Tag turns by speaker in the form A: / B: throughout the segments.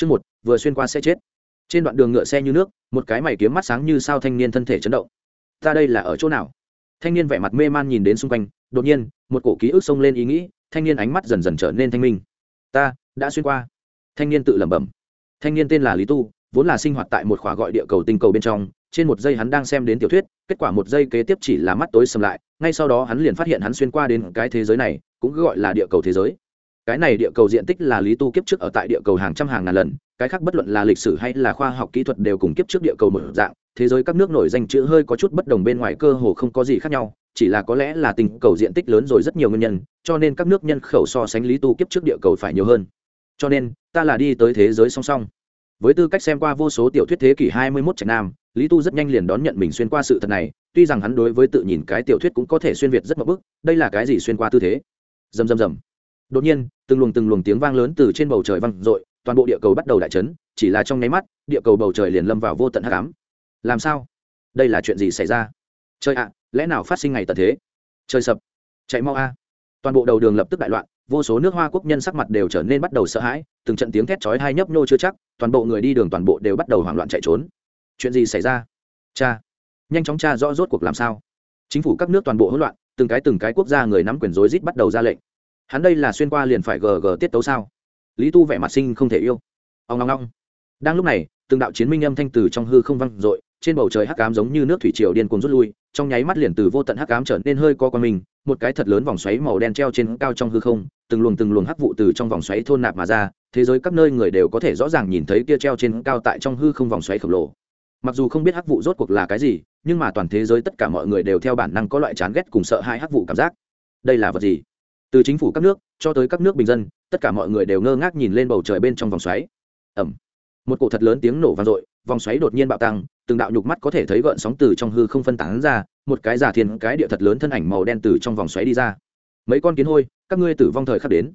A: Chương một, vừa xuyên qua sẽ chết. Trên đoạn đường ngựa xe như nước, một cái mày kiếm mắt sáng như sao thanh niên thân thể chấn động. Ta đây là ở chỗ nào? Thanh niên vẻ mặt mê man nhìn đến xung quanh, đột nhiên, một cổ ký ức xông lên ý nghĩ, thanh niên ánh mắt dần dần trở nên thanh minh. Ta đã xuyên qua. Thanh niên tự lẩm bẩm. Thanh niên tên là Lý Tu, vốn là sinh hoạt tại một khóa gọi địa cầu tinh cầu bên trong, trên một giây hắn đang xem đến tiểu thuyết, kết quả một giây kế tiếp chỉ là mắt tối sầm lại, ngay sau đó hắn liền phát hiện hắn xuyên qua đến cái thế giới này, cũng gọi là địa cầu thế giới cái này địa cầu diện tích là lý tu kiếp trước ở tại địa cầu hàng trăm hàng ngàn lần, cái khác bất luận là lịch sử hay là khoa học kỹ thuật đều cùng kiếp trước địa cầu một dạng, thế giới các nước nổi danh chữ hơi có chút bất đồng bên ngoài cơ hồ không có gì khác nhau, chỉ là có lẽ là tình cầu diện tích lớn rồi rất nhiều nguyên nhân, cho nên các nước nhân khẩu so sánh lý tu kiếp trước địa cầu phải nhiều hơn. Cho nên, ta là đi tới thế giới song song. Với tư cách xem qua vô số tiểu thuyết thế kỷ 21 trạch nam, lý tu rất nhanh liền đón nhận mình xuyên qua sự thật này, tuy rằng hắn đối với tự nhìn cái tiểu thuyết cũng có thể xuyên việt rất mập bức đây là cái gì xuyên qua tư thế? Dầm dầm dầm đột nhiên, từng luồng từng luồng tiếng vang lớn từ trên bầu trời vang dội, toàn bộ địa cầu bắt đầu đại chấn, chỉ là trong nháy mắt, địa cầu bầu trời liền lâm vào vô tận hắc ám. Làm sao? Đây là chuyện gì xảy ra? Trời ạ, lẽ nào phát sinh ngày tận thế? Trời sập. Chạy mau a. Toàn bộ đầu đường lập tức đại loạn, vô số nước hoa quốc nhân sắc mặt đều trở nên bắt đầu sợ hãi, từng trận tiếng thét chói hai nhấp nhô chưa chắc, toàn bộ người đi đường toàn bộ đều bắt đầu hoảng loạn chạy trốn. Chuyện gì xảy ra? Cha, nhanh chóng cha rõ rốt cuộc làm sao. Chính phủ các nước toàn bộ hỗn loạn, từng cái từng cái quốc gia người nắm quyền rối rít bắt đầu ra lệnh hắn đây là xuyên qua liền phải gg tiết tấu sao? Lý tu vẻ mặt sinh không thể yêu. Ông long long đang lúc này, từng đạo chiến minh âm thanh từ trong hư không văng r ộ i trên bầu trời hắc cám giống như nước thủy triều điên cuồng rút lui, trong nháy mắt liền từ vô tận hắc cám trở nên hơi co qua mình, một cái thật lớn vòng xoáy màu đen treo trên cao trong hư không, từng luồng từng luồng hắc vụ từ trong vòng xoáy thôn nạp mà ra, thế giới các nơi người đều có thể rõ ràng nhìn thấy kia treo trên cao tại trong hư không vòng xoáy khổng lồ. Mặc dù không biết hắc vụ rốt cuộc là cái gì, nhưng mà toàn thế giới tất cả mọi người đều theo bản năng có loại chán ghét cùng sợ hai hắc vụ cảm giác. Đây là vật gì? Từ chính phủ các nước cho tới các nước bình dân, tất cả mọi người đều ngơ ngác nhìn lên bầu trời bên trong vòng xoáy. Ẩm một cổ thật lớn tiếng nổ vang dội, vòng xoáy đột nhiên bạo tăng, từng đạo nhục mắt có thể thấy gợn sóng từ trong hư không phân tán ra, một cái giả thiên, cái địa thật lớn thân ảnh màu đen từ trong vòng xoáy đi ra. Mấy con kiến hôi, các ngươi tử vong thời khắc đến.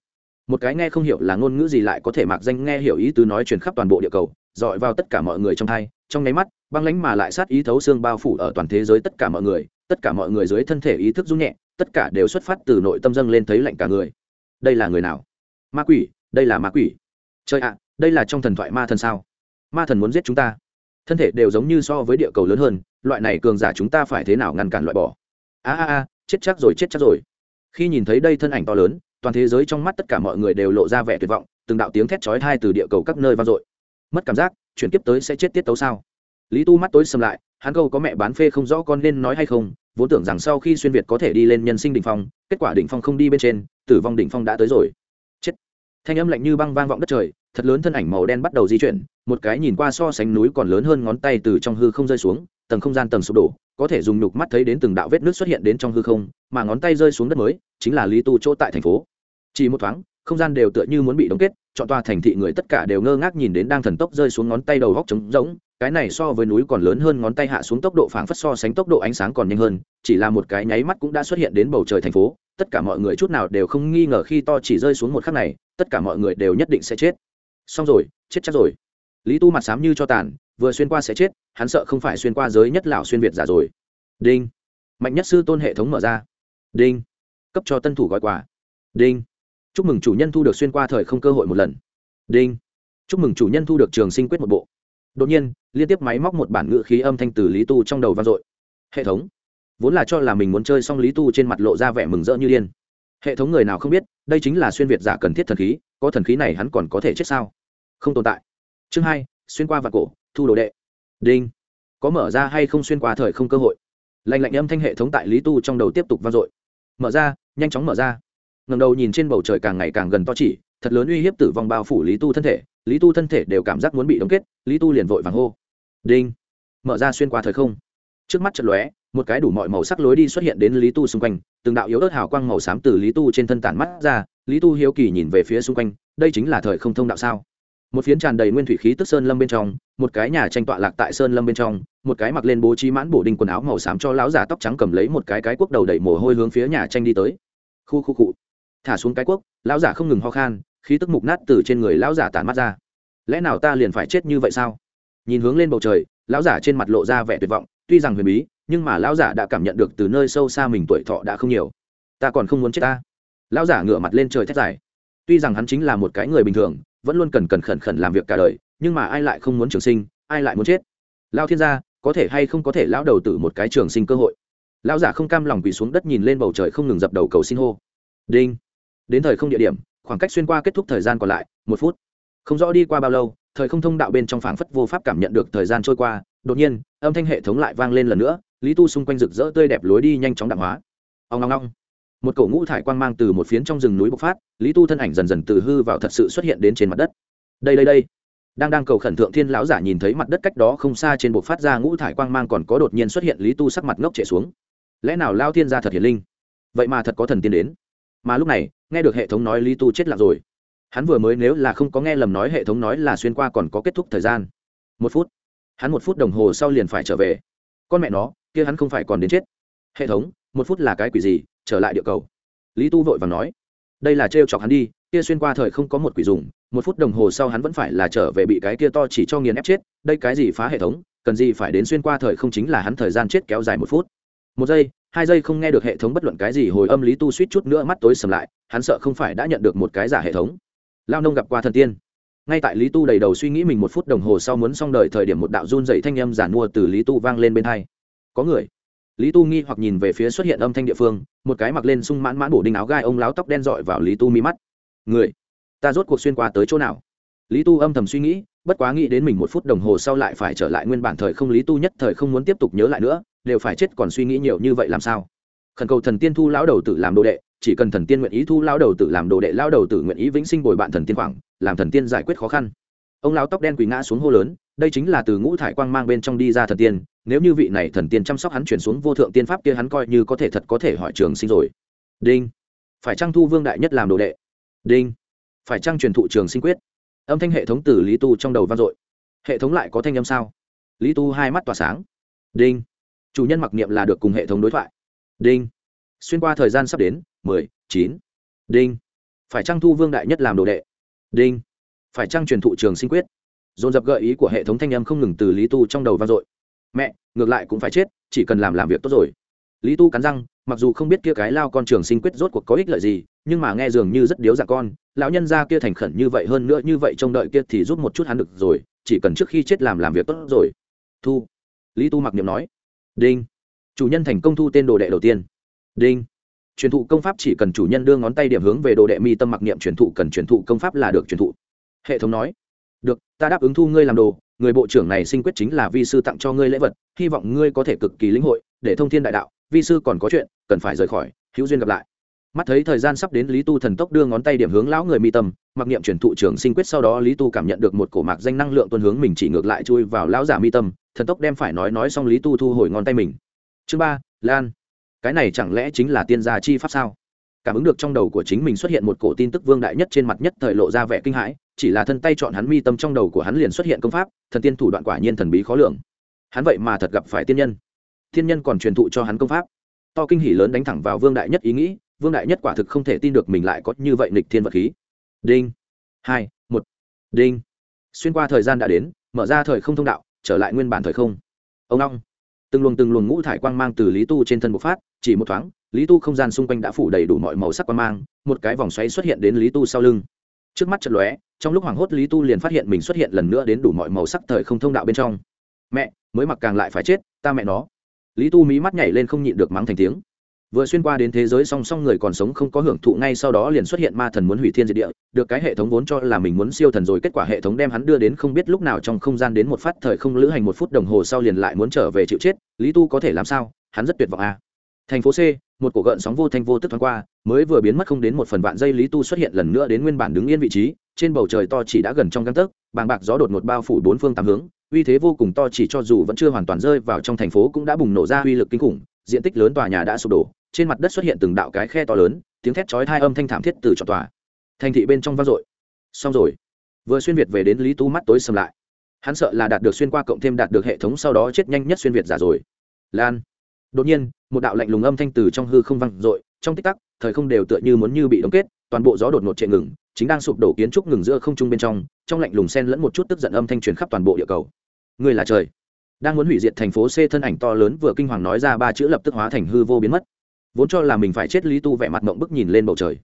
A: Một cái nghe không hiểu là ngôn ngữ gì lại có thể mặc danh nghe hiểu ý tứ nói truyền khắp toàn bộ địa cầu, dọi vào tất cả mọi người trong thai trong nháy mắt, băng lánh mà lại sát ý thấu xương bao phủ ở toàn thế giới tất cả mọi người, tất cả mọi người dưới thân thể ý thức rung nhẹ tất cả đều xuất phát từ nội tâm dâng lên thấy lạnh cả người. Đây là người nào? Ma quỷ, đây là ma quỷ. Trời ạ, đây là trong thần thoại ma thần sao? Ma thần muốn giết chúng ta. Thân thể đều giống như so với địa cầu lớn hơn, loại này cường giả chúng ta phải thế nào ngăn cản loại bỏ? A a a, chết chắc rồi, chết chắc rồi. Khi nhìn thấy đây thân ảnh to lớn, toàn thế giới trong mắt tất cả mọi người đều lộ ra vẻ tuyệt vọng, từng đạo tiếng thét chói thai từ địa cầu các nơi vang dội. Mất cảm giác, chuyển tiếp tới sẽ chết tiết tấu sao? Lý tu mắt tối sầm lại, hắn câu có mẹ bán phê không rõ con nên nói hay không vốn tưởng rằng sau khi xuyên việt có thể đi lên nhân sinh đỉnh phong, kết quả đỉnh phong không đi bên trên, tử vong đỉnh phong đã tới rồi. Chết. Thanh âm lạnh như băng vang vọng đất trời, thật lớn thân ảnh màu đen bắt đầu di chuyển, một cái nhìn qua so sánh núi còn lớn hơn ngón tay từ trong hư không rơi xuống, tầng không gian tầng sụp đổ, có thể dùng nhục mắt thấy đến từng đạo vết nước xuất hiện đến trong hư không, mà ngón tay rơi xuống đất mới, chính là lý tu chỗ tại thành phố. Chỉ một thoáng, không gian đều tựa như muốn bị đóng kết, chọn tòa thành thị người tất cả đều ngơ ngác nhìn đến đang thần tốc rơi xuống ngón tay đầu góc trống rỗng cái này so với núi còn lớn hơn ngón tay hạ xuống tốc độ phảng phất so sánh tốc độ ánh sáng còn nhanh hơn, chỉ là một cái nháy mắt cũng đã xuất hiện đến bầu trời thành phố, tất cả mọi người chút nào đều không nghi ngờ khi to chỉ rơi xuống một khắc này, tất cả mọi người đều nhất định sẽ chết. Xong rồi, chết chắc rồi. Lý tu mặt xám như cho tàn, vừa xuyên qua sẽ chết, hắn sợ không phải xuyên qua giới nhất lão xuyên việt giả rồi. Đinh. Mạnh nhất sư tôn hệ thống mở ra. Đinh. Cấp cho tân thủ gói quà. Đinh. Chúc mừng chủ nhân thu được xuyên qua thời không cơ hội một lần. Đinh. Chúc mừng chủ nhân thu được trường sinh quyết một bộ đột nhiên, liên tiếp máy móc một bản ngữ khí âm thanh từ lý tu trong đầu vang dội. Hệ thống. Vốn là cho là mình muốn chơi xong lý tu trên mặt lộ ra vẻ mừng rỡ như điên. Hệ thống người nào không biết, đây chính là xuyên việt giả cần thiết thần khí, có thần khí này hắn còn có thể chết sao? Không tồn tại. Chương hai, xuyên qua vạt cổ, thu đồ đệ. Đinh. Có mở ra hay không xuyên qua thời không cơ hội? Lạnh lạnh âm thanh hệ thống tại lý tu trong đầu tiếp tục vang dội. Mở ra, nhanh chóng mở ra. Ngầm đầu nhìn trên bầu trời càng ngày càng gần to chỉ, thật lớn uy hiếp tử vong bao phủ lý tu thân thể lý tu thân thể đều cảm giác muốn bị đóng kết, lý tu liền vội vàng hô. Đinh! Mở ra xuyên qua thời không. Trước mắt chật lóe, một cái đủ mọi màu sắc lối đi xuất hiện đến lý tu xung quanh, từng đạo yếu ớt hào quang màu xám từ lý tu trên thân tản mắt ra, lý tu hiếu kỳ nhìn về phía xung quanh, đây chính là thời không thông đạo sao? Một phiến tràn đầy nguyên thủy khí tức sơn lâm bên trong, một cái nhà tranh tọa lạc tại sơn lâm bên trong, một cái mặc lên bố trí mãn bổ đinh quần áo màu xám cho lão già tóc trắng cầm lấy một cái cái cuốc đầu đẩy mồ hôi hướng phía nhà tranh đi tới. Khu khu cụ thả xuống cái cuốc, lão giả không ngừng ho khan khí tức mục nát từ trên người lão giả tản mắt ra. Lẽ nào ta liền phải chết như vậy sao? Nhìn hướng lên bầu trời, lão giả trên mặt lộ ra vẻ tuyệt vọng, tuy rằng huyền bí, nhưng mà lão giả đã cảm nhận được từ nơi sâu xa mình tuổi thọ đã không nhiều. Ta còn không muốn chết ta. Lão giả ngửa mặt lên trời thét dài. Tuy rằng hắn chính là một cái người bình thường, vẫn luôn cần cần khẩn khẩn làm việc cả đời, nhưng mà ai lại không muốn trường sinh, ai lại muốn chết? Lao thiên gia, có thể hay không có thể lão đầu tử một cái trường sinh cơ hội? Lão giả không cam lòng quỳ xuống đất nhìn lên bầu trời không ngừng dập đầu cầu xin hô. Đinh. Đến thời không địa điểm khoảng cách xuyên qua kết thúc thời gian còn lại, một phút. Không rõ đi qua bao lâu, thời không thông đạo bên trong phảng phất vô pháp cảm nhận được thời gian trôi qua, đột nhiên, âm thanh hệ thống lại vang lên lần nữa, lý tu xung quanh rực rỡ tươi đẹp lối đi nhanh chóng đạm hóa. Ông long long một cổ ngũ thải quang mang từ một phiến trong rừng núi bộc phát, lý tu thân ảnh dần dần từ hư vào thật sự xuất hiện đến trên mặt đất. Đây đây đây. Đang đang cầu khẩn thượng thiên lão giả nhìn thấy mặt đất cách đó không xa trên bộc phát ra ngũ thải quang mang còn có đột nhiên xuất hiện, lý tu sắc mặt ngốc trệ xuống. Lẽ nào lao thiên gia thật hiền linh? Vậy mà thật có thần tiên đến. Mà lúc này nghe được hệ thống nói lý tu chết lạc rồi. Hắn vừa mới nếu là không có nghe lầm nói hệ thống nói là xuyên qua còn có kết thúc thời gian. Một phút. Hắn một phút đồng hồ sau liền phải trở về. Con mẹ nó, kia hắn không phải còn đến chết. Hệ thống, một phút là cái quỷ gì? Trở lại địa cầu. Lý tu vội và nói, đây là trêu chọc hắn đi, kia xuyên qua thời không có một quỷ dùng, một phút đồng hồ sau hắn vẫn phải là trở về bị cái kia to chỉ cho nghiền ép chết, đây cái gì phá hệ thống, cần gì phải đến xuyên qua thời không chính là hắn thời gian chết kéo dài một phút. Một giây hai giây không nghe được hệ thống bất luận cái gì hồi âm lý tu suýt chút nữa mắt tối sầm lại, hắn sợ không phải đã nhận được một cái giả hệ thống. Lao nông gặp qua thần tiên. Ngay tại lý tu đầy đầu suy nghĩ mình một phút đồng hồ sau muốn xong đời thời điểm một đạo run dậy thanh âm giản mua từ lý tu vang lên bên hai. Có người. Lý tu nghi hoặc nhìn về phía xuất hiện âm thanh địa phương, một cái mặc lên sung mãn mãn bổ đinh áo gai ông láo tóc đen dọi vào lý tu mi mắt. Người, ta rốt cuộc xuyên qua tới chỗ nào? Lý tu âm thầm suy nghĩ, bất quá nghĩ đến mình một phút đồng hồ sau lại phải trở lại nguyên bản thời không lý tu nhất thời không muốn tiếp tục nhớ lại nữa đều phải chết còn suy nghĩ nhiều như vậy làm sao? Khẩn cầu thần tiên thu lão đầu tử làm đồ đệ, chỉ cần thần tiên nguyện ý thu lão đầu tử làm đồ đệ, lão đầu tử nguyện ý vĩnh sinh bồi bạn thần tiên khoảng làm thần tiên giải quyết khó khăn. Ông lão tóc đen quỳ ngã xuống hô lớn, đây chính là từ ngũ thải quang mang bên trong đi ra thần tiên, nếu như vị này thần tiên chăm sóc hắn chuyển xuống vô thượng tiên pháp kia hắn coi như có thể thật có thể hỏi trường sinh rồi. Đinh. Phải trang thu vương đại nhất làm đồ đệ? Đinh. Phải trang truyền thụ trường sinh quyết? Âm thanh hệ thống từ lý tu trong đầu vang dội. Hệ thống lại có thanh âm sao? Lý tu hai mắt tỏa sáng. Đinh chủ nhân mặc niệm là được cùng hệ thống đối thoại. Đinh. Xuyên qua thời gian sắp đến, mười, chín. Đinh. Phải trang thu vương đại nhất làm đồ đệ? Đinh. Phải trang truyền thụ trường sinh quyết? Dồn dập gợi ý của hệ thống thanh âm không ngừng từ lý tu trong đầu vang dội. Mẹ, ngược lại cũng phải chết, chỉ cần làm làm việc tốt rồi. Lý tu cắn răng, mặc dù không biết kia cái lao con trường sinh quyết rốt cuộc có ích lợi gì, nhưng mà nghe dường như rất điếu dạ con, lão nhân gia kia thành khẩn như vậy hơn nữa như vậy trông đợi kia thì giúp một chút hắn được rồi, chỉ cần trước khi chết làm làm việc tốt rồi. Thu. Lý tu mặc niệm nói đinh. Chủ nhân thành công thu tên đồ đệ đầu tiên. Đinh. Truyền thụ công pháp chỉ cần chủ nhân đưa ngón tay điểm hướng về đồ đệ mi tâm mặc niệm truyền thụ cần truyền thụ công pháp là được truyền thụ. Hệ thống nói. Được, ta đáp ứng thu ngươi làm đồ, người bộ trưởng này sinh quyết chính là vi sư tặng cho ngươi lễ vật, hy vọng ngươi có thể cực kỳ lĩnh hội, để thông thiên đại đạo, vi sư còn có chuyện, cần phải rời khỏi, hữu duyên gặp lại. Mắt thấy thời gian sắp đến lý tu thần tốc đưa ngón tay điểm hướng lão người mi tâm, mặc niệm truyền thụ trường sinh quyết sau đó lý tu cảm nhận được một cổ mạc danh năng lượng tuân hướng mình chỉ ngược lại chui vào lão giả mi tâm thần tốc đem phải nói nói xong lý tu thu hồi ngón tay mình. Chương ba, lan. Cái này chẳng lẽ chính là tiên gia chi pháp sao? Cảm ứng được trong đầu của chính mình xuất hiện một cổ tin tức vương đại nhất trên mặt nhất thời lộ ra vẻ kinh hãi, chỉ là thân tay chọn hắn mi tâm trong đầu của hắn liền xuất hiện công pháp, thần tiên thủ đoạn quả nhiên thần bí khó lường. Hắn vậy mà thật gặp phải tiên nhân. Tiên nhân còn truyền thụ cho hắn công pháp. To kinh hỉ lớn đánh thẳng vào vương đại nhất ý nghĩ, vương đại nhất quả thực không thể tin được mình lại có như vậy nịch thiên vật khí. Đinh. Hai, một. Đinh. Xuyên qua thời gian đã đến, mở ra thời không thông đạo trở lại nguyên bản thời không. Ông long. Từng luồng từng luồng ngũ thải quang mang từ lý tu trên thân bộc phát, chỉ một thoáng, lý tu không gian xung quanh đã phủ đầy đủ mọi màu sắc quang mang, một cái vòng xoáy xuất hiện đến lý tu sau lưng. Trước mắt chật lóe, trong lúc hoảng hốt lý tu liền phát hiện mình xuất hiện lần nữa đến đủ mọi màu sắc thời không thông đạo bên trong. Mẹ, mới mặc càng lại phải chết, ta mẹ nó. Lý tu mí mắt nhảy lên không nhịn được mắng thành tiếng vừa xuyên qua đến thế giới song song người còn sống không có hưởng thụ ngay sau đó liền xuất hiện ma thần muốn hủy thiên diệt địa, được cái hệ thống vốn cho là mình muốn siêu thần rồi, kết quả hệ thống đem hắn đưa đến không biết lúc nào trong không gian đến một phát thời không lữ hành một phút đồng hồ sau liền lại muốn trở về chịu chết, lý tu có thể làm sao hắn rất tuyệt vọng à. thành phố c, một cổ gợn sóng vô thanh vô tức thoáng qua, mới vừa biến mất không đến một phần vạn giây lý tu xuất hiện lần nữa đến nguyên bản đứng yên vị trí, trên bầu trời to chỉ đã gần trong găng tấc, bàng bạc gió đột ngột bao phủ bốn phương tám hướng, uy thế vô cùng to chỉ cho dù vẫn chưa hoàn toàn rơi vào trong thành phố cũng đã bùng nổ ra uy lực kinh khủng, diện tích lớn tòa nhà đã sụp đổ trên mặt đất xuất hiện từng đạo cái khe to lớn, tiếng thét chói thai âm thanh thảm thiết từ trọn tòa. Thành thị bên trong vang dội. Xong rồi. Vừa xuyên việt về đến lý tu mắt tối sầm lại. Hắn sợ là đạt được xuyên qua cộng thêm đạt được hệ thống sau đó chết nhanh nhất xuyên việt giả rồi. Lan. Đột nhiên, một đạo lạnh lùng âm thanh từ trong hư không vang dội, trong tích tắc, thời không đều tựa như muốn như bị đóng kết, toàn bộ gió đột ngột chạy ngừng, chính đang sụp đổ kiến trúc ngừng giữa không trung bên trong trong lạnh lùng xen lẫn một chút tức giận âm thanh truyền khắp toàn bộ địa cầu. Người là trời. Đang muốn hủy diệt thành phố c thân ảnh to lớn vừa kinh hoàng nói ra ba chữ lập tức hóa thành hư vô biến mất vốn cho là mình phải chết lý tu vẻ mặt mộng bức nhìn lên bầu trời.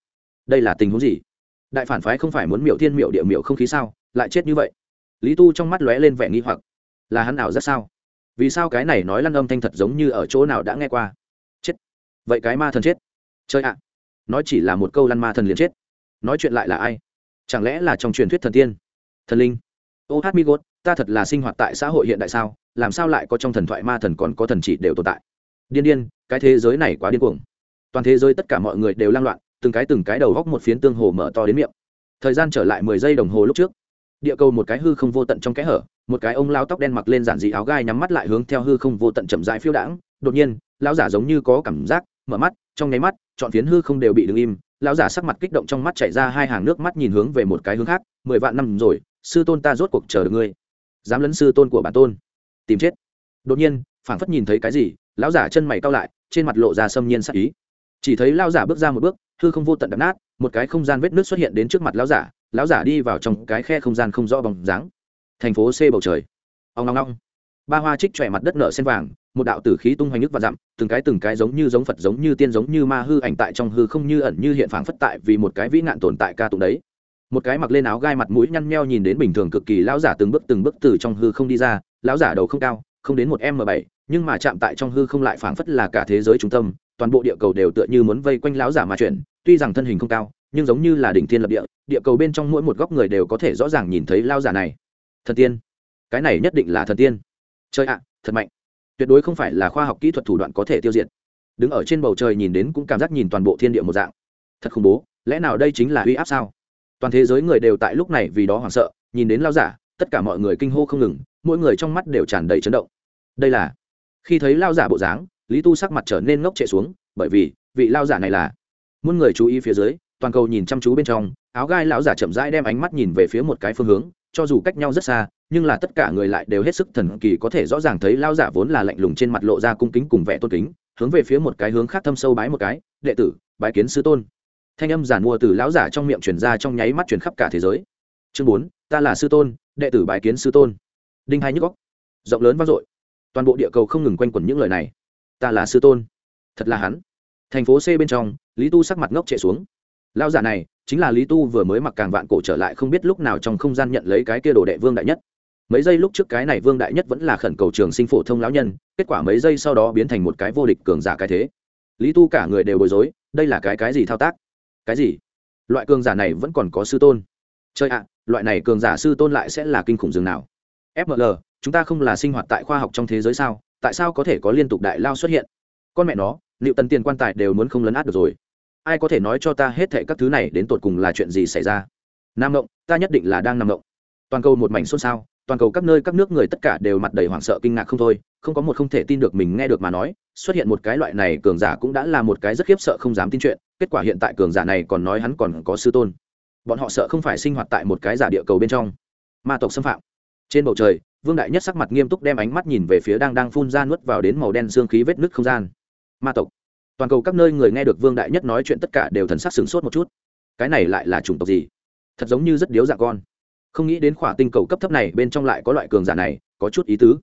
A: Đây là tình huống gì? Đại phản phái không phải muốn miệu thiên miệu địa miệu không khí sao? Lại chết như vậy? Lý tu trong mắt lóe lên vẻ nghi hoặc. Là hắn ảo rất sao? Vì sao cái này nói lăn âm thanh thật giống như ở chỗ nào đã nghe qua? Chết. Vậy cái ma thần chết. Chơi ạ. Nói chỉ là một câu lăn ma thần liền chết. Nói chuyện lại là ai? Chẳng lẽ là trong truyền thuyết thần tiên? Thần linh. Ô hát mi gốt ta thật là sinh hoạt tại xã hội hiện đại sao? Làm sao lại có trong thần thoại ma thần còn có thần chỉ đều tồn tại? Điên điên, cái thế giới này quá điên cuồng. Toàn thế giới tất cả mọi người đều lang loạn, từng cái từng cái đầu góc một phiến tương hồ mở to đến miệng. Thời gian trở lại mười giây đồng hồ lúc trước, địa cầu một cái hư không vô tận trong kẽ hở, một cái ông lao tóc đen mặc lên giản dị áo gai nhắm mắt lại hướng theo hư không vô tận chậm dại phiêu đãng. Đột nhiên, lão giả giống như có cảm giác, mở mắt, trong nháy mắt chọn phiến hư không đều bị đứng im. Lão giả sắc mặt kích động trong mắt chảy ra hai hàng nước mắt nhìn hướng về một cái hướng khác, mười vạn năm rồi, sư tôn ta rốt cuộc chờ được ngươi. Dám lấn sư tôn của bản tôn. Tìm chết. Đột nhiên, phảng phất nhìn thấy cái gì lão giả chân mày cao lại, trên mặt lộ ra xâm nhiên sắc ý. Chỉ thấy lão giả bước ra một bước, hư không vô tận đập nát, một cái không gian vết nước xuất hiện đến trước mặt lão giả lão giả đi vào trong cái khe không gian không rõ bóng dáng. Thành phố c bầu trời. Ông long long ba hoa trích chòe mặt đất nở sen vàng, một đạo tử khí tung hoành nước và dặm, từng cái từng cái giống như giống phật, giống như tiên, giống như ma hư ảnh tại trong hư không như ẩn như hiện phảng phất tại vì một cái vĩ nạn tồn tại ca tụng đấy. Một cái mặc lên áo gai mặt mũi nhăn nheo nhìn đến bình thường cực kỳ, lão giả từng bước từng bước từ trong hư không đi ra, lão giả đầu không cao không đến một m bảy, nhưng mà chạm tại trong hư không lại phảng phất là cả thế giới trung tâm, toàn bộ địa cầu đều tựa như muốn vây quanh lão giả mà chuyển, tuy rằng thân hình không cao, nhưng giống như là đỉnh thiên lập địa địa cầu bên trong mỗi một góc người đều có thể rõ ràng nhìn thấy lao giả này. Thần tiên, cái này nhất định là thần tiên. Chơi ạ, thật mạnh. Tuyệt đối không phải là khoa học kỹ thuật thủ đoạn có thể tiêu diệt. Đứng ở trên bầu trời nhìn đến cũng cảm giác nhìn toàn bộ thiên địa một dạng. Thật khủng bố, lẽ nào đây chính là uy áp sao? Toàn thế giới người đều tại lúc này vì đó hoảng sợ, nhìn đến lao giả, tất cả mọi người kinh hô không ngừng, mỗi người trong mắt đều tràn đầy chấn động đây là khi thấy lao giả bộ dáng, lý tu sắc mặt trở nên ngốc trệ xuống, bởi vì vị lao giả này là muôn người chú ý phía dưới, toàn cầu nhìn chăm chú bên trong, áo gai lão giả chậm rãi đem ánh mắt nhìn về phía một cái phương hướng, cho dù cách nhau rất xa, nhưng là tất cả người lại đều hết sức thần kỳ có thể rõ ràng thấy lao giả vốn là lạnh lùng trên mặt lộ ra cung kính cùng vẻ tôn kính, hướng về phía một cái hướng khác thâm sâu bái một cái, đệ tử, bái kiến sư tôn. Thanh âm giản mua từ lão giả trong miệng truyền ra trong nháy mắt truyền khắp cả thế giới. Chương bốn, ta là sư tôn, đệ tử bái kiến sư tôn. Đinh hai nhức góc rộng lớn vang dội toàn bộ địa cầu không ngừng quanh quẩn những lời này. Ta là sư tôn. Thật là hắn. Thành phố c bên trong, lý tu sắc mặt ngốc chạy xuống. Lao giả này, chính là lý tu vừa mới mặc càng vạn cổ trở lại không biết lúc nào trong không gian nhận lấy cái kia đồ đệ vương đại nhất. Mấy giây lúc trước cái này vương đại nhất vẫn là khẩn cầu trường sinh phổ thông lão nhân, kết quả mấy giây sau đó biến thành một cái vô địch cường giả cái thế. Lý tu cả người đều bối rối, đây là cái cái gì thao tác? Cái gì? Loại cường giả này vẫn còn có sư tôn. Chơi ạ, loại này cường giả sư tôn lại sẽ là kinh khủng dường nào? Fml chúng ta không là sinh hoạt tại khoa học trong thế giới sao? Tại sao có thể có liên tục đại lao xuất hiện? Con mẹ nó, liệu tần tiền quan tài đều muốn không lấn át được rồi? Ai có thể nói cho ta hết thệ các thứ này đến tột cùng là chuyện gì xảy ra? Nam động ta nhất định là đang nằm động toàn cầu một mảnh xôn xao, toàn cầu các nơi các nước người tất cả đều mặt đầy hoảng sợ kinh ngạc không thôi, không có một không thể tin được mình nghe được mà nói, xuất hiện một cái loại này cường giả cũng đã là một cái rất khiếp sợ không dám tin chuyện, kết quả hiện tại cường giả này còn nói hắn còn có sư tôn. Bọn họ sợ không phải sinh hoạt tại một cái giả địa cầu bên trong. Ma tộc xâm phạm. Trên bầu trời vương đại nhất sắc mặt nghiêm túc đem ánh mắt nhìn về phía đang đang phun ra nuốt vào đến màu đen xương khí vết nứt không gian. Ma tộc. Toàn cầu các nơi người nghe được vương đại nhất nói chuyện tất cả đều thần sắc sửng sốt một chút. Cái này lại là chủng tộc gì? Thật giống như rất điếu dạng con. Không nghĩ đến khỏa tinh cầu cấp thấp này bên trong lại có loại cường giả này, có chút ý tứ.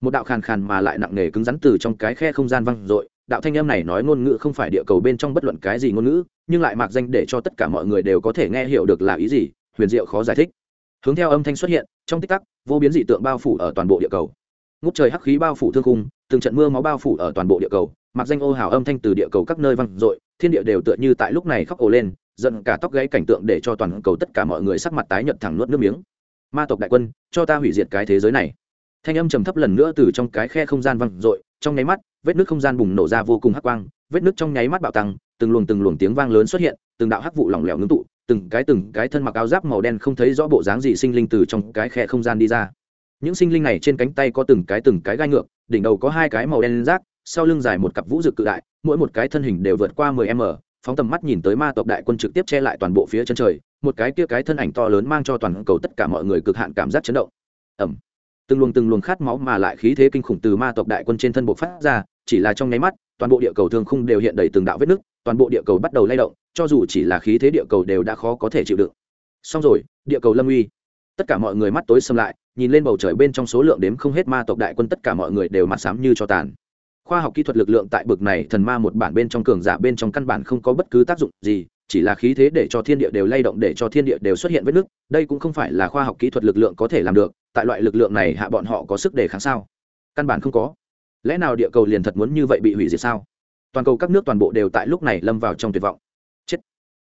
A: Một đạo khàn khàn mà lại nặng nề cứng rắn từ trong cái khe không gian văng r đạo thanh em này nói ngôn ngữ không phải địa cầu bên trong bất luận cái gì ngôn ngữ, nhưng lại mạc danh để cho tất cả mọi người đều có thể nghe hiểu được là ý gì, huyền diệu khó giải thích. Hướng theo âm thanh xuất hiện, trong tích tắc vô biến dị tượng bao phủ ở toàn bộ địa cầu. Ngút trời hắc khí bao phủ thương khung, từng trận mưa máu bao phủ ở toàn bộ địa cầu, mặc danh ô hào âm thanh từ địa cầu các nơi văng dội, thiên địa đều tựa như tại lúc này khóc ồ lên, giận cả tóc gáy cảnh tượng để cho toàn cầu tất cả mọi người sắc mặt tái nhợt thẳng nuốt nước miếng. Ma tộc đại quân, cho ta hủy diệt cái thế giới này. Thanh âm trầm thấp lần nữa từ trong cái khe không gian văng dội, trong nháy mắt, vết nước không gian bùng nổ ra vô cùng hắc quang, vết nước trong nháy mắt bạo tăng, từng luồng từng luồng tiếng vang lớn xuất hiện, từng đạo hắc vụ lỏng lẻo ngưng tụ từng cái từng cái thân mặc áo giáp màu đen không thấy rõ bộ dáng gì sinh linh từ trong cái khe không gian đi ra. Những sinh linh này trên cánh tay có từng cái từng cái gai ngược, đỉnh đầu có hai cái màu đen rác, sau lưng dài một cặp vũ dược cự đại, mỗi một cái thân hình đều vượt qua mười m, phóng tầm mắt nhìn tới ma tộc đại quân trực tiếp che lại toàn bộ phía chân trời, một cái kia cái thân ảnh to lớn mang cho toàn cầu tất cả mọi người cực hạn cảm giác chấn động. Ẩm từng luồng từng luồng khát máu mà lại khí thế kinh khủng từ ma tộc đại quân trên thân bộ phát ra, chỉ là trong nháy mắt, toàn bộ địa cầu thương khung đều hiện đầy từng đạo vết nứt toàn bộ địa cầu bắt đầu lay động, cho dù chỉ là khí thế địa cầu đều đã khó có thể chịu đựng. Xong rồi, địa cầu lâm uy. Tất cả mọi người mắt tối xâm lại, nhìn lên bầu trời bên trong số lượng đếm không hết ma tộc đại quân, tất cả mọi người đều mặt sám như cho tàn. Khoa học kỹ thuật lực lượng tại bực này thần ma một bản bên trong cường giả bên trong căn bản không có bất cứ tác dụng gì, chỉ là khí thế để cho thiên địa đều lay động, để cho thiên địa đều xuất hiện vết nứt, đây cũng không phải là khoa học kỹ thuật lực lượng có thể làm được, tại loại lực lượng này hạ bọn họ có sức đề kháng sao? Căn bản không có. Lẽ nào địa cầu liền thật muốn như vậy bị hủy diệt sao? Toàn cầu các nước toàn bộ đều tại lúc này lâm vào trong tuyệt vọng. Chết.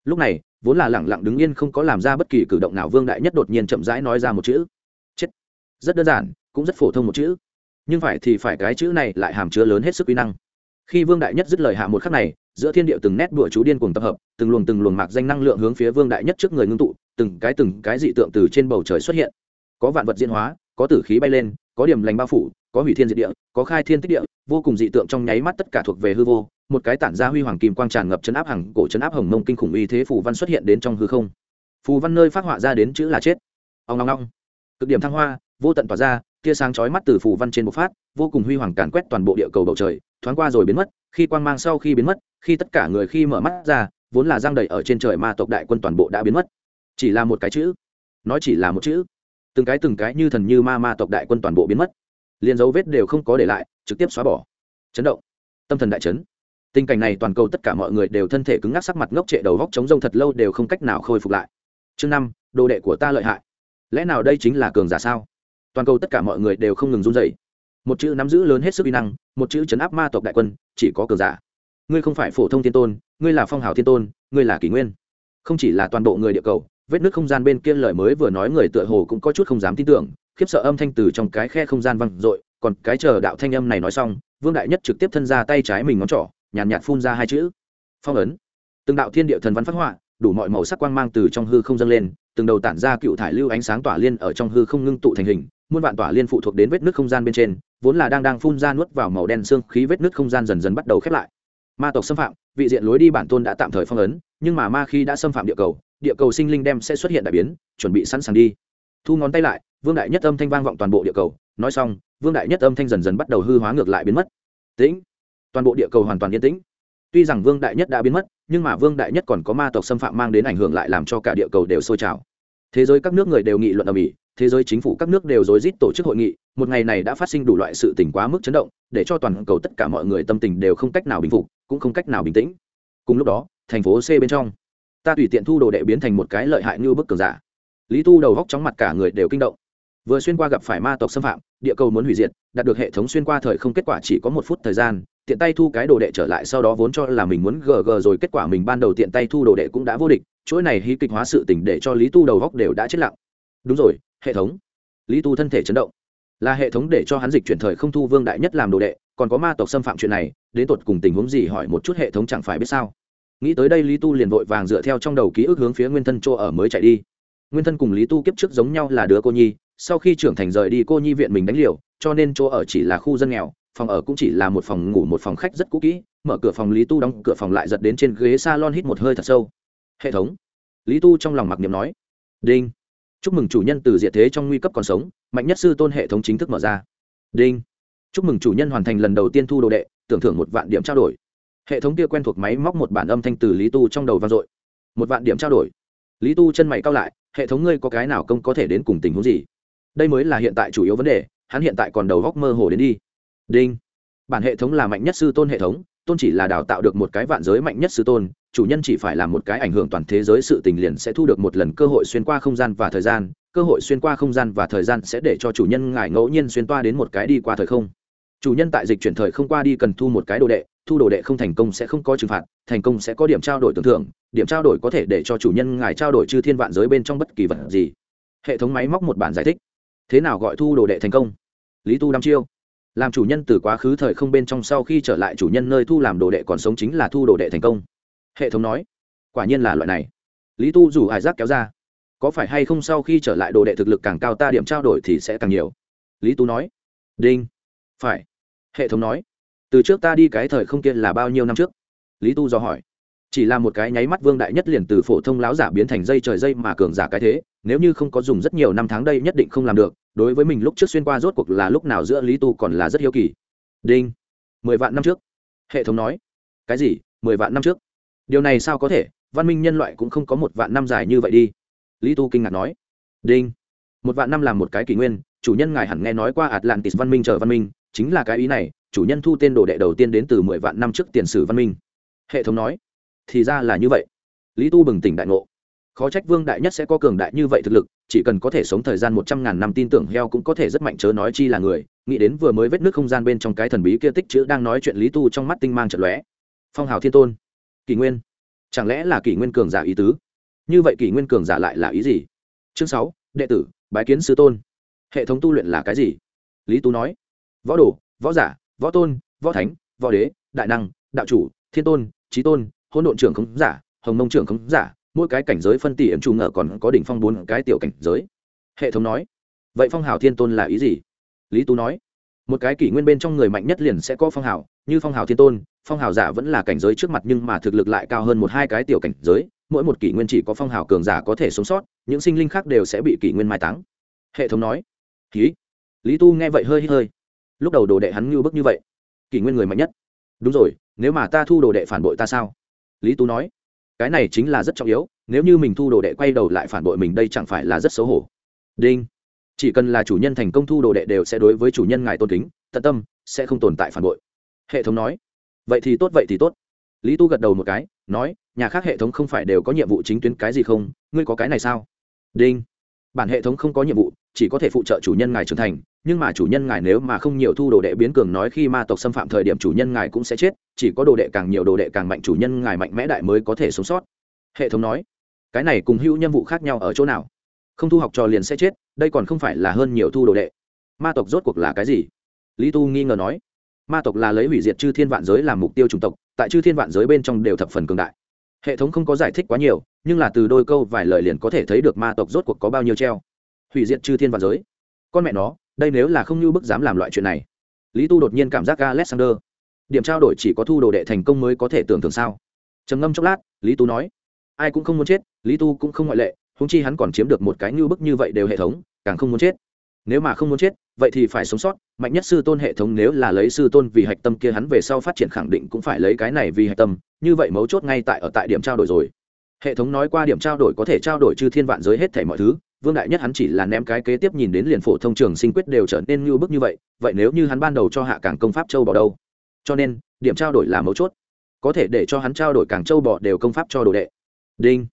A: Lúc này, vốn là lẳng lặng đứng yên không có làm ra bất kỳ cử động nào, vương đại nhất đột nhiên chậm rãi nói ra một chữ. Chết. Rất đơn giản, cũng rất phổ thông một chữ. Nhưng phải thì phải cái chữ này lại hàm chứa lớn hết sức uy năng. Khi vương đại nhất dứt lời hạ một khắc này, giữa thiên địa từng nét đùa chú điên cùng tập hợp, từng luồng từng luồng mạc danh năng lượng hướng phía vương đại nhất trước người ngưng tụ, từng cái từng cái dị tượng từ trên bầu trời xuất hiện. Có vạn vật diễn hóa, có tử khí bay lên, có điểm lành bao phủ có hủy thiên diệt địa, có khai thiên tích địa, vô cùng dị tượng trong nháy mắt tất cả thuộc về hư vô, một cái tản ra huy hoàng kim quang tràn ngập chấn áp hàng cổ chấn áp hồng mông kinh khủng uy thế phù văn xuất hiện đến trong hư không. Phù văn nơi phát họa ra đến chữ là chết. Ông ngong ngong cực điểm thăng hoa, vô tận tỏa ra, tia sáng chói mắt từ phù văn trên bộc phát, vô cùng huy hoàng càn quét toàn bộ địa cầu bầu trời, thoáng qua rồi biến mất, khi quang mang sau khi biến mất, khi tất cả người khi mở mắt ra, vốn là giang đầy ở trên trời ma tộc đại quân toàn bộ đã biến mất. Chỉ là một cái chữ. Nói chỉ là một chữ. Từng cái từng cái như thần như ma ma tộc đại quân toàn bộ biến mất liền dấu vết đều không có để lại, trực tiếp xóa bỏ. Chấn động. Tâm thần đại chấn. Tình cảnh này toàn cầu tất cả mọi người đều thân thể cứng ngắc sắc mặt ngốc trệ đầu góc chống rông thật lâu đều không cách nào khôi phục lại. Chương năm, đồ đệ của ta lợi hại. Lẽ nào đây chính là cường giả sao? Toàn cầu tất cả mọi người đều không ngừng run dậy một chữ nắm giữ lớn hết sức uy năng, một chữ chấn áp ma tộc đại quân, chỉ có cường giả. Ngươi không phải phổ thông thiên tôn, ngươi là phong hào thiên tôn, ngươi là kỷ nguyên. Không chỉ là toàn bộ người địa cầu, vết nước không gian bên kia lời mới vừa nói người tựa hồ cũng có chút không dám tin tưởng khiếp sợ âm thanh từ trong cái khe không gian văng r còn cái chờ đạo thanh âm này nói xong vương đại nhất trực tiếp thân ra tay trái mình ngón trỏ nhàn nhạt, nhạt phun ra hai chữ. Phong ấn. Từng đạo thiên địa thần văn phát họa đủ mọi màu sắc quang mang từ trong hư không dâng lên từng đầu tản ra cựu thải lưu ánh sáng tỏa liên ở trong hư không ngưng tụ thành hình muôn vạn tỏa liên phụ thuộc đến vết nước không gian bên trên vốn là đang đang phun ra nuốt vào màu đen xương khí vết nước không gian dần dần bắt đầu khép lại. Ma tộc xâm phạm vị diện lối đi bản tôn đã tạm thời phong ấn nhưng mà ma khi đã xâm phạm địa cầu địa cầu sinh linh đem sẽ xuất hiện đại biến chuẩn bị sẵn sàng đi thu ngón tay lại, vương đại nhất âm thanh vang vọng toàn bộ địa cầu. Nói xong, vương đại nhất âm thanh dần dần bắt đầu hư hóa ngược lại biến mất. Tĩnh. Toàn bộ địa cầu hoàn toàn yên tĩnh. Tuy rằng vương đại nhất đã biến mất, nhưng mà vương đại nhất còn có ma tộc xâm phạm mang đến ảnh hưởng lại làm cho cả địa cầu đều sôi trào. Thế giới các nước người đều nghị luận ở mỹ thế giới chính phủ các nước đều rối rít tổ chức hội nghị. Một ngày này đã phát sinh đủ loại sự tình quá mức chấn động, để cho toàn cầu tất cả mọi người tâm tình đều không cách nào bình phục, cũng không cách nào bình tĩnh. Cùng lúc đó, thành phố c bên trong, ta tùy tiện thu đồ đệ biến thành một cái lợi hại như bức cường giả lý tu đầu góc chóng mặt cả người đều kinh động. Vừa xuyên qua gặp phải ma tộc xâm phạm, địa cầu muốn hủy diệt, đạt được hệ thống xuyên qua thời không kết quả chỉ có một phút thời gian, tiện tay thu cái đồ đệ trở lại, sau đó vốn cho là mình muốn gg rồi, kết quả mình ban đầu tiện tay thu đồ đệ cũng đã vô địch, chuỗi này hí kịch hóa sự tình để cho lý tu đầu góc đều đã chết lặng. Đúng rồi, hệ thống. Lý tu thân thể chấn động. Là hệ thống để cho hắn dịch chuyển thời không thu vương đại nhất làm đồ đệ, còn có ma tộc xâm phạm chuyện này, đến tột cùng tình huống gì hỏi một chút hệ thống chẳng phải biết sao. Nghĩ tới đây lý tu liền vội vàng dựa theo trong đầu ký ức hướng phía nguyên thân chỗ ở mới chạy đi nguyên thân cùng lý tu kiếp trước giống nhau là đứa cô nhi, sau khi trưởng thành rời đi cô nhi viện mình đánh liều, cho nên chỗ ở chỉ là khu dân nghèo, phòng ở cũng chỉ là một phòng ngủ một phòng khách rất cũ kỹ, mở cửa phòng lý tu đóng cửa phòng lại giật đến trên ghế s a lon hít một hơi thật sâu. Hệ thống. Lý tu trong lòng mặc niệm nói. Đinh. Chúc mừng chủ nhân từ diệt thế trong nguy cấp còn sống, mạnh nhất sư tôn hệ thống chính thức mở ra. Đinh. Chúc mừng chủ nhân hoàn thành lần đầu tiên thu đồ đệ, tưởng thưởng một vạn điểm trao đổi. Hệ thống kia quen thuộc máy móc một bản âm thanh từ lý tu trong đầu vang dội. Một vạn điểm trao đổi. Lý tu chân mày cao lại hệ thống ngươi có cái nào công có thể đến cùng tình huống gì? Đây mới là hiện tại chủ yếu vấn đề, hắn hiện tại còn đầu góc mơ hồ đến đi. Đinh. Bản hệ thống là mạnh nhất sư tôn hệ thống, tôn chỉ là đào tạo được một cái vạn giới mạnh nhất sư tôn, chủ nhân chỉ phải làm một cái ảnh hưởng toàn thế giới sự tình liền sẽ thu được một lần cơ hội xuyên qua không gian và thời gian, cơ hội xuyên qua không gian và thời gian sẽ để cho chủ nhân ngài ngẫu nhiên xuyên toa đến một cái đi qua thời không chủ nhân tại dịch chuyển thời không qua đi cần thu một cái đồ đệ, thu đồ đệ không thành công sẽ không có trừng phạt, thành công sẽ có điểm trao đổi tưởng thưởng, điểm trao đổi có thể để cho chủ nhân ngài trao đổi chư thiên vạn giới bên trong bất kỳ vật gì. Hệ thống máy móc một bản giải thích. Thế nào gọi thu đồ đệ thành công? Lý tu đăm chiêu. Làm chủ nhân từ quá khứ thời không bên trong sau khi trở lại chủ nhân nơi thu làm đồ đệ còn sống chính là thu đồ đệ thành công. Hệ thống nói. Quả nhiên là loại này. Lý tu dù hải giác kéo ra. Có phải hay không sau khi trở lại đồ đệ thực lực càng cao ta điểm trao đổi thì sẽ càng nhiều? Lý tu nói. Đinh. Phải hệ thống nói, từ trước ta đi cái thời không kia là bao nhiêu năm trước? Lý tu do hỏi. Chỉ là một cái nháy mắt vương đại nhất liền từ phổ thông láo giả biến thành dây trời dây mà cường giả cái thế, nếu như không có dùng rất nhiều năm tháng đây nhất định không làm được, đối với mình lúc trước xuyên qua rốt cuộc là lúc nào giữa lý tu còn là rất hiếu kỳ. Đinh. Mười vạn năm trước. Hệ thống nói. Cái gì? Mười vạn năm trước? Điều này sao có thể? Văn minh nhân loại cũng không có một vạn năm dài như vậy đi. Lý tu kinh ngạc nói. Đinh. Một vạn năm là một cái kỷ nguyên, chủ nhân ngài hẳn nghe nói qua atlantis văn minh chờ văn minh chính là cái ý này, chủ nhân thu tên đồ đệ đầu tiên đến từ mười vạn năm trước tiền sử văn minh. Hệ thống nói, thì ra là như vậy. Lý tu bừng tỉnh đại ngộ. Khó trách vương đại nhất sẽ có cường đại như vậy thực lực, chỉ cần có thể sống thời gian một trăm ngàn năm tin tưởng heo cũng có thể rất mạnh chớ nói chi là người. Nghĩ đến vừa mới vết nước không gian bên trong cái thần bí kia tích chữ đang nói chuyện lý tu trong mắt tinh mang trận lóe. Phong hào thiên tôn. Kỷ nguyên. Chẳng lẽ là kỷ nguyên cường giả ý tứ? Như vậy kỷ nguyên cường giả lại là ý gì? Chương sáu, đệ tử, bái kiến sư tôn. Hệ thống tu luyện là cái gì? Lý tú nói võ đồ, võ giả, võ tôn, võ thánh, võ đế, đại năng, đạo chủ, thiên tôn trí tôn hôn độn trưởng khống giả, hồng mông trưởng khống giả, mỗi cái cảnh giới phân tỷ em trùng ở còn có đỉnh phong bốn cái tiểu cảnh giới. Hệ thống nói, vậy phong hào thiên tôn là ý gì? Lý tú nói, một cái kỷ nguyên bên trong người mạnh nhất liền sẽ có phong hào, như phong hào thiên tôn, phong hào giả vẫn là cảnh giới trước mặt nhưng mà thực lực lại cao hơn một hai cái tiểu cảnh giới, mỗi một kỷ nguyên chỉ có phong hào cường giả có thể sống sót, những sinh linh khác đều sẽ bị kỷ nguyên mai táng. Hệ thống nói ký lý tu nghe vậy hơi hơi lúc đầu đồ đệ hắn như bức như vậy. Kỷ nguyên người mạnh nhất. Đúng rồi, nếu mà ta thu đồ đệ phản bội ta sao? Lý Tú nói. Cái này chính là rất trọng yếu, nếu như mình thu đồ đệ quay đầu lại phản bội mình đây chẳng phải là rất xấu hổ. Đinh. Chỉ cần là chủ nhân thành công thu đồ đệ đều sẽ đối với chủ nhân ngài tôn kính, tận tâm, sẽ không tồn tại phản bội. Hệ thống nói. Vậy thì tốt, vậy thì tốt. Lý tu gật đầu một cái, nói, nhà khác hệ thống không phải đều có nhiệm vụ chính tuyến cái gì không? Ngươi có cái này sao? Đinh bản hệ thống không có nhiệm vụ, chỉ có thể phụ trợ chủ nhân ngài trưởng thành, nhưng mà chủ nhân ngài nếu mà không nhiều thu đồ đệ biến cường nói khi ma tộc xâm phạm thời điểm chủ nhân ngài cũng sẽ chết, chỉ có đồ đệ càng nhiều đồ đệ càng mạnh chủ nhân ngài mạnh mẽ đại mới có thể sống sót. Hệ thống nói. Cái này cùng hữu nhiệm vụ khác nhau ở chỗ nào? Không thu học trò liền sẽ chết, đây còn không phải là hơn nhiều thu đồ đệ. Ma tộc rốt cuộc là cái gì? Lý tu nghi ngờ nói. Ma tộc là lấy hủy diệt chư thiên vạn giới làm mục tiêu chủng tộc, tại chư thiên vạn giới bên trong đều thập phần cường đại hệ thống không có giải thích quá nhiều, nhưng là từ đôi câu vài lời liền có thể thấy được ma tộc rốt cuộc có bao nhiêu treo. Hủy diệt chư thiên và giới. Con mẹ nó, đây nếu là không như bức dám làm loại chuyện này. Lý tu đột nhiên cảm giác alexander. Điểm trao đổi chỉ có thu đồ đệ thành công mới có thể tưởng tượng sao? Trầm ngâm chốc lát, lý tu nói. Ai cũng không muốn chết, lý tu cũng không ngoại lệ húng chi hắn còn chiếm được một cái như bức như vậy đều hệ thống, càng không muốn chết. Nếu mà không muốn chết vậy thì phải sống sót, mạnh nhất sư tôn hệ thống nếu là lấy sư tôn vì hạch tâm kia hắn về sau phát triển khẳng định cũng phải lấy cái này vì hạch tâm, như vậy mấu chốt ngay tại ở tại điểm trao đổi rồi. Hệ thống nói qua điểm trao đổi có thể trao đổi chư thiên vạn giới hết thảy mọi thứ, vương đại nhất hắn chỉ là ném cái kế tiếp nhìn đến liền phổ thông trường sinh quyết đều trở nên như bức như vậy vậy nếu như hắn ban đầu cho hạ càng công pháp châu bò đâu? Cho nên, điểm trao đổi là mấu chốt, có thể để cho hắn trao đổi càng châu bò đều công pháp cho đồ đệ. Đinh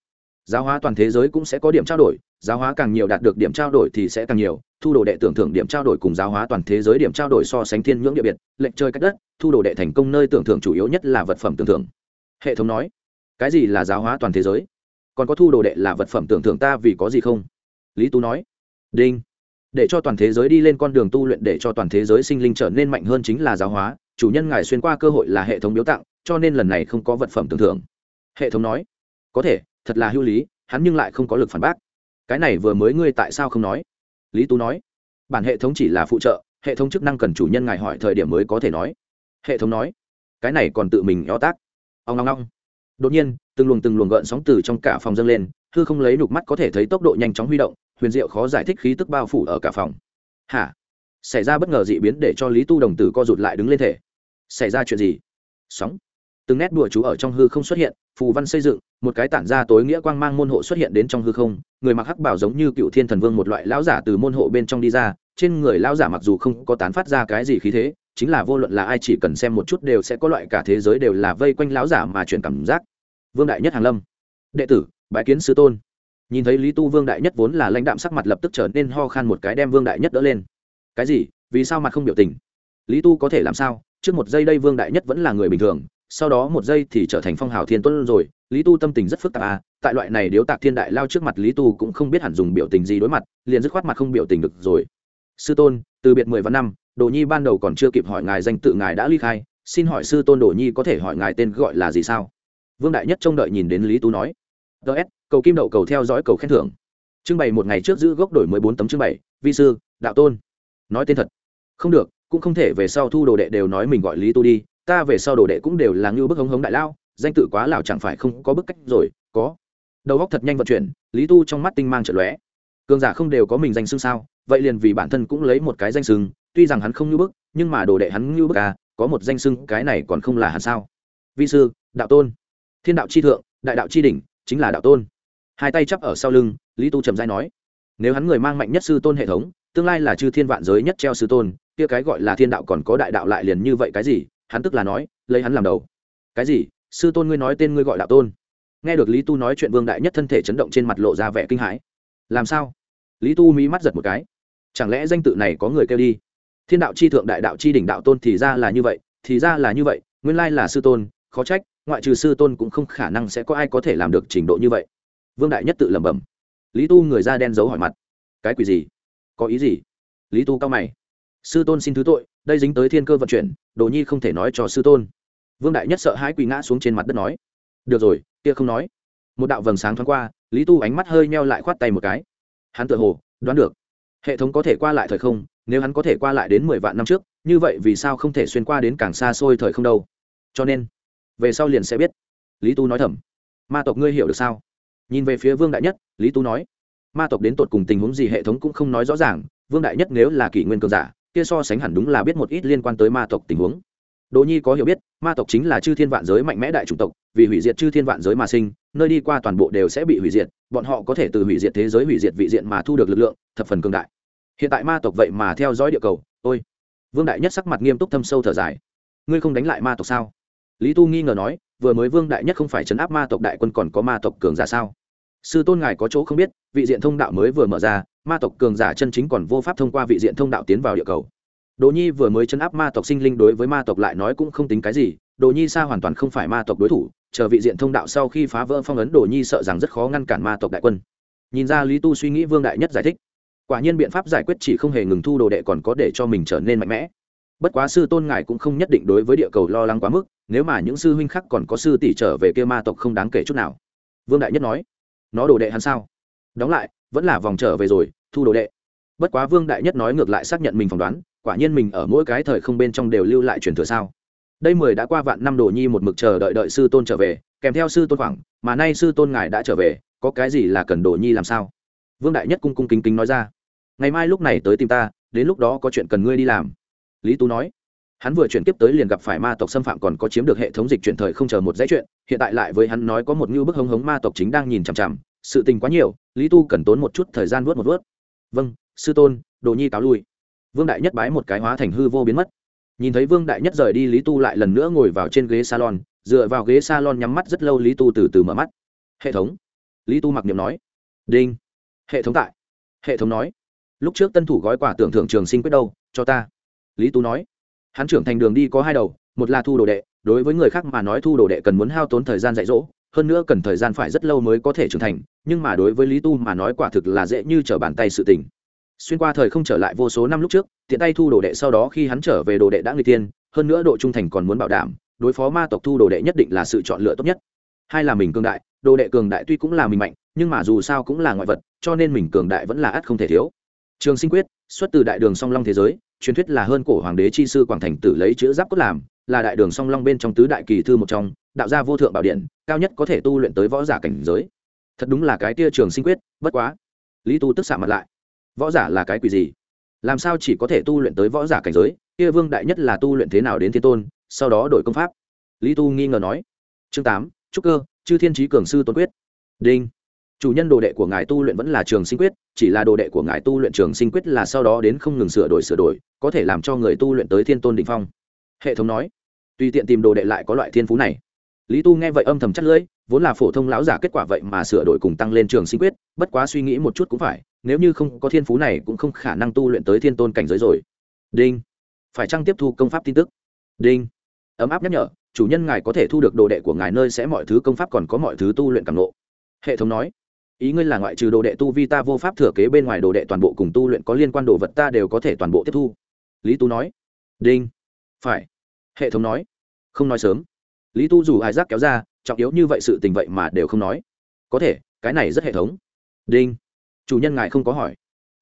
A: giáo hóa toàn thế giới cũng sẽ có điểm trao đổi, giáo hóa càng nhiều đạt được điểm trao đổi thì sẽ càng nhiều, thu đồ đệ tưởng thưởng điểm trao đổi cùng giáo hóa toàn thế giới điểm trao đổi so sánh thiên nhưỡng địa biệt lệnh chơi cách đất, thu đồ đệ thành công nơi tưởng thưởng chủ yếu nhất là vật phẩm tưởng thưởng. Hệ thống nói, cái gì là giáo hóa toàn thế giới? Còn có thu đồ đệ là vật phẩm tưởng thưởng ta vì có gì không? Lý tú nói, đinh, để cho toàn thế giới đi lên con đường tu luyện để cho toàn thế giới sinh linh trở nên mạnh hơn chính là giáo hóa, chủ nhân ngài xuyên qua cơ hội là hệ thống biếu tặng, cho nên lần này không có vật phẩm tưởng thưởng. Hệ thống nói, có thể thật là hữu lý, hắn nhưng lại không có lực phản bác. Cái này vừa mới ngươi tại sao không nói? Lý tú nói. Bản hệ thống chỉ là phụ trợ, hệ thống chức năng cần chủ nhân ngài hỏi thời điểm mới có thể nói. Hệ thống nói. Cái này còn tự mình nhó tác. Ông ngong ngong đột nhiên, từng luồng từng luồng gợn sóng từ trong cả phòng dâng lên thư không lấy nục mắt có thể thấy tốc độ nhanh chóng huy động, huyền diệu khó giải thích khí tức bao phủ ở cả phòng. Hả? Xảy ra bất ngờ dị biến để cho lý tu đồng tử co rụt lại đứng lên thể. Xảy ra chuyện gì? Sóng từng nét bùa chú ở trong hư không xuất hiện, phù văn xây dựng, một cái tản ra tối nghĩa quang mang môn hộ xuất hiện đến trong hư không. Người mặc hắc bảo giống như cựu thiên thần vương một loại lão giả từ môn hộ bên trong đi ra, trên người lão giả mặc dù không có tán phát ra cái gì khí thế, chính là vô luận là ai chỉ cần xem một chút đều sẽ có loại cả thế giới đều là vây quanh lão giả mà truyền cảm giác. Vương đại nhất hàng lâm. Đệ tử, bái kiến sư tôn. Nhìn thấy lý tu vương đại nhất vốn là lãnh đạm sắc mặt lập tức trở nên ho khan một cái đem vương đại nhất đỡ lên. Cái gì? Vì sao mặt không biểu tình? Lý tu có thể làm sao? Trước một giây đây vương đại nhất vẫn là người bình thường sau đó một giây thì trở thành phong hào thiên tuân rồi. Lý tu tâm tình rất phức tạp à tại loại này điếu tạc thiên đại lao trước mặt lý tu cũng không biết hẳn dùng biểu tình gì đối mặt, liền dứt khoát mặt không biểu tình được rồi. Sư tôn, từ biệt mười vạn năm, đồ nhi ban đầu còn chưa kịp hỏi ngài danh tự ngài đã ly khai, xin hỏi sư tôn đồ nhi có thể hỏi ngài tên gọi là gì sao? Vương đại nhất trông đợi nhìn đến lý tu nói. Ts cầu kim đậu cầu theo dõi cầu khen thưởng. Trưng bày một ngày trước giữ gốc đổi mười bốn tấm trưng bày, vi sư, đạo tôn. Nói tên thật. Không được, cũng không thể về sau thu đồ đệ đều nói mình gọi lý tu đi ta về sau đồ đệ cũng đều là ngưu bức hống hống đại lao, danh tự quá lào chẳng phải không có bức cách rồi, có. Đầu góc thật nhanh vận chuyển, lý tu trong mắt tinh mang trợ lóe. Cường giả không đều có mình danh xưng sao? Vậy liền vì bản thân cũng lấy một cái danh xưng, tuy rằng hắn không như bức, nhưng mà đồ đệ hắn như bức à có một danh xưng cái này còn không là hắn sao? Vi sư, đạo tôn. Thiên đạo chi thượng, đại đạo chi đỉnh, chính là đạo tôn. Hai tay chắp ở sau lưng, lý tu trầm dai nói. Nếu hắn người mang mạnh nhất sư tôn hệ thống, tương lai là chư thiên vạn giới nhất treo sư tôn, kia cái gọi là thiên đạo còn có đại đạo lại liền như vậy cái gì? Hắn tức là nói, lấy hắn làm đầu. Cái gì? Sư tôn ngươi nói tên ngươi gọi đạo tôn. Nghe được lý tu nói chuyện vương đại nhất thân thể chấn động trên mặt lộ ra vẻ kinh hãi. Làm sao? Lý tu mỹ mắt giật một cái. Chẳng lẽ danh tự này có người kêu đi? Thiên đạo c h i thượng đại đạo c h i đỉnh đạo tôn thì ra là như vậy, thì ra là như vậy, nguyên lai là sư tôn, khó trách, ngoại trừ sư tôn cũng không khả năng sẽ có ai có thể làm được trình độ như vậy. Vương đại nhất tự lẩm bẩm. Lý tu người da đen giấu hỏi mặt. Cái quỷ gì? Có ý gì? Lý tu cao mày. Sư tôn xin thứ tội, đây dính tới thiên cơ vận chuyển đồ nhi không thể nói cho sư tôn. Vương đại nhất sợ hãi quỳ ngã xuống trên mặt đất nói, được rồi, kia không nói. Một đạo vầng sáng thoáng qua, lý tu ánh mắt hơi meo lại khoát tay một cái. Hắn tự hồ, đoán được, hệ thống có thể qua lại thời không, nếu hắn có thể qua lại đến mười vạn năm trước, như vậy vì sao không thể xuyên qua đến càng xa xôi thời không đâu? Cho nên, về sau liền sẽ biết. Lý tu nói thầm, ma tộc ngươi hiểu được sao? Nhìn về phía vương đại nhất, lý tu nói, ma tộc đến tột cùng tình huống gì hệ thống cũng không nói rõ ràng, vương đại nhất nếu là kỷ nguyên cường giả kia so sánh hẳn đúng là biết một ít liên quan tới ma tộc tình huống Đỗ Nhi có hiểu biết, ma tộc chính là chư thiên vạn giới mạnh mẽ đại chủng tộc, vì hủy diệt chư thiên vạn giới mà sinh, nơi đi qua toàn bộ đều sẽ bị hủy diệt, bọn họ có thể từ hủy diệt thế giới hủy diệt vị diện mà thu được lực lượng, thập phần cường đại. Hiện tại ma tộc vậy mà theo dõi địa cầu, ôi. Vương đại nhất sắc mặt nghiêm túc thâm sâu thở dài. Ngươi không đánh lại ma tộc sao? Lý Tu nghi ngờ nói, vừa mới Vương đại nhất không phải trấn áp ma tộc đại quân còn có ma tộc cường giả sao? Sư tôn ngài có chỗ không biết, vị diện thông đạo mới vừa mở ra, ma tộc cường giả chân chính còn vô pháp thông qua vị diện thông đạo tiến vào địa cầu Đồ Nhi vừa mới chấn áp ma tộc sinh linh đối với ma tộc lại nói cũng không tính cái gì, Đồ Nhi xa hoàn toàn không phải ma tộc đối thủ, chờ vị diện thông đạo sau khi phá vỡ phong ấn Đồ Nhi sợ rằng rất khó ngăn cản ma tộc đại quân. Nhìn ra Lý Tu suy nghĩ Vương đại nhất giải thích, quả nhiên biện pháp giải quyết chỉ không hề ngừng thu đồ đệ còn có để cho mình trở nên mạnh mẽ. Bất quá sư tôn ngài cũng không nhất định đối với địa cầu lo lắng quá mức, nếu mà những sư huynh khác còn có sư tỷ trở về kia ma tộc không đáng kể chút nào. Vương đại nhất nói, nó đồ đệ hắn sao? Đóng lại, vẫn là vòng trở về rồi, thu đồ đệ. Bất quá Vương đại nhất nói ngược lại xác nhận mình phỏng đoán, quả nhiên mình ở mỗi cái thời không bên trong đều lưu lại truyền thừa sao. Đây mười đã qua vạn năm đồ nhi một mực chờ đợi đợi sư tôn trở về kèm theo sư tôn khoảng mà nay sư tôn ngài đã trở về có cái gì là cần đồ nhi làm sao? Vương đại nhất cung cung kính kính nói ra. Ngày mai lúc này tới tìm ta đến lúc đó có chuyện cần ngươi đi làm. Lý tú nói. Hắn vừa chuyển tiếp tới liền gặp phải ma tộc xâm phạm còn có chiếm được hệ thống dịch chuyển thời không chờ một dãy chuyện hiện tại lại với hắn nói có một ngưu bức hống hống ma tộc chính đang nhìn chằm chằm sự tình quá nhiều, lý tu cần tốn một chút thời gian vớt một vớt vâng sư tôn, đồ nhi cáo lui. Vương đại nhất bái một cái hóa thành hư vô biến mất. Nhìn thấy vương đại nhất rời đi, lý tu lại lần nữa ngồi vào trên ghế salon, dựa vào ghế salon nhắm mắt rất lâu, lý tu từ từ mở mắt. Hệ thống. Lý tu mặc niệm nói. Đinh. Hệ thống tại. Hệ thống nói. Lúc trước tân thủ gói quà tưởng thưởng trường sinh quyết đâu, cho ta. Lý tu nói. Hắn trưởng thành đường đi có hai đầu, một là thu đồ đệ, đối với người khác mà nói thu đồ đệ cần muốn hao tốn thời gian dạy dỗ hơn nữa cần thời gian phải rất lâu mới có thể trưởng thành, nhưng mà đối với lý tu mà nói quả thực là dễ như trở bàn tay sự tình. Xuyên qua thời không trở lại vô số năm lúc trước, tiện tay thu đồ đệ sau đó khi hắn trở về đồ đệ đã người tiên, hơn nữa độ trung thành còn muốn bảo đảm, đối phó ma tộc thu đồ đệ nhất định là sự chọn lựa tốt nhất. Hai là mình cường đại, đồ đệ cường đại tuy cũng là mình mạnh, nhưng mà dù sao cũng là ngoại vật, cho nên mình cường đại vẫn là ắt không thể thiếu. Trường sinh quyết, xuất từ đại đường song long thế giới, truyền thuyết là hơn cổ hoàng đế chi sư quảng thành tử lấy chữ giáp cốt làm là đại đường song long bên trong tứ đại kỳ thư một trong, đạo gia vô thượng bảo điện, cao nhất có thể tu luyện tới võ giả cảnh giới. Thật đúng là cái tia trường sinh quyết, bất quá. Lý tu tức xạ mặt lại. Võ giả là cái quỷ gì? Làm sao chỉ có thể tu luyện tới võ giả cảnh giới? Kia vương đại nhất là tu luyện thế nào đến thiên tôn, sau đó đổi công pháp? Lý tu nghi ngờ nói. Chương tám, trúc cơ, chư thiên trí cường sư tôn quyết. Đinh. Chủ nhân đồ đệ của ngài tu luyện vẫn là trường sinh quyết, chỉ là đồ đệ của ngài tu luyện trường sinh quyết là sau đó đến không ngừng sửa đổi sửa đổi, có thể làm cho người tu luyện tới thiên tôn đ ỉ n h phong. Hệ thống nói tùy tiện tìm đồ đệ lại có loại thiên phú này. Lý tu nghe vậy âm thầm chắc lưỡi, vốn là phổ thông lão giả kết quả vậy mà sửa đổi cùng tăng lên trường sinh quyết, bất quá suy nghĩ một chút cũng phải, nếu như không có thiên phú này cũng không khả năng tu luyện tới thiên tôn cảnh giới rồi. Đinh. Phải chăng tiếp thu công pháp tin tức? Đinh. Ấm áp nhắc nhở, chủ nhân ngài có thể thu được đồ đệ của ngài nơi sẽ mọi thứ công pháp còn có mọi thứ tu luyện cảm lộ hệ thống nói. Ý ngươi là ngoại trừ đồ đệ tu vi ta vô pháp thừa kế bên ngoài đồ đệ toàn bộ cùng tu luyện có liên quan đồ vật ta đều có thể toàn bộ tiếp thu. Lý tu nói. Đinh. Phải. Hệ thống nói không nói sớm. Lý tu dù ai giác kéo ra, trọng yếu như vậy sự tình vậy mà đều không nói. Có thể, cái này rất hệ thống. Đinh. Chủ nhân ngài không có hỏi.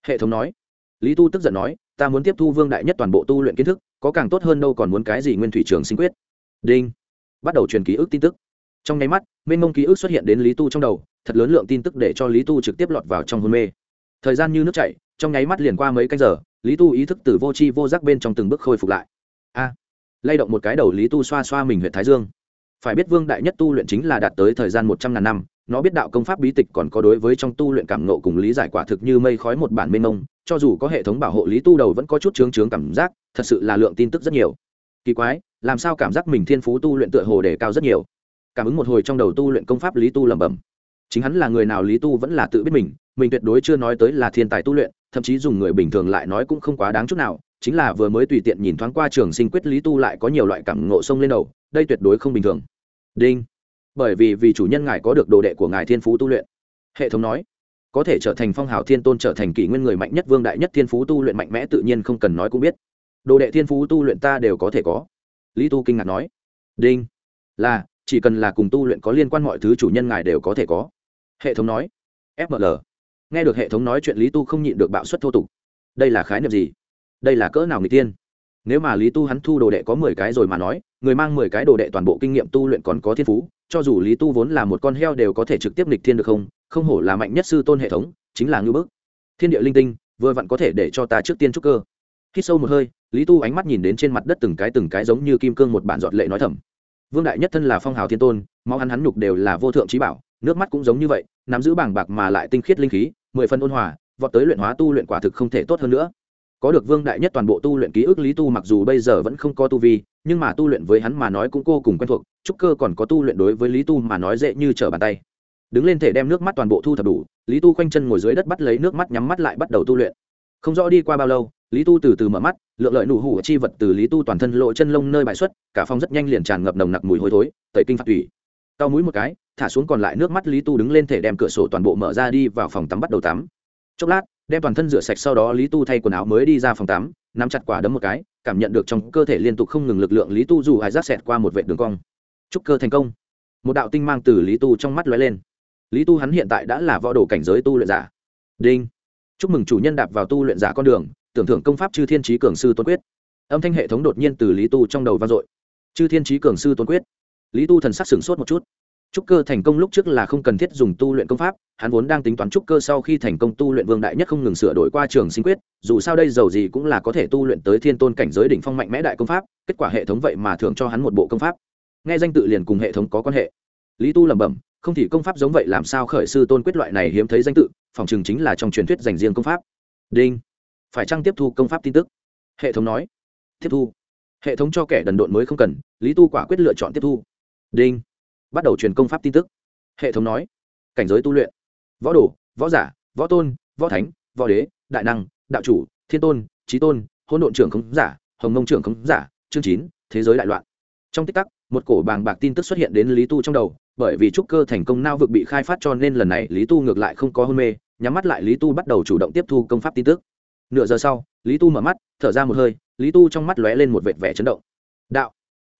A: Hệ thống nói. Lý tu tức giận nói, ta muốn tiếp thu vương đại nhất toàn bộ tu luyện kiến thức, có càng tốt hơn đâu còn muốn cái gì nguyên thủy trường sinh quyết. Đinh. Bắt đầu truyền ký ức tin tức. Trong nháy mắt, mênh mông ký ức xuất hiện đến lý tu trong đầu, thật lớn lượng tin tức để cho lý tu trực tiếp lọt vào trong hôn mê. Thời gian như nước chảy, trong nháy mắt liền qua mấy canh giờ, lý tu ý thức từ vô tri vô giác bên trong từng bước khôi phục lại. A lay động một cái đầu lý tu xoa xoa mình huyện thái dương. Phải biết vương đại nhất tu luyện chính là đạt tới thời gian một trăm ngàn năm, nó biết đạo công pháp bí tịch còn có đối với trong tu luyện cảm nộ cùng lý giải quả thực như mây khói một bản mênh mông, cho dù có hệ thống bảo hộ lý tu đầu vẫn có chút chướng chướng cảm giác, thật sự là lượng tin tức rất nhiều. Kỳ quái, làm sao cảm giác mình thiên phú tu luyện tựa hồ đề cao rất nhiều? Cảm ứng một hồi trong đầu tu luyện công pháp lý tu lẩm bẩm. Chính hắn là người nào lý tu vẫn là tự biết mình mình tuyệt đối chưa nói tới là thiên tài tu luyện, thậm chí dùng người bình thường lại nói cũng không quá đáng chút nào chính là vừa mới tùy tiện nhìn thoáng qua trường sinh quyết lý tu lại có nhiều loại cảm ngộ sông lên đầu, đây tuyệt đối không bình thường. Đinh. Bởi vì vì chủ nhân ngài có được đồ đệ của ngài thiên phú tu luyện. Hệ thống nói, có thể trở thành phong hào thiên tôn trở thành kỷ nguyên người mạnh nhất vương đại nhất thiên phú tu luyện mạnh mẽ tự nhiên không cần nói cũng biết. Đồ đệ thiên phú tu luyện ta đều có thể có. Lý tu kinh ngạc nói, đinh. Là, chỉ cần là cùng tu luyện có liên quan mọi thứ chủ nhân ngài đều có thể có. Hệ thống nói fml nghe được hệ thống nói chuyện lý tu không nhịn được bạo suất thô tục. Đây là khái niệm gì? Đây là cỡ nào người tiên? Nếu mà lý tu hắn thu đồ đệ có mười cái rồi mà nói, người mang mười cái đồ đệ toàn bộ kinh nghiệm tu luyện còn có thiên phú, cho dù lý tu vốn là một con heo đều có thể trực tiếp nghịch thiên được không? Không hổ là mạnh nhất sư tôn hệ thống, chính là ngưỡng bức. Thiên địa linh tinh, vừa vặn có thể để cho ta trước tiên trúc cơ. Khi sâu một hơi, lý tu ánh mắt nhìn đến trên mặt đất từng cái từng cái giống như kim cương một bản giọt lệ nói thầm. Vương đại nhất thân là phong hào thiên tôn, máu hắn hắn nhục đều là vô thượng trí bảo, nước mắt cũng giống như vậy, nắm giữ bảng bạc mà lại tinh khiết linh khí, mười phân ôn hòa, vọt tới luyện hóa tu luyện quả thực không thể tốt hơn nữa có được vương đại nhất toàn bộ tu luyện ký ức lý tu mặc dù bây giờ vẫn không có tu vi, nhưng mà tu luyện với hắn mà nói cũng vô cùng quen thuộc, trúc cơ còn có tu luyện đối với lý tu mà nói dễ như trở bàn tay. Đứng lên thể đem nước mắt toàn bộ thu thập đủ, lý tu khoanh chân ngồi dưới đất bắt lấy nước mắt nhắm mắt lại bắt đầu tu luyện. Không rõ đi qua bao lâu, lý tu từ từ mở mắt, lượng lợi nụ hủ chi vật từ lý tu toàn thân lộ chân lông nơi bãi xuất, cả phòng rất nhanh liền tràn ngập nồng nặc mùi hôi thối, tẩy kinh phạt tủy. Cao mũi một cái, thả xuống còn lại nước mắt lý tu đứng lên thể đem cửa sổ toàn bộ mở ra đi vào phòng tắm bắt đầu tắm. Chốc lát đem toàn thân rửa sạch sau đó lý tu thay quần áo mới đi ra phòng tắm, nắm chặt quả đấm một cái, cảm nhận được trong cơ thể liên tục không ngừng lực lượng lý tu dù hải rác xẹt qua một vệ đường cong. Chúc cơ thành công. Một đạo tinh mang từ lý tu trong mắt lóe lên. Lý tu hắn hiện tại đã là võ đồ cảnh giới tu luyện giả. Đinh. Chúc mừng chủ nhân đạp vào tu luyện giả con đường, tưởng thưởng công pháp chư thiên trí cường sư tôn quyết. Âm thanh hệ thống đột nhiên từ lý tu trong đầu vang dội. Chư thiên trí cường sư tôn quyết. Lý tu thần sắc sửng sốt một chút trúc cơ thành công lúc trước là không cần thiết dùng tu luyện công pháp, hắn vốn đang tính toán trúc cơ sau khi thành công tu luyện vương đại nhất không ngừng sửa đổi qua trường sinh quyết, dù sao đây giàu gì cũng là có thể tu luyện tới thiên tôn cảnh giới đỉnh phong mạnh mẽ đại công pháp, kết quả hệ thống vậy mà thưởng cho hắn một bộ công pháp. Nghe danh tự liền cùng hệ thống có quan hệ. Lý tu lẩm bẩm, không thì công pháp giống vậy làm sao khởi sư tôn quyết loại này hiếm thấy danh tự, phòng trường chính là trong truyền thuyết dành riêng công pháp. Đinh. Phải chăng tiếp thu công pháp tin tức? Hệ thống nói. Tiếp thu. Hệ thống cho kẻ đần độn mới không cần, lý tu quả quyết lựa chọn tiếp thu. Đinh bắt đầu truyền công pháp tin tức. Hệ thống nói, cảnh giới tu luyện, võ đồ, võ giả, võ tôn, võ thánh, võ đế, đại năng, đạo chủ, thiên tôn trí tôn hôn độn trưởng khống giả, hồng mông trưởng khống giả, chương chín, thế giới đại loạn. Trong tích tắc, một cổ bàng bạc tin tức xuất hiện đến lý tu trong đầu, bởi vì trúc cơ thành công nao vực bị khai phát cho nên lần này lý tu ngược lại không có hôn mê, nhắm mắt lại lý tu bắt đầu chủ động tiếp thu công pháp tin tức. Nửa giờ sau, lý tu mở mắt, thở ra một hơi, lý tu trong mắt lóe lên một vệt vẻ chấn động. Đạo,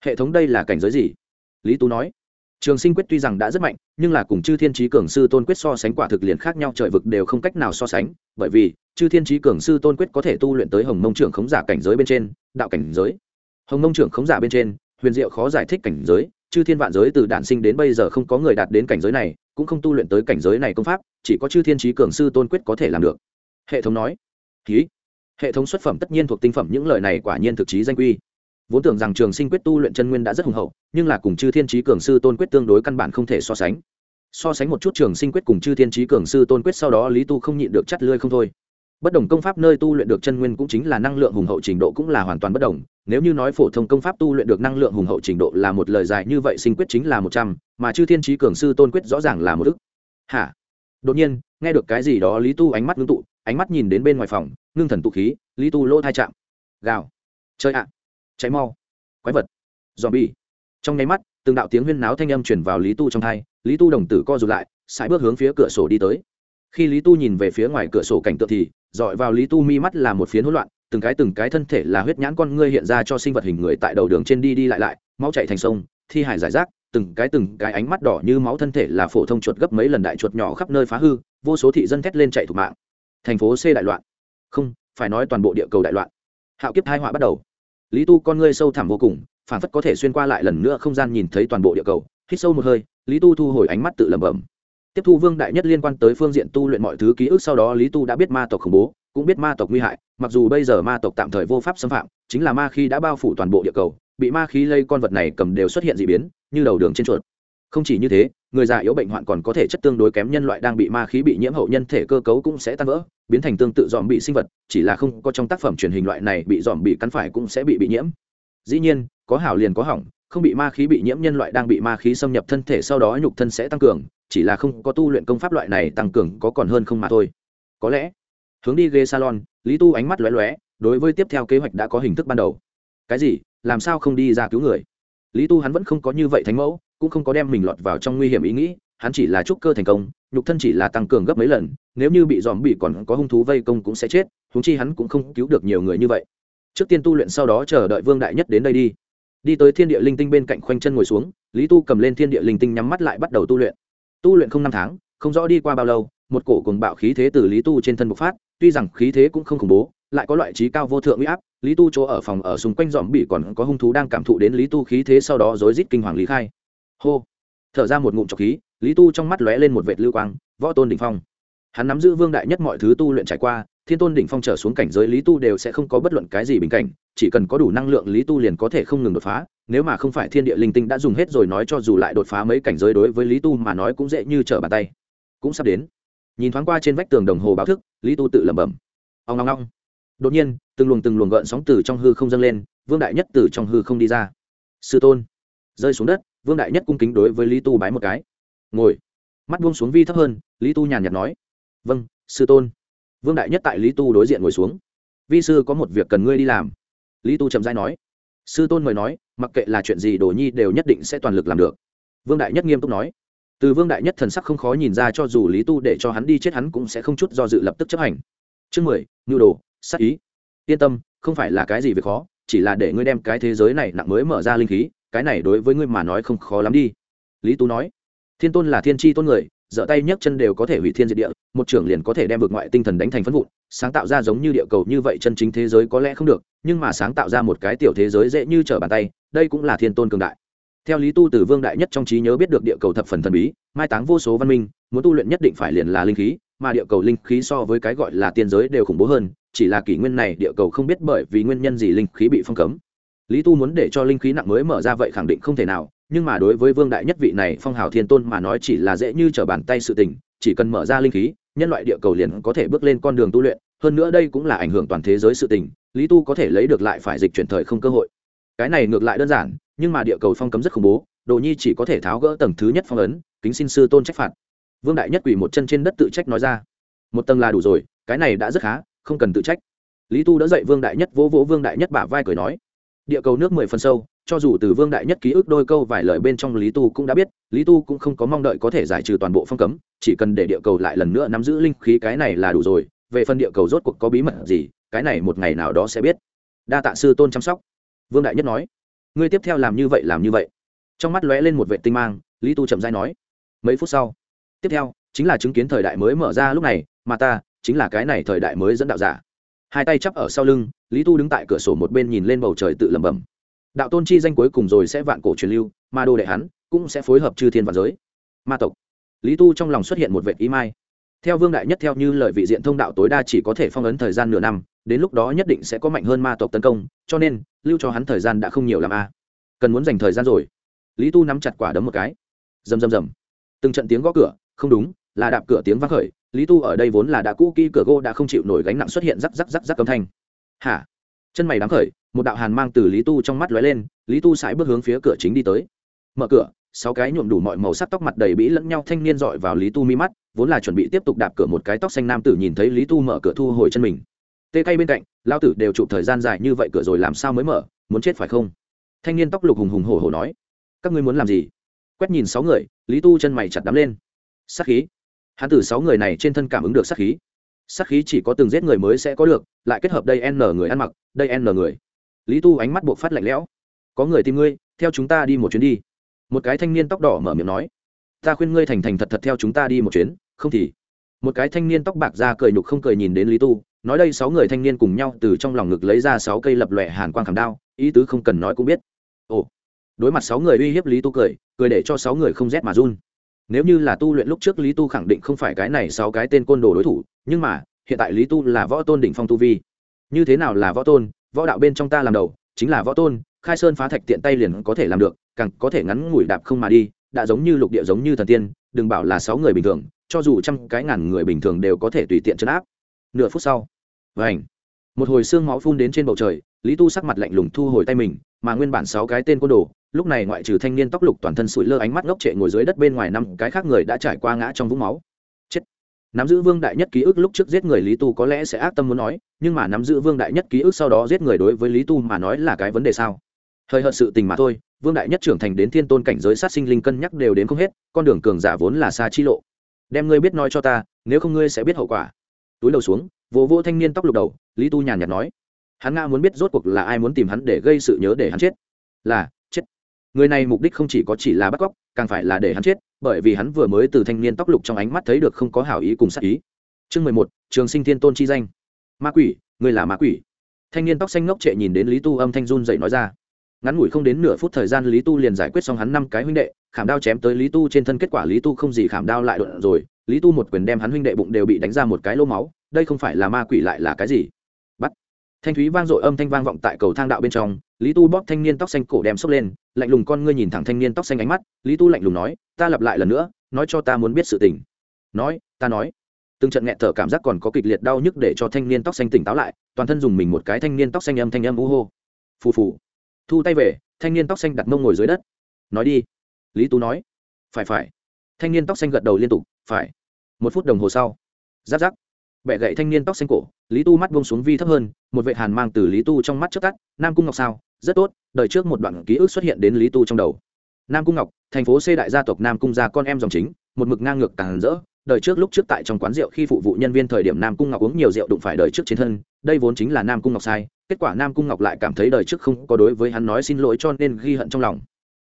A: hệ thống đây là cảnh giới gì? Lý tu nói trường sinh quyết tuy rằng đã rất mạnh, nhưng là cùng chư thiên trí cường sư tôn quyết so sánh quả thực liền khác nhau, trời vực đều không cách nào so sánh, bởi vì chư thiên trí cường sư tôn quyết có thể tu luyện tới hồng mông trưởng khống giả cảnh giới bên trên, đạo cảnh giới. Hồng mông trưởng khống giả bên trên, huyền diệu khó giải thích cảnh giới, chư thiên vạn giới từ đản sinh đến bây giờ không có người đạt đến cảnh giới này, cũng không tu luyện tới cảnh giới này công pháp, chỉ có chư thiên trí cường sư tôn quyết có thể làm được. Hệ thống nói ký hệ thống xuất phẩm tất nhiên thuộc tinh phẩm, những lời này quả nhiên thực chí danh quy vốn tưởng rằng trường sinh quyết tu luyện chân nguyên đã rất hùng hậu, nhưng là cùng chư thiên trí cường sư tôn quyết tương đối căn bản không thể so sánh. So sánh một chút trường sinh quyết cùng chư thiên trí cường sư tôn quyết sau đó lý tu không nhịn được chắt lươi không thôi. Bất đồng công pháp nơi tu luyện được chân nguyên cũng chính là năng lượng hùng hậu trình độ cũng là hoàn toàn bất đồng. Nếu như nói phổ thông công pháp tu luyện được năng lượng hùng hậu trình độ là một lời dài như vậy sinh quyết chính là một trăm, mà chư thiên trí cường sư tôn quyết rõ ràng là một ức. Hả? Đột nhiên, nghe được cái gì đó lý tu ánh mắt ngưng tụ, ánh mắt nhìn đến bên ngoài phòng, ngưng thần tụ khí, lý tu lỗ thai chạm. Gào. Chơi ạ cháy mau. Quái vật. Dòm bi trong nháy mắt, từng đạo tiếng huyên náo thanh âm chuyển vào lý tu trong thai lý tu đồng tử co rụt lại, sải bước hướng phía cửa sổ đi tới. Khi lý tu nhìn về phía ngoài cửa sổ cảnh tượng thì, dọi vào lý tu mi mắt là một phiến hỗn loạn, từng cái từng cái thân thể là huyết nhãn con ngươi hiện ra cho sinh vật hình người tại đầu đường trên đi đi lại lại, máu chạy thành sông, thi hải giải rác, từng cái từng cái ánh mắt đỏ như máu thân thể là phổ thông chuột gấp mấy lần đại chuột nhỏ khắp nơi phá hư, vô số thị dân thét lên chạy thủ mạng. Thành phố c đại loạn. Không, phải nói toàn bộ địa cầu đại loạn. Hạo kiếp hai họa bắt đầu lý tu con ngươi sâu thẳm vô cùng phản phất có thể xuyên qua lại lần nữa không gian nhìn thấy toàn bộ địa cầu, hít sâu một hơi, lý tu thu hồi ánh mắt tự lẩm bẩm. Tiếp thu vương đại nhất liên quan tới phương diện tu luyện mọi thứ ký ức sau đó lý tu đã biết ma tộc khủng bố, cũng biết ma tộc nguy hại, mặc dù bây giờ ma tộc tạm thời vô pháp xâm phạm, chính là ma khi đã bao phủ toàn bộ địa cầu, bị ma khí lây con vật này cầm đều xuất hiện d ị biến, như đầu đường trên chuột không chỉ như thế, người già yếu bệnh hoạn còn có thể chất tương đối kém nhân loại đang bị ma khí bị nhiễm hậu nhân thể cơ cấu cũng sẽ tan vỡ, biến thành tương tự dòm bị sinh vật, chỉ là không có trong tác phẩm truyền hình loại này bị dòm bị cắn phải cũng sẽ bị bị nhiễm. Dĩ nhiên, có hảo liền có hỏng, không bị ma khí bị nhiễm nhân loại đang bị ma khí xâm nhập thân thể sau đó nhục thân sẽ tăng cường, chỉ là không có tu luyện công pháp loại này tăng cường có còn hơn không mà thôi. Có lẽ, hướng đi ghê salon, lý tu ánh mắt lóe lóe, đối với tiếp theo kế hoạch đã có hình thức ban đầu. Cái gì? Làm sao không đi ra cứu người? Lý tu hắn vẫn không có như vậy thánh mẫu cũng không có đem mình lọt vào trong nguy hiểm ý nghĩ, hắn chỉ là trúc cơ thành công, nhục thân chỉ là tăng cường gấp mấy lần, nếu như bị dòm bị còn có hung thú vây công cũng sẽ chết húng chi hắn cũng không cứu được nhiều người như vậy. Trước tiên tu luyện sau đó chờ đợi vương đại nhất đến đây đi. Đi tới thiên địa linh tinh bên cạnh khoanh chân ngồi xuống, lý tu cầm lên thiên địa linh tinh nhắm mắt lại bắt đầu tu luyện. Tu luyện không năm tháng, không rõ đi qua bao lâu, một cổ cùng bạo khí thế từ lý tu trên thân bộc phát, tuy rằng khí thế cũng không khủng bố, lại có loại trí cao vô thượng uy áp, lý tu chỗ ở phòng ở xung quanh dòm bị còn có hung thú đang cảm thụ đến lý tu khí thế sau đó rối rít kinh hoàng lý khai hô. Thở ra một ngụm trọc khí, lý tu trong mắt lóe lên một vệt lưu quang, võ tôn đỉnh phong. Hắn nắm giữ vương đại nhất mọi thứ tu luyện trải qua, thiên tôn đỉnh phong trở xuống cảnh giới lý tu đều sẽ không có bất luận cái gì bình cảnh, chỉ cần có đủ năng lượng lý tu liền có thể không ngừng đột phá, nếu mà không phải thiên địa linh tinh đã dùng hết rồi nói cho dù lại đột phá mấy cảnh giới đối với lý tu mà nói cũng dễ như trở bàn tay. Cũng sắp đến. Nhìn thoáng qua trên vách tường đồng hồ báo thức, lý tu tự lẩm bẩm. Ông long long đột nhiên, từng luồng từng luồng gợn sóng từ trong hư không dâng lên, vương đại nhất từ trong hư không đi ra. Sư tôn, rơi xuống đất vương đại nhất cung kính đối với lý tu bái một cái. Ngồi. Mắt buông xuống vi thấp hơn, lý tu nhàn nhạt nói. Vâng sư tôn. Vương đại nhất tại lý tu đối diện ngồi xuống. Vi sư có một việc cần ngươi đi làm. Lý tu chậm dai nói. Sư tôn mời nói, mặc kệ là chuyện gì đồ nhi đều nhất định sẽ toàn lực làm được. Vương đại nhất nghiêm túc nói. Từ vương đại nhất thần sắc không khó nhìn ra cho dù lý tu để cho hắn đi chết hắn cũng sẽ không chút do dự lập tức chấp hành. Chương mười nhu đồ sắc ý. Yên tâm, không phải là cái gì việc khó, chỉ là để ngươi đem cái thế giới này nặng mới mở ra linh khí cái này đối với ngươi mà nói không khó lắm đi. Lý Tú nói, thiên tôn là thiên tri tôn người, dở tay nhấc chân đều có thể hủy thiên diệt địa, một trưởng liền có thể đem vượt ngoại tinh thần đánh thành phân vụn, sáng tạo ra giống như địa cầu như vậy chân chính thế giới có lẽ không được, nhưng mà sáng tạo ra một cái tiểu thế giới dễ như trở bàn tay, đây cũng là thiên tôn cường đại. Theo lý tu từ vương đại nhất trong trí nhớ biết được địa cầu thập phần thần bí, mai táng vô số văn minh, muốn tu luyện nhất định phải liền là linh khí, mà địa cầu linh khí so với cái gọi là tiên giới đều khủng bố hơn, chỉ là kỷ nguyên này địa cầu không biết bởi vì nguyên nhân gì linh khí bị phong cấm lý tu muốn để cho linh khí nặng mới mở ra vậy khẳng định không thể nào, nhưng mà đối với vương đại nhất vị này phong hào thiên tôn mà nói chỉ là dễ như trở bàn tay sự tình, chỉ cần mở ra linh khí, nhân loại địa cầu liền có thể bước lên con đường tu luyện, hơn nữa đây cũng là ảnh hưởng toàn thế giới sự tình, lý tu có thể lấy được lại phải dịch chuyển thời không cơ hội. Cái này ngược lại đơn giản, nhưng mà địa cầu phong cấm rất khủng bố, đồ nhi chỉ có thể tháo gỡ tầng thứ nhất phong ấn, kính xin sư tôn trách phạt. Vương đại nhất quỳ một chân trên đất tự trách nói ra. Một tầng là đủ rồi, cái này đã rất khá, không cần tự trách. Lý tu đỡ dậy vương đại nhất, vỗ vỗ vương đại nhất bả vai cười nói địa cầu nước mười phần sâu, cho dù từ vương đại nhất ký ức đôi câu vài lời bên trong lý tu cũng đã biết, lý tu cũng không có mong đợi có thể giải trừ toàn bộ phong cấm, chỉ cần để địa cầu lại lần nữa nắm giữ linh khí cái này là đủ rồi, về phần địa cầu rốt cuộc có bí mật gì, cái này một ngày nào đó sẽ biết. Đa tạ sư tôn chăm sóc. Vương đại nhất nói, ngươi tiếp theo làm như vậy, làm như vậy. Trong mắt lóe lên một vệ tinh mang, lý tu chậm dai nói, mấy phút sau, tiếp theo, chính là chứng kiến thời đại mới mở ra lúc này, mà ta, chính là cái này thời đại mới dẫn đạo giả hai tay chắp ở sau lưng, lý tu đứng tại cửa sổ một bên nhìn lên bầu trời tự lẩm bẩm. Đạo tôn chi danh cuối cùng rồi sẽ vạn cổ truyền lưu ma đô đệ hắn cũng sẽ phối hợp chư thiên và giới. Ma tộc. Lý tu trong lòng xuất hiện một vệ ý mai. Theo vương đại nhất theo như lời vị diện thông đạo tối đa chỉ có thể phong ấn thời gian nửa năm, đến lúc đó nhất định sẽ có mạnh hơn ma tộc tấn công, cho nên, lưu cho hắn thời gian đã không nhiều làm a. Cần muốn dành thời gian rồi. Lý tu nắm chặt quả đấm một cái. Rầm rầm rầm. Từng trận tiếng gõ cửa, không đúng là đạp cửa tiếng vang khởi, lý tu ở đây vốn là đã cũ kỹ, cửa gỗ đã không chịu nổi gánh nặng xuất hiện rắc rắc rắc rắc âm thanh. Hả? Chân mày đáng khởi, một đạo hàn mang từ lý tu trong mắt lóe lên, lý tu sải bước hướng phía cửa chính đi tới. Mở cửa, sáu cái nhuộm đủ mọi màu sắc tóc mặt đầy bĩ lẫn nhau thanh niên dọi vào lý tu mi mắt, vốn là chuẩn bị tiếp tục đạp cửa một cái tóc xanh nam tử nhìn thấy lý tu mở cửa thu hồi chân mình. Tê cay bên cạnh lao tử đều chụp thời gian dài như vậy cửa rồi làm sao mới mở, muốn chết phải không? Thanh niên tóc lục hùng hùng hổ hổ nói. Các ngươi muốn làm gì? Quét nhìn sáu người, lý tu chân mày chặt đắm lên. Sắc khí hắn từ sáu người này trên thân cảm ứng được sát khí. Sát khí chỉ có từng giết người mới sẽ có được, lại kết hợp đây n người ăn mặc, đây n người. Lý tu ánh mắt buộc phát lạnh lẽo. Có người tìm ngươi, theo chúng ta đi một chuyến đi. Một cái thanh niên tóc đỏ mở miệng nói. Ta khuyên ngươi thành thành thật thật theo chúng ta đi một chuyến, không thì. Một cái thanh niên tóc bạc ra cười nhục không cười nhìn đến lý tu, nói đây sáu người thanh niên cùng nhau từ trong lòng ngực lấy ra sáu cây lập lòe hàn quang khảm đao, ý tứ không cần nói cũng biết. Ồ. Đối mặt sáu người uy hiếp lý tu cười cười để cho sáu người không rét mà run nếu như là tu luyện lúc trước, lý tu khẳng định không phải cái này sáu cái tên côn đồ đối thủ, nhưng mà, hiện tại lý tu là võ tôn đỉnh phong tu vi. Như thế nào là võ tôn? Võ đạo bên trong ta làm đầu, chính là võ tôn, khai sơn phá thạch tiện tay liền có thể làm được, càng có thể ngắn ngủi đạp không mà đi, đã giống như lục địa giống như thần tiên, đừng bảo là sáu người bình thường, cho dù trăm cái ngàn người bình thường đều có thể tùy tiện chấn áp. Nửa phút sau vảnh một hồi xương máu phun đến trên bầu trời, lý tu sắc mặt lạnh lùng thu hồi tay mình, mà nguyên bản sáu cái tên côn đồ, lúc này ngoại trừ thanh niên tóc lục toàn thân sủi lơ ánh mắt ngốc trệ ngồi dưới đất bên ngoài năm cái khác người đã trải qua ngã trong vũng máu. Chết. Nắm giữ vương đại nhất ký ức lúc trước giết người lý tu có lẽ sẽ ác tâm muốn nói, nhưng mà nắm giữ vương đại nhất ký ức sau đó giết người đối với lý tu mà nói là cái vấn đề sao? Hơi hợt sự tình mà thôi, vương đại nhất trưởng thành đến thiên tôn cảnh giới sát sinh linh cân nhắc đều đến không hết, con đường cường giả vốn là xa chi lộ. Đem ngươi biết nói cho ta, nếu không ngươi sẽ biết hậu quả. Túi đầu xuống vô vô thanh niên tóc lục đầu, lý tu nhàn nhạt nói, hắn nga muốn biết rốt cuộc là ai muốn tìm hắn để gây sự nhớ để hắn chết. Là, chết. Người này mục đích không chỉ có chỉ là bắt cóc, càng phải là để hắn chết, bởi vì hắn vừa mới từ thanh niên tóc lục trong ánh mắt thấy được không có hảo ý cùng sát ý. Chương mười một, trường sinh thiên tôn chi danh. Ma quỷ người là ma quỷ. Thanh niên tóc xanh ngốc trệ nhìn đến lý tu âm thanh run dậy nói ra. Ngắn ngủi không đến nửa phút thời gian, lý tu liền giải quyết xong hắn năm cái huynh đệ, khảm đao chém tới lý tu trên thân kết quả lý tu không gì khảm đao lại đột rồi. Lý tu một quyền đem hắn huynh đệ bụng đều bị đánh ra một cái lô máu đây không phải là ma quỷ lại là cái gì? Bắt. Thanh thúy vang dội âm thanh vang vọng tại cầu thang đạo bên trong, lý tu bóp thanh niên tóc xanh cổ đem sốc lên, lạnh lùng con ngươi nhìn thẳng thanh niên tóc xanh ánh mắt, lý tu lạnh lùng nói, ta lặp lại lần nữa, nói cho ta muốn biết sự tình. Nói, ta nói. Từng trận nghẹn thở cảm giác còn có kịch liệt đau nhức để cho thanh niên tóc xanh tỉnh táo lại, toàn thân dùng mình một cái thanh niên tóc xanh âm thanh âm u hô. Phù phù. Thu tay về, thanh niên tóc xanh đặt mông ngồi dưới đất. Nói đi. Lý tú nói. Phải phải. Thanh niên tóc xanh gật đầu liên tục, phải. Một phút đồng hồ sau. Giáp giáp bẻ gậy thanh niên tóc xanh cổ, lý tu mắt buông xuống vi thấp hơn, một vệ hàn mang từ lý tu trong mắt trước tắt, nam cung ngọc sao? Rất tốt, đời trước một đoạn ký ức xuất hiện đến lý tu trong đầu. Nam cung ngọc, thành phố c đại gia tộc nam cung gia con em dòng chính, một mực ngang ngược càng rỡ, đời trước lúc trước tại trong quán rượu khi phụ vụ nhân viên thời điểm nam cung ngọc uống nhiều rượu đụng phải đời trước trên thân, đây vốn chính là nam cung ngọc sai, kết quả nam cung ngọc lại cảm thấy đời trước không có đối với hắn nói xin lỗi cho nên ghi hận trong lòng.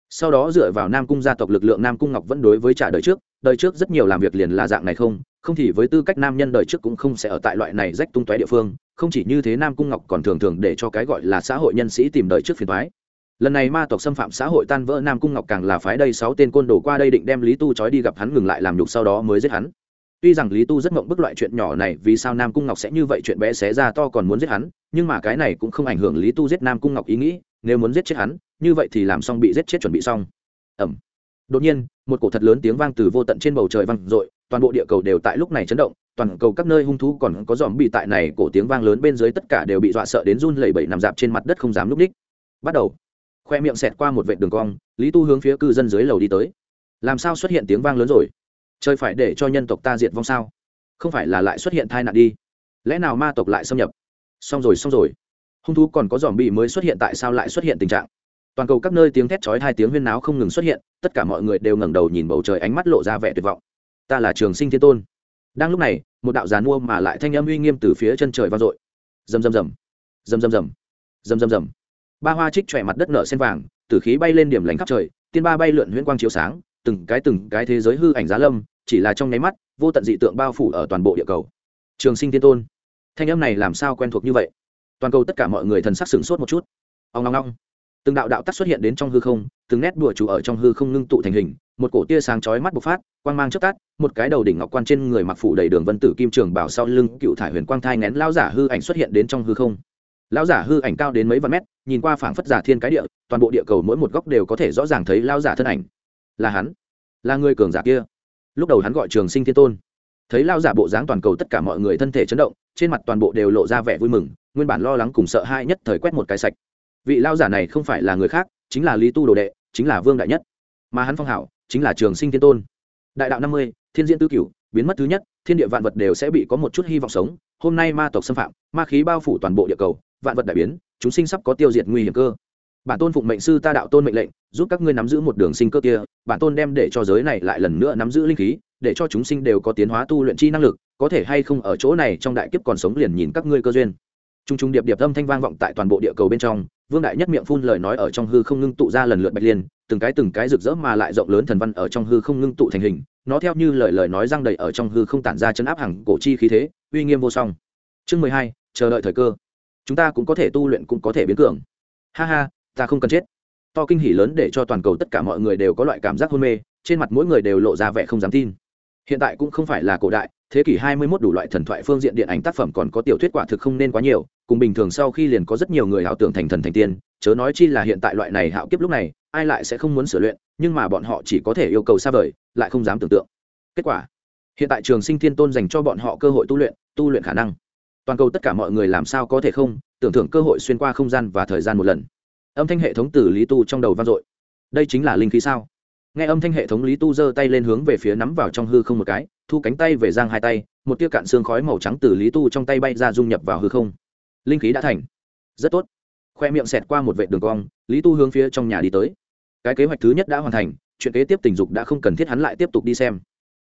A: Sau đó dựa vào nam cung gia tộc lực lượng nam cung ngọc vẫn đối với trả đời trước đời trước rất nhiều làm việc liền là dạng này không không thì với tư cách nam nhân đời trước cũng không sẽ ở tại loại này rách tung tóe địa phương, không chỉ như thế nam cung ngọc còn thường thường để cho cái gọi là xã hội nhân sĩ tìm đời trước phiền thoái lần này ma tộc xâm phạm xã hội tan vỡ, nam cung ngọc càng là phái đây sáu tên côn đồ qua đây định đem lý tu trói đi gặp hắn ngừng lại làm nhục sau đó mới giết hắn. Tuy rằng lý tu rất mộng bức loại chuyện nhỏ này, vì sao nam cung ngọc sẽ như vậy chuyện bé xé ra to còn muốn giết hắn, nhưng mà cái này cũng không ảnh hưởng lý tu giết nam cung ngọc ý nghĩ, nếu muốn giết chết hắn, như vậy thì làm xong bị giết chết chuẩn bị xong. Ẩm. Đột nhiên, một cổ thật lớn tiếng vang từ vô tận trên bầu trời vang r toàn bộ địa cầu đều tại lúc này chấn động, toàn cầu các nơi hung thú còn có dòm bị tại này, cổ tiếng vang lớn bên dưới tất cả đều bị dọa sợ đến run lẩy bẩy nằm dạp trên mặt đất không dám lúc ních bắt đầu. Khoe miệng xẹt qua một vệ đường cong, lý tu hướng phía cư dân dưới lầu đi tới. Làm sao xuất hiện tiếng vang lớn rồi? Chơi phải để cho nhân tộc ta diệt vong sao? Không phải là lại xuất hiện tai nạn đi. Lẽ nào ma tộc lại xâm nhập? Xong rồi xong rồi. Hung thú còn có dòm bị mới xuất hiện tại sao lại xuất hiện tình trạng? Toàn cầu các nơi tiếng thét chói hai tiếng huyên náo không ngừng xuất hiện, tất cả mọi người đều ngẩng đầu nhìn bầu trời, ánh mắt lộ ra vẻ tuyệt vọng ta là trường sinh thiên tôn. Đang lúc này, một đạo giàn mua mà lại thanh âm uy nghiêm từ phía chân trời vang dội. Rầm rầm rầm. Rầm rầm rầm. Rầm rầm rầm. Ba hoa trích chòe mặt đất nở sen vàng, tử khí bay lên điểm lánh khắp trời, tiên ba bay lượn huyễn quang chiếu sáng, từng cái từng cái thế giới hư ảnh giá lâm, chỉ là trong nháy mắt, vô tận dị tượng bao phủ ở toàn bộ địa cầu. Trường sinh thiên tôn. Thanh âm này làm sao quen thuộc như vậy? Toàn cầu tất cả mọi người thần sắc sửng sốt một chút. Ông long long từng đạo đạo tắc xuất hiện đến trong hư không, từng nét đùa chủ ở trong hư không ngưng tụ thành hình một cổ tia sáng chói mắt bộc phát, quang mang chớp tắt, một cái đầu đỉnh ngọc quan trên người mặc phủ đầy đường vân tử kim trường bảo sau lưng cựu thải huyền quang thai nén lao giả hư ảnh xuất hiện đến trong hư không. Lao giả hư ảnh cao đến mấy vạn mét, nhìn qua phảng phất giả thiên cái địa, toàn bộ địa cầu mỗi một góc đều có thể rõ ràng thấy lao giả thân ảnh. Là hắn, là người cường giả kia. Lúc đầu hắn gọi trường sinh thiên tôn. Thấy lao giả bộ dáng toàn cầu tất cả mọi người thân thể chấn động, trên mặt toàn bộ đều lộ ra vẻ vui mừng, nguyên bản lo lắng cùng sợ hãi nhất thời quét một cái sạch. Vị lao giả này không phải là người khác, chính là lý tu đồ đệ, chính là vương đại nhất. Mà hắn phong hảo chính là trường sinh thiên tôn. Đại đạo năm mươi, thiên diễn tư cửu, biến mất thứ nhất, thiên địa vạn vật đều sẽ bị có một chút hy vọng sống. Hôm nay ma tộc xâm phạm, ma khí bao phủ toàn bộ địa cầu, vạn vật đại biến, chúng sinh sắp có tiêu diệt nguy hiểm cơ. Bản tôn phụng mệnh sư ta đạo tôn mệnh lệnh, giúp các ngươi nắm giữ một đường sinh cơ kia. Bản tôn đem để cho giới này lại lần nữa nắm giữ linh khí, để cho chúng sinh đều có tiến hóa tu luyện chi năng lực, có thể hay không ở chỗ này trong đại kiếp còn sống liền nhìn các ngươi cơ duyên. Trung trung điệp điệp âm thanh vang vọng tại toàn bộ địa cầu bên trong, Vương đại nhất miệng phun lời nói ở trong hư không ngưng tụ ra lần lượt bạch liên, từng cái từng cái rực rỡ mà lại rộng lớn thần văn ở trong hư không ngưng tụ thành hình, nó theo như lời lời nói răng đầy ở trong hư không tản ra chấn áp hàng cổ chi khí thế, uy nghiêm vô song. Chương mười hai, chờ đợi thời cơ. Chúng ta cũng có thể tu luyện cũng có thể biến cường. Ha ha, ta không cần chết. To kinh hỉ lớn để cho toàn cầu tất cả mọi người đều có loại cảm giác hôn mê, trên mặt mỗi người đều lộ ra vẻ không dám tin. Hiện tại cũng không phải là cổ đại, thế kỷ 21 đủ loại thần thoại phương diện điện ảnh tác phẩm còn có tiểu thuyết quả thực không nên quá nhiều, cùng bình thường sau khi liền có rất nhiều người ảo tưởng thành thần thành tiên, chớ nói chi là hiện tại loại này hạo kiếp lúc này, ai lại sẽ không muốn sửa luyện, nhưng mà bọn họ chỉ có thể yêu cầu xa vời, lại không dám tưởng tượng. Kết quả, hiện tại Trường Sinh Thiên Tôn dành cho bọn họ cơ hội tu luyện, tu luyện khả năng. toàn cầu tất cả mọi người làm sao có thể không tưởng thưởng cơ hội xuyên qua không gian và thời gian một lần âm thanh hệ thống từ lý tu trong đầu vang dội đây chính là linh khí sao nghe âm thanh hệ thống lý tu giơ tay lên hướng về phía nắm vào trong hư không một cái, thu cánh tay về giang hai tay, một tia cạn xương khói màu trắng từ lý tu trong tay bay ra dung nhập vào hư không. Linh khí đã thành. Rất tốt. Khoe miệng xẹt qua một vệ đường cong, lý tu hướng phía trong nhà đi tới. Cái kế hoạch thứ nhất đã hoàn thành, chuyện kế tiếp tình dục đã không cần thiết hắn lại tiếp tục đi xem.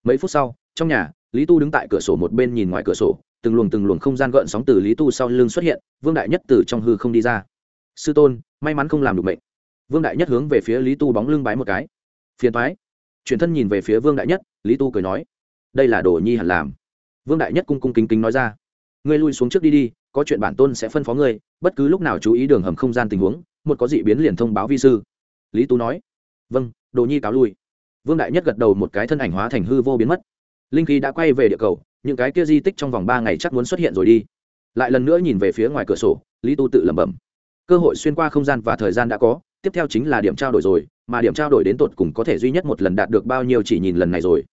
A: Mấy phút sau, trong nhà, lý tu đứng tại cửa sổ một bên nhìn ngoài cửa sổ, từng luồng từng luồng không gian gợn sóng từ lý tu sau lưng xuất hiện, vương đại nhất từ trong hư không đi ra. Sư tôn, may mắn không làm được mệnh. Vương đại nhất hướng về phía lý tu bóng lưng bái một cái phiền thoái. Chuyển thân nhìn về phía vương đại nhất, lý tu cười nói, đây là đồ nhi hẳn làm. Vương đại nhất cung cung kính kính nói ra, ngươi lui xuống trước đi đi, có chuyện bản tôn sẽ phân phó ngươi, bất cứ lúc nào chú ý đường hầm không gian tình huống, một có dị biến liền thông báo vi sư. Lý tú nói vâng đồ nhi cáo lui. Vương đại nhất gật đầu một cái thân ảnh hóa thành hư vô biến mất. Linh khí đã quay về địa cầu, những cái kia di tích trong vòng ba ngày chắc muốn xuất hiện rồi đi. Lại lần nữa nhìn về phía ngoài cửa sổ, lý tu tự lẩm bẩm, cơ hội xuyên qua không gian và thời gian đã có tiếp theo chính là điểm trao đổi rồi, mà điểm trao đổi đến tột cùng có thể duy nhất một lần đạt được bao nhiêu chỉ nhìn lần này rồi.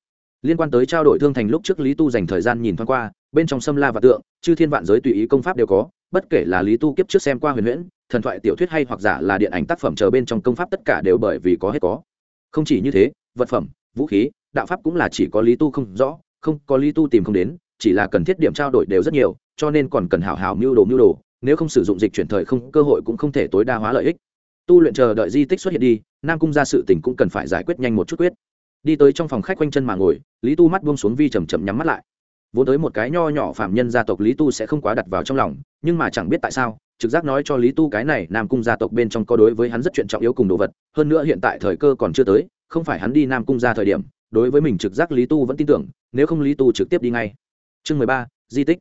A: Liên quan tới trao đổi thương thành lúc trước lý tu dành thời gian nhìn thoáng qua, bên trong sâm la và tượng, chư thiên vạn giới tùy ý công pháp đều có, bất kể là lý tu kiếp trước xem qua huyền huyễn, thần thoại tiểu thuyết hay hoặc giả là điện ảnh tác phẩm chờ bên trong công pháp tất cả đều bởi vì có hết có. Không chỉ như thế, vật phẩm, vũ khí, đạo pháp cũng là chỉ có lý tu không rõ, không có lý tu tìm không đến, chỉ là cần thiết điểm trao đổi đều rất nhiều, cho nên còn cần hào hào mưu đồ mưu đồ, nếu không sử dụng dịch chuyển thời không, cơ hội cũng không thể tối đa hóa lợi ích tu luyện chờ đợi di tích xuất hiện đi, nam cung ra sự tình cũng cần phải giải quyết nhanh một chút quyết. Đi tới trong phòng khách quanh chân mà ngồi, lý tu mắt buông xuống vi chầm chậm nhắm mắt lại. Vốn tới một cái nho nhỏ phạm nhân gia tộc lý tu sẽ không quá đặt vào trong lòng, nhưng mà chẳng biết tại sao, trực giác nói cho lý tu cái này nam cung gia tộc bên trong có đối với hắn rất chuyện trọng yếu cùng đồ vật, hơn nữa hiện tại thời cơ còn chưa tới, không phải hắn đi nam cung ra thời điểm, đối với mình trực giác lý tu vẫn tin tưởng, nếu không lý tu trực tiếp đi ngay. Chương mười ba, di tích.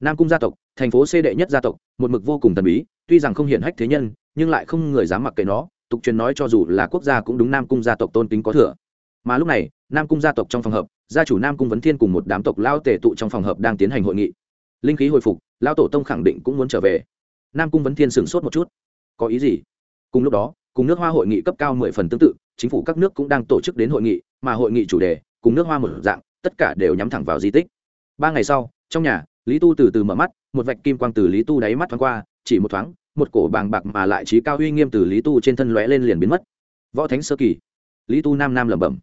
A: Nam cung gia tộc, thành phố c đệ nhất gia tộc, một mực vô cùng thần bí, tuy rằng không hiện hách thế nhân nhưng lại không người dám mặc kệ nó, tục truyền nói cho dù là quốc gia cũng đúng nam cung gia tộc tôn kính có thừa. Mà lúc này, nam cung gia tộc trong phòng hợp gia chủ nam cung vấn thiên cùng một đám tộc lao tề tụ trong phòng hợp đang tiến hành hội nghị. Linh khí hồi phục, lao tổ tông khẳng định cũng muốn trở về. Nam cung vấn thiên sửng sốt một chút. Có ý gì? Cùng lúc đó, cùng nước hoa hội nghị cấp cao mười phần tương tự, chính phủ các nước cũng đang tổ chức đến hội nghị, mà hội nghị chủ đề, cùng nước hoa một dạng, tất cả đều nhắm thẳng vào di tích. Ba ngày sau, trong nhà, lý tu từ từ mở mắt, một vạch kim quang từ lý tu đáy mắt thoáng qua, chỉ một thoáng một cổ bàng bạc mà lại trí cao uy nghiêm từ lý tu trên thân lóe lên liền biến mất. Võ thánh sơ kỳ. Lý tu nam nam lẩm bẩm.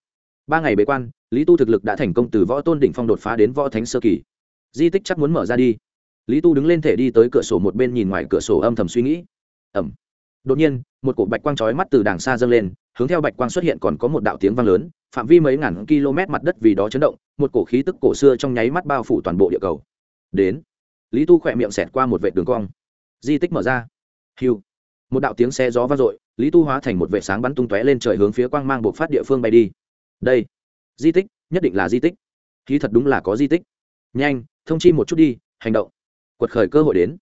A: Ba ngày bế quan, lý tu thực lực đã thành công từ võ tôn đỉnh phong đột phá đến võ thánh sơ kỳ. Di tích chắc muốn mở ra đi. Lý tu đứng lên thể đi tới cửa sổ một bên nhìn ngoài cửa sổ âm thầm suy nghĩ. Ẩm. Đột nhiên, một cổ bạch quang trói mắt từ đàng xa dâng lên, hướng theo bạch quang xuất hiện còn có một đạo tiếng vang lớn, phạm vi mấy ngàn km mặt đất vì đó chấn động, một cổ khí tức cổ xưa trong nháy mắt bao phủ toàn bộ địa cầu. Đến. Lý tu khỏe miệng xẹt qua một vệ đường cong. Di tích mở ra hiu. Một đạo tiếng xe gió vang dội, lý tu hóa thành một vệ sáng bắn tung tóe lên trời hướng phía quang mang buộc phát địa phương bay đi. Đây, di tích, nhất định là di tích. Khí thật đúng là có di tích. Nhanh, thông chi một chút đi, hành động. Quật khởi cơ hội đến.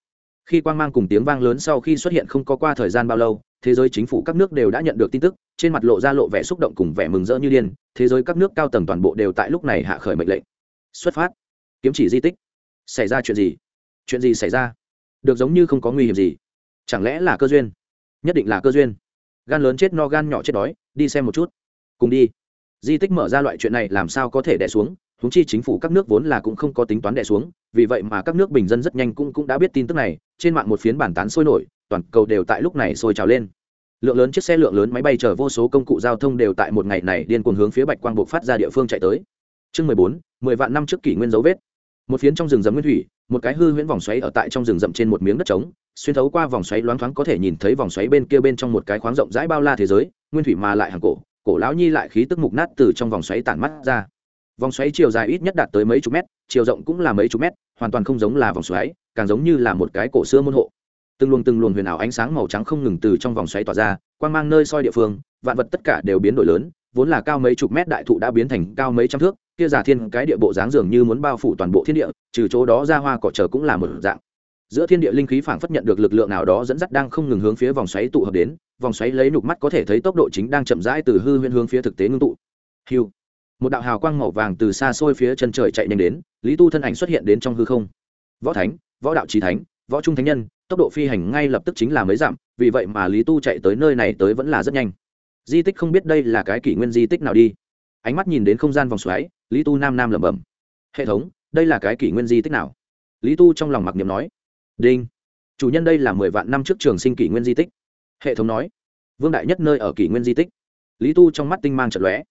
A: Khi quang mang cùng tiếng vang lớn sau khi xuất hiện không có qua thời gian bao lâu, thế giới chính phủ các nước đều đã nhận được tin tức, trên mặt lộ ra lộ vẻ xúc động cùng vẻ mừng rỡ như điên, thế giới các nước cao tầng toàn bộ đều tại lúc này hạ khởi mệnh lệnh. Xuất phát. Kiếm chỉ di tích. Xảy ra chuyện gì? Chuyện gì xảy ra? Được giống như không có nguy hiểm gì chẳng lẽ là cơ duyên? Nhất định là cơ duyên. Gan lớn chết no, gan nhỏ chết đói, đi xem một chút. Cùng đi. Di tích mở ra loại chuyện này làm sao có thể đẻ xuống? Húng chi chính phủ các nước vốn là cũng không có tính toán đẻ xuống, vì vậy mà các nước bình dân rất nhanh cũng cũng đã biết tin tức này, trên mạng một phiến bản tán sôi nổi, toàn cầu đều tại lúc này sôi trào lên. Lượng lớn chiếc xe, lượng lớn máy bay chở vô số công cụ giao thông đều tại một ngày này điên cuồng hướng phía bạch quang buộc phát ra địa phương chạy tới. Chương mười bốn, mười vạn năm trước kỷ nguyên dấu vết. Một phiến trong rừng rậm nguyên thủy một cái hư huyễn vòng xoáy ở tại trong rừng rậm trên một miếng đất trống, xuyên thấu qua vòng xoáy loáng thoáng có thể nhìn thấy vòng xoáy bên kia bên trong một cái khoáng rộng rãi bao la thế giới, nguyên thủy mà lại hàng cổ cổ lão nhi lại khí tức mục nát từ trong vòng xoáy tản mắt ra. Vòng xoáy chiều dài ít nhất đạt tới mấy chục mét, chiều rộng cũng là mấy chục mét, hoàn toàn không giống là vòng xoáy, càng giống như là một cái cổ xưa môn hộ. Từng luồng từng luồng huyền ảo ánh sáng màu trắng không ngừng từ trong vòng xoáy tỏa ra, quang mang nơi soi địa phương, vạn vật tất cả đều biến đổi lớn, vốn là cao mấy chục mét đại thụ đã biến thành cao mấy trăm thước kia giả thiên cái địa bộ dáng dường như muốn bao phủ toàn bộ thiên địa, trừ chỗ đó ra hoa cỏ chờ cũng là một dạng. Giữa thiên địa linh khí phảng phất nhận được lực lượng nào đó dẫn dắt đang không ngừng hướng phía vòng xoáy tụ hợp đến, vòng xoáy lấy nục mắt có thể thấy tốc độ chính đang chậm rãi từ hư huyễn hướng phía thực tế ngưng tụ. Hiu. Một đạo hào quang màu vàng từ xa xôi phía chân trời chạy nhanh đến, lý tu thân ảnh xuất hiện đến trong hư không. Võ thánh, võ đạo trí thánh, võ trung thánh nhân, tốc độ phi hành ngay lập tức chính là mấy dặm vì vậy mà lý tu chạy tới nơi này tới vẫn là rất nhanh. Di tích không biết đây là cái kỷ nguyên di tích nào đi. Ánh mắt nhìn đến không gian vòng xoáy lý tu nam nam lẩm bẩm. Hệ thống, đây là cái kỷ nguyên di tích nào? Lý tu trong lòng mặc niệm nói. Đinh. Chủ nhân đây là mười vạn năm trước trường sinh kỷ nguyên di tích. Hệ thống nói. Vương đại nhất nơi ở kỷ nguyên di tích. Lý tu trong mắt tinh mang trận lóe.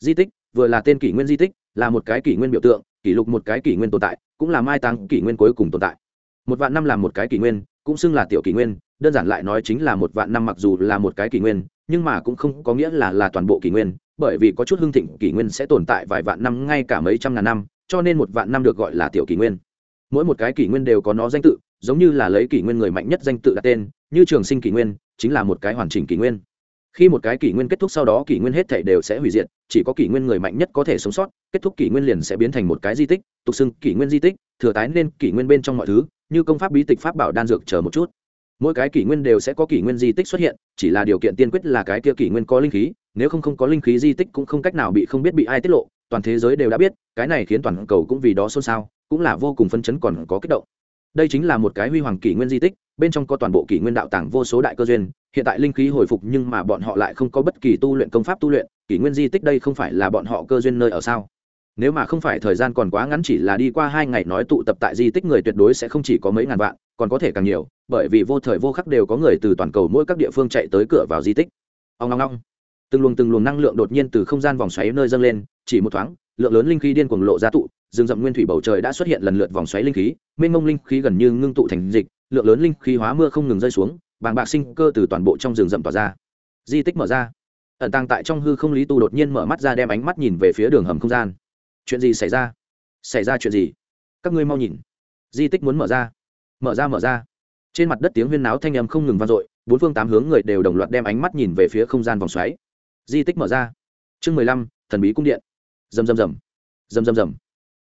A: Di tích, vừa là tên kỷ nguyên di tích, là một cái kỷ nguyên biểu tượng, kỷ lục một cái kỷ nguyên tồn tại, cũng là mai tăng kỷ nguyên cuối cùng tồn tại. Một vạn năm là một cái kỷ nguyên, cũng xưng là tiểu kỷ nguyên, đơn giản lại nói chính là một vạn năm mặc dù là một cái kỷ nguyên, nhưng mà cũng không có nghĩa là là toàn bộ kỷ nguyên bởi vì có chút hưng thịnh kỷ nguyên sẽ tồn tại vài vạn năm ngay cả mấy trăm ngàn năm, cho nên một vạn năm được gọi là tiểu kỷ nguyên. Mỗi một cái kỷ nguyên đều có nó danh tự, giống như là lấy kỷ nguyên người mạnh nhất danh tự đặt tên, như trường sinh kỷ nguyên, chính là một cái hoàn chỉnh kỷ nguyên. Khi một cái kỷ nguyên kết thúc sau đó kỷ nguyên hết thể đều sẽ hủy diệt, chỉ có kỷ nguyên người mạnh nhất có thể sống sót, kết thúc kỷ nguyên liền sẽ biến thành một cái di tích, tục xưng kỷ nguyên di tích, thừa tái nên kỷ nguyên bên trong mọi thứ, như công pháp bí tịch pháp bảo đan dược chờ một chút mỗi cái kỷ nguyên đều sẽ có kỷ nguyên di tích xuất hiện, chỉ là điều kiện tiên quyết là cái kia kỷ nguyên có linh khí, nếu không không có linh khí di tích cũng không cách nào bị không biết bị ai tiết lộ, toàn thế giới đều đã biết, cái này khiến toàn cầu cũng vì đó xôn xao, cũng là vô cùng phân chấn còn có kích động. Đây chính là một cái huy hoàng kỷ nguyên di tích, bên trong có toàn bộ kỷ nguyên đạo tàng vô số đại cơ duyên, hiện tại linh khí hồi phục nhưng mà bọn họ lại không có bất kỳ tu luyện công pháp tu luyện, kỷ nguyên di tích đây không phải là bọn họ cơ duyên nơi ở sao? Nếu mà không phải thời gian còn quá ngắn chỉ là đi qua hai ngày nói tụ tập tại di tích người tuyệt đối sẽ không chỉ có mấy ngàn vạn còn có thể càng nhiều, bởi vì vô thời vô khắc đều có người từ toàn cầu mỗi các địa phương chạy tới cửa vào di tích. Ông long long từng luồng từng luồng năng lượng đột nhiên từ không gian vòng xoáy nơi dâng lên, chỉ một thoáng, lượng lớn linh khí điên cuồng lộ ra tụ, rừng rậm nguyên thủy bầu trời đã xuất hiện lần lượt vòng xoáy linh khí, mênh mông linh khí gần như ngưng tụ thành dịch, lượng lớn linh khí hóa mưa không ngừng rơi xuống, bàng bạc sinh cơ từ toàn bộ trong rừng rậm tỏa ra. Di tích mở ra. Ẩn tàng tại trong hư không lý tu đột nhiên mở mắt ra đem ánh mắt nhìn về phía đường hầm không gian. Chuyện gì xảy ra? Xảy ra chuyện gì? Các ngươi mau nhìn. Di tích muốn mở ra mở ra mở ra. Trên mặt đất tiếng huyên náo thanh âm không ngừng vang dội, bốn phương tám hướng người đều đồng loạt đem ánh mắt nhìn về phía không gian vòng xoáy. Di tích mở ra. Chương mười lăm, thần bí cung điện. Rầm rầm rầm. Rầm rầm rầm.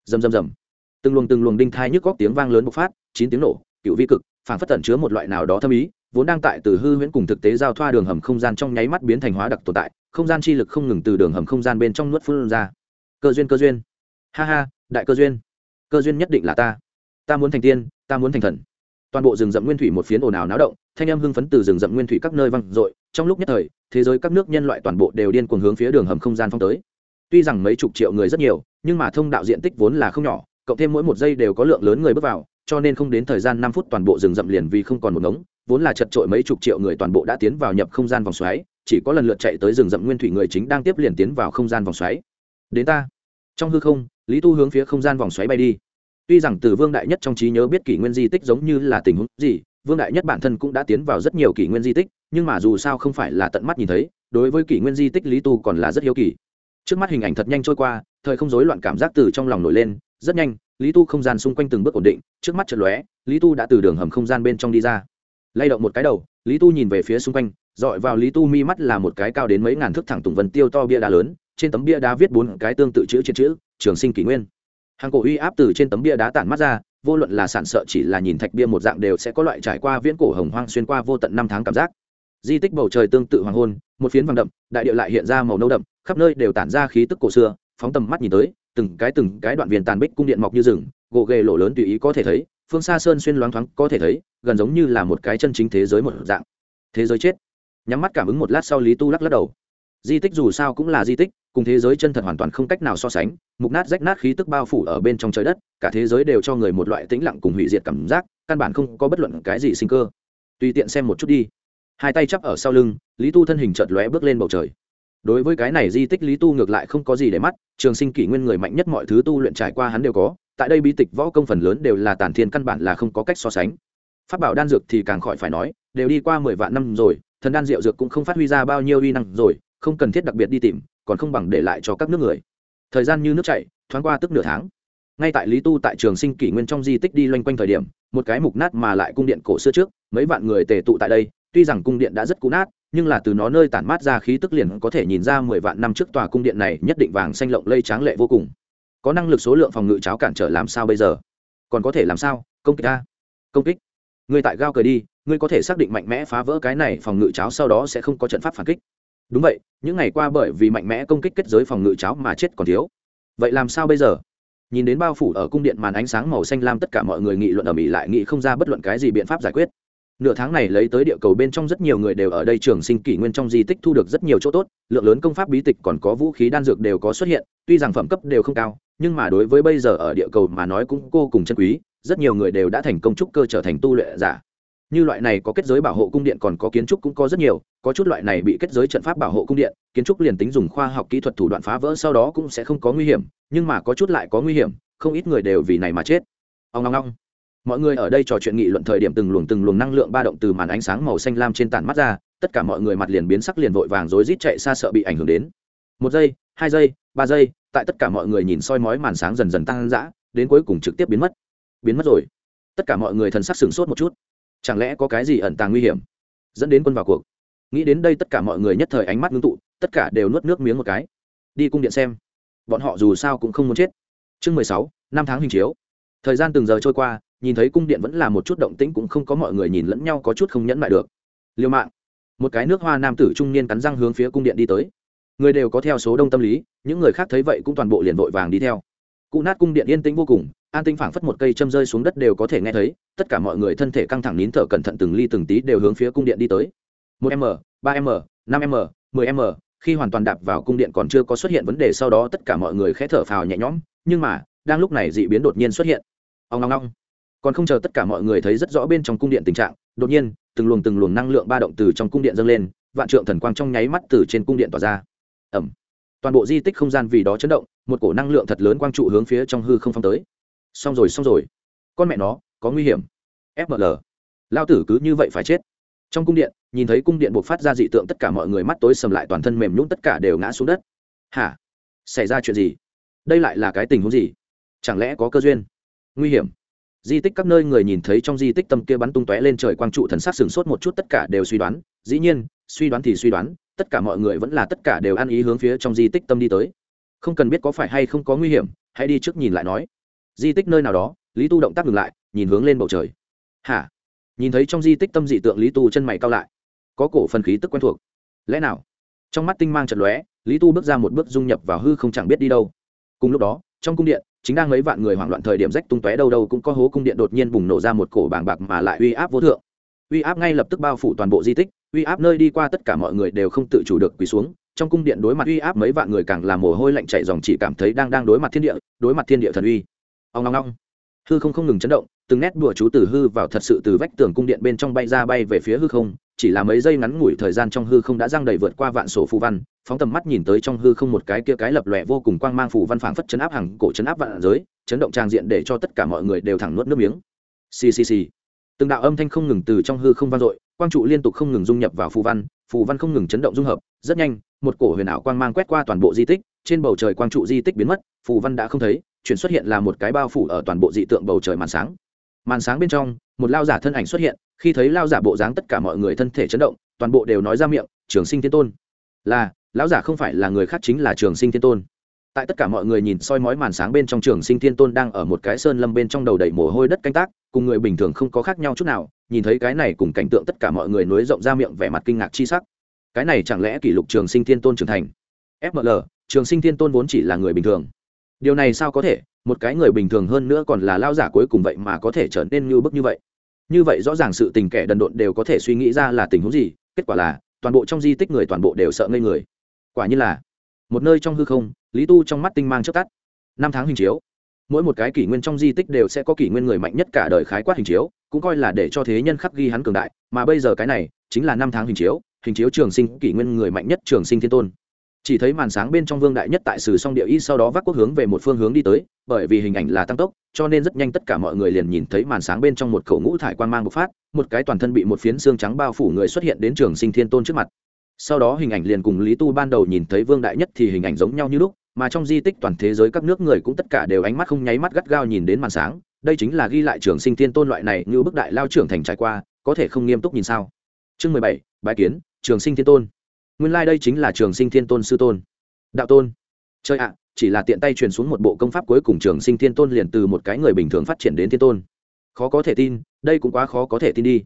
A: Rầm rầm rầm. Từng luồng từng luồng đinh thai nhức góc tiếng vang lớn bộc phát, chín tiếng nổ, cựu vi cực phản phất tẩn chứa một loại nào đó thâm ý, vốn đang tại từ hư huyễn cùng thực tế giao thoa đường hầm không gian trong nháy mắt biến thành hóa đặc tồn tại, không gian chi lực không ngừng từ đường hầm không gian bên trong nuốt phun ra. Cơ duyên cơ duyên. Ha ha, đại cơ duyên. Cơ duyên nhất định là ta. Ta muốn thành tiên, ta muốn thành thần toàn bộ rừng rậm nguyên thủy một phiến ồn ào náo động, thanh âm hưng phấn từ rừng rậm nguyên thủy các nơi vang dội, trong lúc nhất thời, thế giới các nước nhân loại toàn bộ đều điên cuồng hướng phía đường hầm không gian phong tới. Tuy rằng mấy chục triệu người rất nhiều, nhưng mà thông đạo diện tích vốn là không nhỏ, cộng thêm mỗi một giây đều có lượng lớn người bước vào, cho nên không đến thời gian năm phút toàn bộ rừng rậm liền vì không còn một ngống, vốn là chật trội mấy chục triệu người toàn bộ đã tiến vào nhập không gian vòng xoáy, chỉ có lần lượt chạy tới rừng rậm nguyên thủy người chính đang tiếp liền tiến vào không gian vòng xoáy. Đến ta. Trong hư không, lý tu hướng phía không gian vòng xoáy bay đi tuy rằng từ vương đại nhất trong trí nhớ biết kỷ nguyên di tích giống như là tình huống gì, vương đại nhất bản thân cũng đã tiến vào rất nhiều kỷ nguyên di tích, nhưng mà dù sao không phải là tận mắt nhìn thấy, đối với kỷ nguyên di tích lý tu còn là rất hiếu kỳ. Trước mắt hình ảnh thật nhanh trôi qua, thời không rối loạn cảm giác từ trong lòng nổi lên, rất nhanh, lý tu không gian xung quanh từng bước ổn định, trước mắt chợt lóe, lý tu đã từ đường hầm không gian bên trong đi ra. Lay động một cái đầu, lý tu nhìn về phía xung quanh, dọi vào lý tu mi mắt là một cái cao đến mấy ngàn thước thẳng tùng vân tiêu to bia đá lớn, trên tấm bia đá viết bốn cái tương tự chữ trên chữ, trường sinh kỷ nguyên hàng cổ uy áp từ trên tấm bia đá tản mắt ra, vô luận là sản sợ chỉ là nhìn thạch bia một dạng đều sẽ có loại trải qua viễn cổ hồng hoang xuyên qua vô tận năm tháng cảm giác. Di tích bầu trời tương tự hoàng hôn, một phiến vàng đậm, đại địa lại hiện ra màu nâu đậm, khắp nơi đều tản ra khí tức cổ xưa, phóng tầm mắt nhìn tới, từng cái từng cái đoạn viền tàn bích cung điện mọc như rừng, gỗ ghề lỗ lớn tùy ý có thể thấy, phương xa sơn xuyên loáng thoáng có thể thấy, gần giống như là một cái chân chính thế giới một dạng. Thế giới chết. Nhắm mắt cảm ứng một lát sau lý tu lắc lắc đầu di tích dù sao cũng là di tích, cùng thế giới chân thật hoàn toàn không cách nào so sánh, mục nát rách nát khí tức bao phủ ở bên trong trời đất, cả thế giới đều cho người một loại tĩnh lặng cùng hủy diệt cảm giác, căn bản không có bất luận cái gì sinh cơ. Tùy tiện xem một chút đi. Hai tay chắp ở sau lưng, lý tu thân hình chợt lóe bước lên bầu trời. Đối với cái này di tích lý tu ngược lại không có gì để mắt, trường sinh kỷ nguyên người mạnh nhất mọi thứ tu luyện trải qua hắn đều có, tại đây bi tịch võ công phần lớn đều là tàn thiên căn bản là không có cách so sánh. Phát bảo đan dược thì càng khỏi phải nói, đều đi qua mười vạn năm rồi, thần đan diệu dược cũng không phát huy ra bao nhiêu uy năng rồi không cần thiết đặc biệt đi tìm, còn không bằng để lại cho các nước người. Thời gian như nước chảy, thoáng qua tức nửa tháng. Ngay tại lý tu tại trường sinh kỷ nguyên trong di tích đi loanh quanh thời điểm, một cái mục nát mà lại cung điện cổ xưa trước, mấy vạn người tề tụ tại đây, tuy rằng cung điện đã rất cũ nát, nhưng là từ nó nơi tản mát ra khí tức liền có thể nhìn ra mười vạn năm trước tòa cung điện này nhất định vàng xanh lộng lây tráng lệ vô cùng. Có năng lực số lượng phòng ngự cháo cản trở làm sao bây giờ? Còn có thể làm sao? Công kích ta. Công kích. Người tại gao cờ đi, ngươi có thể xác định mạnh mẽ phá vỡ cái này phòng ngự cháo sau đó sẽ không có trận pháp phản kích đúng vậy, những ngày qua bởi vì mạnh mẽ công kích kết giới phòng ngự cháo mà chết còn thiếu. Vậy làm sao bây giờ? Nhìn đến bao phủ ở cung điện màn ánh sáng màu xanh lam tất cả mọi người nghị luận ở mỹ lại nghị không ra bất luận cái gì biện pháp giải quyết. Nửa tháng này lấy tới địa cầu bên trong rất nhiều người đều ở đây trường sinh kỷ nguyên trong di tích thu được rất nhiều chỗ tốt, lượng lớn công pháp bí tịch còn có vũ khí đan dược đều có xuất hiện, tuy rằng phẩm cấp đều không cao, nhưng mà đối với bây giờ ở địa cầu mà nói cũng vô cùng chân quý, rất nhiều người đều đã thành công trúc cơ trở thành tu luyện giả như loại này có kết giới bảo hộ cung điện còn có kiến trúc cũng có rất nhiều, có chút loại này bị kết giới trận pháp bảo hộ cung điện, kiến trúc liền tính dùng khoa học kỹ thuật thủ đoạn phá vỡ sau đó cũng sẽ không có nguy hiểm, nhưng mà có chút lại có nguy hiểm, không ít người đều vì này mà chết. Ông ngong ngong mọi người ở đây trò chuyện nghị luận thời điểm từng luồng từng luồng năng lượng ba động từ màn ánh sáng màu xanh lam trên tản mắt ra, tất cả mọi người mặt liền biến sắc liền vội vàng rối rít chạy xa sợ bị ảnh hưởng đến. Một giây, hai giây, ba giây, tại tất cả mọi người nhìn soi mói màn sáng dần dần tăng dã, đến cuối cùng trực tiếp biến mất. Biến mất rồi. Tất cả mọi người thần sắc sửng sốt một chút chẳng lẽ có cái gì ẩn tàng nguy hiểm? Dẫn đến quân vào cuộc. Nghĩ đến đây tất cả mọi người nhất thời ánh mắt ngưng tụ, tất cả đều nuốt nước miếng một cái. Đi cung điện xem. Bọn họ dù sao cũng không muốn chết. Chương mười sáu, năm tháng hình chiếu. Thời gian từng giờ trôi qua, nhìn thấy cung điện vẫn là một chút động tĩnh cũng không có mọi người nhìn lẫn nhau có chút không nhẫn lại được. Liêu mạng một cái nước hoa nam tử trung niên cắn răng hướng phía cung điện đi tới. Người đều có theo số đông tâm lý, những người khác thấy vậy cũng toàn bộ liền vội vàng đi theo. Cụ nát cung điện yên tĩnh vô cùng an tinh phảng phất một cây châm rơi xuống đất đều có thể nghe thấy, tất cả mọi người thân thể căng thẳng nín thở cẩn thận từng ly từng tí đều hướng phía cung điện đi tới. Một m, ba m, năm m, mười m, khi hoàn toàn đạp vào cung điện còn chưa có xuất hiện vấn đề sau đó tất cả mọi người khẽ thở phào nhẹ nhõm, nhưng mà, đang lúc này dị biến đột nhiên xuất hiện. Ông long long còn không chờ tất cả mọi người thấy rất rõ bên trong cung điện tình trạng, đột nhiên, từng luồng từng luồng năng lượng ba động từ trong cung điện dâng lên, vạn trượng thần quang trong nháy mắt từ trên cung điện tỏa ra. Ẩm toàn bộ di tích không gian vì đó chấn động, một cổ năng lượng thật lớn quang trụ hướng phía trong hư không phong tới xong rồi xong rồi. Con mẹ nó, có nguy hiểm. Fml lao tử cứ như vậy phải chết. Trong cung điện, nhìn thấy cung điện buộc phát ra dị tượng, tất cả mọi người mắt tối sầm lại, toàn thân mềm nhún tất cả đều ngã xuống đất. Hả? Xảy ra chuyện gì? Đây lại là cái tình huống gì? Chẳng lẽ có cơ duyên? Nguy hiểm. Di tích các nơi người nhìn thấy trong di tích tâm kia bắn tung tóe lên trời quang trụ thần sắc sừng sốt một chút, tất cả đều suy đoán. Dĩ nhiên, suy đoán thì suy đoán, tất cả mọi người vẫn là tất cả đều ăn ý hướng phía trong di tích tâm đi tới. Không cần biết có phải hay không có nguy hiểm, hãy đi trước nhìn lại nói di tích nơi nào đó, lý tu động tác ngừng lại, nhìn hướng lên bầu trời. Hả? Nhìn thấy trong di tích tâm dị tượng lý tu chân mày cao lại. Có cổ phần khí tức quen thuộc. Lẽ nào? Trong mắt tinh mang trận lóe, lý tu bước ra một bước dung nhập vào hư không chẳng biết đi đâu. Cùng lúc đó, trong cung điện, chính đang mấy vạn người hoảng loạn thời điểm rách tung tóe đâu đâu cũng có hố cung điện đột nhiên bùng nổ ra một cổ bàng bạc mà lại uy áp vô thượng. Uy áp ngay lập tức bao phủ toàn bộ di tích, uy áp nơi đi qua tất cả mọi người đều không tự chủ được quỳ xuống. Trong cung điện đối mặt uy áp mấy vạn người càng làm mồ hôi lạnh chảy dòng, chỉ cảm thấy đang đang đối mặt thiên địa, đối mặt thiên địa thần uy ông ngong ngong hư không không ngừng chấn động, từng nét đùa chú từ hư vào thật sự từ vách tường cung điện bên trong bay ra bay về phía hư không, chỉ là mấy giây ngắn ngủi thời gian trong hư không đã giang đầy vượt qua vạn sổ phù văn, phóng tầm mắt nhìn tới trong hư không một cái kia cái lập lòe vô cùng quang mang phù văn phảng phất chấn áp hàng cổ chấn áp vạn giới, chấn động trang diện để cho tất cả mọi người đều thẳng nuốt nước miếng. Ccc từng đạo âm thanh không ngừng từ trong hư không vang dội, quang trụ liên tục không ngừng dung nhập vào phù văn phù văn không ngừng chấn động dung hợp, rất nhanh, một cổ huyền ảo quang mang quét qua toàn bộ di tích, trên bầu trời quang trụ di tích biến mất, phù văn đã không thấy chuyển xuất hiện là một cái bao phủ ở toàn bộ dị tượng bầu trời màn sáng. Màn sáng bên trong, một lao giả thân ảnh xuất hiện, khi thấy lao giả bộ dáng tất cả mọi người thân thể chấn động, toàn bộ đều nói ra miệng, trường sinh thiên tôn. Là, lão giả không phải là người khác chính là trường sinh thiên tôn. Tại tất cả mọi người nhìn soi mói màn sáng bên trong trường sinh thiên tôn đang ở một cái sơn lâm bên trong đầu đầy mồ hôi đất canh tác, cùng người bình thường không có khác nhau chút nào, nhìn thấy cái này cùng cảnh tượng tất cả mọi người nối rộng ra miệng vẻ mặt kinh ngạc chi sắc. Cái này chẳng lẽ kỷ lục trường sinh thiên tôn trưởng thành? Fml trường sinh thiên tôn vốn chỉ là người bình thường điều này sao có thể? Một cái người bình thường hơn nữa còn là lao giả cuối cùng vậy mà có thể trở nên như bức như vậy. Như vậy rõ ràng sự tình kẻ đần độn đều có thể suy nghĩ ra là tình huống gì, kết quả là toàn bộ trong di tích người toàn bộ đều sợ ngây người. Quả như là, một nơi trong hư không, lý tu trong mắt tinh mang chớp tắt. Năm tháng hình chiếu. Mỗi một cái kỷ nguyên trong di tích đều sẽ có kỷ nguyên người mạnh nhất cả đời khái quát hình chiếu, cũng coi là để cho thế nhân khắc ghi hắn cường đại. Mà bây giờ cái này chính là năm tháng hình chiếu hình chiếu trường sinh kỷ nguyên người mạnh nhất trường sinh thiên tôn chỉ thấy màn sáng bên trong vương đại nhất tại sử song địa y sau đó vác quốc hướng về một phương hướng đi tới, bởi vì hình ảnh là tăng tốc, cho nên rất nhanh tất cả mọi người liền nhìn thấy màn sáng bên trong một khẩu ngũ thải quan mang bộc phát, một cái toàn thân bị một phiến xương trắng bao phủ người xuất hiện đến trường sinh thiên tôn trước mặt. Sau đó hình ảnh liền cùng lý tu ban đầu nhìn thấy vương đại nhất thì hình ảnh giống nhau như lúc, mà trong di tích toàn thế giới các nước người cũng tất cả đều ánh mắt không nháy mắt gắt gao nhìn đến màn sáng, đây chính là ghi lại trường sinh thiên tôn loại này như bức đại lao trưởng thành trải qua, có thể không nghiêm túc nhìn sao? Chương mười bảy bãi kiến, trường sinh thiên tôn nguyên lai、like、đây chính là trường sinh thiên tôn sư tôn. Đạo tôn. Chơi ạ, chỉ là tiện tay truyền xuống một bộ công pháp cuối cùng trường sinh thiên tôn liền từ một cái người bình thường phát triển đến thiên tôn. Khó có thể tin, đây cũng quá khó có thể tin đi.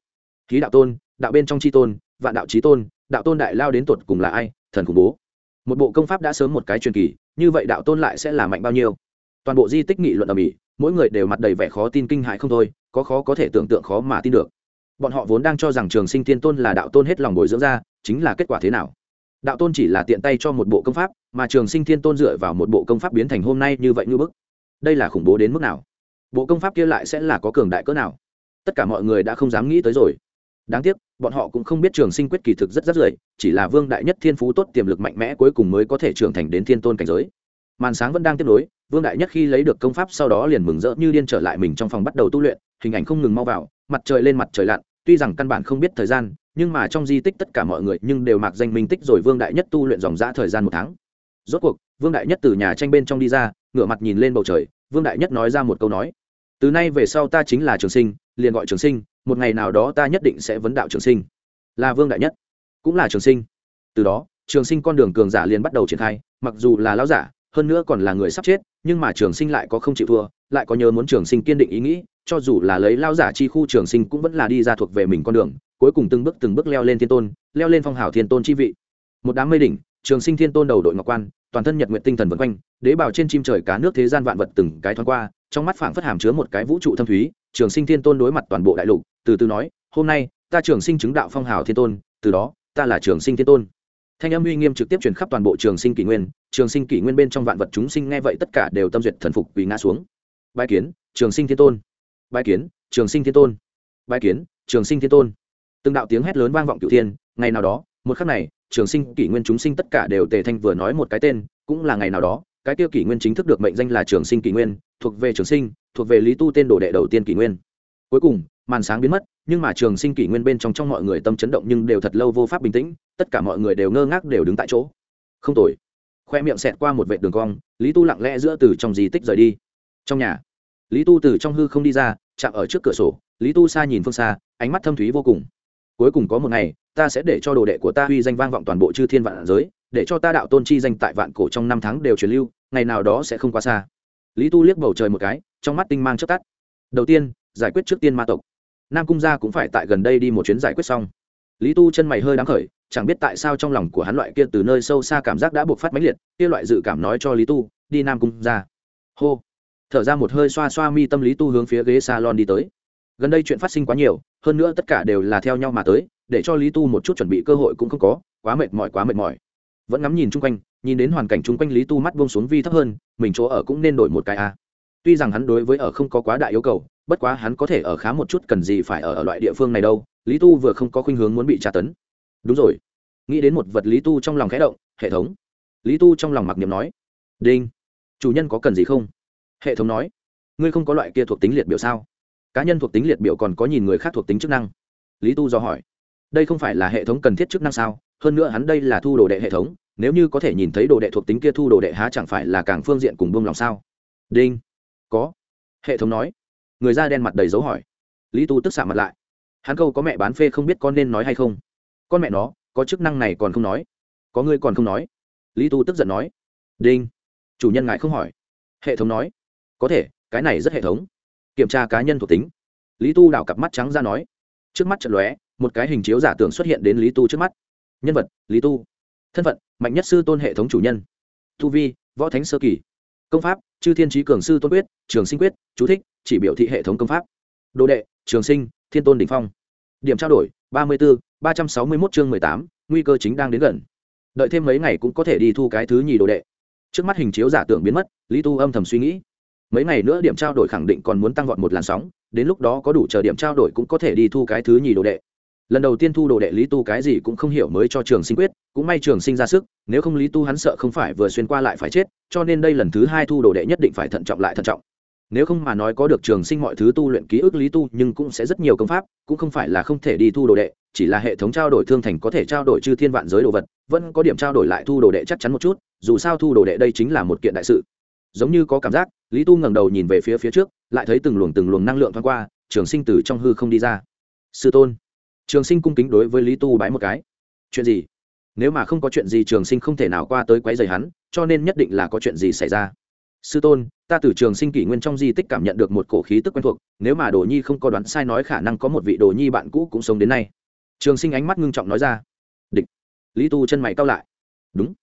A: Ký đạo tôn, đạo bên trong c h i tôn, vạn đạo trí tôn, đạo tôn đại lao đến tột cùng là ai, thần khủng bố. Một bộ công pháp đã sớm một cái truyền kỳ, như vậy đạo tôn lại sẽ là mạnh bao nhiêu? Toàn bộ di tích nghị luận ở mỹ, mỗi người đều mặt đầy vẻ khó tin kinh hại không thôi, có khó có thể tưởng tượng khó mà tin được. Bọn họ vốn đang cho rằng trường sinh thiên tôn là đạo tôn hết lòng bồi dưỡng ra, chính là kết quả thế nào? Đạo tôn chỉ là tiện tay cho một bộ công pháp, mà trường sinh thiên tôn dựa vào một bộ công pháp biến thành hôm nay như vậy như bức. Đây là khủng bố đến mức nào? Bộ công pháp kia lại sẽ là có cường đại cỡ nào? Tất cả mọi người đã không dám nghĩ tới rồi. Đáng tiếc, bọn họ cũng không biết trường sinh quyết kỳ thực rất rất rời chỉ là vương đại nhất thiên phú tốt tiềm lực mạnh mẽ cuối cùng mới có thể trưởng thành đến thiên tôn cảnh giới. Màn sáng vẫn đang tiếp nối, vương đại nhất khi lấy được công pháp sau đó liền mừng rỡ như điên trở lại mình trong phòng bắt đầu tu luyện, hình ảnh không ngừng mau vào, mặt trời lên mặt trời lặn, tuy rằng căn bản không biết thời gian nhưng mà trong di tích tất cả mọi người nhưng đều mặc danh minh tích rồi vương đại nhất tu luyện dòng dã thời gian một tháng. Rốt cuộc, vương đại nhất từ nhà tranh bên trong đi ra, ngửa mặt nhìn lên bầu trời, vương đại nhất nói ra một câu nói. Từ nay về sau ta chính là trường sinh, liền gọi trường sinh, một ngày nào đó ta nhất định sẽ vấn đạo trường sinh. Là vương đại nhất, cũng là trường sinh. Từ đó, trường sinh con đường cường giả liền bắt đầu triển khai, mặc dù là lão giả, hơn nữa còn là người sắp chết, nhưng mà trường sinh lại có không chịu thua, lại có nhớ muốn trường sinh kiên định ý nghĩ, cho dù là lấy lao giả chi khu trường sinh cũng vẫn là đi ra thuộc về mình con đường cuối cùng từng bước từng bước leo lên thiên tôn, leo lên phong hào thiên tôn chi vị. Một đám mây đỉnh, trường sinh thiên tôn đầu đội ngọc quan, toàn thân nhật nguyện tinh thần vân quanh, đế bào trên chim trời cá nước thế gian vạn vật từng cái thoáng qua, trong mắt phảng phất hàm chứa một cái vũ trụ thâm thúy, trường sinh thiên tôn đối mặt toàn bộ đại lục, từ từ nói, hôm nay, ta trường sinh chứng đạo phong hào thiên tôn, từ đó, ta là trường sinh thiên tôn. Thanh âm uy nghiêm trực tiếp truyền khắp toàn bộ trường sinh kỷ nguyên, trường sinh kỷ nguyên bên trong vạn vật chúng sinh nghe vậy tất cả đều tâm duyệt thần phục quỳ ngã xuống. Bái kiến, trường sinh thiên tôn. Bái kiến, trường sinh thiên tôn. Bái kiến, trường sinh thiên tôn từng đạo tiếng hét lớn vang vọng cửu thiên, ngày nào đó, một khắc này, trường sinh, kỷ nguyên chúng sinh tất cả đều tề thanh vừa nói một cái tên, cũng là ngày nào đó, cái tiêu kỷ nguyên chính thức được mệnh danh là trường sinh kỷ nguyên, thuộc về trường sinh, thuộc về lý tu tên đồ đệ đầu tiên kỷ nguyên. Cuối cùng, màn sáng biến mất, nhưng mà trường sinh kỷ nguyên bên trong trong mọi người tâm chấn động nhưng đều thật lâu vô pháp bình tĩnh, tất cả mọi người đều ngơ ngác đều đứng tại chỗ. Không tồi. Khoe miệng xẹt qua một vệ đường cong, lý tu lặng lẽ giữa từ trong di tích rời đi. Trong nhà, lý tu từ trong hư không đi ra, chạm ở trước cửa sổ, lý tu xa nhìn phương xa, ánh mắt thâm thúy vô cùng cuối cùng có một ngày, ta sẽ để cho đồ đệ của ta huy danh vang vọng toàn bộ chư thiên vạn giới, để cho ta đạo tôn chi danh tại vạn cổ trong năm tháng đều truyền lưu, ngày nào đó sẽ không quá xa. Lý tu liếc bầu trời một cái, trong mắt tinh mang chất tắt. Đầu tiên, giải quyết trước tiên ma tộc. Nam cung gia cũng phải tại gần đây đi một chuyến giải quyết xong. Lý tu chân mày hơi đáng khởi, chẳng biết tại sao trong lòng của hắn loại kia từ nơi sâu xa cảm giác đã buộc phát mãnh liệt, kia loại dự cảm nói cho lý tu, đi nam cung ra hô. Thở ra một hơi xoa xoa mi tâm lý tu hướng phía ghế salon đi tới gần đây chuyện phát sinh quá nhiều hơn nữa tất cả đều là theo nhau mà tới để cho lý tu một chút chuẩn bị cơ hội cũng không có quá mệt mỏi quá mệt mỏi. Vẫn ngắm nhìn chung quanh nhìn đến hoàn cảnh chung quanh lý tu mắt buông xuống vi thấp hơn mình chỗ ở cũng nên đổi một cái a. Tuy rằng hắn đối với ở không có quá đại yêu cầu bất quá hắn có thể ở khá một chút cần gì phải ở, ở loại địa phương này đâu lý tu vừa không có khuynh hướng muốn bị tra tấn. Đúng rồi. Nghĩ đến một vật lý tu trong lòng khẽ động hệ thống. Lý tu trong lòng mặc niệm nói đinh chủ nhân có cần gì không? Hệ thống nói ngươi không có loại kia thuộc tính liệt biểu sao? Cá nhân thuộc tính liệt biểu còn có nhìn người khác thuộc tính chức năng. Lý tu do hỏi, đây không phải là hệ thống cần thiết chức năng sao? Hơn nữa hắn đây là thu đồ đệ hệ thống, nếu như có thể nhìn thấy đồ đệ thuộc tính kia thu đồ đệ há chẳng phải là càng phương diện cùng buông lòng sao? Đinh, có. Hệ thống nói. Người da đen mặt đầy dấu hỏi. Lý tu tức xạ mặt lại. Hắn câu có mẹ bán phê không biết con nên nói hay không. Con mẹ nó, có chức năng này còn không nói. Có ngươi còn không nói. Lý tu tức giận nói. Đinh, chủ nhân ngại không hỏi. Hệ thống nói. Có thể, cái này rất hệ thống kiểm tra cá nhân thuộc tính. Lý tu đảo cặp mắt trắng ra nói, trước mắt trận lóe, một cái hình chiếu giả tưởng xuất hiện đến lý tu trước mắt. Nhân vật, lý tu. Thân phận, mạnh nhất sư tôn hệ thống chủ nhân. Tu vi, võ thánh sơ kỳ. Công pháp, chư thiên trí cường sư tôn quyết, trường sinh quyết, chú thích, chỉ biểu thị hệ thống công pháp. Đồ đệ, trường sinh, thiên tôn đình phong. Điểm trao đổi, ba mươi bốn ba trăm sáu mươi mốt chương mười tám, nguy cơ chính đang đến gần. Đợi thêm mấy ngày cũng có thể đi thu cái thứ nhì đồ đệ. Trước mắt hình chiếu giả tưởng biến mất, lý tu âm thầm suy nghĩ mấy ngày nữa điểm trao đổi khẳng định còn muốn tăng vọt một làn sóng, đến lúc đó có đủ chờ điểm trao đổi cũng có thể đi thu cái thứ nhì đồ đệ. Lần đầu tiên thu đồ đệ lý tu cái gì cũng không hiểu mới cho trường sinh quyết, cũng may trường sinh ra sức, nếu không lý tu hắn sợ không phải vừa xuyên qua lại phải chết, cho nên đây lần thứ hai thu đồ đệ nhất định phải thận trọng lại thận trọng. Nếu không mà nói có được trường sinh mọi thứ tu luyện ký ức lý tu, nhưng cũng sẽ rất nhiều công pháp, cũng không phải là không thể đi thu đồ đệ, chỉ là hệ thống trao đổi thương thành có thể trao đổi chư thiên vạn giới đồ vật, vẫn có điểm trao đổi lại thu đồ đệ chắc chắn một chút, dù sao thu đồ đệ đây chính là một kiện đại sự giống như có cảm giác, lý tu ngẩng đầu nhìn về phía phía trước, lại thấy từng luồng từng luồng năng lượng thoáng qua, trường sinh từ trong hư không đi ra. Sư tôn, trường sinh cung kính đối với lý tu bái một cái. Chuyện gì? Nếu mà không có chuyện gì trường sinh không thể nào qua tới quấy rầy hắn, cho nên nhất định là có chuyện gì xảy ra. Sư tôn, ta từ trường sinh kỷ nguyên trong di tích cảm nhận được một cổ khí tức quen thuộc, nếu mà đồ nhi không có đoán sai nói khả năng có một vị đồ nhi bạn cũ cũng sống đến nay. Trường sinh ánh mắt ngưng trọng nói ra. Địch. Lý tu chân mày cao lại. Đúng.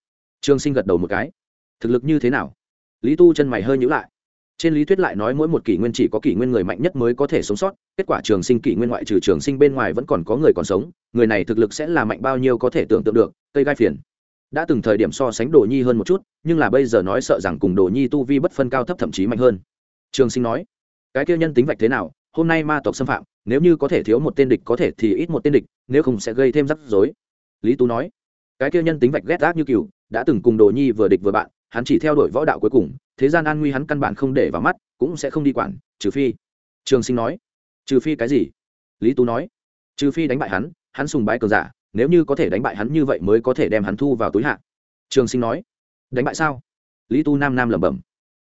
A: Trường sinh gật đầu một cái. Thực lực như thế nào? Lý tu chân mày hơi nhữ lại. Trên lý thuyết lại nói mỗi một kỷ nguyên chỉ có kỷ nguyên người mạnh nhất mới có thể sống sót, kết quả trường sinh kỷ nguyên ngoại trừ trường sinh bên ngoài vẫn còn có người còn sống, người này thực lực sẽ là mạnh bao nhiêu có thể tưởng tượng được, cây gai phiền. Đã từng thời điểm so sánh đồ nhi hơn một chút, nhưng là bây giờ nói sợ rằng cùng đồ nhi tu vi bất phân cao thấp thậm chí mạnh hơn. Trường sinh nói, cái kia nhân tính vạch thế nào? Hôm nay ma tộc xâm phạm, nếu như có thể thiếu một tên địch có thể thì ít một tên địch, nếu không sẽ gây thêm rắc rối. Lý tú nói, cái kia nhân tính vạch ghét ác như cừu, đã từng cùng đồ nhi vừa địch vừa bạn hắn chỉ theo đuổi võ đạo cuối cùng, thế gian an nguy hắn căn bản không để vào mắt, cũng sẽ không đi quản, trừ phi. Trường sinh nói. Trừ phi cái gì? Lý tú nói. Trừ phi đánh bại hắn hắn sùng bái cờ giả, nếu như có thể đánh bại hắn như vậy mới có thể đem hắn thu vào túi hạ. Trường sinh nói. Đánh bại sao? Lý tu nam nam lẩm bẩm.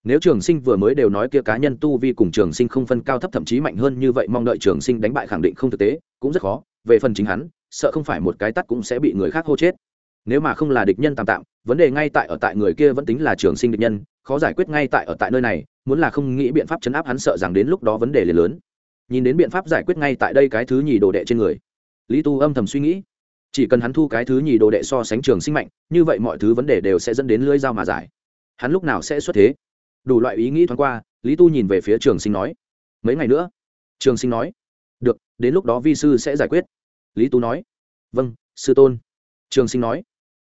A: Nếu trường sinh vừa mới đều nói kia cá nhân tu vi cùng trường sinh không phân cao thấp thậm chí mạnh hơn như vậy, mong đợi trường sinh đánh bại khẳng định không thực tế, cũng rất khó. Về phần chính hắn, sợ không phải một cái tắt cũng sẽ bị người khác hô chết nếu mà không là địch nhân tạm tạm, vấn đề ngay tại ở tại người kia vẫn tính là trường sinh địch nhân, khó giải quyết ngay tại ở tại nơi này, muốn là không nghĩ biện pháp chấn áp hắn sợ rằng đến lúc đó vấn đề liền lớn. Nhìn đến biện pháp giải quyết ngay tại đây cái thứ nhì đồ đệ trên người, lý tu âm thầm suy nghĩ. Chỉ cần hắn thu cái thứ nhì đồ đệ so sánh trường sinh mạnh, như vậy mọi thứ vấn đề đều sẽ dẫn đến lưỡi dao mà giải. Hắn lúc nào sẽ xuất thế? Đủ loại ý nghĩ thoáng qua, lý tu nhìn về phía trường sinh nói. Mấy ngày nữa? Trường sinh nói. Được, đến lúc đó vi sư sẽ giải quyết. Lý tu nói. Vâng sư tôn. Trường sinh nói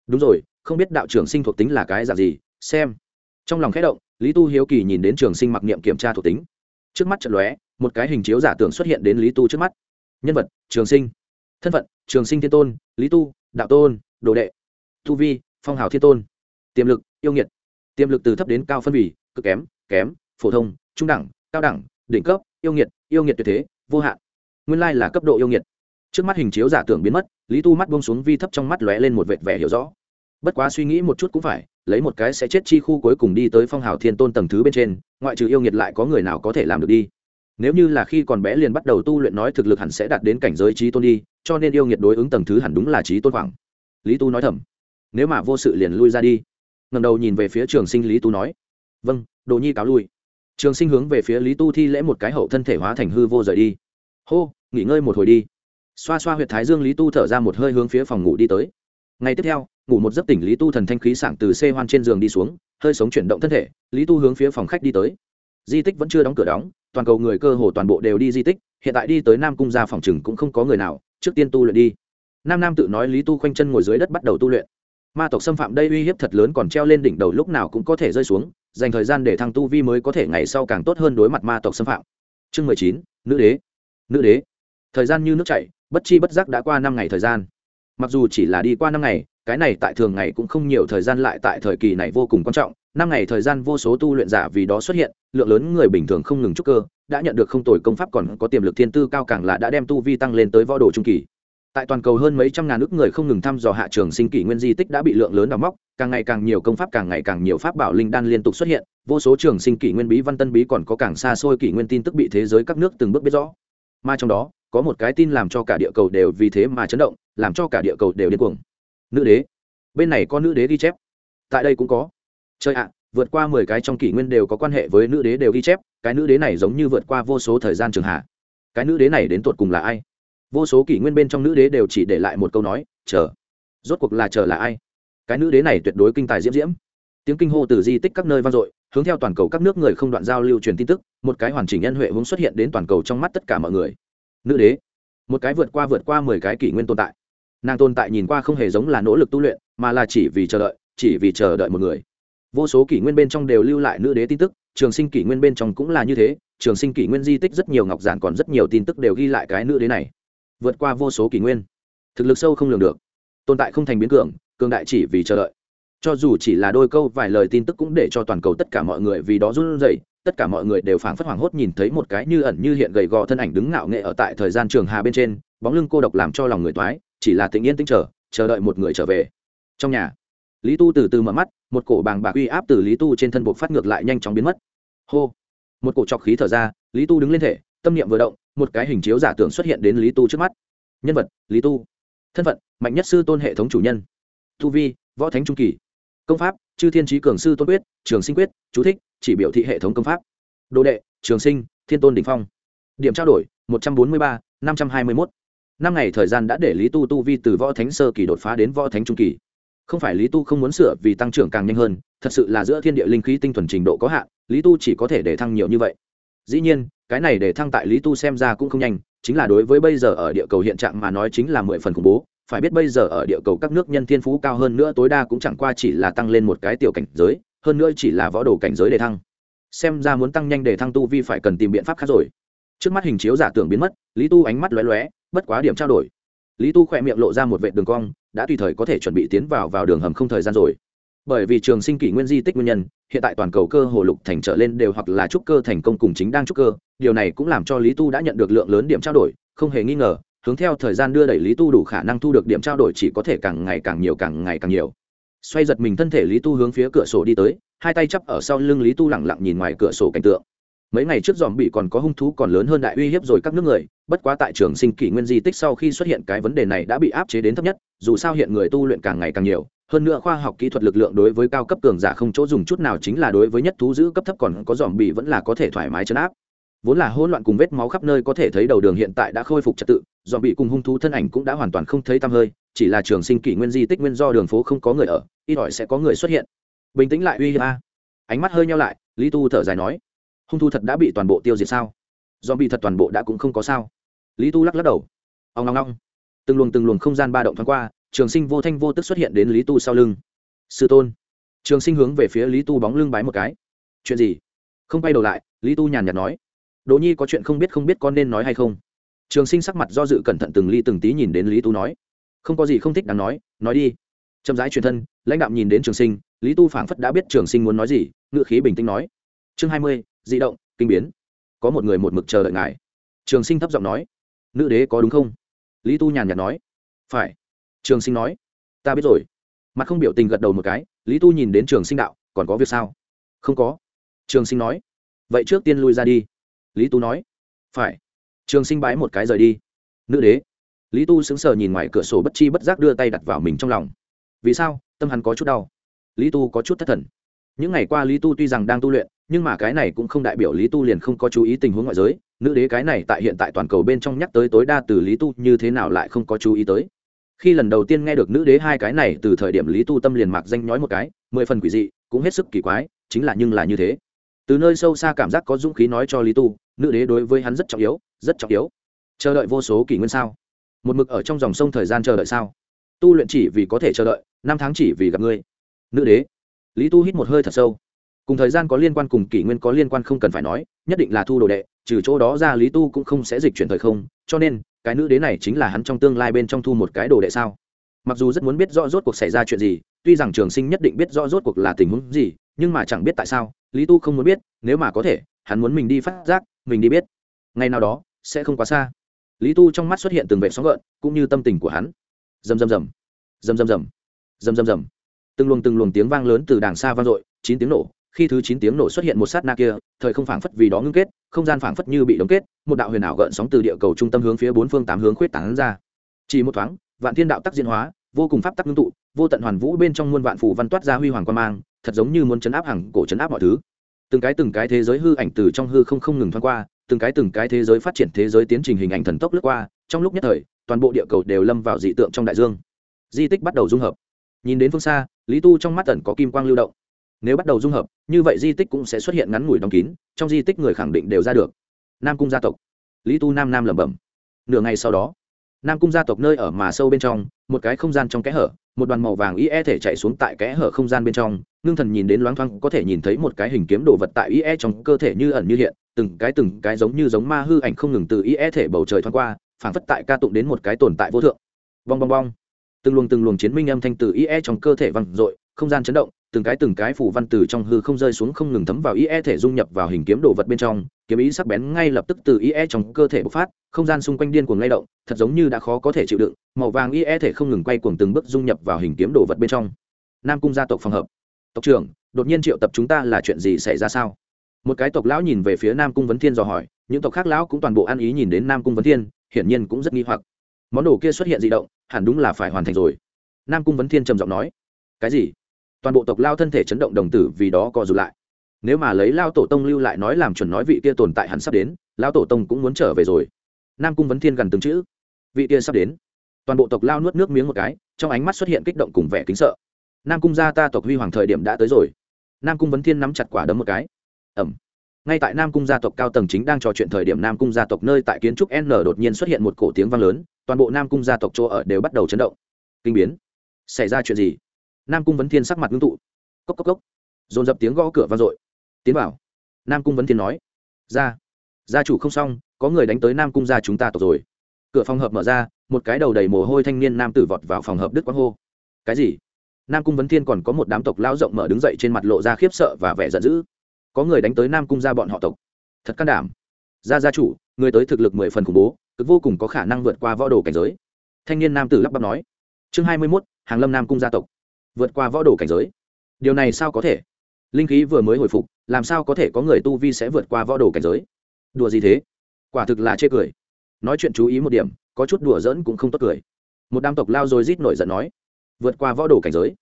A: đúng rồi, không biết đạo trường sinh thuộc tính là cái giả gì, xem. Trong lòng khẽ động, lý tu hiếu kỳ nhìn đến trường sinh mặc niệm kiểm tra thuộc tính. Trước mắt trận lóe, một cái hình chiếu giả tưởng xuất hiện đến lý tu trước mắt. Nhân vật, trường sinh. Thân phận, trường sinh thiên tôn, lý tu, đạo tôn, đồ đệ. Tu vi, phong hào thiên tôn. Tiềm lực, yêu nghiệt. Tiềm lực từ thấp đến cao phân bì, cực kém kém, phổ thông, trung đẳng, cao đẳng, đỉnh cấp, yêu nghiệt yêu nghiệt tuyệt thế, vô hạn. Nguyên lai là cấp độ yêu nghiệt. Trước mắt hình chiếu giả tưởng biến mất, lý tu mắt bông xuống vi thấp trong mắt lóe lên một vệt vẻ hiểu rõ bất quá suy nghĩ một chút cũng phải, lấy một cái sẽ chết chi khu cuối cùng đi tới phong hào thiên tôn tầng thứ bên trên, ngoại trừ yêu nghiệt lại có người nào có thể làm được đi. Nếu như là khi còn bé liền bắt đầu tu luyện nói thực lực hẳn sẽ đạt đến cảnh giới trí tôn đi, cho nên yêu nghiệt đối ứng tầng thứ hẳn đúng là trí tôn khoảng. Lý tu nói thầm. Nếu mà vô sự liền lui ra đi. Ngầm đầu nhìn về phía trường sinh lý tu nói. Vâng đồ nhi cáo lui. Trường sinh hướng về phía lý tu thi lễ một cái hậu thân thể hóa thành hư vô rời đi. Hô, nghỉ ngơi một hồi đi. Xoa xoa h u y ệ t thái dương lý tu thở ra một hơi hướng phía phòng ngủ đi tới. Ngày tiếp theo ngủ một giấc tỉnh lý tu thần thanh khí sảng từ xe hoan trên giường đi xuống, hơi sống chuyển động thân thể, lý tu hướng phía phòng khách đi tới. Di tích vẫn chưa đóng cửa đóng, toàn cầu người cơ hồ toàn bộ đều đi di tích, hiện tại đi tới nam cung ra phòng chừng cũng không có người nào, trước tiên tu luyện đi. Nam nam tự nói lý tu khoanh chân ngồi dưới đất bắt đầu tu luyện. Ma tộc xâm phạm đây uy hiếp thật lớn còn treo lên đỉnh đầu lúc nào cũng có thể rơi xuống, dành thời gian để thăng tu vi mới có thể ngày sau càng tốt hơn đối mặt ma tộc xâm phạm. Chương mười chín, nữ đế. Nữ đế. Thời gian như nước chảy, bất chi bất giác đã qua năm ngày thời gian. Mặc dù chỉ là đi qua năm ngày cái này tại thường ngày cũng không nhiều thời gian lại tại thời kỳ này vô cùng quan trọng, năm ngày thời gian vô số tu luyện giả vì đó xuất hiện, lượng lớn người bình thường không ngừng trúc cơ, đã nhận được không tồi công pháp còn có tiềm lực thiên tư cao càng là đã đem tu vi tăng lên tới võ đồ trung kỳ. Tại toàn cầu hơn mấy trăm ngàn ước người không ngừng thăm dò hạ trường sinh kỷ nguyên di tích đã bị lượng lớn đào móc, càng ngày càng nhiều công pháp càng ngày càng nhiều pháp bảo linh đan liên tục xuất hiện, vô số trường sinh kỷ nguyên bí văn tân bí còn có càng xa xôi kỷ nguyên tin tức bị thế giới các nước từng bước biết rõ. Mà trong đó, có một cái tin làm cho cả địa cầu đều vì thế mà chấn động, làm cho cả địa cầu đều điên cuồng nữ đế. Bên này có nữ đế ghi chép. Tại đây cũng có. Chơi ạ, vượt qua mười cái trong kỷ nguyên đều có quan hệ với nữ đế đều ghi chép, cái nữ đế này giống như vượt qua vô số thời gian trường hạ. Cái nữ đế này đến tột cùng là ai? Vô số kỷ nguyên bên trong nữ đế đều chỉ để lại một câu nói, chờ, rốt cuộc là chờ là ai? Cái nữ đế này tuyệt đối kinh tài diễm diễm. Tiếng kinh hô từ di tích các nơi vang dội, hướng theo toàn cầu các nước người không đoạn giao lưu truyền tin tức, một cái hoàn chỉnh nhân huệ hướng xuất hiện đến toàn cầu trong mắt tất cả mọi người. Nữ đế, một cái vượt qua vượt qua mười cái kỷ nguyên tồn tại nàng tồn tại nhìn qua không hề giống là nỗ lực tu luyện, mà là chỉ vì chờ đợi, chỉ vì chờ đợi một người. Vô số kỷ nguyên bên trong đều lưu lại nữ đế tin tức, trường sinh kỷ nguyên bên trong cũng là như thế, trường sinh kỷ nguyên di tích rất nhiều ngọc giản còn rất nhiều tin tức đều ghi lại cái nữ đế này. Vượt qua vô số kỷ nguyên. Thực lực sâu không lường được. Tồn tại không thành biến cường cường đại chỉ vì chờ đợi. Cho dù chỉ là đôi câu vài lời tin tức cũng để cho toàn cầu tất cả mọi người vì đó run rẩy, tất cả mọi người đều phảng phất hoảng hốt nhìn thấy một cái như ẩn như hiện gầy gò thân ảnh đứng ngạo nghệ ở tại thời gian trường hà bên trên, bóng lưng cô độc làm cho lòng người toái chỉ là tĩnh yên tĩnh chờ chờ đợi một người trở về. Trong nhà, lý tu từ từ mở mắt, một cổ bàng bạc uy áp từ lý tu trên thân bộ phát ngược lại nhanh chóng biến mất. Hô! Một cổ trọc khí thở ra, lý tu đứng lên thể, tâm niệm vừa động, một cái hình chiếu giả tưởng xuất hiện đến lý tu trước mắt. Nhân vật, lý tu. Thân phận, mạnh nhất sư tôn hệ thống chủ nhân. Tu vi, võ thánh trung kỳ. Công pháp, chư thiên trí cường sư tôn quyết, trường sinh quyết, chú thích, chỉ biểu thị hệ thống công pháp. Đồ đệ, trường sinh, thiên tôn đình phong. Điểm trao đổi, một trăm bốn mươi ba, năm trăm hai mươi một năm ngày thời gian đã để lý tu tu vi từ võ thánh sơ kỳ đột phá đến võ thánh trung kỳ. Không phải lý tu không muốn sửa vì tăng trưởng càng nhanh hơn, thật sự là giữa thiên địa linh khí tinh thuần trình độ có hạn, lý tu chỉ có thể để thăng nhiều như vậy. Dĩ nhiên, cái này để thăng tại lý tu xem ra cũng không nhanh, chính là đối với bây giờ ở địa cầu hiện trạng mà nói chính là mười phần khủng bố. Phải biết bây giờ ở địa cầu các nước nhân thiên phú cao hơn nữa tối đa cũng chẳng qua chỉ là tăng lên một cái tiểu cảnh giới, hơn nữa chỉ là võ đồ cảnh giới để thăng. Xem ra muốn tăng nhanh để thăng tu vi phải cần tìm biện pháp khác rồi. Trước mắt hình chiếu giả tưởng biến mất, lý tu ánh mắt lóe lóe bất quá điểm trao đổi. Lý tu khỏe miệng lộ ra một vệ đường cong, đã tùy thời có thể chuẩn bị tiến vào vào đường hầm không thời gian rồi. Bởi vì trường sinh kỷ nguyên di tích nguyên nhân, hiện tại toàn cầu cơ hồ lục thành trở lên đều hoặc là trúc cơ thành công cùng chính đang trúc cơ, điều này cũng làm cho lý tu đã nhận được lượng lớn điểm trao đổi, không hề nghi ngờ, hướng theo thời gian đưa đẩy lý tu đủ khả năng thu được điểm trao đổi chỉ có thể càng ngày càng nhiều càng ngày càng nhiều. Xoay giật mình thân thể lý tu hướng phía cửa sổ đi tới, hai tay chắp ở sau lưng lý tu lẳng lặng nhìn ngoài cửa sổ cảnh tượng mấy ngày trước dòm bị còn có hung thú còn lớn hơn đại uy hiếp rồi các nước người, bất quá tại trường sinh kỷ nguyên di tích sau khi xuất hiện cái vấn đề này đã bị áp chế đến thấp nhất, dù sao hiện người tu luyện càng ngày càng nhiều, hơn nữa khoa học kỹ thuật lực lượng đối với cao cấp cường giả không chỗ dùng chút nào chính là đối với nhất thú giữ cấp thấp còn có dòm bị vẫn là có thể thoải mái chấn áp. Vốn là hỗn loạn cùng vết máu khắp nơi có thể thấy đầu đường hiện tại đã khôi phục trật tự, dòm bị cùng hung thú thân ảnh cũng đã hoàn toàn không thấy tăm hơi, chỉ là trường sinh kỷ nguyên di tích nguyên do đường phố không có người ở, ít ỏi sẽ có người xuất hiện. Bình tĩnh lại uy hiếp a. Ánh mắt hơi nhau lại, lý tu thở dài nói hung thu thật đã bị toàn bộ tiêu diệt sao? Do bị thật toàn bộ đã cũng không có sao. Lý tu lắc lắc đầu. Ông ngong ngong từng luồng từng luồng không gian ba động thoáng qua, trường sinh vô thanh vô tức xuất hiện đến lý tu sau lưng. Sư tôn. Trường sinh hướng về phía lý tu bóng lưng bái một cái. Chuyện gì? Không quay đầu lại, lý tu nhàn nhạt nói. Đỗ nhi có chuyện không biết không biết con nên nói hay không? Trường sinh sắc mặt do dự cẩn thận từng ly từng tí nhìn đến lý tu nói. Không có gì không thích đáng nói nói đi. Chậm rãi truyền thân, lãnh đạo nhìn đến trường sinh, lý tu phảng phất đã biết trường sinh muốn nói gì, ngựa khí bình tĩnh nói. Chương hai mươi di động, kinh biến. Có một người một mực chờ đợi ngài. Trường sinh thấp giọng nói. Nữ đế có đúng không? Lý tu nhàn nhạt nói. Phải. Trường sinh nói. Ta biết rồi. Mặt không biểu tình gật đầu một cái, lý tu nhìn đến trường sinh đạo, còn có việc sao? Không có. Trường sinh nói. Vậy trước tiên lui ra đi. Lý tu nói. Phải. Trường sinh bái một cái rời đi. Nữ đế. Lý tu sững sờ nhìn ngoài cửa sổ bất chi bất giác đưa tay đặt vào mình trong lòng. Vì sao? Tâm hắn có chút đau. Lý tu có chút thất thần. Những ngày qua lý tu tuy rằng đang tu luyện nhưng mà cái này cũng không đại biểu lý tu liền không có chú ý tình huống ngoại giới, nữ đế cái này tại hiện tại toàn cầu bên trong nhắc tới tối đa từ lý tu như thế nào lại không có chú ý tới. Khi lần đầu tiên nghe được nữ đế hai cái này từ thời điểm lý tu tâm liền mạc danh nhói một cái, mười phần quỷ dị, cũng hết sức kỳ quái, chính là nhưng là như thế. Từ nơi sâu xa cảm giác có dũng khí nói cho lý tu, nữ đế đối với hắn rất trọng yếu, rất trọng yếu. Chờ đợi vô số kỷ nguyên sao? Một mực ở trong dòng sông thời gian chờ đợi sao? Tu luyện chỉ vì có thể chờ đợi, năm tháng chỉ vì gặp ngươi. Nữ đế, lý tu hít một hơi thật sâu cùng thời gian có liên quan cùng kỷ nguyên có liên quan không cần phải nói, nhất định là thu đồ đệ, trừ chỗ đó ra lý tu cũng không sẽ dịch chuyển thời không, cho nên, cái nữ đế này chính là hắn trong tương lai bên trong thu một cái đồ đệ sao? Mặc dù rất muốn biết rõ rốt cuộc xảy ra chuyện gì, tuy rằng trường sinh nhất định biết rõ rốt cuộc là tình huống gì, nhưng mà chẳng biết tại sao, lý tu không muốn biết, nếu mà có thể, hắn muốn mình đi phát giác, mình đi biết. Ngày nào đó, sẽ không quá xa. Lý tu trong mắt xuất hiện từng vệ sóng gợn, cũng như tâm tình của hắn. Rầm rầm. Rầm rầm rầm. Rầm rầm rầm. Từng luồng từng luồng tiếng vang lớn từ đàng xa vang dội, chín tiếng nổ khi thứ chín tiếng nổ xuất hiện một sát na kia, thời không phảng phất vì đó ngưng kết, không gian phảng phất như bị đóng kết, một đạo huyền ảo gợn sóng từ địa cầu trung tâm hướng phía bốn phương tám hướng khuyết tán ra. Chỉ một thoáng, vạn thiên đạo tắc diễn hóa, vô cùng pháp tắc ngưng tụ, vô tận hoàn vũ bên trong muôn vạn phủ văn toát ra huy hoàng quan mang, thật giống như muốn chấn áp hàng cổ chấn áp mọi thứ. Từng cái từng cái thế giới hư ảnh từ trong hư không không ngừng thoáng qua, từng cái từng cái thế giới phát triển thế giới tiến trình hình ảnh thần tốc lướt qua, trong lúc nhất thời, toàn bộ địa cầu đều lâm vào dị tượng trong đại dương. Di tích bắt đầu dung hợp. Nhìn đến phương xa, lý tu trong mắt tần có kim quang lưu động nếu bắt đầu dung hợp, như vậy di tích cũng sẽ xuất hiện ngắn ngủi đóng kín, trong di tích người khẳng định đều ra được. Nam cung gia tộc. Lý tu nam nam lẩm bẩm. Nửa ngày sau đó, nam cung gia tộc nơi ở mà sâu bên trong, một cái không gian trong kẽ hở, một đoàn màu vàng ie thể chạy xuống tại kẽ hở không gian bên trong, ngưng thần nhìn đến loáng thoáng có thể nhìn thấy một cái hình kiếm đồ vật tại ie trong cơ thể như ẩn như hiện, từng cái từng cái giống như giống ma hư ảnh không ngừng từ ie thể bầu trời thoáng qua, phảng phất tại ca tụng đến một cái tồn tại vô thượng. Bong bong bong. Từng luồng từng luồng chiến minh âm thanh từ ie trong cơ thể văng dội không gian chấn động, từng cái từng cái phủ văn từ trong hư không rơi xuống không ngừng thấm vào ie thể dung nhập vào hình kiếm đồ vật bên trong, kiếm ý sắc bén ngay lập tức từ ie trong cơ thể bộc phát, không gian xung quanh điên cuồng lay động, thật giống như đã khó có thể chịu đựng, màu vàng ie thể không ngừng quay cuồng từng bước dung nhập vào hình kiếm đồ vật bên trong. Nam cung gia tộc phòng hợp. Tộc trưởng, đột nhiên triệu tập chúng ta là chuyện gì xảy ra sao? Một cái tộc lão nhìn về phía nam cung vấn thiên dò hỏi, những tộc khác lão cũng toàn bộ ăn ý nhìn đến nam cung vấn thiên, hiển nhiên cũng rất nghi hoặc. Món đồ kia xuất hiện di động, hẳn đúng là phải hoàn thành rồi. Nam cung vấn thiên trầm giọng nói, cái gì? Toàn bộ tộc lao thân thể chấn động đồng tử vì đó co rụt lại. Nếu mà lấy lao tổ tông lưu lại nói làm chuẩn nói vị kia tồn tại hẳn sắp đến, lao tổ tông cũng muốn trở về rồi. Nam cung vấn thiên gần từng chữ. Vị kia sắp đến. Toàn bộ tộc lao nuốt nước miếng một cái, trong ánh mắt xuất hiện kích động cùng vẻ kính sợ. Nam cung gia ta tộc huy hoàng thời điểm đã tới rồi. Nam cung vấn thiên nắm chặt quả đấm một cái. Ẩm. Ngay tại nam cung gia tộc cao tầng chính đang trò chuyện thời điểm nam cung gia tộc nơi tại kiến trúc n đột nhiên xuất hiện một cổ tiếng vang lớn, toàn bộ nam cung gia tộc chỗ ở đều bắt đầu chấn động. Kinh biến. Xảy ra chuyện gì? Nam cung vấn thiên sắc mặt ngưng tụ. Cốc cốc cốc. Dồn dập tiếng gõ cửa vang dội. Tiến vào. Nam cung vấn thiên nói. Ra. Gia chủ không xong, có người đánh tới nam cung gia chúng ta tộc rồi. Cửa phòng hợp mở ra, một cái đầu đầy mồ hôi thanh niên nam tử vọt vào phòng hợp đức quang hô. Cái gì? Nam cung vấn thiên còn có một đám tộc lao rộng mở đứng dậy trên mặt lộ ra khiếp sợ và vẻ giận dữ. Có người đánh tới nam cung gia bọn họ tộc. Thật can đảm. Gia gia chủ, người tới thực lực mười phần khủng bố, cực vô cùng có khả năng vượt qua võ đồ cảnh giới. Thanh niên nam tử lắp bắp nói. Chương hai mươi mốt, hàng lâm nam cung gia tộc vượt qua võ đồ cảnh giới. Điều này sao có thể? Linh khí vừa mới hồi phục, làm sao có thể có người tu vi sẽ vượt qua võ đồ cảnh giới? Đùa gì thế? Quả thực là chê cười. Nói chuyện chú ý một điểm, có chút đùa giỡn cũng không tốt cười. Một đám tộc lao rồi rít nổi giận nói, vượt qua võ đồ cảnh giới?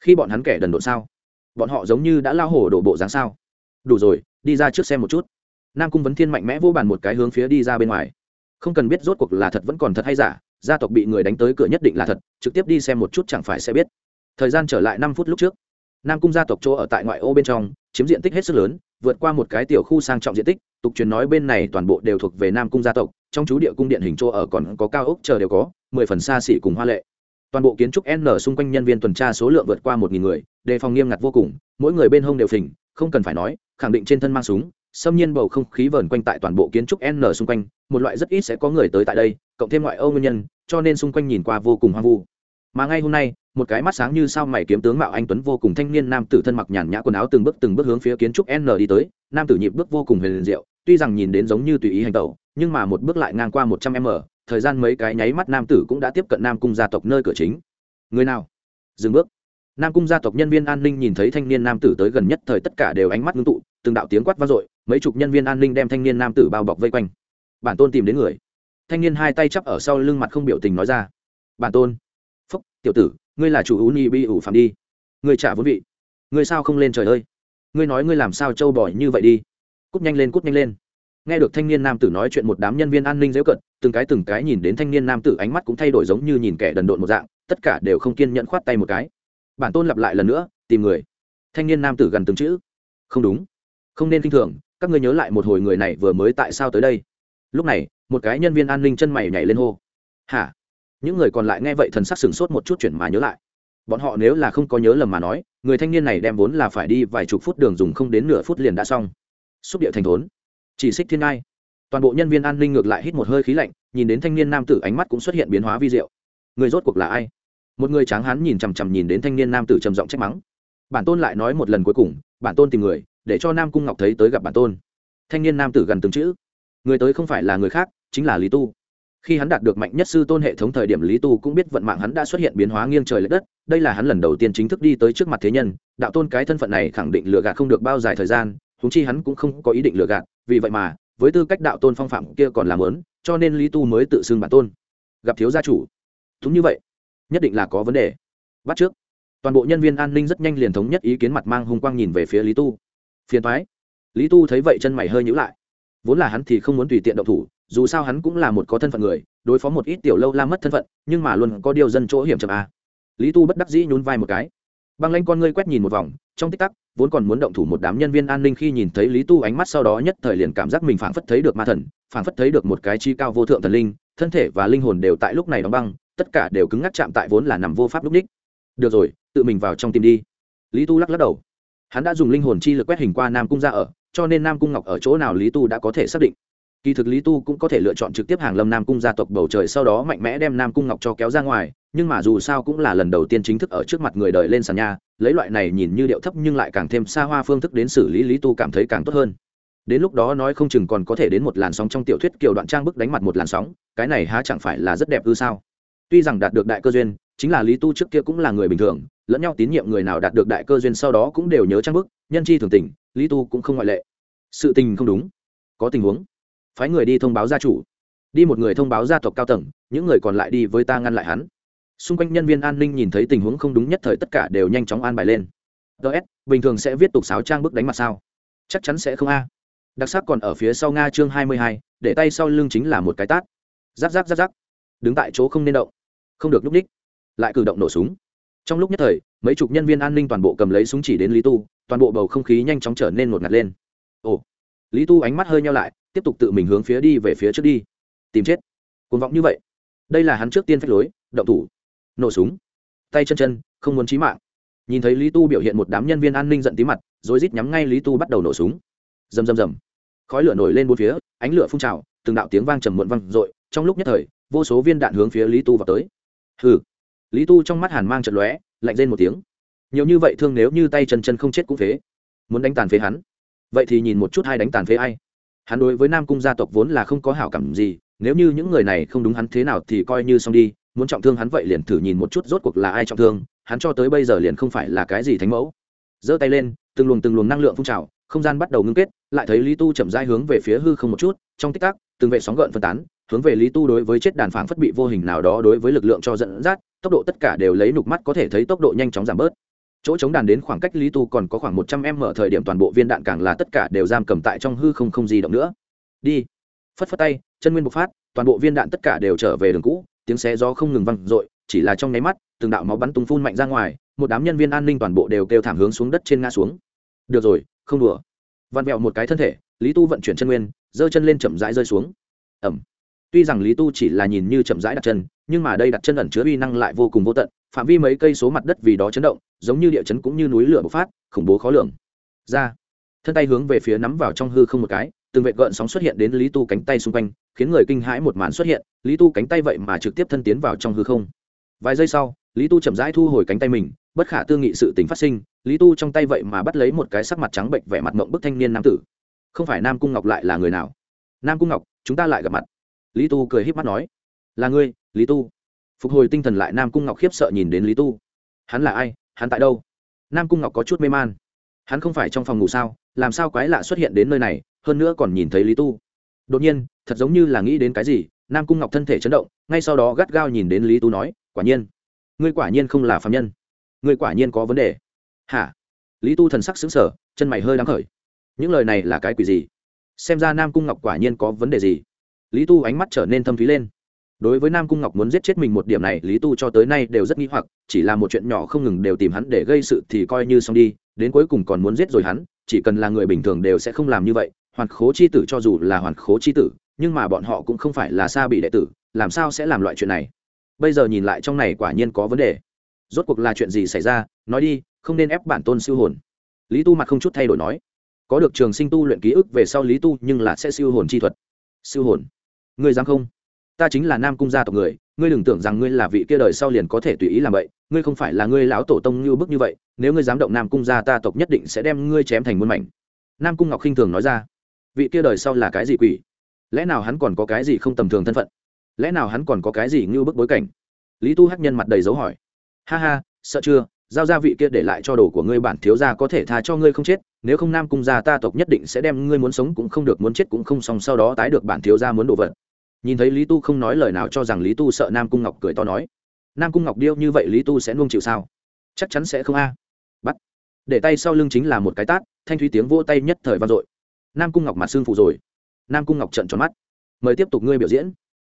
A: Khi bọn hắn kẻ đần độn sao? Bọn họ giống như đã lao hổ đổ bộ dáng sao? Đủ rồi, đi ra trước xem một chút. Nam cung vấn thiên mạnh mẽ vô bàn một cái hướng phía đi ra bên ngoài. Không cần biết rốt cuộc là thật vẫn còn thật hay giả, gia tộc bị người đánh tới cửa nhất định là thật, trực tiếp đi xem một chút chẳng phải sẽ biết thời gian trở lại năm phút lúc trước, nam cung gia tộc chỗ ở tại ngoại ô bên trong, chiếm diện tích hết sức lớn, vượt qua một cái tiểu khu sang trọng diện tích. Tục truyền nói bên này toàn bộ đều thuộc về nam cung gia tộc, trong chú địa cung điện hình chỗ ở còn có cao ốc chờ đều có, mười phần xa xỉ cùng hoa lệ. Toàn bộ kiến trúc n xung quanh nhân viên tuần tra số lượng vượt qua một nghìn người, đề phòng nghiêm ngặt vô cùng, mỗi người bên hông đều phình, không cần phải nói, khẳng định trên thân mang súng, xâm nhiên bầu không khí vờn quanh tại toàn bộ kiến trúc n xung quanh, một loại rất ít sẽ có người tới tại đây, cộng thêm ngoại ô nguyên nhân, cho nên xung quanh nhìn qua vô cùng hoang vu. Mà ngay hôm nay một cái mắt sáng như sao mày kiếm tướng mạo anh tuấn vô cùng thanh niên nam tử thân mặc nhàn nhã quần áo từng bước từng bước hướng phía kiến trúc n đi tới, nam tử nhịp bước vô cùng huyền diệu, tuy rằng nhìn đến giống như tùy ý hành tẩu, nhưng mà một bước lại ngang qua một trăm m, thời gian mấy cái nháy mắt nam tử cũng đã tiếp cận nam cung gia tộc nơi cửa chính. Người nào? Dừng bước. Nam cung gia tộc nhân viên an ninh nhìn thấy thanh niên nam tử tới gần nhất thời tất cả đều ánh mắt ngưng tụ, từng đạo tiếng quát vang dội, mấy chục nhân viên an ninh đem thanh niên nam tử bao bọc vây quanh. Bản tôn tìm đến người. Thanh niên hai tay chắp ở sau lưng mặt không biểu tình nói ra. Bản tôn. Phúc, tiểu tử ngươi là chủ ú ni bi ủ phạm đi. Ngươi trả vốn vị. Ngươi sao không lên trời ơi? Ngươi nói ngươi làm sao trâu bỏi như vậy đi? Cút nhanh lên, cút nhanh lên. Nghe được thanh niên nam tử nói chuyện một đám nhân viên an ninh dễ cận, từng cái từng cái nhìn đến thanh niên nam tử ánh mắt cũng thay đổi giống như nhìn kẻ đần độn một dạng, tất cả đều không kiên nhẫn khoát tay một cái. Bản tôn lặp lại lần nữa, tìm người. Thanh niên nam tử gần từng chữ. Không đúng. Không nên k i n h thường, các ngươi nhớ lại một hồi người này vừa mới tại sao tới đây. Lúc này, một cái nhân viên an ninh chân mày nhảy lên hô. Hả? Những người còn lại nghe vậy thần sắc sửng sốt một chút chuyển mà nhớ lại. Bọn họ nếu là không có nhớ lầm mà nói, người thanh niên này đem vốn là phải đi vài chục phút đường dùng không đến nửa phút liền đã xong. Xúc địa thành thốn. Chỉ xích thiên ngai. Toàn bộ nhân viên an ninh ngược lại hít một hơi khí lạnh, nhìn đến thanh niên nam tử ánh mắt cũng xuất hiện biến hóa vi diệu. Người rốt cuộc là ai? Một người tráng hán nhìn chằm chằm nhìn đến thanh niên nam tử trầm giọng trách mắng. Bản tôn lại nói một lần cuối cùng, bản tôn tìm người, để cho nam cung ngọc thấy tới gặp bản tôn. Thanh niên nam tử gần từng chữ. Người tới không phải là người khác, chính là lý tu khi hắn đạt được mạnh nhất sư tôn hệ thống thời điểm lý tu cũng biết vận mạng hắn đã xuất hiện biến hóa nghiêng trời l ệ đất, đây là hắn lần đầu tiên chính thức đi tới trước mặt thế nhân, đạo tôn cái thân phận này khẳng định lừa gạt không được bao dài thời gian húng chi hắn cũng không có ý định lừa gạt, vì vậy mà, với tư cách đạo tôn phong phạm kia còn làm lớn, cho nên lý tu mới tự xưng bản tôn. Gặp thiếu gia chủ. Đúng như vậy, nhất định là có vấn đề. Bắt trước. Toàn bộ nhân viên an ninh rất nhanh liền thống nhất ý kiến mặt mang hung quang nhìn về phía lý tu. Phiền thoái lý tu thấy vậy chân mày hơi nhữ lại. Vốn là hắn thì không muốn tùy tiện động thủ dù sao hắn cũng là một có thân phận người, đối phó một ít tiểu lâu la mất thân phận, nhưng mà luôn có điều dân chỗ hiểm chậm a. Lý tu bất đắc dĩ nhún vai một cái. Băng lanh con ngươi quét nhìn một vòng, trong tích tắc, vốn còn muốn động thủ một đám nhân viên an ninh khi nhìn thấy lý tu ánh mắt sau đó nhất thời liền cảm giác mình phảng phất thấy được ma thần, phảng phất thấy được một cái chi cao vô thượng thần linh, thân thể và linh hồn đều tại lúc này đóng băng, tất cả đều cứng ngắc chạm tại vốn là nằm vô pháp lúc ních được rồi, tự mình vào trong tìm đi. Lý tu lắc lắc đầu. Hắn đã dùng linh hồn chi lực quét hình qua nam cung ra ở, cho nên nam cung ngọc ở chỗ nào lý tu đã có thể xác định kỳ thực lý tu cũng có thể lựa chọn trực tiếp hàng lâm nam cung gia tộc bầu trời, sau đó mạnh mẽ đem nam cung ngọc cho kéo ra ngoài, nhưng mà dù sao cũng là lần đầu tiên chính thức ở trước mặt người đời lên sàn nhà, lấy loại này nhìn như điệu thấp nhưng lại càng thêm xa hoa phương thức đến xử lý lý tu cảm thấy càng tốt hơn. Đến lúc đó nói không chừng còn có thể đến một làn sóng trong tiểu thuyết kiều đoạn trang bức đánh mặt một làn sóng, cái này há chẳng phải là rất đẹp ư sao? Tuy rằng đạt được đại cơ duyên, chính là lý tu trước kia cũng là người bình thường, lẫn nhau tín nhiệm người nào đạt được đại cơ duyên sau đó cũng đều nhớ trang bức, nhân chi thường tình, lý tu cũng không ngoại lệ. Sự tình không đúng. Có tình huống phái người đi thông báo gia chủ. Đi một người thông báo gia tộc cao tầng, những người còn lại đi với ta ngăn lại hắn. Xung quanh nhân viên an ninh nhìn thấy tình huống không đúng nhất thời tất cả đều nhanh chóng an bài lên. Ts bình thường sẽ viết tục sáo trang bức đánh mặt sao? Chắc chắn sẽ không a. Đặc sắc còn ở phía sau nga chương hai mươi hai, để tay sau lưng chính là một cái tát. Giáp giáp giáp giáp đứng tại chỗ không nên động. Không được lúc ních lại cử động nổ súng. Trong lúc nhất thời, mấy chục nhân viên an ninh toàn bộ cầm lấy súng chỉ đến lý tu, toàn bộ bầu không khí nhanh chóng trở nên ngột ngạt lên. Ồ. Lý tu ánh mắt hơi nhau lại tiếp tục tự mình hướng phía đi về phía trước đi. Tìm chết. Cuồng vọng như vậy. Đây là hắn trước tiên phách lối, động thủ. Nổ súng. Tay chân chân, không muốn chí mạng. Nhìn thấy lý tu biểu hiện một đám nhân viên an ninh giận tí mặt rồi rít nhắm ngay lý tu bắt đầu nổ súng. Rầm rầm rầm. Khói lửa nổi lên bốn phía, ánh lửa phun trào, từng đạo tiếng vang trầm muộn vang dội, trong lúc nhất thời, vô số viên đạn hướng phía lý tu vào tới. Hừ. Lý tu trong mắt hàn mang trận lóe, lạnh lên một tiếng. Nhiều như vậy thương nếu như tay chân chân không chết cũng phế. Muốn đánh tàn phế hắn. Vậy thì nhìn một chút hai đánh tàn phế ai hắn đối với nam cung gia tộc vốn là không có hảo cảm gì, nếu như những người này không đúng hắn thế nào thì coi như xong đi, muốn trọng thương hắn vậy liền thử nhìn một chút rốt cuộc là ai trọng thương, hắn cho tới bây giờ liền không phải là cái gì thánh mẫu. Giơ tay lên, từng luồng từng luồng năng lượng phun trào, không gian bắt đầu ngưng kết, lại thấy lý tu chậm rãi hướng về phía hư không một chút, trong tích tắc, từng vệ sóng gợn phân tán, hướng về lý tu đối với chết đàn phảng phất bị vô hình nào đó đối với lực lượng cho dẫn dắt, tốc độ tất cả đều lấy nục mắt có thể thấy tốc độ nhanh chóng giảm bớt chỗ chống đàn đến khoảng cách lý tu còn có khoảng một trăm m mở thời điểm toàn bộ viên đạn càng là tất cả đều giam cầm tại trong hư không không di động nữa. Đi. Phất phất tay, chân nguyên bộc phát, toàn bộ viên đạn tất cả đều trở về đường cũ, tiếng xé gió không ngừng văng r chỉ là trong nháy mắt, từng đạo máu bắn tung phun mạnh ra ngoài, một đám nhân viên an ninh toàn bộ đều kêu thảm hướng xuống đất trên ngã xuống. Được rồi, không đùa. Vặn vẹo một cái thân thể, lý tu vận chuyển chân nguyên, giơ chân lên chậm rãi rơi xuống. Ẩm. Tuy rằng lý tu chỉ là nhìn như chậm rãi đặt chân, nhưng mà đây đặt chân ẩn chứa uy năng lại vô cùng vô tận phạm vi mấy cây số mặt đất vì đó chấn động, giống như địa chấn cũng như núi lửa bộc phát, khủng bố khó lường. Ra, thân tay hướng về phía nắm vào trong hư không một cái, từng vệt gợn sóng xuất hiện đến lý tu cánh tay xung quanh, khiến người kinh hãi một màn xuất hiện, lý tu cánh tay vậy mà trực tiếp thân tiến vào trong hư không. Vài giây sau, lý tu chậm rãi thu hồi cánh tay mình, bất khả tư nghị sự tình phát sinh, lý tu trong tay vậy mà bắt lấy một cái sắc mặt trắng bệnh vẻ mặt mộng bức thanh niên nam tử. Không phải nam cung ngọc lại là người nào? Nam cung ngọc, chúng ta lại gặp mặt. Lý tu cười híp mắt nói. Là ngươi, lý tu phục hồi tinh thần lại nam cung ngọc khiếp sợ nhìn đến lý tu. Hắn là ai? Hắn tại đâu? Nam cung ngọc có chút mê man. Hắn không phải trong phòng ngủ sao? Làm sao quái lạ xuất hiện đến nơi này, hơn nữa còn nhìn thấy lý tu? Đột nhiên, thật giống như là nghĩ đến cái gì, nam cung ngọc thân thể chấn động, ngay sau đó gắt gao nhìn đến lý tu nói, quả nhiên. Ngươi quả nhiên không là phạm nhân. Ngươi quả nhiên có vấn đề. Hả? Lý tu thần sắc xứng sở chân mày hơi đáng khởi. Những lời này là cái quỷ gì? Xem ra nam cung ngọc quả nhiên có vấn đề gì. Lý tu ánh mắt trở nên thâm thúy lên đối với nam cung ngọc muốn giết chết mình một điểm này, lý tu cho tới nay đều rất nghi hoặc, chỉ là một chuyện nhỏ không ngừng đều tìm hắn để gây sự thì coi như xong đi, đến cuối cùng còn muốn giết rồi hắn, chỉ cần là người bình thường đều sẽ không làm như vậy, hoàn khố chi tử cho dù là hoàn khố chi tử, nhưng mà bọn họ cũng không phải là xa bị đệ tử, làm sao sẽ làm loại chuyện này? Bây giờ nhìn lại trong này quả nhiên có vấn đề. Rốt cuộc là chuyện gì xảy ra? Nói đi, không nên ép bản tôn siêu hồn. Lý tu mặt không chút thay đổi nói. Có được trường sinh tu luyện ký ức về sau lý tu nhưng là sẽ siêu hồn chi thuật. Siêu hồn. Ngươi dám không? Ta chính là nam cung gia tộc người, ngươi đừng tưởng rằng ngươi là vị kia đời sau liền có thể tùy ý làm vậy, ngươi không phải là ngươi lão tổ tông như bức như vậy, nếu ngươi dám động nam cung gia ta tộc nhất định sẽ đem ngươi chém thành muôn mảnh. Nam cung ngọc khinh thường nói ra. Vị kia đời sau là cái gì quỷ? Lẽ nào hắn còn có cái gì không tầm thường thân phận? Lẽ nào hắn còn có cái gì như bức bối cảnh? Lý tu hắc nhân mặt đầy dấu hỏi. Ha ha, sợ chưa? Giao gia vị kia để lại cho đồ của ngươi bản thiếu gia có thể tha cho ngươi không chết, nếu không nam cung gia ta tộc nhất định sẽ đem ngươi muốn sống cũng không được, muốn chết cũng không xong, sau đó tái được bản thiếu gia muốn đồ vật nhìn thấy lý tu không nói lời nào cho rằng lý tu sợ nam cung ngọc cười to nói, nam cung ngọc điêu như vậy lý tu sẽ nuông chịu sao? Chắc chắn sẽ không a. Bắt. Để tay sau lưng chính là một cái tát, thanh thúy tiếng vỗ tay nhất thời vang dội. Nam cung ngọc mặt xương phụ rồi. Nam cung ngọc trận tròn mắt. Mời tiếp tục ngươi biểu diễn.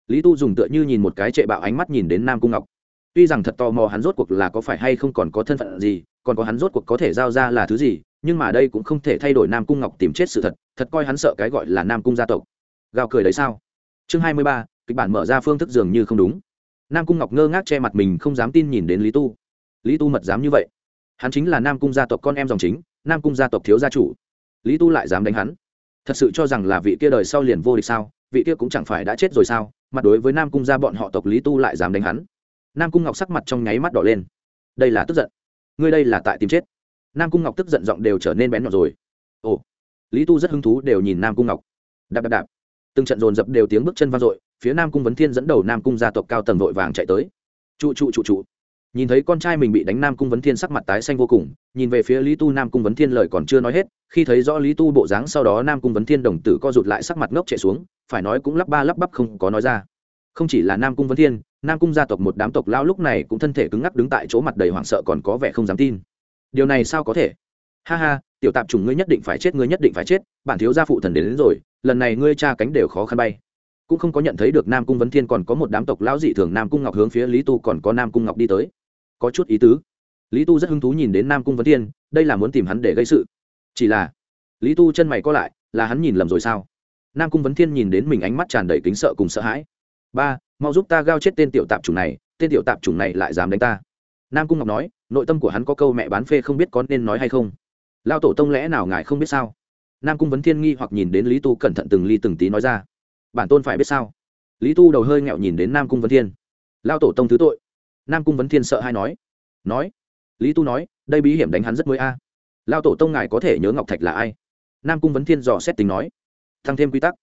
A: Lý tu dùng tựa như nhìn một cái trệ bạo ánh mắt nhìn đến nam cung ngọc. Tuy rằng thật tò mò hắn rốt cuộc là có phải hay không còn có thân phận gì, còn có hắn rốt cuộc có thể giao ra là thứ gì, nhưng mà đây cũng không thể thay đổi nam cung ngọc tìm chết sự thật thật coi hắn sợ cái gọi là nam cung gia tộc. Gào cười đấy sao? Chương hai mươi ba, kịch bản mở ra phương thức dường như không đúng. Nam cung ngọc ngơ ngác che mặt mình không dám tin nhìn đến lý tu. Lý tu mật dám như vậy? Hắn chính là nam cung gia tộc con em dòng chính, nam cung gia tộc thiếu gia chủ. Lý tu lại dám đánh hắn? Thật sự cho rằng là vị kia đời sau liền vô địch sao? Vị kia cũng chẳng phải đã chết rồi sao? Mặt đối với nam cung gia bọn họ tộc lý tu lại dám đánh hắn? Nam cung ngọc sắc mặt trong nháy mắt đỏ lên. Đây là tức giận. Ngươi đây là tại tìm chết. Nam cung ngọc tức giận giọng đều trở nên bén nhọn rồi. Ồ. Lý tu rất hứng thú đều nhìn nam cung ngọc. Đạp đạp đạp từng trận dồn dập đều tiếng bước chân vang dội, phía nam cung vấn thiên dẫn đầu nam cung gia tộc cao tầng vội vàng chạy tới. Trụ trụ trụ trụ. Nhìn thấy con trai mình bị đánh nam cung vấn thiên sắc mặt tái xanh vô cùng, nhìn về phía lý tu nam cung vấn thiên lời còn chưa nói hết, khi thấy rõ lý tu bộ dáng sau đó nam cung vấn thiên đồng tử co rụt lại sắc mặt ngốc chạy xuống, phải nói cũng lắp ba lắp bắp không có nói ra. Không chỉ là nam cung vấn thiên, nam cung gia tộc một đám tộc lao lúc này cũng thân thể cứng ngắc đứng tại chỗ mặt đầy hoảng sợ còn có vẻ không dám tin. Điều này sao có thể? Ha ha tiểu tạp chủng ngươi nhất định phải chết ngươi nhất định phải chết bản thiếu gia phụ thần đến, đến rồi lần này ngươi cha cánh đều khó khăn bay. Cũng không có nhận thấy được nam cung vấn thiên còn có một đám tộc lão dị thường nam cung ngọc hướng phía lý tu còn có nam cung ngọc đi tới. Có chút ý tứ. Lý tu rất hứng thú nhìn đến nam cung vấn thiên đây là muốn tìm hắn để gây sự. Chỉ là lý tu chân mày co lại là hắn nhìn lầm rồi sao? Nam cung vấn thiên nhìn đến mình ánh mắt tràn đầy kính sợ cùng sợ hãi. Ba mau giúp ta gao chết tên tiểu tạp chủng này tên tiểu tạp chủng này lại dám đánh ta. Nam cung ngọc nói nội tâm của hắn có câu mẹ bán phê không biết có nên nói hay không lao tổ tông lẽ nào ngài không biết sao? Nam cung vấn thiên nghi hoặc nhìn đến lý tu cẩn thận từng ly từng tí nói ra. Bản tôn phải biết sao? Lý tu đầu hơi nghẹo nhìn đến nam cung vấn thiên. Lao tổ tông thứ tội. Nam cung vấn thiên sợ hay nói. Nói. Lý tu nói, đây bí hiểm đánh hắn rất mới a. À. lao tổ tông ngài có thể nhớ ngọc thạch là ai? Nam cung vấn thiên dò xét tính nói. Thăng thêm quy tắc.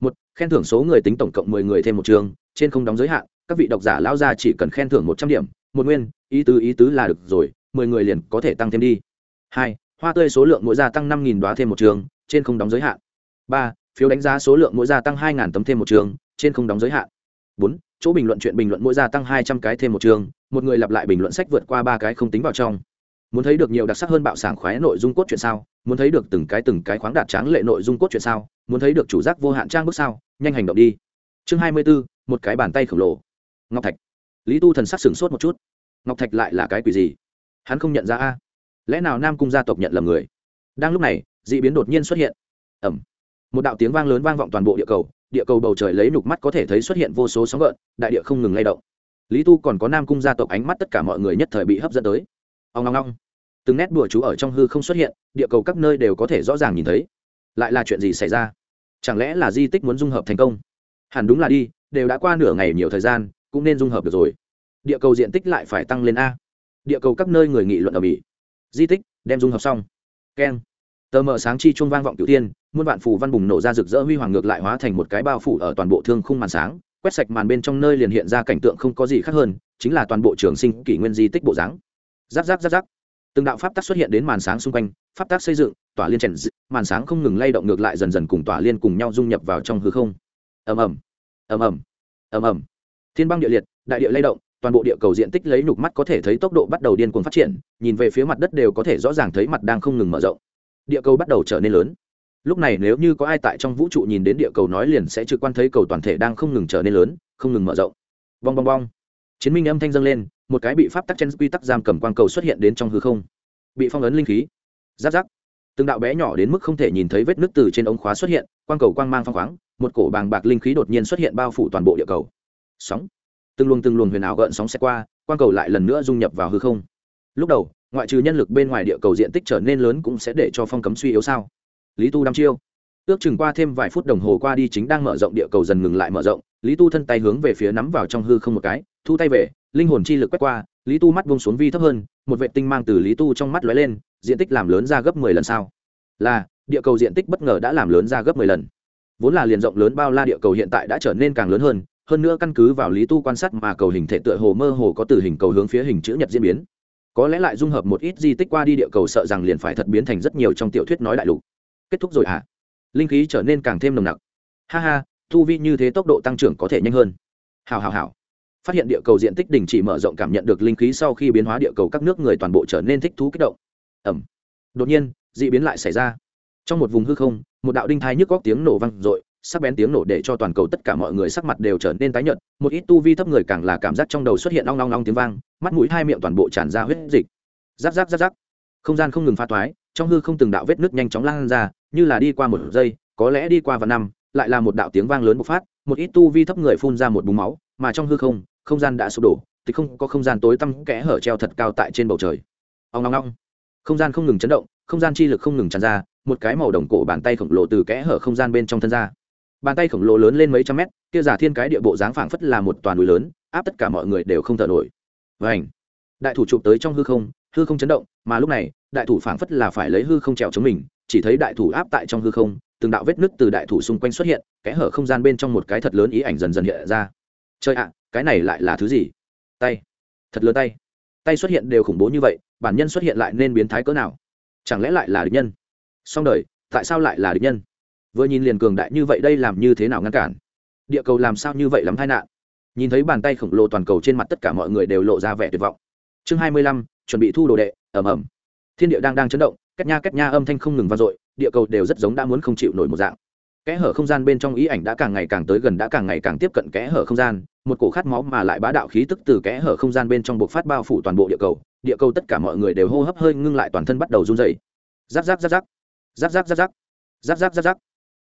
A: Một, khen thưởng số người tính tổng cộng mười người thêm một trường, trên không đóng giới hạn, các vị độc giả lao ra chỉ cần khen thưởng một trăm điểm, một nguyên, ý tứ ý tứ là được rồi, mười người liền có thể tăng thêm đi. Hai hoa tươi số lượng mỗi gia tăng năm nghìn đoá thêm một trường, trên không đóng giới hạn. Ba, phiếu đánh giá số lượng mỗi gia tăng hai tấm thêm một trường, trên không đóng giới hạn. Bốn, chỗ bình luận chuyện bình luận mỗi gia tăng hai trăm cái thêm một trường, một người lặp lại bình luận sách vượt qua ba cái không tính vào trong. Muốn thấy được nhiều đặc sắc hơn bạo sảng khoái nội dung cốt truyện sao? Muốn thấy được từng cái từng cái khoáng đạt tráng lệ nội dung cốt truyện sao? Muốn thấy được chủ giác vô hạn trang bước sao? Nhanh hành động đi. Chương hai mươi b ố một cái bàn tay khổng lồ. Ngọc thạch. Lý tu thần sắc sửng sốt một chút. Ngọc thạch lại là cái quỷ gì? Hắn không nhận ra a lẽ nào nam cung gia tộc nhận lầm người? Đang lúc này d ị biến đột nhiên xuất hiện. Ẩm một đạo tiếng vang lớn vang vọng toàn bộ địa cầu địa cầu bầu trời lấy nục mắt có thể thấy xuất hiện vô số sóng gợn, đại địa không ngừng lay động. Lý tu còn có nam cung gia tộc ánh mắt tất cả mọi người nhất thời bị hấp dẫn tới. Ông long long từng nét đùa chú ở trong hư không xuất hiện, địa cầu các nơi đều có thể rõ ràng nhìn thấy. Lại là chuyện gì xảy ra? Chẳng lẽ là di tích muốn dung hợp thành công? Hẳn đúng là đi, đều đã qua nửa ngày nhiều thời gian, cũng nên dung hợp được rồi. Địa cầu diện tích lại phải tăng lên a. Địa cầu các nơi người nghị luận ở mỹ di tích, đem dung hợp xong. Keng. Tờ mờ sáng chi chuông vang vọng cửu tiên muôn vạn phù văn bùng nổ ra rực rỡ huy hoàng ngược lại hóa thành một cái bao phủ ở toàn bộ thương khung màn sáng, quét sạch màn bên trong nơi liền hiện ra cảnh tượng không có gì khác hơn, chính là toàn bộ trường sinh kỷ nguyên di tích bộ dáng. Giáp giáp giáp giáp từng đạo pháp tắc xuất hiện đến màn sáng xung quanh, pháp tắc xây dựng, tỏa liên chèn màn sáng không ngừng lay động ngược lại dần dần cùng tỏa liên cùng nhau dung nhập vào trong hư không. Ầm ầm. Ầm ầm. Ầm ầm. Thiên băng địa liệt, đại địa lay động toàn bộ địa cầu diện tích lấy nhục mắt có thể thấy tốc độ bắt đầu điên cuồng phát triển, nhìn về phía mặt đất đều có thể rõ ràng thấy mặt đang không ngừng mở rộng. Địa cầu bắt đầu trở nên lớn. Lúc này nếu như có ai tại trong vũ trụ nhìn đến địa cầu nói liền sẽ trực quan thấy cầu toàn thể đang không ngừng trở nên lớn, không ngừng mở rộng. Bong bong bong. Chiến minh âm thanh dâng lên, một cái bị pháp tắc chen quy tắc giam cầm quang cầu xuất hiện đến trong hư không. Bị phong ấn linh khí. Giáp giáp. Từng đạo bé nhỏ đến mức không thể nhìn thấy vết nứt từ trên ống khóa xuất hiện, quang cầu quang mang phong khoáng, một cổ bàng bạc linh khí đột nhiên xuất hiện bao phủ toàn bộ địa cầu. Sóng từng luồng từng luồng huyền ảo gợn sóng xẹt qua, quang cầu lại lần nữa dung nhập vào hư không. Lúc đầu, ngoại trừ nhân lực bên ngoài địa cầu diện tích trở nên lớn cũng sẽ để cho phong cấm suy yếu sao? Lý tu đăm chiêu. Ước chừng qua thêm vài phút đồng hồ qua đi chính đang mở rộng địa cầu dần ngừng lại mở rộng, lý tu thân tay hướng về phía nắm vào trong hư không một cái, thu tay về, linh hồn chi lực quét qua, lý tu mắt buông xuống vi thấp hơn, một vệ tinh mang từ lý tu trong mắt lóe lên, diện tích làm lớn ra gấp mười lần sao? Là, địa cầu diện tích bất ngờ đã làm lớn ra gấp mười lần. Vốn là liền rộng lớn bao la địa cầu hiện tại đã trở nên càng lớn hơn hơn nữa căn cứ vào lý tu quan sát mà cầu hình thể tựa hồ mơ hồ có từ hình cầu hướng phía hình chữ nhật diễn biến. Có lẽ lại dung hợp một ít di tích qua đi địa cầu sợ rằng liền phải thật biến thành rất nhiều trong tiểu thuyết nói đại lục. Kết thúc rồi hả à? linh khí trở nên càng thêm nồng nặc. Ha ha thu vi như thế tốc độ tăng trưởng có thể nhanh hơn. Hào hào hào. Phát hiện địa cầu diện tích đình chỉ mở rộng cảm nhận được linh khí sau khi biến hóa địa cầu các nước người toàn bộ trở nên thích thú kích động. Ẩm. Đột nhiên d ị biến lại xảy ra. Trong một vùng hư không, một đạo đinh thai nhức góc tiếng nổ văng r ộ i sắc bén tiếng nổ để cho toàn cầu tất cả mọi người sắc mặt đều trở nên tái nhợt, một ít tu vi thấp người càng là cảm giác trong đầu xuất hiện long long long tiếng vang, mắt mũi hai miệng toàn bộ tràn ra huyết dịch. Giáp giáp giáp giáp không gian không ngừng pha toái, trong hư không từng đạo vết nước nhanh chóng lan ra, như là đi qua một giây, có lẽ đi qua vài năm, lại là một đạo tiếng vang lớn bộc phát, một ít tu vi thấp người phun ra một búng máu, mà trong hư không không gian đã sụp đổ, thì không có không gian tối tăm kẽ hở treo thật cao tại trên bầu trời. Ông long long không gian không ngừng chấn động, không gian chi lực không ngừng tràn ra, một cái màu đồng cổ bàn tay khổng lồ từ kẽ hở không gian bên trong thân ra bàn tay khổng lồ lớn lên mấy trăm mét, kia giả thiên cái địa bộ dáng phảng phất là một toàn núi lớn, áp tất cả mọi người đều không thở nổi. Vảnh đại thủ chụp tới trong hư không hư không chấn động, mà lúc này, đại thủ phảng phất là phải lấy hư không trèo chống mình, chỉ thấy đại thủ áp tại trong hư không, từng đạo vết nứt từ đại thủ xung quanh xuất hiện, kẽ hở không gian bên trong một cái thật lớn ý ảnh dần dần hiện ra. Chơi ạ, cái này lại là thứ gì? Tay! Thật lớn tay! Tay xuất hiện đều khủng bố như vậy, bản nhân xuất hiện lại nên biến thái cỡ nào? Chẳng lẽ lại là địch nhân? Song đời, tại sao lại là địch nhân? Vừa nhìn liền cường đại như vậy đây làm như thế nào ngăn cản? Địa cầu làm sao như vậy lắm tai nạn? Nhìn thấy bàn tay khổng lồ toàn cầu trên mặt tất cả mọi người đều lộ ra vẻ tuyệt vọng. Chương hai mươi lăm, chuẩn bị thu đồ đệ ẩm ẩm thiên địa đang đang chấn động cách nha cách nha âm thanh không ngừng vang dội, địa cầu đều rất giống đã muốn không chịu nổi một dạng. Kẽ hở không gian bên trong ý ảnh đã càng ngày càng tới gần đã càng ngày càng tiếp cận kẽ hở không gian, một cổ khát máu mà lại bá đạo khí tức từ kẽ hở không gian bên trong buộc phát bao phủ toàn bộ địa cầu địa cầu tất cả mọi người đều hô hấp hơi ngưng lại toàn thân bắt đầu run dày giáp giáp giáp giáp giáp giáp giáp giáp giáp giáp giáp giáp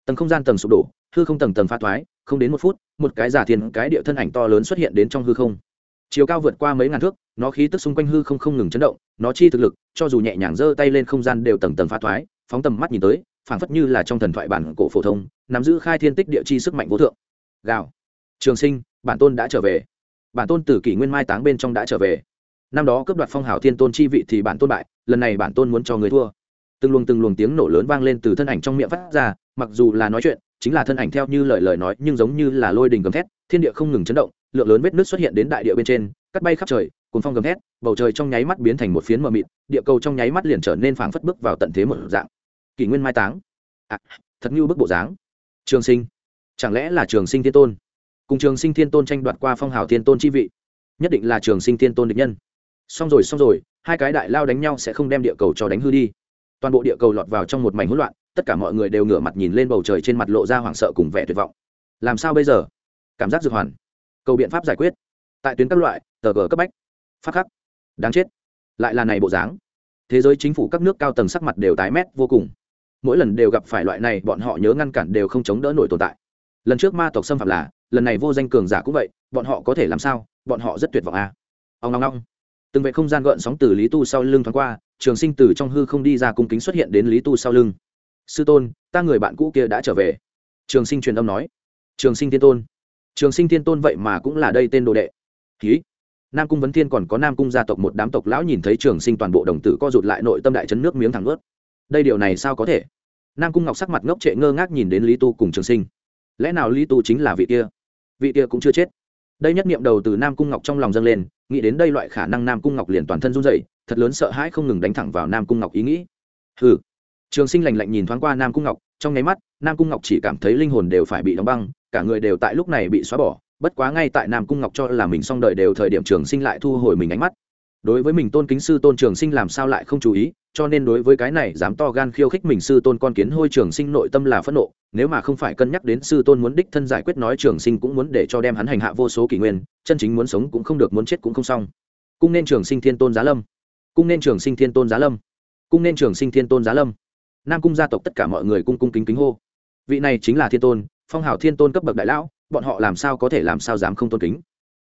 A: tầng không gian tầng sụp đổ, hư không tầng tầng phá thoái, không đến một phút, một cái giả thiên, cái địa thân ảnh to lớn xuất hiện đến trong hư không. Chiều cao vượt qua mấy ngàn thước, nó khí tức xung quanh hư không không ngừng chấn động, nó chi thực lực, cho dù nhẹ nhàng giơ tay lên không gian đều tầng tầng phá thoái, phóng tầm mắt nhìn tới, phảng phất như là trong thần thoại bản cổ phổ thông, nắm giữ khai thiên tích địa chi sức mạnh vô thượng. Gào. Trường sinh, bản tôn đã trở về. Bản tôn từ kỷ nguyên mai táng bên trong đã trở về. Năm đó cướp đoạt phong hào thiên tôn chi vị thì bản tôn bại, lần này bản tôn muốn cho người thua. Từng luồng từng luồng tiếng nổ lớn vang lên từ thân ảnh trong miệng phát ra mặc dù là nói chuyện chính là thân ảnh theo như lời lời nói nhưng giống như là lôi đình gầm thét thiên địa không ngừng chấn động lượng lớn vết nước xuất hiện đến đại địa bên trên cắt bay khắp trời cuốn phong gầm thét bầu trời trong nháy mắt biến thành một phiến mờ mịt địa cầu trong nháy mắt liền trở nên phảng phất bước vào tận thế một dạng. Kỷ nguyên mai táng. À, thật như bức bộ dáng. Trường sinh. Chẳng lẽ là trường sinh thiên tôn? Cùng trường sinh thiên tôn tranh đoạt qua phong hào thiên tôn chi vị nhất định là trường sinh thiên tôn địch nhân. Xong rồi xong rồi hai cái đại lao đánh nhau sẽ không đem địa cầu cho đánh hư đi. Toàn bộ địa cầu lọt vào trong một mảnh hỗn loạn tất cả mọi người đều ngửa mặt nhìn lên bầu trời trên mặt lộ ra hoảng sợ cùng vẻ tuyệt vọng. Làm sao bây giờ? Cảm giác dược hoàn. Cầu biện pháp giải quyết. Tại tuyến các loại, tờ gờ cấp bách. Phát khắc. Đáng chết. Lại là này bộ dáng. Thế giới chính phủ các nước cao tầng sắc mặt đều tái mét vô cùng. Mỗi lần đều gặp phải loại này, bọn họ nhớ ngăn cản đều không chống đỡ nổi tồn tại. Lần trước ma tộc xâm phạm là, lần này vô danh cường giả cũng vậy, bọn họ có thể làm sao? Bọn họ rất tuyệt vọng à. ông long long từng vệ không gian gợn sóng từ lý tu sau lưng thoáng qua, trường sinh từ trong hư không đi ra cung kính xuất hiện đến lý tu sau lưng sư tôn, ta người bạn cũ kia đã trở về. Trường sinh truyền âm nói. Trường sinh thiên tôn. Trường sinh thiên tôn vậy mà cũng là đây tên đồ đệ. Ký nam cung vấn thiên còn có nam cung gia tộc một đám tộc lão nhìn thấy trường sinh toàn bộ đồng tử co rụt lại nội tâm đại chấn nước miếng thẳng ướt. Đây điều này sao có thể? Nam cung ngọc sắc mặt ngốc trệ ngơ ngác nhìn đến lý tu cùng trường sinh. Lẽ nào lý tu chính là vị kia? Vị kia cũng chưa chết. Đây nhất niệm đầu từ nam cung ngọc trong lòng dâng lên, nghĩ đến đây loại khả năng nam cung ngọc liền toàn thân run dậy thật lớn sợ hãi không ngừng đánh thẳng vào nam cung ngọc ý nghĩ. Ừ trường sinh lành lạnh nhìn thoáng qua nam cung ngọc, trong nháy mắt, nam cung ngọc chỉ cảm thấy linh hồn đều phải bị đóng băng, cả người đều tại lúc này bị xóa bỏ, bất quá ngay tại nam cung ngọc cho là mình xong đời đều thời điểm trường sinh lại thu hồi mình ánh mắt. Đối với mình tôn kính sư tôn trường sinh làm sao lại không chú ý, cho nên đối với cái này dám to gan khiêu khích mình sư tôn con kiến hôi trường sinh nội tâm là phẫn nộ, nếu mà không phải cân nhắc đến sư tôn muốn đích thân giải quyết nói trường sinh cũng muốn để cho đem hắn hành hạ vô số kỷ nguyên, chân chính muốn sống cũng không được, muốn chết cũng không xong. Cung nên trường sinh thiên tôn giá lâm. Cung nên trường sinh thiên tôn giá lâm. Cung nên trường sinh thiên tôn giá lâm nam cung gia tộc tất cả mọi người cung cung kính kính hô. Vị này chính là thiên tôn, phong hào thiên tôn cấp bậc đại lão, bọn họ làm sao có thể làm sao dám không tôn kính?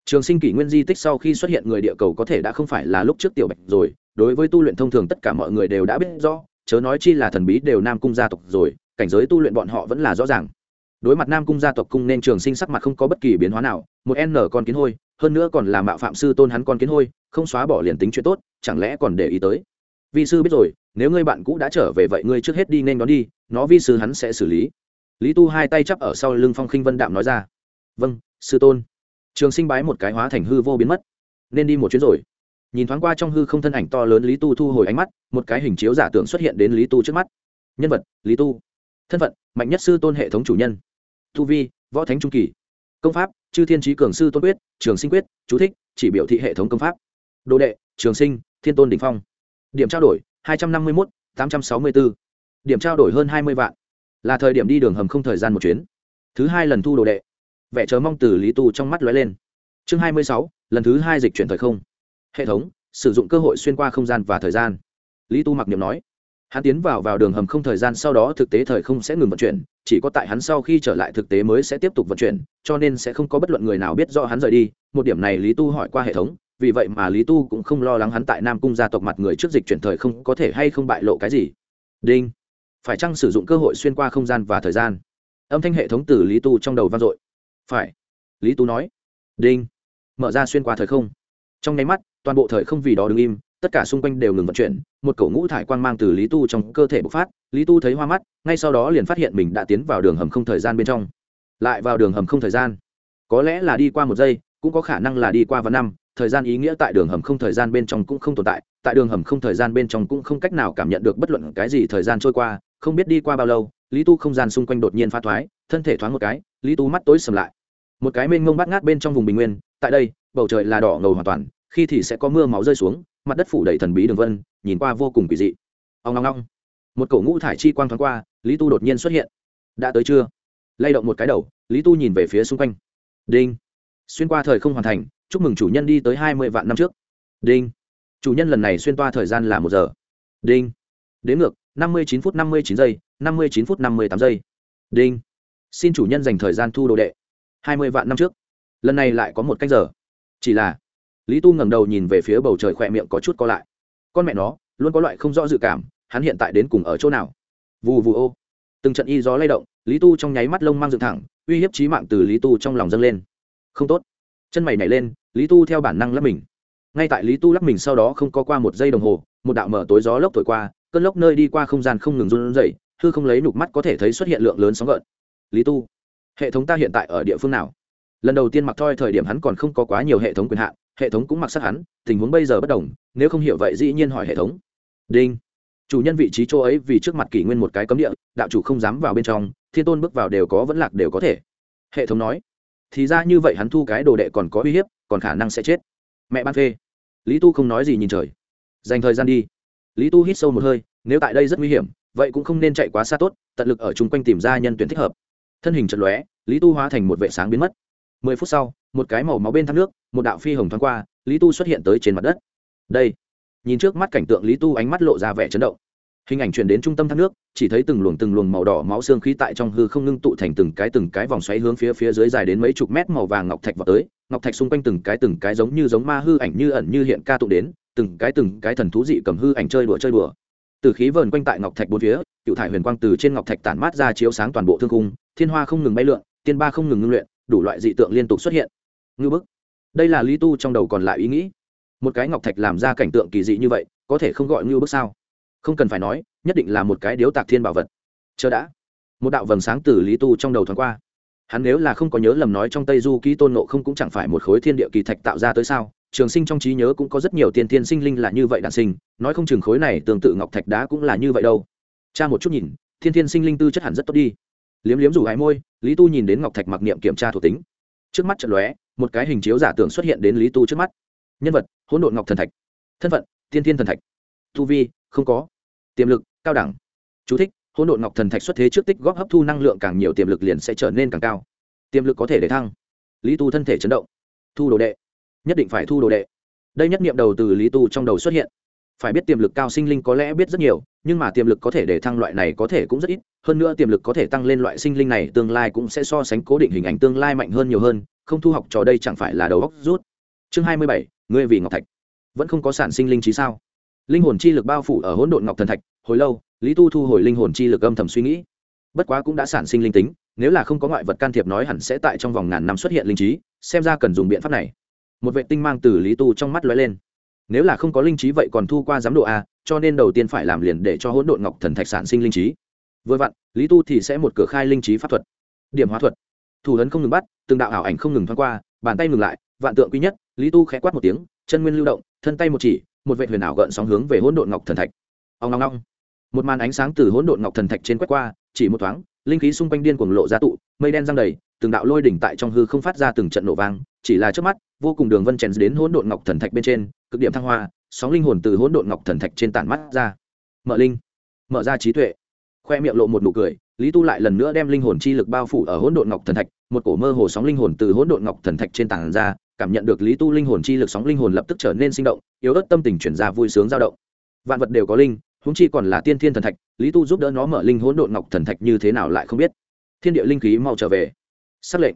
A: Trường sinh kỷ nguyên di tích sau khi xuất hiện người địa cầu có thể đã không phải là lúc trước tiểu bạch rồi, đối với tu luyện thông thường tất cả mọi người đều đã biết rõ, chớ nói chi là thần bí đều nam cung gia tộc rồi, cảnh giới tu luyện bọn họ vẫn là rõ ràng. Đối mặt nam cung gia tộc cung nên trường sinh sắc mặt không có bất kỳ biến hóa nào, một n con kiến hôi, hơn nữa còn là mạo phạm sư tôn hắn con kiến hôi, không xóa bỏ liền tính chuyện tốt, chẳng lẽ còn để ý tới? Vi sư biết rồi, nếu ngươi bạn cũ đã trở về vậy ngươi trước hết đi nên đón đi, nó vi sư hắn sẽ xử lý. Lý tu hai tay chắp ở sau lưng phong khinh vân đạm nói ra. Vâng sư tôn. Trường sinh bái một cái hóa thành hư vô biến mất. Nên đi một chuyến rồi. Nhìn thoáng qua trong hư không thân ảnh to lớn lý tu thu hồi ánh mắt, một cái hình chiếu giả tưởng xuất hiện đến lý tu trước mắt. Nhân vật, lý tu. Thân phận, mạnh nhất sư tôn hệ thống chủ nhân. Tu vi, võ thánh trung kỳ. Công pháp, chư thiên trí cường sư tôn quyết, trường sinh quyết, chú thích, chỉ biểu thị hệ thống công pháp. Đồ đệ, trường sinh, thiên tôn đình phong điểm trao đổi, hai trăm năm mươi một tám trăm sáu mươi bốn điểm trao đổi hơn hai mươi vạn. Là thời điểm đi đường hầm không thời gian một chuyến. Thứ hai lần thu đồ đệ. Vẻ chờ mong từ lý tu trong mắt lóe lên. Chương hai mươi sáu, lần thứ hai dịch chuyển thời không. Hệ thống, sử dụng cơ hội xuyên qua không gian và thời gian. Lý tu mặc niệm nói. Hắn tiến vào vào đường hầm không thời gian sau đó thực tế thời không sẽ ngừng vận chuyển, chỉ có tại hắn sau khi trở lại thực tế mới sẽ tiếp tục vận chuyển, cho nên sẽ không có bất luận người nào biết rõ hắn rời đi. Một điểm này lý tu hỏi qua hệ thống vì vậy mà lý tu cũng không lo lắng hắn tại nam cung gia tộc mặt người trước dịch chuyển thời không có thể hay không bại lộ cái gì. Đinh. Phải chăng sử dụng cơ hội xuyên qua không gian và thời gian? Âm thanh hệ thống từ lý tu trong đầu vang dội. Phải. Lý tu nói. Đinh. Mở ra xuyên qua thời không. Trong nháy mắt, toàn bộ thời không vì đó đứng im, tất cả xung quanh đều ngừng vận chuyển, một cổ ngũ thải quang mang từ lý tu trong cơ thể bộc phát, lý tu thấy hoa mắt, ngay sau đó liền phát hiện mình đã tiến vào đường hầm không thời gian bên trong. Lại vào đường hầm không thời gian. Có lẽ là đi qua một giây, cũng có khả năng là đi qua vài năm thời gian ý nghĩa tại đường hầm không thời gian bên trong cũng không tồn tại tại đường hầm không thời gian bên trong cũng không cách nào cảm nhận được bất luận cái gì thời gian trôi qua, không biết đi qua bao lâu, lý tu không gian xung quanh đột nhiên pha thoái, thân thể thoáng một cái, lý tu mắt tối sầm lại. Một cái mênh mông bát ngát bên trong vùng bình nguyên, tại đây, bầu trời là đỏ ngầu hoàn toàn, khi thì sẽ có mưa máu rơi xuống, mặt đất phủ đầy thần bí đường vân, nhìn qua vô cùng kỳ dị. Ông ngong ngong một cổ ngũ thải chi quang thoáng qua, lý tu đột nhiên xuất hiện. Đã tới chưa? Lay động một cái đầu, lý tu nhìn về phía xung quanh. Đinh. Xuyên qua thời không hoàn thành chúc mừng chủ nhân đi tới hai mươi vạn năm trước. Đinh. Chủ nhân lần này xuyên toa thời gian là một giờ. Đinh. Đến ngược, năm mươi chín phút năm mươi chín giây, năm mươi chín phút năm mươi tám giây. Đinh. Xin chủ nhân dành thời gian thu đồ đệ. Hai mươi vạn năm trước. Lần này lại có một cách giờ. Chỉ là, lý tu ngẩng đầu nhìn về phía bầu trời khỏe miệng có chút co lại. Con mẹ nó, luôn có loại không rõ dự cảm, hắn hiện tại đến cùng ở chỗ nào? Vù vù ô. Từng trận y gió lay động, lý tu trong nháy mắt lông mang dựng thẳng, uy hiếp trí mạng từ lý tu trong lòng dâng lên. Không tốt chân mày nhảy lên, lý tu theo bản năng lắp mình. Ngay tại lý tu lắp mình sau đó không có qua một giây đồng hồ, một đạo mở tối gió lốc thổi qua, cơn lốc nơi đi qua không gian không ngừng run rẩy, hư không lấy nục mắt có thể thấy xuất hiện lượng lớn sóng gợn. Lý tu, hệ thống ta hiện tại ở địa phương nào? Lần đầu tiên mặc thoi thời điểm hắn còn không có quá nhiều hệ thống quyền hạn, hệ thống cũng mặc sát hắn, tình huống bây giờ bất đồng, nếu không hiểu vậy dĩ nhiên hỏi hệ thống. Đinh. Chủ nhân vị trí chỗ ấy vì trước mặt kỷ nguyên một cái cấm địa, đạo chủ không dám vào bên trong, thiên tôn bước vào đều có vẫn lạc đều có thể. Hệ thống nói thì ra như vậy hắn thu cái đồ đệ còn có uy hiếp, còn khả năng sẽ chết. Mẹ ban phê. Lý tu không nói gì nhìn trời. Dành thời gian đi. Lý tu hít sâu một hơi, nếu tại đây rất nguy hiểm, vậy cũng không nên chạy quá xa tốt, tận lực ở chung quanh tìm ra nhân tuyển thích hợp. Thân hình chật lóe, lý tu hóa thành một vệ sáng biến mất. Mười phút sau, một cái màu máu bên thác nước, một đạo phi hồng thoáng qua, lý tu xuất hiện tới trên mặt đất. Đây. Nhìn trước mắt cảnh tượng, lý tu ánh mắt lộ ra vẻ chấn động hình ảnh truyền đến trung tâm thác nước, chỉ thấy từng luồng từng luồng màu đỏ máu xương khí tại trong hư không ngưng tụ thành từng cái từng cái vòng xoáy hướng phía phía dưới dài đến mấy chục mét màu vàng ngọc thạch vào tới. Ngọc thạch xung quanh từng cái từng cái giống như giống ma hư ảnh như ẩn như hiện ca tụ đến, từng cái từng cái thần thú dị cầm hư ảnh chơi đùa chơi đùa. Từ khí vờn quanh tại ngọc thạch bốn phía, cựu thải huyền quang từ trên ngọc thạch tản mát ra chiếu sáng toàn bộ thương cung thiên hoa không ngừng bay lượn, tiên ba không ngừng ngưng luyện, đủ loại dị tượng liên tục xuất hiện. Ngư bức. Đây là lý tu trong đầu còn lại ý nghĩ. Một cái ngọc thạch làm ra cảnh tượng kỳ dị như vậy, có thể không gọi ngư bức sao? Không cần phải nói, nhất định là một cái điếu tạc thiên bảo vật. Chờ đã. Một đạo vầng sáng từ lý tu trong đầu thoáng qua. Hắn nếu là không có nhớ lầm nói trong tây du ký tôn nộ không cũng chẳng phải một khối thiên địa kỳ thạch tạo ra tới sao, trường sinh trong trí nhớ cũng có rất nhiều tiên tiên sinh linh là như vậy đản sinh, nói không chừng khối này tương tự ngọc thạch đá cũng là như vậy đâu. Cha một chút nhìn, thiên tiên sinh linh tư chất hẳn rất tốt đi. Liếm liếm rủ hai môi, lý tu nhìn đến ngọc thạch mặc niệm kiểm tra thuộc tính. Trước mắt trận lóe, một cái hình chiếu giả tưởng xuất hiện đến lý tu trước mắt. Nhân vật, hỗn độn ngọc thần thạch. Thân phận thiên thiên thần thạch. Tu vi, không có tiềm lực cao đẳng. Chú thích, hỗn độn ngọc thần thạch xuất thế trước tích góp hấp thu năng lượng càng nhiều tiềm lực liền sẽ trở nên càng cao. Tiềm lực có thể để thăng. Lý tu thân thể chấn động. Thu đồ đệ. Nhất định phải thu đồ đệ. Đây nhất niệm đầu từ lý tu trong đầu xuất hiện. Phải biết tiềm lực cao sinh linh có lẽ biết rất nhiều nhưng mà tiềm lực có thể để thăng loại này có thể cũng rất ít. Hơn nữa tiềm lực có thể tăng lên loại sinh linh này tương lai cũng sẽ so sánh cố định hình ảnh tương lai mạnh hơn nhiều hơn. Không thu học trò đây chẳng phải là đầu góc rút. Chương hai mươi bảy ngươi vì ngọc thạch. Vẫn không có sản sinh linh trí sao? Linh hồn chi lực bao phủ ở hỗn độn ngọc thần thạch, hồi lâu, lý tu thu hồi linh hồn chi lực âm thầm suy nghĩ. Bất quá cũng đã sản sinh linh tính, nếu là không có ngoại vật can thiệp nói hẳn sẽ tại trong vòng ngàn năm xuất hiện linh trí, xem ra cần dùng biện pháp này. Một vệ tinh mang từ lý tu trong mắt lóe lên. Nếu là không có linh trí vậy còn thu qua giám độ a, cho nên đầu tiên phải làm liền để cho hỗn độn ngọc thần thạch sản sinh linh trí. Vừa vặn, lý tu thì sẽ một cửa khai linh trí pháp thuật. Điểm hóa thuật. Thủ hấn không ngừng bắt, từng đạo ảo ảnh không ngừng thoáng qua, bàn tay ngừng lại, vạn tượng quý nhất, lý tu khẽ quát một tiếng, chân nguyên lưu động, thân tay một chỉ một vệ huyền ảo gợn sóng hướng về hỗn độn ngọc thần thạch. Ông ngong ngong một màn ánh sáng từ hỗn độn ngọc thần thạch trên quét qua, chỉ một thoáng, linh khí xung quanh điên cuồng lộ ra tụ, mây đen răng đầy, từng đạo lôi đỉnh tại trong hư không phát ra từng trận nổ vang, chỉ là trước mắt, vô cùng đường vân chèn đến hỗn độn ngọc thần thạch bên trên, cực điểm thăng hoa, sóng linh hồn từ hỗn độn ngọc thần thạch trên tản mắt ra. Mở linh. Mở ra trí tuệ. Khoe miệng lộ một nụ cười, lý tu lại lần nữa đem linh hồn chi lực bao phủ ở hỗn độn ngọc thần thạch, một cổ mơ hồ sóng linh hồn từ hỗn độn ngọc thần thạch trên tảng ra cảm nhận được lý tu linh hồn chi lực sóng linh hồn lập tức trở nên sinh động, yếu ớt tâm tình chuyển ra vui sướng dao động. Vạn vật đều có linh húng chi còn là tiên thiên thần thạch, lý tu giúp đỡ nó mở linh hỗn độn ngọc thần thạch như thế nào lại không biết. Thiên địa linh khí mau trở về. Xác lệnh.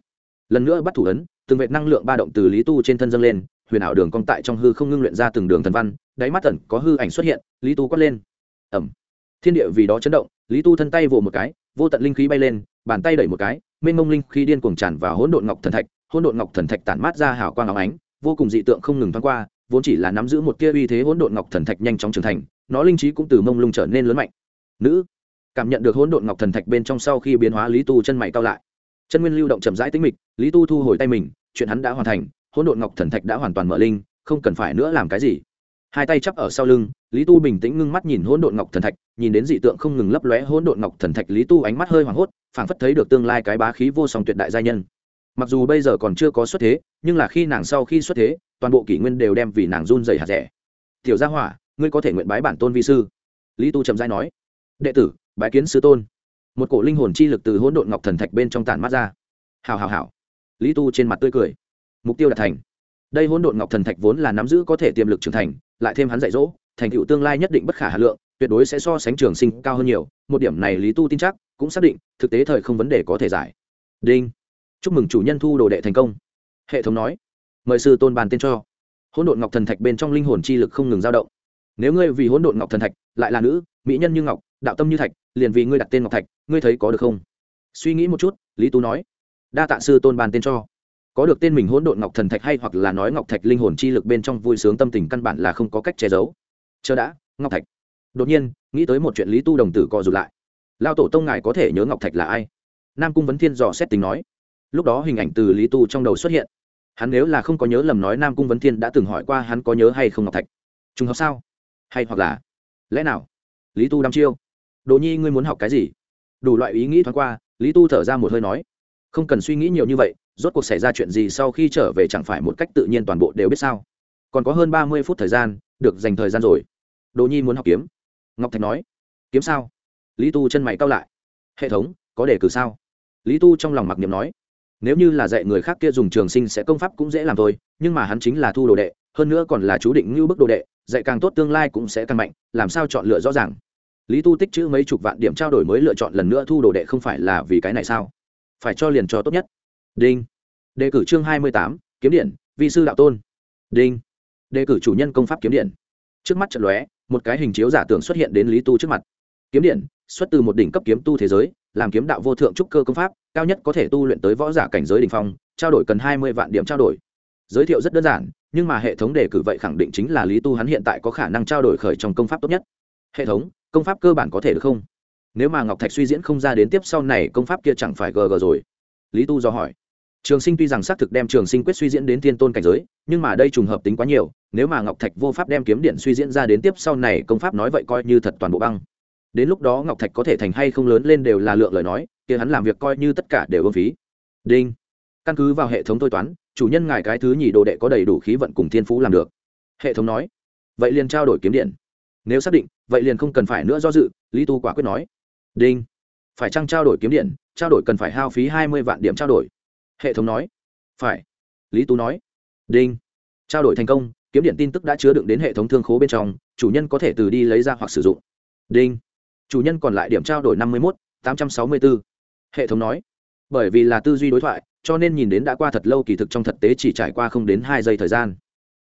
A: Lần nữa bắt thủ ấn, từng vệt năng lượng ba động từ lý tu trên thân dâng lên, huyền ảo đường cong tại trong hư không ngưng luyện ra từng đường thần văn, đáy mắt tẩn có hư ảnh xuất hiện, lý tu quát lên. Ẩm thiên địa vì đó chấn động, lý tu thân tay vồ một cái, vô tận linh khí bay lên, bàn tay đẩy một cái, mênh mông linh khí điên cuồng tràn vào hỗn độn ngọc thần thạch hỗn độn ngọc thần thạch tản mát ra hào quang óng ánh, vô cùng dị tượng không ngừng thoáng qua, vốn chỉ là nắm giữ một tia uy thế hỗn độn ngọc thần thạch nhanh chóng trưởng thành, nó linh trí cũng từ mông lung trở nên lớn mạnh. Nữ, cảm nhận được hỗn độn ngọc thần thạch bên trong sau khi biến hóa, lý tu chân mày cao lại. Chân nguyên lưu động chậm rãi tính mịch, lý tu thu hồi tay mình, chuyện hắn đã hoàn thành, hỗn độn ngọc thần thạch đã hoàn toàn mở linh, không cần phải nữa làm cái gì. Hai tay chắp ở sau lưng, lý tu bình tĩnh ngưng mắt nhìn hỗn độn ngọc thần thạch, nhìn đến dị tượng không ngừng lấp lóe hỗn độn ngọc thần thạch, lý tu ánh mắt hơi hoảng hốt, phảng phất thấy được tương lai cái bá khí vô song tuyệt đại gia nhân mặc dù bây giờ còn chưa có xuất thế, nhưng là khi nàng sau khi xuất thế, toàn bộ kỷ nguyên đều đem vì nàng run dày hạt rẻ. Tiểu gia hỏa, ngươi có thể nguyện bái bản tôn vi sư. Lý tu trầm giai nói. Đệ tử, bái kiến sư tôn. Một cổ linh hồn chi lực từ hỗn độn ngọc thần thạch bên trong tản mắt ra. Hào hào hào lý tu trên mặt tươi cười. Mục tiêu đạt thành. Đây hỗn độn ngọc thần thạch vốn là nắm giữ có thể tiềm lực trưởng thành, lại thêm hắn dạy dỗ, thành tựu tương lai nhất định bất khả hà lượng, tuyệt đối sẽ so sánh trường sinh cao hơn nhiều. Một điểm này lý tu tin chắc, cũng xác định, thực tế thời không vấn đề có thể giải. Đinh chúc mừng chủ nhân thu đồ đệ thành công. Hệ thống nói. Mời sư tôn bàn tên cho. Hỗn độn ngọc thần thạch bên trong linh hồn chi lực không ngừng dao động. Nếu ngươi vì hỗn độn ngọc thần thạch, lại là nữ, mỹ nhân như ngọc, đạo tâm như thạch, liền vì ngươi đặt tên ngọc thạch, ngươi thấy có được không? Suy nghĩ một chút, lý tú nói. Đa tạ sư tôn bàn tên cho. Có được tên mình hỗn độn ngọc thần thạch hay hoặc là nói ngọc thạch linh hồn chi lực bên trong vui sướng tâm tình căn bản là không có cách che giấu. Chờ đã, ngọc thạch. Đột nhiên, nghĩ tới một chuyện lý tu đồng tử co rụt lại. Lao tổ tông ngài có thể nhớ ngọc thạch là ai? Nam cung vấn thiên dò xét tính nói lúc đó hình ảnh từ lý tu trong đầu xuất hiện. Hắn nếu là không có nhớ lầm nói nam cung vấn thiên đã từng hỏi qua hắn có nhớ hay không ngọc thạch. Trùng hợp sao? Hay hoặc là, lẽ nào? Lý tu đăm chiêu. Đồ nhi ngươi muốn học cái gì? Đủ loại ý nghĩ thoáng qua, lý tu thở ra một hơi nói. Không cần suy nghĩ nhiều như vậy, rốt cuộc xảy ra chuyện gì sau khi trở về chẳng phải một cách tự nhiên toàn bộ đều biết sao? Còn có hơn ba mươi phút thời gian, được dành thời gian rồi. Đồ nhi muốn học kiếm. Ngọc thạch nói. Kiếm sao? Lý tu chân mày cao lại. Hệ thống, có đề cử sao? Lý tu trong lòng mặc niệm nói nếu như là dạy người khác kia dùng trường sinh sẽ công pháp cũng dễ làm thôi, nhưng mà hắn chính là thu đồ đệ, hơn nữa còn là chú định như bức đồ đệ, dạy càng tốt tương lai cũng sẽ càng mạnh, làm sao chọn lựa rõ ràng? Lý tu tích chữ mấy chục vạn điểm trao đổi mới lựa chọn lần nữa thu đồ đệ không phải là vì cái này sao? Phải cho liền cho tốt nhất. Đinh. Đề cử chương hai mươi tám, kiếm điện, vi sư đạo tôn. Đinh. Đề cử chủ nhân công pháp kiếm điện. Trước mắt trận lóe, một cái hình chiếu giả tưởng xuất hiện đến lý tu trước mặt. Kiếm điện, xuất từ một đỉnh cấp kiếm tu thế giới, làm kiếm đạo vô thượng trúc cơ công pháp cao nhất có thể tu luyện tới võ giả cảnh giới đình phong, trao đổi cần hai mươi vạn điểm trao đổi. Giới thiệu rất đơn giản, nhưng mà hệ thống đề cử vậy khẳng định chính là lý tu hắn hiện tại có khả năng trao đổi khởi trong công pháp tốt nhất. Hệ thống, công pháp cơ bản có thể được không? Nếu mà ngọc thạch suy diễn không ra đến tiếp sau này, công pháp kia chẳng phải gg rồi? Lý tu do hỏi. Trường sinh tuy rằng xác thực đem trường sinh quyết suy diễn đến thiên tôn cảnh giới, nhưng mà đây trùng hợp tính quá nhiều, nếu mà ngọc thạch vô pháp đem kiếm điện suy diễn ra đến tiếp sau này, công pháp nói vậy coi như thật toàn bộ băng. Đến lúc đó ngọc thạch có thể thành hay không lớn lên đều là lượng lời nói kia hắn làm việc coi như tất cả đều ưng phí. Đinh. Căn cứ vào hệ thống tôi toán, chủ nhân ngài cái thứ nhì đồ đệ có đầy đủ khí vận cùng thiên phú làm được. Hệ thống nói. Vậy liền trao đổi kiếm điện. Nếu xác định, vậy liền không cần phải nữa do dự, lý tu quả quyết nói. Đinh. Phải chăng trao đổi kiếm điện, trao đổi cần phải hao phí hai mươi vạn điểm trao đổi? Hệ thống nói. Phải. Lý tú nói. Đinh. Trao đổi thành công, kiếm điện tin tức đã chứa đựng đến hệ thống thương khố bên trong, chủ nhân có thể từ đi lấy ra hoặc sử dụng. Đinh. Chủ nhân còn lại điểm trao đổi năm mươi một tám trăm sáu mươi bốn hệ thống nói, bởi vì là tư duy đối thoại, cho nên nhìn đến đã qua thật lâu kỳ thực trong thực tế chỉ trải qua không đến hai giây thời gian.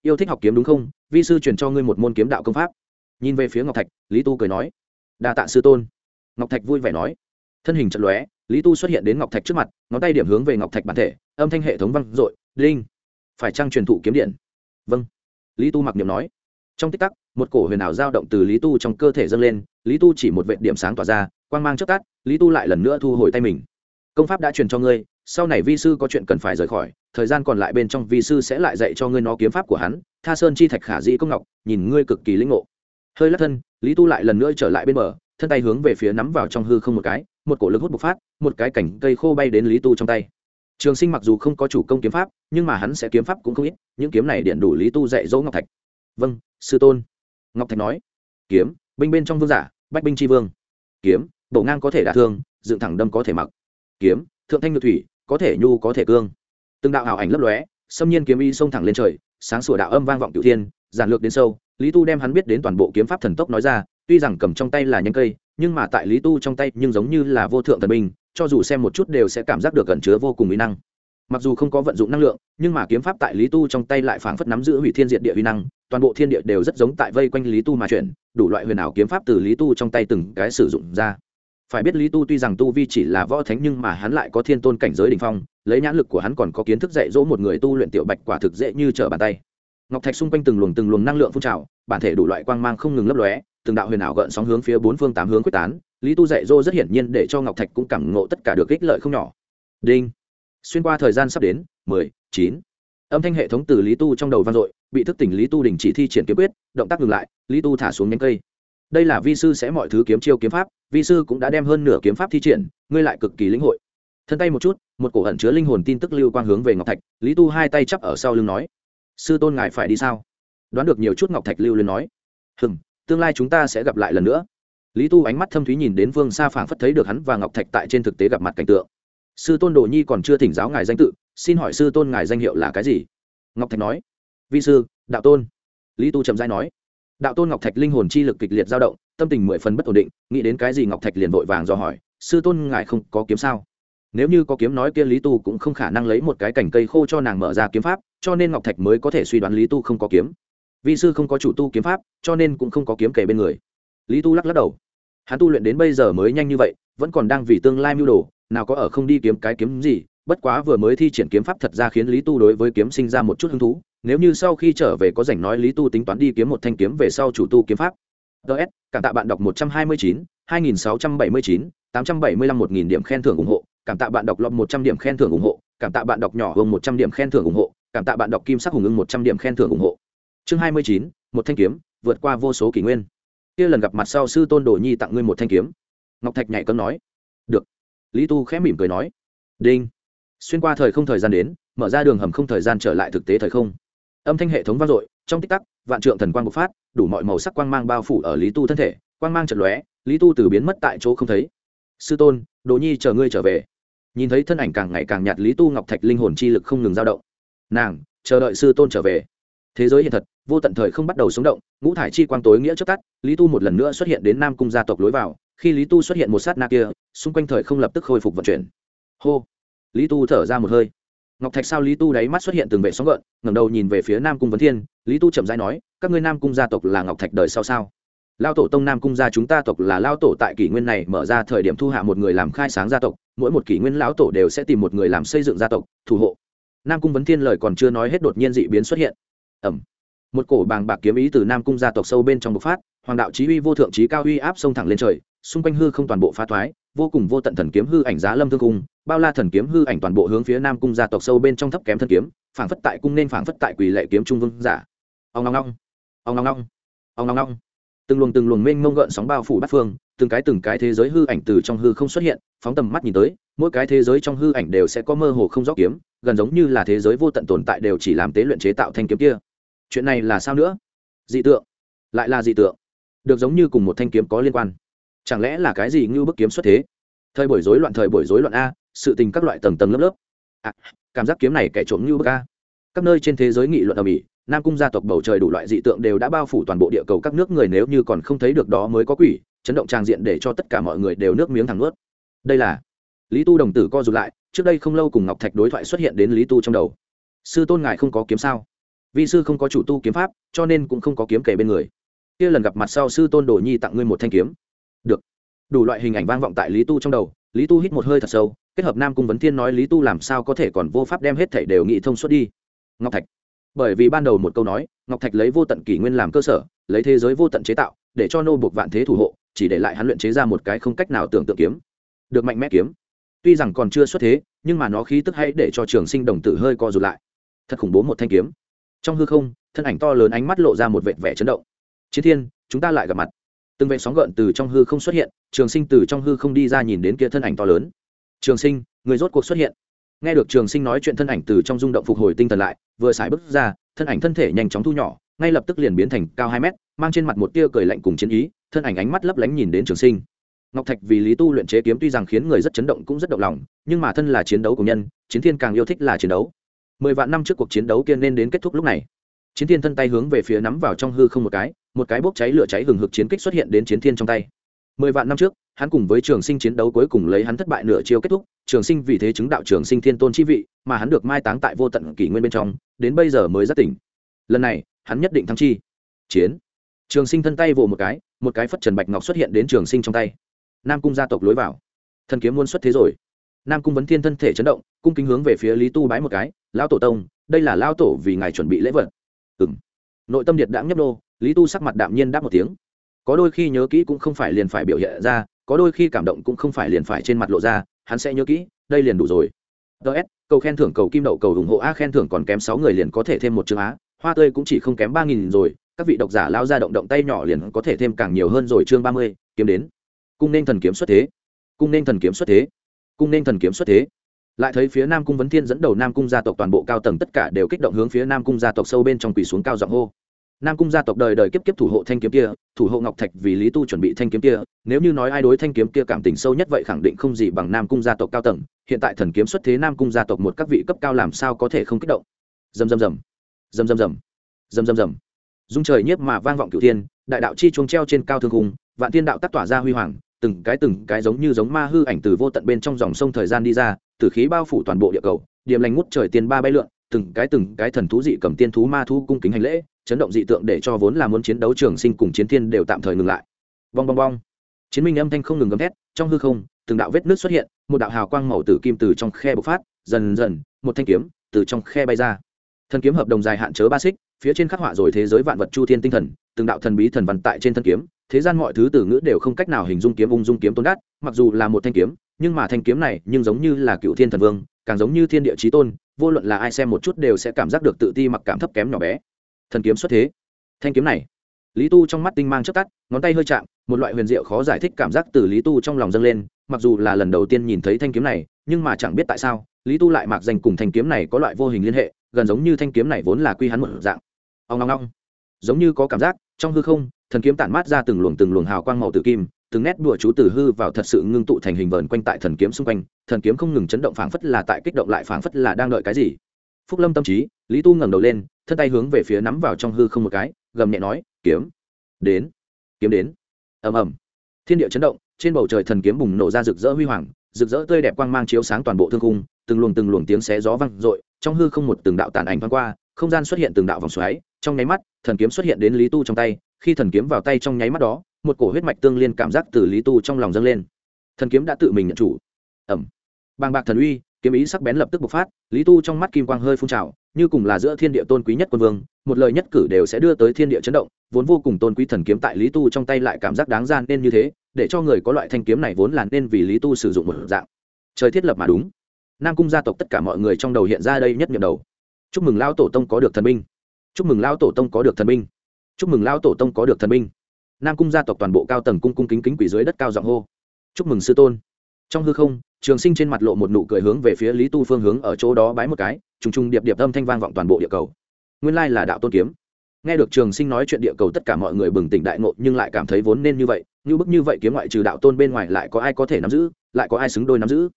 A: Yêu thích học kiếm đúng không? Vi sư truyền cho ngươi một môn kiếm đạo công pháp. Nhìn về phía ngọc thạch, lý tu cười nói, đa tạ sư tôn. Ngọc thạch vui vẻ nói, thân hình trận lóe, lý tu xuất hiện đến ngọc thạch trước mặt, ngón tay điểm hướng về ngọc thạch bản thể, âm thanh hệ thống văng dội, linh, phải trang truyền thụ kiếm điện? Vâng. Lý tu mặc niệm nói. Trong tích tắc, một cổ huyền ảo dao động từ lý tu trong cơ thể dâng lên, lý tu chỉ một vệ điểm sáng tỏa ra quang mang trước tắt, lý tu lại lần nữa thu hồi tay mình. Công pháp đã truyền cho ngươi, sau này vi sư có chuyện cần phải rời khỏi, thời gian còn lại bên trong vi sư sẽ lại dạy cho ngươi nó kiếm pháp của hắn, tha sơn chi thạch khả dĩ công ngọc, nhìn ngươi cực kỳ linh ngộ. Hơi lắc thân, lý tu lại lần nữa trở lại bên bờ, thân tay hướng về phía nắm vào trong hư không một cái, một cổ lực hút bộc phát, một cái cảnh cây khô bay đến lý tu trong tay. Trường sinh mặc dù không có chủ công kiếm pháp, nhưng mà hắn sẽ kiếm pháp cũng không ít, những kiếm này điện đủ lý tu dạy dỗ ngọc thạch. Vâng sư tôn. Ngọc thạch nói. Kiếm, binh bên trong vương giả, bách binh tri vương. Kiếm bộ ngang có thể đả thương, dựng thẳng đâm có thể mặc. Kiếm, thượng thanh ngự thủy, có thể nhu, có thể cương. Từng đạo ảo ảnh lấp lóe, xâm nhiên kiếm y xông thẳng lên trời, sáng sủa đạo âm vang vọng cửu thiên, giản lược đến sâu, lý tu đem hắn biết đến toàn bộ kiếm pháp thần tốc nói ra, tuy rằng cầm trong tay là nhanh cây, nhưng mà tại lý tu trong tay nhưng giống như là vô thượng thần binh, cho dù xem một chút đều sẽ cảm giác được gần chứa vô cùng uy năng. Mặc dù không có vận dụng năng lượng, nhưng mà kiếm pháp tại lý tu trong tay lại phảng phất nắm giữ hủy thiên diệt địa uy năng, toàn bộ thiên địa đều rất giống tại vây quanh lý tu mà chuyển, đủ loại huyền ảo kiếm pháp từ lý tu trong tay từng cái sử dụng ra phải biết lý tu tuy rằng tu vi chỉ là võ thánh nhưng mà hắn lại có thiên tôn cảnh giới đình phong, lấy nhãn lực của hắn còn có kiến thức dạy dỗ một người tu luyện tiểu bạch quả thực dễ như trở bàn tay. Ngọc thạch xung quanh từng luồng từng luồng năng lượng phun trào, bản thể đủ loại quang mang không ngừng lấp lóe, từng đạo huyền ảo gợn sóng hướng phía bốn phương tám hướng quyết tán, lý tu dạy dỗ rất hiển nhiên để cho ngọc thạch cũng cảm ngộ tất cả được ích lợi không nhỏ. Đinh. Xuyên qua thời gian sắp đến, mười, chín. Âm thanh hệ thống từ lý tu trong đầu vang dội, bị thức tỉnh lý tu đình chỉ thi triển kiếm quyết, động tác ngừng lại, lý tu thả xuống nhánh cây đây là vi sư sẽ mọi thứ kiếm chiêu kiếm pháp, vi sư cũng đã đem hơn nửa kiếm pháp thi triển, ngươi lại cực kỳ lĩnh hội. Thân tay một chút, một cổ hận chứa linh hồn tin tức lưu quang hướng về ngọc thạch, lý tu hai tay chắp ở sau lưng nói, sư tôn ngài phải đi sao? Đoán được nhiều chút ngọc thạch lưu lên nói, hừm, tương lai chúng ta sẽ gặp lại lần nữa. Lý tu ánh mắt thâm thúy nhìn đến vương sa phảng phất thấy được hắn và ngọc thạch tại trên thực tế gặp mặt cảnh tượng. Sư tôn đồ nhi còn chưa thỉnh giáo ngài danh tự, xin hỏi sư tôn ngài danh hiệu là cái gì? Ngọc thạch nói, vi sư, đạo tôn. Lý tu trầm dai nói đạo tôn ngọc thạch linh hồn chi lực kịch liệt dao động, tâm tình mười phần bất ổn định, nghĩ đến cái gì ngọc thạch liền vội vàng do hỏi, sư tôn ngài không có kiếm sao? Nếu như có kiếm nói kia lý tu cũng không khả năng lấy một cái cành cây khô cho nàng mở ra kiếm pháp, cho nên ngọc thạch mới có thể suy đoán lý tu không có kiếm. Vì sư không có chủ tu kiếm pháp, cho nên cũng không có kiếm kể bên người. Lý tu lắc lắc đầu. Hắn tu luyện đến bây giờ mới nhanh như vậy, vẫn còn đang vì tương lai mưu đồ, nào có ở không đi kiếm cái kiếm gì bất quá vừa mới thi triển kiếm pháp thật ra khiến lý tu đối với kiếm sinh ra một chút hứng thú, nếu như sau khi trở về có rảnh nói lý tu tính toán đi kiếm một thanh kiếm về sau chủ tu kiếm pháp. Ts cảm tạ bạn đọc một trăm hai mươi chín, hai nghìn sáu trăm bảy mươi chín, tám trăm bảy mươi lăm một nghìn điểm khen thưởng ủng hộ, cảm tạ bạn đọc lọc một trăm điểm khen thưởng ủng hộ, cảm tạ bạn đọc nhỏ hơn một trăm điểm khen thưởng ủng hộ, cảm tạ bạn đọc kim sắc hùng ưng một trăm điểm khen thưởng ủng hộ. Chương hai mươi chín, một thanh kiếm, vượt qua vô số kỷ nguyên. Kia lần gặp mặt sau sư tôn đồ nhi tặng ngươi một thanh kiếm. Ngọc thạch nhảy cấm nói. Được. Lý tu khẽ mỉm cười nói. Đinh xuyên qua thời không thời gian đến, mở ra đường hầm không thời gian trở lại thực tế thời không. Âm thanh hệ thống vang dội, trong tích tắc, vạn trượng thần quang bộc phát, đủ mọi màu sắc quang mang bao phủ ở lý tu thân thể, quang mang trận lóe, lý tu từ biến mất tại chỗ không thấy. Sư tôn đồ nhi chờ ngươi trở về. Nhìn thấy thân ảnh càng ngày càng nhạt, lý tu ngọc thạch linh hồn chi lực không ngừng dao động. Nàng, chờ đợi sư tôn trở về. Thế giới hiện thật, vô tận thời không bắt đầu sống động, ngũ thải chi quang tối nghĩa trước tắt, lý tu một lần nữa xuất hiện đến nam cung gia tộc lối vào, khi lý tu xuất hiện một sát na kia, xung quanh thời không lập tức khôi phục vận chuyển. Hô! Lý tu thở ra một hơi. Ngọc thạch sao lý tu đáy mắt xuất hiện từng vệ sóng gợn, ngẩng đầu nhìn về phía nam cung vấn thiên, lý tu chậm rãi nói, các ngươi nam cung gia tộc là ngọc thạch đời sau sao? Lao tổ tông nam cung gia chúng ta tộc là lao tổ tại kỷ nguyên này mở ra thời điểm thu hạ một người làm khai sáng gia tộc, mỗi một kỷ nguyên lão tổ đều sẽ tìm một người làm xây dựng gia tộc, thủ hộ. Nam cung vấn thiên lời còn chưa nói hết đột nhiên dị biến xuất hiện. Ẩm một cổ bàng bạc kiếm ý từ nam cung gia tộc sâu bên trong bộc phát, hoàng đạo chí uy vô thượng chí cao uy áp sông thẳng lên trời, xung quanh hư không toàn bộ phá thoái, vô cùng vô tận thần kiếm hư ảnh giá lâm thương cung bao la thần kiếm hư ảnh toàn bộ hướng phía nam cung gia tộc sâu bên trong thấp kém thần kiếm, phảng phất tại cung nên phảng phất tại quỳ lệ kiếm trung vương giả. Ông long long ông long long ông long long từng luồng từng luồng mênh mông gợn sóng bao phủ bát phương, từng cái từng cái thế giới hư ảnh từ trong hư không xuất hiện, phóng tầm mắt nhìn tới, mỗi cái thế giới trong hư ảnh đều sẽ có mơ hồ không rõ kiếm, gần giống như là thế giới vô tận tồn tại đều chỉ làm tế luyện chế tạo thanh kiếm kia. Chuyện này là sao nữa? Dị tượng, lại là dị tượng. Được giống như cùng một thanh kiếm có liên quan. Chẳng lẽ là cái gì như bức kiếm xuất thế? Thời buổi rối loạn, thời buổi rối loạn a sự tình các loại tầng tầng lớp lớp. À, cảm giác kiếm này kẻ trộm như bức ca các nơi trên thế giới nghị luận ở mỹ nam cung gia tộc bầu trời đủ loại dị tượng đều đã bao phủ toàn bộ địa cầu các nước người nếu như còn không thấy được đó mới có quỷ chấn động trang diện để cho tất cả mọi người đều nước miếng thẳng ướt đây là lý tu đồng tử co rụt lại trước đây không lâu cùng ngọc thạch đối thoại xuất hiện đến lý tu trong đầu. Sư tôn ngài không có kiếm sao? Vì sư không có chủ tu kiếm pháp cho nên cũng không có kiếm kể bên người. Kia lần gặp mặt sau sư tôn đồ nhi tặng ngươi một thanh kiếm. Được. Đủ loại hình ảnh vang vọng tại lý tu trong đầu lý tu hít một hơi thật sâu, kết hợp nam cung vấn thiên nói lý tu làm sao có thể còn vô pháp đem hết thảy đều nghị thông suốt đi. Ngọc thạch. Bởi vì ban đầu một câu nói, ngọc thạch lấy vô tận kỷ nguyên làm cơ sở, lấy thế giới vô tận chế tạo, để cho nô buộc vạn thế thủ hộ, chỉ để lại hắn luyện chế ra một cái không cách nào tưởng tượng kiếm. Được mạnh mẽ kiếm. Tuy rằng còn chưa xuất thế, nhưng mà nó khí tức hay để cho trường sinh đồng tử hơi co rụt lại. Thật khủng bố một thanh kiếm. Trong hư không, thân ảnh to lớn ánh mắt lộ ra một vệt vẻ chấn động. Chiến thiên, chúng ta lại gặp mặt từng vệ sóng gợn từ trong hư không xuất hiện, trường sinh từ trong hư không đi ra nhìn đến kia thân ảnh to lớn. Trường sinh, người rốt cuộc xuất hiện. Nghe được trường sinh nói chuyện thân ảnh từ trong rung động phục hồi tinh thần lại, vừa xài bước ra, thân ảnh thân thể nhanh chóng thu nhỏ, ngay lập tức liền biến thành cao hai mét, mang trên mặt một tia cười lạnh cùng chiến ý, thân ảnh ánh mắt lấp lánh nhìn đến trường sinh. Ngọc thạch vì lý tu luyện chế kiếm tuy rằng khiến người rất chấn động cũng rất động lòng, nhưng mà thân là chiến đấu của nhân, chiến thiên càng yêu thích là chiến đấu. Mười vạn năm trước cuộc chiến đấu kia nên đến kết thúc lúc này chiến thiên thân tay hướng về phía nắm vào trong hư không một cái một cái bốc cháy lửa cháy hừng hực chiến kích xuất hiện đến chiến thiên trong tay. Mười vạn năm trước, hắn cùng với trường sinh chiến đấu cuối cùng lấy hắn thất bại nửa chiêu kết thúc, trường sinh vì thế chứng đạo trường sinh thiên tôn chi vị, mà hắn được mai táng tại vô tận kỷ nguyên bên trong, đến bây giờ mới giác tỉnh. Lần này, hắn nhất định thắng chi. Chiến. Trường sinh thân tay vồ một cái một cái phất trần bạch ngọc xuất hiện đến trường sinh trong tay. Nam cung gia tộc lối vào. Thần kiếm muôn xuất thế rồi. Nam cung vấn thiên thân thể chấn động, cung kính hướng về phía lý tu bái một cái, lão tổ tông, đây là lao tổ vì ngài chuẩn bị lễ vật ừng nội tâm điệt đạm nhấp đô lý tu sắc mặt đạm nhiên đáp một tiếng. Có đôi khi nhớ kỹ cũng không phải liền phải biểu hiện ra, có đôi khi cảm động cũng không phải liền phải trên mặt lộ ra, hắn sẽ nhớ kỹ, đây liền đủ rồi. Ts cầu khen thưởng, cầu kim đậu, cầu ủng hộ a, khen thưởng còn kém sáu người liền có thể thêm một chương á, hoa tươi cũng chỉ không kém ba nghìn rồi, các vị độc giả lao ra động động tay nhỏ liền có thể thêm càng nhiều hơn rồi chương ba mươi, kiếm đến. Cung nên thần kiếm xuất thế. Cung nên thần kiếm xuất thế. Cung nên thần kiếm xuất thế lại thấy phía nam cung vấn thiên dẫn đầu nam cung gia tộc toàn bộ cao tầng tất cả đều kích động hướng phía nam cung gia tộc sâu bên trong quỳ xuống cao giọng hô. Nam cung gia tộc đời đời kiếp kiếp thủ hộ thanh kiếm kia, thủ hộ ngọc thạch vì lý tu chuẩn bị thanh kiếm kia, nếu như nói ai đối thanh kiếm kia cảm tình sâu nhất vậy khẳng định không gì bằng nam cung gia tộc cao tầng, hiện tại thần kiếm xuất thế nam cung gia tộc một các vị cấp cao làm sao có thể không kích động. Dầm dầm dầm dầm dầm dầm dầm dầm dầm dung trời nhiếp mà vang vọng cửu thiên, đại đạo chi chuông treo trên cao thương hùng vạn thiên đạo tác tỏa ra huy hoàng từng cái từng cái giống như giống ma hư ảnh từ vô tận bên trong dòng sông thời gian đi ra, từ khí bao phủ toàn bộ địa cầu, điểm lành ngút trời tiền ba bay lượn, từng cái từng cái thần thú dị cầm tiên thú ma thú cung kính hành lễ, chấn động dị tượng để cho vốn là muốn chiến đấu trường sinh cùng chiến thiên đều tạm thời ngừng lại. Bong bong bong. Chiến minh âm thanh không ngừng gầm thét, trong hư không, từng đạo vết nước xuất hiện, một đạo hào quang màu tử kim từ trong khe bộc phát, dần dần, một thanh kiếm từ trong khe bay ra. Thần kiếm hợp đồng dài hạn chớ ba xích phía trên khắc họa rồi thế giới vạn vật chu thiên tinh thần, từng đạo thần bí thần văn tại trên thân kiếm, thế gian mọi thứ từ ngữ đều không cách nào hình dung kiếm ung dung kiếm tôn đát mặc dù là một thanh kiếm, nhưng mà thanh kiếm này nhưng giống như là cựu thiên thần vương, càng giống như thiên địa trí tôn, vô luận là ai xem một chút đều sẽ cảm giác được tự ti mặc cảm thấp kém nhỏ bé. Thần kiếm xuất thế. Thanh kiếm này. Lý tu trong mắt tinh mang chất tắt, ngón tay hơi chạm, một loại huyền diệu khó giải thích cảm giác từ lý tu trong lòng dâng lên, mặc dù là lần đầu tiên nhìn thấy thanh kiếm này, nhưng mà chẳng biết tại sao, lý tu lại mặc danh cùng thanh kiếm này có loại vô hình liên hệ, gần giống như thanh kiếm này vốn là quy hắn một dạng ông ngong ngong giống như có cảm giác, trong hư không, thần kiếm tản mát ra từng luồng từng luồng hào quang màu tử kim, từng nét đùa chú từ hư vào thật sự ngưng tụ thành hình vờn quanh tại thần kiếm xung quanh. Thần kiếm không ngừng chấn động phảng phất là tại kích động lại phảng phất là đang đợi cái gì. Phúc lâm tâm trí, lý tu ngẩng đầu lên, thân tay hướng về phía nắm vào trong hư không một cái, gầm nhẹ nói, kiếm. Đến. Kiếm đến. Ầm ầm. Thiên địa chấn động, trên bầu trời thần kiếm bùng nổ ra rực rỡ huy hoàng, rực rỡ tươi đẹp quang mang chiếu sáng toàn bộ thương khung, từng luồng từng luồng tiếng xé gió vang dội, trong hư không một từng đạo tàn ảnh văng qua, không gian xuất hiện từng đạo vòng xoáy trong nháy mắt, thần kiếm xuất hiện đến lý tu trong tay, khi thần kiếm vào tay trong nháy mắt đó, một cổ huyết mạch tương liên cảm giác từ lý tu trong lòng dâng lên. Thần kiếm đã tự mình nhận chủ. Ẩm bàng bạc thần uy, kiếm ý sắc bén lập tức bộc phát, lý tu trong mắt kim quang hơi phun trào, như cùng là giữa thiên địa tôn quý nhất quân vương, một lời nhất cử đều sẽ đưa tới thiên địa chấn động, vốn vô cùng tôn quý thần kiếm tại lý tu trong tay lại cảm giác đáng gian nên như thế, để cho người có loại thanh kiếm này vốn là nên vì lý tu sử dụng một dạng. Trời thiết lập mà đúng. Nam cung gia tộc tất cả mọi người trong đầu hiện ra đây nhất nhiệm đầu. Chúc mừng lao tổ tông có được thần binh chúc mừng lao tổ tông có được thần binh. Chúc mừng lao tổ tông có được thần binh. Nam cung gia tộc toàn bộ cao tầng cung cung kính kính quỷ dưới đất cao giọng hô. Chúc mừng sư tôn. Trong hư không, trường sinh trên mặt lộ một nụ cười hướng về phía lý tu phương hướng ở chỗ đó bái một cái, trùng trùng điệp điệp âm thanh vang vọng toàn bộ địa cầu. Nguyên lai là đạo tôn kiếm. Nghe được trường sinh nói chuyện địa cầu tất cả mọi người bừng tỉnh đại ngộ, nhưng lại cảm thấy vốn nên như vậy, như bức như vậy kiếm ngoại trừ đạo tôn bên ngoài lại có ai có thể nắm giữ, lại có ai xứng đôi nắm giữ.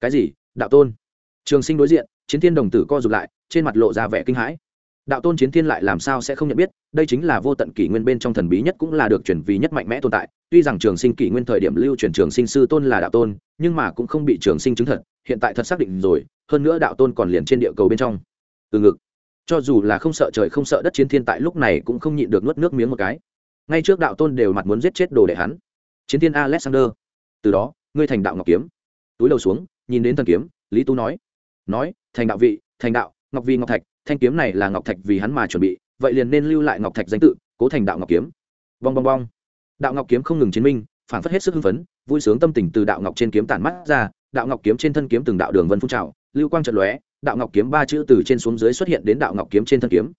A: Cái gì? Đạo tôn. Trường sinh đối diện, chiến thiên đồng tử co rụt lại, trên mặt lộ ra vẻ kinh hãi đạo tôn chiến thiên lại làm sao sẽ không nhận biết, đây chính là vô tận kỷ nguyên bên trong thần bí nhất cũng là được chuyển vì nhất mạnh mẽ tồn tại. Tuy rằng trường sinh kỷ nguyên thời điểm lưu truyền trường sinh sư tôn là đạo tôn, nhưng mà cũng không bị trường sinh chứng thật, hiện tại thật xác định rồi, hơn nữa đạo tôn còn liền trên địa cầu bên trong. Từ ngực. Cho dù là không sợ trời không sợ đất chiến thiên tại lúc này cũng không nhịn được nuốt nước miếng một cái. Ngay trước đạo tôn đều mặt muốn giết chết đồ đệ hắn. Chiến thiên alexander. Từ đó, ngươi thành đạo ngọc kiếm. Túi đầu xuống, nhìn đến thần kiếm, lý tu nói. Nói, thành đạo vị, thành đạo, ngọc vi ngọc thạch thanh kiếm này là ngọc thạch vì hắn mà chuẩn bị, vậy liền nên lưu lại ngọc thạch danh tự, cố thành đạo ngọc kiếm. Bong bong bong. Đạo ngọc kiếm không ngừng chiến minh, phản phất hết sức hưng phấn, vui sướng tâm tình từ đạo ngọc trên kiếm tản mắt ra, đạo ngọc kiếm trên thân kiếm từng đạo đường vân phun trào, lưu quang trận lóe, đạo ngọc kiếm ba chữ từ trên xuống dưới xuất hiện đến đạo ngọc kiếm trên thân kiếm.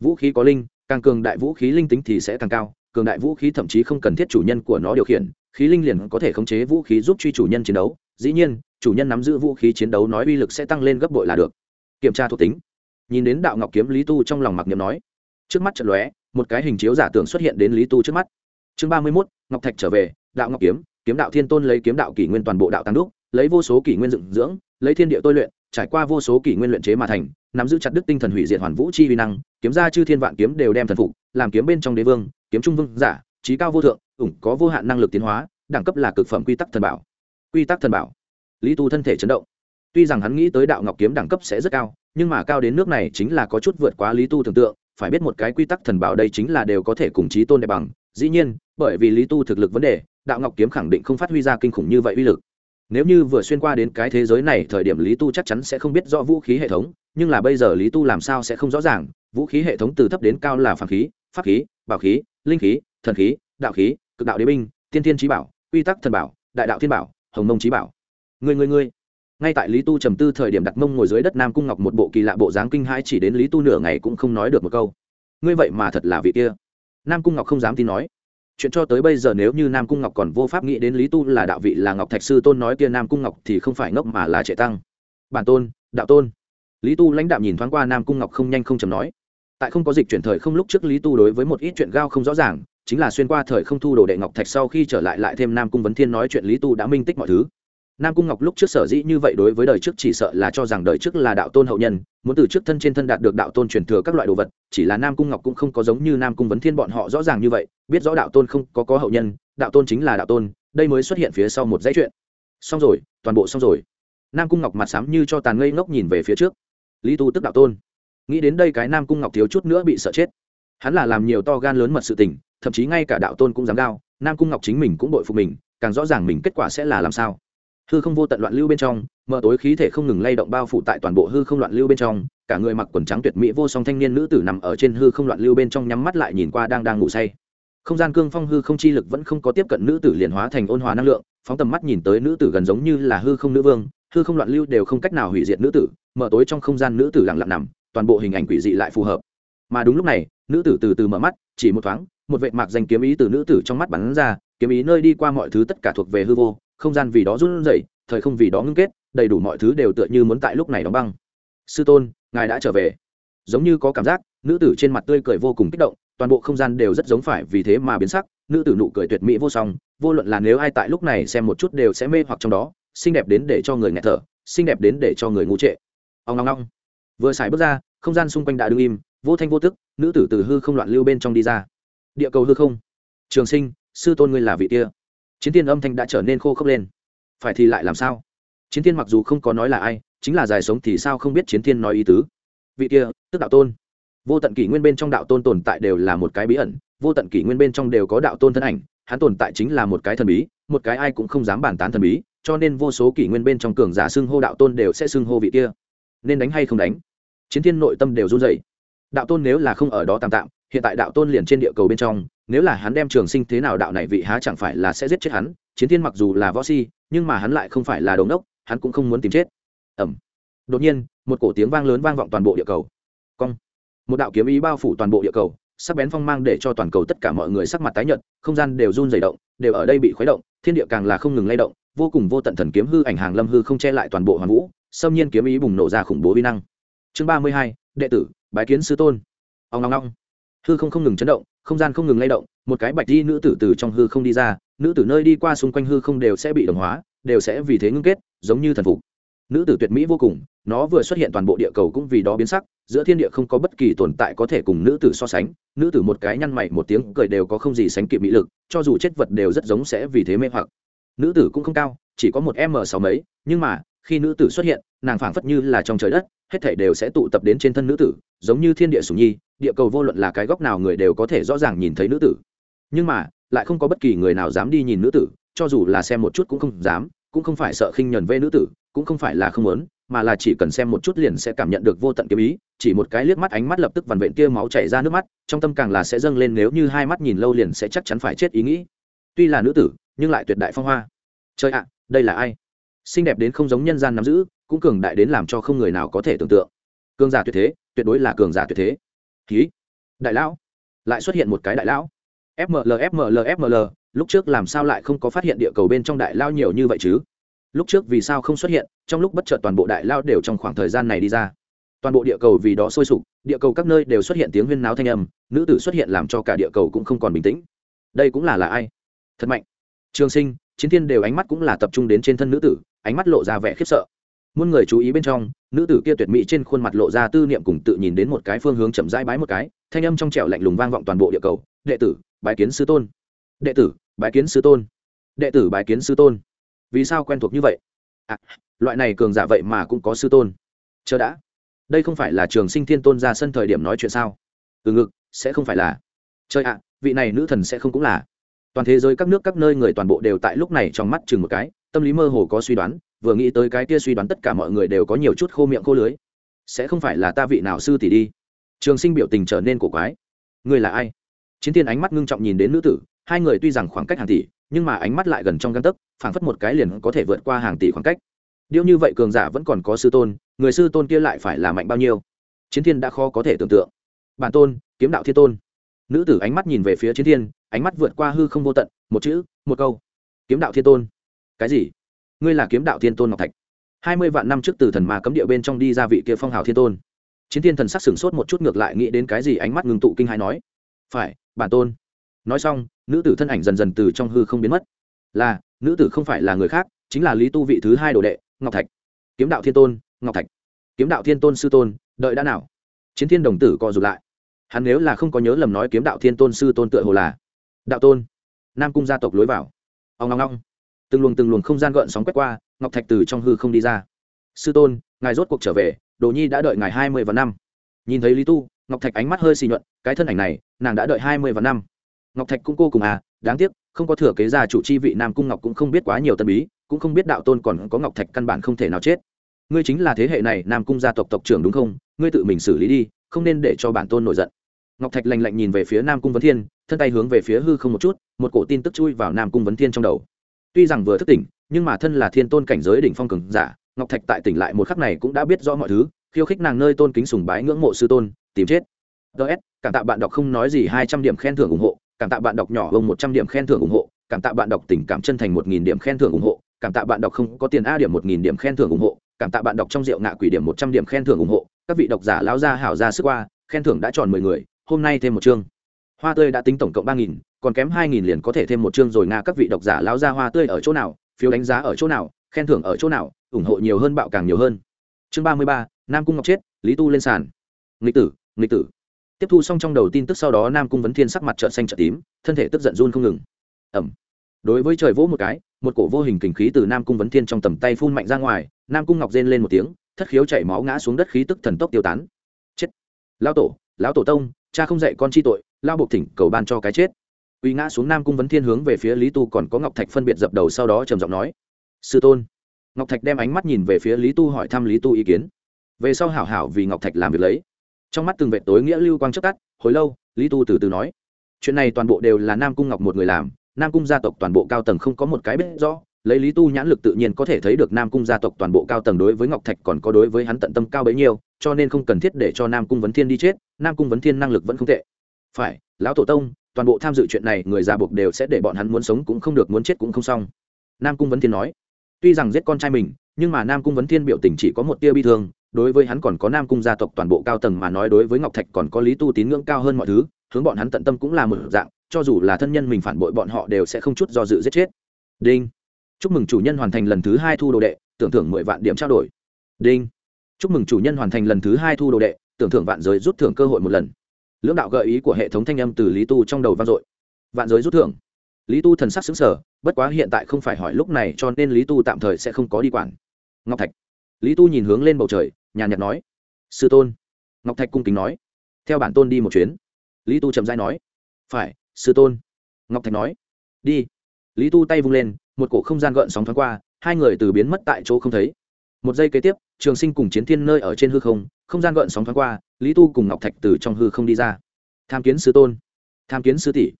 A: Vũ khí có linh, càng cường đại vũ khí linh tính thì sẽ càng cao, cường đại vũ khí thậm chí không cần thiết chủ nhân của nó điều khiển, khí linh liền có thể khống chế vũ khí giúp truy chủ nhân chiến đấu. Dĩ nhiên, chủ nhân nắm giữ vũ khí chiến đấu nói uy lực sẽ tăng lên gấp bội là được. Kiểm tra thuộc tính nhìn đến đạo ngọc kiếm lý tu trong lòng mặc niệm nói, trước mắt trận lóe, một cái hình chiếu giả tưởng xuất hiện đến lý tu trước mắt. Chương ba mươi mốt, ngọc thạch trở về, đạo ngọc kiếm kiếm đạo thiên tôn lấy kiếm đạo kỷ nguyên toàn bộ đạo tăng đúc, lấy vô số kỷ nguyên dựng dưỡng, lấy thiên địa tôi luyện, trải qua vô số kỷ nguyên luyện chế mà thành, nắm giữ chặt đức tinh thần hủy diệt hoàn vũ chi vi năng, kiếm ra chư thiên vạn kiếm đều đem thần phục, làm kiếm bên trong đế vương, kiếm trung vương giả, trí cao vô thượng, ủng có vô hạn năng lực tiến hóa, đẳng cấp là cực phẩm quy tắc thần bảo. Quy tắc thần bảo. Lý tu thân thể chấn động tuy rằng hắn nghĩ tới đạo ngọc kiếm đẳng cấp sẽ rất cao, nhưng mà cao đến nước này chính là có chút vượt quá lý tu tưởng tượng, phải biết một cái quy tắc thần bảo đây chính là đều có thể cùng trí tôn đẹp bằng. Dĩ nhiên, bởi vì lý tu thực lực vấn đề, đạo ngọc kiếm khẳng định không phát huy ra kinh khủng như vậy uy lực. Nếu như vừa xuyên qua đến cái thế giới này, thời điểm lý tu chắc chắn sẽ không biết rõ vũ khí hệ thống, nhưng là bây giờ lý tu làm sao sẽ không rõ ràng, vũ khí hệ thống từ thấp đến cao là phàm khí, pháp khí, bảo khí, linh khí, thần khí, đạo khí, cực đạo đế binh, tiên thiên trí bảo, quy tắc thần bảo, đại đạo thiên bảo, hồng mông trí bảo. Người người người ngay tại lý tu trầm tư thời điểm đặt mông ngồi dưới đất nam cung ngọc một bộ kỳ lạ bộ dáng kinh hãi chỉ đến lý tu nửa ngày cũng không nói được một câu. Ngươi vậy mà thật là vị kia. Nam cung ngọc không dám tin nói. Chuyện cho tới bây giờ nếu như nam cung ngọc còn vô pháp nghĩ đến lý tu là đạo vị là ngọc thạch sư tôn nói kia nam cung ngọc thì không phải ngốc mà là trệ tăng. Bản tôn, đạo tôn. Lý tu lãnh đạo nhìn thoáng qua nam cung ngọc không nhanh không chầm nói. Tại không có dịch chuyển thời không lúc trước lý tu đối với một ít chuyện gao không rõ ràng, chính là xuyên qua thời không thu đồ đệ ngọc thạch sau khi trở lại lại thêm nam cung vấn thiên nói chuyện lý tu đã minh tích mọi thứ nam cung ngọc lúc trước sở dĩ như vậy đối với đời trước chỉ sợ là cho rằng đời trước là đạo tôn hậu nhân muốn từ trước thân trên thân đạt được đạo tôn truyền thừa các loại đồ vật chỉ là nam cung ngọc cũng không có giống như nam cung vấn thiên bọn họ rõ ràng như vậy biết rõ đạo tôn không có có hậu nhân đạo tôn chính là đạo tôn đây mới xuất hiện phía sau một dãy chuyện. Xong rồi toàn bộ xong rồi. Nam cung ngọc mặt sám như cho tàn ngây ngốc nhìn về phía trước. Lý tu tức đạo tôn. Nghĩ đến đây cái nam cung ngọc thiếu chút nữa bị sợ chết. Hắn là làm nhiều to gan lớn mật sự tình thậm chí ngay cả đạo tôn cũng dám đao, nam cung ngọc chính mình cũng bội phục mình càng rõ ràng mình kết quả sẽ là làm sao hư không vô tận loạn lưu bên trong mở tối khí thể không ngừng lay động bao phủ tại toàn bộ hư không loạn lưu bên trong, cả người mặc quần trắng tuyệt mỹ vô song thanh niên nữ tử nằm ở trên hư không loạn lưu bên trong nhắm mắt lại nhìn qua đang đang ngủ say. Không gian cương phong hư không chi lực vẫn không có tiếp cận nữ tử liền hóa thành ôn hòa năng lượng, phóng tầm mắt nhìn tới nữ tử gần giống như là hư không nữ vương, hư không loạn lưu đều không cách nào hủy diệt nữ tử mở tối trong không gian nữ tử lặng lặng nằm, toàn bộ hình ảnh quỷ dị lại phù hợp. Mà đúng lúc này, nữ tử từ từ mở mắt, chỉ một thoáng, một vệ mạc danh kiếm ý từ nữ tử trong mắt bắn ra, kiếm ý nơi đi qua mọi thứ tất cả thuộc về hư vô không gian vì đó run rẩy, thời không vì đó ngưng kết, đầy đủ mọi thứ đều tựa như muốn tại lúc này đóng băng. Sư tôn, ngài đã trở về. Giống như có cảm giác, nữ tử trên mặt tươi cười vô cùng kích động, toàn bộ không gian đều rất giống phải vì thế mà biến sắc, nữ tử nụ cười tuyệt mỹ vô song, vô luận là nếu ai tại lúc này xem một chút đều sẽ mê hoặc trong đó, xinh đẹp đến để cho người nghẹt thở, xinh đẹp đến để cho người ngu trệ. Ông ngong ngong vừa xài bước ra, không gian xung quanh đã đứng im, vô thanh vô tức, nữ tử từ hư không loạn lưu bên trong đi ra. Địa cầu hư không. Trường sinh, sư tôn ngươi là vị kia chiến tiên âm thanh đã trở nên khô khốc lên. Phải thì lại làm sao? Chiến tiên mặc dù không có nói là ai, chính là dài sống thì sao không biết chiến tiên nói ý tứ. Vị kia, tức đạo tôn. Vô tận kỷ nguyên bên trong đạo tôn tồn tại đều là một cái bí ẩn, vô tận kỷ nguyên bên trong đều có đạo tôn thân ảnh, hắn tồn tại chính là một cái thần bí, một cái ai cũng không dám bàn tán thần bí, cho nên vô số kỷ nguyên bên trong cường giả xưng hô đạo tôn đều sẽ xưng hô vị kia. Nên đánh hay không đánh? Chiến thiên nội tâm đều run dậy đạo tôn nếu là không ở đó tạm tạm, hiện tại đạo tôn liền trên địa cầu bên trong nếu là hắn đem trường sinh thế nào đạo này vị há chẳng phải là sẽ giết chết hắn, chiến thiên mặc dù là võ si, nhưng mà hắn lại không phải là đống đốc, hắn cũng không muốn tìm chết. Ẩm đột nhiên, một cổ tiếng vang lớn vang vọng toàn bộ địa cầu. Cong. Một đạo kiếm ý bao phủ toàn bộ địa cầu, sắc bén phong mang để cho toàn cầu tất cả mọi người sắc mặt tái nhợt, không gian đều run dày động, đều ở đây bị khuấy động, thiên địa càng là không ngừng lay động, vô cùng vô tận thần kiếm hư ảnh hàng lâm hư không che lại toàn bộ hoàn vũ, xâm nhiên kiếm ý bùng nổ ra khủng bố vi năng. Chương ba mươi hai, đệ tử, bái kiến sư tôn. Ông long long hư không không ngừng chấn động không gian không ngừng lay động, một cái bạch di nữ tử từ trong hư không đi ra, nữ tử nơi đi qua xung quanh hư không đều sẽ bị đồng hóa, đều sẽ vì thế ngưng kết, giống như thần phục. Nữ tử tuyệt mỹ vô cùng, nó vừa xuất hiện toàn bộ địa cầu cũng vì đó biến sắc, giữa thiên địa không có bất kỳ tồn tại có thể cùng nữ tử so sánh, nữ tử một cái nhăn mày một tiếng, cười đều có không gì sánh kịp mỹ lực, cho dù chết vật đều rất giống sẽ vì thế mê hoặc. Nữ tử cũng không cao, chỉ có một m sáu mấy, nhưng mà, khi nữ tử xuất hiện nàng phảng phất như là trong trời đất, hết thể đều sẽ tụ tập đến trên thân nữ tử, giống như thiên địa sùng nhi, địa cầu vô luận là cái góc nào người đều có thể rõ ràng nhìn thấy nữ tử. Nhưng mà, lại không có bất kỳ người nào dám đi nhìn nữ tử, cho dù là xem một chút cũng không dám, cũng không phải sợ khinh nhẫn vê nữ tử, cũng không phải là không muốn, mà là chỉ cần xem một chút liền sẽ cảm nhận được vô tận kiếm ý, chỉ một cái liếc mắt ánh mắt lập tức vằn vện kia máu chảy ra nước mắt, trong tâm càng là sẽ dâng lên nếu như hai mắt nhìn lâu liền sẽ chắc chắn phải chết ý nghĩ. Tuy là nữ tử, nhưng lại tuyệt đại phong hoa. Chơi ạ, đây là ai? Xinh đẹp đến không giống nhân gian nắm giữ, cũng cường đại đến làm cho không người nào có thể tưởng tượng. Cường giả tuyệt thế, tuyệt đối là cường giả tuyệt thế. Ký đại lão, lại xuất hiện một cái đại lão. Fml fml fml lúc trước làm sao lại không có phát hiện địa cầu bên trong đại lao nhiều như vậy chứ? Lúc trước vì sao không xuất hiện, trong lúc bất chợt toàn bộ đại lao đều trong khoảng thời gian này đi ra. Toàn bộ địa cầu vì đó sôi sục, địa cầu các nơi đều xuất hiện tiếng huyên náo thanh âm, nữ tử xuất hiện làm cho cả địa cầu cũng không còn bình tĩnh. Đây cũng là là ai? Thật mạnh. Trường sinh, chiến thiên đều ánh mắt cũng là tập trung đến trên thân nữ tử ánh mắt lộ ra vẻ khiếp sợ. Muôn người chú ý bên trong nữ tử kia tuyệt mỹ trên khuôn mặt lộ ra tư niệm cùng tự nhìn đến một cái phương hướng chậm rãi bái một cái thanh âm trong trẻo lạnh lùng vang vọng toàn bộ địa cầu. Đệ tử bái kiến sư tôn. Đệ tử bái kiến sư tôn. Đệ tử bái kiến sư tôn. Vì sao quen thuộc như vậy? À, loại này cường giả vậy mà cũng có sư tôn. Chờ đã. Đây không phải là trường sinh thiên tôn ra sân thời điểm nói chuyện sao? Từ ngực sẽ không phải là. Chơi ạ vị này nữ thần sẽ không cũng là. Toàn thế giới các nước các nơi người toàn bộ đều tại lúc này trong mắt chừng một cái tâm lý mơ hồ có suy đoán, vừa nghĩ tới cái kia suy đoán tất cả mọi người đều có nhiều chút khô miệng khô lưới. Sẽ không phải là ta vị nào sư tỷ đi. Trường sinh biểu tình trở nên cổ quái. Người là ai? Chiến Thiên ánh mắt ngưng trọng nhìn đến nữ tử, hai người tuy rằng khoảng cách hàng tỷ, nhưng mà ánh mắt lại gần trong găng tấc, phảng phất một cái liền có thể vượt qua hàng tỷ khoảng cách. Điệu như vậy cường giả vẫn còn có sư tôn, người sư tôn kia lại phải là mạnh bao nhiêu? Chiến thiên đã khó có thể tưởng tượng. Bản tôn, kiếm đạo thiên tôn. Nữ tử ánh mắt nhìn về phía chiến thiên, ánh mắt vượt qua hư không vô tận, một chữ, một câu. Kiếm đạo thiên tôn cái gì? Ngươi là kiếm đạo thiên tôn ngọc thạch. Hai mươi vạn năm trước từ thần ma cấm địa bên trong đi ra vị kia phong hào thiên tôn. Chiến thiên thần sắc sửng sốt một chút ngược lại nghĩ đến cái gì ánh mắt ngừng tụ kinh hãi nói, phải, bản tôn. Nói xong, nữ tử thân ảnh dần dần từ trong hư không biến mất. Là, nữ tử không phải là người khác, chính là lý tu vị thứ hai đồ đệ, ngọc thạch. Kiếm đạo thiên tôn, ngọc thạch. Kiếm đạo thiên tôn sư tôn, đợi đã nào? Chiến thiên đồng tử co rụt lại. Hắn nếu là không có nhớ lầm nói kiếm đạo thiên tôn sư tôn tựa hồ là đạo tôn. Nam cung gia tộc lối vào. Ông ngong ngong từng luồng từng luồng không gian gợn sóng quét qua, ngọc thạch từ trong hư không đi ra. Sư tôn, ngài rốt cuộc trở về, đồ nhi đã đợi ngài hai mươi và năm. Nhìn thấy lý tu, ngọc thạch ánh mắt hơi xì nhuận, cái thân ảnh này, nàng đã đợi hai mươi và năm. Ngọc thạch cũng cô cùng à đáng tiếc, không có thừa kế gia chủ chi vị nam cung ngọc cũng không biết quá nhiều tân bí, cũng không biết đạo tôn còn có ngọc thạch căn bản không thể nào chết. Ngươi chính là thế hệ này nam cung gia tộc tộc trưởng đúng không? Ngươi tự mình xử lý đi, không nên để cho bản tôn nổi giận. Ngọc thạch lành lạnh nhìn về phía nam cung vấn thiên, thân tay hướng về phía hư không một chút, một cổ tin tức chui vào nam cung vấn thiên trong đầu tuy rằng vừa thức tỉnh, nhưng mà thân là thiên tôn cảnh giới đỉnh phong cường giả, ngọc thạch tại tỉnh lại một khắc này cũng đã biết rõ mọi thứ, khiêu khích nàng nơi tôn kính sùng bái ngưỡng mộ sư tôn, tìm chết. Ts cảm tạ bạn đọc không nói gì, hai trăm điểm khen thưởng ủng hộ, cảm tạ bạn đọc nhỏ hơn một trăm điểm khen thưởng ủng hộ, cảm tạ bạn đọc tình cảm chân thành một nghìn điểm khen thưởng ủng hộ, cảm tạ bạn đọc không có tiền a điểm một nghìn điểm khen thưởng ủng hộ, cảm tạ bạn đọc trong rượu ngạ quỷ điểm một trăm điểm khen thưởng ủng hộ. Các vị độc giả lão gia hảo ra sức qua, khen thưởng đã tròn mười người, hôm nay thêm một chương hoa tươi đã tính tổng cộng ba nghìn, còn kém hai nghìn liền có thể thêm một chương rồi nga các vị độc giả lão gia hoa tươi ở chỗ nào, phiếu đánh giá ở chỗ nào, khen thưởng ở chỗ nào, ủng hộ nhiều hơn bạo càng nhiều hơn. Chương ba mươi ba, nam cung ngọc chết, lý tu lên sàn. Nghịch tử nghịch tử. Tiếp thu xong trong đầu tin tức sau đó nam cung vấn thiên sắc mặt trợn xanh trợn tím, thân thể tức giận run không ngừng. Ẩm. Đối với trời vỗ một cái, một cổ vô hình kình khí từ nam cung vấn thiên trong tầm tay phun mạnh ra ngoài, nam cung ngọc rên lên một tiếng, thất khiếu chảy máu ngã xuống đất khí tức thần tốc tiêu tán. Chết. Lão tổ lão tổ tông cha không dạy con chi tội, lao buộc thỉnh cầu ban cho cái chết. Uy ngã xuống nam cung vấn thiên hướng về phía lý tu còn có ngọc thạch phân biệt dập đầu sau đó trầm giọng nói, sư tôn. Ngọc thạch đem ánh mắt nhìn về phía lý tu hỏi thăm lý tu ý kiến. Về sau hảo hảo vì ngọc thạch làm việc lấy. Trong mắt từng vệ tối nghĩa lưu quang chất tắt, hồi lâu, lý tu từ từ nói, chuyện này toàn bộ đều là nam cung ngọc một người làm, nam cung gia tộc toàn bộ cao tầng không có một cái biết rõ lấy lý tu nhãn lực tự nhiên có thể thấy được nam cung gia tộc toàn bộ cao tầng đối với ngọc thạch còn có đối với hắn tận tâm cao bấy nhiêu, cho nên không cần thiết để cho nam cung vấn thiên đi chết, nam cung vấn thiên năng lực vẫn không tệ. Phải, lão tổ tông, toàn bộ tham dự chuyện này, người già buộc đều sẽ để bọn hắn muốn sống cũng không được, muốn chết cũng không xong. Nam cung vấn thiên nói, tuy rằng giết con trai mình, nhưng mà nam cung vấn thiên biểu tình chỉ có một tia bi thương, đối với hắn còn có nam cung gia tộc toàn bộ cao tầng mà nói đối với ngọc thạch còn có lý tu tín ngưỡng cao hơn mọi thứ, hướng bọn hắn tận tâm cũng là một dạng, cho dù là thân nhân mình phản bội bọn họ đều sẽ không chút do dự giết chết. Đinh chúc mừng chủ nhân hoàn thành lần thứ hai thu đồ đệ, tưởng thưởng mười vạn điểm trao đổi. Đinh. Chúc mừng chủ nhân hoàn thành lần thứ hai thu đồ đệ, tưởng thưởng vạn giới rút thưởng cơ hội một lần. Lưỡng đạo gợi ý của hệ thống thanh âm từ lý tu trong đầu vang dội. Vạn giới rút thưởng. Lý tu thần sắc xứng sở bất quá hiện tại không phải hỏi lúc này cho nên lý tu tạm thời sẽ không có đi quản. Ngọc thạch. Lý tu nhìn hướng lên bầu trời, nhàn nhạt nói. Sư tôn. Ngọc thạch cung kính nói. Theo bản tôn đi một chuyến. Lý tu chậm dai nói. Phải, sư tôn. Ngọc thạch nói. Đi. Lý tu tay vung lên một cổ không gian gợn sóng thoáng qua hai người từ biến mất tại chỗ không thấy. Một giây kế tiếp trường sinh cùng chiến thiên nơi ở trên hư không không gian gợn sóng thoáng qua lý tu cùng ngọc thạch từ trong hư không đi ra. Tham kiến sư tôn. Tham kiến sư tỷ.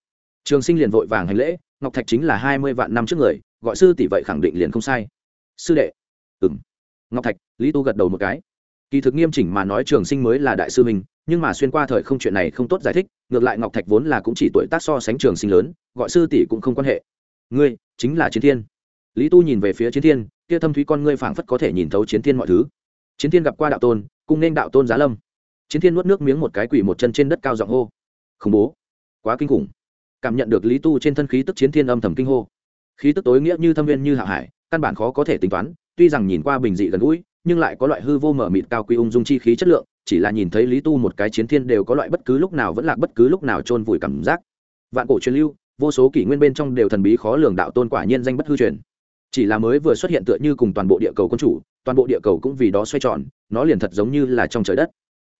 A: Trường sinh liền vội vàng hành lễ ngọc thạch chính là hai mươi vạn năm trước người gọi sư tỷ vậy khẳng định liền không sai. Sư đệ. Ừm, ngọc thạch lý tu gật đầu một cái. Kỳ thực nghiêm chỉnh mà nói trường sinh mới là đại sư mình nhưng mà xuyên qua thời không chuyện này không tốt giải thích ngược lại ngọc thạch vốn là cũng chỉ tuổi tác so sánh trường sinh lớn gọi sư tỷ cũng không quan hệ. Ngươi chính là chiến thiên. Lý tu nhìn về phía chiến thiên, kia thâm thúy con ngươi phảng phất có thể nhìn thấu chiến thiên mọi thứ. Chiến thiên gặp qua đạo tôn, cùng nên đạo tôn giá lâm. Chiến thiên nuốt nước miếng một cái quỷ một chân trên đất cao giọng hô. Khủng bố. Quá kinh khủng. Cảm nhận được lý tu trên thân khí tức chiến thiên âm thầm kinh hô. Khí tức tối nghĩa như thâm viên như hạ hải, căn bản khó có thể tính toán, tuy rằng nhìn qua bình dị gần gũi, nhưng lại có loại hư vô mở mịt cao quý ung dung chi khí chất lượng, chỉ là nhìn thấy lý tu một cái chiến thiên đều có loại bất cứ lúc nào vẫn là bất cứ lúc nào chôn vùi cảm giác. Vạn cổ truyền lưu vô số kỷ nguyên bên trong đều thần bí khó lường đạo tôn quả nhiên danh bất hư truyền. Chỉ là mới vừa xuất hiện tựa như cùng toàn bộ địa cầu quân chủ, toàn bộ địa cầu cũng vì đó xoay tròn, nó liền thật giống như là trong trời đất.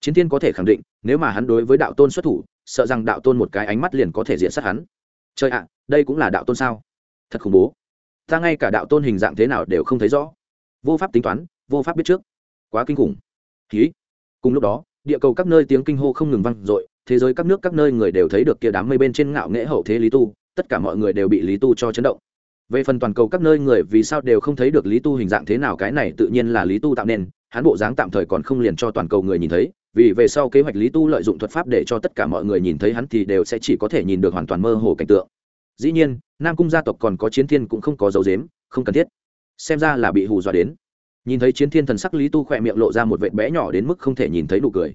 A: Chiến thiên có thể khẳng định, nếu mà hắn đối với đạo tôn xuất thủ, sợ rằng đạo tôn một cái ánh mắt liền có thể diện sát hắn. Trời ạ, đây cũng là đạo tôn sao? Thật khủng bố. Ta ngay cả đạo tôn hình dạng thế nào đều không thấy rõ. Vô pháp tính toán, vô pháp biết trước. Quá kinh khủng. Ký cùng lúc đó, địa cầu các nơi tiếng kinh hô không ngừng vang dội thế giới các nước các nơi người đều thấy được kia đám mây bên trên ngạo nghễ hậu thế lý tu, tất cả mọi người đều bị lý tu cho chấn động. Về phần toàn cầu các nơi người vì sao đều không thấy được lý tu hình dạng thế nào, cái này tự nhiên là lý tu tạo nên, hắn bộ dáng tạm thời còn không liền cho toàn cầu người nhìn thấy, vì về sau kế hoạch lý tu lợi dụng thuật pháp để cho tất cả mọi người nhìn thấy hắn thì đều sẽ chỉ có thể nhìn được hoàn toàn mơ hồ cảnh tượng. Dĩ nhiên, nam cung gia tộc còn có chiến thiên cũng không có dấu dếm không cần thiết. Xem ra là bị hù dọa đến. Nhìn thấy chiến thiên thần sắc lý tu khỏe miệng lộ ra một vệt bé nhỏ đến mức không thể nhìn thấy nụ cười.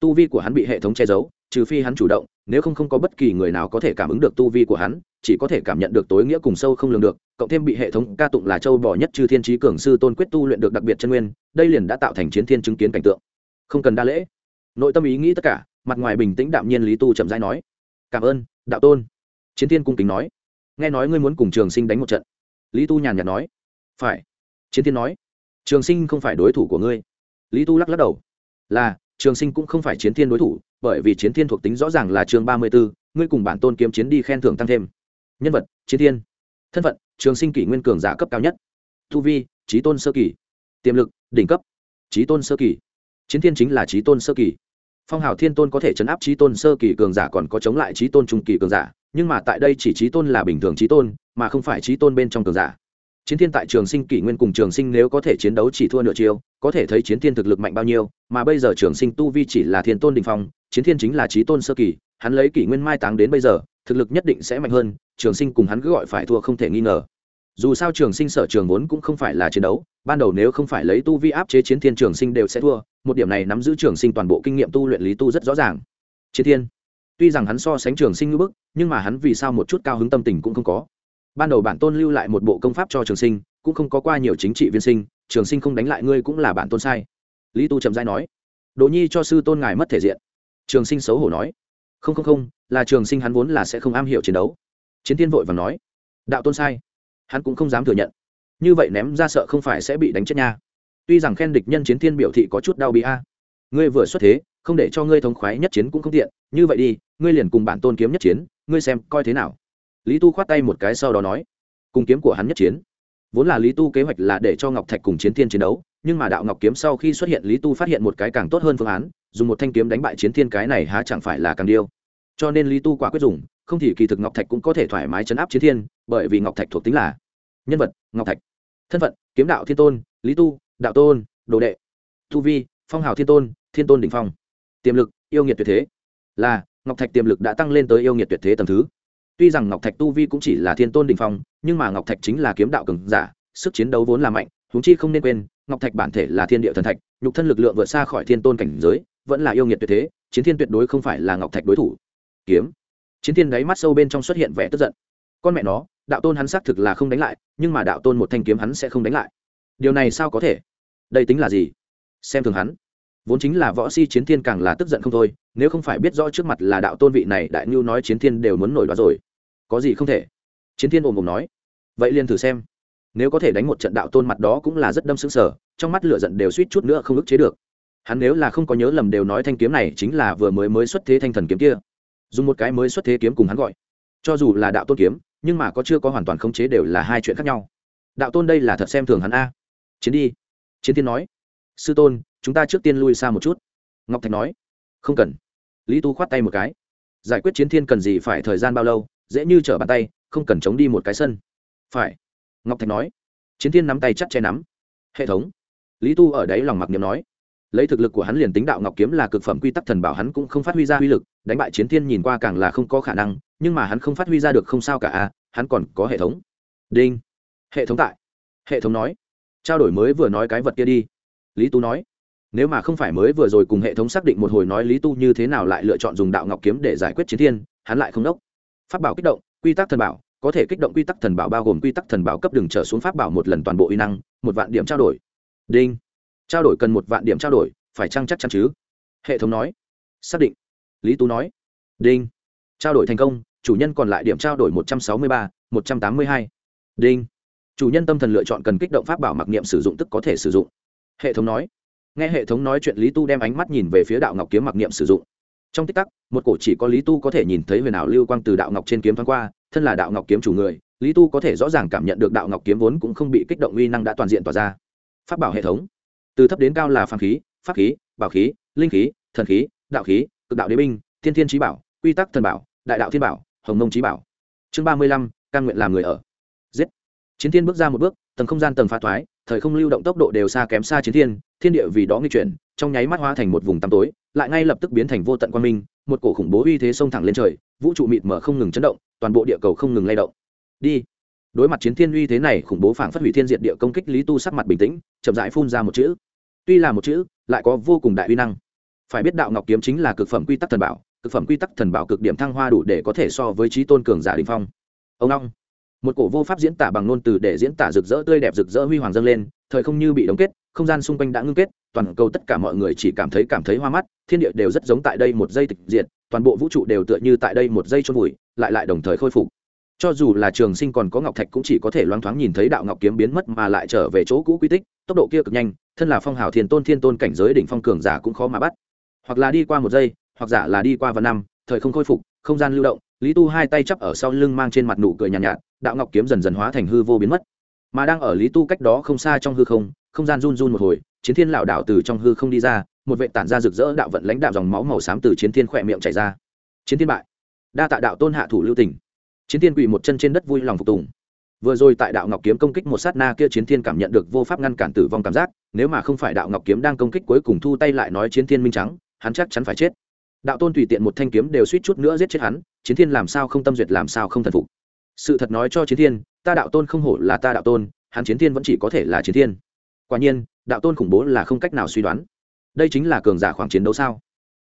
A: Tu vi của hắn bị hệ thống che giấu trừ phi hắn chủ động, nếu không không có bất kỳ người nào có thể cảm ứng được tu vi của hắn, chỉ có thể cảm nhận được tối nghĩa cùng sâu không lường được, cộng thêm bị hệ thống ca tụng là châu bò nhất chư thiên trí cường sư tôn quyết tu luyện được đặc biệt chân nguyên, đây liền đã tạo thành chiến thiên chứng kiến cảnh tượng. Không cần đa lễ. Nội tâm ý nghĩ tất cả, mặt ngoài bình tĩnh đạm nhiên lý tu chậm rãi nói, cảm ơn, đạo tôn. Chiến thiên cung kính nói, nghe nói ngươi muốn cùng trường sinh đánh một trận. Lý tu nhàn nhạt nói, phải. Chiến thiên nói, trường sinh không phải đối thủ của ngươi. Lý tu lắc lắc đầu, là trường sinh cũng không phải chiến thiên đối thủ, bởi vì chiến thiên thuộc tính rõ ràng là chương ba mươi b ố ngươi cùng bản tôn kiếm chiến đi khen thưởng tăng thêm. Nhân vật, chiến thiên. Thân phận, trường sinh kỷ nguyên cường giả cấp cao nhất. Tu vi trí tôn sơ kỳ. Tiềm lực, đỉnh cấp. Trí tôn sơ kỳ. Chiến thiên chính là trí tôn sơ kỳ. Phong hào thiên tôn có thể chấn áp trí tôn sơ kỳ cường giả còn có chống lại trí tôn trung kỳ cường giả, nhưng mà tại đây chỉ trí tôn là bình thường trí tôn, mà không phải trí tôn bên trong cường giả chiến thiên tại trường sinh kỷ nguyên cùng trường sinh nếu có thể chiến đấu chỉ thua nửa chiêu, có thể thấy chiến thiên thực lực mạnh bao nhiêu, mà bây giờ trường sinh tu vi chỉ là thiên tôn đình phong, chiến thiên chính là trí tôn sơ kỳ hắn lấy kỷ nguyên mai táng đến bây giờ, thực lực nhất định sẽ mạnh hơn, trường sinh cùng hắn cứ gọi phải thua không thể nghi ngờ. Dù sao trường sinh sở trường vốn cũng không phải là chiến đấu, ban đầu nếu không phải lấy tu vi áp chế chiến thiên trường sinh đều sẽ thua, một điểm này nắm giữ trường sinh toàn bộ kinh nghiệm tu luyện lý tu rất rõ ràng. Chiến thiên, tuy rằng hắn so sánh trường sinh ngữ bức, nhưng mà hắn vì sao một chút cao hứng tâm tình cũng không có ban đầu bản tôn lưu lại một bộ công pháp cho trường sinh, cũng không có qua nhiều chính trị viên sinh, trường sinh không đánh lại ngươi cũng là bản tôn sai. Lý tu trầm dai nói đỗ nhi cho sư tôn ngài mất thể diện. Trường sinh xấu hổ nói, không không không, là trường sinh hắn vốn là sẽ không am hiểu chiến đấu. Chiến thiên vội và nói, đạo tôn sai, hắn cũng không dám thừa nhận. Như vậy ném ra sợ không phải sẽ bị đánh chết nha. Tuy rằng khen địch nhân chiến thiên biểu thị có chút đau bị a. Ngươi vừa xuất thế, không để cho ngươi thống khoái nhất chiến cũng không tiện. Như vậy đi, ngươi liền cùng bản tôn kiếm nhất chiến, ngươi xem coi thế nào lý tu khoát tay một cái sau đó nói, cùng kiếm của hắn nhất chiến. Vốn là lý tu kế hoạch là để cho ngọc thạch cùng chiến thiên chiến đấu, nhưng mà đạo ngọc kiếm sau khi xuất hiện lý tu phát hiện một cái càng tốt hơn phương án, dùng một thanh kiếm đánh bại chiến thiên cái này há chẳng phải là càng điêu. Cho nên lý tu quả quyết dùng, không thì kỳ thực ngọc thạch cũng có thể thoải mái chấn áp chiến thiên, bởi vì ngọc thạch thuộc tính là nhân vật, ngọc thạch. Thân phận, kiếm đạo thiên tôn, lý tu, đạo tôn, đồ đệ. Tu vi, phong hào thiên tôn thiên tôn đình phong. Tiềm lực, yêu nghiệt tuyệt thế. Là, ngọc thạch tiềm lực đã tăng lên tới yêu nghiệt tuyệt thế tầm thứ tuy rằng ngọc thạch tu vi cũng chỉ là thiên tôn đình phong, nhưng mà ngọc thạch chính là kiếm đạo cường giả, sức chiến đấu vốn là mạnh, huống chi không nên quên, ngọc thạch bản thể là thiên địa thần thạch, nhục thân lực lượng vượt xa khỏi thiên tôn cảnh giới, vẫn là yêu nghiệt tuyệt thế, chiến thiên tuyệt đối không phải là ngọc thạch đối thủ. Kiếm. Chiến thiên đáy mắt sâu bên trong xuất hiện vẻ tức giận. Con mẹ nó, đạo tôn hắn xác thực là không đánh lại, nhưng mà đạo tôn một thanh kiếm hắn sẽ không đánh lại. Điều này sao có thể? Đây tính là gì? Xem thường hắn. Vốn chính là võ si chiến thiên càng là tức giận không thôi, nếu không phải biết rõ trước mặt là đạo tôn vị này, đại ngưu nói chiến thiên đều muốn nổi đó rồi có gì không thể? Chiến thiên ồm ồm nói. Vậy liền thử xem. Nếu có thể đánh một trận đạo tôn mặt đó cũng là rất đâm xứng sở trong mắt lửa giận đều suýt chút nữa không ức chế được. Hắn nếu là không có nhớ lầm đều nói thanh kiếm này chính là vừa mới mới xuất thế thanh thần kiếm kia. Dùng một cái mới xuất thế kiếm cùng hắn gọi. Cho dù là đạo tôn kiếm, nhưng mà có chưa có hoàn toàn khống chế đều là hai chuyện khác nhau. Đạo tôn đây là thật xem thường hắn a. Chiến đi. Chiến Thiên nói. Sư tôn, chúng ta trước tiên lui xa một chút. Ngọc thạch nói. Không cần. Lý tu khoát tay một cái. Giải quyết chiến thiên cần gì phải thời gian bao lâu? Dễ như trở bàn tay, không cần chống đi một cái sân. Phải, ngọc thạch nói. Chiến thiên nắm tay chắt che nắm. Hệ thống. Lý tu ở đấy lòng mặc niệm nói. Lấy thực lực của hắn liền tính đạo ngọc kiếm là cực phẩm quy tắc thần bảo hắn cũng không phát huy ra uy lực, đánh bại chiến thiên nhìn qua càng là không có khả năng, nhưng mà hắn không phát huy ra được không sao cả a hắn còn có hệ thống. Đinh. Hệ thống tại. Hệ thống nói. Trao đổi mới vừa nói cái vật kia đi. Lý tu nói. Nếu mà không phải mới vừa rồi cùng hệ thống xác định một hồi nói lý tu như thế nào lại lựa chọn dùng đạo ngọc kiếm để giải quyết chiến thiên, hắn lại không đốc phát bảo kích động, quy tắc thần bảo, có thể kích động quy tắc thần bảo bao gồm quy tắc thần bảo cấp đường trở xuống pháp bảo một lần toàn bộ uy năng, một vạn điểm trao đổi. Đinh. Trao đổi cần một vạn điểm trao đổi, phải chăng chắc chắn chứ? Hệ thống nói. Xác định. Lý tú nói. Đinh. Trao đổi thành công, chủ nhân còn lại điểm trao đổi một trăm sáu mươi ba, một trăm tám mươi hai. Đinh. Chủ nhân tâm thần lựa chọn cần kích động pháp bảo mặc niệm sử dụng tức có thể sử dụng. Hệ thống nói. Nghe hệ thống nói chuyện, lý tu đem ánh mắt nhìn về phía đạo ngọc kiếm mặc niệm sử dụng trong tích tắc, một cổ chỉ có lý tu có thể nhìn thấy huyền ảo lưu quang từ đạo ngọc trên kiếm thoáng qua, thân là đạo ngọc kiếm chủ người, lý tu có thể rõ ràng cảm nhận được đạo ngọc kiếm vốn cũng không bị kích động uy năng đã toàn diện tỏa ra. Pháp bảo hệ thống. Từ thấp đến cao là phàm khí, pháp khí, bảo khí, linh khí, thần khí, đạo khí, cực đạo đế binh, thiên thiên trí bảo, quy tắc thần bảo, đại đạo thiên bảo, hồng mông trí bảo. Chương ba mươi lăm căn nguyện làm người ở. Giết. Chiến thiên bước ra một bước, tầng không gian tầng phá thoái, thời không lưu động tốc độ đều xa kém xa chiến thiên thiên địa vì đó nghi chuyển, trong nháy mắt hóa thành một vùng tăm tối lại ngay lập tức biến thành vô tận quan minh, một cổ khủng bố uy thế xông thẳng lên trời, vũ trụ mịt mở không ngừng chấn động, toàn bộ địa cầu không ngừng lay động. Đi. Đối mặt chiến thiên uy thế này, khủng bố phảng phất hủy thiên diệt địa công kích lý tu sắc mặt bình tĩnh, chậm rãi phun ra một chữ. Tuy là một chữ, lại có vô cùng đại uy năng. Phải biết đạo ngọc kiếm chính là cực phẩm quy tắc thần bảo, cực phẩm quy tắc thần bảo cực điểm thăng hoa đủ để có thể so với trí tôn cường giả đình phong. Ông long. Một cổ vô pháp diễn tả bằng ngôn từ để diễn tả rực rỡ tươi đẹp rực rỡ huy hoàng dâng lên, thời không như bị đóng kết không gian xung quanh đã ngưng kết toàn cầu tất cả mọi người chỉ cảm thấy cảm thấy hoa mắt thiên địa đều rất giống tại đây một giây tịch diệt toàn bộ vũ trụ đều tựa như tại đây một giây trôn vùi lại lại đồng thời khôi phục. Cho dù là trường sinh còn có ngọc thạch cũng chỉ có thể loáng thoáng nhìn thấy đạo ngọc kiếm biến mất mà lại trở về chỗ cũ quy tích tốc độ kia cực nhanh thân là phong hào thiên tôn thiên tôn cảnh giới đỉnh phong cường giả cũng khó mà bắt. Hoặc là đi qua một giây hoặc giả là đi qua vài năm thời không khôi phục không gian lưu động lý tu hai tay chắp ở sau lưng mang trên mặt nụ cười nhàn nhạt, nhạt đạo ngọc kiếm dần dần hóa thành hư vô biến mất. Mà đang ở lý tu cách đó không xa trong hư không không gian run run một hồi, chiến thiên lảo đảo từ trong hư không đi ra, một vệ tản ra rực rỡ đạo vận lãnh đạo dòng máu màu xám từ chiến thiên khỏe miệng chảy ra. Chiến thiên bại. Đa tạ đạo tôn hạ thủ lưu tình. Chiến thiên quỳ một chân trên đất vui lòng phục tùng. Vừa rồi tại đạo ngọc kiếm công kích một sát na kia chiến thiên cảm nhận được vô pháp ngăn cản tử vong cảm giác, nếu mà không phải đạo ngọc kiếm đang công kích cuối cùng thu tay lại nói chiến thiên minh trắng, hắn chắc chắn phải chết. Đạo tôn tùy tiện một thanh kiếm đều suýt chút nữa giết chết hắn, chiến thiên làm sao không tâm duyệt làm sao không thần phục. Sự thật nói cho chiến thiên, ta đạo tôn không hổ là ta đạo tôn, hắn chiến thiên vẫn chỉ có thể là chiến thiên quả nhiên đạo tôn khủng bố là không cách nào suy đoán. Đây chính là cường giả khoảng chiến đấu sao?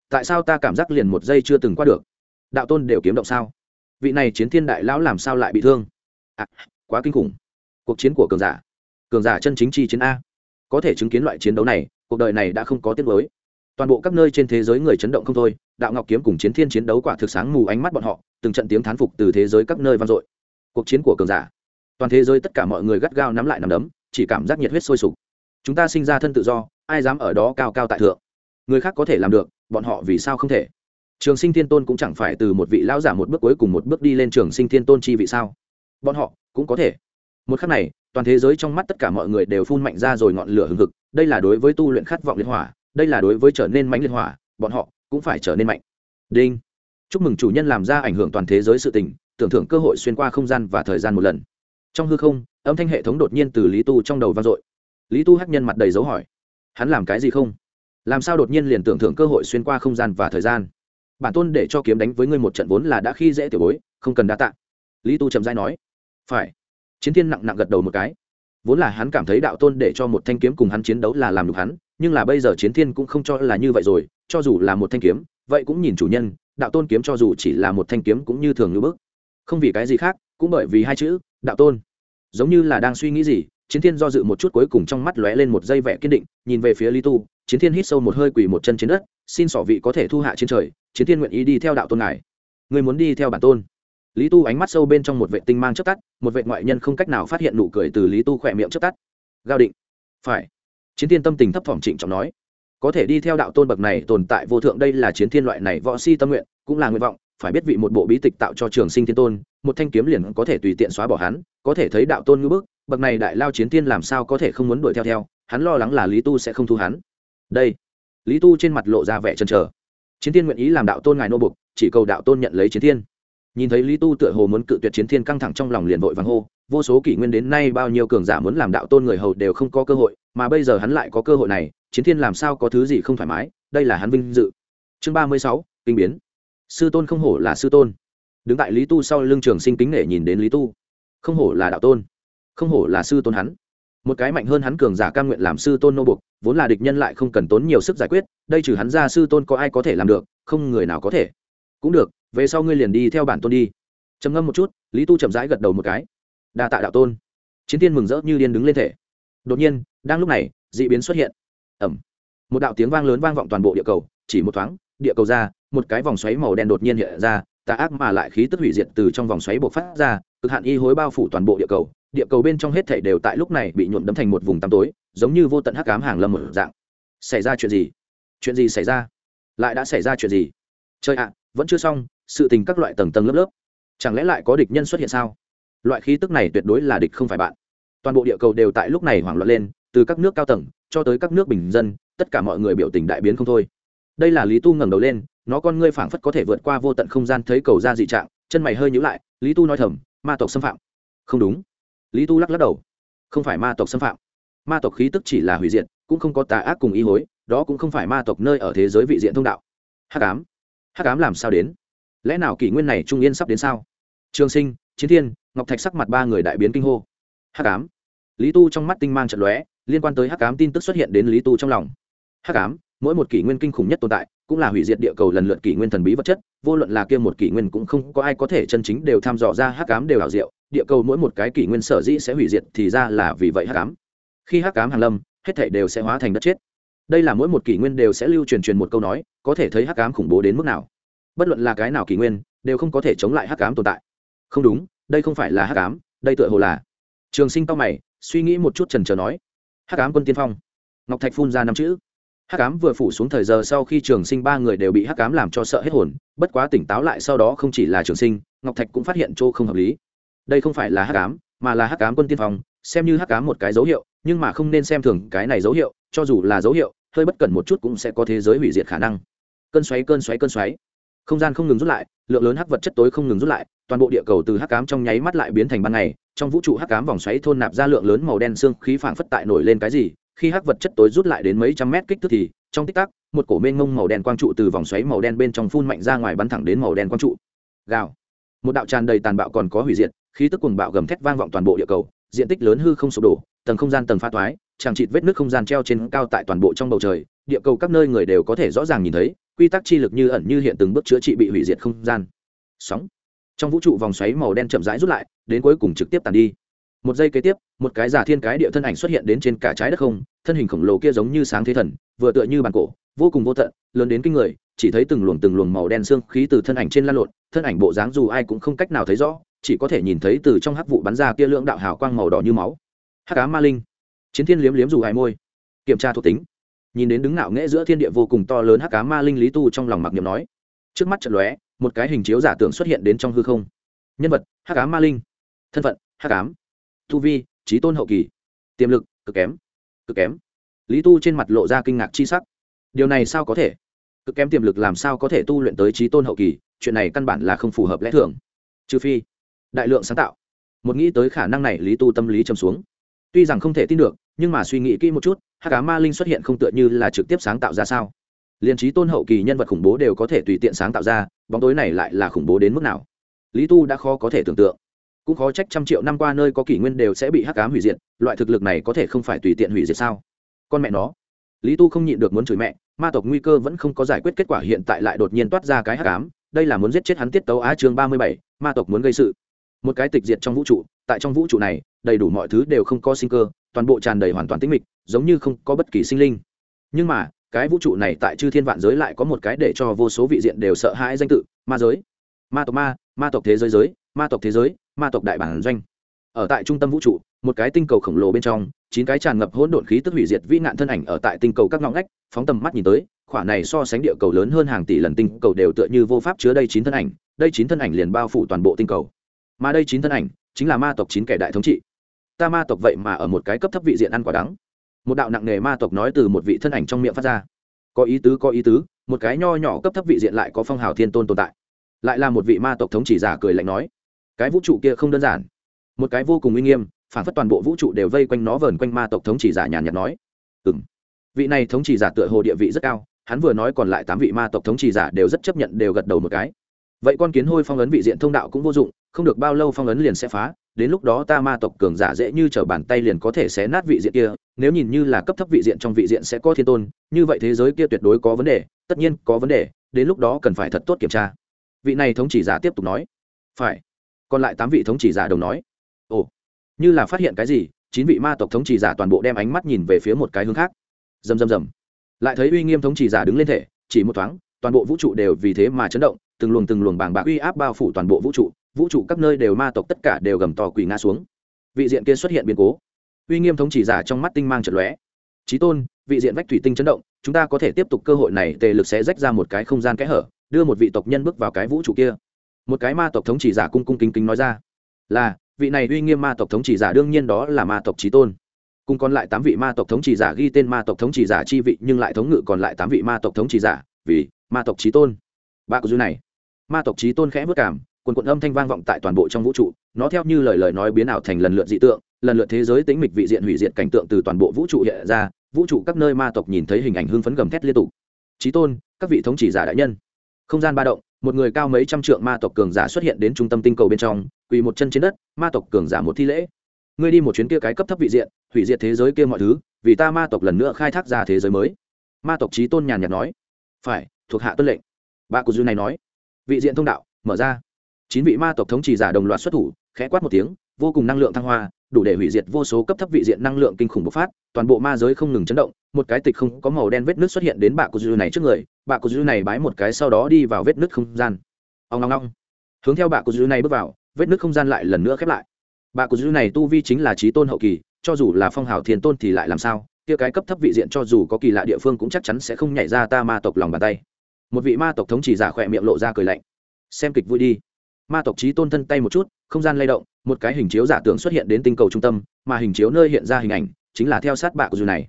A: Tại sao ta cảm giác liền một giây chưa từng qua được? Đạo tôn đều kiếm động sao? Vị này chiến thiên đại lão làm sao lại bị thương? À, quá kinh khủng. Cuộc chiến của cường giả. Cường giả chân chính chi chiến a. Có thể chứng kiến loại chiến đấu này cuộc đời này đã không có tiết mới toàn bộ các nơi trên thế giới người chấn động không thôi đạo ngọc kiếm cùng chiến thiên chiến đấu quả thực sáng mù ánh mắt bọn họ từng trận tiếng thán phục từ thế giới các nơi vang dội. Cuộc chiến của cường giả. Toàn thế giới tất cả mọi người gắt gao nắm lại nắm đấm chỉ cảm giác nhiệt huyết sôi sục chúng ta sinh ra thân tự do, ai dám ở đó cao cao tại thượng? Người khác có thể làm được, bọn họ vì sao không thể? Trường sinh thiên tôn cũng chẳng phải từ một vị lão giả một bước cuối cùng một bước đi lên trường sinh thiên tôn chi vị sao? Bọn họ cũng có thể. Một khắc này, toàn thế giới trong mắt tất cả mọi người đều phun mạnh ra rồi ngọn lửa hừng hực. Đây là đối với tu luyện khát vọng liên hỏa, đây là đối với trở nên mạnh liên hỏa, bọn họ cũng phải trở nên mạnh. Đinh. Chúc mừng chủ nhân làm ra ảnh hưởng toàn thế giới sự tình, tưởng thưởng cơ hội xuyên qua không gian và thời gian một lần. Trong hư không, âm thanh hệ thống đột nhiên từ lý tu trong đầu vang dội lý tu hắc nhân mặt đầy dấu hỏi. Hắn làm cái gì không? Làm sao đột nhiên liền tưởng thưởng cơ hội xuyên qua không gian và thời gian? Bản tôn để cho kiếm đánh với ngươi một trận vốn là đã khi dễ tiểu bối, không cần đa tạ. Lý tu trầm dai nói. Phải. Chiến thiên nặng nặng gật đầu một cái. Vốn là hắn cảm thấy đạo tôn để cho một thanh kiếm cùng hắn chiến đấu là làm được hắn, nhưng là bây giờ chiến thiên cũng không cho là như vậy rồi, cho dù là một thanh kiếm, vậy cũng nhìn chủ nhân, đạo tôn kiếm cho dù chỉ là một thanh kiếm cũng như thường như bước không vì cái gì khác, cũng bởi vì hai chữ, đạo tôn. Giống như là đang suy nghĩ gì chiến thiên do dự một chút cuối cùng trong mắt lóe lên một dây vẻ kiên định, nhìn về phía lý tu, chiến thiên hít sâu một hơi quỳ một chân trên đất, xin sỏ vị có thể thu hạ trên trời, chiến thiên nguyện ý đi theo đạo tôn ngài. Người muốn đi theo bản tôn. Lý tu ánh mắt sâu bên trong một vệ tinh mang chất tắt, một vệ ngoại nhân không cách nào phát hiện nụ cười từ lý tu khỏe miệng chất tắt. Gao định. Phải. Chiến thiên tâm tình thấp thỏm trịnh trọng nói. Có thể đi theo đạo tôn bậc này tồn tại vô thượng, đây là chiến thiên loại này võ si tâm nguyện, cũng là nguyện vọng, phải biết vị một bộ bí tịch tạo cho trường sinh thiên tôn, một thanh kiếm liền có thể tùy tiện xóa bỏ hắn, có thể thấy đạo tôn ngữ bức bậc này đại lao chiến tiên làm sao có thể không muốn đuổi theo theo, hắn lo lắng là lý tu sẽ không thu hắn. Đây. Lý tu trên mặt lộ ra vẻ chần chờ. Chiến tiên nguyện ý làm đạo tôn ngài nô bục, chỉ cầu đạo tôn nhận lấy chiến thiên nhìn thấy lý tu tựa hồ muốn cự tuyệt chiến thiên căng thẳng trong lòng liền vội vàng hô, vô số kỷ nguyên đến nay bao nhiêu cường giả muốn làm đạo tôn người hầu đều không có cơ hội, mà bây giờ hắn lại có cơ hội này, chiến thiên làm sao có thứ gì không thoải mái, đây là hắn vinh dự. Chương ba mươi sáu, kinh biến. Sư tôn không hổ là sư tôn. Đứng tại lý tu sau lưng trường sinh kính nể nhìn đến lý tu. Không hổ là đạo tôn không hổ là sư tôn hắn. Một cái mạnh hơn hắn cường giả cam nguyện làm sư tôn nô bục vốn là địch nhân lại không cần tốn nhiều sức giải quyết, đây trừ hắn ra sư tôn có ai có thể làm được, không người nào có thể. Cũng được, về sau ngươi liền đi theo bản tôn đi. Trầm ngâm một chút, lý tu chậm rãi gật đầu một cái. Đa tạ đạo tôn. Chiến tiên mừng rỡ như điên đứng lên thể. Đột nhiên, đang lúc này d ị biến xuất hiện. Ẩm một đạo tiếng vang lớn vang vọng toàn bộ địa cầu, chỉ một thoáng, địa cầu ra, một cái vòng xoáy màu đen đột nhiên hiện ra, tà ác mà lại khí tức hủy diệt từ trong vòng xoáy bộc phát ra, cực hạn y hối bao phủ toàn bộ địa cầu địa cầu bên trong hết thảy đều tại lúc này bị nhuộm đấm thành một vùng tăm tối, giống như vô tận hắc ám hàng lâm một dạng. Xảy ra chuyện gì? Chuyện gì xảy ra? Lại đã xảy ra chuyện gì? Chơi ạ, vẫn chưa xong, sự tình các loại tầng tầng lớp lớp. Chẳng lẽ lại có địch nhân xuất hiện sao? Loại khí tức này tuyệt đối là địch không phải bạn. Toàn bộ địa cầu đều tại lúc này hoảng loạn lên, từ các nước cao tầng cho tới các nước bình dân, tất cả mọi người biểu tình đại biến không thôi. Đây là lý tu ngẩng đầu lên, nó con ngươi phảng phất có thể vượt qua vô tận không gian thấy cầu ra dị trạng, chân mày hơi nhíu lại, lý tu nói thầm, ma tộc xâm phạm. Không đúng lý tu lắc lắc đầu. Không phải ma tộc xâm phạm. Ma tộc khí tức chỉ là hủy diệt, cũng không có tà ác cùng ý hối, đó cũng không phải ma tộc nơi ở thế giới vị diện thông đạo. Hắc ám. Hắc ám làm sao đến? Lẽ nào kỷ nguyên này trung yên sắp đến sao? Trường sinh, chiến thiên, ngọc thạch sắc mặt ba người đại biến kinh hô. Hắc ám. Lý tu trong mắt tinh mang trận lóe, liên quan tới hắc ám tin tức xuất hiện đến lý tu trong lòng. Hắc ám, mỗi một kỷ nguyên kinh khủng nhất tồn tại, cũng là hủy diệt địa cầu lần lượt kỷ nguyên thần bí vật chất, vô luận là kia một kỷ nguyên cũng không có ai có thể chân chính đều tham dò ra hắc ám đều ảo diệu địa cầu mỗi một cái kỷ nguyên sở dĩ sẽ hủy diệt thì ra là vì vậy hắc ám. Khi hắc ám hàng lâm, hết thể đều sẽ hóa thành đất chết. Đây là mỗi một kỷ nguyên đều sẽ lưu truyền truyền một câu nói, có thể thấy hắc ám khủng bố đến mức nào. Bất luận là cái nào kỷ nguyên, đều không có thể chống lại hắc ám tồn tại. Không đúng, đây không phải là hắc ám, đây tựa hồ là. Trường sinh tao mày, suy nghĩ một chút trần trờ nói. Hắc ám quân tiên phong. Ngọc thạch phun ra năm chữ. Hắc ám vừa phủ xuống thời giờ sau khi trường sinh ba người đều bị hắc ám làm cho sợ hết hồn, bất quá tỉnh táo lại sau đó không chỉ là trường sinh, ngọc thạch cũng phát hiện chỗ không hợp lý đây không phải là hắc ám, mà là hắc ám quân tiên phong, xem như hắc ám một cái dấu hiệu, nhưng mà không nên xem thường cái này dấu hiệu, cho dù là dấu hiệu, hơi bất cẩn một chút cũng sẽ có thế giới hủy diệt khả năng. Cơn xoáy cơn xoáy cơn xoáy. Không gian không ngừng rút lại, lượng lớn hắc vật chất tối không ngừng rút lại, toàn bộ địa cầu từ hắc ám trong nháy mắt lại biến thành ban ngày, trong vũ trụ hắc ám vòng xoáy thôn nạp ra lượng lớn màu đen xương khí phảng phất tại nổi lên cái gì, khi hắc vật chất tối rút lại đến mấy trăm mét kích thước thì, trong tích tắc, một cổ mênh ngông màu đen quang trụ từ vòng xoáy màu đen bên trong phun mạnh ra ngoài bắn thẳng đến màu đen quang trụ. Gào. Một đạo tràn đầy tàn bạo còn có hủy diệt khí tức cuồng bạo gầm thét vang vọng toàn bộ địa cầu, diện tích lớn hư không sụp đổ, tầng không gian tầng pha toái, chẳng chịt vết nước không gian treo trên cao tại toàn bộ trong bầu trời, địa cầu các nơi người đều có thể rõ ràng nhìn thấy, quy tắc chi lực như ẩn như hiện từng bước chữa trị bị hủy diệt không gian. Sóng. Trong vũ trụ vòng xoáy màu đen chậm rãi rút lại, đến cuối cùng trực tiếp tàn đi. Một giây kế tiếp, một cái giả thiên cái địa thân ảnh xuất hiện đến trên cả trái đất không, thân hình khổng lồ kia giống như sáng thế thần, vừa tựa như bàn cổ, vô cùng vô tận, lớn đến kinh người, chỉ thấy từng luồng từng luồng màu đen xương khí từ thân ảnh trên lan lộn, thân ảnh bộ dáng dù ai cũng không cách nào thấy rõ chỉ có thể nhìn thấy từ trong hắc vụ bắn ra kia lượng đạo hào quang màu đỏ như máu. Hắc cá ma linh, chiến thiên liếm liếm dù hài môi, kiểm tra thuộc tính. Nhìn đến đứng nạo nghễ giữa thiên địa vô cùng to lớn hắc cá ma linh lý tu trong lòng mặc niệm nói, trước mắt trận lóe, một cái hình chiếu giả tưởng xuất hiện đến trong hư không. Nhân vật, hắc cá ma linh. Thân phận, hắc ám. Tu vi trí tôn hậu kỳ. Tiềm lực, cực kém. Cực kém. Lý tu trên mặt lộ ra kinh ngạc chi sắc. Điều này sao có thể? Cực kém tiềm lực làm sao có thể tu luyện tới trí tôn hậu kỳ? Chuyện này căn bản là không phù hợp lẽ thường. Trừ phi đại lượng sáng tạo. Một nghĩ tới khả năng này, lý tu tâm lý trầm xuống. Tuy rằng không thể tin được, nhưng mà suy nghĩ kỹ một chút hát cá ma linh xuất hiện không tựa như là trực tiếp sáng tạo ra sao? Liền trí tôn hậu kỳ nhân vật khủng bố đều có thể tùy tiện sáng tạo ra, bóng tối này lại là khủng bố đến mức nào? Lý tu đã khó có thể tưởng tượng. Cũng khó trách trăm triệu năm qua nơi có kỷ nguyên đều sẽ bị hắc ám hủy diệt, loại thực lực này có thể không phải tùy tiện hủy diệt sao? Con mẹ nó. Lý tu không nhịn được muốn chửi mẹ, ma tộc nguy cơ vẫn không có giải quyết kết quả hiện tại lại đột nhiên toát ra cái hắc ám, đây là muốn giết chết hắn tiết tấu á chương ba mươi bảy, ma tộc muốn gây sự một cái tịch diệt trong vũ trụ, tại trong vũ trụ này, đầy đủ mọi thứ đều không có sinh cơ, toàn bộ tràn đầy hoàn toàn tĩnh mịch, giống như không có bất kỳ sinh linh. Nhưng mà, cái vũ trụ này tại chư thiên vạn giới lại có một cái để cho vô số vị diện đều sợ hãi danh tự, ma giới. Ma tộc ma ma tộc thế giới giới, ma tộc thế giới, ma tộc đại bản doanh. Ở tại trung tâm vũ trụ, một cái tinh cầu khổng lồ bên trong, chín cái tràn ngập hỗn độn khí tức hủy diệt vĩ nạn thân ảnh ở tại tinh cầu các ngõ ngách, phóng tầm mắt nhìn tới, khỏa này so sánh địa cầu lớn hơn hàng tỷ lần tinh cầu đều tựa như vô pháp chứa đây chín thân ảnh, đây chín thân ảnh liền bao phủ toàn bộ tinh cầu mà đây chín thân ảnh, chính là ma tộc chín kẻ đại thống trị. Ta ma tộc vậy mà ở một cái cấp thấp vị diện ăn quả đắng. Một đạo nặng nề ma tộc nói từ một vị thân ảnh trong miệng phát ra. Có ý tứ, có ý tứ, một cái nho nhỏ cấp thấp vị diện lại có phong hào thiên tôn tồn tại. Lại là một vị ma tộc thống chỉ giả cười lạnh nói, cái vũ trụ kia không đơn giản. Một cái vô cùng uy nghiêm, phản phất toàn bộ vũ trụ đều vây quanh nó vờn quanh ma tộc thống chỉ giả nhàn nhạt nói ừ m vị này thống chỉ giả tựa hồ địa vị rất cao, hắn vừa nói còn lại tám vị ma tộc thống chỉ giả đều rất chấp nhận đều gật đầu một cái. Vậy con kiến hôi phong ấn vị diện thông đạo cũng vô dụng không được bao lâu phong ấn liền sẽ phá, đến lúc đó ta ma tộc cường giả dễ như t r ở bàn tay liền có thể xé nát vị diện kia, nếu nhìn như là cấp thấp vị diện trong vị diện sẽ có thiên tôn, như vậy thế giới kia tuyệt đối có vấn đề, tất nhiên có vấn đề, đến lúc đó cần phải thật tốt kiểm tra. Vị này thống chỉ giả tiếp tục nói. Phải. Còn lại tám vị thống chỉ giả đồng nói. Ồ, như là phát hiện cái gì, chín vị ma tộc thống chỉ giả toàn bộ đem ánh mắt nhìn về phía một cái hướng khác. Rầm rầm rầm. Lại thấy uy nghiêm thống chỉ giả đứng lên thể, chỉ một thoáng, toàn bộ vũ trụ đều vì thế mà chấn động, từng luồng từng luồng bàng bạc uy áp bao phủ toàn bộ vũ trụ vũ trụ các nơi đều ma tộc tất cả đều gầm to quỳ ngã xuống. Vị diện kia xuất hiện biến cố. Uy nghiêm thống chỉ giả trong mắt tinh mang trận lóe. Trí tôn, vị diện vách thủy tinh chấn động, chúng ta có thể tiếp tục cơ hội này, tề lực sẽ rách ra một cái không gian kẽ hở, đưa một vị tộc nhân bước vào cái vũ trụ kia. Một cái ma tộc thống chỉ giả cung cung kính kính nói ra, là, vị này uy nghiêm ma tộc thống chỉ giả đương nhiên đó là ma tộc trí tôn. Cùng còn lại tám vị ma tộc thống chỉ giả ghi tên ma tộc thống chỉ giả chi vị, nhưng lại thống ngự còn lại tám vị ma tộc thống chỉ giả vì ma tộc trí tôn. Ba cô dư này, ma tộc trí tôn khẽ vất cảm quần quận âm thanh vang vọng tại toàn bộ trong vũ trụ, nó theo như lời lời nói biến ảo thành lần lượt dị tượng, lần lượt thế giới tính mịch vị diện hủy diệt cảnh tượng từ toàn bộ vũ trụ hiện ra, vũ trụ các nơi ma tộc nhìn thấy hình ảnh hưng phấn gầm thét liên tục. Trí tôn, các vị thống chỉ giả đại nhân. Không gian ba động, một người cao mấy trăm trượng ma tộc cường giả xuất hiện đến trung tâm tinh cầu bên trong, quỳ một chân trên đất, ma tộc cường giả một thi lễ. Ngươi đi một chuyến kia cái cấp thấp vị diện, hủy diệt thế giới kia mọi thứ, vì ta ma tộc lần nữa khai thác ra thế giới mới. Ma tộc trí tôn nhàn nhạt nói. Phải, thuộc hạ tuân lệnh. Bà của dư này nói. Vị diện thông đạo, mở ra chín vị ma tộc thống trị giả đồng loạt xuất thủ, khẽ quát một tiếng, vô cùng năng lượng thăng hoa, đủ để hủy diệt vô số cấp thấp vị diện năng lượng kinh khủng bộc phát, toàn bộ ma giới không ngừng chấn động, một cái tịch không có màu đen vết nứt xuất hiện đến bạ của dư này trước người, bạ của dư này bái một cái sau đó đi vào vết nứt không gian. Ông ngong ngong hướng theo bạ của dư này bước vào, vết nứt không gian lại lần nữa khép lại. Bạ của dư này tu vi chính là trí tôn hậu kỳ, cho dù là phong hào thiền tôn thì lại làm sao? Kia cái cấp thấp vị diện cho dù có kỳ lạ địa phương cũng chắc chắn sẽ không nhảy ra ta ma tộc lòng bàn tay. Một vị ma tộc thống chỉ giả khỏe miệng lộ ra cười lạnh. Xem kịch vui đi ma tộc trí tôn thân tay một chút, không gian lay động, một cái hình chiếu giả tưởng xuất hiện đến tinh cầu trung tâm, mà hình chiếu nơi hiện ra hình ảnh, chính là theo sát bạ của dù này.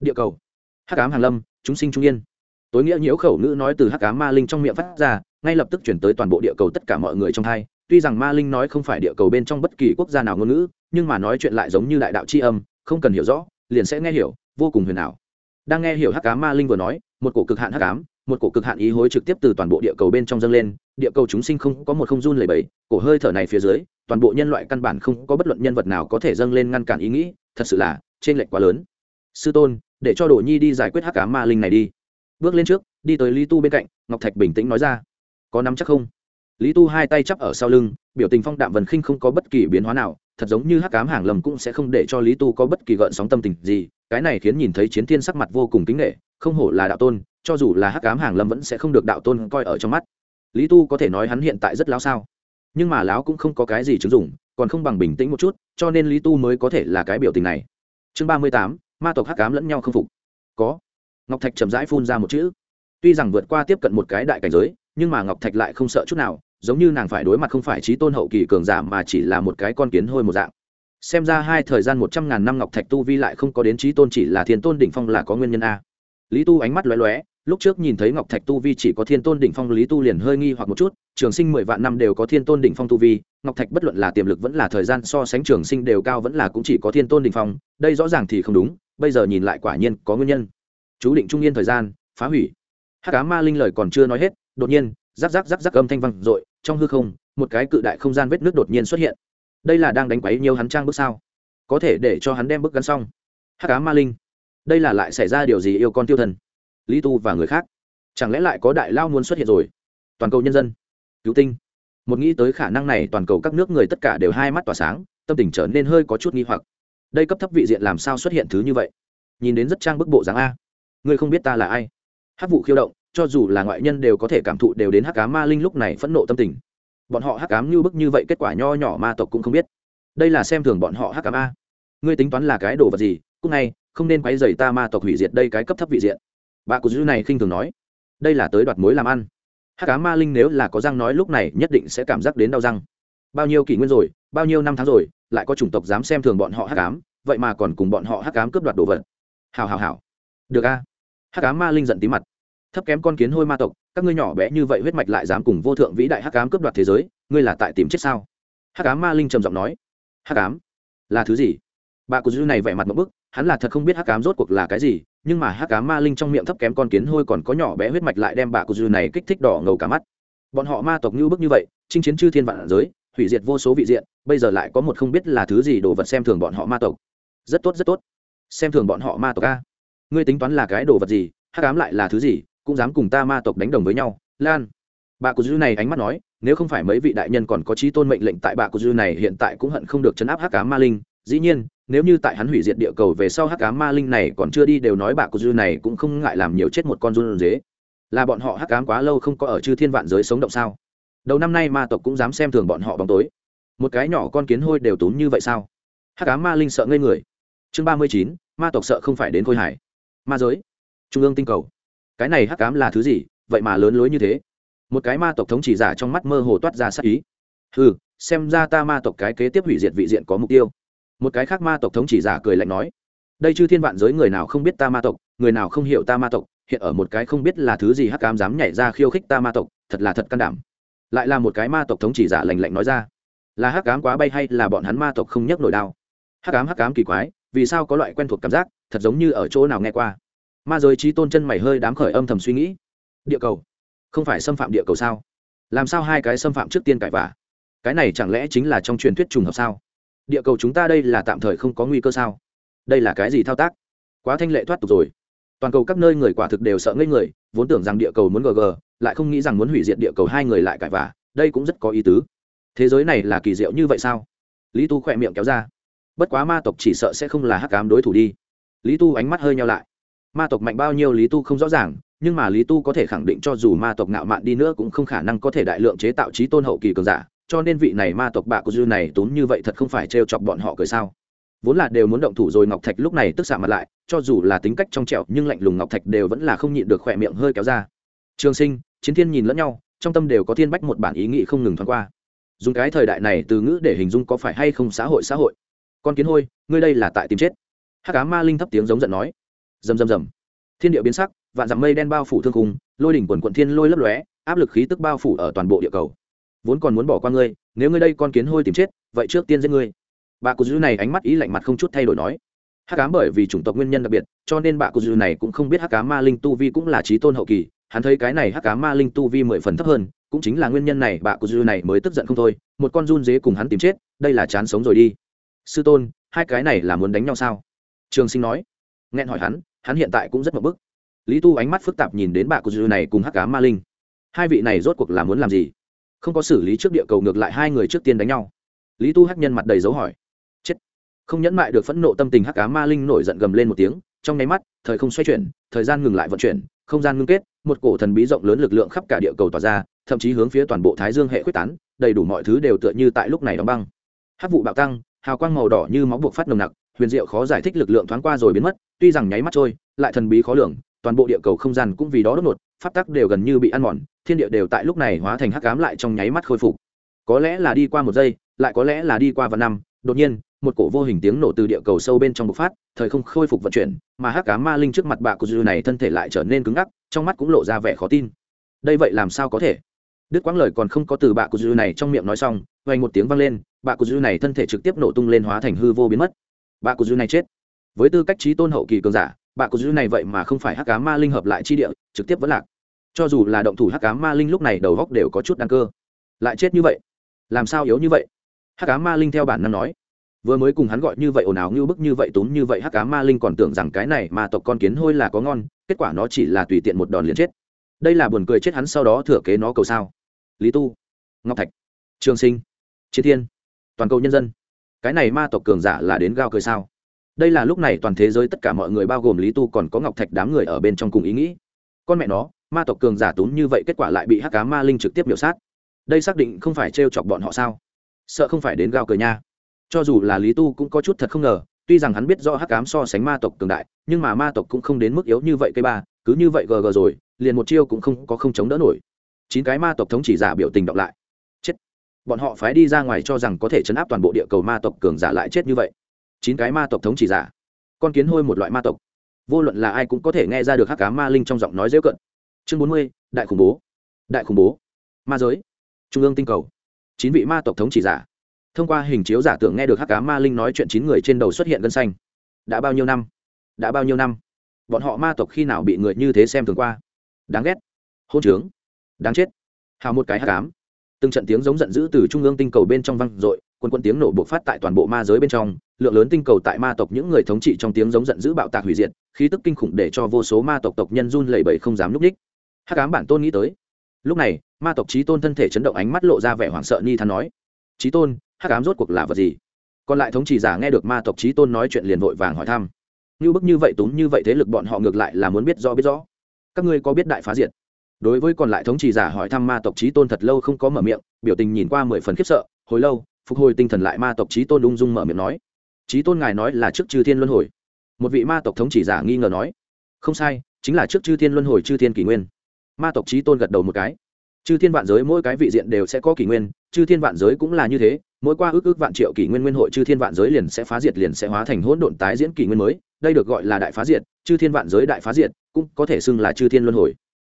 A: Địa cầu. Hắc ám hàn lâm, chúng sinh trung yên. Tối nghĩa nhiễu khẩu ngữ nói từ hắc ám ma linh trong miệng phát ra, ngay lập tức chuyển tới toàn bộ địa cầu tất cả mọi người trong hai. Tuy rằng ma linh nói không phải địa cầu bên trong bất kỳ quốc gia nào ngôn ngữ, nhưng mà nói chuyện lại giống như đại đạo c h i âm, không cần hiểu rõ, liền sẽ nghe hiểu, vô cùng huyền ảo. Đang nghe hiểu hắc ám ma linh vừa nói, một cổ cực hạn hắc ám một cổ cực hạn ý hối trực tiếp từ toàn bộ địa cầu bên trong dâng lên, địa cầu chúng sinh không có một không run lầy bẫy cổ hơi thở này phía dưới, toàn bộ nhân loại căn bản không có bất luận nhân vật nào có thể dâng lên ngăn cản ý nghĩ, thật sự là trên lệch quá lớn. Sư tôn, để cho đồ nhi đi giải quyết hắc cá ma linh này đi. Bước lên trước, đi tới lý tu bên cạnh, ngọc thạch bình tĩnh nói ra. Có nắm chắc không? Lý tu hai tay chắp ở sau lưng, biểu tình phong đạm vần khinh không có bất kỳ biến hóa nào, thật giống như hắc cám hàng lầm cũng sẽ không để cho lý tu có bất kỳ gợn sóng tâm tình gì, cái này khiến nhìn thấy chiến thiên sắc mặt vô cùng kính nghệ không hổ là đạo tôn, cho dù là hắc cám hàng lâm vẫn sẽ không được đạo tôn coi ở trong mắt. Lý tu có thể nói hắn hiện tại rất láo sao? Nhưng mà láo cũng không có cái gì chứng dụng, còn không bằng bình tĩnh một chút, cho nên lý tu mới có thể là cái biểu tình này. Chương ba mươi tám, ma tộc hắc cám lẫn nhau không phục. Có. Ngọc thạch chậm rãi phun ra một chữ. Tuy rằng vượt qua tiếp cận một cái đại cảnh giới, nhưng mà ngọc thạch lại không sợ chút nào, giống như nàng phải đối mặt không phải trí tôn hậu kỳ cường giả mà chỉ là một cái con kiến hôi một dạng. Xem ra hai thời gian một trăm ngàn năm ngọc thạch tu vi lại không có đến trí tôn chỉ là thiên tôn đỉnh phong là có nguyên nhân a lý tu ánh mắt lóe lóe, lúc trước nhìn thấy ngọc thạch tu vi chỉ có thiên tôn đỉnh phong, lý tu liền hơi nghi hoặc một chút, trường sinh mười vạn năm đều có thiên tôn đỉnh phong tu vi, ngọc thạch bất luận là tiềm lực vẫn là thời gian so sánh trường sinh đều cao vẫn là cũng chỉ có thiên tôn đỉnh phong, đây rõ ràng thì không đúng, bây giờ nhìn lại quả nhiên có nguyên nhân. Chú định trung yên thời gian, phá hủy. Hắc cá ma linh lời còn chưa nói hết, đột nhiên, rắc rắc rắc rắc âm thanh văng r trong hư không, một cái cự đại không gian vết nước đột nhiên xuất hiện. Đây là đang đánh quấy nhiều hắn trang bước sao? Có thể để cho hắn đem bước gắn xong. Hắc cá ma linh đây là lại xảy ra điều gì yêu con tiêu thần? Lý tu và người khác? Chẳng lẽ lại có đại lao muốn xuất hiện rồi? Toàn cầu nhân dân, cứu tinh. Một nghĩ tới khả năng này, toàn cầu các nước người tất cả đều hai mắt tỏa sáng, tâm tình trở nên hơi có chút nghi hoặc. Đây cấp thấp vị diện làm sao xuất hiện thứ như vậy? Nhìn đến rất trang bức bộ dáng a. Ngươi không biết ta là ai. Hát vụ khiêu động, cho dù là ngoại nhân đều có thể cảm thụ đều đến hắc cá ma linh lúc này phẫn nộ tâm tình. Bọn họ hắc cám như bức như vậy, kết quả nho nhỏ ma tộc cũng không biết. Đây là xem thường bọn họ hắc cám a. Ngươi tính toán là cái đồ vật gì? Cúc ngay không nên quấy rầy ta ma tộc hủy diệt đây cái cấp thấp vị diện. Bà của dư này khinh thường nói, đây là tới đoạt mối làm ăn. Hắc cá ma linh nếu là có răng nói lúc này nhất định sẽ cảm giác đến đau răng. Bao nhiêu kỷ nguyên rồi, bao nhiêu năm tháng rồi, lại có chủng tộc dám xem thường bọn họ hắc cám vậy mà còn cùng bọn họ hắc cám cướp đoạt đồ vật. Hào hào hào được a. Hắc cám ma linh giận tí mặt. Thấp kém con kiến hôi ma tộc, các ngươi nhỏ bé như vậy huyết mạch lại dám cùng vô thượng vĩ đại hắc cám cướp đoạt thế giới, ngươi là tại tìm chết sao? Hắc cám ma linh trầm giọng nói. Hắc cám là thứ gì? Bà của dư này vẻ mặt một bức hắn là thật không biết hắc cám rốt cuộc là cái gì, nhưng mà hắc cám ma linh trong miệng thấp kém con kiến hôi còn có nhỏ bé huyết mạch lại đem bà của dư này kích thích đỏ ngầu cả mắt. Bọn họ ma tộc như bức như vậy, chinh chiến chư thiên vạn giới, hủy diệt vô số vị diện, bây giờ lại có một không biết là thứ gì đồ vật xem thường bọn họ ma tộc. Rất tốt rất tốt. Xem thường bọn họ ma tộc a. Ngươi tính toán là cái đồ vật gì, hắc ám lại là thứ gì, cũng dám cùng ta ma tộc đánh đồng với nhau. Lan. Bà của dư này ánh mắt nói, nếu không phải mấy vị đại nhân còn có trí tôn mệnh lệnh tại bà của dư này hiện tại cũng hận không được chấn áp hắc ám ma linh, dĩ nhiên nếu như tại hắn hủy diệt địa cầu về sau hắc ám ma linh này còn chưa đi đều nói bà cô dư này cũng không ngại làm nhiều chết một con run dế. Là bọn họ hắc ám quá lâu không có ở chư thiên vạn giới sống động sao? Đầu năm nay ma tộc cũng dám xem thường bọn họ bóng tối. Một cái nhỏ con kiến hôi đều tốn như vậy sao? Hắc ám ma linh sợ ngây người. Chương ba mươi chín, ma tộc sợ không phải đến khôi hải ma giới. Trung ương tinh cầu. Cái này hắc ám là thứ gì? Vậy mà lớn lối như thế. Một cái ma tộc thống chỉ giả trong mắt mơ hồ toát ra sắc ý. Ừ xem ra ta ma tộc cái kế tiếp hủy diệt vị diện có mục tiêu một cái khác ma tộc thống chỉ giả cười lạnh nói, đây chư thiên vạn giới người nào không biết ta ma tộc, người nào không hiểu ta ma tộc, hiện ở một cái không biết là thứ gì hắc cám dám nhảy ra khiêu khích ta ma tộc, thật là thật can đảm. Lại là một cái ma tộc thống chỉ giả lành lạnh nói ra, là hắc cám quá bay hay là bọn hắn ma tộc không nhấc nổi đao hắc cám hắc cám kỳ quái, vì sao có loại quen thuộc cảm giác, thật giống như ở chỗ nào nghe qua. Ma giới trí tôn chân mày hơi đám khởi âm thầm suy nghĩ. Địa cầu, không phải xâm phạm địa cầu sao? Làm sao hai cái xâm phạm trước tiên cãi vả cái này chẳng lẽ chính là trong truyền thuyết trùng hợp sao? Địa cầu chúng ta đây là tạm thời không có nguy cơ sao? Đây là cái gì thao tác? Quá thanh lệ thoát tục rồi. Toàn cầu các nơi người quả thực đều sợ ngây người, vốn tưởng rằng địa cầu muốn gg lại không nghĩ rằng muốn hủy diệt địa cầu hai người lại cãi vả đây cũng rất có ý tứ. Thế giới này là kỳ diệu như vậy sao? Lý tu khỏe miệng kéo ra. Bất quá ma tộc chỉ sợ sẽ không là hắc cám đối thủ đi. Lý tu ánh mắt hơi nhau lại. Ma tộc mạnh bao nhiêu lý tu không rõ ràng, nhưng mà lý tu có thể khẳng định cho dù ma tộc ngạo mạn đi nữa cũng không khả năng có thể đại lượng chế tạo trí tôn hậu kỳ cường giả cho nên vị này ma tộc bạ của dư này tốn như vậy thật không phải trêu chọc bọn họ cười sao? Vốn là đều muốn động thủ rồi ngọc thạch lúc này tức xạ mặt lại, cho dù là tính cách trong trẹo nhưng lạnh lùng ngọc thạch đều vẫn là không nhịn được khỏe miệng hơi kéo ra. Trường sinh, chiến thiên nhìn lẫn nhau, trong tâm đều có thiên bách một bản ý nghĩ không ngừng thoáng qua. Dùng cái thời đại này từ ngữ để hình dung có phải hay không xã hội xã hội. Con kiến hôi, ngươi đây là tại tìm chết. Hắc cá ma linh thấp tiếng giống giận nói. Rầm rầm rầm. Thiên địa biến sắc, vạn dặm mây đen bao phủ thương khung, lôi đỉnh quần quận thiên lôi lấp lóe, áp lực khí tức bao phủ ở toàn bộ địa cầu vốn còn muốn bỏ qua ngươi, nếu ngươi đây con kiến hôi tìm chết, vậy trước tiên giết ngươi. Bà cụ dư này ánh mắt ý lạnh mặt không chút thay đổi nói. Hắc cám bởi vì chủng tộc nguyên nhân đặc biệt, cho nên bà cụ dư này cũng không biết hắc cá ma linh tu vi cũng là trí tôn hậu kỳ, hắn thấy cái này hắc cá ma linh tu vi mười phần thấp hơn, cũng chính là nguyên nhân này bà cụ dư này mới tức giận không thôi, một con run dế cùng hắn tìm chết, đây là chán sống rồi đi. Sư tôn, hai cái này là muốn đánh nhau sao? Trường sinh nói. Nghẹn hỏi hắn hắn hiện tại cũng rất mập bức. Lý tu ánh mắt phức tạp nhìn đến bà cụ dư này cùng hắc cá ma linh. Hai vị này rốt cuộc là muốn làm gì? Không có xử lý trước địa cầu ngược lại hai người trước tiên đánh nhau. Lý tu hắc nhân mặt đầy dấu hỏi. Chết. Không nhẫn mại được phẫn nộ tâm tình hắc cá ma linh nổi giận gầm lên một tiếng, trong nháy mắt, thời không xoay chuyển, thời gian ngừng lại vận chuyển, không gian ngưng kết, một cổ thần bí rộng lớn lực lượng khắp cả địa cầu tỏa ra, thậm chí hướng phía toàn bộ thái dương hệ quyết tán, đầy đủ mọi thứ đều tựa như tại lúc này đóng băng. Hắc vụ bạo tăng, hào quang màu đỏ như máu buộc phát nồng nặc, huyền diệu khó giải thích lực lượng thoáng qua rồi biến mất, tuy rằng nháy mắt trôi, lại thần bí khó lường, toàn bộ địa cầu không gian cũng vì đó đốt nột, pháp tắc đều gần như bị ăn mòn thiên địa đều tại lúc này hóa thành hắc ám lại trong nháy mắt khôi phục. Có lẽ là đi qua một giây, lại có lẽ là đi qua vạn năm, đột nhiên, một cổ vô hình tiếng nổ từ địa cầu sâu bên trong bộc phát, thời không khôi phục vận chuyển, mà hắc ám ma linh trước mặt bạ của dư này thân thể lại trở nên cứng ngắc, trong mắt cũng lộ ra vẻ khó tin. Đây vậy làm sao có thể? Đức quãng lời còn không có từ bạ của dư này trong miệng nói xong, vang một tiếng vang lên, bạ của dư này thân thể trực tiếp nổ tung lên hóa thành hư vô biến mất. Bạ của dư này chết. Với tư cách trí tôn hậu kỳ cường giả, bạ của dư này vậy mà không phải hắc ám ma linh hợp lại chi địa, trực tiếp vẫn lạc cho dù là động thủ hắc ám ma linh lúc này đầu góc đều có chút đăng cơ. Lại chết như vậy? Làm sao yếu như vậy? Hắc ám ma linh theo bản năng nói. Vừa mới cùng hắn gọi như vậy ồn ào như bức như vậy túm như vậy hắc ám ma linh còn tưởng rằng cái này mà tộc con kiến hôi là có ngon, kết quả nó chỉ là tùy tiện một đòn liền chết. Đây là buồn cười chết hắn sau đó thừa kế nó cầu sao? Lý tu, ngọc thạch, trường sinh, chiến thiên, toàn cầu nhân dân. Cái này ma tộc cường giả là đến gao cười sao? Đây là lúc này toàn thế giới tất cả mọi người bao gồm lý tu còn có ngọc thạch đám người ở bên trong cùng ý nghĩ. Con mẹ nó ma tộc cường giả tốn như vậy kết quả lại bị hắc cá ma linh trực tiếp biểu sát. Đây xác định không phải t chọc bọn họ sao? Sợ không phải đến gao cờ nha. Cho dù là lý tu cũng có chút thật không ngờ, tuy rằng hắn biết do hắc cám so sánh ma tộc cường đại, nhưng mà ma tộc cũng không đến mức yếu như vậy cây ba, cứ như vậy gờ gờ rồi, liền một chiêu cũng không có không chống đỡ nổi. Chín cái ma tộc thống chỉ giả biểu tình đọc lại. Chết. Bọn họ phái đi ra ngoài cho rằng có thể chấn áp toàn bộ địa cầu ma tộc cường giả lại chết như vậy. Chín cái ma tộc thống chỉ giả. Con kiến hôi một loại ma tộc. Vô luận là ai cũng có thể nghe ra được hắc cá ma linh trong giọng nói dễ cận chương bốn mươi, đại khủng bố. Đại khủng bố. Ma giới. Trung ương tinh cầu. Chín vị ma tộc thống chỉ giả. Thông qua hình chiếu giả tưởng nghe được hắc cá ma linh nói chuyện chín người trên đầu xuất hiện gân xanh. Đã bao nhiêu năm? Đã bao nhiêu năm? Bọn họ ma tộc khi nào bị người như thế xem thường qua? Đáng ghét. Hôn trướng. Đáng chết. Hào một cái hắc cám từng trận tiếng giống giận dữ từ trung ương tinh cầu bên trong văng r ộ i quân quân tiếng nổ buộc phát tại toàn bộ ma giới bên trong, lượng lớn tinh cầu tại ma tộc những người thống trị trong tiếng giống giận dữ bạo tạc hủy diệt, khí tức kinh khủng để cho vô số ma tộc tộc nhân run lẩy bẩy không dám núp ních hắc cám bản tôn nghĩ tới. Lúc này, ma tộc trí tôn thân thể chấn động ánh mắt lộ ra vẻ hoảng sợ ni thắn nói trí tôn, hắc ám rốt cuộc là vật gì? Còn lại thống chỉ giả nghe được ma tộc trí tôn nói chuyện liền vội vàng hỏi thăm. Như bức như vậy túng như vậy thế lực bọn họ ngược lại là muốn biết rõ biết rõ. Các ngươi có biết đại phá diệt? Đối với còn lại thống trì giả hỏi thăm ma tộc trí tôn thật lâu không có mở miệng, biểu tình nhìn qua mười phần khiếp sợ, hồi lâu, phục hồi tinh thần lại ma tộc trí tôn ung dung mở miệng nói trí tôn ngài nói là trước chư thiên luân hồi. Một vị ma tộc thống chỉ giả nghi ngờ nói, không sai, chính là trước chư thiên luân hồi chư thiên kỷ nguyên ma tộc trí tôn gật đầu một cái. Chư thiên vạn giới mỗi cái vị diện đều sẽ có kỷ nguyên, chư thiên vạn giới cũng là như thế, mỗi qua ước ước vạn triệu kỷ nguyên nguyên hội chư thiên vạn giới liền sẽ phá diệt, liền sẽ hóa thành hỗn độn tái diễn kỷ nguyên mới, đây được gọi là đại phá diệt, chư thiên vạn giới đại phá diệt, cũng có thể xưng là chư thiên luân hồi.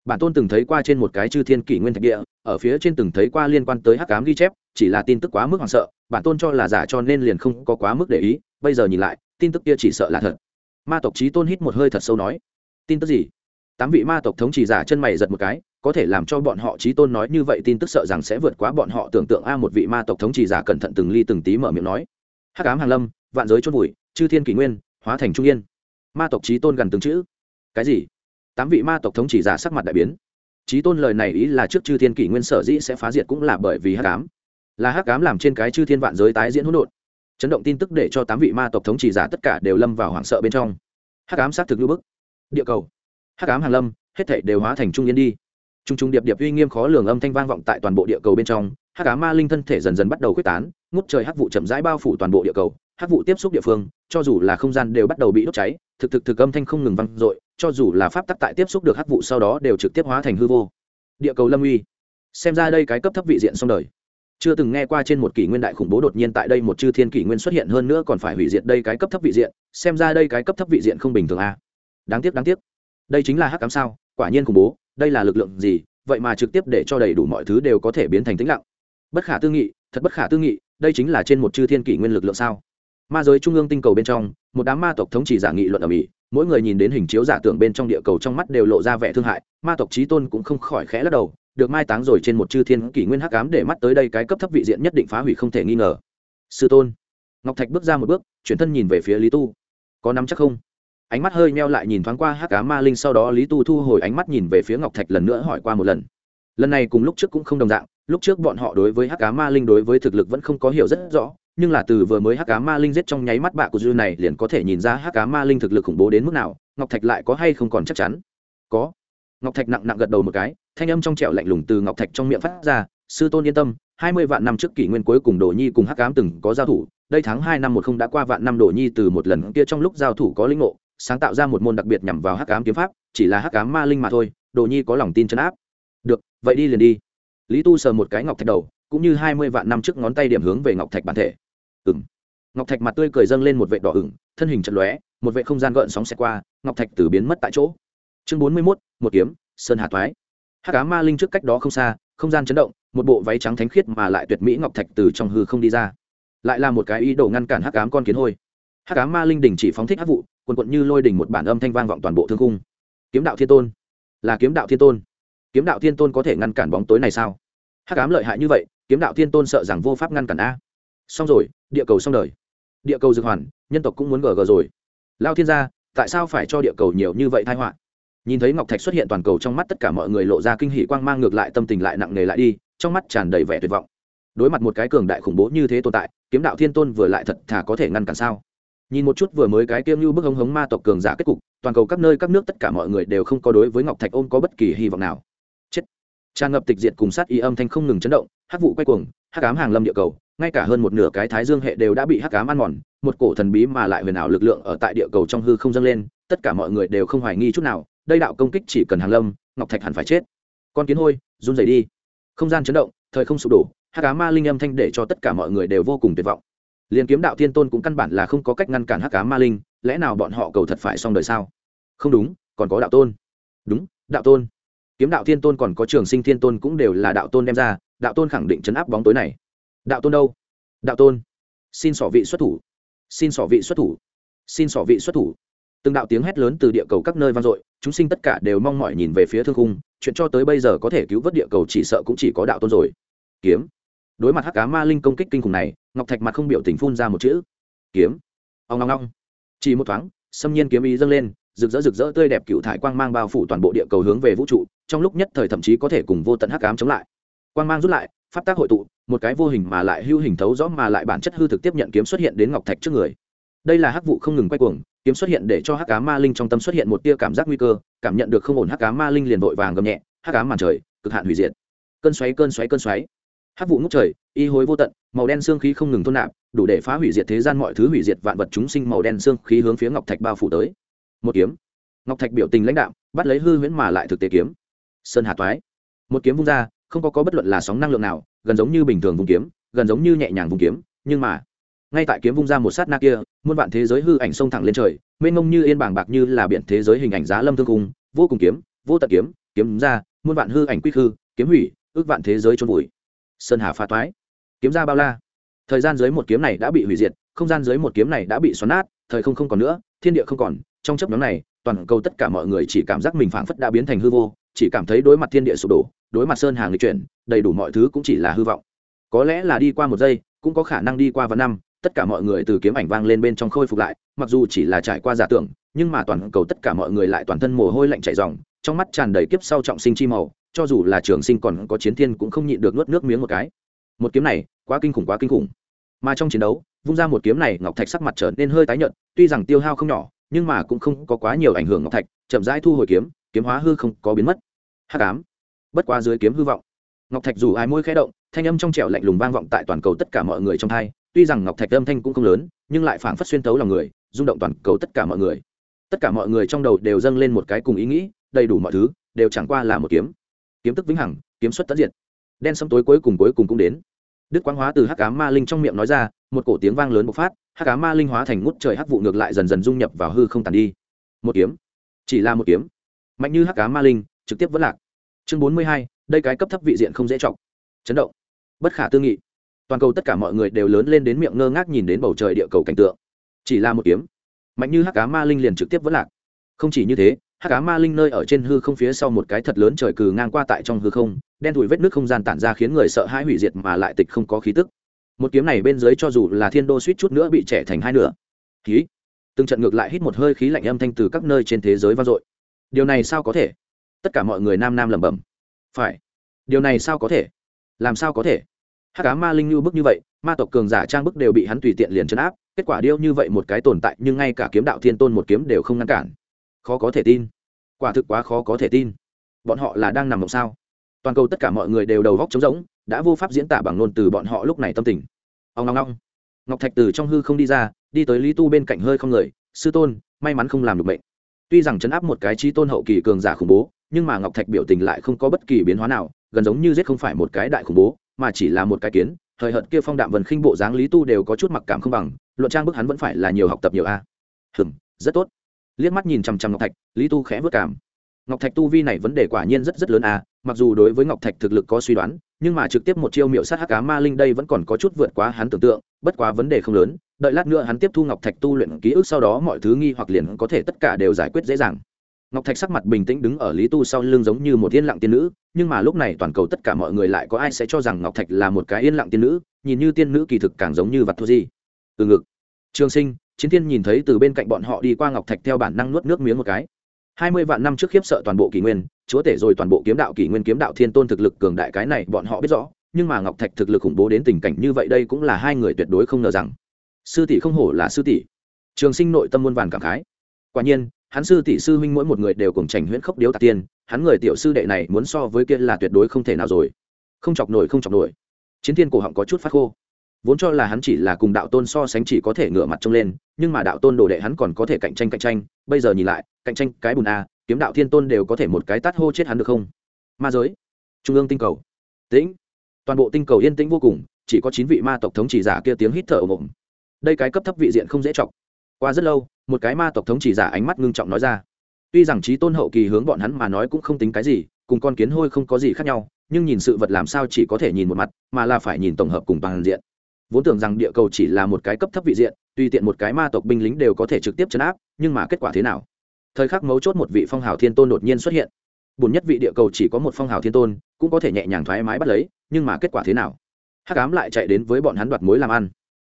A: Bản tôn từng thấy qua trên một cái chư thiên kỷ nguyên thạch địa, ở phía trên từng thấy qua liên quan tới hắc cám ghi chép, chỉ là tin tức quá mức hoảng sợ, bản tôn cho là giả cho nên liền không có quá mức để ý, bây giờ nhìn lại, tin tức kia chỉ sợ là thật. Ma tộc trí tôn hít một hơi thật sâu nói, tin tức gì? Tám vị ma tộc thống chỉ giả chân mày giật một cái, có thể làm cho bọn họ trí tôn nói như vậy tin tức sợ rằng sẽ vượt quá bọn họ tưởng tượng. A, một vị ma tộc thống chỉ giả cẩn thận từng ly từng tí mở miệng nói. Hắc ám hàng lâm, vạn giới chôn vùi, chư thiên kỷ nguyên, hóa thành trung yên. Ma tộc trí tôn gần từng chữ. Cái gì? Tám vị ma tộc thống chỉ giả sắc mặt đại biến. Trí tôn lời này ý là trước chư thiên kỷ nguyên sở dĩ sẽ phá diệt cũng là bởi vì hắc ám. Là hắc ám làm trên cái chư thiên vạn giới tái diễn hỗn độn. Chấn động tin tức để cho tám vị ma tộc thống chỉ giả tất cả đều lâm vào hoảng sợ bên trong. Hắc ám xác thực lưu bức. Địa cầu hắc ám hàng lâm hết thảy đều hóa thành trung yên đi. Trung trung điệp điệp uy nghiêm khó lường âm thanh vang vọng tại toàn bộ địa cầu bên trong, hắc ám ma linh thân thể dần dần bắt đầu quyết tán, ngút trời hắc vụ chậm rãi bao phủ toàn bộ địa cầu, Hắc vụ tiếp xúc địa phương cho dù là không gian đều bắt đầu bị đốt cháy thực thực thực âm thanh không ngừng vang dội cho dù là pháp tắc tại tiếp xúc được hắc vụ sau đó đều trực tiếp hóa thành hư vô. Địa cầu lâm uy. Xem ra đây cái cấp thấp vị diện xong đời. Chưa từng nghe qua trên một kỷ nguyên đại khủng bố đột nhiên tại đây một chư thiên kỷ nguyên xuất hiện hơn nữa còn phải hủy diệt đây cái cấp thấp vị diện xem ra đây cái cấp thấp vị diện không bình thường a. À. đáng tiếc đáng tiếc đây chính là hắc cám sao? Quả nhiên khủng bố, đây là lực lượng gì? Vậy mà trực tiếp để cho đầy đủ mọi thứ đều có thể biến thành tĩnh lặng. Bất khả tư nghị, thật bất khả tư nghị, đây chính là trên một chư thiên kỷ nguyên lực lượng sao? Ma giới trung ương tinh cầu bên trong, một đám ma tộc thống chỉ giả nghị luận ở mỹ, mỗi người nhìn đến hình chiếu giả tưởng bên trong địa cầu trong mắt đều lộ ra vẻ thương hại, ma tộc trí tôn cũng không khỏi khẽ lắc đầu, được mai táng rồi trên một chư thiên kỷ nguyên hắc ám để mắt tới đây cái cấp thấp vị diện nhất định phá hủy không thể nghi ngờ. Sư tôn, ngọc thạch bước ra một bước, chuyển thân nhìn về phía lý tu. Có nắm chắc không? Ánh mắt hơi meo lại nhìn thoáng qua hắc Cá ma linh, sau đó lý tu thu hồi ánh mắt nhìn về phía ngọc thạch lần nữa hỏi qua một lần. Lần này cùng lúc trước cũng không đồng dạng, lúc trước bọn họ đối với hắc Cá ma linh đối với thực lực vẫn không có hiểu rất rõ, nhưng là từ vừa mới hắc Cá ma linh giết trong nháy mắt bạ của dư này liền có thể nhìn ra hắc Cá ma linh thực lực khủng bố đến mức nào, ngọc thạch lại có hay không còn chắc chắn? Có. Ngọc thạch nặng nặng gật đầu một cái, thanh âm trong trẻo lạnh lùng từ ngọc thạch trong miệng phát ra, sư tôn yên tâm, hai mươi vạn năm trước kỷ nguyên cuối cùng đồ nhi cùng hắc ám từng có giao thủ, đây tháng hai năm một không đã qua vạn năm đồ nhi từ một lần kia trong lúc giao thủ có linh ngộ sáng tạo ra một môn đặc biệt nhằm vào hắc ám kiếm pháp, chỉ là hắc ám ma linh mà thôi, đồ nhi có lòng tin chấn áp. Được, vậy đi liền đi. Lý tu sờ một cái ngọc thạch đầu, cũng như hai mươi vạn năm trước ngón tay điểm hướng về ngọc thạch bản thể. Ừ m ngọc thạch mặt tươi cười dâng lên một vệ đỏ ửng, thân hình chật lóe, một vệ không gian gợn sóng xẹt qua, ngọc thạch từ biến mất tại chỗ. Chương bốn mươi mốt, một kiếm, sơn hà thoái. Hắc cá ma linh trước cách đó không xa, không gian chấn động, một bộ váy trắng thánh khiết mà lại tuyệt mỹ ngọc thạch từ trong hư không đi ra. Lại là một cái ý đồ ngăn cản hắc cám con kiến hôi hắc cá ma linh đình chỉ phóng thích hắc vụ, quần quận như lôi đình một bản âm thanh vang vọng toàn bộ thương cung kiếm đạo thiên tôn. Là kiếm đạo thiên tôn. Kiếm đạo thiên tôn có thể ngăn cản bóng tối này sao? Hắc cám lợi hại như vậy, kiếm đạo thiên tôn sợ rằng vô pháp ngăn cản a. Xong rồi, địa cầu xong đời. Địa cầu dược hoàn, nhân tộc cũng muốn gờ gờ rồi. Lao thiên gia, tại sao phải cho địa cầu nhiều như vậy thai họa? Nhìn thấy ngọc thạch xuất hiện toàn cầu trong mắt tất cả mọi người lộ ra kinh hỷ quang mang ngược lại tâm tình lại nặng nề lại đi, trong mắt tràn đầy vẻ tuyệt vọng. Đối mặt một cái cường đại khủng bố như thế tồn tại, kiếm đạo thiên tôn vừa lại thật thà có thể ngăn cản sao? Nhìn một chút vừa mới cái kiêm như bức hống hống ma tộc cường giả kết cục, toàn cầu các nơi các nước tất cả mọi người đều không có đối với ngọc thạch ôm có bất kỳ hy vọng nào. Chết. Tràn ngập tịch diệt cùng sát y âm thanh không ngừng chấn động, hắc vụ quay cuồng, hắc ám hàng lâm địa cầu, ngay cả hơn một nửa cái thái dương hệ đều đã bị hắc ám ăn mòn, một cổ thần bí mà lại huyền ảo lực lượng ở tại địa cầu trong hư không dâng lên, tất cả mọi người đều không hoài nghi chút nào, đây đạo công kích chỉ cần hàng lâm, ngọc thạch hẳn phải chết. Con kiến hôi, run rẩy đi. Không gian chấn động, thời không sụp đổ, hắc ám ma linh âm thanh để cho tất cả mọi người đều vô cùng tuyệt vọng liền kiếm đạo thiên tôn cũng căn bản là không có cách ngăn cản hắc cá ma linh, lẽ nào bọn họ cầu thật phải xong đời sao? Không đúng, còn có đạo tôn. Đúng, đạo tôn. Kiếm đạo thiên tôn còn có trường sinh thiên tôn cũng đều là đạo tôn đem ra, đạo tôn khẳng định chấn áp bóng tối này. Đạo tôn đâu? Đạo tôn. Xin xỏ vị xuất thủ. Xin xỏ vị xuất thủ. Xin xỏ vị xuất thủ. Từng đạo tiếng hét lớn từ địa cầu các nơi vang dội, chúng sinh tất cả đều mong mỏi nhìn về phía thương khung, chuyện cho tới bây giờ có thể cứu vớt địa cầu chỉ sợ cũng chỉ có đạo tôn rồi. Kiếm đối mặt hắc cá ma linh công kích kinh khủng này, ngọc thạch mặt không biểu tình phun ra một chữ. Kiếm. Ông ngong ngong chỉ một thoáng, xâm nhiên kiếm ý dâng lên, rực rỡ rực rỡ tươi đẹp cựu thải quang mang bao phủ toàn bộ địa cầu hướng về vũ trụ, trong lúc nhất thời thậm chí có thể cùng vô tận hắc ám chống lại. Quang mang rút lại, pháp tác hội tụ, một cái vô hình mà lại hưu hình thấu rõ mà lại bản chất hư thực tiếp nhận kiếm xuất hiện đến ngọc thạch trước người. Đây là hắc vụ không ngừng quay cuồng, kiếm xuất hiện để cho hắc cá ma linh trong tâm xuất hiện một tia cảm giác nguy cơ, cảm nhận được không ổn hắc cá ma linh liền vội vàng gầm nhẹ, hắc cá màn trời, cực hạn hủy diệt. Cơn xoáy cơn xoáy cơn xoáy. Hát vụ ngút trời, y hối vô tận, màu đen xương khí không ngừng thôn nạp, đủ để phá hủy diệt thế gian mọi thứ hủy diệt vạn vật chúng sinh màu đen xương khí hướng phía ngọc thạch bao phủ tới. Một kiếm. Ngọc thạch biểu tình lãnh đạo bắt lấy hư huyễn mà lại thực tế kiếm. Sơn hà toái. Một kiếm vung ra, không có có bất luận là sóng năng lượng nào, gần giống như bình thường vùng kiếm, gần giống như nhẹ nhàng vùng kiếm, nhưng mà, ngay tại kiếm vung ra một sát na kia, muôn vạn thế giới hư ảnh sông thẳng lên trời, mênh mông như yên bảng bạc như là biển thế giới hình ảnh giá lâm thương cung, vô cùng kiếm, vô tận kiếm kiếm ra, muôn vạn hư ảnh quy khư, kiếm hủy, ước vạn thế giới trôn vùi sơn hà pha toái. Kiếm ra bao la. Thời gian dưới một kiếm này đã bị hủy diệt, không gian dưới một kiếm này đã bị xoắn nát, thời không không còn nữa, thiên địa không còn. Trong chấp nhóm này, toàn cầu tất cả mọi người chỉ cảm giác mình phảng phất đã biến thành hư vô, chỉ cảm thấy đối mặt thiên địa sụp đổ, đối mặt sơn hà người chuyển, đầy đủ mọi thứ cũng chỉ là hư vọng. Có lẽ là đi qua một giây, cũng có khả năng đi qua vài năm, tất cả mọi người từ kiếm ảnh vang lên bên trong khôi phục lại, mặc dù chỉ là trải qua giả tưởng, nhưng mà toàn cầu tất cả mọi người lại toàn thân mồ hôi lạnh chảy ròng, trong mắt tràn đầy kiếp sau trọng sinh chi màu cho dù là trường sinh còn có chiến thiên cũng không nhịn được nuốt nước miếng một cái. Một kiếm này, quá kinh khủng, quá kinh khủng. Mà trong chiến đấu, vung ra một kiếm này, ngọc thạch sắc mặt trở nên hơi tái nhợt, tuy rằng tiêu hao không nhỏ, nhưng mà cũng không có quá nhiều ảnh hưởng ngọc thạch, chậm rãi thu hồi kiếm kiếm hóa hư không có biến mất. Hắc ám. Bất quá dưới kiếm hư vọng, ngọc thạch dù ai môi khẽ động, thanh âm trong trẻo lạnh lùng vang vọng tại toàn cầu tất cả mọi người trong thai tuy rằng ngọc thạch âm thanh cũng không lớn, nhưng lại phảng phất xuyên tấu lòng người, rung động toàn cầu tất cả mọi người. Tất cả mọi người trong đầu đều dâng lên một cái cùng ý nghĩ, đầy đủ mọi thứ, đều chẳng qua là một kiếm kiếm tức vĩnh hằng, kiếm xuất tất diệt. Đen sâm tối cuối cùng cuối cùng cũng đến. Đức quang hóa từ hắc cá ma linh trong miệng nói ra, một cổ tiếng vang lớn bộc phát, hắc cá ma linh hóa thành ngút trời hắc vụ ngược lại dần dần dung nhập vào hư không tàn đi. Một kiếm. Chỉ là một kiếm. Mạnh như hắc cá ma linh, trực tiếp vẫn lạc. Chương bốn mươi hai, đây cái cấp thấp vị diện không dễ trọng. chấn động. Bất khả tư nghị. Toàn cầu tất cả mọi người đều lớn lên đến miệng ngơ ngác nhìn đến bầu trời địa cầu cảnh tượng. Chỉ là một kiếm. Mạnh như hắc cá ma linh liền trực tiếp vẫn lạc. Không chỉ như thế hắc cá ma linh nơi ở trên hư không phía sau một cái thật lớn trời cừ ngang qua tại trong hư không, đen thủi vết nước không gian tản ra khiến người sợ hãi hủy diệt mà lại tịch không có khí tức. Một kiếm này bên dưới cho dù là thiên đô suýt chút nữa bị trẻ thành hai nửa. Khí từng trận ngược lại hít một hơi khí lạnh âm thanh từ các nơi trên thế giới vang dội. Điều này sao có thể? Tất cả mọi người nam nam lẩm bẩm. Phải. Điều này sao có thể? Làm sao có thể? Hắc cá ma linh như bức như vậy, ma tộc cường giả trang bức đều bị hắn tùy tiện liền chấn áp, kết quả điêu như vậy một cái tồn tại, nhưng ngay cả kiếm đạo thiên tôn một kiếm đều không ngăn cản khó có thể tin. Quả thực quá khó có thể tin. Bọn họ là đang nằm mộng sao? Toàn cầu tất cả mọi người đều đầu góc trống rỗng, đã vô pháp diễn tả bằng ngôn từ bọn họ lúc này tâm tình. Ông ngong ngong. Ngọc thạch từ trong hư không đi ra, đi tới lý tu bên cạnh hơi không người, sư tôn, may mắn không làm được bệnh tuy rằng chấn áp một cái trí tôn hậu kỳ cường giả khủng bố, nhưng mà ngọc thạch biểu tình lại không có bất kỳ biến hóa nào, gần giống như giết không phải một cái đại khủng bố, mà chỉ là một cái kiến. Thời hợt kia phong đạm vần khinh bộ dáng lý tu đều có chút mặc cảm không bằng, luận trang bức hắn vẫn phải là nhiều học tập nhiều a. Hừm, rất tốt liếc mắt nhìn chằm chằm ngọc thạch, lý tu khẽ vất cảm. Ngọc thạch tu vi này vấn đề quả nhiên rất rất lớn à mặc dù đối với ngọc thạch thực lực có suy đoán, nhưng mà trực tiếp một chiêu miệu sát hắc cá ma linh đây vẫn còn có chút vượt quá hắn tưởng tượng, bất quá vấn đề không lớn, đợi lát nữa hắn tiếp thu ngọc thạch tu luyện ký ức sau đó mọi thứ nghi hoặc liền có thể tất cả đều giải quyết dễ dàng. Ngọc thạch sắc mặt bình tĩnh đứng ở lý tu sau lưng giống như một yên lặng tiên nữ, nhưng mà lúc này toàn cầu tất cả mọi người lại có ai sẽ cho rằng ngọc thạch là một cái yên lặng tiên nữ, nhìn như tiên nữ kỳ thực càng giống như vật thua gì. Từ ngực. Trường sinh chiến thiên nhìn thấy từ bên cạnh bọn họ đi qua ngọc thạch theo bản năng nuốt nước miếng một cái. Hai mươi vạn năm trước khiếp sợ toàn bộ kỷ nguyên, chúa tể rồi toàn bộ kiếm đạo kỷ nguyên kiếm đạo thiên tôn thực lực cường đại cái này bọn họ biết rõ, nhưng mà ngọc thạch thực lực khủng bố đến tình cảnh như vậy đây cũng là hai người tuyệt đối không ngờ rằng. Sư tỷ không hổ là sư tỷ. Trường sinh nội tâm muôn vàn cảm khái. Quả nhiên, hắn sư tỷ sư huynh mỗi một người đều cùng trành huyễn khốc điếu tạc tiên hắn người tiểu sư đệ này muốn so với kia là tuyệt đối không thể nào rồi. Không chọc nổi, không chọc nổi. Chiến thiên cổ họng có chút phát khô vốn cho là hắn chỉ là cùng đạo tôn so sánh chỉ có thể ngửa mặt trông lên, nhưng mà đạo tôn đồ đệ hắn còn có thể cạnh tranh cạnh tranh. Bây giờ nhìn lại, cạnh tranh cái bùn a, kiếm đạo thiên tôn đều có thể một cái tát hô chết hắn được không? Ma giới, trung ương tinh cầu. Tĩnh. Toàn bộ tinh cầu yên tĩnh vô cùng, chỉ có chín vị ma tộc thống chỉ giả kia tiếng hít thở ồm ồm. Đây cái cấp thấp vị diện không dễ chọc. Qua rất lâu, một cái ma tộc thống chỉ giả ánh mắt ngưng trọng nói ra. Tuy rằng trí tôn hậu kỳ hướng bọn hắn mà nói cũng không tính cái gì, cùng con kiến hôi không có gì khác nhau, nhưng nhìn sự vật làm sao chỉ có thể nhìn một mặt, mà là phải nhìn tổng hợp cùng toàn diện vốn tưởng rằng địa cầu chỉ là một cái cấp thấp vị diện, tuy tiện một cái ma tộc binh lính đều có thể trực tiếp chấn áp, nhưng mà kết quả thế nào? Thời khắc mấu chốt một vị phong hào thiên tôn đột nhiên xuất hiện. Bùn nhất vị địa cầu chỉ có một phong hào thiên tôn, cũng có thể nhẹ nhàng thoải mái bắt lấy, nhưng mà kết quả thế nào? Hắc ám lại chạy đến với bọn hắn đoạt mối làm ăn.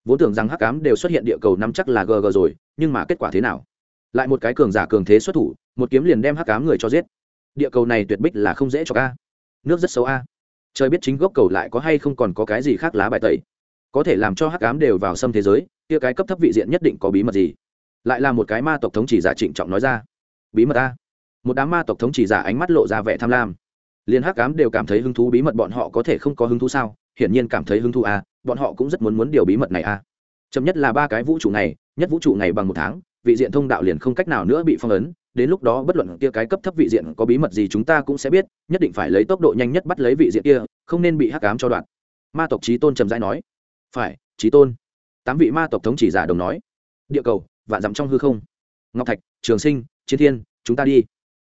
A: Vốn tưởng rằng hắc ám đều xuất hiện địa cầu năm chắc là gg rồi, nhưng mà kết quả thế nào? Lại một cái cường giả cường thế xuất thủ, một kiếm liền đem hắc ám người cho giết. Địa cầu này tuyệt bích là không dễ cho a nước rất xấu a. Trời biết chính gốc cầu lại có hay không còn có cái gì khác lá bài tẩy có thể làm cho hắc ám đều vào xâm thế giới, kia cái cấp thấp vị diện nhất định có bí mật gì? Lại là một cái ma tộc thống chỉ giả trịnh trọng nói ra. Bí mật a? Một đám ma tộc thống chỉ giả ánh mắt lộ ra vẻ tham lam. Liền hắc ám đều cảm thấy hứng thú bí mật bọn họ có thể không có hứng thú sao? Hiển nhiên cảm thấy hứng thú a bọn họ cũng rất muốn muốn điều bí mật này a chậm nhất là ba cái vũ trụ này, nhất vũ trụ này bằng một tháng, vị diện thông đạo liền không cách nào nữa bị phong ấn, đến lúc đó bất luận kia cái cấp thấp vị diện có bí mật gì chúng ta cũng sẽ biết, nhất định phải lấy tốc độ nhanh nhất bắt lấy vị diện kia, không nên bị hắc ám cho đoạn. Ma tộc trí tôn trầm rãi nói phải trí tôn. Tám vị ma tộc thống chỉ giả đồng nói. Địa cầu, vạn dặm trong hư không. Ngọc thạch, trường sinh, chiến thiên, chúng ta đi.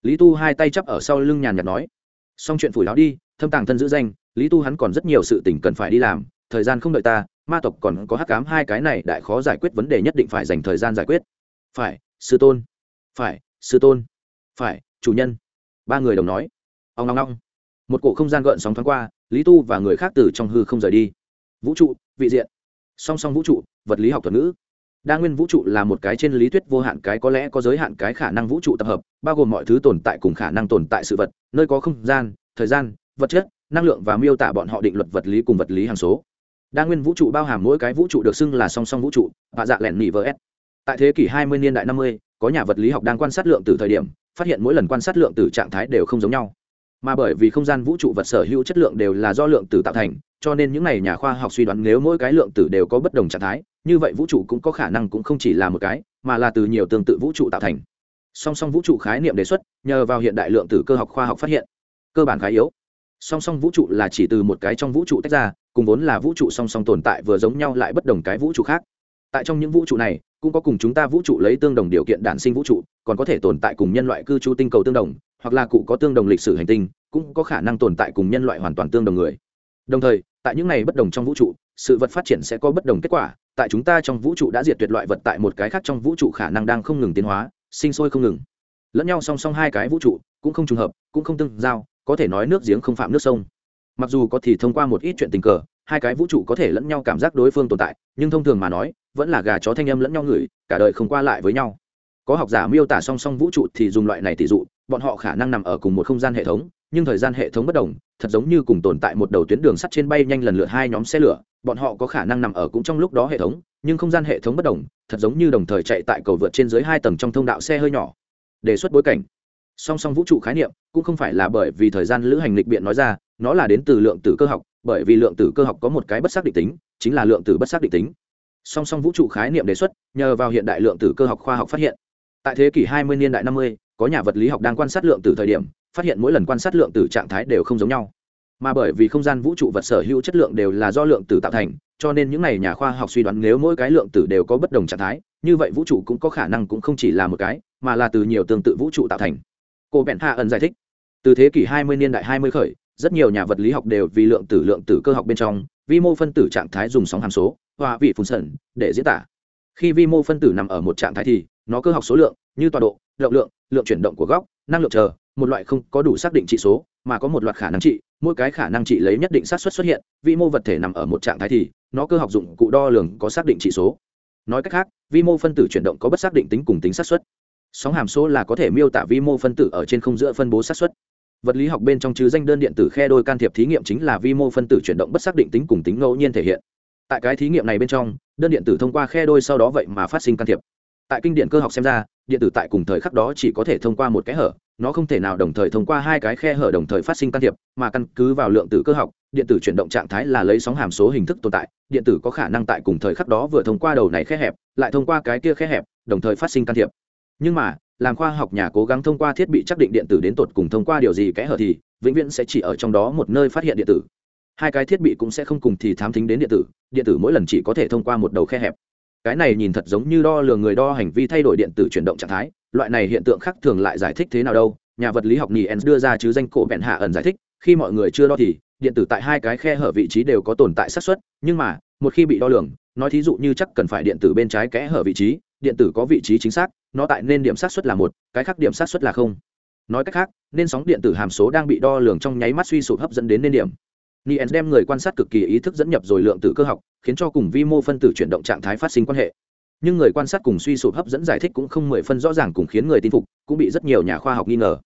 A: Lý tu hai tay chắp ở sau lưng nhàn nhạt nói. Xong chuyện phủi láo đi, thâm tàng thân giữ danh, lý tu hắn còn rất nhiều sự tình cần phải đi làm, thời gian không đợi ta, ma tộc còn có hắc cám hai cái này đại khó giải quyết vấn đề nhất định phải dành thời gian giải quyết. Phải, sư tôn. Phải, sư tôn. Phải, chủ nhân. Ba người đồng nói. Ông ngong ngong một cổ không gian gợn sóng thoáng qua, lý tu và người khác từ trong hư không rời đi. Vũ trụ vị diện. Song song vũ trụ vật lý học thuật ngữ. Đa nguyên vũ trụ là một cái trên lý thuyết vô hạn cái có lẽ có giới hạn cái khả năng vũ trụ tập hợp bao gồm mọi thứ tồn tại cùng khả năng tồn tại sự vật nơi có không gian thời gian vật chất năng lượng và miêu tả bọn họ định luật vật lý cùng vật lý hàng số. Đa nguyên vũ trụ bao hàm mỗi cái vũ trụ được xưng là song song vũ trụ và dạ lẻn nỉ vs tại thế kỷ 20 niên đại 50, có nhà vật lý học đang quan sát lượng từ thời điểm phát hiện mỗi lần quan sát lượng từ trạng thái đều không giống nhau. Mà bởi vì không gian vũ trụ vật sở hữu chất lượng đều là do lượng tử tạo thành cho nên những n à y nhà khoa học suy đoán nếu mỗi cái lượng tử đều có bất đồng trạng thái, như vậy vũ trụ cũng có khả năng cũng không chỉ là một cái, mà là từ nhiều tương tự vũ trụ tạo thành. Song song vũ trụ khái niệm đề xuất, nhờ vào hiện đại lượng tử cơ học khoa học phát hiện, cơ bản khái yếu. Song song vũ trụ là chỉ từ một cái trong vũ trụ tách ra, cùng vốn là vũ trụ song song tồn tại vừa giống nhau lại bất đồng cái vũ trụ khác. Tại trong những vũ trụ này, cũng có cùng chúng ta vũ trụ lấy tương đồng điều kiện đản sinh vũ trụ, còn có thể tồn tại cùng nhân loại cư trú tinh cầu tương đồng, hoặc là cụ có tương đồng lịch sử hành tinh, cũng có khả năng tồn tại cùng nhân loại hoàn toàn tương đồng người đồng thời, tại những này bất đồng trong vũ trụ, sự vật phát triển sẽ có bất đồng kết quả. Tại chúng ta trong vũ trụ đã diệt tuyệt loại vật tại một cái khác trong vũ trụ khả năng đang không ngừng tiến hóa, sinh sôi không ngừng. Lẫn nhau song song hai cái vũ trụ cũng không trùng hợp, cũng không tương giao, có thể nói nước giếng không phạm nước sông. Mặc dù có thì thông qua một ít chuyện tình cờ, hai cái vũ trụ có thể lẫn nhau cảm giác đối phương tồn tại, nhưng thông thường mà nói, vẫn là gà chó thanh âm lẫn nhau ngửi, cả đời không qua lại với nhau. Có học giả miêu tả song song vũ trụ thì dùng loại này tỷ dụ, bọn họ khả năng nằm ở cùng một không gian hệ thống nhưng thời gian hệ thống bất đồng thật giống như cùng tồn tại một đầu tuyến đường sắt trên bay nhanh lần lượt hai nhóm xe lửa bọn họ có khả năng nằm ở cũng trong lúc đó hệ thống nhưng không gian hệ thống bất đồng thật giống như đồng thời chạy tại cầu vượt trên dưới hai tầng trong thông đạo xe hơi nhỏ. Đề xuất bối cảnh. Song song vũ trụ khái niệm cũng không phải là bởi vì thời gian lữ hành lịch biện nói ra nó là đến từ lượng tử cơ học bởi vì lượng tử cơ học có một cái bất xác định tính chính là lượng tử bất xác định tính. Song song vũ trụ khái niệm đề xuất nhờ vào hiện đại lượng tử cơ học khoa học phát hiện. Tại thế kỷ 20 niên đại 50, có nhà vật lý học đang quan sát lượng tử thời điểm phát hiện mỗi lần quan sát lượng tử trạng thái đều không giống nhau. Mà bởi vì không gian vũ trụ vật sở hữu chất lượng đều là do lượng tử tạo thành, cho nên những n à y nhà khoa học suy đoán nếu mỗi cái lượng tử đều có bất đồng trạng thái, như vậy vũ trụ cũng có khả năng cũng không chỉ là một cái, mà là từ nhiều tương tự vũ trụ tạo thành. Cô bèn hạ ẩn giải thích, từ thế kỷ 20 niên đại 20 khởi, rất nhiều nhà vật lý học đều vì lượng tử lượng tử cơ học bên trong, vi mô phân tử trạng thái dùng sóng hàm số, hòa vị phun sẩn, để diễn tả. Khi vi mô phân tử nằm ở một trạng thái thì, nó cơ học số lượng, như tọa độ động lượng lượng chuyển động của góc, năng lượng chờ một loại không có đủ xác định trị số, mà có một loạt khả năng trị, mỗi cái khả năng trị lấy nhất định xác suất xuất hiện, vi mô vật thể nằm ở một trạng thái thì, nó cơ học dụng cụ đo lường có xác định trị số. Nói cách khác, vi mô phân tử chuyển động có bất xác định tính cùng tính xác suất. Sóng hàm số là có thể miêu tả vi mô phân tử ở trên không giữa phân bố xác suất. Vật lý học bên trong chứ danh đơn điện tử khe đôi can thiệp thí nghiệm chính là vi mô phân tử chuyển động bất xác định tính cùng tính ngẫu nhiên thể hiện. Tại cái thí nghiệm này bên trong, đơn điện tử thông qua khe đôi sau đó vậy mà phát sinh can thiệp tại kinh điển cơ học xem ra, điện tử tại cùng thời khắc đó chỉ có thể thông qua một cái hở, nó không thể nào đồng thời thông qua hai cái khe hở đồng thời phát sinh can thiệp, mà căn cứ vào lượng tử cơ học, điện tử chuyển động trạng thái là lấy sóng hàm số hình thức tồn tại, điện tử có khả năng tại cùng thời khắc đó vừa thông qua đầu này khe hẹp, lại thông qua cái kia khe hẹp, đồng thời phát sinh can thiệp. Nhưng mà, làm khoa học nhà cố gắng thông qua thiết bị chắc định điện tử đến tột cùng thông qua điều gì kẽ hở thì, vĩnh viễn sẽ chỉ ở trong đó một nơi phát hiện điện tử. Hai cái thiết bị cũng sẽ không cùng thì thám thính đến điện tử điện tử mỗi lần chỉ có thể thông qua một đầu khe hẹp cái này nhìn thật giống như đo lường người đo hành vi thay đổi điện tử chuyển động trạng thái, loại này hiện tượng khác thường lại giải thích thế nào đâu. Nhà vật lý học niens đưa ra chứ danh cổ bẹn hạ ẩn giải thích, khi mọi người chưa đo thì, điện tử tại hai cái khe hở vị trí đều có tồn tại xác suất, nhưng mà, một khi bị đo lường, nói thí dụ như chắc cần phải điện tử bên trái kẽ hở vị trí, điện tử có vị trí chính xác, nó tại nên điểm xác suất là một, cái khác điểm xác suất là không. Nói cách khác, nên sóng điện tử hàm số đang bị đo lường trong nháy mắt suy sụp hấp dẫn đến nên điểm. Niels đem người quan sát cực kỳ ý thức dẫn nhập rồi lượng tử cơ học, khiến cho cùng vi mô phân tử chuyển động trạng thái phát sinh quan hệ. Nhưng người quan sát cùng suy sụp hấp dẫn giải thích cũng không mười phân rõ ràng cùng khiến người tin phục, cũng bị rất nhiều nhà khoa học nghi ngờ.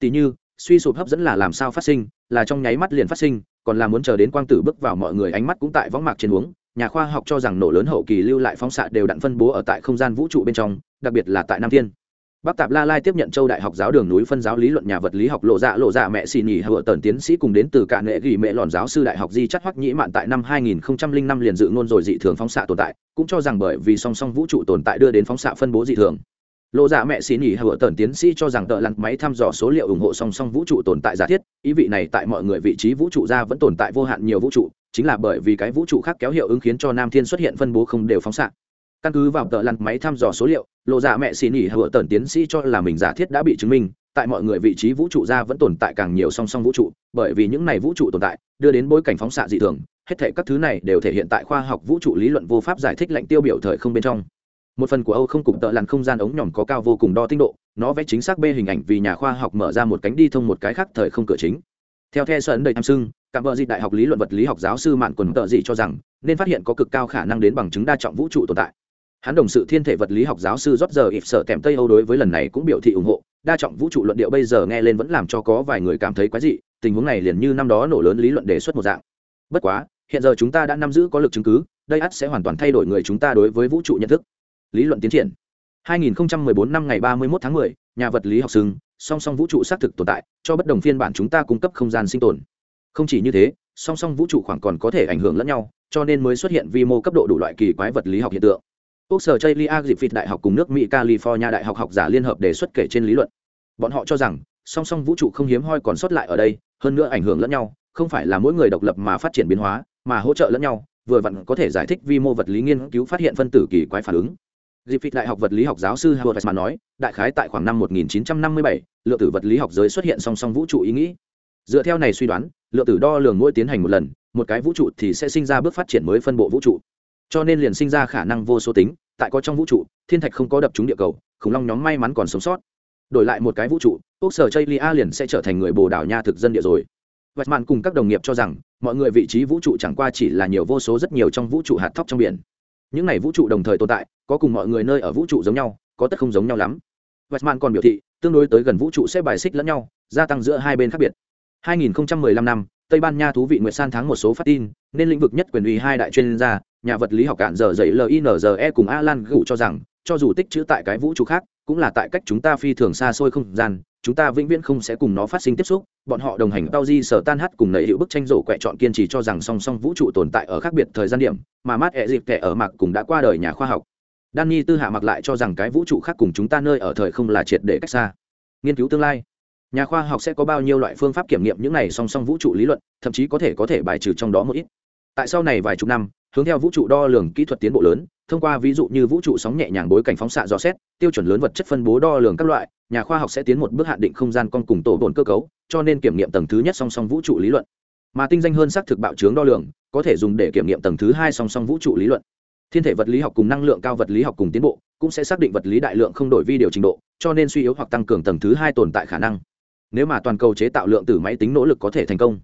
A: Tỷ như, suy sụp hấp dẫn là làm sao phát sinh, là trong nháy mắt liền phát sinh, còn là muốn chờ đến quang tử bước vào mọi người ánh mắt cũng tại võng mạc trên uống, nhà khoa học cho rằng nổ lớn hậu kỳ lưu lại phóng xạ đều đặn phân bố ở tại không gian vũ trụ bên trong, đặc biệt là tại nam thiên. Bắc Tạp La Lai tiếp nhận Châu Đại học giáo đường núi phân giáo lý luận nhà vật lý học lộ dạ lộ dạ mẹ xì nhì hựa tần tiến sĩ cùng đến từ cả nghệ ghi mẹ lòn giáo sư đại học di chất hoắc nhĩ mạn tại năm 2005 liền dự ngôn rồi dị thường phóng xạ tồn tại, cũng cho rằng bởi vì song song vũ trụ tồn tại đưa đến phóng xạ phân bố dị thường. Lộ dạ mẹ xì nhì hựa tần tiến sĩ cho rằng tợ lặn máy thăm dò số liệu ủng hộ song song vũ trụ tồn tại giả thiết, ý vị này tại mọi người vị trí vũ trụ ra vẫn tồn tại vô hạn nhiều vũ trụ, chính là bởi vì cái vũ trụ khác kéo hiệu ứng khiến cho Nam Thiên xuất hiện phân bố không đều phóng xạ căn cứ vào tờ lăn máy thăm dò số liệu, lộ dạ mẹ xì nỉ hựa tần tiến sĩ cho là mình giả thiết đã bị chứng minh, tại mọi người vị trí vũ trụ ra vẫn tồn tại càng nhiều song song vũ trụ, bởi vì những này vũ trụ tồn tại, đưa đến bối cảnh phóng xạ dị thường, hết thể các thứ này đều thể hiện tại khoa học vũ trụ lý luận vô pháp giải thích lệnh tiêu biểu thời không bên trong. Một phần của âu không cục tợ lặn không gian ống nhỏm có cao vô cùng đo tinh độ, nó vẽ chính xác b hình ảnh vì nhà khoa học mở ra một cánh đi thông một cái khác thời không cửa chính. Theo the sơn đầy tham sưng cảm vợ dị đại học lý luận vật lý học giáo sư mạn quần tợ dị cho rằng, nên phát hiện có cực cao khả năng đến bằng chứng đa trọng vũ trụ tồn tại hắn đồng sự thiên thể vật lý học giáo sư rót giờ ịp sợ kèm tây âu đối với lần này cũng biểu thị ủng hộ. Đa trọng vũ trụ luận điệu bây giờ nghe lên vẫn làm cho có vài người cảm thấy quái dị tình huống này liền như năm đó nổ lớn lý luận đề xuất một dạng. Bất quá hiện giờ chúng ta đã nắm giữ có lực chứng cứ đây ắt sẽ hoàn toàn thay đổi người chúng ta đối với vũ trụ nhận thức. Lý luận tiến triển. 2014 năm ngày 31 tháng 10, nhà vật lý học sưng song song vũ trụ xác thực tồn tại cho bất đồng phiên bản chúng ta cung cấp không gian sinh tồn. Không chỉ như thế song song vũ trụ khoảng còn có thể ảnh hưởng lẫn nhau cho nên mới xuất hiện vi mô cấp độ đủ loại kỳ quái vật lý học hiện tượng quốc sở chây lia dịp phịt đại học cùng nước mỹ california đại học học giả liên hợp đề xuất kể trên lý luận. Bọn họ cho rằng song song vũ trụ không hiếm hoi còn sót lại ở đây hơn nữa ảnh hưởng lẫn nhau không phải là mỗi người độc lập mà phát triển biến hóa mà hỗ trợ lẫn nhau vừa vặn có thể giải thích vi mô vật lý nghiên cứu phát hiện phân tử kỳ quái phản ứng. Dịp phịt đại học vật lý học giáo sư howard mà nói đại khái tại khoảng năm 1957, lượng tử vật lý học giới xuất hiện song song vũ trụ ý nghĩ. Dựa theo này suy đoán lượng tử đo lường mỗi tiến hành một lần một cái vũ trụ thì sẽ sinh ra bước phát triển mới phân bộ vũ trụ cho nên liền sinh ra khả năng vô số tính, tại có trong vũ trụ, thiên thạch không có đập trúng địa cầu, khủng long nhóm may mắn còn sống sót. Đổi lại một cái vũ trụ, quốc sở chây lia liền sẽ trở thành người bồ đảo nha thực dân địa rồi. Vạch mạn cùng các đồng nghiệp cho rằng, mọi người vị trí vũ trụ chẳng qua chỉ là nhiều vô số rất nhiều trong vũ trụ hạt thóc trong biển. Những này vũ trụ đồng thời tồn tại, có cùng mọi người nơi ở vũ trụ giống nhau, có tất không giống nhau lắm. Vạch mạn còn biểu thị, tương đối tới gần vũ trụ sẽ bài xích lẫn nhau, gia tăng giữa hai bên khác biệt. 2015 năm, tây ban nha thú vị nguyệt san tháng một số phát tin, nên lĩnh vực nhất quyền uy hai đại chuyên gia nhà vật lý học cạn giờ dậy linze cùng alan gủ cho rằng, cho dù tích chữ tại cái vũ trụ khác, cũng là tại cách chúng ta phi thường xa xôi không gian, chúng ta vĩnh viễn không sẽ cùng nó phát sinh tiếp xúc. Bọn họ đồng hành tao di, sở tan hát cùng nảy hiệu bức tranh rổ quẹ chọn kiên trì cho rằng song song vũ trụ tồn tại ở khác biệt thời gian điểm, mà mát ẹ dịp kẻ ở mặc cùng đã qua đời nhà khoa học. Danny tư hạ mặc lại cho rằng cái vũ trụ khác cùng chúng ta nơi ở thời không là triệt để cách xa. Nghiên cứu tương lai. Nhà khoa học sẽ có bao nhiêu loại phương pháp kiểm nghiệm những này song song vũ trụ lý luận, thậm chí có thể có thể bài trừ trong đó một ít. Tại sau này vài chục năm hướng theo vũ trụ đo lường kỹ thuật tiến bộ lớn, thông qua ví dụ như vũ trụ sóng nhẹ nhàng bối cảnh phóng xạ dò xét, tiêu chuẩn lớn vật chất phân bố đo lường các loại, nhà khoa học sẽ tiến một bước hạn định không gian con cùng tổ bồn cơ cấu, cho nên kiểm nghiệm tầng thứ nhất song song vũ trụ lý luận. Mà tinh danh hơn xác thực bạo chướng đo lường, có thể dùng để kiểm nghiệm tầng thứ hai song song vũ trụ lý luận. Thiên thể vật lý học cùng năng lượng cao vật lý học cùng tiến bộ, cũng sẽ xác định vật lý đại lượng không đổi vi điều trình độ, cho nên suy yếu hoặc tăng cường tầng thứ hai tồn tại khả năng. Nếu mà toàn cầu chế tạo lượng tử máy tính nỗ lực có thể thành công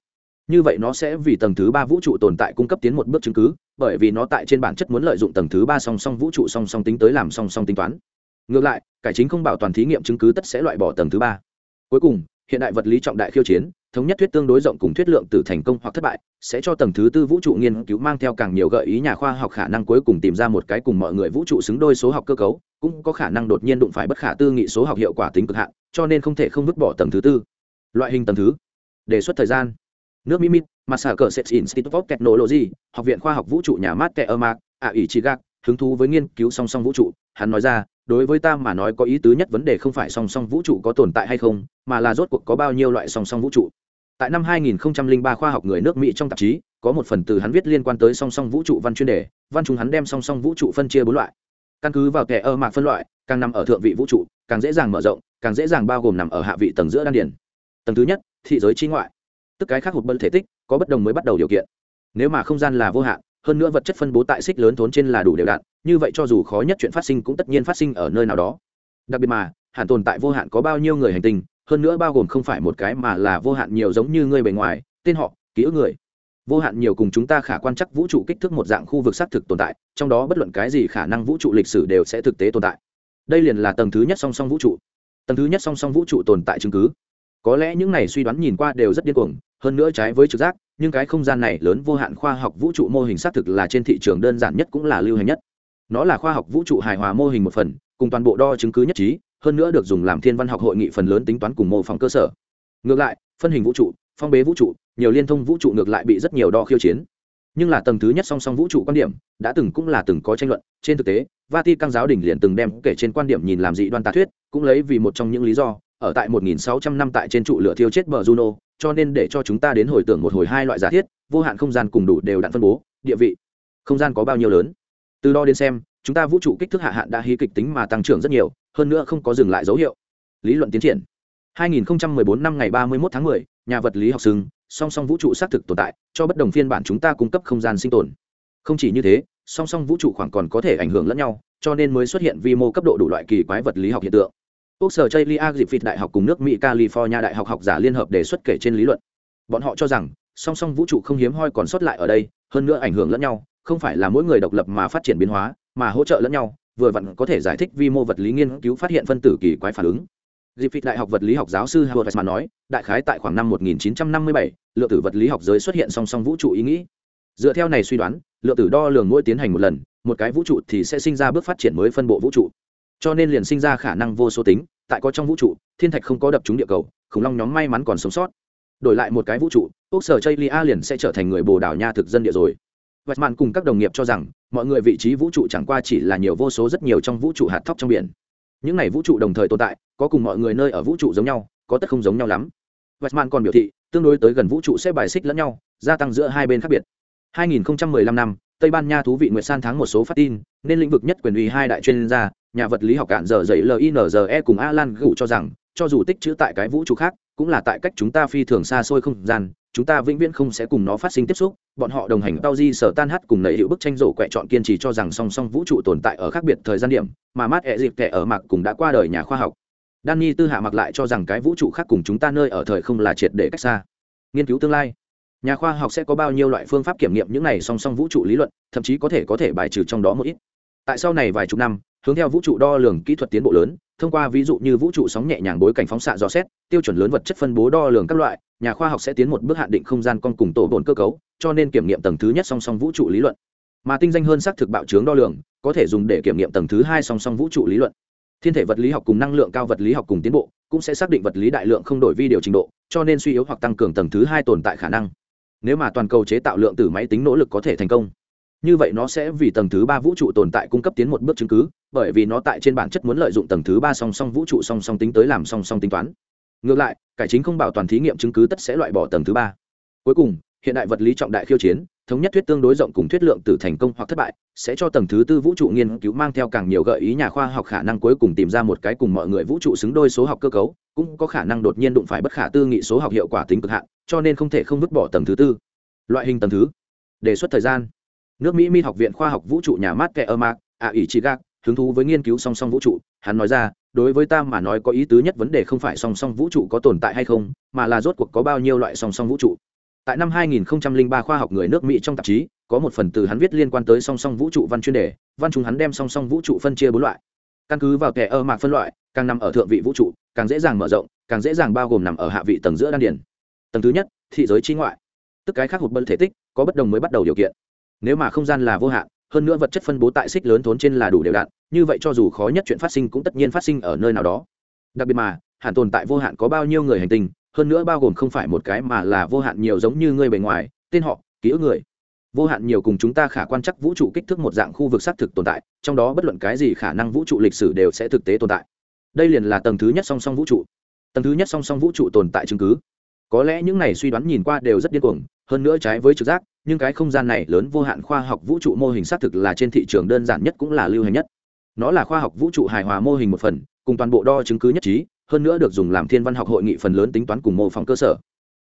A: như vậy nó sẽ vì tầng thứ ba vũ trụ tồn tại cung cấp tiến một bước chứng cứ, bởi vì nó tại trên bản chất muốn lợi dụng tầng thứ ba song song vũ trụ song song tính tới làm song song tính toán. Ngược lại, cải chính không bảo toàn thí nghiệm chứng cứ tất sẽ loại bỏ tầng thứ ba. Cuối cùng, hiện đại vật lý trọng đại khiêu chiến, thống nhất thuyết tương đối rộng cùng thuyết lượng từ thành công hoặc thất bại, sẽ cho tầng thứ tư vũ trụ nghiên cứu mang theo càng nhiều gợi ý nhà khoa học khả năng cuối cùng tìm ra một cái cùng mọi người vũ trụ xứng đôi số học cơ cấu, cũng có khả năng đột nhiên đụng phải bất khả tư nghị số học hiệu quả tính cực hạn, cho nên không thể không vứt bỏ tầng thứ tư. Loại hình tầng thứ. Đề xuất thời gian nước mỹ mà sở cờ sets institute of technology học viện khoa học vũ trụ nhà mát kẻ ơ mạc ạ ỉ chị gác, hứng thú với nghiên cứu song song vũ trụ. Hắn nói ra đối với ta mà nói có ý tứ nhất vấn đề không phải song song vũ trụ có tồn tại hay không mà là rốt cuộc có bao nhiêu loại song song vũ trụ. Tại năm 2003 khoa học người nước mỹ trong tạp chí có một phần từ hắn viết liên quan tới song song vũ trụ văn chuyên đề văn chúng hắn đem song song vũ trụ phân chia bốn loại. Căn cứ vào kẻ ơ mạc phân loại càng nằm ở thượng vị vũ trụ càng dễ dàng mở rộng càng dễ dàng bao gồm nằm ở hạ vị tầng giữa đan điền, tầng thứ nhất thị giới chi ngoại tức cái khác hụt bân thể tích, có bất đồng mới bắt đầu điều kiện. Nếu mà không gian là vô hạn, hơn nữa vật chất phân bố tại xích lớn thốn trên là đủ đều đặn, như vậy cho dù khó nhất chuyện phát sinh cũng tất nhiên phát sinh ở nơi nào đó. Đặc biệt mà hạn tồn tại vô hạn có bao nhiêu người hành tinh, hơn nữa bao gồm không phải một cái mà là vô hạn nhiều giống như người bề ngoài, tên họ, ký ức người. Vô hạn nhiều cùng chúng ta khả quan chắc vũ trụ kích thước một dạng khu vực xác thực tồn tại, trong đó bất luận cái gì khả năng vũ trụ lịch sử đều sẽ thực tế tồn tại. Đây liền là tầng thứ nhất song song vũ trụ. Tầng thứ nhất song song vũ trụ tồn tại chứng cứ. Có lẽ những này suy đoán nhìn qua đều rất điên cuồng hơn nữa trái với trực giác nhưng cái không gian này lớn vô hạn khoa học vũ trụ mô hình xác thực là trên thị trường đơn giản nhất cũng là lưu hành nhất. Nó là khoa học vũ trụ hài hòa mô hình một phần cùng toàn bộ đo chứng cứ nhất trí hơn nữa được dùng làm thiên văn học hội nghị phần lớn tính toán cùng mô phỏng cơ sở. Ngược lại phân hình vũ trụ phong bế vũ trụ nhiều liên thông vũ trụ ngược lại bị rất nhiều đo khiêu chiến. Nhưng là tầng thứ nhất song song vũ trụ quan điểm đã từng cũng là từng có tranh luận. Trên thực tế vati căng giáo đình liền từng đem kể trên quan điểm nhìn làm dị đoan tà thuyết cũng lấy vì một trong những lý do ở tại 1600 năm tại trên trụ lửa thiêu chết bờ Juno, cho nên để cho chúng ta đến hồi tưởng một hồi hai loại giả thiết, vô hạn không gian cùng đủ đều đặn phân bố, địa vị. Không gian có bao nhiêu lớn? Từ đo đến xem, chúng ta vũ trụ kích thước hạ hạn đã hí kịch tính mà tăng trưởng rất nhiều, hơn nữa không có dừng lại dấu hiệu. Lý luận tiến triển. 2014 năm ngày 31 tháng 10, nhà vật lý học xưng, song song vũ trụ xác thực tồn tại, cho bất đồng phiên bản chúng ta cung cấp không gian sinh tồn. Không chỉ như thế, song song vũ trụ khoảng còn có thể ảnh hưởng lẫn nhau, cho nên mới xuất hiện vi mô cấp độ đủ loại kỳ quái vật lý học hiện tượng Úc sở chây lia dịp phịt đại học cùng nước mỹ california đại học học giả liên hợp đề xuất kể trên lý luận. Bọn họ cho rằng song song vũ trụ không hiếm hoi còn sót lại ở đây hơn nữa ảnh hưởng lẫn nhau không phải là mỗi người độc lập mà phát triển biến hóa mà hỗ trợ lẫn nhau vừa vặn có thể giải thích vi mô vật lý nghiên cứu phát hiện phân tử kỳ quái phản ứng. Dịp phịt đại học vật lý học giáo sư howard Weissman nói đại khái tại khoảng năm 1957, lượng tử vật lý học giới xuất hiện song song vũ trụ ý nghĩ. Dựa theo này suy đoán lượng tử đo lường mỗi tiến hành một lần một cái vũ trụ thì sẽ sinh ra bước phát triển mới phân bộ vũ trụ cho nên liền sinh ra khả năng vô số tính, tại có trong vũ trụ, thiên thạch không có đập trúng địa cầu, khủng long nhóm may mắn còn sống sót. Đổi lại một cái vũ trụ quốc sở chây lia liền sẽ trở thành người bồ đào nha thực dân địa rồi. Vạch mạn cùng các đồng nghiệp cho rằng, mọi người vị trí vũ trụ chẳng qua chỉ là nhiều vô số rất nhiều trong vũ trụ hạt thóc trong biển. Những này vũ trụ đồng thời tồn tại, có cùng mọi người nơi ở vũ trụ giống nhau, có tất không giống nhau lắm. Vạch mạn còn biểu thị, tương đối tới gần vũ trụ sẽ bài xích lẫn nhau, gia tăng giữa hai bên khác biệt. 2015 năm, tây ban nha thú vị nguyệt san tháng một số phát tin, nên lĩnh vực nhất quyền uy hai đại chuyên gia nhà vật lý học cạn giờ dậy linze cùng alan gụ cho rằng, cho dù tích chữ tại cái vũ trụ khác, cũng là tại cách chúng ta phi thường xa xôi không gian, chúng ta vĩnh viễn không sẽ cùng nó phát sinh tiếp xúc. Bọn họ đồng hành tao di, sở tan hát cùng nảy hiệu bức tranh rổ quẹ chọn kiên trì cho rằng song song vũ trụ tồn tại ở khác biệt thời gian điểm, mà mát ẹ dịp kẻ ở mặc cùng đã qua đời nhà khoa học. Danny tư hạ mặc lại cho rằng cái vũ trụ khác cùng chúng ta nơi ở thời không là triệt để cách xa. Nghiên cứu tương lai. Nhà khoa học sẽ có bao nhiêu loại phương pháp kiểm nghiệm những này song song vũ trụ lý luận, thậm chí có thể có thể bài trừ trong đó một ít. Tại sau này vài chục năm hướng theo vũ trụ đo lường kỹ thuật tiến bộ lớn, thông qua ví dụ như vũ trụ sóng nhẹ nhàng bối cảnh phóng xạ dò xét, tiêu chuẩn lớn vật chất phân bố đo lường các loại, nhà khoa học sẽ tiến một bước hạn định không gian con cùng tổ bồn cơ cấu, cho nên kiểm nghiệm tầng thứ nhất song song vũ trụ lý luận. Mà tinh danh hơn xác thực bạo trướng đo lường, có thể dùng để kiểm nghiệm tầng thứ hai song song vũ trụ lý luận. Thiên thể vật lý học cùng năng lượng cao vật lý học cùng tiến bộ, cũng sẽ xác định vật lý đại lượng không đổi vi điều trình độ, cho nên suy yếu hoặc tăng cường tầng thứ hai tồn tại khả năng. Nếu mà toàn cầu chế tạo lượng tử máy tính nỗ lực có thể thành công như vậy nó sẽ vì tầng thứ ba vũ trụ tồn tại cung cấp tiến một bước chứng cứ, bởi vì nó tại trên bản chất muốn lợi dụng tầng thứ ba song song vũ trụ song song tính tới làm song song tính toán. Ngược lại, cải chính không bảo toàn thí nghiệm chứng cứ tất sẽ loại bỏ tầng thứ ba. Cuối cùng, hiện đại vật lý trọng đại khiêu chiến, thống nhất thuyết tương đối rộng cùng thuyết lượng tử thành công hoặc thất bại, sẽ cho tầng thứ tư vũ trụ nghiên cứu mang theo càng nhiều gợi ý nhà khoa học khả năng cuối cùng tìm ra một cái cùng mọi người vũ trụ xứng đôi số học cơ cấu, cũng có khả năng đột nhiên đụng phải bất khả tư nghị số học hiệu quả tính cực hạn, cho nên không thể không vứt bỏ tầng thứ tư. Loại hình tầng thứ. Đề xuất thời gian nước mỹ mi học viện khoa học vũ trụ nhà mát kẻ ơ mạc ạ ỉ chị gác, hứng thú với nghiên cứu song song vũ trụ. Hắn nói ra, đối với ta mà nói có ý tứ nhất vấn đề không phải song song vũ trụ có tồn tại hay không, mà là rốt cuộc có bao nhiêu loại song song vũ trụ. Tại năm 2003 khoa học người nước mỹ trong tạp chí, có một phần từ hắn viết liên quan tới song song vũ trụ văn chuyên đề, văn chúng hắn đem song song vũ trụ phân chia bốn loại. Căn cứ vào kẻ ơ mạc phân loại, càng nằm ở thượng vị vũ trụ, càng dễ dàng mở rộng, càng dễ dàng bao gồm nằm ở hạ vị tầng giữa đan điển tầng thứ nhất, thị giới chi ngoại. Tức cái khác hụt bân thể tích, có bất đồng mới bắt đầu điều kiện nếu mà không gian là vô hạn, hơn nữa vật chất phân bố tại xích lớn thốn trên là đủ đều đặn, như vậy cho dù khó nhất chuyện phát sinh cũng tất nhiên phát sinh ở nơi nào đó. Đặc biệt mà hạn tồn tại vô hạn có bao nhiêu người hành tinh, hơn nữa bao gồm không phải một cái mà là vô hạn nhiều giống như người bề ngoài, tên họ, ký ức người. Vô hạn nhiều cùng chúng ta khả quan chắc vũ trụ kích thước một dạng khu vực xác thực tồn tại, trong đó bất luận cái gì khả năng vũ trụ lịch sử đều sẽ thực tế tồn tại. Đây liền là tầng thứ nhất song song vũ trụ. Tầng thứ nhất song song vũ trụ tồn tại chứng cứ. Có lẽ những này suy đoán nhìn qua đều rất điên cuồng hơn nữa trái với trực giác nhưng cái không gian này lớn vô hạn khoa học vũ trụ mô hình xác thực là trên thị trường đơn giản nhất cũng là lưu hành nhất. Nó là khoa học vũ trụ hài hòa mô hình một phần cùng toàn bộ đo chứng cứ nhất trí hơn nữa được dùng làm thiên văn học hội nghị phần lớn tính toán cùng mô phỏng cơ sở.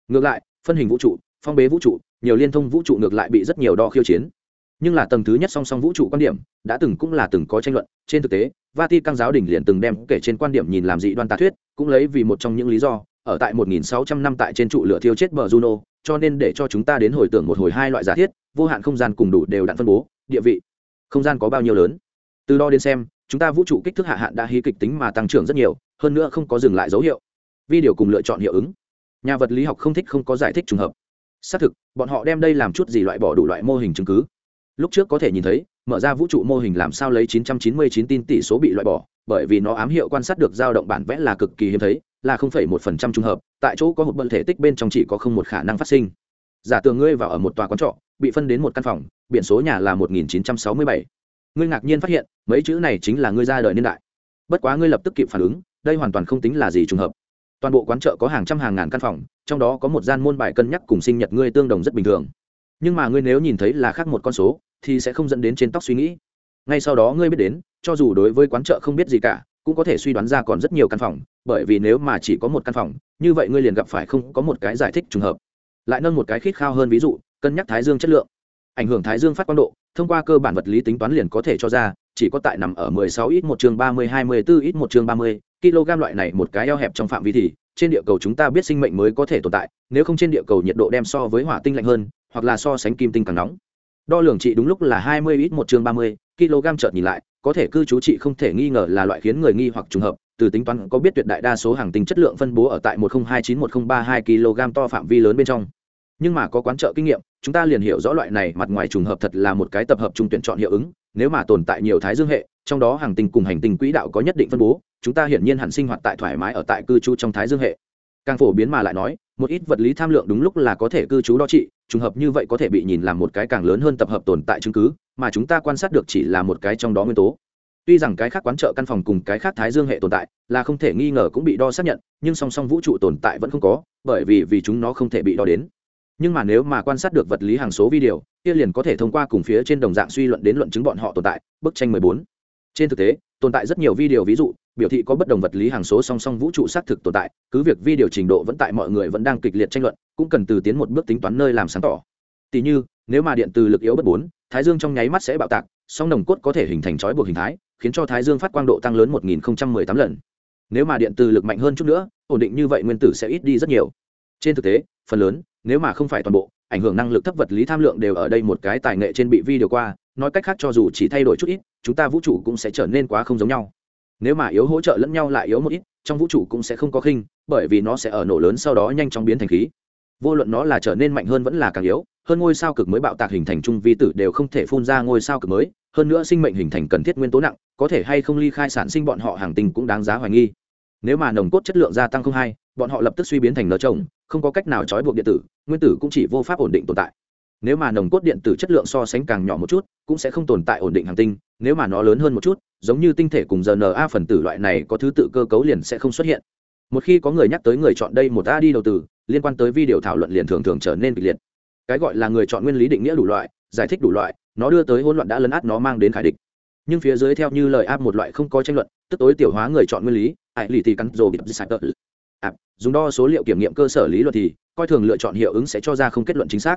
A: Ngược lại phân hình vũ trụ phong bế vũ trụ nhiều liên thông vũ trụ ngược lại bị rất nhiều đo khiêu chiến. Nhưng là tầng thứ nhất song song vũ trụ quan điểm đã từng cũng là từng có tranh luận. Trên thực tế vati căng giáo đình liền từng đem kể trên quan điểm nhìn làm dị đoan tà thuyết cũng lấy vì một trong những lý do ở tại 1.600 năm tại trên trụ lửa thiêu chết bờ Juno, cho nên để cho chúng ta đến hồi tưởng một hồi hai loại giả thiết, vô hạn không gian cùng đủ đều đặn phân bố, địa vị. Không gian có bao nhiêu lớn? Từ đo đến xem, chúng ta vũ trụ kích thước hạ hạn đã hí kịch tính mà tăng trưởng rất nhiều, hơn nữa không có dừng lại dấu hiệu. vi điều cùng lựa chọn hiệu ứng. Nhà vật lý học không thích không có giải thích trùng hợp. Xác thực, bọn họ đem đây làm chút gì loại bỏ đủ loại mô hình chứng cứ. Lúc trước có thể nhìn thấy, mở ra vũ trụ mô hình làm sao lấy 999 tin tỷ số bị loại bỏ, bởi vì nó ám hiệu quan sát được dao động bản vẽ là cực kỳ hiếm thấy, là không phẩy một phần trăm trùng hợp, tại chỗ có một bận thể tích bên trong chỉ có không một khả năng phát sinh. Giả tưởng ngươi vào ở một tòa quán trọ, bị phân đến một căn phòng, biển số nhà là một nghìn chín trăm sáu mươi bảy. Ngươi ngạc nhiên phát hiện, mấy chữ này chính là ngươi ra đời niên đại. Bất quá ngươi lập tức kịp phản ứng, đây hoàn toàn không tính là gì trùng hợp. Toàn bộ quán chợ có hàng trăm hàng ngàn căn phòng, trong đó có một gian môn bài cân nhắc cùng sinh nhật ngươi tương đồng rất bình thường. Nhưng mà ngươi nếu nhìn thấy là khác một con số, thì sẽ không dẫn đến trên tóc suy nghĩ. Ngay sau đó ngươi biết đến, cho dù đối với quán chợ không biết gì cả cũng có thể suy đoán ra còn rất nhiều căn phòng, bởi vì nếu mà chỉ có một căn phòng, như vậy ngươi liền gặp phải không có một cái giải thích trùng hợp. Lại nâng một cái khít khao hơn ví dụ, cân nhắc thái dương chất lượng. Ảnh hưởng thái dương phát quang độ, thông qua cơ bản vật lý tính toán liền có thể cho ra, chỉ có tại nằm ở 16 ít một chương 30 24 ít một chương 30 kg loại này một cái eo hẹp trong phạm vi thì, trên địa cầu chúng ta biết sinh mệnh mới có thể tồn tại, nếu không trên địa cầu nhiệt độ đem so với hỏa tinh lạnh hơn, hoặc là so sánh kim tinh càng nóng. Đo lường trị đúng lúc là 20 ít một chương 30 kg chợt nhìn lại có thể cư trú trị không thể nghi ngờ là loại khiến người nghi hoặc trùng hợp, từ tính toán có biết tuyệt đại đa số hàng tinh chất lượng phân bố ở tại 1029-1032 kg to phạm vi lớn bên trong. Nhưng mà có quán trợ kinh nghiệm, chúng ta liền hiểu rõ loại này mặt ngoài trùng hợp thật là một cái tập hợp trung tuyển chọn hiệu ứng, nếu mà tồn tại nhiều thái dương hệ, trong đó hàng tinh cùng hành tinh quỹ đạo có nhất định phân bố, chúng ta hiển nhiên hẳn sinh hoạt tại thoải mái ở tại cư trú trong thái dương hệ. Càng phổ biến mà lại nói, một ít vật lý tham lượng đúng lúc là có thể cư trú đo trị, trùng hợp như vậy có thể bị nhìn làm một cái càng lớn hơn tập hợp tồn tại chứng cứ mà chúng ta quan sát được chỉ là một cái trong đó nguyên tố. Tuy rằng cái khác quán trợ căn phòng cùng cái khác thái dương hệ tồn tại là không thể nghi ngờ cũng bị đo xác nhận, nhưng song song vũ trụ tồn tại vẫn không có, bởi vì vì chúng nó không thể bị đo đến. Nhưng mà nếu mà quan sát được vật lý hàng số video kia liền có thể thông qua cùng phía trên đồng dạng suy luận đến luận chứng bọn họ tồn tại, bức tranh 14. trên thực tế, tồn tại rất nhiều video ví dụ, biểu thị có bất đồng vật lý hàng số song song vũ trụ xác thực tồn tại, cứ việc video trình độ vẫn tại mọi người vẫn đang kịch liệt tranh luận, cũng cần từ tiến một bước tính toán nơi làm sáng tỏ. Tỷ như, nếu mà điện từ lực yếu bất bốn thái dương trong nháy mắt sẽ bạo tạc, song nồng cốt có thể hình thành chói buộc hình thái, khiến cho thái dương phát quang độ tăng lớn 1018 lần. Nếu mà điện từ lực mạnh hơn chút nữa, ổn định như vậy nguyên tử sẽ ít đi rất nhiều. Trên thực tế, phần lớn, nếu mà không phải toàn bộ, ảnh hưởng năng lực thấp vật lý tham lượng đều ở đây một cái tài nghệ trên bị vi điều qua, nói cách khác cho dù chỉ thay đổi chút ít, chúng ta vũ trụ cũng sẽ trở nên quá không giống nhau. Nếu mà yếu hỗ trợ lẫn nhau lại yếu một ít, trong vũ trụ cũng sẽ không có khinh, bởi vì nó sẽ ở nổ lớn sau đó nhanh chóng biến thành khí. Vô luận nó là trở nên mạnh hơn vẫn là càng yếu hơn ngôi sao cực mới bạo tạc hình thành trung vi tử đều không thể phun ra ngôi sao cực mới hơn nữa sinh mệnh hình thành cần thiết nguyên tố nặng có thể hay không ly khai sản sinh bọn họ hàng tinh cũng đáng giá hoài nghi. Nếu mà nồng cốt chất lượng gia tăng không hai bọn họ lập tức suy biến thành nở trồng không có cách nào trói buộc điện tử nguyên tử cũng chỉ vô pháp ổn định tồn tại. Nếu mà nồng cốt điện tử chất lượng so sánh càng nhỏ một chút cũng sẽ không tồn tại ổn định hàng tinh nếu mà nó lớn hơn một chút giống như tinh thể cùng rna phần tử loại này có thứ tự cơ cấu liền sẽ không xuất hiện. Một khi có người nhắc tới người chọn đây một a đi đầu tư, liên quan tới video thảo luận liền thường thường trở nên kịch liệt cái gọi là người chọn nguyên lý định nghĩa đủ loại, giải thích đủ loại, nó đưa tới hỗn loạn đã lấn át nó mang đến khải địch. Nhưng phía dưới theo như lời áp một loại không có tranh luận, tức tối tiểu hóa người chọn nguyên lý ải lì thì cắn rồ bị sạch tợ. Áp dùng đo số liệu kiểm nghiệm cơ sở lý luận thì, coi thường lựa chọn hiệu ứng sẽ cho ra không kết luận chính xác.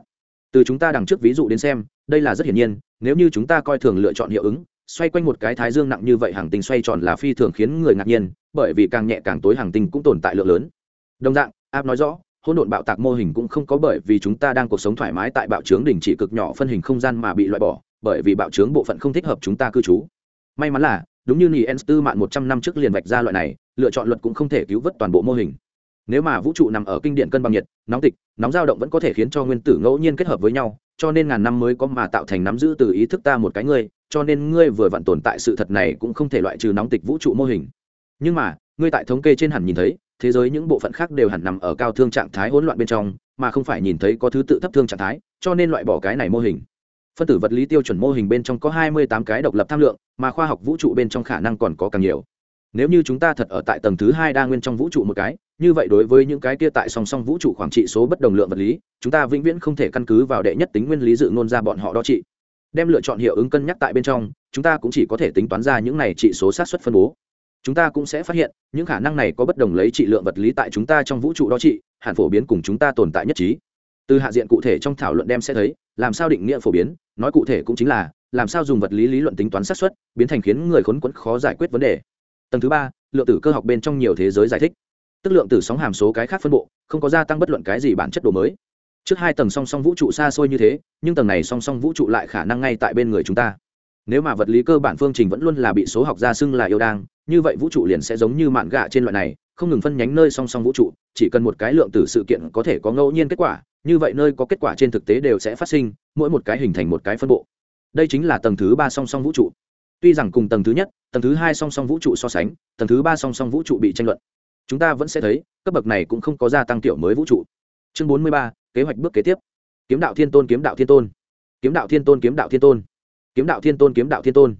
A: Từ chúng ta đằng trước ví dụ đến xem, đây là rất hiển nhiên, nếu như chúng ta coi thường lựa chọn hiệu ứng, xoay quanh một cái thái dương nặng như vậy hàng tinh xoay tròn là phi thường khiến người ngạc nhiên, bởi vì càng nhẹ càng tối hàng tinh cũng tồn tại lượng lớn. Đồng dạng, áp nói rõ hỗn độn bạo tạc mô hình cũng không có bởi vì chúng ta đang cuộc sống thoải mái tại bạo trướng đỉnh chỉ cực nhỏ phân hình không gian mà bị loại bỏ, bởi vì bạo trướng bộ phận không thích hợp chúng ta cư trú. May mắn là, đúng như nỉ enstư mạn một trăm năm trước liền vạch ra loại này, lựa chọn luật cũng không thể cứu vớt toàn bộ mô hình. Nếu mà vũ trụ nằm ở kinh điển cân bằng nhiệt, nóng tịch, nóng dao động vẫn có thể khiến cho nguyên tử ngẫu nhiên kết hợp với nhau, cho nên ngàn năm mới có mà tạo thành nắm giữ từ ý thức ta một cái ngươi, cho nên ngươi vừa vặn tồn tại sự thật này cũng không thể loại trừ nóng tịch vũ trụ mô hình. Nhưng mà, ngươi tại thống kê trên hẳn nhìn thấy thế giới những bộ phận khác đều hẳn nằm ở cao thương trạng thái hỗn loạn bên trong, mà không phải nhìn thấy có thứ tự thấp thương trạng thái, cho nên loại bỏ cái này mô hình. Phân tử vật lý tiêu chuẩn mô hình bên trong có hai mươi tám cái độc lập tham lượng, mà khoa học vũ trụ bên trong khả năng còn có càng nhiều. Nếu như chúng ta thật ở tại tầng thứ hai đa nguyên trong vũ trụ một cái, như vậy đối với những cái kia tại song song vũ trụ khoảng trị số bất đồng lượng vật lý, chúng ta vĩnh viễn không thể căn cứ vào đệ nhất tính nguyên lý dự ngôn ra bọn họ đo trị. Đem lựa chọn hiệu ứng cân nhắc tại bên trong, chúng ta cũng chỉ có thể tính toán ra những này trị số sát xuất phân bố chúng ta cũng sẽ phát hiện, những khả năng này có bất đồng lấy trị lượng vật lý tại chúng ta trong vũ trụ đó trị hẳn phổ biến cùng chúng ta tồn tại nhất trí. Từ hạ diện cụ thể trong thảo luận đem sẽ thấy, làm sao định nghĩa phổ biến, nói cụ thể cũng chính là, làm sao dùng vật lý lý luận tính toán xác suất, biến thành khiến người khốn quẫn khó giải quyết vấn đề. Tầng thứ ba, lượng tử cơ học bên trong nhiều thế giới giải thích. Tức lượng tử sóng hàm số cái khác phân bộ, không có gia tăng bất luận cái gì bản chất độ mới. Trước hai tầng song song vũ trụ xa xôi như thế, nhưng tầng này song song vũ trụ lại khả năng ngay tại bên người chúng ta. Nếu mà vật lý cơ bản phương trình vẫn luôn là bị số học gia xưng là yêu đang như vậy vũ trụ liền sẽ giống như mạn gạ trên loại này, không ngừng phân nhánh nơi song song vũ trụ, chỉ cần một cái lượng tử sự kiện có thể có ngẫu nhiên kết quả, như vậy nơi có kết quả trên thực tế đều sẽ phát sinh, mỗi một cái hình thành một cái phân bộ. Đây chính là tầng thứ ba song song vũ trụ. Tuy rằng cùng tầng thứ nhất, tầng thứ hai song song vũ trụ so sánh, tầng thứ ba song song vũ trụ bị tranh luận. Chúng ta vẫn sẽ thấy, cấp bậc này cũng không có gia tăng tiểu mới vũ trụ. Chương bốn mươi ba, kế hoạch bước kế tiếp. Kiếm đạo thiên tôn, kiếm đạo thiên tôn. Kiếm đạo thiên tôn, kiếm đạo thiên tôn. Kiếm đạo thiên tôn, kiếm đạo thiên tôn.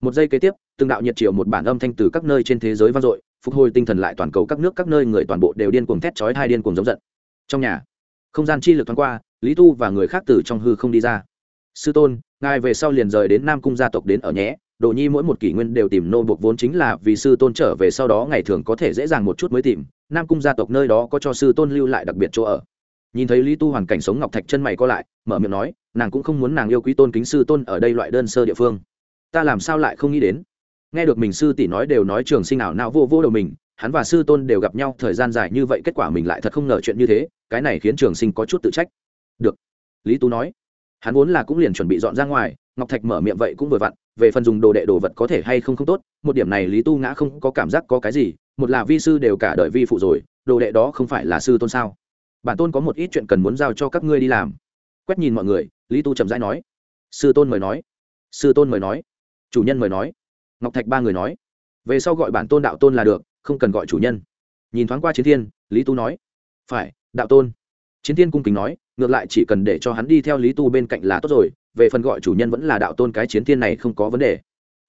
A: Một giây kế tiếp từng đạo nhiệt triệu một bản âm thanh từ các nơi trên thế giới vang dội, phục hồi tinh thần lại toàn cầu các nước, các nơi người toàn bộ đều điên cuồng thét chói hai điên cuồng giống giận. Trong nhà, không gian chi lực thoáng qua, lý tu và người khác từ trong hư không đi ra. Sư tôn, ngài về sau liền rời đến nam cung gia tộc đến ở nhé. Đồ nhi mỗi một kỷ nguyên đều tìm nô buộc vốn chính là vì sư tôn trở về sau đó ngày thường có thể dễ dàng một chút mới tìm. Nam cung gia tộc nơi đó có cho sư tôn lưu lại đặc biệt chỗ ở. Nhìn thấy lý tu hoàn cảnh sống ngọc thạch chân mày co lại, mở miệng nói, nàng cũng không muốn nàng yêu quý tôn kính sư tôn ở đây loại đơn sơ địa phương. Ta làm sao lại không nghĩ đến? Nghe được mình sư tỷ nói đều nói trường sinh nào não vô vô đầu mình, hắn và sư tôn đều gặp nhau, thời gian dài như vậy kết quả mình lại thật không ngờ chuyện như thế, cái này khiến trường sinh có chút tự trách. Được. Lý tú nói. Hắn vốn là cũng liền chuẩn bị dọn ra ngoài, ngọc thạch mở miệng vậy cũng vừa vặn, về phần dùng đồ đệ đồ vật có thể hay không không tốt, một điểm này lý tu ngã không có cảm giác có cái gì, một là vi sư đều cả đời vi phụ rồi, đồ đệ đó không phải là sư tôn sao? Bản tôn có một ít chuyện cần muốn giao cho các ngươi đi làm. Quét nhìn mọi người, lý tu chậm rãi nói. Sư tôn mời nói. Sư tôn mời nói. Chủ nhân mời nói ngọc thạch ba người nói, về sau gọi bản tôn đạo tôn là được, không cần gọi chủ nhân. Nhìn thoáng qua chiến thiên, lý tu nói, phải, đạo tôn. Chiến thiên cung kính nói, ngược lại chỉ cần để cho hắn đi theo lý tu bên cạnh là tốt rồi, về phần gọi chủ nhân vẫn là đạo tôn cái chiến thiên này không có vấn đề.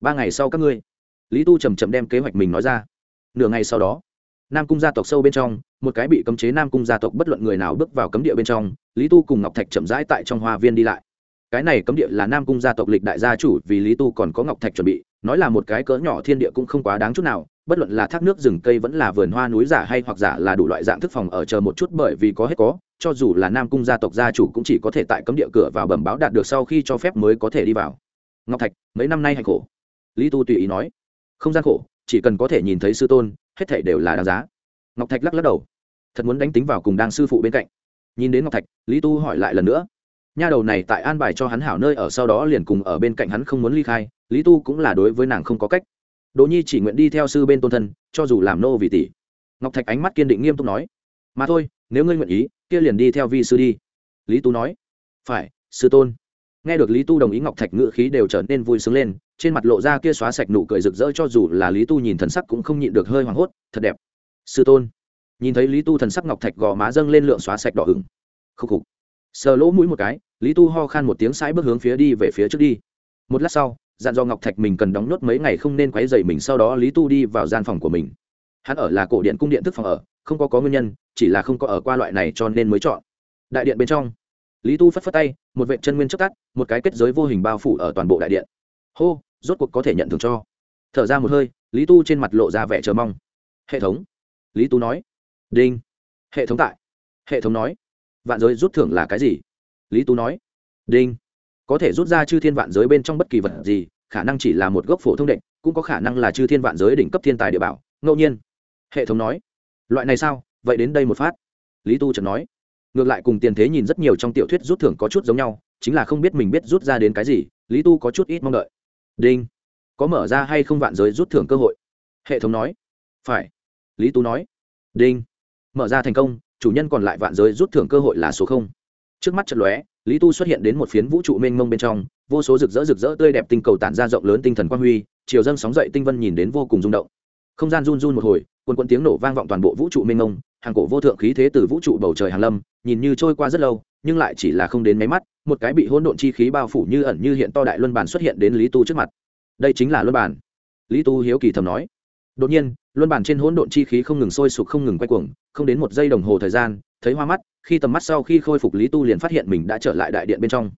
A: Ba ngày sau các ngươi. Lý tu chầm chậm đem kế hoạch mình nói ra. Nửa ngày sau đó, nam cung gia tộc sâu bên trong, một cái bị cấm chế nam cung gia tộc bất luận người nào bước vào cấm địa bên trong, lý tu cùng ngọc thạch chậm rãi tại trong hoa viên đi lại. Cái này cấm địa là nam cung gia tộc lịch đại gia chủ vì lý tu còn có ngọc thạch chuẩn bị nói là một cái cỡ nhỏ thiên địa cũng không quá đáng chút nào, bất luận là thác nước, rừng cây vẫn là vườn hoa, núi giả hay hoặc giả là đủ loại dạng thức phòng ở chờ một chút bởi vì có hết có, cho dù là nam cung gia tộc gia chủ cũng chỉ có thể tại cấm địa cửa vào bẩm báo đạt được sau khi cho phép mới có thể đi vào. Ngọc thạch, mấy năm nay hạnh khổ? Lý tu tùy ý nói. Không gian khổ, chỉ cần có thể nhìn thấy sư tôn, hết thể đều là đáng giá. Ngọc thạch lắc lắc đầu. Thật muốn đánh tính vào cùng đang sư phụ bên cạnh. Nhìn đến ngọc thạch, lý tu hỏi lại lần nữa nha đầu này tại an bài cho hắn hảo nơi ở sau đó liền cùng ở bên cạnh hắn không muốn ly khai, lý tu cũng là đối với nàng không có cách. Đỗ nhi chỉ nguyện đi theo sư bên tôn thân, cho dù làm nô vì tỷ. Ngọc thạch ánh mắt kiên định nghiêm túc nói, mà thôi, nếu ngươi nguyện ý, kia liền đi theo vi sư đi. Lý tu nói, phải, sư tôn. Nghe được lý tu đồng ý, ngọc thạch ngự khí đều trở nên vui sướng lên, trên mặt lộ ra kia xóa sạch nụ cười rực rỡ cho dù là lý tu nhìn thần sắc cũng không nhịn được hơi hoảng hốt, thật đẹp. Sư tôn. Nhìn thấy lý tu thần sắc ngọc thạch gò má dâng lên lượng xóa sạch đỏ ửng. Khúc khục sờ lỗ mũi một cái, lý tu ho khan một tiếng sãi bước hướng phía đi về phía trước đi. Một lát sau, dặn do ngọc thạch mình cần đóng nốt mấy ngày không nên quấy dày mình, sau đó lý tu đi vào gian phòng của mình. Hắn ở là cổ điện cung điện thức phòng ở, không có có nguyên nhân, chỉ là không có ở qua loại này cho nên mới chọn. Đại điện bên trong, lý tu phất phất tay, một vệ chân nguyên chất tắt, một cái kết giới vô hình bao phủ ở toàn bộ đại điện. Hô, rốt cuộc có thể nhận thưởng cho. Thở ra một hơi, lý tu trên mặt lộ ra vẻ chờ mong. Hệ thống. Lý tu nói. Đinh. Hệ thống tại. Hệ thống nói vạn giới rút thưởng là cái gì? Lý tu nói. Đinh. Có thể rút ra chư thiên vạn giới bên trong bất kỳ vật gì, khả năng chỉ là một gốc phổ thông định cũng có khả năng là chư thiên vạn giới đỉnh cấp thiên tài địa bảo. Ngẫu nhiên. Hệ thống nói. Loại này sao? Vậy đến đây một phát. Lý tu chợt nói. Ngược lại cùng tiền thế nhìn rất nhiều trong tiểu thuyết rút thưởng có chút giống nhau, chính là không biết mình biết rút ra đến cái gì, lý tu có chút ít mong đợi. Đinh. Có mở ra hay không vạn giới rút thưởng cơ hội? Hệ thống nói. Phải. Lý tu nói. Đinh. Mở ra thành công chủ nhân còn lại vạn giới rút thưởng cơ hội là số không. Trước mắt trận lóe, lý tu xuất hiện đến một phiến vũ trụ mênh mông bên trong, vô số rực rỡ rực rỡ tươi đẹp tinh cầu tản ra rộng lớn tinh thần quang huy, chiều dâng sóng dậy tinh vân nhìn đến vô cùng rung động. Không gian run run một hồi quần quần tiếng nổ vang vọng toàn bộ vũ trụ mênh mông, hàng cổ vô thượng khí thế từ vũ trụ bầu trời hàng lâm, nhìn như trôi qua rất lâu, nhưng lại chỉ là không đến máy mắt, một cái bị hỗn độn chi khí bao phủ như ẩn như hiện to đại luân bản xuất hiện đến lý tu trước mặt. Đây chính là luân bản lý tu hiếu kỳ thầm nói đột nhiên, luân bản trên hỗn độn chi khí không ngừng sôi sục không ngừng quay cuồng, không đến một giây đồng hồ thời gian, thấy hoa mắt, khi tầm mắt sau khi khôi phục lý tu liền phát hiện mình đã trở lại đại điện bên trong.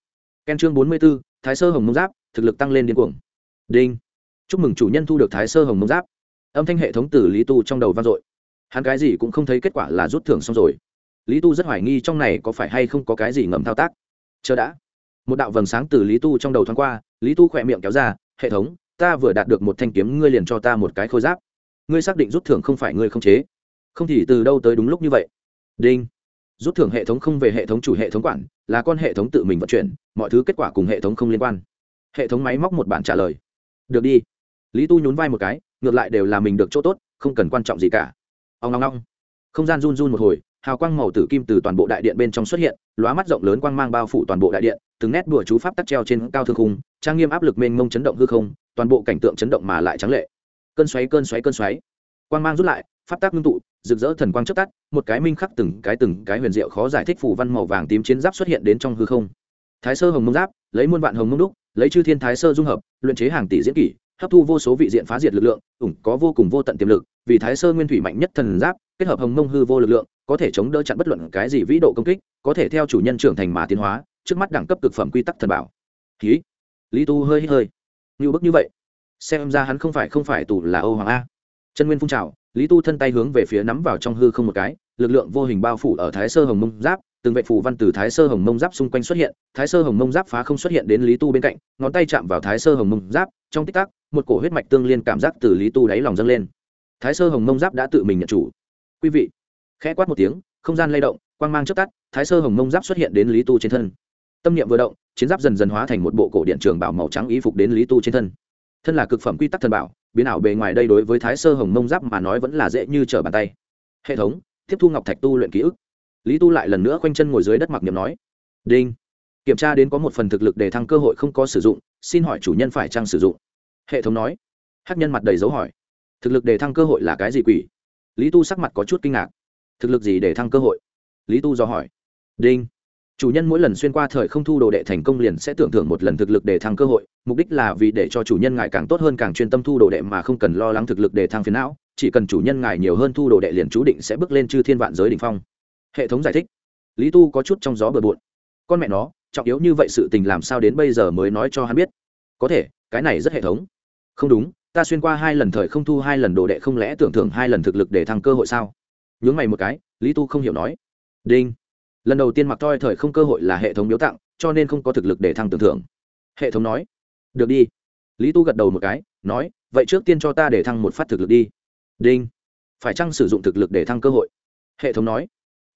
A: Ken chương bốn mươi b ố thái sơ hồng mông giáp, thực lực tăng lên điên cuồng. Đinh. Chúc mừng chủ nhân thu được thái sơ hồng mông giáp. Âm thanh hệ thống từ lý tu trong đầu vang dội. Hắn cái gì cũng không thấy kết quả là rút thưởng xong rồi. Lý tu rất hoài nghi trong này có phải hay không có cái gì ngầm thao tác. Chờ đã. Một đạo vầng sáng từ lý tu trong đầu thoáng qua, lý tu khỏe miệng kéo ra, hệ thống, ta vừa đạt được một thanh kiếm, ngươi liền cho ta một cái khôi giáp ngươi xác định rút thưởng không phải ngươi không chế. Không thì từ đâu tới đúng lúc như vậy? Đinh. Rút thưởng hệ thống không về hệ thống chủ hệ thống quản, là con hệ thống tự mình vận chuyển, mọi thứ kết quả cùng hệ thống không liên quan. Hệ thống máy móc một bản trả lời. Được đi. Lý tu nhún vai một cái, ngược lại đều là mình được chỗ tốt, không cần quan trọng gì cả. Ông ngong ngong không gian run run một hồi, hào quang màu tử kim từ toàn bộ đại điện bên trong xuất hiện, lóa mắt rộng lớn quang mang bao phủ toàn bộ đại điện, từng nét đùa chú pháp tắc treo trên cao thương khung, trang nghiêm áp lực mênh mông chấn động hư không, toàn bộ cảnh tượng chấn động mà lại trắng lệ cơn xoáy cơn xoáy cơn xoáy. Quang mang rút lại, pháp tác ngưng tụ, rực rỡ thần quang chớp tắt, một cái minh khắc từng cái từng cái huyền diệu khó giải thích phủ văn màu vàng tím chiến giáp xuất hiện đến trong hư không. Thái sơ hồng mông giáp, lấy muôn vạn hồng mông đúc, lấy chư thiên thái sơ dung hợp, luyện chế hàng tỷ diễn kỷ, hấp thu vô số vị diện phá diệt lực lượng, ủng có vô cùng vô tận tiềm lực, vì thái sơ nguyên thủy mạnh nhất thần giáp, kết hợp hồng mông hư vô lực lượng, có thể chống đỡ chặn bất luận cái gì vĩ độ công kích, có thể theo chủ nhân trưởng thành mà tiến hóa, trước mắt đẳng cấp cực phẩm quy tắc thần bảo. Khí lý tu hơi hơi. Như bức như vậy xem ra hắn không phải không phải tù là âu hoàng a. Chân nguyên phun trào, lý tu thân tay hướng về phía nắm vào trong hư không một cái, lực lượng vô hình bao phủ ở thái sơ hồng mông giáp, từng vệ phù văn từ thái sơ hồng mông giáp xung quanh xuất hiện, thái sơ hồng mông giáp phá không xuất hiện đến lý tu bên cạnh, ngón tay chạm vào thái sơ hồng mông giáp, trong tích tắc, một cổ huyết mạch tương liên cảm giác từ lý tu đáy lòng dâng lên. Thái sơ hồng mông giáp đã tự mình nhận chủ. Quý vị, khẽ quát một tiếng, không gian lay động, quang mang chớp tắt, thái sơ hồng mông giáp xuất hiện đến lý tu trên thân. Tâm niệm vừa động, chiến giáp dần dần hóa thành một bộ cổ điện trường bảo màu trắng y phục đến lý tu trên thân thân là cực phẩm quy tắc thần bảo, biến ảo bề ngoài đây đối với thái sơ hồng mông giáp mà nói vẫn là dễ như trở bàn tay. Hệ thống, tiếp thu ngọc thạch tu luyện ký ức. Lý tu lại lần nữa khoanh chân ngồi dưới đất mặc niệm nói, đinh. Kiểm tra đến có một phần thực lực để thăng cơ hội không có sử dụng, xin hỏi chủ nhân phải chăng sử dụng? Hệ thống nói. Hát nhân mặt đầy dấu hỏi. Thực lực để thăng cơ hội là cái gì quỷ? Lý tu sắc mặt có chút kinh ngạc. Thực lực gì để thăng cơ hội? Lý tu do hỏi. Đinh chủ nhân mỗi lần xuyên qua thời không thu đồ đệ thành công liền sẽ tưởng thưởng một lần thực lực để thăng cơ hội, mục đích là vì để cho chủ nhân ngài càng tốt hơn càng chuyên tâm thu đồ đệ mà không cần lo lắng thực lực để thăng phiền não, chỉ cần chủ nhân ngài nhiều hơn thu đồ đệ liền chú định sẽ bước lên chư thiên vạn giới đ ỉ n h phong. Hệ thống giải thích. Lý tu có chút trong gió bừa bộn. Con mẹ nó, trọng yếu như vậy sự tình làm sao đến bây giờ mới nói cho hắn biết? Có thể, cái này rất hệ thống. Không đúng, ta xuyên qua hai lần thời không thu hai lần đồ đệ không lẽ tưởng thưởng hai lần thực lực để thăng cơ hội sao? Nhướng mày một cái, lý tu không hiểu nói. Đinh lần đầu tiên mặc toi thời không cơ hội là hệ thống biếu tặng, cho nên không có thực lực để thăng tưởng thưởng. Hệ thống nói, được đi. Lý tu gật đầu một cái, nói, vậy trước tiên cho ta để thăng một phát thực lực đi. Đinh. Phải chăng sử dụng thực lực để thăng cơ hội? Hệ thống nói.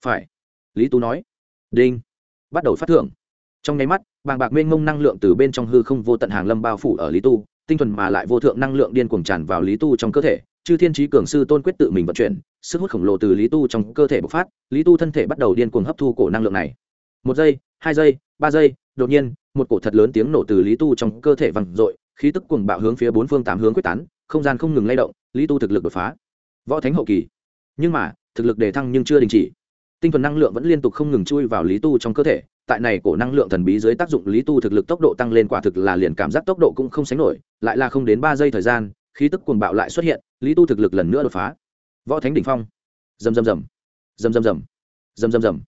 A: Phải. Lý tu nói. Đinh. Bắt đầu phát thưởng. Trong nháy mắt, bàng bạc mênh mông năng lượng từ bên trong hư không vô tận hàng lâm bao phủ ở lý tu tinh thuần mà lại vô thượng năng lượng điên cuồng tràn vào lý tu trong cơ thể, chư thiên trí cường sư tôn quyết tự mình vận chuyển, sức hút khổng lồ từ lý tu trong cơ thể bộc phát, lý tu thân thể bắt đầu điên cuồng hấp thu cổ năng lượng này. Một giây, hai giây, ba giây, đột nhiên, một cổ thật lớn tiếng nổ từ lý tu trong cơ thể văng r khí tức cuồng bạo hướng phía bốn phương tám hướng quyết tán, không gian không ngừng lay động, lý tu thực lực đột phá. Võ thánh hậu kỳ. Nhưng mà, thực lực đề thăng nhưng chưa đình chỉ. Tinh thuần năng lượng vẫn liên tục không ngừng chui vào lý tu trong cơ thể, tại này cổ năng lượng thần bí dưới tác dụng lý tu thực lực tốc độ tăng lên quả thực là liền cảm giác tốc độ cũng không sánh nổi lại là không đến ba giây thời gian, khí tức cuồng bạo lại xuất hiện, lý tu thực lực lần nữa đột phá. Võ thánh đỉnh phong. Rầm rầm rầm. Rầm rầm rầm. Rầm rầm rầm.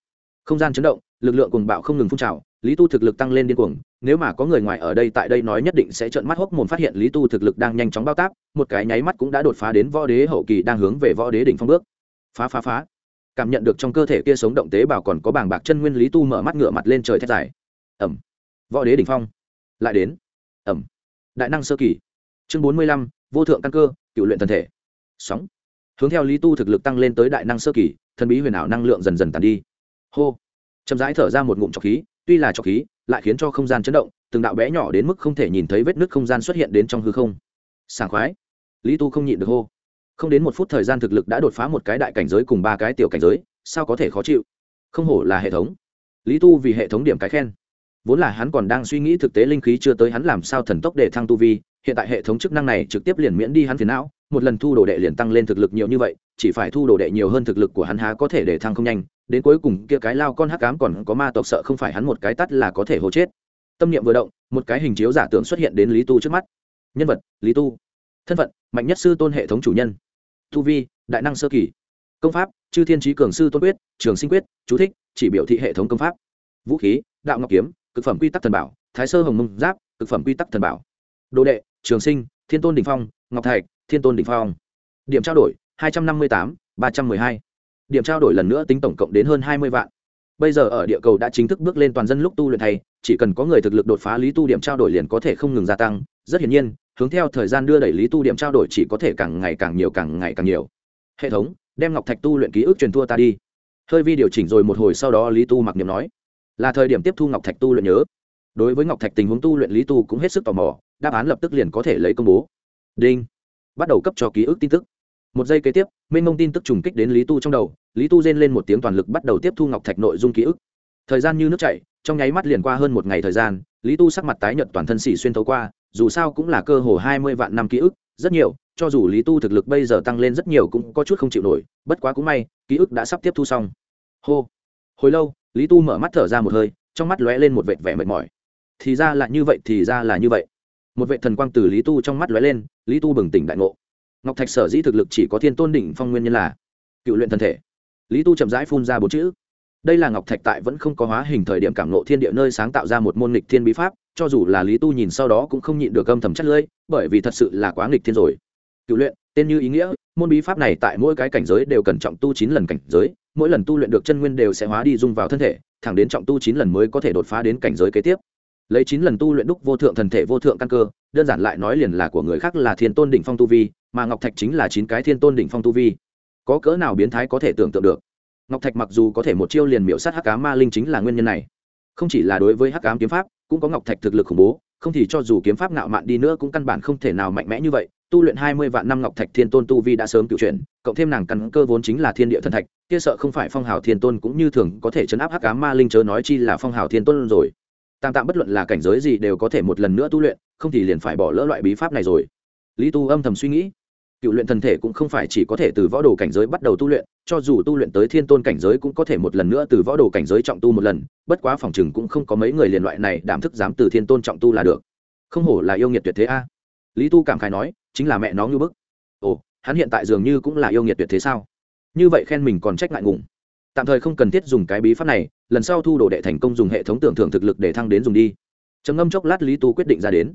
A: Không gian chấn động, lực lượng cuồng bạo không ngừng phun trào, lý tu thực lực tăng lên điên cuồng, nếu mà có người ngoài ở đây tại đây nói nhất định sẽ trợn mắt hốc mồm phát hiện lý tu thực lực đang nhanh chóng bao tác, một cái nháy mắt cũng đã đột phá đến võ đế hậu kỳ đang hướng về võ đế đỉnh phong bước. Phá phá phá. Cảm nhận được trong cơ thể kia sống động tế bào còn có bàng bạc chân nguyên, lý tu mở mắt ngửa mặt lên trời thét dài. Ẩm. Võ đế đỉnh phong. Lại đến. Ẩm đại năng sơ kỳ. Chương bốn mươi lăm, vô thượng căn cơ, cựu luyện thần thể. Sóng. Hướng theo lý tu thực lực tăng lên tới đại năng sơ kỳ, thần bí huyền ảo năng lượng dần dần tàn đi. Hô. Chậm rãi thở ra một ngụm trọc khí, tuy là trọc khí, lại khiến cho không gian chấn động, từng đạo bé nhỏ đến mức không thể nhìn thấy vết nứt không gian xuất hiện đến trong hư không. Sảng khoái. Lý tu không nhịn được hô. Không đến một phút thời gian thực lực đã đột phá một cái đại cảnh giới cùng ba cái tiểu cảnh giới, sao có thể khó chịu? Không hổ là hệ thống. Lý tu vì hệ thống điểm cái khen vốn là hắn còn đang suy nghĩ thực tế linh khí chưa tới hắn làm sao thần tốc để thăng tu vi, hiện tại hệ thống chức năng này trực tiếp liền miễn đi hắn phiền não, một lần thu đồ đệ liền tăng lên thực lực nhiều như vậy, chỉ phải thu đồ đệ nhiều hơn thực lực của hắn há có thể để thăng không nhanh, đến cuối cùng kia cái lao con hắc cám còn có ma tộc sợ không phải hắn một cái tắt là có thể hố chết. Tâm niệm vừa động, một cái hình chiếu giả tưởng xuất hiện đến lý tu trước mắt. Nhân vật, lý tu. Thân phận, mạnh nhất sư tôn hệ thống chủ nhân. Tu vi, đại năng sơ kỳ. Công pháp, chư thiên trí cường sư tôn quyết, trường sinh quyết, chú thích, chỉ biểu thị hệ thống công pháp. Vũ khí, đạo ngọc kiếm cực phẩm quy tắc thần bảo, thái sơ hồng mông giáp, cực phẩm quy tắc thần bảo. Đồ đệ, trường sinh, thiên tôn đình phong, ngọc thạch, thiên tôn đình phong. Điểm trao đổi, hai trăm năm mươi tám, ba trăm m ư ơ i hai. Điểm trao đổi lần nữa tính tổng cộng đến hơn hai mươi vạn. Bây giờ ở địa cầu đã chính thức bước lên toàn dân lúc tu luyện thay, chỉ cần có người thực lực đột phá lý tu điểm trao đổi liền có thể không ngừng gia tăng. Rất hiển nhiên, hướng theo thời gian đưa đẩy lý tu điểm trao đổi chỉ có thể càng ngày càng nhiều, càng ngày càng nhiều. Hệ thống, đem ngọc thạch tu luyện ký ức truyền thua ta đi. Hơi vi điều chỉnh rồi một hồi sau đó lý tu mặc niệm nói là thời điểm tiếp thu ngọc thạch tu luyện nhớ. Đối với ngọc thạch tình huống tu luyện lý tu cũng hết sức tò mò, đáp án lập tức liền có thể lấy công bố. Đinh. Bắt đầu cấp cho ký ức tin tức. Một giây kế tiếp, mênh mông tin tức trùng kích đến lý tu trong đầu, lý tu rên lên một tiếng toàn lực bắt đầu tiếp thu ngọc thạch nội dung ký ức. Thời gian như nước chảy, trong nháy mắt liền qua hơn một ngày thời gian, lý tu sắc mặt tái nhợt toàn thân xỉ xuyên thấu qua, dù sao cũng là cơ hồ hai mươi vạn năm ký ức, rất nhiều, cho dù lý tu thực lực bây giờ tăng lên rất nhiều cũng có chút không chịu nổi, bất quá cũng may, ký ức đã sắp tiếp thu xong. Hô. Hồi lâu lý tu mở mắt thở ra một hơi, trong mắt lóe lên một vệt vẻ mệt mỏi. Thì ra là như vậy, thì ra là như vậy. Một vệ thần quang từ lý tu trong mắt lóe lên, lý tu bừng tỉnh đại ngộ. Ngọc thạch sở dĩ thực lực chỉ có thiên tôn đỉnh phong nguyên nhân là cựu luyện thân thể. Lý tu chậm rãi phun ra bốn chữ. Đây là ngọc thạch tại vẫn không có hóa hình thời điểm cảm nộ thiên địa nơi sáng tạo ra một môn nghịch thiên bí pháp, cho dù là lý tu nhìn sau đó cũng không nhịn được âm thầm chất lưỡi, bởi vì thật sự là quá nghịch thiên rồi. Cựu luyện, tên như ý nghĩa, môn bí pháp này tại mỗi cái cảnh giới đều cần trọng tu chín lần cảnh giới mỗi lần tu luyện được chân nguyên đều sẽ hóa đi dung vào thân thể, thẳng đến trọng tu chín lần mới có thể đột phá đến cảnh giới kế tiếp. Lấy chín lần tu luyện đúc vô thượng thần thể vô thượng căn cơ, đơn giản lại nói liền là của người khác là thiên tôn đỉnh phong tu vi, mà ngọc thạch chính là chín cái thiên tôn đỉnh phong tu vi. Có cỡ nào biến thái có thể tưởng tượng được? Ngọc thạch mặc dù có thể một chiêu liền miễu sát hắc cá ma linh chính là nguyên nhân này. Không chỉ là đối với hắc cám kiếm pháp, cũng có ngọc thạch thực lực khủng bố không thì cho dù kiếm pháp ngạo mạn đi nữa cũng căn bản không thể nào mạnh mẽ như vậy. Tu luyện hai mươi vạn năm ngọc thạch thiên tôn tu vi đã sớm cựu chuyển, cộng thêm nàng căn cơ vốn chính là thiên địa thần thạch, kia sợ không phải phong hào thiên tôn cũng như thường có thể chấn áp hắc cá ma linh chớ nói chi là phong hào thiên tôn rồi. Tạm tạm bất luận là cảnh giới gì đều có thể một lần nữa tu luyện, không thì liền phải bỏ lỡ loại bí pháp này rồi. Lý tu âm thầm suy nghĩ cựu luyện thần thể cũng không phải chỉ có thể từ võ đồ cảnh giới bắt đầu tu luyện, cho dù tu luyện tới thiên tôn cảnh giới cũng có thể một lần nữa từ võ đồ cảnh giới trọng tu một lần, bất quá phòng chừng cũng không có mấy người liền loại này đảm thức dám từ thiên tôn trọng tu là được. Không hổ là yêu nghiệt tuyệt thế a. Lý tu cảm khai nói, chính là mẹ nó như bức. Ồ, hắn hiện tại dường như cũng là yêu nghiệt tuyệt thế sao? Như vậy khen mình còn trách ngại ngùng. Tạm thời không cần thiết dùng cái bí pháp này, lần sau thu đồ đệ thành công dùng hệ thống tưởng thưởng thực lực để thăng đến dùng đi. Trầm ngâm chốc lát lý tu quyết định ra đến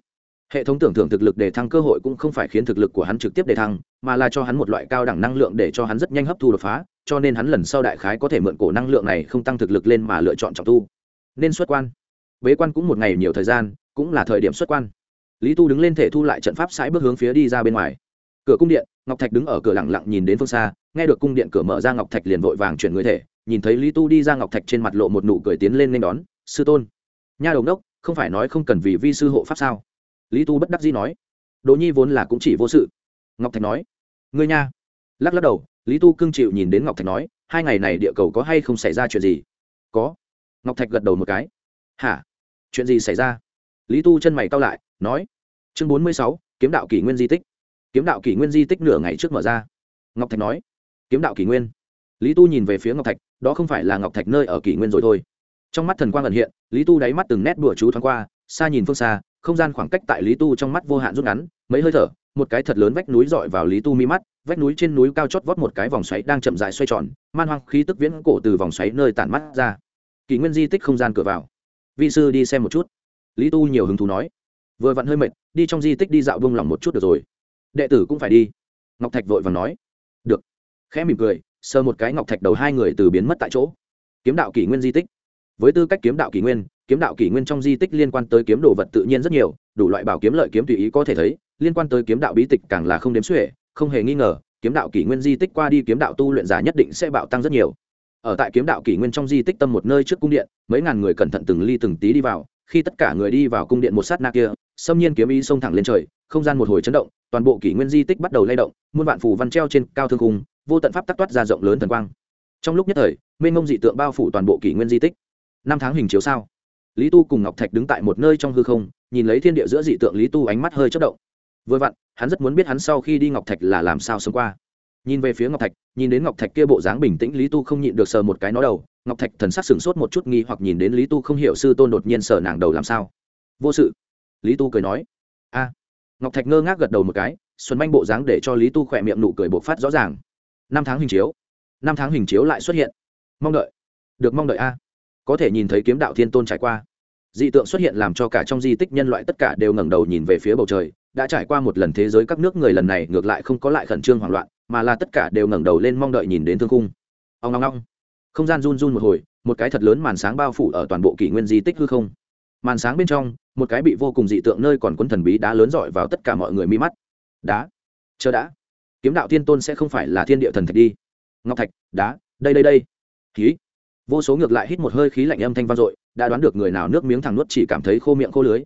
A: hệ thống tưởng thưởng thực lực để thăng cơ hội cũng không phải khiến thực lực của hắn trực tiếp để thăng, mà là cho hắn một loại cao đẳng năng lượng để cho hắn rất nhanh hấp thu đột phá, cho nên hắn lần sau đại khái có thể mượn cổ năng lượng này không tăng thực lực lên mà lựa chọn trọng tu. Nên xuất quan. Bế quan cũng một ngày nhiều thời gian, cũng là thời điểm xuất quan. Lý tu đứng lên thể thu lại trận pháp sãi bước hướng phía đi ra bên ngoài. Cửa cung điện, ngọc thạch đứng ở cửa lẳng lặng nhìn đến phương xa, nghe được cung điện cửa mở ra, ngọc thạch liền vội vàng chuyển người thể, nhìn thấy lý tu đi ra ngọc thạch trên mặt lộ một nụ cười tiến lên nên đón, sư tôn. Nha đầu đốc, không phải nói không cần vì vi sư hộ pháp sao? Lý tu bất đắc dĩ nói. Đỗ nhi vốn là cũng chỉ vô sự. Ngọc thạch nói. Ngươi nha. Lắc lắc đầu, lý tu cưng chịu nhìn đến ngọc thạch nói, hai ngày này địa cầu có hay không xảy ra chuyện gì? Có. Ngọc thạch gật đầu một cái. Hả? Chuyện gì xảy ra? Lý tu chân mày cau lại, nói. Chương bốn mươi sáu, kiếm đạo kỷ nguyên di tích. Kiếm đạo kỷ nguyên di tích nửa ngày trước mở ra. Ngọc thạch nói. Kiếm đạo kỷ nguyên. Lý tu nhìn về phía ngọc thạch, đó không phải là ngọc thạch nơi ở kỷ nguyên rồi thôi. Trong mắt thần quang ẩn hiện, lý tu đáy mắt từng nét đùa chú thoáng qua, xa nhìn phương xa không gian khoảng cách tại lý tu trong mắt vô hạn rút ngắn, mấy hơi thở, một cái thật lớn vách núi dọi vào lý tu mi mắt, vách núi trên núi cao chót vót một cái vòng xoáy đang chậm dài xoay tròn, man hoang khí tức viễn cổ từ vòng xoáy nơi tản mắt ra. Kỷ nguyên di tích không gian cửa vào. Vị sư đi xem một chút. Lý tu nhiều hứng thú nói. Vừa vặn hơi mệt, đi trong di tích đi dạo vung lòng một chút được rồi. Đệ tử cũng phải đi. Ngọc thạch vội và nói. Được. Khẽ mỉm cười, sờ một cái ngọc thạch đầu hai người từ biến mất tại chỗ. Kiếm đạo kỷ nguyên di tích với tư cách kiếm đạo kỷ nguyên, kiếm đạo kỷ nguyên trong di tích liên quan tới kiếm đồ vật tự nhiên rất nhiều, đủ loại bảo kiếm lợi kiếm tùy ý có thể thấy, liên quan tới kiếm đạo bí tịch càng là không đếm xuể, không hề nghi ngờ, kiếm đạo kỷ nguyên di tích qua đi kiếm đạo tu luyện giả nhất định sẽ bạo tăng rất nhiều. Ở tại kiếm đạo kỷ nguyên trong di tích tâm một nơi trước cung điện, mấy ngàn người cẩn thận từng ly từng tí đi vào, khi tất cả người đi vào cung điện một sát na kia, xâm nhiên kiếm ý xông thẳng lên trời, không gian một hồi chấn động, toàn bộ kỷ nguyên di tích bắt đầu lay động, muôn vạn phù văn treo trên cao thương cung vô tận pháp tắc toát ra rộng lớn thần quang. Trong lúc nhất thời, mênh mông dị tượng bao phủ toàn bộ kỷ nguyên di tích năm tháng hình chiếu sao. Lý tu cùng ngọc thạch đứng tại một nơi trong hư không, nhìn lấy thiên địa giữa dị tượng lý tu ánh mắt hơi chất động. Vừa vặn, hắn rất muốn biết hắn sau khi đi ngọc thạch là làm sao sống qua. Nhìn về phía ngọc thạch, nhìn đến ngọc thạch kia bộ dáng bình tĩnh, lý tu không nhịn được sờ một cái nó đầu. Ngọc thạch thần sắc sửng sốt một chút, nghi hoặc nhìn đến lý tu không hiểu sư tôn đột nhiên sờ nàng đầu làm sao. Vô sự. Lý tu cười nói. A. Ngọc thạch ngơ ngác gật đầu một cái, xuân manh bộ dáng để cho lý tu khỏe miệng nụ cười bộc phát rõ ràng. Năm tháng hình chiếu. Năm tháng hình chiếu lại xuất hiện. Mong đợi. Được mong đợi a có thể nhìn thấy kiếm đạo thiên tôn trải qua. Dị tượng xuất hiện làm cho cả trong di tích nhân loại tất cả đều ngẩng đầu nhìn về phía bầu trời, đã trải qua một lần thế giới các nước người lần này ngược lại không có lại khẩn trương hoảng loạn, mà là tất cả đều ngẩng đầu lên mong đợi nhìn đến thương cung ông ngong ngong không gian run run một hồi, một cái thật lớn màn sáng bao phủ ở toàn bộ kỷ nguyên di tích hư không. Màn sáng bên trong, một cái bị vô cùng dị tượng nơi còn quân thần bí đá lớn dọi vào tất cả mọi người mi mắt. Đá. Chờ đã. Kiếm đạo thiên tôn sẽ không phải là thiên địa thần thạch đi. Ngọc thạch, đá, đây đây đây. Khí vô số ngược lại hít một hơi khí lạnh âm thanh vang dội, đã đoán được người nào nước miếng thẳng nuốt chỉ cảm thấy khô miệng khô lưới.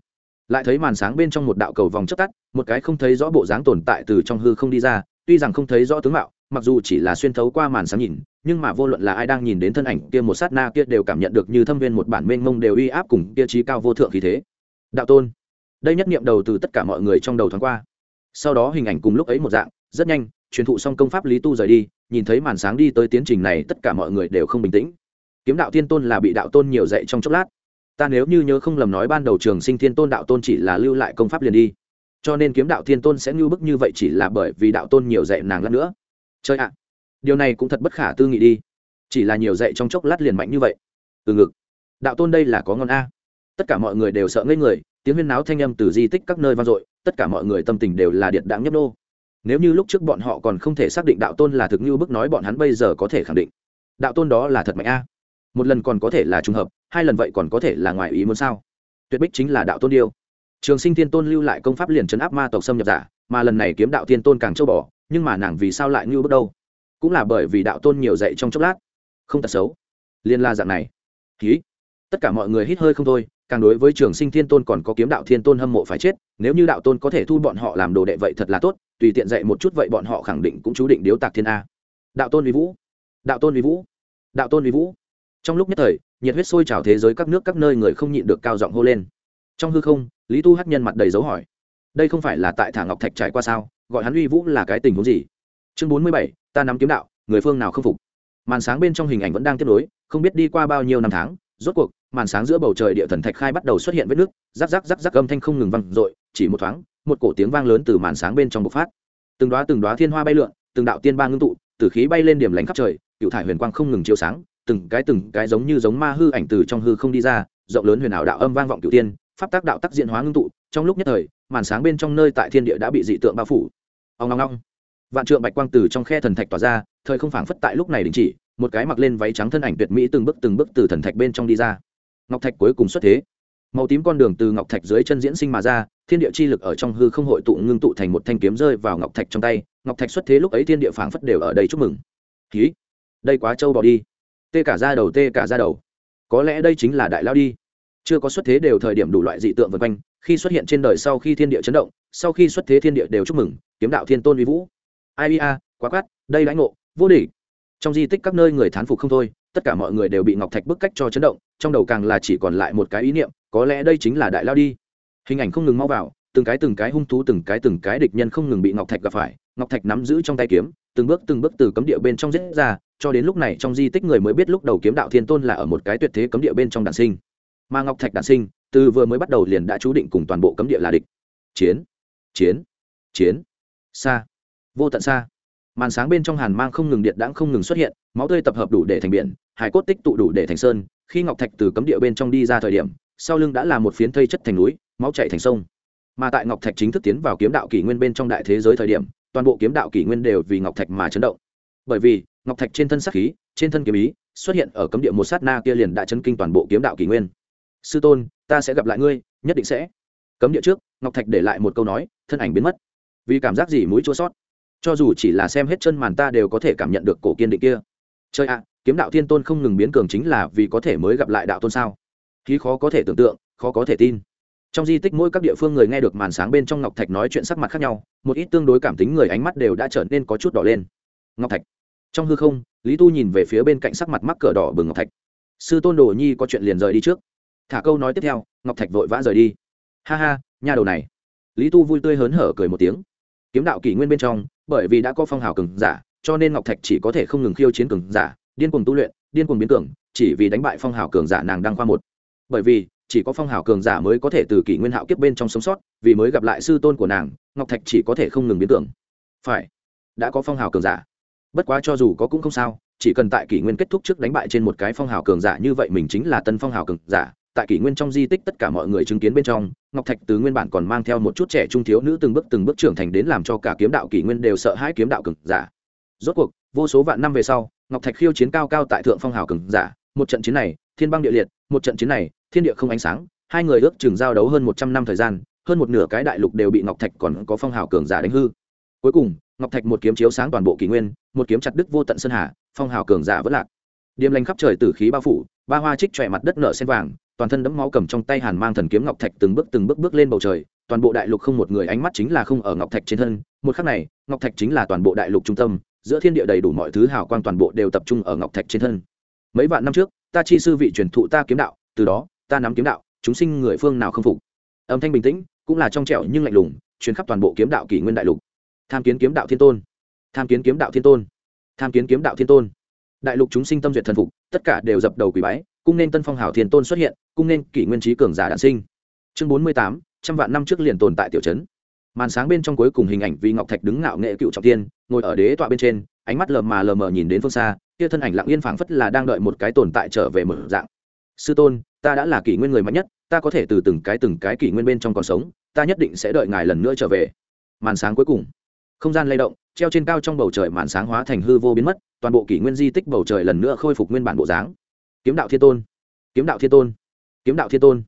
A: Lại thấy màn sáng bên trong một đạo cầu vòng chất tắt, một cái không thấy rõ bộ dáng tồn tại từ trong hư không đi ra, tuy rằng không thấy rõ tướng mạo, mặc dù chỉ là xuyên thấu qua màn sáng nhìn, nhưng mà vô luận là ai đang nhìn đến thân ảnh kia một sát na kia đều cảm nhận được như thâm viên một bản mênh mông đều uy áp cùng kia trí cao vô thượng khí thế. Đạo tôn, đây nhất niệm đầu từ tất cả mọi người trong đầu thoáng qua. Sau đó hình ảnh cùng lúc ấy một dạng, rất nhanh, truyền thụ xong công pháp lý tu rời đi, nhìn thấy màn sáng đi tới tiến trình này, tất cả mọi người đều không bình tĩnh kiếm đạo thiên tôn là bị đạo tôn nhiều dạy trong chốc lát. Ta nếu như nhớ không lầm nói ban đầu trường sinh thiên tôn đạo tôn chỉ là lưu lại công pháp liền đi. Cho nên kiếm đạo thiên tôn sẽ ngưu bức như vậy chỉ là bởi vì đạo tôn nhiều dạy nàng lắm nữa. Chơi ạ. Điều này cũng thật bất khả tư nghị đi. Chỉ là nhiều dạy trong chốc lát liền mạnh như vậy. Từ ngực. Đạo tôn đây là có ngon a. Tất cả mọi người đều sợ ngây người, tiếng huyên náo thanh âm từ di tích các nơi vang dội, tất cả mọi người tâm tình đều là điện đáng nhấp nô. Nếu như lúc trước bọn họ còn không thể xác định đạo tôn là thực như bức nói bọn hắn bây giờ có thể khẳng định. Đạo tôn đó là thật mạnh a một lần còn có thể là trùng hợp hai lần vậy còn có thể là ngoài ý muốn sao? Tuyệt bích chính là đạo tôn điêu. Trường sinh thiên tôn lưu lại công pháp liền chấn áp ma tộc xâm nhập giả mà lần này kiếm đạo thiên tôn càng châu bỏ, nhưng mà nàng vì sao lại như bước đâu? Cũng là bởi vì đạo tôn nhiều dạy trong chốc lát. Không tật xấu. Liên la dạng này. Ký tất cả mọi người hít hơi không thôi càng đối với trường sinh thiên tôn còn có kiếm đạo thiên tôn hâm mộ phải chết nếu như đạo tôn có thể thu bọn họ làm đồ đệ vậy thật là tốt tùy tiện dạy một chút vậy bọn họ khẳng định cũng chú định điếu tạc thiên a. Đạo tôn vi vũ. Đạo tôn vi vũ. Đạo tôn vi vũ trong lúc nhất thời, nhiệt huyết sôi trào thế giới các nước các nơi người không nhịn được cao giọng hô lên. Trong hư không, lý tu hát nhân mặt đầy dấu hỏi. Đây không phải là tại thả ngọc thạch trải qua sao? Gọi hắn uy vũ là cái tình huống gì? Chương bốn mươi bảy, ta nắm kiếm đạo, người phương nào không phục? Màn sáng bên trong hình ảnh vẫn đang tiếp nối, không biết đi qua bao nhiêu năm tháng, rốt cuộc, màn sáng giữa bầu trời địa thần thạch khai bắt đầu xuất hiện vết nước, rắc rắc rắc rắc âm thanh không ngừng vang dội, chỉ một thoáng, một cổ tiếng vang lớn từ màn sáng bên trong bộc phát. Từng đoá từng đoá thiên hoa bay lượn, từng đạo tiên ba ngưng tụ, tử khí bay lên điểm lánh khắp trời cựu thải huyền quang không ngừng chiếu sáng từng cái từng cái giống như giống ma hư ảnh từ trong hư không đi ra, rộng lớn huyền ảo đạo âm vang vọng cửu tiên, pháp tác đạo tác diện hóa ngưng tụ, trong lúc nhất thời, màn sáng bên trong nơi tại thiên địa đã bị dị tượng bao phủ. Ông long long vạn trượng bạch quang từ trong khe thần thạch tỏa ra, thời không phảng phất tại lúc này đình chỉ, một cái mặc lên váy trắng thân ảnh tuyệt mỹ từng bước từng bước từ thần thạch bên trong đi ra. Ngọc thạch cuối cùng xuất thế. Màu tím con đường từ ngọc thạch dưới chân diễn sinh mà ra, thiên địa chi lực ở trong hư không hội tụ ngưng tụ thành một thanh kiếm rơi vào ngọc thạch trong tay. Ngọc thạch xuất thế lúc ấy thiên địa phảng phất đều ở đây chúc mừng. Ký đây quá trâu bỏ đi tê cả ra đầu tê cả ra đầu. Có lẽ đây chính là đại lao đi. Chưa có xuất thế đều thời điểm đủ loại dị tượng vân quanh, khi xuất hiện trên đời sau khi thiên địa chấn động, sau khi xuất thế thiên địa đều chúc mừng, kiếm đạo thiên tôn uy vũ. Ai ia, quá quát, đây lãnh ngộ, vô địch. Trong di tích các nơi người thán phục không thôi, tất cả mọi người đều bị ngọc thạch bức cách cho chấn động, trong đầu càng là chỉ còn lại một cái ý niệm, có lẽ đây chính là đại lao đi. Hình ảnh không ngừng mau vào, từng cái từng cái hung thú, từng cái từng cái địch nhân không ngừng bị ngọc thạch gặp phải, ngọc thạch nắm giữ trong tay kiếm, từng bước từng bước từ cấm địa bên trong giết ra cho đến lúc này trong di tích người mới biết lúc đầu kiếm đạo thiên tôn là ở một cái tuyệt thế cấm địa bên trong đàn sinh. Mà ngọc thạch đản sinh, từ vừa mới bắt đầu liền đã chú định cùng toàn bộ cấm địa là địch. Chiến chiến chiến. Xa vô tận xa màn sáng bên trong hàn mang không ngừng điện đãng không ngừng xuất hiện, máu tươi tập hợp đủ để thành biển hải cốt tích tụ đủ để thành sơn. Khi ngọc thạch từ cấm địa bên trong đi ra thời điểm, sau lưng đã là một phiến thây chất thành núi, máu chạy thành sông. Mà tại ngọc thạch chính thức tiến vào kiếm đạo kỷ nguyên bên trong đại thế giới thời điểm, toàn bộ kiếm đạo kỷ nguyên đều vì ngọc thạch mà chấn động. Bởi vì ngọc thạch trên thân sắc khí, trên thân kiếm ý, xuất hiện ở cấm địa một sát na kia liền đã chấn kinh toàn bộ kiếm đạo kỷ nguyên. Sư tôn, ta sẽ gặp lại ngươi, nhất định sẽ. Cấm địa trước, ngọc thạch để lại một câu nói, thân ảnh biến mất. Vì cảm giác gì mũi chua sót? Cho dù chỉ là xem hết chân màn ta đều có thể cảm nhận được cổ kiên định kia. Chơi ạ, kiếm đạo thiên tôn không ngừng biến cường chính là vì có thể mới gặp lại đạo tôn sao? Khí khó có thể tưởng tượng, khó có thể tin. Trong di tích mỗi các địa phương người nghe được màn sáng bên trong ngọc thạch nói chuyện sắc mặt khác nhau, một ít tương đối cảm tính người ánh mắt đều đã trở nên có chút đỏ lên. Ngọc thạch trong hư không, lý tu nhìn về phía bên cạnh sắc mặt mắc cờ đỏ bừng ngọc thạch. Sư tôn đồ nhi có chuyện liền rời đi trước. Thả câu nói tiếp theo, ngọc thạch vội vã rời đi. Ha ha, nhà đầu này. Lý tu vui tươi hớn hở cười một tiếng. Kiếm đạo kỷ nguyên bên trong, bởi vì đã có phong hào cường giả, cho nên ngọc thạch chỉ có thể không ngừng khiêu chiến cường giả, điên cuồng tu luyện, điên cuồng biến cường, chỉ vì đánh bại phong hào cường giả nàng đăng khoa một. Bởi vì, chỉ có phong hào cường giả mới có thể từ kỷ nguyên hạo kiếp bên trong sống sót, vì mới gặp lại sư tôn của nàng, ngọc thạch chỉ có thể không ngừng biến tưởng. phải, đã có phong hào cường giả bất quá cho dù có cũng không sao, chỉ cần tại kỷ nguyên kết thúc trước đánh bại trên một cái phong hào cường giả như vậy mình chính là tân phong hào cường giả, tại kỷ nguyên trong di tích tất cả mọi người chứng kiến bên trong, ngọc thạch từ nguyên bản còn mang theo một chút trẻ trung thiếu nữ từng bước từng bước trưởng thành đến làm cho cả kiếm đạo kỷ nguyên đều sợ hãi kiếm đạo cường giả. Rốt cuộc, vô số vạn năm về sau, ngọc thạch khiêu chiến cao cao tại thượng phong hào cường giả, một trận chiến này, thiên băng địa liệt, một trận chiến này, thiên địa không ánh sáng, hai người ước chừng giao đấu hơn một trăm năm thời gian, hơn một nửa cái đại lục đều bị ngọc thạch còn có phong hào cường giả đánh hư. Cuối cùng ngọc thạch một kiếm chiếu sáng toàn bộ kỷ nguyên, một kiếm chặt đứt vô tận sơn hà, phong hào cường giả vẫn lạc. Điềm lành khắp trời tử khí bao phủ, ba hoa trích chọe mặt đất nở sen vàng, toàn thân đẫm máu cầm trong tay hàn mang thần kiếm ngọc thạch từng bước từng bước bước lên bầu trời, toàn bộ đại lục không một người ánh mắt chính là không ở ngọc thạch trên thân. Một khắc này, ngọc thạch chính là toàn bộ đại lục trung tâm, giữa thiên địa đầy đủ mọi thứ hào quang toàn bộ đều tập trung ở ngọc thạch trên thân. Mấy vạn năm trước, ta chi sư vị truyền thụ ta kiếm đạo, từ đó, ta nắm kiếm đạo, chúng sinh người phương nào không phục. Âm thanh bình tĩnh, cũng là trong trẻo nhưng lạnh lùng chuyến khắp toàn bộ kiếm đạo kỷ nguyên đại lục tham kiến kiếm đạo thiên tôn. Tham kiến kiếm đạo thiên tôn. Tham kiến kiếm đạo thiên tôn. Đại lục chúng sinh tâm duyệt thần phục, tất cả đều dập đầu quỳ bái, cung nên tân phong hào thiên tôn xuất hiện, cung nên kỷ nguyên trí cường giả đản sinh. Chương bốn mươi tám, trăm vạn năm trước liền tồn tại tiểu trấn. Màn sáng bên trong cuối cùng hình ảnh vì ngọc thạch đứng ngạo nghệ cựu trọng tiên, ngồi ở đế tọa bên trên, ánh mắt lờ mà lờ mờ nhìn đến phương xa, kia thân ảnh lặng yên phảng phất là đang đợi một cái tồn tại trở về mở dạng. Sư tôn, ta đã là kỷ nguyên người mạnh nhất, ta có thể từ từng cái từng cái kỷ nguyên bên trong còn sống, ta nhất định sẽ đợi ngài lần nữa trở về. Màn sáng cuối cùng không gian lay động treo trên cao trong bầu trời màn sáng hóa thành hư vô biến mất toàn bộ kỷ nguyên di tích bầu trời lần nữa khôi phục nguyên bản bộ dáng. Kiếm đạo thiên tôn kiếm đạo thiên tôn kiếm đạo thiên tôn.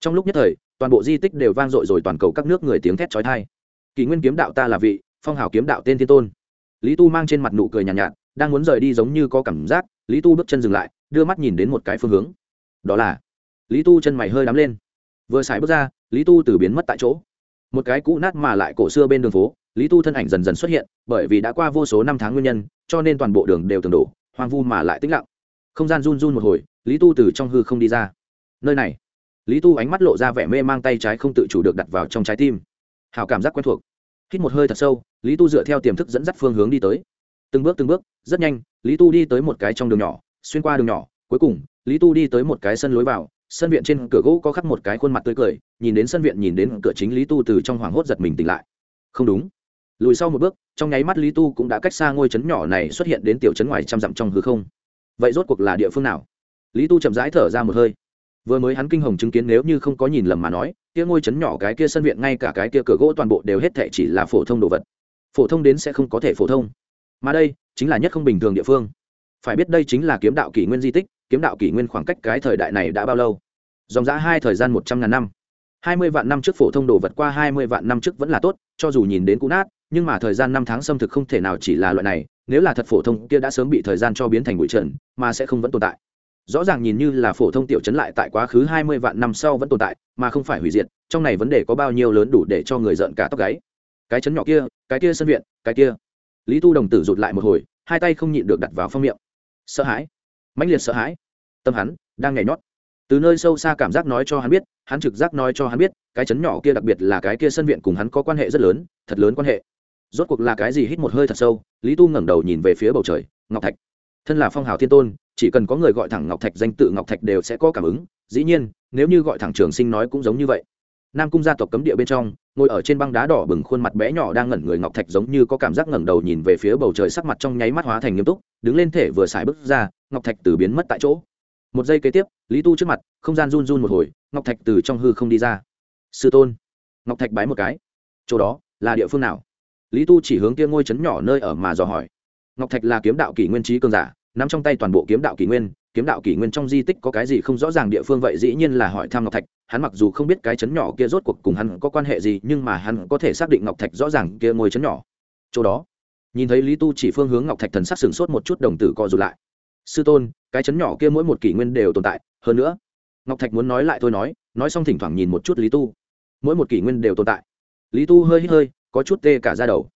A: Trong lúc nhất thời toàn bộ di tích đều vang dội rồi toàn cầu các nước người tiếng thét trói thai kỷ nguyên kiếm đạo ta là vị phong hào kiếm đạo tên thiên tôn. Lý tu mang trên mặt nụ cười nhàn nhạt, nhạt đang muốn rời đi giống như có cảm giác lý tu bước chân dừng lại đưa mắt nhìn đến một cái phương hướng. Đó là lý tu chân mày hơi đắm lên. Vừa xài bước ra lý tu từ biến mất tại chỗ. Một cái cũ nát mà lại cổ xưa bên đường phố lý tu thân ảnh dần dần xuất hiện, bởi vì đã qua vô số năm tháng nguyên nhân, cho nên toàn bộ đường đều tường đổ, hoang vu mà lại tĩnh lặng. Không gian run run một hồi, lý tu từ trong hư không đi ra. Nơi này, lý tu ánh mắt lộ ra vẻ mê mang tay trái không tự chủ được đặt vào trong trái tim. Hào cảm giác quen thuộc. Hít một hơi thật sâu, lý tu dựa theo tiềm thức dẫn dắt phương hướng đi tới. Từng bước từng bước, rất nhanh, lý tu đi tới một cái trong đường nhỏ, xuyên qua đường nhỏ, cuối cùng, lý tu đi tới một cái sân lối vào, sân viện trên cửa gỗ có khắc một cái khuôn mặt tươi cười, nhìn đến sân viện nhìn đến cửa chính lý tu từ trong hoảng hốt giật mình tỉnh lại. Không đúng lùi sau một bước, trong nháy mắt lý tu cũng đã cách xa ngôi trấn nhỏ này xuất hiện đến tiểu trấn ngoài trăm dặm trong hư không. Vậy rốt cuộc là địa phương nào? Lý tu chậm rãi thở ra một hơi. Vừa mới hắn kinh hồng chứng kiến nếu như không có nhìn lầm mà nói, kia ngôi trấn nhỏ cái kia sân viện ngay cả cái kia cửa gỗ toàn bộ đều hết thệ chỉ là phổ thông đồ vật. Phổ thông đến sẽ không có thể phổ thông. Mà đây, chính là nhất không bình thường địa phương. Phải biết đây chính là kiếm đạo kỷ nguyên di tích, kiếm đạo kỷ nguyên khoảng cách cái thời đại này đã bao lâu? Dòng giã hai thời gian một trăm ngàn năm. Hai mươi vạn năm trước phổ thông đồ vật qua hai mươi vạn năm trước vẫn là tốt, cho dù nhìn đến cũ nát nhưng mà thời gian năm tháng xâm thực không thể nào chỉ là loại này, nếu là thật phổ thông kia đã sớm bị thời gian cho biến thành bụi trần, mà sẽ không vẫn tồn tại. Rõ ràng nhìn như là phổ thông tiểu chấn lại tại quá khứ hai mươi vạn năm sau vẫn tồn tại, mà không phải hủy diệt, trong này vấn đề có bao nhiêu lớn đủ để cho người giận cả tóc gáy. Cái chấn nhỏ kia, cái kia sân viện, cái kia. Lý tu đồng tử rụt lại một hồi, hai tay không nhịn được đặt vào phong miệng. Sợ hãi. Mãnh liệt sợ hãi. Tâm hắn đang nhảy nhót. Từ nơi sâu xa cảm giác nói cho hắn biết, hắn trực giác nói cho hắn biết, cái chấn nhỏ kia đặc biệt là cái kia sân viện cùng hắn có quan hệ rất lớn, thật lớn quan hệ rốt cuộc là cái gì hít một hơi thật sâu, lý tu ngẩng đầu nhìn về phía bầu trời, ngọc thạch. Thân là phong hào thiên tôn, chỉ cần có người gọi thẳng ngọc thạch danh tự ngọc thạch đều sẽ có cảm ứng, dĩ nhiên, nếu như gọi thẳng trường sinh nói cũng giống như vậy. Nam cung gia tộc cấm địa bên trong, ngồi ở trên băng đá đỏ bừng khuôn mặt bé nhỏ đang ngẩn người ngọc thạch giống như có cảm giác ngẩng đầu nhìn về phía bầu trời sắc mặt trong nháy mắt hóa thành nghiêm túc, đứng lên thể vừa xài bước ra, ngọc thạch từ biến mất tại chỗ. Một giây kế tiếp, lý tu trước mặt, không gian run run một hồi, ngọc thạch từ trong hư không đi ra. Sư tôn. Ngọc thạch bái một cái. Chỗ đó, là địa phương nào? Lý tu chỉ hướng kia ngôi trấn nhỏ nơi ở mà dò hỏi. Ngọc thạch là kiếm đạo kỷ nguyên trí cường giả, nắm trong tay toàn bộ kiếm đạo kỷ nguyên, kiếm đạo kỷ nguyên trong di tích có cái gì không rõ ràng địa phương vậy dĩ nhiên là hỏi thăm ngọc thạch, hắn mặc dù không biết cái chấn nhỏ kia rốt cuộc cùng hắn có quan hệ gì, nhưng mà hắn có thể xác định ngọc thạch rõ ràng kia ngôi chấn nhỏ. Chỗ đó, nhìn thấy lý tu chỉ phương hướng ngọc thạch thần sắc sửng sốt một chút đồng tử co rụt lại. Sư tôn, cái chấn nhỏ kia mỗi một kỷ nguyên đều tồn tại, hơn nữa, ngọc thạch muốn nói lại thôi nói nói xong thỉnh thoảng nhìn một chút lý tu. Mỗi một kỷ nguyên đều tồn tại. Lý tu hơi hơi có chút tê cả ra đầu.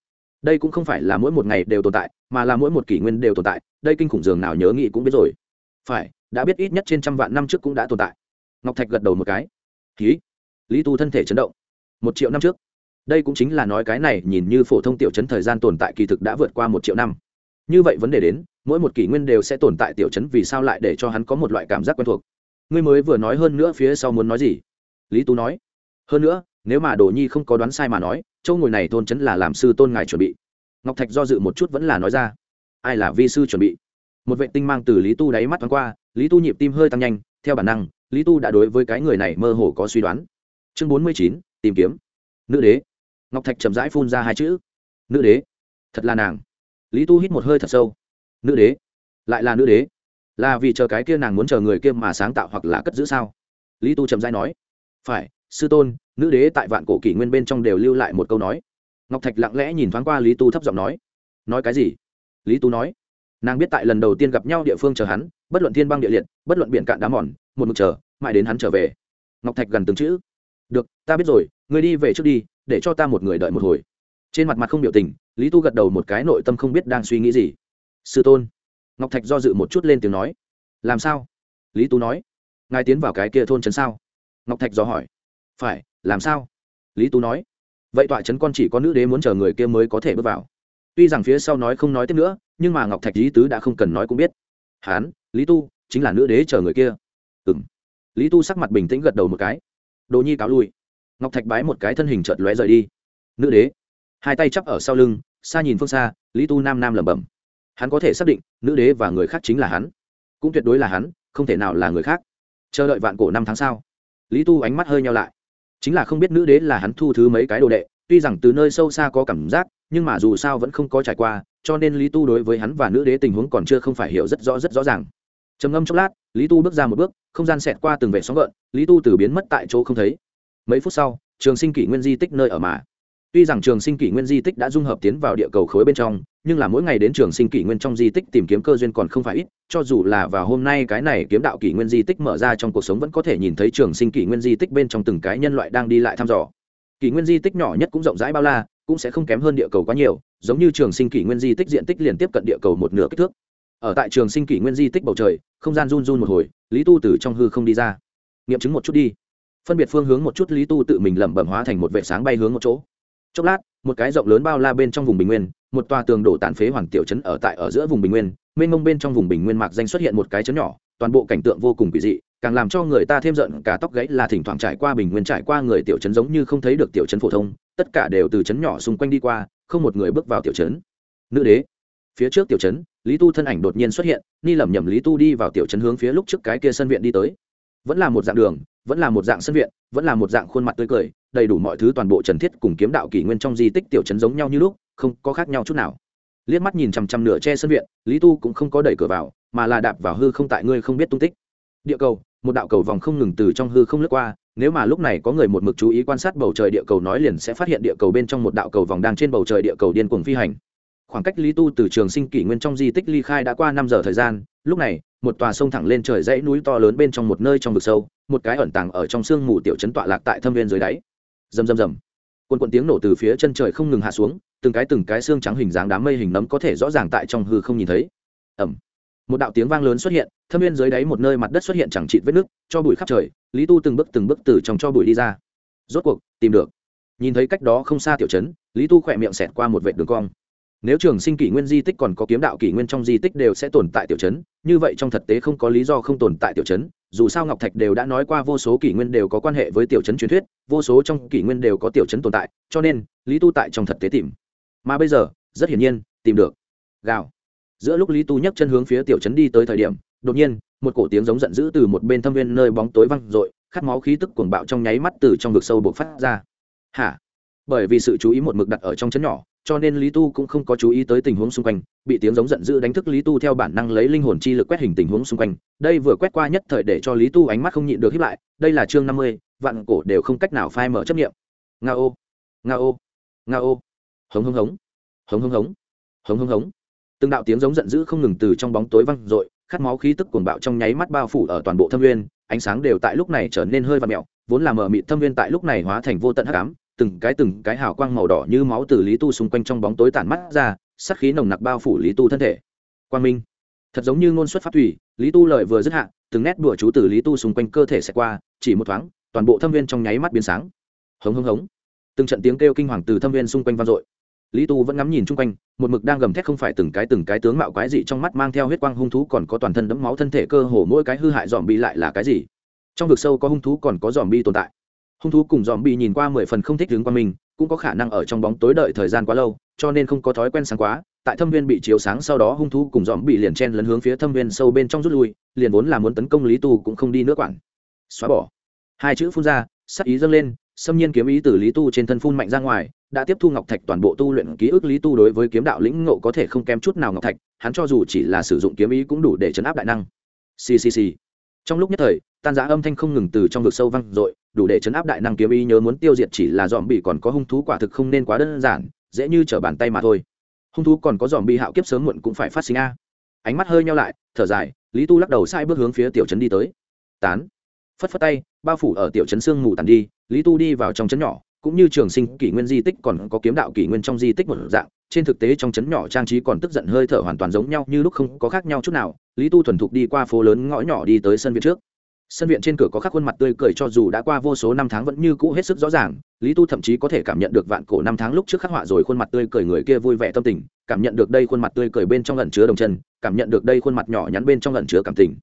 A: Đây cũng không phải là mỗi một ngày đều tồn tại, mà là mỗi một kỷ nguyên đều tồn tại, đây kinh khủng dường nào nhớ nghĩ cũng biết rồi. Phải, đã biết ít nhất trên trăm vạn năm trước cũng đã tồn tại. Ngọc thạch gật đầu một cái. Ký lý tu thân thể chấn động. Một triệu năm trước. Đây cũng chính là nói cái này, nhìn như phổ thông tiểu chấn thời gian tồn tại kỳ thực đã vượt qua một triệu năm. Như vậy vấn đề đến, mỗi một kỷ nguyên đều sẽ tồn tại tiểu chấn vì sao lại để cho hắn có một loại cảm giác quen thuộc. Ngươi mới vừa nói hơn nữa phía sau muốn nói gì? Lý tú nói. Hơn nữa, nếu mà đồ nhi không có đoán sai mà nói châu ngồi này thôn chấn là làm sư tôn ngài chuẩn bị. Ngọc thạch do dự một chút vẫn là nói ra, ai là vi sư chuẩn bị? Một vệ tinh mang từ lý tu đáy mắt thoáng qua, lý tu nhịp tim hơi tăng nhanh, theo bản năng, lý tu đã đối với cái người này mơ hồ có suy đoán. Chương bốn mươi chín, tìm kiếm. Nữ đế. Ngọc thạch chậm rãi phun ra hai chữ. Nữ đế. Thật là nàng. Lý tu hít một hơi thật sâu. Nữ đế? Lại là nữ đế? Là vì chờ cái kia nàng muốn chờ người kia mà sáng tạo hoặc là cất giữ sao? Lý tu chậm rãi nói. Phải sư tôn, nữ đế tại vạn cổ kỷ nguyên bên trong đều lưu lại một câu nói. Ngọc thạch lặng lẽ nhìn thoáng qua lý tu thấp giọng nói. Nói cái gì? Lý tu nói. Nàng biết tại lần đầu tiên gặp nhau địa phương chờ hắn, bất luận thiên băng địa liệt, bất luận biển cạn đá mòn, một mực chờ, mãi đến hắn trở về. Ngọc thạch gần từng chữ. Được, ta biết rồi người đi về trước đi, để cho ta một người đợi một hồi. Trên mặt mặt không biểu tình, lý tu gật đầu một cái nội tâm không biết đang suy nghĩ gì. Sư tôn. Ngọc thạch do dự một chút lên tiếng nói. Làm sao? Lý tu nói. Ngài tiến vào cái kia thôn trấn sao? Ngọc thạch do hỏi phải, làm sao? Lý tu nói. Vậy tọa trấn con chỉ có nữ đế muốn chờ người kia mới có thể bước vào. Tuy rằng phía sau nói không nói tiếp nữa, nhưng mà ngọc thạch lý tứ đã không cần nói cũng biết. Hán, lý tu, chính là nữ đế chờ người kia. Ừ m lý tu sắc mặt bình tĩnh gật đầu một cái. Đồ nhi cáo lui. Ngọc thạch bái một cái thân hình chợt lóe rời đi. Nữ đế. Hai tay chắp ở sau lưng, xa nhìn phương xa, lý tu nam nam lẩm bẩm. Hắn có thể xác định nữ đế và người khác chính là hắn. Cũng tuyệt đối là hắn, không thể nào là người khác. Chờ đợi vạn cổ năm tháng sau. Lý tu ánh mắt hơi nhau lại chính là không biết nữ đế là hắn thu thứ mấy cái đồ đệ, tuy rằng từ nơi sâu xa có cảm giác, nhưng mà dù sao vẫn không có trải qua, cho nên lý tu đối với hắn và nữ đế tình huống còn chưa không phải hiểu rất rõ rất rõ ràng. Trầm ngâm chốc lát, lý tu bước ra một bước, không gian xẹt qua từng vệ sóng gợn, lý tu từ biến mất tại chỗ không thấy. Mấy phút sau, trường sinh kỷ nguyên di tích nơi ở mà tuy rằng trường sinh kỷ nguyên di tích đã dung hợp tiến vào địa cầu khối bên trong, nhưng là mỗi ngày đến trường sinh kỷ nguyên trong di tích tìm kiếm cơ duyên còn không phải ít, cho dù là vào hôm nay cái này kiếm đạo kỷ nguyên di tích mở ra trong cuộc sống vẫn có thể nhìn thấy trường sinh kỷ nguyên di tích bên trong từng cái nhân loại đang đi lại thăm dò. Kỷ nguyên di tích nhỏ nhất cũng rộng rãi bao la, cũng sẽ không kém hơn địa cầu quá nhiều, giống như trường sinh kỷ nguyên di tích diện tích liền tiếp cận địa cầu một nửa kích thước. Ở tại trường sinh kỷ nguyên di tích bầu trời, không gian run run một hồi, lý tu từ trong hư không đi ra. Nghiệm chứng một chút đi. Phân biệt phương hướng một chút, lý tu tự mình lẩm bẩm hóa thành một vệ sáng bay hướng một chỗ chốc lát, một cái rộng lớn bao la bên trong vùng bình nguyên, một tòa tường đổ tàn phế hoàng tiểu trấn ở tại ở giữa vùng bình nguyên, mênh mông bên trong vùng bình nguyên mạc danh xuất hiện một cái trấn nhỏ, toàn bộ cảnh tượng vô cùng kỳ dị, càng làm cho người ta thêm giận, cả tóc gãy là thỉnh thoảng trải qua bình nguyên trải qua người tiểu trấn giống như không thấy được tiểu trấn phổ thông, tất cả đều từ trấn nhỏ xung quanh đi qua, không một người bước vào tiểu trấn. Nữ đế, phía trước tiểu trấn, lý tu thân ảnh đột nhiên xuất hiện, ni lẩm nhẩm lý tu đi vào tiểu trấn hướng phía lúc trước cái kia sân viện đi tới. Vẫn là một dạng đường vẫn là một dạng sân viện, vẫn là một dạng khuôn mặt tươi cười, đầy đủ mọi thứ toàn bộ trần thiết cùng kiếm đạo kỷ nguyên trong di tích tiểu trấn giống nhau như lúc, không có khác nhau chút nào. Liếc mắt nhìn chằm chằm nửa che sân viện, lý tu cũng không có đẩy cửa vào, mà là đạp vào hư không tại ngươi không biết tung tích. Địa cầu, một đạo cầu vòng không ngừng từ trong hư không lướt qua, nếu mà lúc này có người một mực chú ý quan sát bầu trời địa cầu nói liền sẽ phát hiện địa cầu bên trong một đạo cầu vòng đang trên bầu trời địa cầu điên cuồng phi hành. Khoảng cách lý tu từ trường sinh kỷ nguyên trong di tích ly khai đã qua năm giờ thời gian, lúc này, một tòa sông thẳng lên trời dãy núi to lớn bên trong một nơi trong vực sâu một cái ẩn tàng ở trong sương mù tiểu trấn tọa lạc tại thâm viên dưới đáy. Rầm rầm rầm. Quần quần tiếng nổ từ phía chân trời không ngừng hạ xuống, từng cái từng cái xương trắng hình dáng đám mây hình nấm có thể rõ ràng tại trong hư không nhìn thấy. Ẩm một đạo tiếng vang lớn xuất hiện, thâm viên dưới đáy một nơi mặt đất xuất hiện chẳng trịt vết nước cho bụi khắp trời, lý tu từng bước từng bước từ trong cho bụi đi ra. Rốt cuộc, tìm được. Nhìn thấy cách đó không xa tiểu trấn lý tu khỏe miệng xẹt qua một vệ đường cong. Nếu trường sinh kỷ nguyên di tích còn có kiếm đạo kỷ nguyên trong di tích đều sẽ tồn tại tiểu chấn, như vậy trong thực tế không có lý do không tồn tại tiểu chấn dù sao ngọc thạch đều đã nói qua vô số kỷ nguyên đều có quan hệ với tiểu chấn truyền thuyết, vô số trong kỷ nguyên đều có tiểu chấn tồn tại, cho nên, lý tu tại trong thực tế tìm. Mà bây giờ, rất hiển nhiên, tìm được. Gào. Giữa lúc lý tu nhấc chân hướng phía tiểu chấn đi tới thời điểm, đột nhiên, một cổ tiếng giống giận dữ từ một bên thâm viên nơi bóng tối văng r ộ i khát máu khí tức cuồng bạo trong nháy mắt từ trong vực sâu buộc phát ra. Hả? Bởi vì sự chú ý một mực đặt ở trong chấn nhỏ cho nên lý tu cũng không có chú ý tới tình huống xung quanh bị tiếng giống giận dữ đánh thức lý tu theo bản năng lấy linh hồn chi lực quét hình tình huống xung quanh. Đây vừa quét qua nhất thời để cho lý tu ánh mắt không nhịn được hiếp lại đây là chương năm mươi vạn cổ đều không cách nào phai mở chấp nghiệm nga ô nga ô nga ô. Hống hống hống. Hống hống hống. Hống hống hống. Từng đạo tiếng giống giận dữ không ngừng từ trong bóng tối văng r ộ i khát máu khí tức cuồng bạo trong nháy mắt bao phủ ở toàn bộ thâm nguyên, ánh sáng đều tại lúc này trở nên hơi và mẹo vốn là mờ mịt thâm nguyên tại lúc này hóa thành vô tận hắc ám từng cái từng cái hào quang màu đỏ như máu từ lý tu xung quanh trong bóng tối tản mắt ra sắc khí nồng nặc bao phủ lý tu thân thể. Quang minh, thật giống như ngôn xuất phát thủy, lý tu lời vừa dứt hạ, từng nét đùa chú từ lý tu xung quanh cơ thể sẽ qua, chỉ một thoáng, toàn bộ thâm viên trong nháy mắt biến sáng. Hống hống hống. Từng trận tiếng kêu kinh hoàng từ thâm viên xung quanh vang dội. Lý tu vẫn ngắm nhìn chung quanh, một mực đang gầm thét không phải từng cái từng cái tướng mạo quái dị trong mắt mang theo huyết quang hung thú còn có toàn thân đẫm máu thân thể cơ hồ mỗi cái hư hại dòm bi lại là cái gì? Trong vực sâu có hung thú còn có dòm bi tồn tại hung thú cùng dòm bị nhìn qua mười phần không thích đứng qua mình, cũng có khả năng ở trong bóng tối đợi thời gian quá lâu, cho nên không có thói quen sáng quá. Tại thâm viên bị chiếu sáng sau đó, hung thú cùng dòm bị liền chen lấn hướng phía thâm viên sâu bên trong rút lui, liền vốn là muốn tấn công lý tu cũng không đi nữa quản. Xóa bỏ. Hai chữ phun ra, sắc ý dâng lên, xâm nhiên kiếm ý từ lý tu trên thân phun mạnh ra ngoài, đã tiếp thu ngọc thạch toàn bộ tu luyện ký ức. Lý tu đối với kiếm đạo lĩnh ngộ có thể không kém chút nào ngọc thạch, hắn cho dù chỉ là sử dụng kiếm ý cũng đủ để chấn áp đại năng. Ccc trong lúc nhất thời, tan giá âm thanh không ngừng từ trong vực sâu văng dội đủ để chấn áp đại năng kiếm ý nhớ muốn tiêu diệt chỉ là dòm bị còn có hung thú quả thực không nên quá đơn giản, dễ như trở bàn tay mà thôi. Hung thú còn có dòm bị hạo kiếp sớm muộn cũng phải phát sinh a. Ánh mắt hơi nhau lại, thở dài, lý tu lắc đầu sai bước hướng phía tiểu trấn đi tới. Tán. Phất phất tay, bao phủ ở tiểu trấn sương mù tàn đi, lý tu đi vào trong trấn nhỏ, cũng như trường sinh kỷ nguyên di tích còn có kiếm đạo kỷ nguyên trong di tích một dạng, trên thực tế trong trấn nhỏ trang trí còn tức giận hơi thở hoàn toàn giống nhau như lúc không có khác nhau chút nào. Lý tu thuần thục đi qua phố lớn ngõ nhỏ đi tới sân viện trước sân viện trên cửa có khắc khuôn mặt tươi cười cho dù đã qua vô số năm tháng vẫn như cũ hết sức rõ ràng, lý tu thậm chí có thể cảm nhận được vạn cổ năm tháng lúc trước khắc họa rồi khuôn mặt tươi cười người kia vui vẻ tâm tình, cảm nhận được đây khuôn mặt tươi cười bên trong lẩn chứa đồng chân, cảm nhận được đây khuôn mặt nhỏ nhắn bên trong lẩn chứa cảm tình.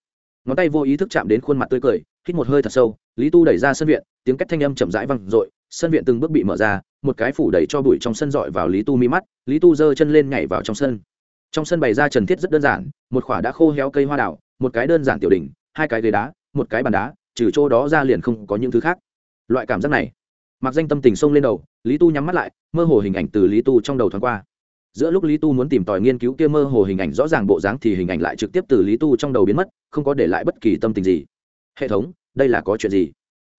A: Ngón tay vô ý thức chạm đến khuôn mặt tươi cười, hít một hơi thật sâu, lý tu đẩy ra sân viện, tiếng cách thanh âm chậm rãi văng r ộ i sân viện từng bước bị mở ra, một cái phủ đẩy cho bụi trong sân dọi vào lý tu mi mắt, lý tu giơ chân lên nhảy vào trong sân. Trong sân bày ra trần thiết rất đơn giản, một khỏa đã khô héo cây hoa đảo một cái đơn giản tiểu đỉnh, hai cái ghế đá một cái bàn đá, trừ chỗ đó ra liền không có những thứ khác. Loại cảm giác này mặc danh tâm tình xông lên đầu, lý tu nhắm mắt lại, mơ hồ hình ảnh từ lý tu trong đầu thoáng qua. Giữa lúc lý tu muốn tìm tòi nghiên cứu kia mơ hồ hình ảnh, rõ ràng bộ dáng thì hình ảnh lại trực tiếp từ lý tu trong đầu biến mất, không có để lại bất kỳ tâm tình gì. Hệ thống, đây là có chuyện gì?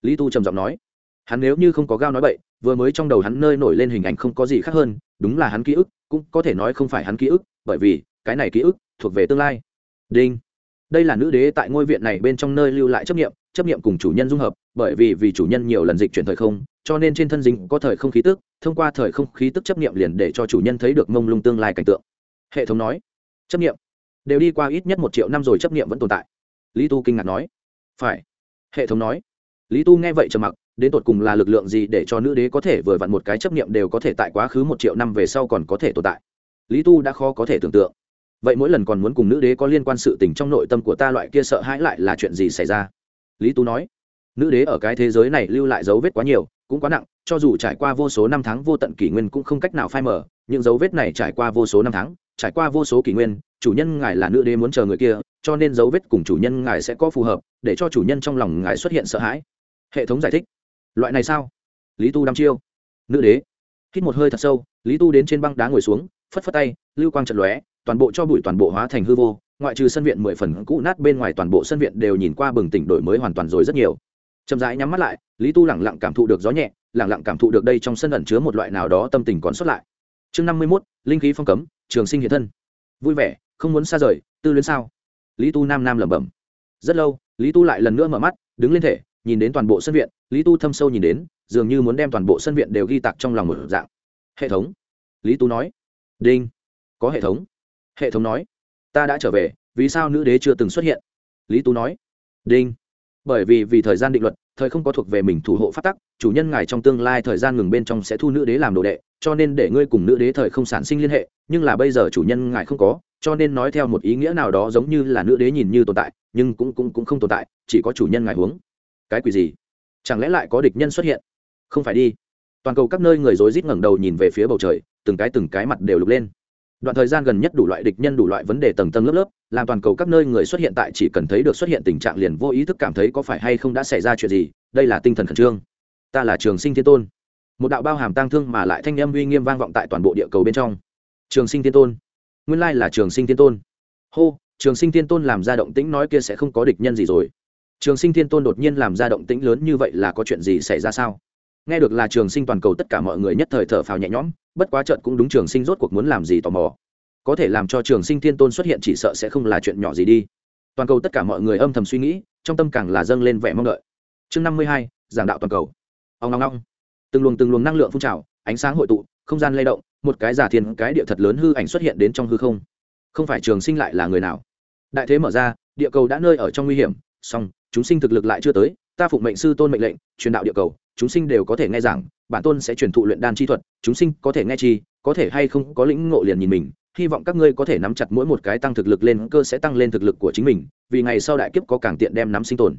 A: Lý tu trầm giọng nói. Hắn nếu như không có gao nói bậy, vừa mới trong đầu hắn nơi nổi lên hình ảnh không có gì khác hơn, đúng là hắn ký ức, cũng có thể nói không phải hắn ký ức, bởi vì cái này ký ức thuộc về tương lai. Đinh! Đây là nữ đế tại ngôi viện này bên trong nơi lưu lại chấp nghiệm chấp nghiệm cùng chủ nhân dung hợp, bởi vì vì chủ nhân nhiều lần dịch chuyển thời không, cho nên trên thân dính có thời không khí tức, thông qua thời không khí tức chấp nghiệm liền để cho chủ nhân thấy được mông lung tương lai cảnh tượng. Hệ thống nói, chấp nghiệm đều đi qua ít nhất một triệu năm rồi chấp nghiệm vẫn tồn tại. Lý tu kinh ngạc nói, phải. Hệ thống nói, lý tu nghe vậy trầm mặc, đến tột cùng là lực lượng gì để cho nữ đế có thể vừa vặn một cái chấp niệm đều có thể tại quá khứ một triệu năm về sau còn có thể tồn tại? Lý tu đã khó có thể tưởng tượng vậy mỗi lần còn muốn cùng nữ đế có liên quan sự tình trong nội tâm của ta loại kia sợ hãi lại là chuyện gì xảy ra? Lý tu nói. Nữ đế ở cái thế giới này lưu lại dấu vết quá nhiều, cũng quá nặng, cho dù trải qua vô số năm tháng vô tận kỷ nguyên cũng không cách nào phai mở những dấu vết này trải qua vô số năm tháng, trải qua vô số kỷ nguyên, chủ nhân ngài là nữ đế muốn chờ người kia, cho nên dấu vết cùng chủ nhân ngài sẽ có phù hợp, để cho chủ nhân trong lòng ngài xuất hiện sợ hãi. Hệ thống giải thích. Loại này sao? Lý tu đăm chiêu. Nữ đế. Hít một hơi thật sâu, lý tu đến trên băng đá ngồi xuống, phất phất tay, lưu quang trận lóe toàn bộ cho bụi toàn bộ hóa thành hư vô, ngoại trừ sân viện mười phần cũ nát bên ngoài toàn bộ sân viện đều nhìn qua bừng tỉnh đổi mới hoàn toàn rồi rất nhiều. Chậm rãi nhắm mắt lại, lý tu lẳng lặng cảm thụ được gió nhẹ lẳng lặng cảm thụ được đây trong sân ẩn chứa một loại nào đó tâm tình còn sót lại. Chương năm mươi mốt, linh khí phong cấm, trường sinh hiện thân. Vui vẻ, không muốn xa rời, tư luyến sao? Lý tu nam nam lẩm bẩm. Rất lâu, lý tu lại lần nữa mở mắt, đứng lên thể, nhìn đến toàn bộ sân viện, lý tu thâm sâu nhìn đến, dường như muốn đem toàn bộ sân viện đều ghi tặc trong lòng một dạng. Hệ thống. Lý tu nói. Đinh. Có hệ thống hệ thống nói, ta đã trở về, vì sao nữ đế chưa từng xuất hiện? Lý Tú nói, đinh, bởi vì vì thời gian định luật, thời không có thuộc về mình thủ hộ phát tắc, chủ nhân ngài trong tương lai thời gian ngừng bên trong sẽ thu nữ đế làm đồ đệ, cho nên để ngươi cùng nữ đế thời không sản sinh liên hệ, nhưng là bây giờ chủ nhân ngài không có, cho nên nói theo một ý nghĩa nào đó giống như là nữ đế nhìn như tồn tại, nhưng cũng cũng cũng không tồn tại, chỉ có chủ nhân ngài huống. Cái quỷ gì? Chẳng lẽ lại có địch nhân xuất hiện? Không phải đi. Toàn cầu các nơi người rối rít ngẩng đầu nhìn về phía bầu trời, từng cái từng cái mặt đều lục lên đoạn thời gian gần nhất đủ loại địch nhân, đủ loại vấn đề tầng tầng lớp lớp, làm toàn cầu các nơi người xuất hiện tại chỉ cần thấy được xuất hiện tình trạng liền vô ý thức cảm thấy có phải hay không đã xảy ra chuyện gì, đây là tinh thần khẩn trương. Ta là trường sinh thiên tôn. Một đạo bao hàm tang thương mà lại thanh âm uy nghiêm vang vọng tại toàn bộ địa cầu bên trong. Trường sinh thiên tôn. Nguyên lai là trường sinh thiên tôn. Hô, trường sinh thiên tôn làm ra động tĩnh nói kia sẽ không có địch nhân gì rồi. Trường sinh thiên tôn đột nhiên làm ra động tĩnh lớn như vậy là có chuyện gì xảy ra sao? Nghe được là trường sinh toàn cầu tất cả mọi người nhất thời thở phào nhẹ nhõm, bất quá trận cũng đúng trường sinh rốt cuộc muốn làm gì tò mò. Có thể làm cho trường sinh thiên tôn xuất hiện chỉ sợ sẽ không là chuyện nhỏ gì đi. Toàn cầu tất cả mọi người âm thầm suy nghĩ, trong tâm càng là dâng lên vẻ mong đợi. Chương năm mươi hai, giảng đạo toàn cầu. Ông ngong ngong từng luồng từng luồng năng lượng phun trào, ánh sáng hội tụ, không gian lay động, một cái giả thiên, cái địa thật lớn hư ảnh xuất hiện đến trong hư không. Không phải trường sinh lại là người nào? Đại thế mở ra, địa cầu đã nơi ở trong nguy hiểm song chúng sinh thực lực lại chưa tới ta phụng mệnh sư tôn mệnh lệnh, truyền đạo địa cầu, chúng sinh đều có thể nghe rằng bản tôn sẽ truyền thụ luyện đan chi thuật, chúng sinh có thể nghe chi, có thể hay không có lĩnh ngộ liền nhìn mình, hy vọng các ngươi có thể nắm chặt mỗi một cái tăng thực lực lên, cơ sẽ tăng lên thực lực của chính mình, vì ngày sau đại kiếp có càng tiện đem nắm sinh tồn.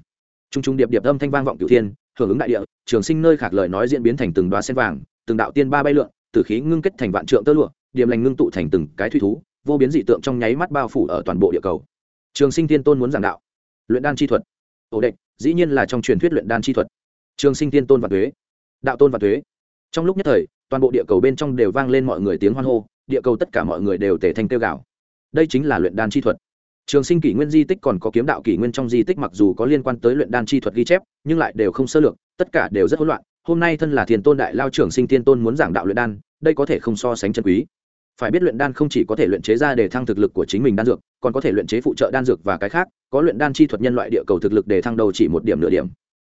A: Trung trung điệp điệp âm thanh vang vọng cửu thiên, hưởng ứng đại địa, trường sinh nơi khạc lời nói diễn biến thành từng đoá sen vàng, từng đạo tiên ba bay lượn, tử khí ngưng kết thành vạn trượng tơ lụa điểm lành ngưng tụ thành từng cái thủy thú, vô biến dị tượng trong nháy mắt bao phủ ở toàn bộ địa cầu. Trường sinh tiên tôn muốn giảng đạo, luyện đan chi thuật. Ổ định dĩ nhiên là trong truyền thuyết luyện đan chi thuật. Trường sinh tiên tôn và thuế đạo tôn và thuế trong lúc nhất thời toàn bộ địa cầu bên trong đều vang lên mọi người tiếng hoan hô địa cầu tất cả mọi người đều tề thành tiêu gạo, đây chính là luyện đan chi thuật. Trường sinh kỷ nguyên di tích còn có kiếm đạo kỷ nguyên trong di tích mặc dù có liên quan tới luyện đan chi thuật ghi chép nhưng lại đều không sơ lược tất cả đều rất hỗn loạn. Hôm nay thân là thiền tôn đại lao trưởng sinh tiên tôn muốn giảng đạo luyện đan đây có thể không so sánh chân quý phải biết luyện đan không chỉ có thể luyện chế ra để thăng thực lực của chính mình đan dược, còn có thể luyện chế phụ trợ đan dược và cái khác, có luyện đan chi thuật nhân loại địa cầu thực lực để thăng đầu chỉ một điểm nửa điểm.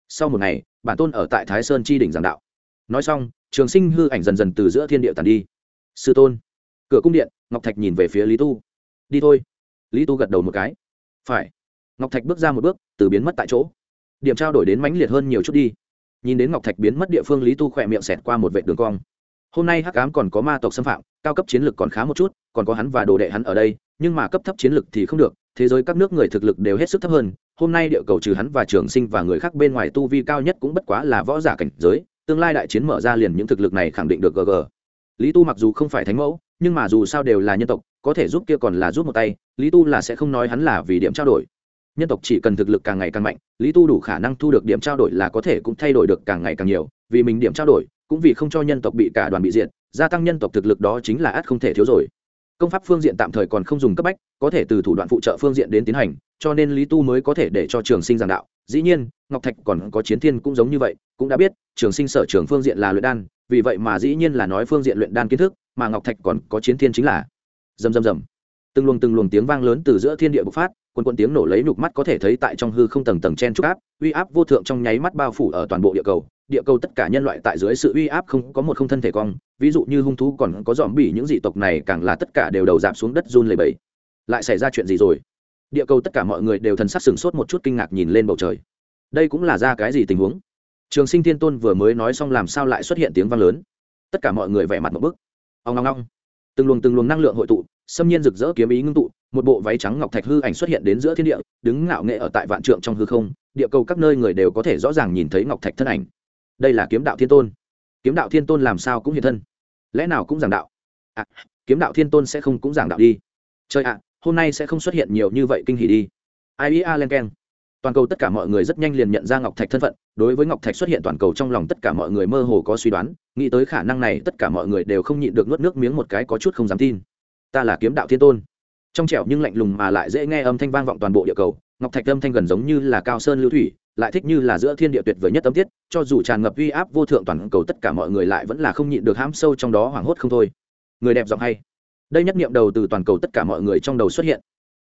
A: Sau một ngày, bản tôn ở tại thái sơn chi đỉnh giảng đạo. Nói xong, trường sinh hư ảnh dần dần từ giữa thiên địa tàn đi. Sư tôn, cửa cung điện, ngọc thạch nhìn về phía lý tu. Đi thôi. Lý tu gật đầu một cái. Phải. Ngọc thạch bước ra một bước, từ biến mất tại chỗ. Điểm trao đổi đến mãnh liệt hơn nhiều chút đi. Nhìn đến ngọc thạch biến mất địa phương, lý tu khỏe miệng xẹt qua một vệ đường cong. Hôm nay hắc ám còn có ma tộc xâm phạm cao cấp chiến lược còn khá một chút, còn có hắn và đồ đệ hắn ở đây, nhưng mà cấp thấp chiến lược thì không được, thế giới các nước người thực lực đều hết sức thấp hơn, hôm nay địa cầu trừ hắn và trường sinh và người khác bên ngoài tu vi cao nhất cũng bất quá là võ giả cảnh giới, tương lai đại chiến mở ra liền những thực lực này khẳng định được gg lý tu mặc dù không phải thánh mẫu, nhưng mà dù sao đều là nhân tộc, có thể giúp kia còn là giúp một tay, lý tu là sẽ không nói hắn là vì điểm trao đổi. Nhân tộc chỉ cần thực lực càng ngày càng mạnh, lý tu đủ khả năng thu được điểm trao đổi là có thể cũng thay đổi được càng ngày càng nhiều, vì mình điểm trao đổi, cũng vì không cho nhân tộc bị cả đoàn bị diệt gia tăng nhân tộc thực lực đó chính là át không thể thiếu rồi. Công pháp phương diện tạm thời còn không dùng cấp bách, có thể từ thủ đoạn phụ trợ phương diện đến tiến hành, cho nên lý tu mới có thể để cho trường sinh giảng đạo. Dĩ nhiên, ngọc thạch còn có chiến thiên cũng giống như vậy, cũng đã biết, trường sinh sở trường phương diện là luyện đan, vì vậy mà dĩ nhiên là nói phương diện luyện đan kiến thức, mà ngọc thạch còn có chiến thiên chính là. Rầm rầm rầm. Từng luồng từng luồng tiếng vang lớn từ giữa thiên địa bộc phát quân quân tiếng nổ lấy nhục mắt có thể thấy tại trong hư không tầng tầng chen trúc áp, uy áp vô thượng trong nháy mắt bao phủ ở toàn bộ địa cầu. Địa cầu tất cả nhân loại tại dưới sự uy áp không có một không thân thể cong, ví dụ như hung thú còn có dòm bỉ những dị tộc này càng là tất cả đều đầu dạp xuống đất run lầy bẫy lại xảy ra chuyện gì rồi? Địa cầu tất cả mọi người đều thần sắc sừng sốt một chút kinh ngạc nhìn lên bầu trời. Đây cũng là ra cái gì tình huống? Trường sinh thiên tôn vừa mới nói xong làm sao lại xuất hiện tiếng vang lớn? Tất cả mọi người vẻ mặt một bức. Ông ngong ngong từng luồng từng luồng năng lượng hội tụ, xâm nhiên rực rỡ kiếm ý ngưng tụ một bộ váy trắng ngọc thạch hư ảnh xuất hiện đến giữa thiên địa đứng ngạo nghệ ở tại vạn trượng trong hư không địa cầu các nơi người đều có thể rõ ràng nhìn thấy ngọc thạch thân ảnh. Đây là kiếm đạo thiên tôn. Kiếm đạo thiên tôn làm sao cũng hiện thân. Lẽ nào cũng giảng đạo? À, kiếm đạo thiên tôn sẽ không cũng giảng đạo đi. Trời ạ hôm nay sẽ không xuất hiện nhiều như vậy kinh hỉ đi. Ai ý a len keng. Toàn cầu tất cả mọi người rất nhanh liền nhận ra ngọc thạch thân phận đối với ngọc thạch xuất hiện toàn cầu trong lòng tất cả mọi người mơ hồ có suy đoán nghĩ tới khả năng này tất cả mọi người đều không nhịn được nuốt nước miếng một cái có chút không dám tin. Ta là kiếm đạo thiên tôn trong trẻo nhưng lạnh lùng mà lại dễ nghe âm thanh vang vọng toàn bộ địa cầu, ngọc thạch âm thanh gần giống như là cao sơn lưu thủy, lại thích như là giữa thiên địa tuyệt vời nhất âm tiết, cho dù tràn ngập uy áp vô thượng toàn cầu tất cả mọi người lại vẫn là không nhịn được hãm sâu trong đó hoảng hốt không thôi. Người đẹp giọng hay. Đây nhất niệm đầu từ toàn cầu tất cả mọi người trong đầu xuất hiện.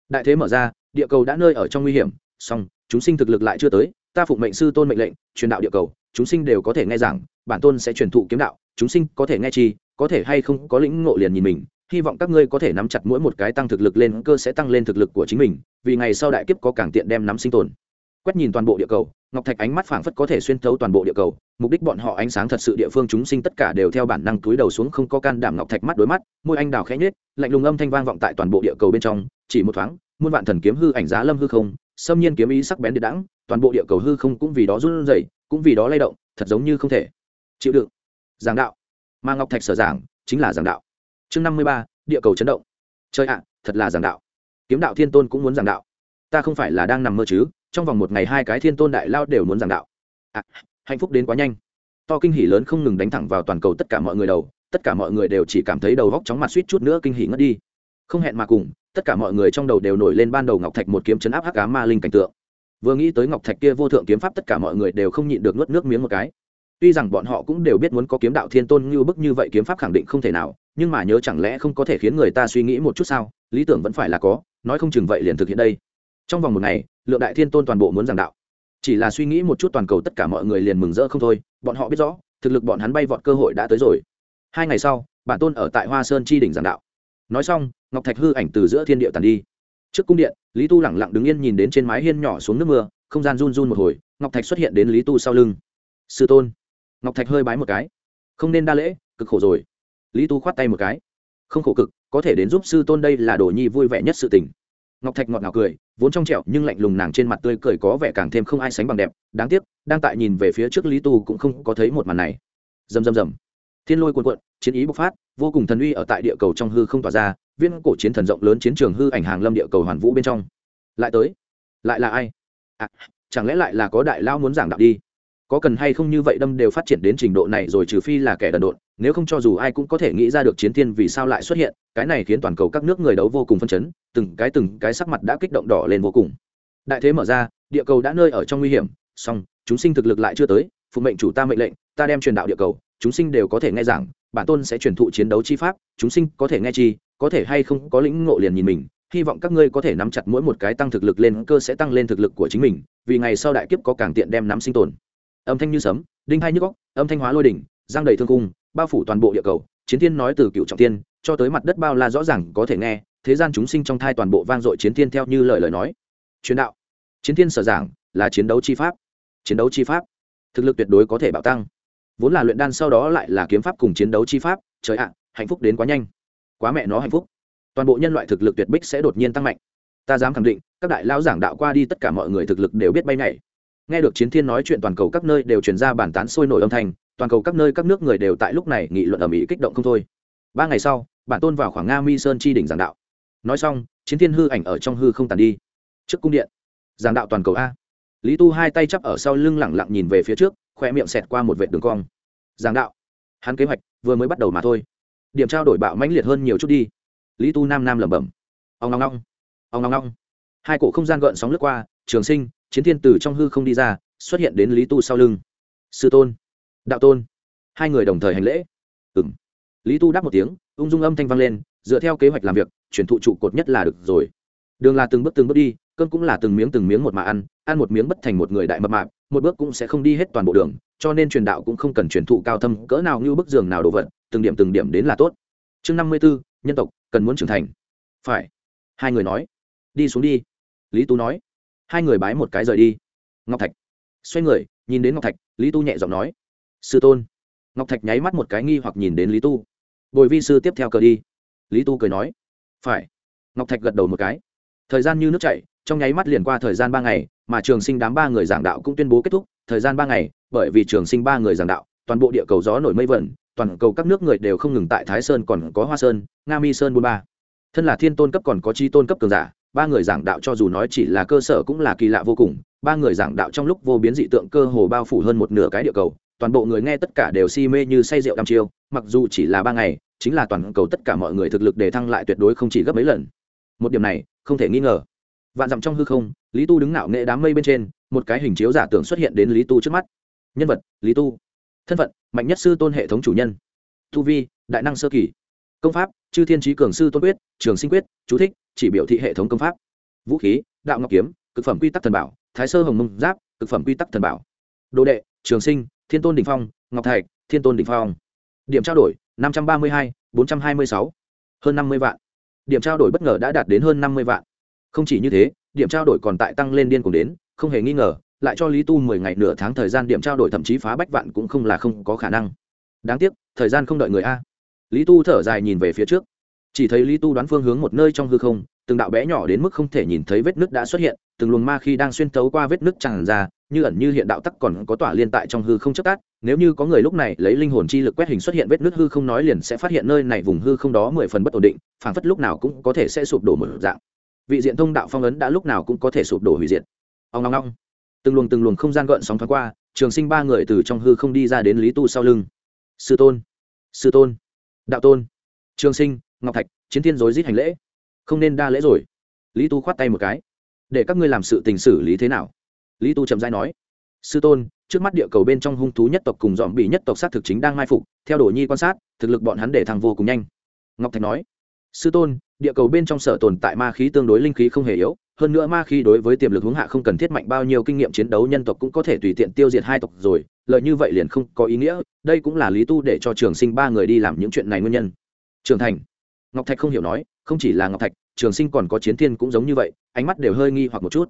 A: Đại thế mở ra, địa cầu đã nơi ở trong nguy hiểm. Song chúng sinh thực lực lại chưa tới, ta phụng mệnh sư tôn mệnh lệnh, truyền đạo địa cầu, chúng sinh đều có thể nghe rằng bản tôn sẽ truyền thụ kiếm đạo, chúng sinh có thể nghe chi có thể hay không có lĩnh ngộ liền nhìn mình hy vọng các ngươi có thể nắm chặt mỗi một cái tăng thực lực lên, cơ sẽ tăng lên thực lực của chính mình, vì ngày sau đại kiếp có càng tiện đem nắm sinh tồn. Quét nhìn toàn bộ địa cầu, ngọc thạch ánh mắt phảng phất có thể xuyên thấu toàn bộ địa cầu, mục đích bọn họ ánh sáng thật sự địa phương chúng sinh tất cả đều theo bản năng túi đầu xuống không có can đảm ngọc thạch mắt đối mắt, môi anh đào khẽ nhết lạnh lùng âm thanh vang vọng tại toàn bộ địa cầu bên trong, chỉ một thoáng, muôn vạn thần kiếm hư ảnh giá lâm hư không, xâm nhiên kiếm ý sắc bén địa đẳng toàn bộ địa cầu hư không cũng vì đó run rẩy, cũng vì đó lay động, thật giống như không thể chịu đựng. Giảng đạo. Mà ngọc thạch sở giảng, chính là giảng đạo chương năm mươi ba địa cầu chấn động. Chơi ạ thật là giảng đạo. Kiếm đạo thiên tôn cũng muốn giảng đạo. Ta không phải là đang nằm mơ chứ trong vòng một ngày hai cái thiên tôn đại lao đều muốn giảng đạo. À, hạnh phúc đến quá nhanh. To kinh hỉ lớn không ngừng đánh thẳng vào toàn cầu tất cả mọi người đầu tất cả mọi người đều chỉ cảm thấy đầu góc chóng mặt suýt chút nữa kinh hỉ ngất đi. Không hẹn mà cùng tất cả mọi người trong đầu đều nổi lên ban đầu ngọc thạch một kiếm chấn áp hắc cá ma linh cảnh tượng. Vừa nghĩ tới ngọc thạch kia vô thượng kiếm pháp tất cả mọi người đều không nhịn được nuốt nước miếng một cái. Tuy rằng bọn họ cũng đều biết muốn có kiếm đạo thiên tôn như bức như vậy kiếm pháp khẳng định không thể nào nhưng mà nhớ chẳng lẽ không có thể khiến người ta suy nghĩ một chút sao? Lý tưởng vẫn phải là có, nói không chừng vậy liền thực hiện đây. Trong vòng một ngày, lượng đại thiên tôn toàn bộ muốn giảng đạo. Chỉ là suy nghĩ một chút toàn cầu tất cả mọi người liền mừng rỡ không thôi, bọn họ biết rõ, thực lực bọn hắn bay vọt cơ hội đã tới rồi. Hai ngày sau, bản tôn ở tại hoa sơn chi đỉnh giảng đạo. Nói xong, ngọc thạch hư ảnh từ giữa thiên địa tàn đi. Trước cung điện, lý tu lẳng lặng đứng yên nhìn đến trên mái hiên nhỏ xuống nước mưa, không gian run run một hồi, ngọc thạch xuất hiện đến lý tu sau lưng. Sư tôn. Ngọc thạch hơi bái một cái. Không nên đa lễ, cực khổ rồi lý tu khoát tay một cái. Không khổ cực có thể đến giúp sư tôn đây là đồ nhi vui vẻ nhất sự tình. Ngọc thạch ngọt ngào cười vốn trong trẻo nhưng lạnh lùng nàng trên mặt tươi cười có vẻ càng thêm không ai sánh bằng đẹp. Đáng tiếc đang tại nhìn về phía trước lý tu cũng không có thấy một màn này. Rầm rầm rầm. Thiên lôi cuồn cuộn chiến ý bộc phát vô cùng thần uy ở tại địa cầu trong hư không tỏa ra viên cổ chiến thần rộng lớn chiến trường hư ảnh hàng lâm địa cầu hoàn vũ bên trong. Lại tới. Lại là ai? À, chẳng lẽ lại là có đại lao muốn giảng đạo đi? Có cần hay không như vậy đâm đều phát triển đến trình độ này rồi trừ phi là kẻ đần độn, nếu không cho dù ai cũng có thể nghĩ ra được chiến thiên vì sao lại xuất hiện, cái này khiến toàn cầu các nước người đấu vô cùng phân chấn, từng cái từng cái sắc mặt đã kích động đỏ lên vô cùng. Đại thế mở ra, địa cầu đã nơi ở trong nguy hiểm song chúng sinh thực lực lại chưa tới, phụ mệnh chủ ta mệnh lệnh, ta đem truyền đạo địa cầu, chúng sinh đều có thể nghe giảng, bản tôn sẽ truyền thụ chiến đấu chi pháp, chúng sinh có thể nghe chi, có thể hay không có lĩnh ngộ liền nhìn mình, hy vọng các ngươi có thể nắm chặt mỗi một cái tăng thực lực lên, cơ sẽ tăng lên thực lực của chính mình, vì ngày sau đại kiếp có càng tiện đem nắm sinh tồn âm thanh như sấm, đinh hai nhức góc âm thanh hóa lôi đỉnh, giang đầy thương cung, bao phủ toàn bộ địa cầu, chiến thiên nói từ cựu trọng tiên cho tới mặt đất bao la rõ ràng có thể nghe, thế gian chúng sinh trong thai toàn bộ vang dội chiến thiên theo như lời lời nói. Truyền đạo. Chiến thiên sở giảng là chiến đấu chi pháp. Chiến đấu chi pháp. Thực lực tuyệt đối có thể bạo tăng. Vốn là luyện đan sau đó lại là kiếm pháp cùng chiến đấu chi pháp. Trời ạ, hạnh phúc đến quá nhanh. Quá mẹ nó hạnh phúc. Toàn bộ nhân loại thực lực tuyệt bích sẽ đột nhiên tăng mạnh. Ta dám khẳng định, các đại lão giảng đạo qua đi tất cả mọi người thực lực đều biết bay nhảy nghe được chiến thiên nói chuyện toàn cầu các nơi đều truyền ra bản tán sôi nổi âm thanh, toàn cầu các nơi các nước người đều tại lúc này nghị luận ở mỹ kích động không thôi. Ba ngày sau, bản tôn vào khoảng nga mi sơn chi đỉnh giảng đạo. Nói xong, chiến thiên hư ảnh ở trong hư không tàn đi. Trước cung điện, giảng đạo toàn cầu a. Lý tu hai tay chắp ở sau lưng lẳng lặng nhìn về phía trước, khoe miệng xẹt qua một vệ đường cong. Giảng đạo. Hắn kế hoạch vừa mới bắt đầu mà thôi. Điểm trao đổi bạo mãnh liệt hơn nhiều chút đi. Lý tu nam nam lẩm bẩm. Ông long long ông long long hai cổ không gian gợn sóng lướt qua, trường sinh chiến thiên từ trong hư không đi ra, xuất hiện đến lý tu sau lưng. Sư tôn, đạo tôn, hai người đồng thời hành lễ. Ừng lý tu đáp một tiếng, ung dung âm thanh vang lên, dựa theo kế hoạch làm việc, chuyển thụ trụ cột nhất là được rồi. Đường là từng bước từng bước đi, cơn cũng là từng miếng từng miếng một mà ăn ăn một miếng bất thành một người đại mập mạp, một bước cũng sẽ không đi hết toàn bộ đường, cho nên truyền đạo cũng không cần truyền thụ cao thâm, cỡ nào như bức giường nào đồ vật, từng điểm từng điểm đến là tốt. Chương năm mươi b ố nhân tộc, cần muốn trưởng thành. Phải. Hai người nói. Đi xuống đi. Lý tú nói hai người bái một cái rời đi. Ngọc thạch xoay người, nhìn đến ngọc thạch, lý tu nhẹ giọng nói, sư tôn. Ngọc thạch nháy mắt một cái nghi hoặc nhìn đến lý tu. Bồi vi sư tiếp theo cờ đi. Lý tu cười nói, phải. Ngọc thạch gật đầu một cái. Thời gian như nước chảy, trong nháy mắt liền qua thời gian ba ngày, mà trường sinh đám ba người giảng đạo cũng tuyên bố kết thúc, thời gian ba ngày, bởi vì trường sinh ba người giảng đạo, toàn bộ địa cầu gió nổi mây vẩn, toàn cầu các nước người đều không ngừng tại thái sơn còn có hoa sơn, nga mi sơn bốn ba. Thân là thiên tôn cấp còn có chi tôn cấp cường giả ba người giảng đạo cho dù nói chỉ là cơ sở cũng là kỳ lạ vô cùng, ba người giảng đạo trong lúc vô biến dị tượng cơ hồ bao phủ hơn một nửa cái địa cầu, toàn bộ người nghe tất cả đều si mê như say rượu đăm chiêu, mặc dù chỉ là ba ngày, chính là toàn cầu tất cả mọi người thực lực để thăng lại tuyệt đối không chỉ gấp mấy lần. Một điểm này, không thể nghi ngờ. Vạn dặm trong hư không, lý tu đứng nạo nghệ đám mây bên trên, một cái hình chiếu giả tưởng xuất hiện đến lý tu trước mắt. Nhân vật, lý tu. Thân phận, mạnh nhất sư tôn hệ thống chủ nhân. Tu vi, đại năng sơ kỳ. Công pháp, chư thiên trí cường sư tôn quyết, trường sinh quyết chú thích, chỉ biểu thị hệ thống công pháp. Vũ khí, đạo ngọc kiếm, cực phẩm quy tắc thần bảo, thái sơ hồng mông giáp, cực phẩm quy tắc thần bảo. Đồ đệ, trường sinh, thiên tôn đình phong, ngọc thạch, thiên tôn đình phong. Điểm trao đổi, năm trăm ba mươi hai, bốn trăm hai mươi sáu. Hơn năm mươi vạn. Điểm trao đổi bất ngờ đã đạt đến hơn năm mươi vạn. Không chỉ như thế, điểm trao đổi còn tại tăng lên điên cùng đến, không hề nghi ngờ, lại cho lý tu mười ngày nửa tháng thời gian điểm trao đổi thậm chí phá bách vạn cũng không là không có khả năng. Đáng tiếc, thời gian không đợi người a. Lý tu thở dài nhìn về phía trước chỉ thấy lý tu đoán phương hướng một nơi trong hư không, từng đạo bé nhỏ đến mức không thể nhìn thấy vết nứt đã xuất hiện, từng luồng ma khi đang xuyên tấu qua vết nứt tràn ra, như ẩn như hiện đạo tắc còn có tỏa liên tại trong hư không chấp tát nếu như có người lúc này lấy linh hồn chi lực quét hình xuất hiện vết nứt hư không nói liền sẽ phát hiện nơi này vùng hư không đó mười phần bất ổn định, phảng phất lúc nào cũng có thể sẽ sụp đổ một dạng. Vị diện thông đạo phong ấn đã lúc nào cũng có thể sụp đổ hủy diệt. Ông long long từng luồng từng luồng không gian gợn sóng thoáng qua, trường sinh ba người từ trong hư không đi ra đến lý tu sau lưng. Sư tôn. Sư tôn. Đạo tôn. Trường sinh ngọc thạch, chiến thiên rối rít hành lễ. Không nên đa lễ rồi. Lý tu khoát tay một cái. Để các ngươi làm sự tình xử lý thế nào? Lý tu chậm dai nói. Sư tôn, trước mắt địa cầu bên trong hung thú nhất tộc cùng dòm bị nhất tộc sát thực chính đang mai phục, theo đồ nhi quan sát, thực lực bọn hắn để thăng vô cùng nhanh. Ngọc thạch nói. Sư tôn, địa cầu bên trong sở tồn tại ma khí tương đối linh khí không hề yếu, hơn nữa ma khí đối với tiềm lực hướng hạ không cần thiết mạnh bao nhiêu kinh nghiệm chiến đấu nhân tộc cũng có thể tùy tiện tiêu diệt hai tộc rồi, lợi như vậy liền không có ý nghĩa, đây cũng là lý tu để cho trường sinh ba người đi làm những chuyện này nguyên nhân. Trưởng thành ngọc thạch không hiểu nói, không chỉ là ngọc thạch, trường sinh còn có chiến thiên cũng giống như vậy, ánh mắt đều hơi nghi hoặc một chút.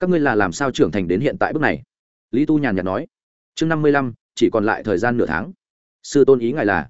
A: Các ngươi là làm sao trưởng thành đến hiện tại bước này? Lý tu nhàn nhạt nói. Chương năm mươi lăm, chỉ còn lại thời gian nửa tháng. Sư tôn ý ngài là,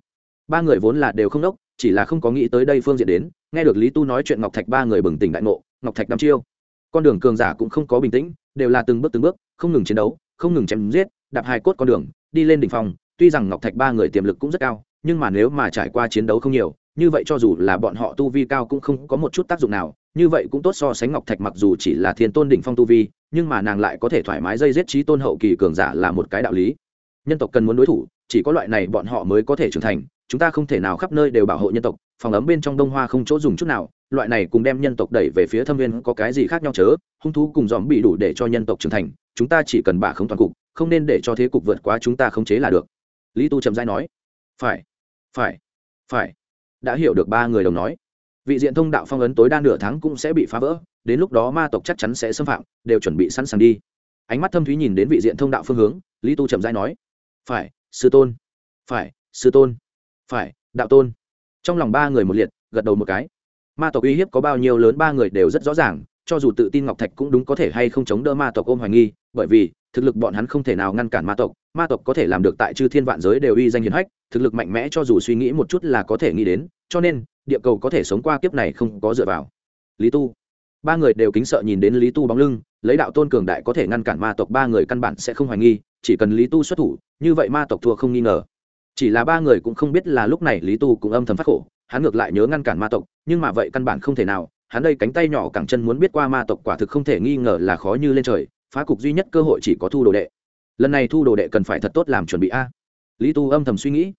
A: ba người vốn là đều không đốc, chỉ là không có nghĩ tới đây phương diện đến, nghe được lý tu nói chuyện ngọc thạch ba người bừng tỉnh đại ngộ, ngọc thạch đăm chiêu. Con đường cường giả cũng không có bình tĩnh, đều là từng bước từng bước, không ngừng chiến đấu, không ngừng chém giết, đạp hai cốt con đường, đi lên đỉnh phòng tuy rằng ngọc thạch ba người tiềm lực cũng rất cao, nhưng mà nếu mà trải qua chiến đấu không nhiều như vậy cho dù là bọn họ tu vi cao cũng không có một chút tác dụng nào, như vậy cũng tốt so sánh ngọc thạch mặc dù chỉ là thiên tôn đỉnh phong tu vi, nhưng mà nàng lại có thể thoải mái dây giết trí tôn hậu kỳ cường giả là một cái đạo lý. Nhân tộc cần muốn đối thủ, chỉ có loại này bọn họ mới có thể trưởng thành, chúng ta không thể nào khắp nơi đều bảo hộ nhân tộc, phòng ấm bên trong đông hoa không chỗ dùng chút nào, loại này cùng đem nhân tộc đẩy về phía thâm viên có cái gì khác nhau chớ, hung thú cùng dòm bị đủ để cho nhân tộc trưởng thành, chúng ta chỉ cần bả không toàn cục, không nên để cho thế cục vượt quá chúng ta khống chế là được. Lý tu trầm dai nói, phải phải phải đã hiểu được ba người đồng nói. Vị diện thông đạo phong ấn tối đa nửa tháng cũng sẽ bị phá vỡ, đến lúc đó ma tộc chắc chắn sẽ xâm phạm, đều chuẩn bị sẵn sàng đi. Ánh mắt thâm thúy nhìn đến vị diện thông đạo phương hướng, lý tu trầm dai nói, phải, sư tôn, phải, sư tôn, phải, đạo tôn. Trong lòng ba người một liệt, gật đầu một cái. Ma tộc uy hiếp có bao nhiêu lớn ba người đều rất rõ ràng, cho dù tự tin ngọc thạch cũng đúng có thể hay không chống đỡ ma tộc ôm hoài nghi, bởi vì thực lực bọn hắn không thể nào ngăn cản ma tộc ma tộc có thể làm được tại chư thiên vạn giới đều uy danh hiền hách, thực lực mạnh mẽ cho dù suy nghĩ một chút là có thể nghĩ đến, cho nên, địa cầu có thể sống qua kiếp này không có dựa vào. Lý tu. Ba người đều kính sợ nhìn đến lý tu bóng lưng, lấy đạo tôn cường đại có thể ngăn cản ma tộc, ba người căn bản sẽ không hoài nghi, chỉ cần lý tu xuất thủ, như vậy ma tộc thua không nghi ngờ. Chỉ là ba người cũng không biết là lúc này lý tu cũng âm thầm phát khổ, hắn ngược lại nhớ ngăn cản ma tộc, nhưng mà vậy căn bản không thể nào, hắn đây cánh tay nhỏ cẳng chân muốn biết qua ma tộc quả thực không thể nghi ngờ là khó như lên trời phá cục duy nhất cơ hội chỉ có thu đồ đệ. Lần này thu đồ đệ cần phải thật tốt làm chuẩn bị a. Lý tu âm thầm suy nghĩ.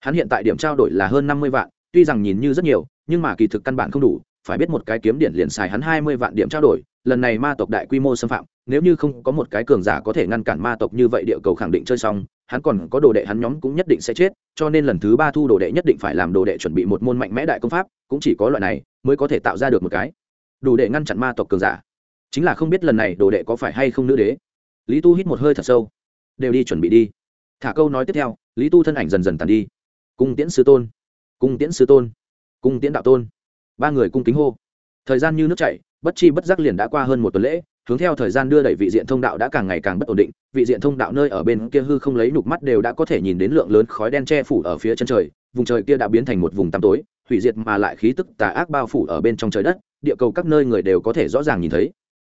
A: Hắn hiện tại điểm trao đổi là hơn năm mươi vạn, tuy rằng nhìn như rất nhiều, nhưng mà kỳ thực căn bản không đủ, phải biết một cái kiếm điện liền xài hắn hai mươi vạn điểm trao đổi, lần này ma tộc đại quy mô xâm phạm, nếu như không có một cái cường giả có thể ngăn cản ma tộc như vậy địa cầu khẳng định chơi xong, hắn còn có đồ đệ hắn nhóm cũng nhất định sẽ chết, cho nên lần thứ ba thu đồ đệ nhất định phải làm đồ đệ chuẩn bị một môn mạnh mẽ đại công pháp, cũng chỉ có loại này mới có thể tạo ra được một cái. Đủ để ngăn chặn ma tộc cường giả chính là không biết lần này đồ đệ có phải hay không nữ đế. Lý tu hít một hơi thật sâu. Đều đi chuẩn bị đi. Thả câu nói tiếp theo, lý tu thân ảnh dần dần tàn đi. Cung tiễn sư tôn. Cung tiễn sư tôn. Cung tiễn đạo tôn. Ba người cung kính hô. Thời gian như nước chảy, bất chi bất giác liền đã qua hơn một tuần lễ, hướng theo thời gian đưa đẩy vị diện thông đạo đã càng ngày càng bất ổn định, vị diện thông đạo nơi ở bên kia hư không lấy nhục mắt đều đã có thể nhìn đến lượng lớn khói đen che phủ ở phía chân trời, vùng trời kia đã biến thành một vùng tăm tối, hủy diệt mà lại khí tức tà ác bao phủ ở bên trong trời đất, địa cầu các nơi người đều có thể rõ ràng nhìn thấy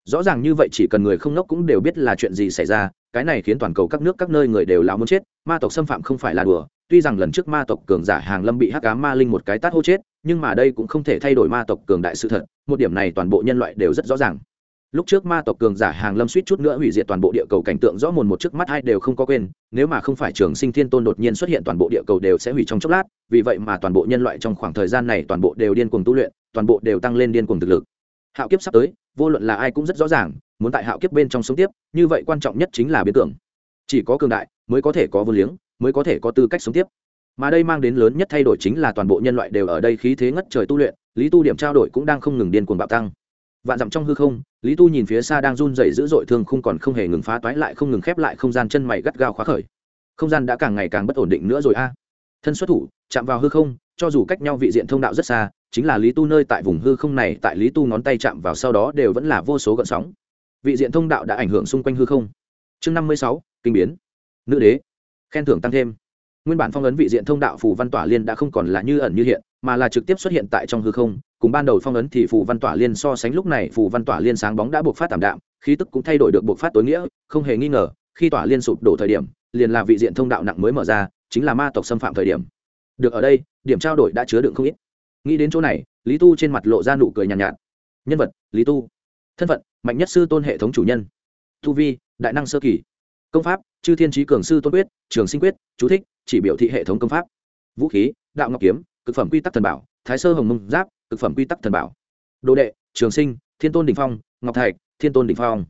A: rõ ràng như vậy chỉ cần người không nốc cũng đều biết là chuyện gì xảy ra, cái này khiến toàn cầu các nước, các nơi người đều láo muốn chết. Ma tộc xâm phạm không phải là đùa, tuy rằng lần trước ma tộc cường giả hàng lâm bị hắc cá ma linh một cái tát hô chết, nhưng mà đây cũng không thể thay đổi ma tộc cường đại sự thật, một điểm này toàn bộ nhân loại đều rất rõ ràng. Lúc trước ma tộc cường giả hàng lâm suýt chút nữa hủy diệt toàn bộ địa cầu, cảnh tượng rõ mồn một trước mắt hai đều không có quên, nếu mà không phải trường sinh thiên tôn đột nhiên xuất hiện toàn bộ địa cầu đều sẽ hủy trong chốc lát, vì vậy mà toàn bộ nhân loại trong khoảng thời gian này toàn bộ đều điên cuồng tu luyện, toàn bộ đều tăng lên điên cuồng thực lực. Hạo kiếp sắp tới vô luận là ai cũng rất rõ ràng, muốn tại hạo kiếp bên trong sống tiếp, như vậy quan trọng nhất chính là biến tưởng chỉ có cường đại mới có thể có vô liếng, mới có thể có tư cách sống tiếp. Mà đây mang đến lớn nhất thay đổi chính là toàn bộ nhân loại đều ở đây khí thế ngất trời tu luyện, lý tu điểm trao đổi cũng đang không ngừng điên cuồng bạo tăng. Vạn dặm trong hư không, lý tu nhìn phía xa đang run rẩy dữ dội thương không còn không hề ngừng phá toái lại không ngừng khép lại không gian chân mày gắt gao khóa khởi. Không gian đã càng ngày càng bất ổn định nữa rồi a. Thân xuất thủ, chạm vào hư không, cho dù cách nhau vị diện thông đạo rất xa chính là lý tu nơi tại vùng hư không này, tại lý tu ngón tay chạm vào sau đó đều vẫn là vô số gợn sóng. Vị diện thông đạo đã ảnh hưởng xung quanh hư không. Chương năm mươi sáu, kinh biến. Nữ đế. Khen thưởng tăng thêm. Nguyên bản phong ấn vị diện thông đạo phù văn tỏa liên đã không còn là như ẩn như hiện, mà là trực tiếp xuất hiện tại trong hư không. Cùng ban đầu phong ấn thì phù văn tỏa liên so sánh lúc này, phù văn tỏa liên sáng bóng đã buộc phát tảm đạm, khí tức cũng thay đổi được buộc phát tối nghĩa, không hề nghi ngờ, khi tỏa liên sụp đổ thời điểm, liền là vị diện thông đạo nặng mới mở ra, chính là ma tộc xâm phạm thời điểm. Được ở đây, điểm trao đổi đã chứa đựng không ít nghĩ đến chỗ này lý tu trên mặt lộ ra nụ cười nhàn nhạt, nhạt. Nhân vật lý tu. Thân phận mạnh nhất sư tôn hệ thống chủ nhân. Tu vi đại năng sơ kỳ. Công pháp chư thiên trí cường sư tôn quyết trường sinh quyết chú thích chỉ biểu thị hệ thống công pháp. Vũ khí đạo ngọc kiếm cực phẩm quy tắc thần bảo thái sơ hồng mông giáp cực phẩm quy tắc thần bảo. Đồ đệ trường sinh thiên tôn đình phong ngọc thạch thiên tôn đình phong.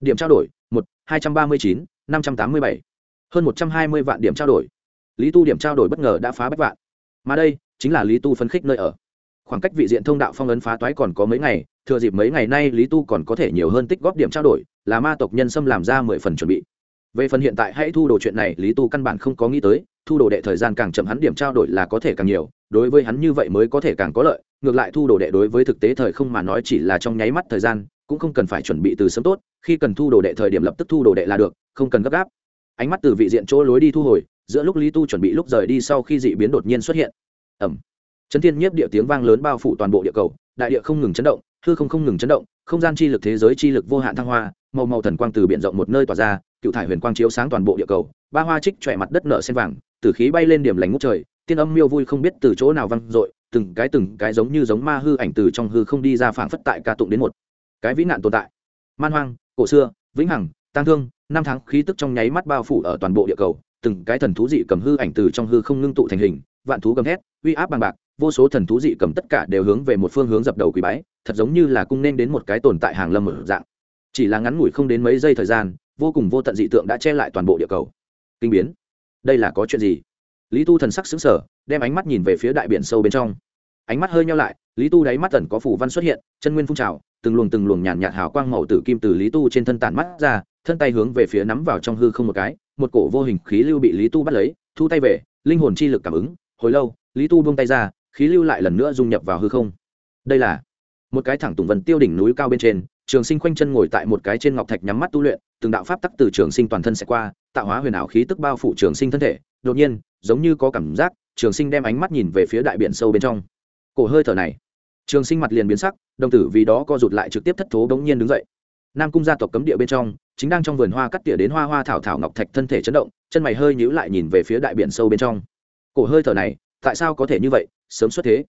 A: Điểm trao đổi một hai trăm ba mươi chín năm trăm tám mươi bảy. Hơn một trăm hai mươi vạn điểm trao đổi. Lý tu điểm trao đổi bất ngờ đã phá bách vạn. Mà đây chính là lý tu phấn khích nơi ở. Khoảng cách vị diện thông đạo phong ấn phá toái còn có mấy ngày, thừa dịp mấy ngày nay lý tu còn có thể nhiều hơn tích góp điểm trao đổi, là ma tộc nhân xâm làm ra mười phần chuẩn bị. Về phần hiện tại hãy thu đồ chuyện này, lý tu căn bản không có nghĩ tới, thu đồ đệ thời gian càng chậm hắn điểm trao đổi là có thể càng nhiều, đối với hắn như vậy mới có thể càng có lợi, ngược lại thu đồ đệ đối với thực tế thời không mà nói chỉ là trong nháy mắt thời gian, cũng không cần phải chuẩn bị từ sớm tốt, khi cần thu đồ đệ thời điểm lập tức thu đồ đệ là được, không cần gấp gáp. Ánh mắt từ vị diện chỗ lối đi thu hồi, giữa lúc lý tu chuẩn bị lúc rời đi sau khi dị biến đột nhiên xuất hiện ẩm. Chấn thiên nhiếp địa tiếng vang lớn bao phủ toàn bộ địa cầu, đại địa không ngừng chấn động, hư không không ngừng chấn động, không gian chi lực thế giới chi lực vô hạn thăng hoa, màu màu thần quang từ biển rộng một nơi tỏa ra, cựu thải huyền quang chiếu sáng toàn bộ địa cầu, ba hoa trích chọe mặt đất nở sen vàng, tử khí bay lên điểm lành ngút trời, tiên âm miêu vui không biết từ chỗ nào văng dội, từng cái từng cái giống như giống ma hư ảnh từ trong hư không đi ra phảng phất tại ca tụng đến một cái vĩ nạn tồn tại. Man hoang, cổ xưa, vĩnh hằng tăng thương, năm tháng khí tức trong nháy mắt bao phủ ở toàn bộ địa cầu, từng cái thần thú dị cầm hư ảnh từ trong hư không ngưng tụ thành hình vạn thú gầm thét, uy áp bằng bạc, vô số thần thú dị cầm tất cả đều hướng về một phương hướng dập đầu quỳ bái, thật giống như là cung nên đến một cái tồn tại hàng lâm ở dạng. Chỉ là ngắn ngủi không đến mấy giây thời gian, vô cùng vô tận dị tượng đã che lại toàn bộ địa cầu. Kinh biến. Đây là có chuyện gì? Lý tu thần sắc xứng sở đem ánh mắt nhìn về phía đại biển sâu bên trong. Ánh mắt hơi nhau lại, lý tu đáy mắt tần có phủ văn xuất hiện, chân nguyên phun trào, từng luồng từng luồng nhàn nhạt hào quang màu tử kim từ lý tu trên thân tản mắt ra, thân tay hướng về phía nắm vào trong hư không một cái, một cổ vô hình khí lưu bị lý tu bắt lấy, thu tay về, linh hồn chi lực cảm ứng hồi lâu, lý tu buông tay ra, khí lưu lại lần nữa dung nhập vào hư không. Đây là một cái thẳng tùng vần tiêu đỉnh núi cao bên trên, trường sinh khoanh chân ngồi tại một cái trên ngọc thạch nhắm mắt tu luyện, từng đạo pháp tắc từ trường sinh toàn thân sẽ qua, tạo hóa huyền ảo khí tức bao phủ trường sinh thân thể. Đột nhiên, giống như có cảm giác, trường sinh đem ánh mắt nhìn về phía đại biển sâu bên trong. Cổ hơi thở này, trường sinh mặt liền biến sắc, đồng tử vì đó co rụt lại trực tiếp thất thố bỗng nhiên đứng dậy. Nam cung gia tộc cấm địa bên trong, chính đang trong vườn hoa cắt tỉa đến hoa hoa thảo thảo ngọc thạch thân thể chấn động, chân mày hơi nhíu lại nhìn về phía đại biển sâu bên trong cổ hơi thở này, tại sao có thể như vậy, sớm xuất thế?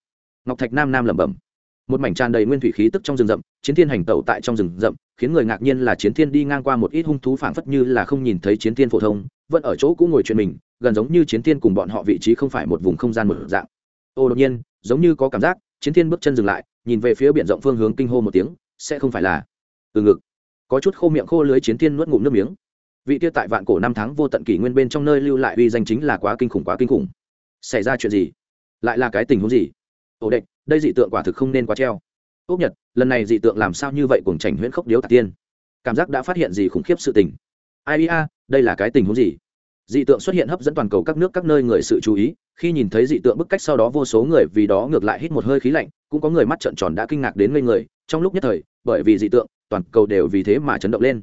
A: Ngọc thạch nam nam lẩm bẩm. Một mảnh tràn đầy nguyên thủy khí tức trong rừng rậm, chiến thiên hành tẩu tại trong rừng rậm, khiến người ngạc nhiên là chiến thiên đi ngang qua một ít hung thú phảng phất như là không nhìn thấy chiến thiên phổ thông, vẫn ở chỗ cũ ngồi chuyện mình, gần giống như chiến thiên cùng bọn họ vị trí không phải một vùng không gian một dạng. Ô, đột nhiên, giống như có cảm giác, chiến thiên bước chân dừng lại, nhìn về phía biển rộng phương hướng kinh hô một tiếng, sẽ không phải là từ ngực. Có chút khô miệng khô lưới chiến thiên nuốt ngụm nước miếng. Vị kia tại vạn cổ năm tháng vô tận kỷ nguyên bên trong nơi lưu lại uy danh chính là quá kinh khủng, quá kinh khủng xảy ra chuyện gì? Lại là cái tình huống gì? Ổ đệch đây dị tượng quả thực không nên quá treo. Ốc nhật, lần này dị tượng làm sao như vậy cùng chảnh huyễn khốc điếu tạc tiên? Cảm giác đã phát hiện gì khủng khiếp sự tình? Ai ia, đây là cái tình huống gì? Dị tượng xuất hiện hấp dẫn toàn cầu các nước, các nơi người sự chú ý. Khi nhìn thấy dị tượng bức cách sau đó vô số người vì đó ngược lại hít một hơi khí lạnh, cũng có người mắt trợn tròn đã kinh ngạc đến ngây người. Trong lúc nhất thời, bởi vì dị tượng, toàn cầu đều vì thế mà chấn động lên.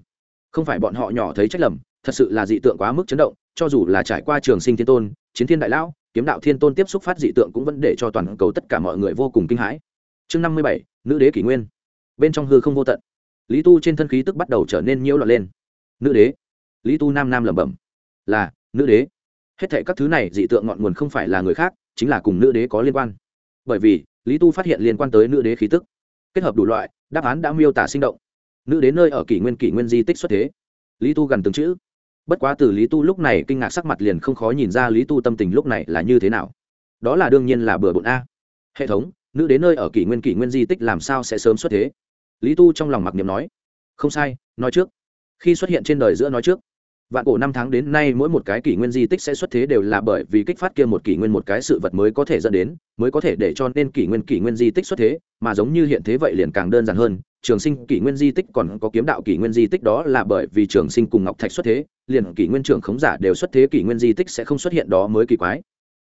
A: Không phải bọn họ nhỏ thấy trách lầm, thật sự là dị tượng quá mức chấn động, cho dù là trải qua trường sinh thiên tôn, chiến thiên đại lão kiếm đạo thiên tôn tiếp xúc phát dị tượng cũng vẫn để cho toàn cầu tất cả mọi người vô cùng kinh hãi. Chương năm mươi bảy, nữ đế kỷ nguyên. Bên trong hư không vô tận. Lý tu trên thân khí tức bắt đầu trở nên nhiễu loạn lên. Nữ đế. Lý tu nam nam lẩm bẩm. Là, nữ đế. Hết thệ các thứ này dị tượng ngọn nguồn không phải là người khác, chính là cùng nữ đế có liên quan. Bởi vì, lý tu phát hiện liên quan tới nữ đế khí tức. Kết hợp đủ loại, đáp án đã miêu tả sinh động. Nữ đế nơi ở kỷ nguyên kỷ nguyên di tích xuất thế. Lý tu gần từng chữ bất quá từ lý tu lúc này kinh ngạc sắc mặt liền không khó nhìn ra lý tu tâm tình lúc này là như thế nào. Đó là đương nhiên là bừa bộn a. Hệ thống, nữ đến nơi ở kỷ nguyên kỷ nguyên di tích làm sao sẽ sớm xuất thế? Lý tu trong lòng mặc niệm nói. Không sai, nói trước. Khi xuất hiện trên đời giữa nói trước vạn cổ năm tháng đến nay mỗi một cái kỷ nguyên di tích sẽ xuất thế đều là bởi vì kích phát kia một kỷ nguyên một cái sự vật mới có thể dẫn đến mới có thể để cho nên kỷ nguyên kỷ nguyên di tích xuất thế mà giống như hiện thế vậy liền càng đơn giản hơn trường sinh kỷ nguyên di tích còn có kiếm đạo kỷ nguyên di tích đó là bởi vì trường sinh cùng ngọc thạch xuất thế liền kỷ nguyên trưởng khống giả đều xuất thế kỷ nguyên di tích sẽ không xuất hiện đó mới kỳ quái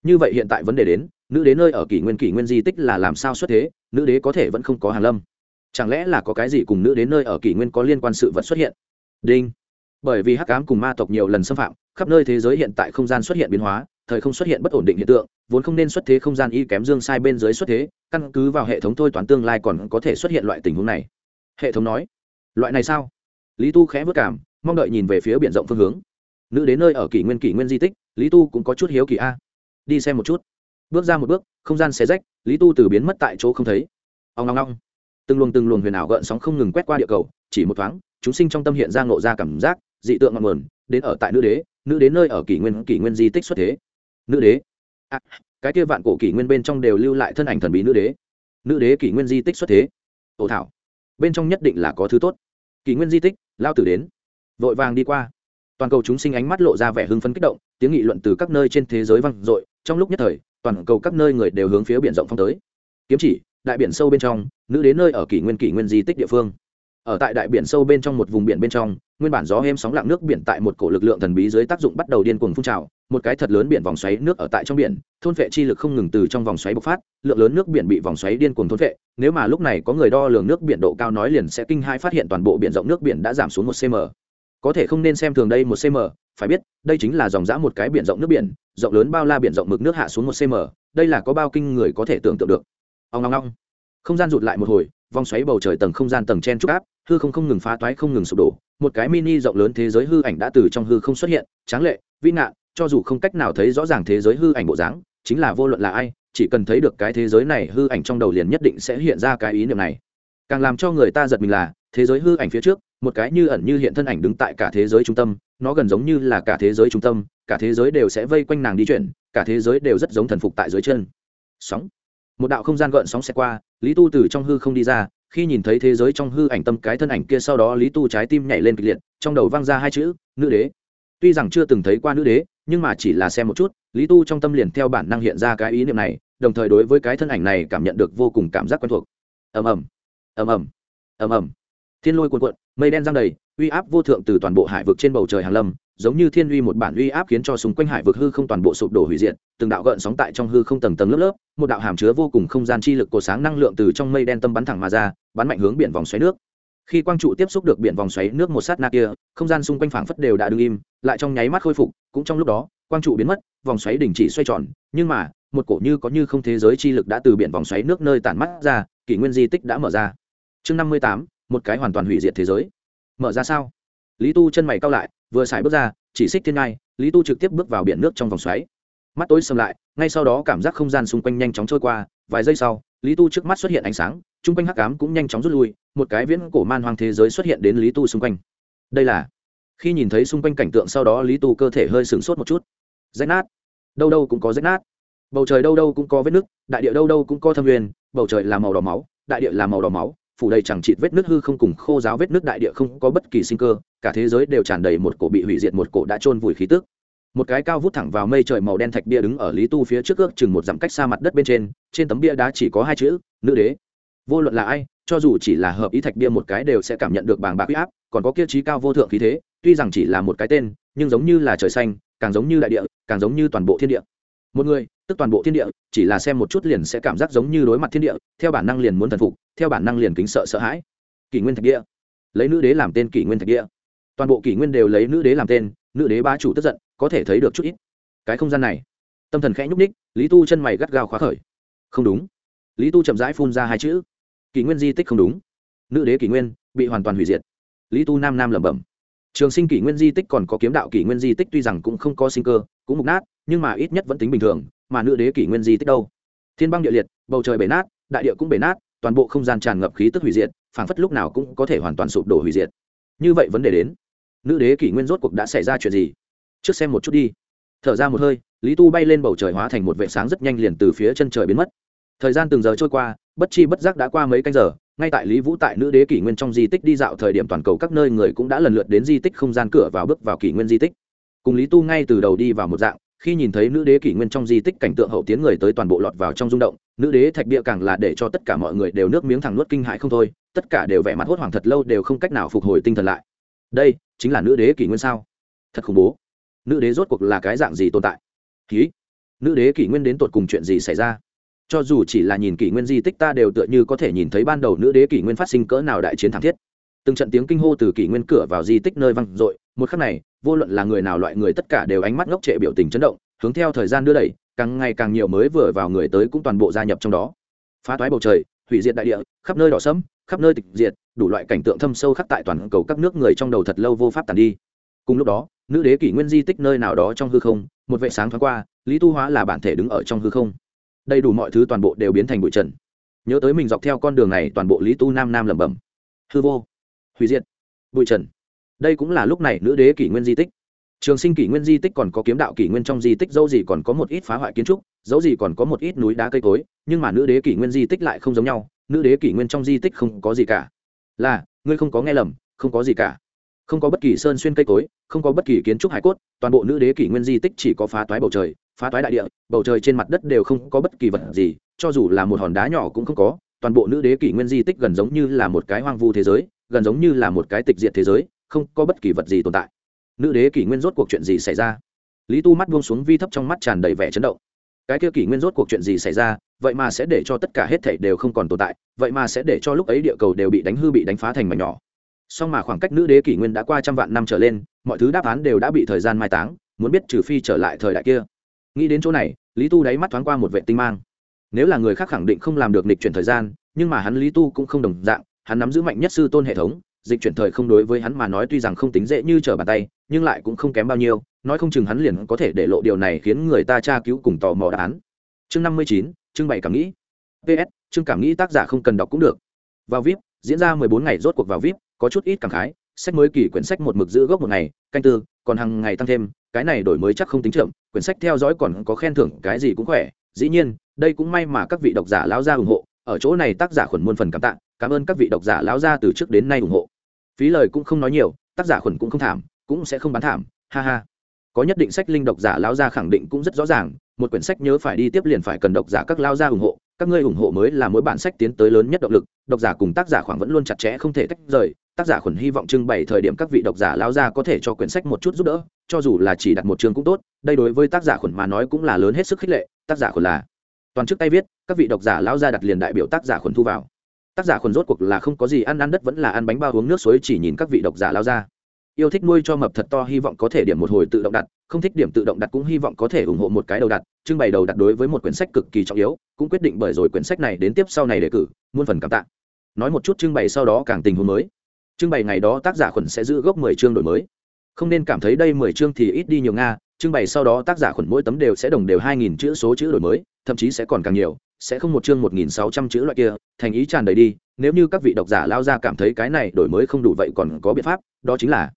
A: như vậy hiện tại vấn đề đến nữ đế nơi ở kỷ nguyên kỷ nguyên di tích là làm sao xuất thế nữ đế có thể vẫn không có hàn lâm chẳng lẽ là có cái gì cùng nữ đế nơi ở kỷ nguyên có liên quan sự vật xuất hiện đinh bởi vì hắc ám cùng ma tộc nhiều lần xâm phạm, khắp nơi thế giới hiện tại không gian xuất hiện biến hóa, thời không xuất hiện bất ổn định hiện tượng, vốn không nên xuất thế không gian y kém dương sai bên dưới xuất thế, căn cứ vào hệ thống thôi toán tương lai còn có thể xuất hiện loại tình huống này. Hệ thống nói, loại này sao? Lý tu khẽ vất cảm, mong đợi nhìn về phía biển rộng phương hướng. Nữ đến nơi ở kỷ nguyên kỷ nguyên di tích, lý tu cũng có chút hiếu kỳ a. Đi xem một chút. Bước ra một bước, không gian xé rách, lý tu từ biến mất tại chỗ không thấy. Ông ngong ngong từng luồng từng luồng huyền ảo gợn sóng không ngừng quét qua địa cầu, chỉ một thoáng, chúng sinh trong tâm hiện ra ngộ ra cảm giác dị tượng ngọn nguồn đến ở tại nữ đế nữ đế nơi ở kỷ nguyên kỷ nguyên di tích xuất thế. Nữ đế. À, cái kia vạn cổ kỷ nguyên bên trong đều lưu lại thân ảnh thần bí nữ đế. Nữ đế kỷ nguyên di tích xuất thế. Tổ thảo. Bên trong nhất định là có thứ tốt. Kỷ nguyên di tích lao tử đến. Vội vàng đi qua. Toàn cầu chúng sinh ánh mắt lộ ra vẻ hưng phấn kích động tiếng nghị luận từ các nơi trên thế giới vang dội trong lúc nhất thời toàn cầu các nơi người đều hướng phía biển rộng phong tới. Kiếm chỉ đại biển sâu bên trong nữ đế nơi ở kỷ nguyên kỷ nguyên di tích địa phương. Ở tại đại biển sâu bên trong một vùng biển bên trong nguyên bản gió êm sóng lặng nước biển tại một cổ lực lượng thần bí dưới tác dụng bắt đầu điên cuồng phun trào, một cái thật lớn biển vòng xoáy nước ở tại trong biển, thôn vệ chi lực không ngừng từ trong vòng xoáy bộc phát, lượng lớn nước biển bị vòng xoáy điên cuồng thôn vệ, nếu mà lúc này có người đo lường nước biển độ cao nói liền sẽ kinh hai phát hiện toàn bộ biển rộng nước biển đã giảm xuống một cm có thể không nên xem thường đây một cm phải biết, đây chính là dòng dã một cái biển rộng nước biển, rộng lớn bao la biển rộng mực nước hạ xuống một cm đây là có bao kinh người có thể tưởng tượng được. Ông ngong ngong không gian rụt lại một hồi, vòng xoáy bầu trời tầng không gian tầng chen chúc áp, hư không không ngừng phá toái không ngừng sụp đổ một cái mini rộng lớn thế giới hư ảnh đã từ trong hư không xuất hiện, tráng lệ, vĩ nạn cho dù không cách nào thấy rõ ràng thế giới hư ảnh bộ dáng, chính là vô luận là ai, chỉ cần thấy được cái thế giới này hư ảnh trong đầu liền nhất định sẽ hiện ra cái ý niệm này. Càng làm cho người ta giật mình là, thế giới hư ảnh phía trước, một cái như ẩn như hiện thân ảnh đứng tại cả thế giới trung tâm, nó gần giống như là cả thế giới trung tâm, cả thế giới đều sẽ vây quanh nàng đi chuyển, cả thế giới đều rất giống thần phục tại dưới chân. Sóng. Một đạo không gian gợn sóng sẽ qua, lý tu từ trong hư không đi ra khi nhìn thấy thế giới trong hư ảnh tâm cái thân ảnh kia sau đó lý tu trái tim nhảy lên kịch liệt, trong đầu vang ra hai chữ, nữ đế. Tuy rằng chưa từng thấy qua nữ đế, nhưng mà chỉ là xem một chút, lý tu trong tâm liền theo bản năng hiện ra cái ý niệm này, đồng thời đối với cái thân ảnh này cảm nhận được vô cùng cảm giác quen thuộc. Ầm ầm ầm ầm ầm ầm. Thiên lôi cuồn cuộn, mây đen giăng đầy, uy áp vô thượng từ toàn bộ hải vực trên bầu trời hàng lâm giống như thiên uy một bản uy áp khiến cho xung quanh hải vực hư không toàn bộ sụp đổ hủy diệt, từng đạo gợn sóng tại trong hư không tầng tầng lớp lớp, một đạo hàm chứa vô cùng không gian chi lực cổ sáng năng lượng từ trong mây đen tâm bắn thẳng mà ra, bắn mạnh hướng biển vòng xoáy nước. Khi quang trụ tiếp xúc được biển vòng xoáy nước một sát na kia, không gian xung quanh phảng phất đều đã đứng im, lại trong nháy mắt khôi phục, cũng trong lúc đó, quang trụ biến mất, vòng xoáy đình chỉ xoay tròn, nhưng mà, một cổ như có như không thế giới chi lực đã từ biển vòng xoáy nước nơi tản mắt ra, kỷ nguyên di tích đã mở ra. Chương năm mươi tám, một cái hoàn toàn hủy diệt thế giới. Mở ra sao? Lý tu chân mày cao lại, vừa xài bước ra, chỉ xích thiên ngai, lý tu trực tiếp bước vào biển nước trong vòng xoáy. Mắt tối xâm lại, ngay sau đó cảm giác không gian xung quanh nhanh chóng trôi qua, vài giây sau, lý tu trước mắt xuất hiện ánh sáng chung quanh hắc ám cũng nhanh chóng rút lui, một cái viễn cổ man hoang thế giới xuất hiện đến lý tu xung quanh. Đây là, khi nhìn thấy xung quanh cảnh tượng sau đó lý tu cơ thể hơi sửng sốt một chút. Rách nát. Đâu đâu cũng có rách nát. Bầu trời đâu đâu cũng có vết nước đại địa đâu đâu cũng có thâm huyền, bầu trời là màu đỏ máu, đại địa là màu đỏ máu phủ đầy chẳng chịt vết nước hư không cùng khô giáo vết nước đại địa không có bất kỳ sinh cơ, cả thế giới đều tràn đầy một cổ bị hủy diệt, một cổ đã trôn vùi khí tức. Một cái cao vút thẳng vào mây trời màu đen thạch bia đứng ở lý tu phía trước ước chừng một dặm cách xa mặt đất bên trên trên tấm bia đá chỉ có hai chữ, nữ đế. Vô luận là ai, cho dù chỉ là hợp ý thạch bia một cái đều sẽ cảm nhận được bàng bạc huy áp, còn có kia trí cao vô thượng khí thế, tuy rằng chỉ là một cái tên, nhưng giống như là trời xanh, càng giống như đại địa, càng giống như toàn bộ thiên địa một người, tức toàn bộ thiên địa, chỉ là xem một chút liền sẽ cảm giác giống như đối mặt thiên địa, theo bản năng liền muốn thần phục, theo bản năng liền kính sợ sợ hãi. Kỷ nguyên thạch địa. Lấy nữ đế làm tên kỷ nguyên thạch địa. Toàn bộ kỷ nguyên đều lấy nữ đế làm tên, nữ đế bá chủ tức giận, có thể thấy được chút ít. Cái không gian này, tâm thần khẽ nhúc ních lý tu chân mày gắt gao khóa khởi. Không đúng. Lý tu chậm rãi phun ra hai chữ. Kỷ nguyên di tích không đúng. Nữ đế kỷ nguyên bị hoàn toàn hủy diệt. Lý tu nam nam lẩm bẩm trường sinh kỷ nguyên di tích còn có kiếm đạo kỷ nguyên di tích tuy rằng cũng không có sinh cơ, cũng mục nát, nhưng mà ít nhất vẫn tính bình thường, mà nữ đế kỷ nguyên di tích đâu? Thiên băng địa liệt, bầu trời bể nát, đại địa cũng bể nát, toàn bộ không gian tràn ngập khí tức hủy diệt, phảng phất lúc nào cũng có thể hoàn toàn sụp đổ hủy diệt. Như vậy vấn đề đến. Nữ đế kỷ nguyên rốt cuộc đã xảy ra chuyện gì? Trước xem một chút đi. Thở ra một hơi, lý tu bay lên bầu trời hóa thành một vệ sáng rất nhanh liền từ phía chân trời biến mất. Thời gian từng giờ trôi qua, bất chi bất giác đã qua mấy canh giờ ngay tại lý vũ tại nữ đế kỷ nguyên trong di tích đi dạo thời điểm toàn cầu các nơi người cũng đã lần lượt đến di tích không gian cửa vào bước vào kỷ nguyên di tích. Cùng lý tu ngay từ đầu đi vào một dạng, khi nhìn thấy nữ đế kỷ nguyên trong di tích cảnh tượng hậu tiến người tới toàn bộ lọt vào trong rung động, nữ đế thạch bia càng là để cho tất cả mọi người đều nước miếng thẳng nuốt kinh hãi không thôi, tất cả đều vẻ mặt hốt hoảng thật lâu đều không cách nào phục hồi tinh thần lại. Đây chính là nữ đế kỷ nguyên sao? Thật khủng bố. Nữ đế rốt cuộc là cái dạng gì tồn tại? Ký nữ đế kỷ nguyên đến tột cùng chuyện gì xảy ra? Cho dù chỉ là nhìn kỷ nguyên di tích ta đều tựa như có thể nhìn thấy ban đầu nữ đế kỷ nguyên phát sinh cỡ nào đại chiến thắng thiết. Từng trận tiếng kinh hô từ kỷ nguyên cửa vào di tích nơi văng dội, một khắc này, vô luận là người nào loại người tất cả đều ánh mắt ngốc trệ biểu tình chấn động, hướng theo thời gian đưa đẩy, càng ngày càng nhiều mới vừa vào người tới cũng toàn bộ gia nhập trong đó. Phá toái bầu trời, hủy diệt đại địa, khắp nơi đỏ sẫm, khắp nơi tịch diệt, đủ loại cảnh tượng thâm sâu khắc tại toàn cầu các nước người trong đầu thật lâu vô pháp tàn đi. Cùng lúc đó, nữ đế kỷ nguyên di tích nơi nào đó trong hư không, một vệ sáng thoáng qua, lý tu hóa là bản thể đứng ở trong hư không đầy đủ mọi thứ toàn bộ đều biến thành bụi trần. Nhớ tới mình dọc theo con đường này, toàn bộ lý tu nam nam lẩm bẩm. Hư vô. Hủy diệt. Bụi trần. Đây cũng là lúc này nữ đế kỷ nguyên di tích. Trường sinh kỷ nguyên di tích còn có kiếm đạo kỷ nguyên trong di tích, dẫu gì còn có một ít phá hoại kiến trúc, dẫu gì còn có một ít núi đá cây cối, nhưng mà nữ đế kỷ nguyên di tích lại không giống nhau, nữ đế kỷ nguyên trong di tích không có gì cả. Là, ngươi không có nghe lầm, không có gì cả không có bất kỳ sơn xuyên cây cối, không có bất kỳ kiến trúc hải cốt, toàn bộ nữ đế kỷ nguyên di tích chỉ có phá toái bầu trời, phá toái đại địa, bầu trời trên mặt đất đều không có bất kỳ vật gì, cho dù là một hòn đá nhỏ cũng không có, toàn bộ nữ đế kỷ nguyên di tích gần giống như là một cái hoang vu thế giới, gần giống như là một cái tịch diệt thế giới, không có bất kỳ vật gì tồn tại. Nữ đế kỷ nguyên rốt cuộc chuyện gì xảy ra? Lý tu mắt buông xuống vi thấp trong mắt tràn đầy vẻ chấn động. Cái kia kỷ nguyên rốt cuộc chuyện gì xảy ra? Vậy mà sẽ để cho tất cả hết thảy đều không còn tồn tại, vậy mà sẽ để cho lúc ấy địa cầu đều bị đánh hư bị đánh phá thành mảnh nhỏ song mà khoảng cách nữ đế kỷ nguyên đã qua trăm vạn năm trở lên, mọi thứ đáp án đều đã bị thời gian mai táng, muốn biết trừ phi trở lại thời đại kia. Nghĩ đến chỗ này, lý tu đáy mắt thoáng qua một vệ tinh mang. Nếu là người khác khẳng định không làm được nịch chuyển thời gian, nhưng mà hắn lý tu cũng không đồng dạng, hắn nắm giữ mạnh nhất sư tôn hệ thống, dịch chuyển thời không đối với hắn mà nói tuy rằng không tính dễ như trở bàn tay, nhưng lại cũng không kém bao nhiêu, nói không chừng hắn liền có thể để lộ điều này khiến người ta tra cứu cùng tò mò đáp án. Chương năm mươi chín, chương bảy cảm nghĩ. Ps chương cảm nghĩ tác giả không cần đọc cũng được. Vào vip, diễn ra mười bốn ngày rốt cuộc vào vip có chút ít cảm khái, sách mới kỳ quyển sách một mực giữ gốc một ngày, canh tư, còn hàng ngày tăng thêm, cái này đổi mới chắc không tính chậm, quyển sách theo dõi còn có khen thưởng, cái gì cũng khỏe. Dĩ nhiên, đây cũng may mà các vị độc giả lão gia ủng hộ, ở chỗ này tác giả khuẩn muôn phần cảm tạ, cảm ơn các vị độc giả lão gia từ trước đến nay ủng hộ. Phí lời cũng không nói nhiều, tác giả khuẩn cũng không thảm, cũng sẽ không bán thảm, ha ha. Có nhất định sách linh độc giả lão gia khẳng định cũng rất rõ ràng, một quyển sách nhớ phải đi tiếp liền phải cần độc giả các lao gia ủng hộ các ngươi ủng hộ mới là mỗi bản sách tiến tới lớn nhất động lực, độc giả cùng tác giả khoảng vẫn luôn chặt chẽ không thể tách rời, tác giả khuẩn hy vọng trưng bày thời điểm các vị độc giả lao ra có thể cho quyển sách một chút giúp đỡ, cho dù là chỉ đặt một chương cũng tốt, đây đối với tác giả khuẩn mà nói cũng là lớn hết sức khích lệ, tác giả khuẩn là toàn chức tay viết, các vị độc giả lao ra đặt liền đại biểu tác giả khuẩn thu vào. Tác giả khuẩn rốt cuộc là không có gì ăn ăn đất vẫn là ăn bánh bao uống nước suối chỉ nhìn các vị độc giả lao ra yêu thích nuôi cho mập thật to, hy vọng có thể điểm một hồi tự động đặt. Không thích điểm tự động đặt cũng hy vọng có thể ủng hộ một cái đầu đặt. Trưng bày đầu đặt đối với một quyển sách cực kỳ trọng yếu, cũng quyết định bởi rồi quyển sách này đến tiếp sau này đề cử. Muôn phần cảm tạ. Nói một chút trưng bày sau đó càng tình huống mới. Trưng bày ngày đó tác giả khuẩn sẽ giữ gốc mười chương đổi mới. Không nên cảm thấy đây mười chương thì ít đi nhiều nga, trưng bày sau đó tác giả khuẩn mỗi tấm đều sẽ đồng đều hai nghìn chữ số chữ đổi mới, thậm chí sẽ còn càng nhiều, sẽ không một chương một nghìn sáu trăm chữ loại kia, thành ý tràn đầy đi, nếu như các vị độc giả lao ra cảm thấy cái này đổi mới không đủ vậy còn có biện pháp, đó chính là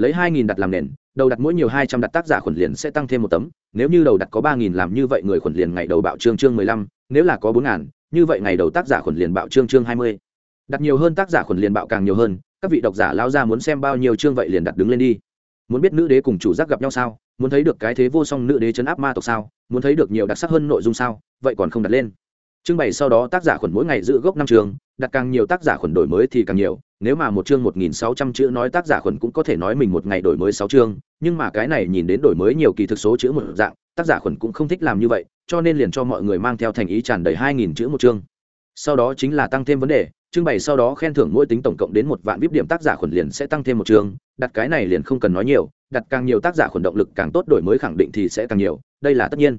A: lấy hai nghìn đặt làm nền, đầu đặt mỗi nhiều hai trăm đặt tác giả khuẩn liền sẽ tăng thêm một tấm. Nếu như đầu đặt có ba nghìn làm như vậy người khuẩn liền ngày đầu bạo chương chương mười lăm, nếu là có bốn ngàn, như vậy ngày đầu tác giả khuẩn liền bạo chương chương hai mươi. Đặt nhiều hơn tác giả khuẩn liền bạo càng nhiều hơn, các vị độc giả lao ra muốn xem bao nhiêu chương vậy liền đặt đứng lên đi. Muốn biết nữ đế cùng chủ giác gặp nhau sao? Muốn thấy được cái thế vô song nữ đế chấn áp ma tộc sao? Muốn thấy được nhiều đặc sắc hơn nội dung sao? Vậy còn không đặt lên. Trưng bày sau đó tác giả khuẩn mỗi ngày giữ gốc năm trường đặt càng nhiều tác giả khuẩn đổi mới thì càng nhiều, nếu mà một chương một nghìn sáu trăm chữ nói tác giả khuẩn cũng có thể nói mình một ngày đổi mới sáu chương, nhưng mà cái này nhìn đến đổi mới nhiều kỳ thực số chữ một dạng, tác giả khuẩn cũng không thích làm như vậy, cho nên liền cho mọi người mang theo thành ý tràn đầy hai nghìn chữ một chương sau đó chính là tăng thêm vấn đề, trưng bày sau đó khen thưởng mỗi tính tổng cộng đến một vạn vip điểm tác giả khuẩn liền sẽ tăng thêm một chương. đặt cái này liền không cần nói nhiều, đặt càng nhiều tác giả khuẩn động lực càng tốt đổi mới khẳng định thì sẽ càng nhiều, đây là tất nhiên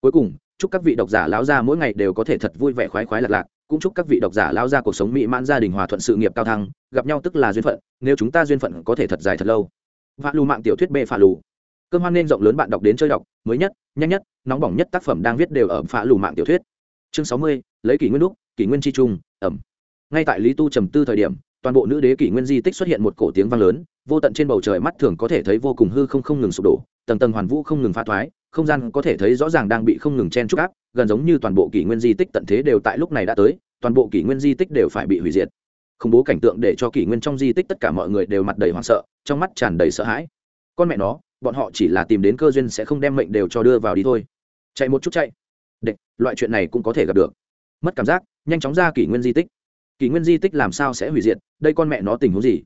A: cuối cùng chúc các vị độc giả lão gia mỗi ngày đều có thể thật vui vẻ khoái khoái lạc lạc, cũng chúc các vị độc giả lão gia cuộc sống mỹ mãn, gia đình hòa thuận, sự nghiệp cao thăng, gặp nhau tức là duyên phận, nếu chúng ta duyên phận có thể thật dài thật lâu. Vạ lù mạng tiểu thuyết bê phạ lù. Cơn hoan nên rộng lớn bạn đọc đến chơi đọc, mới nhất, nhanh nhất, nóng bỏng nhất tác phẩm đang viết đều ở phạ lù mạng tiểu thuyết. Chương sáu mươi, lấy kỷ nguyên đúc, kỷ nguyên chi trung, ẩm. Ngay tại lý tu trầm tư thời điểm, toàn bộ nữ đế kỷ nguyên di tích xuất hiện một cổ tiếng vang lớn, vô tận trên bầu trời mắt thường có thể thấy vô cùng hư không không ngừng sụp đổ, tầng tầng hoàn vũ không ngừng phá thoái không gian có thể thấy rõ ràng đang bị không ngừng chen trúc áp, gần giống như toàn bộ kỷ nguyên di tích tận thế đều tại lúc này đã tới, toàn bộ kỷ nguyên di tích đều phải bị hủy diệt. Khủng bố cảnh tượng để cho kỷ nguyên trong di tích tất cả mọi người đều mặt đầy hoảng sợ, trong mắt tràn đầy sợ hãi. Con mẹ nó, bọn họ chỉ là tìm đến cơ duyên sẽ không đem mệnh đều cho đưa vào đi thôi. Chạy một chút chạy. Địch, loại chuyện này cũng có thể gặp được. Mất cảm giác, nhanh chóng ra kỷ nguyên di tích. Kỷ nguyên di tích làm sao sẽ hủy diệt, đây con mẹ nó tình huống gì?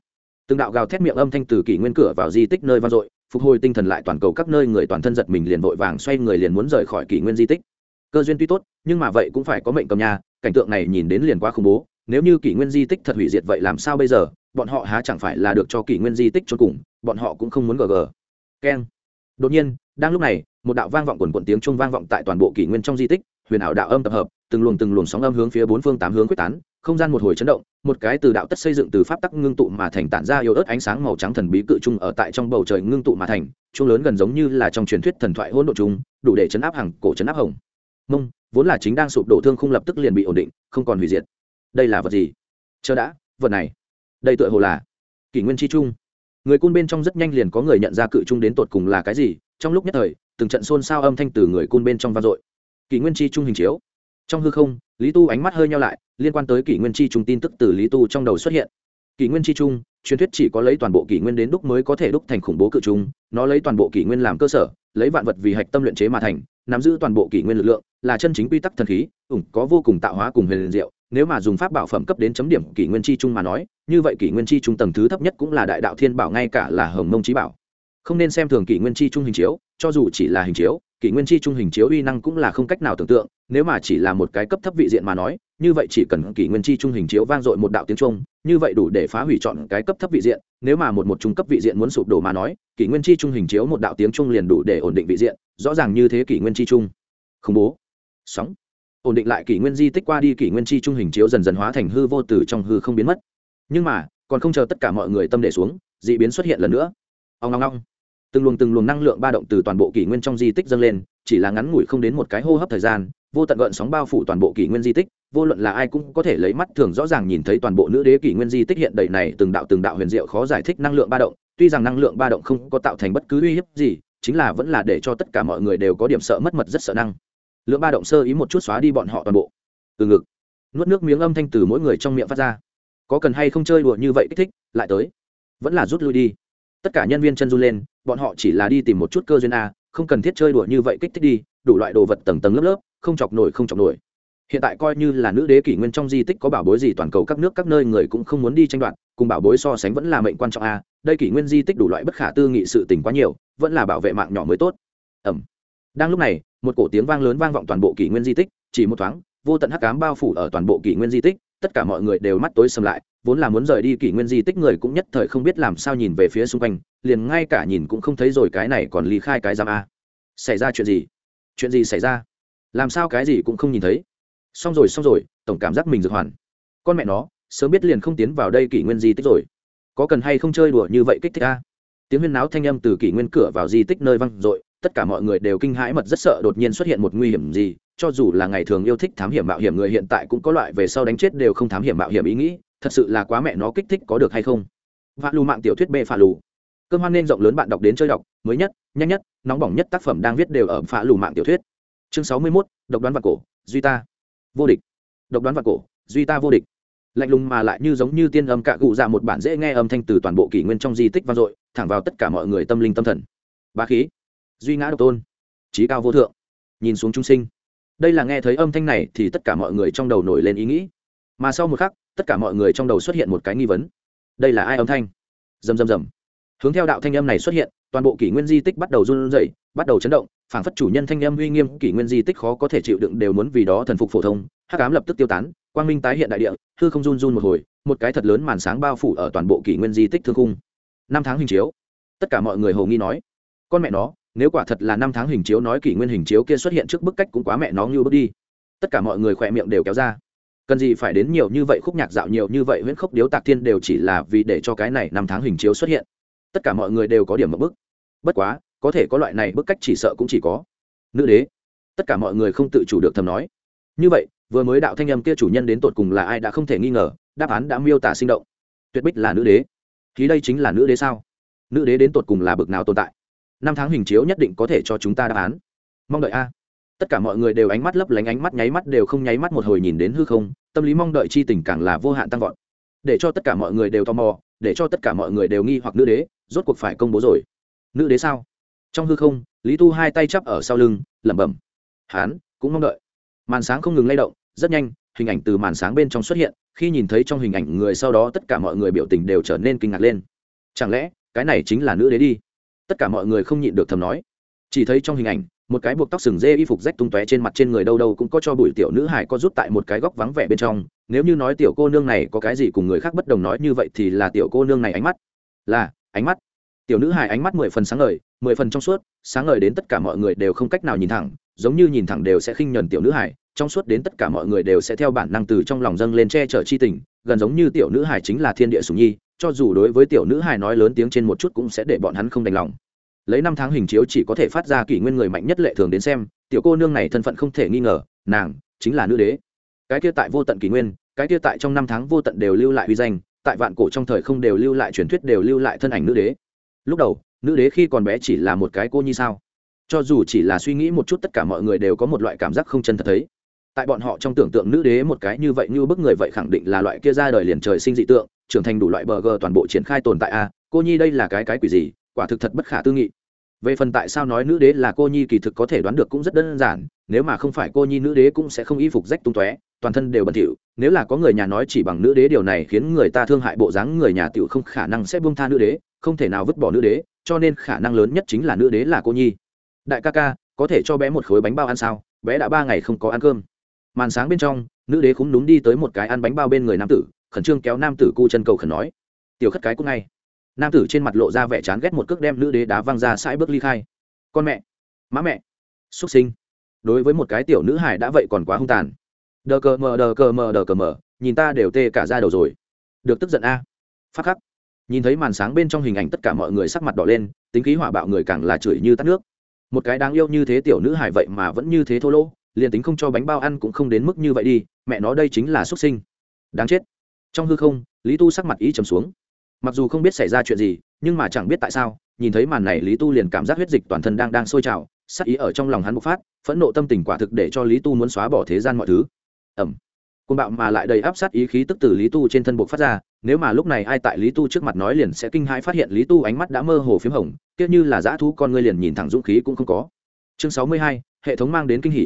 A: Từng đạo gào thét miệng âm thanh từ kỷ nguyên cửa vào di tích nơi vang dội phục hồi tinh thần lại toàn cầu các nơi người toàn thân giật mình liền vội vàng xoay người liền muốn rời khỏi kỷ nguyên di tích. Cơ duyên tuy tốt, nhưng mà vậy cũng phải có mệnh cầm nhà cảnh tượng này nhìn đến liền quá khủng bố. Nếu như kỷ nguyên di tích thật hủy diệt vậy làm sao bây giờ? Bọn họ há chẳng phải là được cho kỷ nguyên di tích cho cùng, bọn họ cũng không muốn gờ gờ. Keng. Đột nhiên, đang lúc này, một đạo vang vọng quần quần tiếng trung vang vọng tại toàn bộ kỷ nguyên trong di tích, huyền ảo đạo âm tập hợp, từng luồng từng luồng sóng âm hướng phía bốn phương tám hướng quyết tán không gian một hồi chấn động, một cái từ đạo tất xây dựng từ pháp tắc ngưng tụ mà thành tản ra yếu ớt ánh sáng màu trắng thần bí cự trung ở tại trong bầu trời ngưng tụ mà thành trung lớn gần giống như là trong truyền thuyết thần thoại hỗn độ trung, đủ để chấn áp hàng cổ chấn áp hồng. Mông, vốn là chính đang sụp đổ thương không lập tức liền bị ổn định, không còn hủy diệt. Đây là vật gì? Chờ đã, vật này. Đây tựa hồ là kỷ nguyên chi trung. Người cun bên trong rất nhanh liền có người nhận ra cự trung đến tột cùng là cái gì, trong lúc nhất thời, từng trận xôn xao âm thanh từ người cun bên trong vang dội. Kỷ nguyên chi trung hình chiếu. Trong hư không lý tu ánh mắt hơi nhau lại, liên quan tới kỷ nguyên chi trung tin tức từ lý tu trong đầu xuất hiện. Kỷ nguyên chi trung, truyền thuyết chỉ có lấy toàn bộ kỷ nguyên đến đúc mới có thể đúc thành khủng bố cự trung, nó lấy toàn bộ kỷ nguyên làm cơ sở, lấy vạn vật vì hạch tâm luyện chế mà thành, nắm giữ toàn bộ kỷ nguyên lực lượng, là chân chính quy tắc thần khí, ủng có vô cùng tạo hóa cùng huyền diệu, nếu mà dùng pháp bảo phẩm cấp đến chấm điểm kỷ nguyên chi trung mà nói, như vậy kỷ nguyên chi trung tầng thứ thấp nhất cũng là đại đạo thiên bảo, ngay cả là hồng mông trí bảo. Không nên xem thường kỷ nguyên chi trung hình chiếu, cho dù chỉ là hình chiếu kỷ nguyên chi trung hình chiếu uy năng cũng là không cách nào tưởng tượng, nếu mà chỉ là một cái cấp thấp vị diện mà nói, như vậy chỉ cần kỷ nguyên chi trung hình chiếu vang dội một đạo tiếng trung, như vậy đủ để phá hủy chọn cái cấp thấp vị diện, nếu mà một một trung cấp vị diện muốn sụp đổ mà nói, kỷ nguyên chi trung hình chiếu một đạo tiếng trung liền đủ để ổn định vị diện, rõ ràng như thế kỷ nguyên chi trung. Khủng bố. Sóng. Ổn định lại kỷ nguyên di tích qua đi, kỷ nguyên chi trung hình chiếu dần dần hóa thành hư vô tử trong hư không biến mất. Nhưng mà, còn không chờ tất cả mọi người tâm để xuống d ị biến xuất hiện lần nữa. Ông ngong ngong từng luồng từng luồng năng lượng ba động từ toàn bộ kỷ nguyên trong di tích dâng lên, chỉ là ngắn ngủi không đến một cái hô hấp thời gian, vô tận gợn sóng bao phủ toàn bộ kỷ nguyên di tích, vô luận là ai cũng có thể lấy mắt thường rõ ràng nhìn thấy toàn bộ nữ đế kỷ nguyên di tích hiện đầy này từng đạo từng đạo huyền diệu khó giải thích năng lượng ba động, tuy rằng năng lượng ba động không có tạo thành bất cứ uy hiếp gì, chính là vẫn là để cho tất cả mọi người đều có điểm sợ mất mật rất sợ năng. Lượng ba động sơ ý một chút xóa đi bọn họ toàn bộ. Từ ngực, nuốt nước miếng âm thanh từ mỗi người trong miệng phát ra. Có cần hay không chơi đùa như vậy kích thích, lại tới. Vẫn là rút lui đi tất cả nhân viên chân run lên, bọn họ chỉ là đi tìm một chút cơ duyên a, không cần thiết chơi đùa như vậy kích thích đi, đủ loại đồ vật tầng tầng lớp lớp, không chọc nổi, không chọc nổi. Hiện tại coi như là nữ đế kỷ nguyên trong di tích có bảo bối gì toàn cầu các nước các nơi người cũng không muốn đi tranh đoạt, cùng bảo bối so sánh vẫn là mệnh quan trọng a, đây kỷ nguyên di tích đủ loại bất khả tư nghị sự tình quá nhiều, vẫn là bảo vệ mạng nhỏ mới tốt. Ẩm. Đang lúc này, một cổ tiếng vang lớn vang vọng toàn bộ kỷ nguyên di tích, chỉ một thoáng, vô tận hắc cám bao phủ ở toàn bộ kỷ nguyên di tích tất cả mọi người đều mắt tối sầm lại, vốn là muốn rời đi kỷ nguyên di tích người cũng nhất thời không biết làm sao nhìn về phía xung quanh, liền ngay cả nhìn cũng không thấy rồi cái này còn ly khai cái giam a. Xảy ra chuyện gì? Chuyện gì xảy ra? Làm sao cái gì cũng không nhìn thấy? Xong rồi xong rồi, tổng cảm giác mình dược hoàn. Con mẹ nó, sớm biết liền không tiến vào đây kỷ nguyên di tích rồi. Có cần hay không chơi đùa như vậy kích thích a? Tiếng huyên náo thanh âm từ kỷ nguyên cửa vào di tích nơi văng r tất cả mọi người đều kinh hãi mật rất sợ đột nhiên xuất hiện một nguy hiểm gì cho dù là ngày thường yêu thích thám hiểm mạo hiểm người hiện tại cũng có loại về sau đánh chết đều không thám hiểm mạo hiểm ý nghĩ thật sự là quá mẹ nó kích thích có được hay không? Vạ lù mạng tiểu thuyết bê phà lù. Cơm hoan nên rộng lớn bạn đọc đến chơi đọc mới nhất nhanh nhất nóng bỏng nhất tác phẩm đang viết đều ở phà lù mạng tiểu thuyết. Chương sáu mươi 61, độc đoán Vật cổ duy ta vô địch. Độc đoán Vật cổ duy ta vô địch. Lạnh lùng mà lại như giống như tiên âm cạ cụ ra một bản dễ nghe âm thanh từ toàn bộ kỷ nguyên trong di tích vang dội thẳng vào tất cả mọi người tâm linh tâm thần. Bá khí. Duy ngã độc tôn. Trí cao vô thượng. Nhìn xuống trung sinh đây là nghe thấy âm thanh này thì tất cả mọi người trong đầu nổi lên ý nghĩ. Mà sau một khắc, tất cả mọi người trong đầu xuất hiện một cái nghi vấn. Đây là ai âm thanh? Rầm rầm rầm. Hướng theo đạo thanh âm này xuất hiện, toàn bộ kỷ nguyên di tích bắt đầu run rẩy, bắt đầu chấn động, phảng phất chủ nhân thanh âm uy nghiêm kỷ nguyên di tích khó có thể chịu đựng đều muốn vì đó thần phục phổ thông, hắc ám lập tức tiêu tán, quang minh tái hiện đại địa, hư không run run một hồi, một cái thật lớn màn sáng bao phủ ở toàn bộ kỷ nguyên di tích thương khung. Năm tháng hình chiếu. Tất cả mọi người hầu nghi nói, con mẹ nó nếu quả thật là năm tháng hình chiếu nói kỷ nguyên hình chiếu kia xuất hiện trước bức cách cũng quá mẹ nó như bước đi. Tất cả mọi người khỏe miệng đều kéo ra. Cần gì phải đến nhiều như vậy khúc nhạc dạo nhiều như vậy huyễn khốc điếu tạc thiên đều chỉ là vì để cho cái này năm tháng hình chiếu xuất hiện. Tất cả mọi người đều có điểm một bức. Bất quá, có thể có loại này bức cách chỉ sợ cũng chỉ có. Nữ đế. Tất cả mọi người không tự chủ được thầm nói. Như vậy, vừa mới đạo thanh âm kia chủ nhân đến tột cùng là ai đã không thể nghi ngờ, đáp án đã miêu tả sinh động. Tuyệt bích là nữ đế. Thì đây chính là nữ đế sao? Nữ đế đến tột cùng là bực nào tồn tại? Năm tháng hình chiếu nhất định có thể cho chúng ta đáp án. Mong đợi a. Tất cả mọi người đều ánh mắt lấp lánh, ánh mắt nháy mắt đều không nháy mắt một hồi nhìn đến hư không, tâm lý mong đợi chi tình càng là vô hạn tăng vọt. Để cho tất cả mọi người đều tò mò, để cho tất cả mọi người đều nghi hoặc nữ đế, rốt cuộc phải công bố rồi. Nữ đế sao? Trong hư không, lý tu hai tay chắp ở sau lưng, lẩm bẩm. Hán cũng mong đợi. Màn sáng không ngừng lay động, rất nhanh, hình ảnh từ màn sáng bên trong xuất hiện, khi nhìn thấy trong hình ảnh người sau đó, tất cả mọi người biểu tình đều trở nên kinh ngạc lên. Chẳng lẽ, cái này chính là nữ đế đi? Tất cả mọi người không nhịn được thầm nói. Chỉ thấy trong hình ảnh, một cái buộc tóc sừng dê y phục rách tung tóe trên mặt trên người đâu đâu cũng có cho bụi tiểu nữ hải có rút tại một cái góc vắng vẻ bên trong. Nếu như nói tiểu cô nương này có cái gì cùng người khác bất đồng nói như vậy thì là tiểu cô nương này ánh mắt. Là, ánh mắt. Tiểu nữ hải ánh mắt mười phần sáng ngời, mười phần trong suốt, sáng ngời đến tất cả mọi người đều không cách nào nhìn thẳng, giống như nhìn thẳng đều sẽ khinh nhẫn tiểu nữ hải trong suốt đến tất cả mọi người đều sẽ theo bản năng từ trong lòng dâng lên che chở chi tình, gần giống như tiểu nữ hải chính là thiên địa sủng nhi cho dù đối với tiểu nữ hài nói lớn tiếng trên một chút cũng sẽ để bọn hắn không đành lòng. Lấy năm tháng hình chiếu chỉ có thể phát ra kỷ nguyên người mạnh nhất lệ thường đến xem, tiểu cô nương này thân phận không thể nghi ngờ, nàng chính là nữ đế. Cái kia tại vô tận kỷ nguyên, cái kia tại trong năm tháng vô tận đều lưu lại uy danh, tại vạn cổ trong thời không đều lưu lại truyền thuyết đều lưu lại thân ảnh nữ đế. Lúc đầu, nữ đế khi còn bé chỉ là một cái cô nhi sao? Cho dù chỉ là suy nghĩ một chút tất cả mọi người đều có một loại cảm giác không chân thật thấy tại bọn họ trong tưởng tượng nữ đế một cái như vậy như bức người vậy khẳng định là loại kia ra đời liền trời sinh dị tượng, trưởng thành đủ loại bờ gờ toàn bộ triển khai tồn tại a, cô nhi đây là cái cái quỷ gì, quả thực thật bất khả tư nghị. Về phần tại sao nói nữ đế là cô nhi kỳ thực có thể đoán được cũng rất đơn giản, nếu mà không phải cô nhi nữ đế cũng sẽ không y phục rách tung tóe, toàn thân đều bẩn thỉu, nếu là có người nhà nói chỉ bằng nữ đế điều này khiến người ta thương hại bộ dáng người nhà tiểu không khả năng sẽ buông tha nữ đế, không thể nào vứt bỏ nữ đế, cho nên khả năng lớn nhất chính là nữ đế là cô nhi. Đại ca ca, có thể cho bé một khối bánh bao ăn sao? Bé đã ba ngày không có ăn cơm màn sáng bên trong, nữ đế cũng đúng đi tới một cái ăn bánh bao bên người nam tử, khẩn trương kéo nam tử cu chân cầu khẩn nói, tiểu khất cái cũng ngay. Nam tử trên mặt lộ ra vẻ chán ghét một cước đem nữ đế đá văng ra sãi bước ly khai. Con mẹ, má mẹ xuất sinh. Đối với một cái tiểu nữ hải đã vậy còn quá hung tàn. Đờ cờ mờ, đờ cờ mờ, đờ cờ mờ, nhìn ta đều tê cả ra đầu rồi. Được tức giận a. Phát khắc. Nhìn thấy màn sáng bên trong hình ảnh tất cả mọi người sắc mặt đỏ lên, tính khí hỏa bạo người càng là chửi như tắt nước. Một cái đáng yêu như thế tiểu nữ hải vậy mà vẫn như thế thô lỗ liền tính không cho bánh bao ăn cũng không đến mức như vậy đi, mẹ nó đây chính là xuất sinh. Đáng chết. Trong hư không, lý tu sắc mặt ý trầm xuống. Mặc dù không biết xảy ra chuyện gì, nhưng mà chẳng biết tại sao, nhìn thấy màn này lý tu liền cảm giác huyết dịch toàn thân đang đang sôi trào, sắc ý ở trong lòng hắn bộc phát, phẫn nộ tâm tình quả thực để cho lý tu muốn xóa bỏ thế gian mọi thứ. Ẩm côn bạo mà lại đầy áp sát ý khí tức từ lý tu trên thân bộc phát ra, nếu mà lúc này ai tại lý tu trước mặt nói liền sẽ kinh hãi phát hiện lý tu ánh mắt đã mơ hồ p h í m hồng tiếc như là dã thú con ngươi liền nhìn thẳng dũng khí cũng không có. Chương sáu mươi hai, hệ thống mang đến kinh hỉ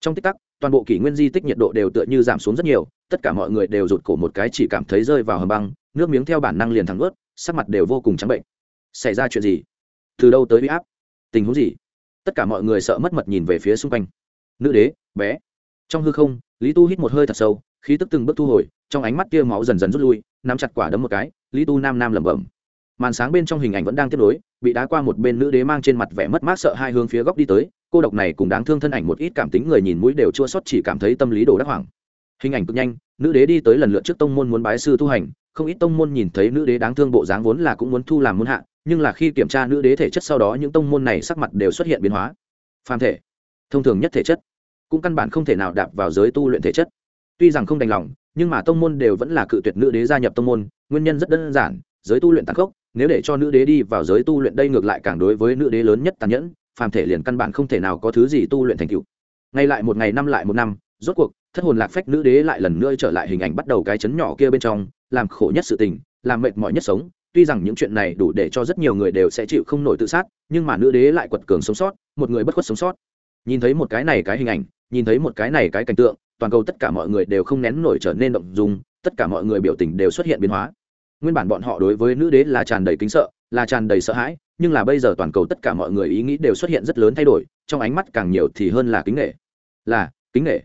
A: trong tích tắc, toàn bộ kỷ nguyên di tích nhiệt độ đều tựa như giảm xuống rất nhiều, tất cả mọi người đều rụt cổ một cái chỉ cảm thấy rơi vào hầm băng, nước miếng theo bản năng liền thẳng ướt, sắc mặt đều vô cùng trắng bệnh. Xảy ra chuyện gì? Từ đâu tới huy áp? Tình huống gì? Tất cả mọi người sợ mất mật nhìn về phía xung quanh. Nữ đế, bé. Trong hư không, lý tu hít một hơi thật sâu, khí tức từng bước thu hồi, trong ánh mắt kia máu dần dần rút lui, nắm chặt quả đấm một cái, lý tu nam nam lẩm bẩm. Màn sáng bên trong hình ảnh vẫn đang tiếp nối, bị đá qua một bên nữ đế mang trên mặt vẻ mất mát sợ hai hướng phía góc đi tới cô độc này cùng đáng thương thân ảnh một ít cảm tính người nhìn mũi đều chua xót chỉ cảm thấy tâm lý đồ đắc hoảng. Hình ảnh cực nhanh, nữ đế đi tới lần lượt trước tông môn muốn bái sư tu hành, không ít tông môn nhìn thấy nữ đế đáng thương bộ dáng vốn là cũng muốn thu làm môn hạ, nhưng là khi kiểm tra nữ đế thể chất sau đó những tông môn này sắc mặt đều xuất hiện biến hóa. Phàm thể, thông thường nhất thể chất, cũng căn bản không thể nào đạp vào giới tu luyện thể chất. Tuy rằng không đành lòng, nhưng mà tông môn đều vẫn là cự tuyệt nữ đế gia nhập tông môn, nguyên nhân rất đơn giản, giới tu luyện tàn khốc, nếu để cho nữ đế đi vào giới tu luyện đây ngược lại càng đối với nữ đế lớn nhất tàn nhẫn phàm thể liền căn bản không thể nào có thứ gì tu luyện thành tựu. Ngay lại một ngày năm lại một năm, rốt cuộc, thất hồn lạc phách nữ đế lại lần nữa trở lại hình ảnh bắt đầu cái chấn nhỏ kia bên trong, làm khổ nhất sự tình, làm mệt mỏi nhất sống. Tuy rằng những chuyện này đủ để cho rất nhiều người đều sẽ chịu không nổi tự sát, nhưng mà nữ đế lại quật cường sống sót, một người bất khuất sống sót. Nhìn thấy một cái này cái hình ảnh, nhìn thấy một cái này cái cảnh tượng, toàn cầu tất cả mọi người đều không nén nổi trở nên động dung, tất cả mọi người biểu tình đều xuất hiện biến hóa. Nguyên bản bọn họ đối với nữ đế là tràn đầy kính sợ, là tràn đầy sợ hãi nhưng là bây giờ toàn cầu tất cả mọi người ý nghĩ đều xuất hiện rất lớn thay đổi, trong ánh mắt càng nhiều thì hơn là kính nghệ là, kính nghệ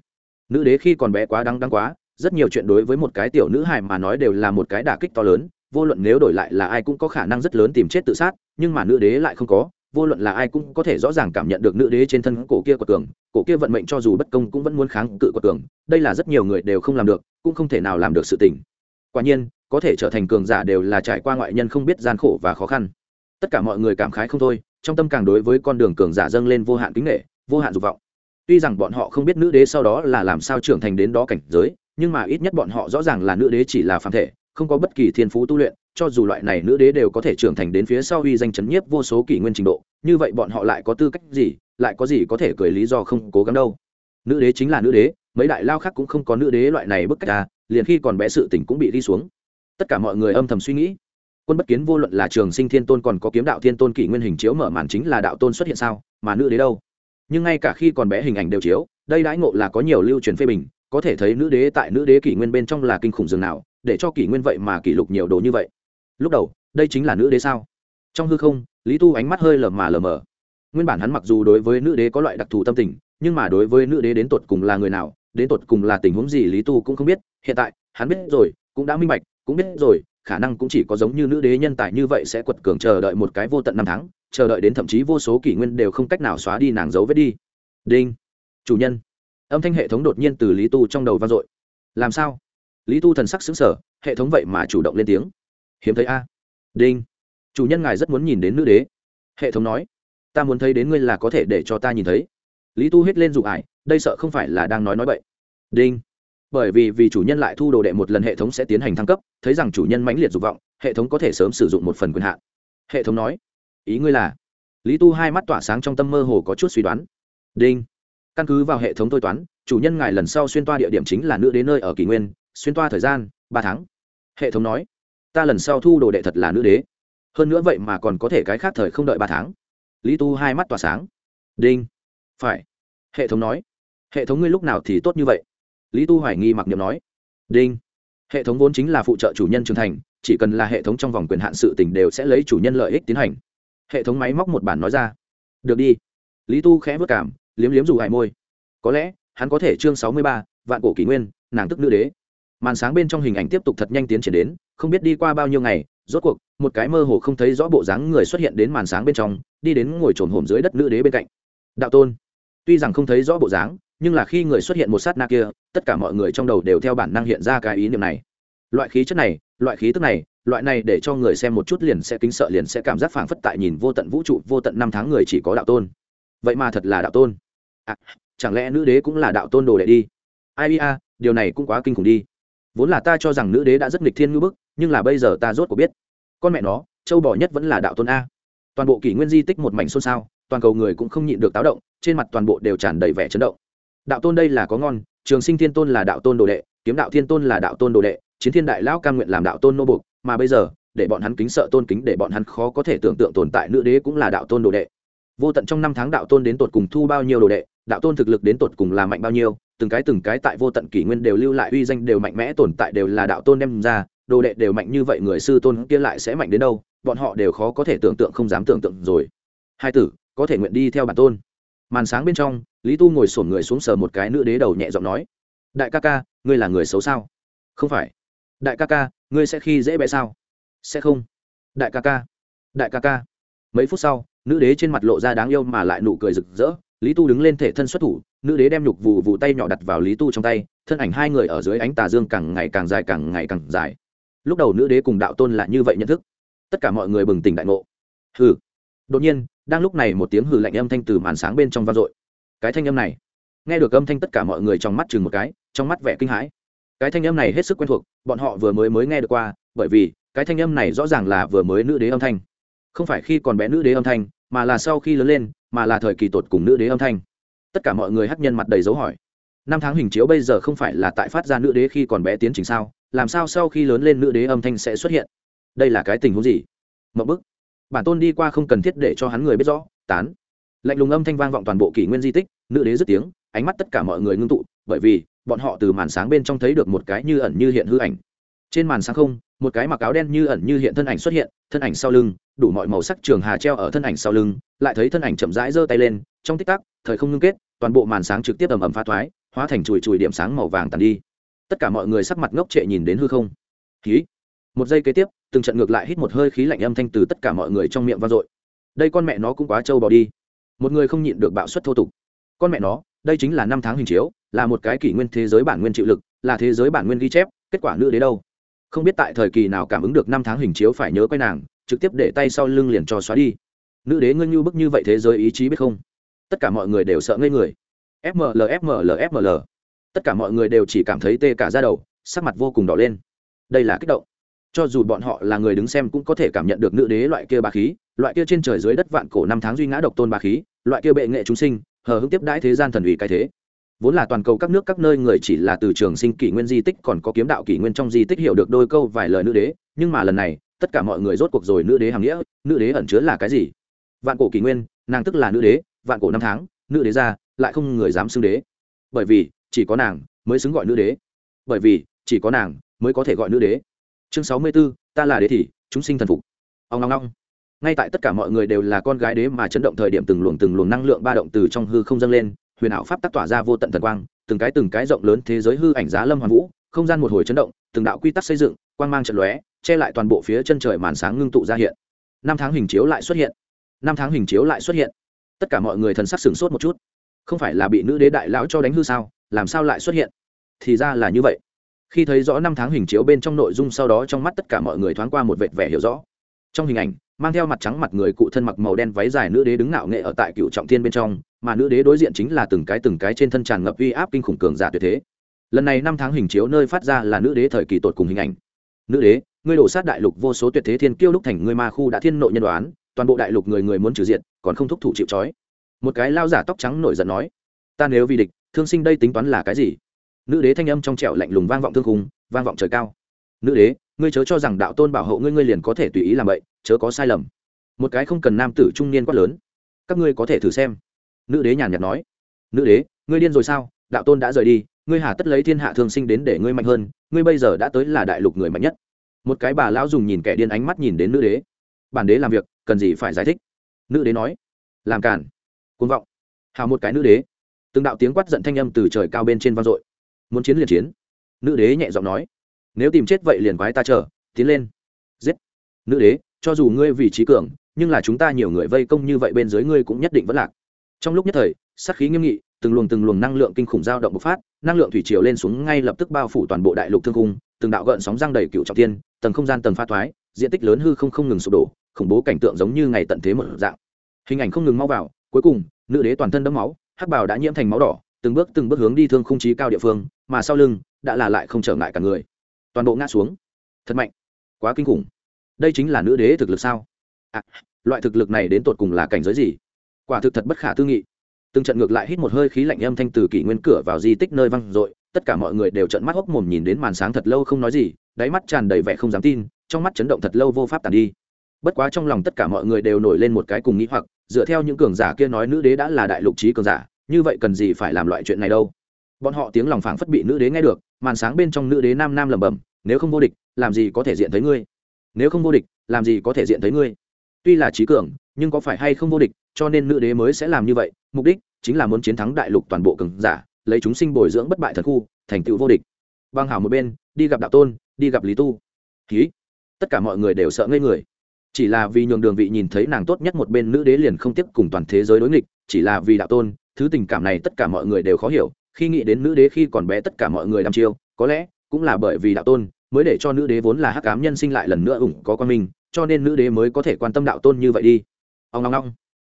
A: nữ đế khi còn bé quá đắng đắng quá, rất nhiều chuyện đối với một cái tiểu nữ hài mà nói đều là một cái đả kích to lớn, vô luận nếu đổi lại là ai cũng có khả năng rất lớn tìm chết tự sát, nhưng mà nữ đế lại không có, vô luận là ai cũng có thể rõ ràng cảm nhận được nữ đế trên thân cổ kia của cường, cổ kia vận mệnh cho dù bất công cũng vẫn muốn kháng cự của cường, đây là rất nhiều người đều không làm được, cũng không thể nào làm được sự tình. Quả nhiên, có thể trở thành cường giả đều là trải qua ngoại nhân không biết gian khổ và khó khăn tất cả mọi người cảm khái không thôi, trong tâm càng đối với con đường cường giả dâng lên vô hạn kính nghệ vô hạn dục vọng. Tuy rằng bọn họ không biết nữ đế sau đó là làm sao trưởng thành đến đó cảnh giới, nhưng mà ít nhất bọn họ rõ ràng là nữ đế chỉ là phàm thể, không có bất kỳ thiên phú tu luyện, cho dù loại này nữ đế đều có thể trưởng thành đến phía sau uy danh chấn nhiếp vô số kỷ nguyên trình độ, như vậy bọn họ lại có tư cách gì, lại có gì có thể cười lý do không cố gắng đâu. Nữ đế chính là nữ đế, mấy đại lao khác cũng không có nữ đế loại này bức cách ra liền khi còn bé sự tình cũng bị đi xuống. Tất cả mọi người âm thầm suy nghĩ quân bất kiến vô luận là trường sinh thiên tôn còn có kiếm đạo thiên tôn kỷ nguyên hình chiếu mở màn chính là đạo tôn xuất hiện sao, mà nữ đế đâu? Nhưng ngay cả khi còn bé hình ảnh đều chiếu, đây đãi ngộ là có nhiều lưu truyền phê bình, có thể thấy nữ đế tại nữ đế kỷ nguyên bên trong là kinh khủng dường nào, để cho kỷ nguyên vậy mà kỷ lục nhiều đồ như vậy. Lúc đầu, đây chính là nữ đế sao? Trong hư không, lý tu ánh mắt hơi lờ mà lờ mờ. Nguyên bản hắn mặc dù đối với nữ đế có loại đặc thù tâm tình, nhưng mà đối với nữ đế đến tột cùng là người nào, đến tột cùng là tình huống gì lý tu cũng không biết. Hiện tại, hắn biết rồi, cũng đã minh bạch, cũng biết rồi khả năng cũng chỉ có giống như nữ đế nhân tài như vậy sẽ quật cường chờ đợi một cái vô tận năm tháng, chờ đợi đến thậm chí vô số kỷ nguyên đều không cách nào xóa đi nàng dấu vết đi. Đinh. Chủ nhân. Âm thanh hệ thống đột nhiên từ lý tu trong đầu vang dội. Làm sao? Lý tu thần sắc xứng sở hệ thống vậy mà chủ động lên tiếng. Hiếm thấy a. Đinh. Chủ nhân ngài rất muốn nhìn đến nữ đế. Hệ thống nói. Ta muốn thấy đến ngươi là có thể để cho ta nhìn thấy. Lý tu hết lên dụ ải, đây sợ không phải là đang nói nói vậy đinh bởi vì vì chủ nhân lại thu đồ đệ một lần hệ thống sẽ tiến hành thăng cấp, thấy rằng chủ nhân mãnh liệt dục vọng, hệ thống có thể sớm sử dụng một phần quyền hạn. Hệ thống nói, ý ngươi là, lý tu hai mắt tỏa sáng trong tâm mơ hồ có chút suy đoán. Đinh. Căn cứ vào hệ thống tôi toán, chủ nhân ngài lần sau xuyên toa địa điểm chính là nữ đến nơi ở kỷ nguyên, xuyên toa thời gian, ba tháng. Hệ thống nói, ta lần sau thu đồ đệ thật là nữ đế. Hơn nữa vậy mà còn có thể cái khác thời không đợi ba tháng. Lý tu hai mắt tỏa sáng. Đinh. Phải. Hệ thống nói, hệ thống ngươi lúc nào thì tốt như vậy? Lý tu hoài nghi mặc niệm nói, đinh, hệ thống vốn chính là phụ trợ chủ nhân trưởng thành, chỉ cần là hệ thống trong vòng quyền hạn sự t ì n h đều sẽ lấy chủ nhân lợi ích tiến hành. Hệ thống máy móc một bản nói ra, được đi. Lý tu khẽ vất cảm, liếm liếm dù hải môi, có lẽ, hắn có thể chương sáu mươi ba, vạn cổ kỷ nguyên, nàng tức nữ đế. Màn sáng bên trong hình ảnh tiếp tục thật nhanh tiến triển đến, không biết đi qua bao nhiêu ngày, rốt cuộc, một cái mơ hồ không thấy rõ bộ dáng người xuất hiện đến màn sáng bên trong, đi đến ngồi trồn hổm dưới đất nữ đế bên cạnh. Đạo tôn, tuy rằng không thấy rõ bộ dáng nhưng là khi người xuất hiện một sát na kia tất cả mọi người trong đầu đều theo bản năng hiện ra cái ý niệm này. Loại khí chất này loại khí tức này loại này để cho người xem một chút liền sẽ kính sợ liền sẽ cảm giác phảng phất tại nhìn vô tận vũ trụ vô tận năm tháng người chỉ có đạo tôn. Vậy mà thật là đạo tôn. À, chẳng lẽ nữ đế cũng là đạo tôn đồ đệ đi? Ai a điều này cũng quá kinh khủng đi. Vốn là ta cho rằng nữ đế đã rất nghịch thiên ngữ bức nhưng là bây giờ ta rốt cuộc biết. Con mẹ nó châu bò nhất vẫn là đạo tôn a. Toàn bộ kỷ nguyên di tích một mảnh xôn xao toàn cầu người cũng không nhịn được táo động trên mặt toàn bộ đều tràn đầy vẻ chấn động đạo tôn đây là có ngon, trường sinh thiên tôn là đạo tôn đồ đệ, kiếm đạo thiên tôn là đạo tôn đồ đệ, chiến thiên đại lão cam nguyện làm đạo tôn nô bục mà bây giờ, để bọn hắn kính sợ tôn kính để bọn hắn khó có thể tưởng tượng tồn tại nữ đế cũng là đạo tôn đồ đệ. Vô tận trong năm tháng đạo tôn đến tột cùng thu bao nhiêu đồ đệ, đạo tôn thực lực đến tột cùng là mạnh bao nhiêu, từng cái từng cái tại vô tận kỷ nguyên đều lưu lại uy danh đều mạnh mẽ tồn tại đều là đạo tôn đem ra, đồ đệ đều mạnh như vậy người sư tôn kia lại sẽ mạnh đến đâu, bọn họ đều khó có thể tưởng tượng không dám tưởng tượng rồi. Hai tử, có thể nguyện đi theo bản tôn màn sáng bên trong, lý tu ngồi sổn người xuống sờ một cái nữ đế đầu nhẹ giọng nói, đại ca ca, ngươi là người xấu sao? Không phải. Đại ca ca, ngươi sẽ khi dễ bé sao? Sẽ không. Đại ca ca. Đại ca ca. Mấy phút sau, nữ đế trên mặt lộ ra đáng yêu mà lại nụ cười rực rỡ, lý tu đứng lên thể thân xuất thủ, nữ đế đem nhục vụ vụ tay nhỏ đặt vào lý tu trong tay, thân ảnh hai người ở dưới ánh tà dương càng ngày càng dài càng ngày càng dài. Lúc đầu nữ đế cùng đạo tôn là như vậy nhận thức, tất cả mọi người bừng tỉnh đại ngộ. Hừ. Đột nhiên đang lúc này một tiếng hừ lạnh âm thanh từ màn sáng bên trong vang dội. Cái thanh âm này, nghe được âm thanh tất cả mọi người trong mắt chừng một cái, trong mắt vẻ kinh hãi. Cái thanh âm này hết sức quen thuộc, bọn họ vừa mới mới nghe được qua, bởi vì cái thanh âm này rõ ràng là vừa mới nữ đế âm thanh. Không phải khi còn bé nữ đế âm thanh, mà là sau khi lớn lên, mà là thời kỳ tột cùng nữ đế âm thanh. Tất cả mọi người hắc nhân mặt đầy dấu hỏi. Năm tháng hình chiếu bây giờ không phải là tại phát ra nữ đế khi còn bé tiến trình sao? Làm sao sau khi lớn lên nữ đế âm thanh sẽ xuất hiện? Đây là cái tình huống gì? Mậu bức bản tôn đi qua không cần thiết để cho hắn người biết rõ, tán. Lạnh lùng âm thanh vang vọng toàn bộ kỷ nguyên di tích, nữ đế dứt tiếng, ánh mắt tất cả mọi người ngưng tụ, bởi vì, bọn họ từ màn sáng bên trong thấy được một cái như ẩn như hiện hư ảnh. Trên màn sáng không, một cái mặc áo đen như ẩn như hiện thân ảnh xuất hiện, thân ảnh sau lưng, đủ mọi màu sắc trường hà treo ở thân ảnh sau lưng, lại thấy thân ảnh chậm rãi giơ tay lên, trong tích tắc, thời không ngưng kết, toàn bộ màn sáng trực tiếp ầm ầm pha thoái, hóa thành chùi chùi điểm sáng màu vàng tàn đi. Tất cả mọi người sắc mặt ngốc trệ nhìn đến hư không. Khí một giây kế tiếp từng trận ngược lại hít một hơi khí lạnh âm thanh từ tất cả mọi người trong miệng vang dội. Đây con mẹ nó cũng quá trâu bỏ đi. Một người không nhịn được bạo suất thô tục. Con mẹ nó, đây chính là năm tháng hình chiếu, là một cái kỷ nguyên thế giới bản nguyên chịu lực, là thế giới bản nguyên ghi chép, kết quả nữ đế đâu? Không biết tại thời kỳ nào cảm ứng được năm tháng hình chiếu phải nhớ quay nàng, trực tiếp để tay sau lưng liền cho xóa đi. Nữ đế ngươi như bức như vậy thế giới ý chí biết không? Tất cả mọi người đều sợ ngây người. Fml fml fml tất cả mọi người đều chỉ cảm thấy tê cả ra đầu, sắc mặt vô cùng đỏ lên. Đây là kích động cho dù bọn họ là người đứng xem cũng có thể cảm nhận được nữ đế loại kia bà khí, loại kia trên trời dưới đất vạn cổ năm tháng duy ngã độc tôn bà khí, loại kia bệ nghệ chúng sinh, hờ hững tiếp đãi thế gian thần ủy cái thế. Vốn là toàn cầu các nước các nơi người chỉ là từ trường sinh kỷ nguyên di tích còn có kiếm đạo kỷ nguyên trong di tích hiểu được đôi câu vài lời nữ đế, nhưng mà lần này, tất cả mọi người rốt cuộc rồi nữ đế hàm nghĩa, nữ đế ẩn chứa là cái gì? Vạn cổ kỷ nguyên, nàng tức là nữ đế, vạn cổ năm tháng, nữ đế ra, lại không người dám xưng đế. Bởi vì, chỉ có nàng mới xứng gọi nữ đế. Bởi vì, chỉ có nàng mới có thể gọi nữ đế chương sáu mươi b ố ta là đế thì chúng sinh thần phục. Ông long long ngay tại tất cả mọi người đều là con gái đế mà chấn động thời điểm từng luồng từng luồng năng lượng ba động từ trong hư không dâng lên, huyền ảo pháp tác tỏa ra vô tận thần quang, từng cái từng cái rộng lớn thế giới hư ảnh giá lâm hoàn vũ, không gian một hồi chấn động, từng đạo quy tắc xây dựng, quang mang trận lóe, che lại toàn bộ phía chân trời màn sáng ngưng tụ ra hiện. Năm tháng hình chiếu lại xuất hiện. Năm tháng hình chiếu lại xuất hiện. Tất cả mọi người thần sắc sửng sốt một chút. Không phải là bị nữ đế đại lão cho đánh hư sao? Làm sao lại xuất hiện? Thì ra là như vậy khi thấy rõ năm tháng hình chiếu bên trong nội dung sau đó trong mắt tất cả mọi người thoáng qua một vệt vẻ hiểu rõ. Trong hình ảnh, mang theo mặt trắng mặt người cụ thân mặc màu đen váy dài nữ đế đứng nạo nghệ ở tại cựu trọng thiên bên trong, mà nữ đế đối diện chính là từng cái từng cái trên thân tràn ngập uy áp kinh khủng cường giả tuyệt thế. Lần này năm tháng hình chiếu nơi phát ra là nữ đế thời kỳ tột cùng hình ảnh. Nữ đế, ngươi đổ sát đại lục vô số tuyệt thế thiên kiêu lúc thành ngươi ma khu đã thiên nội nhân đoán, toàn bộ đại lục người người muốn trừ diện còn không thúc thủ chịu trói. Một cái lao giả tóc trắng nổi giận nói, ta nếu vì địch, thương sinh đây tính toán là cái gì? Nữ đế thanh âm trong trẻo lạnh lùng vang vọng thương khung, vang vọng trời cao. Nữ đế, ngươi chớ cho rằng đạo tôn bảo hộ ngươi ngươi liền có thể tùy ý làm vậy, chớ có sai lầm. Một cái không cần nam tử trung niên quát lớn. Các ngươi có thể thử xem. Nữ đế nhàn nhạt nói. Nữ đế, ngươi điên rồi sao? Đạo tôn đã rời đi, ngươi hà tất lấy thiên hạ thương sinh đến để ngươi mạnh hơn, ngươi bây giờ đã tới là đại lục người mạnh nhất. Một cái bà lão dùng nhìn kẻ điên ánh mắt nhìn đến nữ đế. Bản đế làm việc, cần gì phải giải thích? Nữ đế nói. Làm cản côn vọng. Hào một cái nữ đế. Từng đạo tiếng quát giận thanh âm từ trời cao bên trên vang dội muốn chiến liền chiến. Nữ đế nhẹ giọng nói, nếu tìm chết vậy liền quái ta chờ, tiến lên. Giết. Nữ đế, cho dù ngươi vì trí cường, nhưng là chúng ta nhiều người vây công như vậy bên dưới ngươi cũng nhất định vẫn lạc. Trong lúc nhất thời, sát khí nghiêm nghị, từng luồng từng luồng năng lượng kinh khủng dao động bộc phát, năng lượng thủy triều lên xuống ngay lập tức bao phủ toàn bộ đại lục thương cung từng đạo gợn sóng giang đầy cựu trọng tiên tầng không gian tầng pha thoái, diện tích lớn hư không không ngừng sụp đổ, khủng bố cảnh tượng giống như ngày tận thế một dạng. Hình ảnh không ngừng mau vào, cuối cùng, nữ đế toàn thân đẫm máu, hắc bào đã nhiễm thành máu đỏ, từng bước từng bước hướng đi thương khung trí cao địa phương mà sau lưng đã là lại không trở ngại cả người. Toàn bộ ngã xuống. Thật mạnh. Quá kinh khủng. Đây chính là nữ đế thực lực sao? À, loại thực lực này đến tột cùng là cảnh giới gì? Quả thực thật bất khả tư nghị. Từng trận ngược lại hít một hơi khí lạnh âm thanh từ kỷ nguyên cửa vào di tích nơi văng r tất cả mọi người đều trận mắt hốc mồm nhìn đến màn sáng thật lâu không nói gì đáy mắt tràn đầy vẻ không dám tin trong mắt chấn động thật lâu vô pháp tàn đi. Bất quá trong lòng tất cả mọi người đều nổi lên một cái cùng nghĩ hoặc dựa theo những cường giả kia nói nữ đế đã là đại lục trí cường giả như vậy cần gì phải làm loại chuyện này đâu? Bọn họ tiếng lòng phảng phất bị nữ đế nghe được, màn sáng bên trong nữ đế nam nam lẩm bẩm, nếu không vô địch, làm gì có thể diện thấy ngươi? Nếu không vô địch, làm gì có thể diện thấy ngươi? Tuy là trí cường, nhưng có phải hay không vô địch, cho nên nữ đế mới sẽ làm như vậy, mục đích chính là muốn chiến thắng đại lục toàn bộ cường giả, lấy chúng sinh bồi dưỡng bất bại thần khu, thành tựu vô địch. Băng hảo một bên, đi gặp đạo tôn, đi gặp lý tu. Ký tất cả mọi người đều sợ ngây người. Chỉ là vì nhường đường vị nhìn thấy nàng tốt nhất một bên nữ đế liền không tiếp cùng toàn thế giới đối nghịch, chỉ là vì đạo tôn, thứ tình cảm này tất cả mọi người đều khó hiểu khi nghĩ đến nữ đế khi còn bé tất cả mọi người đăm chiêu, có lẽ cũng là bởi vì đạo tôn mới để cho nữ đế vốn là hắc cám nhân sinh lại lần nữa ủng có quan minh, cho nên nữ đế mới có thể quan tâm đạo tôn như vậy đi. Ông long ngong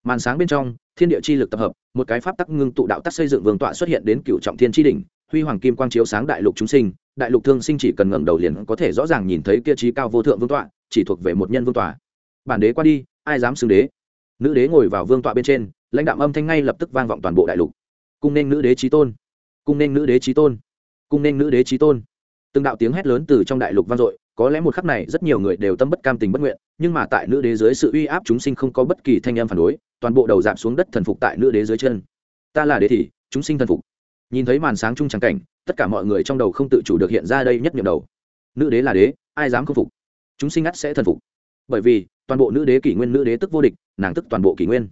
A: màn sáng bên trong, thiên địa chi lực tập hợp, một cái pháp tắc ngưng tụ đạo tắc xây dựng vương tọa xuất hiện đến cựu trọng thiên tri đỉnh, huy hoàng kim quang chiếu sáng đại lục chúng sinh, đại lục thương sinh chỉ cần ngẩng đầu liền có thể rõ ràng nhìn thấy kia trí cao vô thượng vương tọa, chỉ thuộc về một nhân vương tọa. Bản đế qua đi, ai dám xưng đế? Nữ đế ngồi vào vương tọa bên trên, lãnh đạo âm thanh ngay lập tức vang vọng toàn bộ đại lục cung nên nữ đế trí tôn. Cung nên nữ đế trí tôn. Cung nên nữ đế trí tôn. Từng đạo tiếng hét lớn từ trong đại lục vang dội, có lẽ một khắc này rất nhiều người đều tâm bất cam tình bất nguyện, nhưng mà tại nữ đế dưới sự uy áp chúng sinh không có bất kỳ thanh âm phản đối, toàn bộ đầu giảm xuống đất thần phục tại nữ đế dưới chân. Ta là đế thì, chúng sinh thần phục. Nhìn thấy màn sáng chung trắng cảnh, tất cả mọi người trong đầu không tự chủ được hiện ra đây nhất nhiệm đầu. Nữ đế là đế, ai dám không phục? Chúng sinh ngắt sẽ thần phục. Bởi vì, toàn bộ nữ đế kỷ nguyên nữ đế tức vô địch, nàng tức toàn bộ kỷ nguyên.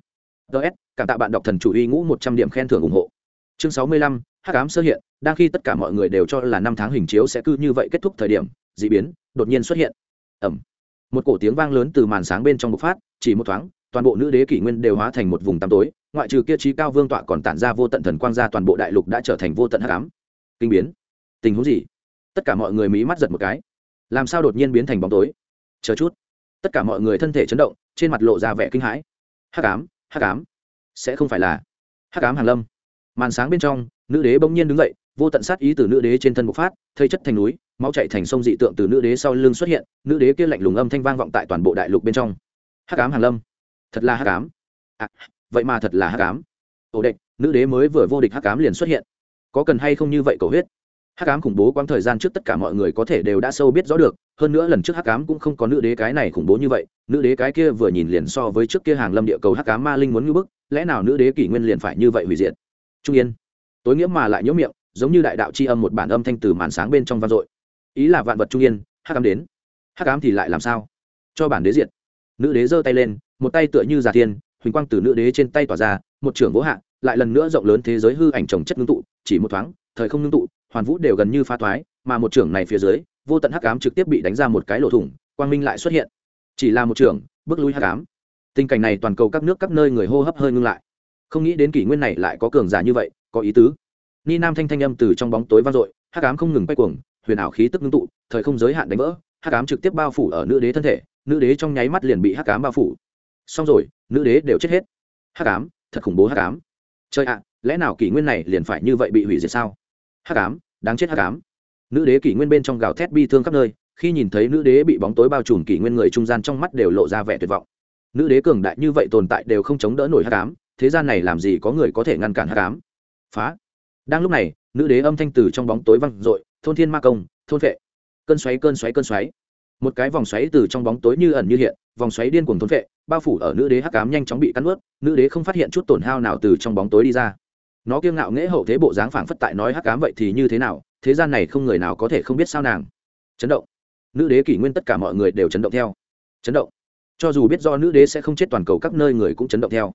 A: Ts cảm tạ bạn đọc thần chủ uy ngũ một trăm điểm khen thưởng ủng hộ chương sáu mươi lăm, hắc ám sơ hiện, đang khi tất cả mọi người đều cho là năm tháng hình chiếu sẽ cứ như vậy kết thúc thời điểm, d ị biến, đột nhiên xuất hiện. Ẩm. Một cổ tiếng vang lớn từ màn sáng bên trong bộc phát, chỉ một thoáng, toàn bộ nữ đế kỷ nguyên đều hóa thành một vùng tăm tối, ngoại trừ kia trí cao vương tọa còn tản ra vô tận thần quang ra toàn bộ đại lục đã trở thành vô tận hắc ám. Kinh biến. Tình huống gì? Tất cả mọi người mí mắt giật một cái. Làm sao đột nhiên biến thành bóng tối? Chờ chút. Tất cả mọi người thân thể chấn động, trên mặt lộ ra vẻ kinh hãi. Hắc ám hắc ám. Sẽ không phải là hắc ám hàn lâm màn sáng bên trong nữ đế bỗng nhiên đứng dậy vô tận sát ý từ nữ đế trên thân bộc phát thây chất thành núi máu chạy thành sông dị tượng từ nữ đế sau lưng xuất hiện nữ đế kia lạnh lùng âm thanh vang vọng tại toàn bộ đại lục bên trong. Hắc ám hàn lâm. Thật là hắc ám. À, vậy mà thật là hắc ám. Ổ địch nữ đế mới vừa vô địch hắc ám liền xuất hiện. Có cần hay không như vậy cầu huyết? Hắc ám khủng bố quang thời gian trước tất cả mọi người có thể đều đã sâu biết rõ được hơn nữa lần trước hắc ám cũng không có nữ đế cái này khủng bố như vậy nữ đế cái kia vừa nhìn liền so với trước kia hàng lâm địa cầu hắc ám ma linh muốn ngưỡng bức lẽ nào nữ đế kỷ nguyên liền phải như vậy hủy diệt? Trung yên. Tối nghĩa mà lại nhớ miệng, giống như đại đạo c h i âm một bản âm thanh từ màn sáng bên trong vang dội. Ý là vạn vật trung yên, hắc ám đến. Hắc ám thì lại làm sao? Cho bản đế diệt. Nữ đế giơ tay lên, một tay tựa như giả thiên, huỳnh quang từ nữ đế trên tay tỏa ra, một trưởng vỗ hạ, lại lần nữa rộng lớn thế giới hư ảnh trồng chất ngưng tụ, chỉ một thoáng, thời không ngưng tụ, hoàn vũ đều gần như pha thoái, mà một trưởng này phía dưới, vô tận hắc ám trực tiếp bị đánh ra một cái lỗ thủng, quang minh lại xuất hiện. Chỉ là một trưởng, bước lui hắc ám. Tình cảnh này toàn cầu các nước các nơi người hô hấp hơi ngưng lại không nghĩ đến kỷ nguyên này lại có cường giả như vậy, có ý tứ. Ni nam thanh thanh âm từ trong bóng tối vang dội, hắc ám không ngừng quay cuồng, huyền ảo khí tức ngưng tụ, thời không giới hạn đánh vỡ, hắc ám trực tiếp bao phủ ở nữ đế thân thể, nữ đế trong nháy mắt liền bị hắc ám bao phủ. Xong rồi, nữ đế đều chết hết. Hắc ám, thật khủng bố hắc ám. Trời ạ, lẽ nào kỷ nguyên này liền phải như vậy bị hủy diệt sao? Hắc ám, đáng chết hắc ám. Nữ đế kỷ nguyên bên trong gào thét bi thương khắp nơi, khi nhìn thấy nữ đế bị bóng tối bao trùm kỷ nguyên người trung gian trong mắt đều lộ ra vẻ tuyệt vọng. Nữ đế cường đại như vậy tồn tại đều không chống đỡ nổi hắc ám thế gian này làm gì có người có thể ngăn cản hắc ám? Phá. Đang lúc này, nữ đế âm thanh từ trong bóng tối văng r thôn thiên ma công, thôn vệ. Cơn xoáy cơn xoáy cơn xoáy. Một cái vòng xoáy từ trong bóng tối như ẩn như hiện, vòng xoáy điên cuồng thôn vệ, bao phủ ở nữ đế hắc ám nhanh chóng bị cắn ướt nữ đế không phát hiện chút tổn hao nào từ trong bóng tối đi ra. Nó kiêu ngạo nghễ hậu thế bộ dáng phảng phất tại nói hắc ám vậy thì như thế nào, thế gian này không người nào có thể không biết sao nàng. Chấn động. Nữ đế kỷ nguyên tất cả mọi người đều chấn động theo. Chấn động. Cho dù biết do nữ đế sẽ không chết toàn cầu các nơi người cũng chấn động theo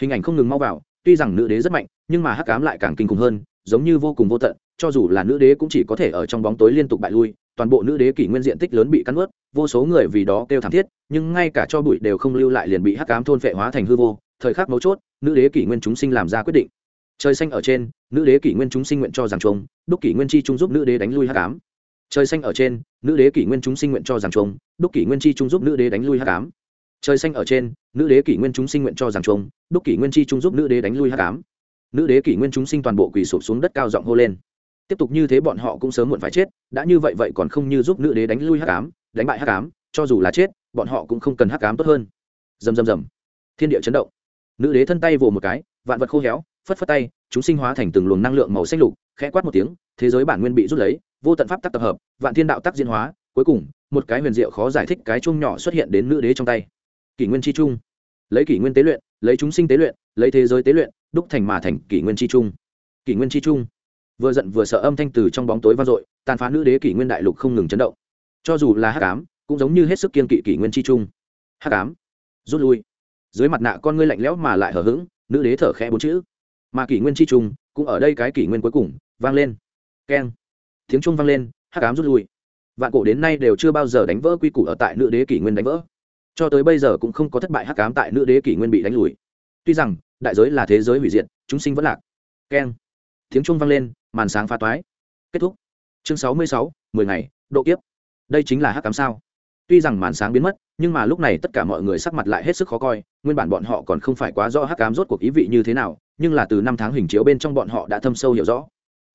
A: hình ảnh không ngừng mau vào, tuy rằng nữ đế rất mạnh, nhưng mà hắc ám lại càng kinh khủng hơn, giống như vô cùng vô tận, cho dù là nữ đế cũng chỉ có thể ở trong bóng tối liên tục bại lui, toàn bộ nữ đế kỷ nguyên diện tích lớn bị cắn ướt vô số người vì đó kêu thảm thiết, nhưng ngay cả cho bụi đều không lưu lại liền bị hắc ám thôn phệ hóa thành hư vô, thời khắc mấu chốt, nữ đế kỷ nguyên chúng sinh làm ra quyết định. Trời xanh ở trên, nữ đế kỷ nguyên chúng sinh nguyện cho rằng chung đúc kỷ nguyên chi trung giúp nữ đế đánh lui hắc ám. Trời xanh ở trên, nữ đế kỷ nguyên chúng sinh nguyện cho rằng chung đúc kỷ nguyên chi trung giúp nữ đế đánh lui hắc ám trời xanh ở trên, nữ đế kỷ nguyên chúng sinh nguyện cho rằng trông đúc kỷ nguyên chi trung giúp nữ đế đánh lui hắc ám. Nữ đế kỷ nguyên chúng sinh toàn bộ quỳ sụp xuống đất cao giọng hô lên. Tiếp tục như thế bọn họ cũng sớm muộn phải chết, đã như vậy vậy còn không như giúp nữ đế đánh lui hắc ám, đánh bại hắc ám, cho dù là chết, bọn họ cũng không cần hắc ám tốt hơn. Dầm dầm dầm. thiên địa chấn động. Nữ đế thân tay vồ một cái, vạn vật khô héo, phất phất tay, chúng sinh hóa thành từng luồng năng lượng màu xanh lục, khẽ quát một tiếng, thế giới bản nguyên bị rút lấy, vô tận pháp tắc tập hợp, vạn thiên đạo tắc diễn hóa, cuối cùng, một cái huyền diệu khó giải thích cái chung nhỏ xuất hiện đến nữ đế trong tay kỷ nguyên chi trung. Lấy kỷ nguyên tế luyện, lấy chúng sinh tế luyện, lấy thế giới tế luyện, đúc thành mà thành kỷ nguyên chi trung. Kỷ nguyên chi trung. Vừa giận vừa sợ âm thanh từ trong bóng tối vang dội, tàn phá nữ đế kỷ nguyên đại lục không ngừng chấn động. Cho dù là hắc ám, cũng giống như hết sức kiên kỵ kỷ nguyên chi trung. Hắc ám, rút lui. Dưới mặt nạ con ngươi lạnh lẽo mà lại hở h ữ g nữ đế thở khẽ bốn chữ. Mà kỷ nguyên chi trung, cũng ở đây cái kỷ nguyên cuối cùng, vang lên. Keng. Tiếng trung vang lên, hắc ám rút lui. Vạn cổ đến nay đều chưa bao giờ đánh vỡ quy củ ở tại nữ đế kỷ nguyên đánh vỡ cho tới bây giờ cũng không có thất bại hắc ám tại nữ đế kỷ nguyên bị đánh lùi. Tuy rằng, đại giới là thế giới hủy diệt, chúng sinh vẫn lạc. Keng. Tiếng trung vang lên, màn sáng pha toái. Kết thúc. Chương sáu mươi sáu, mười ngày, độ kiếp. Đây chính là hắc cám sao? Tuy rằng màn sáng biến mất, nhưng mà lúc này tất cả mọi người sắc mặt lại hết sức khó coi, nguyên bản bọn họ còn không phải quá rõ hắc cám rốt cuộc ý vị như thế nào, nhưng là từ năm tháng hình chiếu bên trong bọn họ đã thâm sâu hiểu rõ.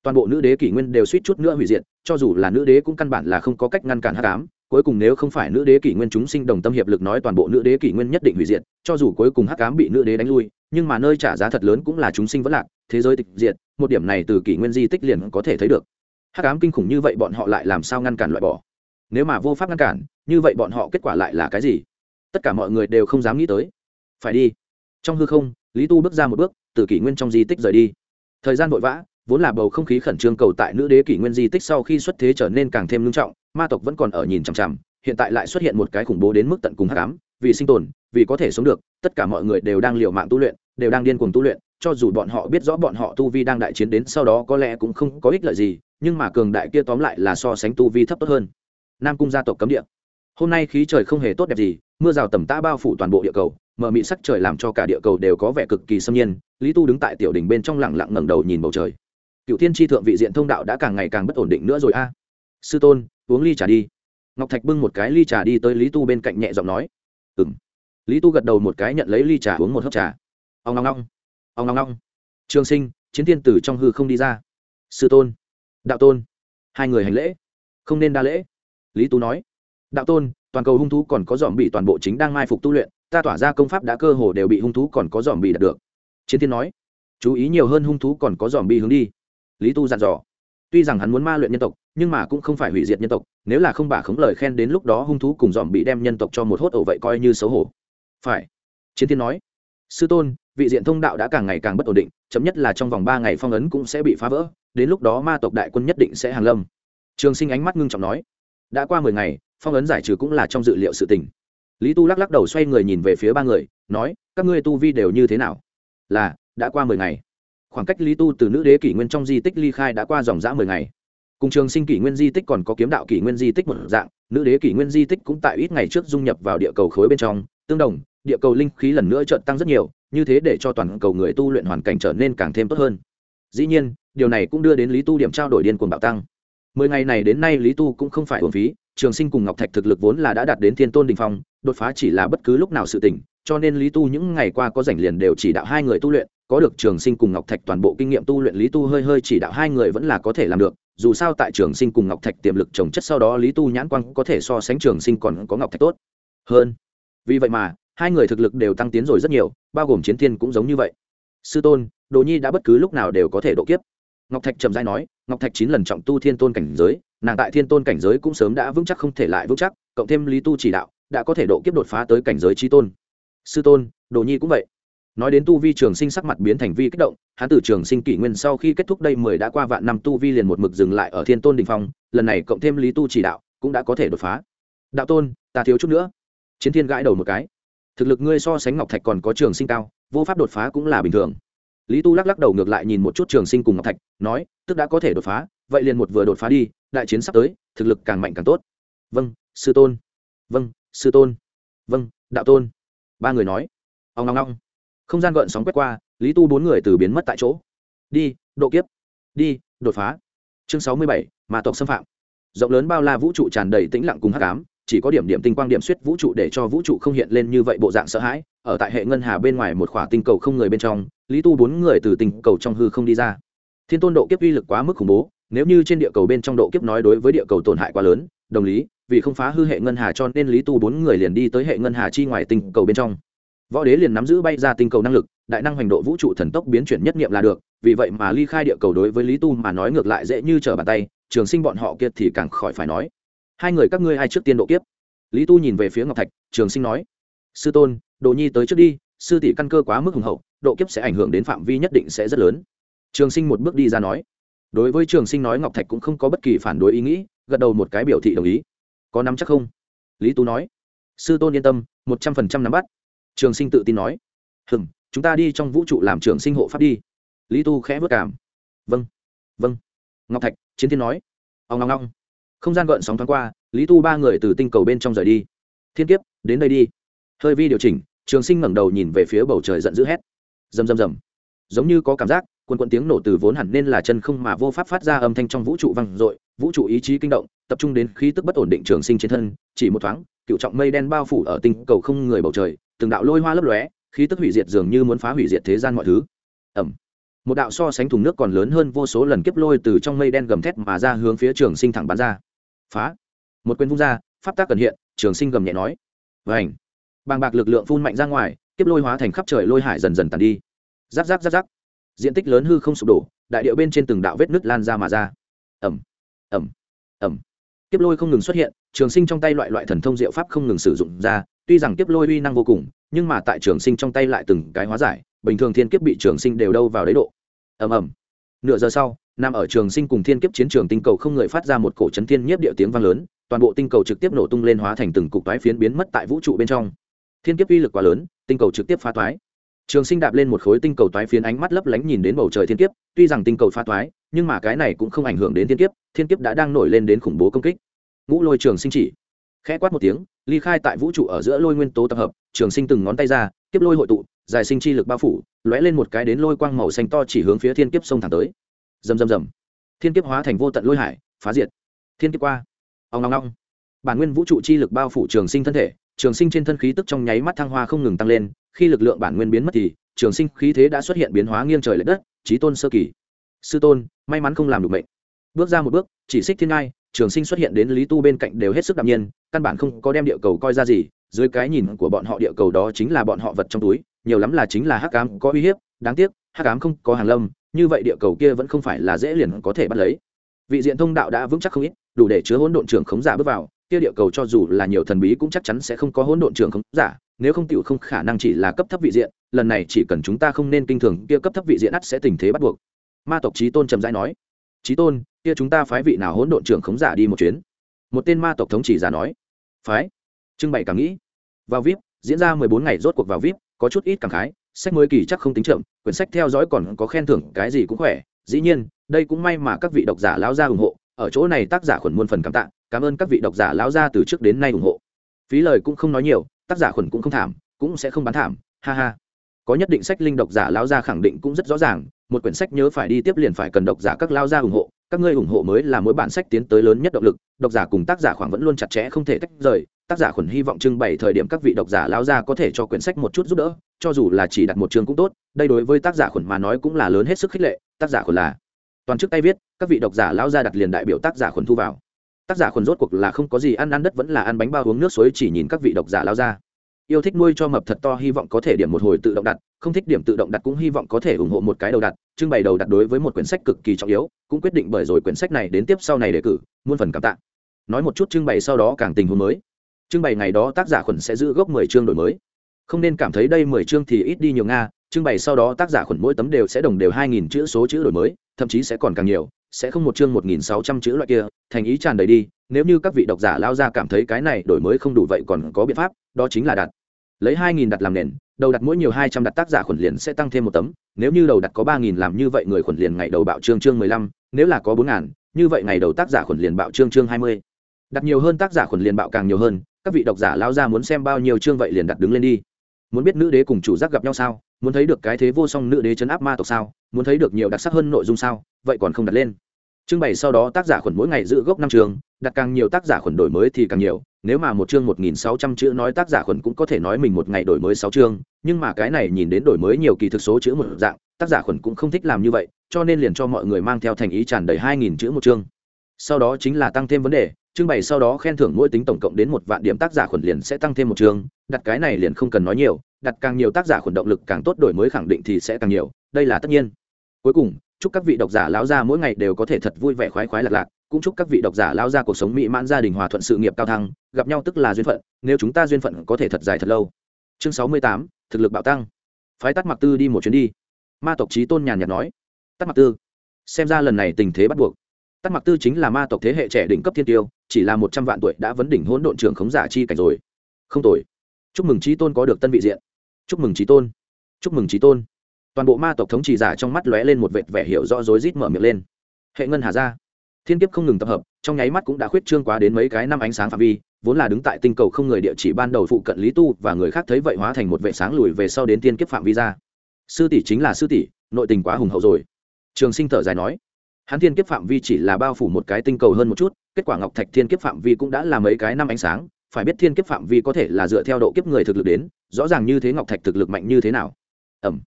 A: Toàn bộ nữ đế kỷ nguyên đều suýt chút nữa hủy diệt, cho dù là nữ đế cũng căn bản là không có cách ngăn cản hắc ám cuối cùng nếu không phải nữ đế kỷ nguyên chúng sinh đồng tâm hiệp lực nói toàn bộ nữ đế kỷ nguyên nhất định hủy diệt, cho dù cuối cùng hắc ám bị nữ đế đánh lui, nhưng mà nơi trả giá thật lớn cũng là chúng sinh vẫn lạc, thế giới tịch diệt, một điểm này từ kỷ nguyên di tích liền có thể thấy được. Hắc ám kinh khủng như vậy bọn họ lại làm sao ngăn cản loại bỏ? Nếu mà vô pháp ngăn cản, như vậy bọn họ kết quả lại là cái gì? Tất cả mọi người đều không dám nghĩ tới. Phải đi. Trong hư không, lý tu bước ra một bước, từ kỷ nguyên trong di tích rời đi. Thời gian vội vã vốn là bầu không khí khẩn trương cầu tại nữ đế kỷ nguyên di tích sau khi xuất thế trở nên càng thêm nghiêm trọng, ma tộc vẫn còn ở nhìn chằm chằm, hiện tại lại xuất hiện một cái khủng bố đến mức tận cùng hắc ám, vì sinh tồn, vì có thể sống được, tất cả mọi người đều đang liều mạng tu luyện, đều đang điên cuồng tu luyện, cho dù bọn họ biết rõ bọn họ tu vi đang đại chiến đến sau đó có lẽ cũng không có ích lợi gì, nhưng mà cường đại kia tóm lại là so sánh tu vi thấp tốt hơn. Nam cung gia tộc cấm địa. Hôm nay khí trời không hề tốt đẹp gì, mưa rào tầm tã bao phủ toàn bộ địa cầu, mờ mị sắc trời làm cho cả địa cầu đều có vẻ cực kỳ xâm nhiên, lý tu đứng tại tiểu đỉnh bên trong lẳng lặng ngẩng đầu nhìn bầu trời cựu thiên tri thượng vị diện thông đạo đã càng ngày càng bất ổn định nữa rồi a. Sư tôn, uống ly trà đi. Ngọc thạch bưng một cái ly trà đi tới lý tu bên cạnh nhẹ giọng nói. Ừ m lý tu gật đầu một cái nhận lấy ly trà uống một hớp trà. Ông ngong ngong ông ngong ngong trường sinh, chiến thiên tử trong hư không đi ra. Sư tôn. Đạo tôn. Hai người hành lễ. Không nên đa lễ. Lý tú nói. Đạo tôn, toàn cầu hung thú còn có dòm bị toàn bộ chính đang mai phục tu luyện, ta tỏa ra công pháp đã cơ hồ đều bị hung thú còn có dòm bị đạt được. Chiến thiên nói. Chú ý nhiều hơn hung thú còn có dòm bị hướng đi lý tu dặn dò. Tuy rằng hắn muốn ma luyện nhân tộc, nhưng mà cũng không phải hủy diệt nhân tộc, nếu là không bà khống lời khen đến lúc đó hung thú cùng dòm bị đem nhân tộc cho một hốt ổ vậy coi như xấu hổ. Phải. Chiến thiên nói. Sư tôn, vị diện thông đạo đã càng ngày càng bất ổn định, chấm nhất là trong vòng ba ngày phong ấn cũng sẽ bị phá vỡ, đến lúc đó ma tộc đại quân nhất định sẽ hàng lâm. Trường sinh ánh mắt ngưng trọng nói. Đã qua mười ngày, phong ấn giải trừ cũng là trong dự liệu sự tình. Lý tu lắc lắc đầu xoay người nhìn về phía ba người, nói, các ngươi tu vi đều như thế nào? Là, đã qua mười ngày khoảng cách lý tu từ nữ đế kỷ nguyên trong di tích ly khai đã qua dòng dã mười ngày. Cùng trường sinh kỷ nguyên di tích còn có kiếm đạo kỷ nguyên di tích một dạng, nữ đế kỷ nguyên di tích cũng tại ít ngày trước dung nhập vào địa cầu khối bên trong. Tương đồng, địa cầu linh khí lần nữa trợn tăng rất nhiều, như thế để cho toàn cầu người tu luyện hoàn cảnh trở nên càng thêm tốt hơn. Dĩ nhiên, điều này cũng đưa đến lý tu điểm trao đổi điên cuồng bạo tăng. Mười ngày này đến nay lý tu cũng không phải hồn phí, trường sinh cùng ngọc thạch thực lực vốn là đã đạt đến thiên tôn đình phong, đột phá chỉ là bất cứ lúc nào sự tỉnh cho nên lý tu những ngày qua có rảnh liền đều chỉ đạo hai người tu luyện có được trường sinh cùng ngọc thạch toàn bộ kinh nghiệm tu luyện, lý tu hơi hơi chỉ đạo hai người vẫn là có thể làm được. Dù sao tại trường sinh cùng ngọc thạch tiềm lực trồng chất sau đó, lý tu nhãn quang có thể so sánh trường sinh còn có ngọc thạch tốt hơn. Vì vậy mà, hai người thực lực đều tăng tiến rồi rất nhiều, bao gồm chiến thiên cũng giống như vậy. Sư tôn, đồ nhi đã bất cứ lúc nào đều có thể độ kiếp. Ngọc thạch trầm dai nói, ngọc thạch chín lần trọng tu thiên tôn cảnh giới, nàng tại thiên tôn cảnh giới cũng sớm đã vững chắc không thể lại vững chắc, cộng thêm lý tu chỉ đạo, đã có thể độ kiếp đột phá tới cảnh giới trí tôn. Sư tôn, đồ nhi cũng vậy nói đến tu vi trường sinh sắc mặt biến thành vi kích động, hắn tử trường sinh kỷ nguyên sau khi kết thúc đây mười đã qua vạn năm tu vi liền một mực dừng lại ở thiên tôn đình phong, lần này cộng thêm lý tu chỉ đạo, cũng đã có thể đột phá. Đạo tôn, ta thiếu chút nữa. Chiến thiên gãi đầu một cái. Thực lực ngươi so sánh ngọc thạch còn có trường sinh cao, vô pháp đột phá cũng là bình thường. Lý tu lắc lắc đầu ngược lại nhìn một chút trường sinh cùng ngọc thạch, nói, tức đã có thể đột phá, vậy liền một vừa đột phá đi, đại chiến sắp tới, thực lực càng mạnh càng tốt. Vâng sư tôn. Vâng sư tôn. Vâng đạo tôn. Ba người nói. Ông long long không gian gợn sóng quét qua, lý tu bốn người từ biến mất tại chỗ. Đi, độ kiếp. Đi, đột phá. Chương sáu mươi bảy mà tộc xâm phạm. Rộng lớn bao la vũ trụ tràn đầy tĩnh lặng cùng hắc ám, chỉ có điểm điểm tinh quang điểm suýt vũ trụ để cho vũ trụ không hiện lên như vậy bộ dạng sợ hãi. Ở tại hệ ngân hà bên ngoài một khỏa tinh cầu không người bên trong, lý tu bốn người từ tinh cầu trong hư không đi ra. Thiên tôn độ kiếp uy lực quá mức khủng bố, nếu như trên địa cầu bên trong độ kiếp nói đối với địa cầu tổn hại quá lớn, đồng lý, vì không phá hư hệ ngân hà cho nên lý tu bốn người liền đi tới hệ ngân hà chi ngoài tinh cầu bên trong võ đế liền nắm giữ bay ra tinh cầu năng lực, đại năng hành độ vũ trụ thần tốc biến chuyển nhất nghiệm là được, vì vậy mà ly khai địa cầu đối với lý tu mà nói ngược lại dễ như trở bàn tay, trường sinh bọn họ kia thì càng khỏi phải nói. Hai người các ngươi ai trước tiên độ kiếp? Lý tu nhìn về phía ngọc thạch, trường sinh nói, sư tôn, đồ nhi tới trước đi, sư tỷ căn cơ quá mức hùng hậu, độ kiếp sẽ ảnh hưởng đến phạm vi nhất định sẽ rất lớn. Trường sinh một bước đi ra nói. Đối với trường sinh nói, ngọc thạch cũng không có bất kỳ phản đối ý nghĩ, gật đầu một cái biểu thị đồng ý. Có nắm chắc không? Lý tú nói. Sư tôn yên tâm, một trăm phần trăm nắm bắt trường sinh tự tin nói. Hừng chúng ta đi trong vũ trụ làm trường sinh hộ pháp đi. Lý tu khẽ vất cảm. Vâng vâng. Ngọc thạch, chiến thiên nói. Ông ngong ngong. Không gian gợn sóng thoáng qua, lý tu ba người từ tinh cầu bên trong rời đi. Thiên kiếp, đến đây đi. Hơi vi điều chỉnh, trường sinh ngẩng đầu nhìn về phía bầu trời giận dữ hét. Rầm rầm rầm. Giống như có cảm giác quân quân tiếng nổ từ vốn hẳn nên là chân không mà vô pháp phát ra âm thanh trong vũ trụ vang dội, vũ trụ ý chí kinh động, tập trung đến khí tức bất ổn định trường sinh trên thân, chỉ một thoáng, cựu trọng mây đen bao phủ ở tinh cầu không người bầu trời từng đạo lôi hoa lấp lóe, khí tức hủy diệt dường như muốn phá hủy diệt thế gian mọi thứ. Ẩm. Một đạo so sánh thùng nước còn lớn hơn vô số lần kiếp lôi từ trong mây đen gầm thét mà ra hướng phía trường sinh thẳng bắn ra. Phá. Một quyền vung ra, pháp tác cần hiện, trường sinh gầm nhẹ nói. Vảnh bàng bạc lực lượng phun mạnh ra ngoài, kiếp lôi hóa thành khắp trời lôi hải dần dần tàn đi. Giáp giáp giáp giáp. Diện tích lớn hư không sụp đổ, đại điệu bên trên từng đạo vết nứt lan ra mà ra. Ẩm. Ẩm. Ẩm. Kiếp lôi không ngừng xuất hiện, trường sinh trong tay loại loại thần thông diệu pháp không ngừng sử dụng ra tuy rằng kiếp lôi uy năng vô cùng, nhưng mà tại trường sinh trong tay lại từng cái hóa giải, bình thường thiên kiếp bị trường sinh đều đâu vào đấy độ. Ầm ầm. Nửa giờ sau, nằm ở trường sinh cùng thiên kiếp chiến trường tinh cầu không người phát ra một cổ chấn thiên nhiếp địa tiếng vang lớn, toàn bộ tinh cầu trực tiếp nổ tung lên hóa thành từng cục toái phiến biến mất tại vũ trụ bên trong. Thiên kiếp uy lực quá lớn, tinh cầu trực tiếp phá toái. Trường sinh đạp lên một khối tinh cầu toái phiến ánh mắt lấp lánh nhìn đến bầu trời thiên kiếp, tuy rằng tinh cầu phá toái, nhưng mà cái này cũng không ảnh hưởng đến thiên kiếp thiên kiếp đã đang nổi lên đến khủng bố công kích. Ngũ lôi trường sinh chỉ khẽ quát một tiếng, ly khai tại vũ trụ ở giữa lôi nguyên tố tập hợp, trường sinh từng ngón tay ra tiếp lôi hội tụ, giải sinh chi lực bao phủ, lóe lên một cái đến lôi quang màu xanh to chỉ hướng phía thiên kiếp sông thẳng tới. Rầm rầm rầm. Thiên kiếp hóa thành vô tận lôi hải, phá diệt. Thiên kiếp qua. Ông ngong ngong bản nguyên vũ trụ chi lực bao phủ trường sinh thân thể, trường sinh trên thân khí tức trong nháy mắt thăng hoa không ngừng tăng lên, khi lực lượng bản nguyên biến mất thì, trường sinh khí thế đã xuất hiện biến hóa nghiêng trời l ệ đất trí tôn sơ kỳ. Sư tôn, may mắn không làm được mệnh. Bước ra một bước, chỉ xích thiên ngai trường sinh xuất hiện đến lý tu bên cạnh đều hết sức đạm nhiên, căn bản không có đem địa cầu coi ra gì, dưới cái nhìn của bọn họ địa cầu đó chính là bọn họ vật trong túi, nhiều lắm là chính là hắc cám có uy hiếp, đáng tiếc, hắc cám không có hàng lâm, như vậy địa cầu kia vẫn không phải là dễ liền có thể bắt lấy. Vị diện thông đạo đã vững chắc không ít, đủ để chứa hỗn độn trưởng khống giả bước vào, kia địa cầu cho dù là nhiều thần bí cũng chắc chắn sẽ không có hỗn độn trưởng khống giả, nếu không tiểu không khả năng chỉ là cấp thấp vị diện, lần này chỉ cần chúng ta không nên kinh thường, kia cấp thấp vị diện ắt sẽ tình thế bắt buộc. Ma tộc trí tôn trầm rãi nói. Trí tôn kia chúng ta phái vị nào hỗn độn trưởng khống giả đi một chuyến? Một tên ma tộc thống chỉ giả nói. Phái. Trưng bày cảm nghĩ. Vào vip, diễn ra mười bốn ngày rốt cuộc vào vip, có chút ít cảm khái, sách mới kỳ chắc không tính chậm, quyển sách theo dõi còn có khen thưởng, cái gì cũng khỏe. Dĩ nhiên, đây cũng may mà các vị độc giả lão gia ủng hộ, ở chỗ này tác giả khuẩn muôn phần cảm tạ, cảm ơn các vị độc giả lão gia từ trước đến nay ủng hộ. Phí lời cũng không nói nhiều, tác giả khuẩn cũng không thảm, cũng sẽ không bán thảm, ha ha. Có nhất định sách linh độc giả lão gia khẳng định cũng rất rõ ràng, một quyển sách nhớ phải đi tiếp liền phải cần độc giả các lao gia ủng hộ các ngươi ủng hộ mới là mỗi bản sách tiến tới lớn nhất động lực, độc giả cùng tác giả khoảng vẫn luôn chặt chẽ không thể tách rời, tác giả khuẩn hy vọng trưng bày thời điểm các vị độc giả lao ra có thể cho quyển sách một chút giúp đỡ, cho dù là chỉ đặt một chương cũng tốt, đây đối với tác giả khuẩn mà nói cũng là lớn hết sức khích lệ, tác giả khuẩn là toàn chức tay viết, các vị độc giả lao ra đặt liền đại biểu tác giả khuẩn thu vào. Tác giả khuẩn rốt cuộc là không có gì ăn ăn đất vẫn là ăn bánh bao uống nước suối chỉ nhìn các vị độc giả lao ra. Yêu thích nuôi cho mập thật to, hy vọng có thể điểm một hồi tự động đặt không thích điểm tự động đặt cũng hy vọng có thể ủng hộ một cái đầu đặt, trưng bày đầu đặt đối với một quyển sách cực kỳ trọng yếu, cũng quyết định bởi rồi quyển sách này đến tiếp sau này đề cử, muôn phần cảm tạ. Nói một chút trưng bày sau đó càng tình huống mới. Trưng bày ngày đó tác giả khuẩn sẽ giữ gốc mười chương đổi mới. Không nên cảm thấy đây mười chương thì ít đi nhiều nga, trưng bày sau đó tác giả khuẩn mỗi tấm đều sẽ đồng đều hai nghìn chữ số chữ đổi mới, thậm chí sẽ còn càng nhiều, sẽ không một chương một nghìn sáu trăm chữ loại kia, thành ý tràn đầy đi, nếu như các vị độc giả lao ra cảm thấy cái này đổi mới không đủ vậy còn có biện pháp, đó chính là đặt. Lấy hai nghìn đặt làm nền đầu đặt mỗi nhiều hai trăm đặt tác giả khuẩn liền sẽ tăng thêm một tấm. Nếu như đầu đặt có ba nghìn làm như vậy người khuẩn liền ngày đầu bạo chương chương mười lăm, nếu là có bốn ngàn, như vậy ngày đầu tác giả khuẩn liền bạo chương chương hai mươi. Đặt nhiều hơn tác giả khuẩn liền bạo càng nhiều hơn, các vị độc giả lao ra muốn xem bao nhiêu chương vậy liền đặt đứng lên đi. Muốn biết nữ đế cùng chủ giác gặp nhau sao? Muốn thấy được cái thế vô song nữ đế chấn áp ma tộc sao? Muốn thấy được nhiều đặc sắc hơn nội dung sao? Vậy còn không đặt lên trưng bày sau đó tác giả khuẩn mỗi ngày giữ gốc năm trường, đặt càng nhiều tác giả khuẩn đổi mới thì càng nhiều, nếu mà một chương một nghìn sáu trăm chữ nói tác giả khuẩn cũng có thể nói mình một ngày đổi mới sáu chương, nhưng mà cái này nhìn đến đổi mới nhiều kỳ thực số chữ một dạng, tác giả khuẩn cũng không thích làm như vậy, cho nên liền cho mọi người mang theo thành ý tràn đầy hai nghìn chữ một chương. Sau đó chính là tăng thêm vấn đề, trưng bày sau đó khen thưởng mỗi tính tổng cộng đến một vạn điểm tác giả khuẩn liền sẽ tăng thêm một chương, đặt cái này liền không cần nói nhiều, đặt càng nhiều tác giả khuẩn động lực càng tốt đổi mới khẳng định thì sẽ càng nhiều, đây là tất nhiên. Cuối cùng chúc các vị độc giả lão gia mỗi ngày đều có thể thật vui vẻ khoái khoái lạc lạc, cũng chúc các vị độc giả lão gia cuộc sống mỹ mãn, gia đình hòa thuận, sự nghiệp cao thăng, gặp nhau tức là duyên phận, nếu chúng ta duyên phận có thể thật dài thật lâu. Chương sáu mươi tám, thực lực bạo tăng. Phái tắt mặc tư đi một chuyến đi. Ma tộc trí tôn nhàn nhạt nói. Tắt mặc tư, xem ra lần này tình thế bắt buộc. Tắt mặc tư chính là ma tộc thế hệ trẻ đỉnh cấp thiên tiêu, chỉ là một trăm vạn tuổi đã vấn đỉnh hỗn độn trưởng khống giả chi cảnh rồi. Không tội chúc mừng trí tôn có được tân vị diện. Chúc mừng trí tôn. Chúc mừng trí tôn toàn bộ ma tộc thống trị giả trong mắt lóe lên một vệt vẻ hiểu rõ rối rít mở miệng lên. Hệ ngân hà ra thiên kiếp không ngừng tập hợp, trong nháy mắt cũng đã khuyết trương quá đến mấy cái năm ánh sáng phạm vi, vốn là đứng tại tinh cầu không người địa chỉ ban đầu phụ cận lý tu và người khác thấy vậy hóa thành một vệ sáng lùi về sau đến thiên kiếp phạm vi ra sư tỷ chính là sư tỷ, nội tình quá hùng hậu rồi. Trường sinh thở dài nói, hắn thiên kiếp phạm vi chỉ là bao phủ một cái tinh cầu hơn một chút, kết quả ngọc thạch thiên kiếp phạm vi cũng đã là mấy cái năm ánh sáng, phải biết thiên kiếp phạm vi có thể là dựa theo độ kiếp người thực lực đến, rõ ràng như thế ngọc thạch thực lực mạnh như thế nào. Ẩm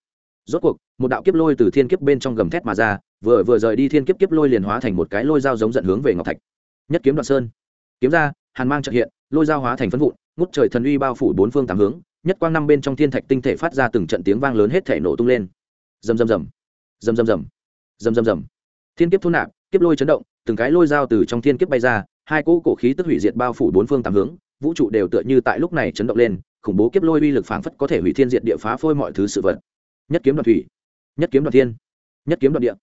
A: rốt cuộc, một đạo kiếp lôi từ thiên kiếp bên trong gầm thét mà ra, vừa vừa rời đi thiên kiếp kiếp lôi liền hóa thành một cái lôi dao giống dẫn hướng về ngọc thạch. Nhất kiếm đoạn sơn. Kiếm ra, hàn mang trợ hiện, lôi dao hóa thành phân vụn, ngút trời thần uy bao phủ bốn phương tám hướng, nhất quang năm bên trong thiên thạch tinh thể phát ra từng trận tiếng vang lớn hết thể nổ tung lên. Rầm rầm rầm. Rầm rầm rầm. Rầm rầm rầm. Thiên kiếp thu nạp, kiếp lôi chấn động, từng cái lôi dao từ trong thiên kiếp bay ra, hai cỗ cổ khí tức hủy diệt bao phủ bốn phương tám hướng, vũ trụ đều tựa như tại lúc này chấn động lên, khủng bố kiếp lôi uy lực phảng phất có thể hủy thiên diệt địa phá phôi mọi thứ sự vật nhất kiếm đoạt thủy, nhất kiếm đoạt thiên, nhất kiếm đoạt địa.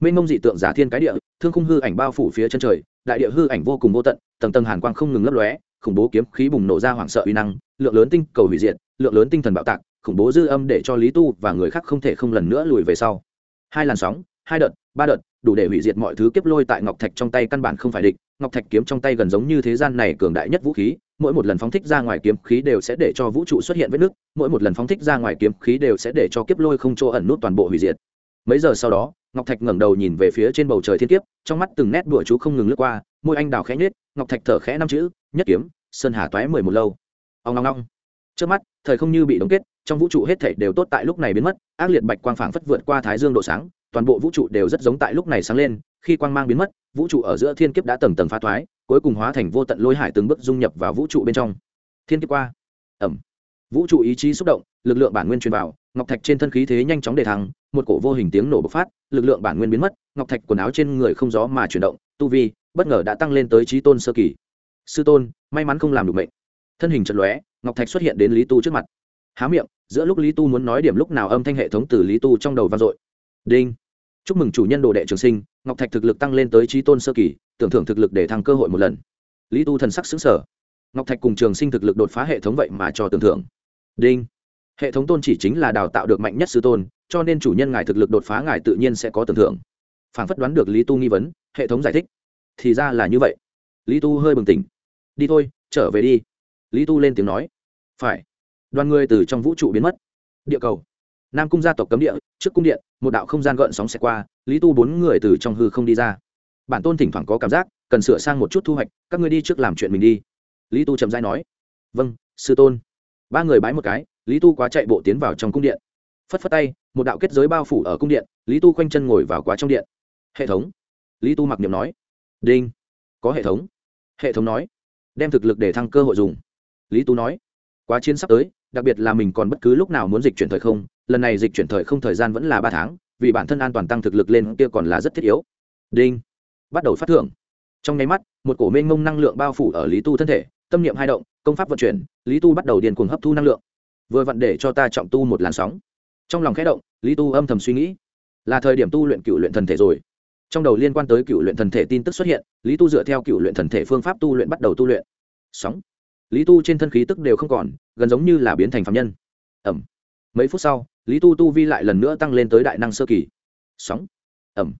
A: Mênh mông dị tượng giả thiên cái địa, thương khung hư ảnh bao phủ phía chân trời, đại địa hư ảnh vô cùng vô tận, tầng tầng hàn quang không ngừng lấp lóe, khủng bố kiếm khí bùng nổ ra hoảng sợ uy năng, lượng lớn tinh cầu hủy diệt, lượng lớn tinh thần bạo tạc, khủng bố dư âm để cho lý tu và người khác không thể không lần nữa lùi về sau. Hai làn sóng, hai đợt, ba đợt, đủ để hủy diệt mọi thứ kiếp lôi tại ngọc thạch trong tay căn bản không phải địch. Ngọc thạch kiếm trong tay gần giống như thế gian này cường đại nhất vũ khí mỗi một lần phóng thích ra ngoài kiếm khí đều sẽ để cho vũ trụ xuất hiện vết nứt, mỗi một lần phóng thích ra ngoài kiếm khí đều sẽ để cho kiếp lôi không chỗ ẩn nút toàn bộ hủy diệt. Mấy giờ sau đó, ngọc thạch ngẩng đầu nhìn về phía trên bầu trời thiên kiếp, trong mắt từng nét đùa chú không ngừng lướt qua, môi anh đào khẽ nhết ngọc thạch thở khẽ năm chữ, nhất kiếm, sơn hà toái mười một lâu. Ông long long trước mắt, thời không như bị đóng kết, trong vũ trụ hết thảy đều tốt tại lúc này biến mất, ác liệt bạch quang phảng phất vượt qua thái dương độ sáng, toàn bộ vũ trụ đều rất giống tại lúc này sáng lên, khi quang mang biến mất, vũ trụ ở giữa thiên kiếp đã tầng tầng phá thoái cuối cùng hóa thành vô tận lôi hải từng bước dung nhập vào vũ trụ bên trong. Thiên kiếp qua. Ẩm. Vũ trụ ý chí xúc động, lực lượng bản nguyên truyền vào, ngọc thạch trên thân khí thế nhanh chóng đề thăng, một cổ vô hình tiếng nổ bộc phát, lực lượng bản nguyên biến mất, ngọc thạch quần áo trên người không gió mà chuyển động, tu vi, bất ngờ đã tăng lên tới trí tôn sơ kỳ. Sư tôn, may mắn không làm được mệnh. Thân hình chợt lóe, ngọc thạch xuất hiện đến lý tu trước mặt. Há miệng, giữa lúc lý tu muốn nói điểm lúc nào âm thanh hệ thống từ lý tu trong đầu vang dội. Đinh. Chúc mừng chủ nhân đồ đệ trường sinh, ngọc thạch thực lực tăng lên tới trí tôn sơ kỳ tưởng thưởng thực lực để thăng cơ hội một lần. Lý tu thần sắc xứng sở ngọc thạch cùng trường sinh thực lực đột phá hệ thống vậy mà cho tưởng thưởng. Đinh. Hệ thống tôn chỉ chính là đào tạo được mạnh nhất sư tôn, cho nên chủ nhân ngài thực lực đột phá ngài tự nhiên sẽ có tưởng thưởng. Phản phất đoán được lý tu nghi vấn, hệ thống giải thích. Thì ra là như vậy. Lý tu hơi bừng tỉnh. Đi thôi, trở về đi. Lý tu lên tiếng nói. Phải. Đoàn người từ trong vũ trụ biến mất. Địa cầu. Nam cung gia tộc cấm địa, trước cung điện, một đạo không gian gợn sóng xẹt qua, lý tu bốn người từ trong hư không đi ra bản tôn thỉnh thoảng có cảm giác, cần sửa sang một chút thu hoạch, các ngươi đi trước làm chuyện mình đi. Lý tu chậm dai nói. Vâng sư tôn. Ba người bái một cái, lý tu quá chạy bộ tiến vào trong cung điện. Phất phất tay, một đạo kết giới bao phủ ở cung điện, lý tu khoanh chân ngồi vào quá trong điện. Hệ thống. Lý tu mặc niệm nói. Đinh. Có hệ thống. Hệ thống nói. Đem thực lực để thăng cơ hội dùng. Lý tu nói. Quá chiến sắp tới, đặc biệt là mình còn bất cứ lúc nào muốn dịch chuyển thời không, lần này dịch chuyển thời không thời gian vẫn là ba tháng, vì bản thân an toàn tăng thực lực lên kia còn là rất thiết yếu. Đinh bắt đầu phát thưởng. Trong nháy mắt, một cổ mênh mông năng lượng bao phủ ở lý tu thân thể, tâm niệm hai động, công pháp vận chuyển, lý tu bắt đầu điền cuồng hấp thu năng lượng. Vừa vặn để cho ta trọng tu một làn sóng. Trong lòng khẽ động, lý tu âm thầm suy nghĩ, là thời điểm tu luyện cựu luyện thần thể rồi. Trong đầu liên quan tới cựu luyện thần thể tin tức xuất hiện, lý tu dựa theo cựu luyện thần thể phương pháp tu luyện bắt đầu tu luyện. Sóng. Lý tu trên thân khí tức đều không còn, gần giống như là biến thành phạm nhân. Ẩm. Mấy phút sau, lý tu tu vi lại lần nữa tăng lên tới đại năng sơ kỳ. Sóng. Ẩm.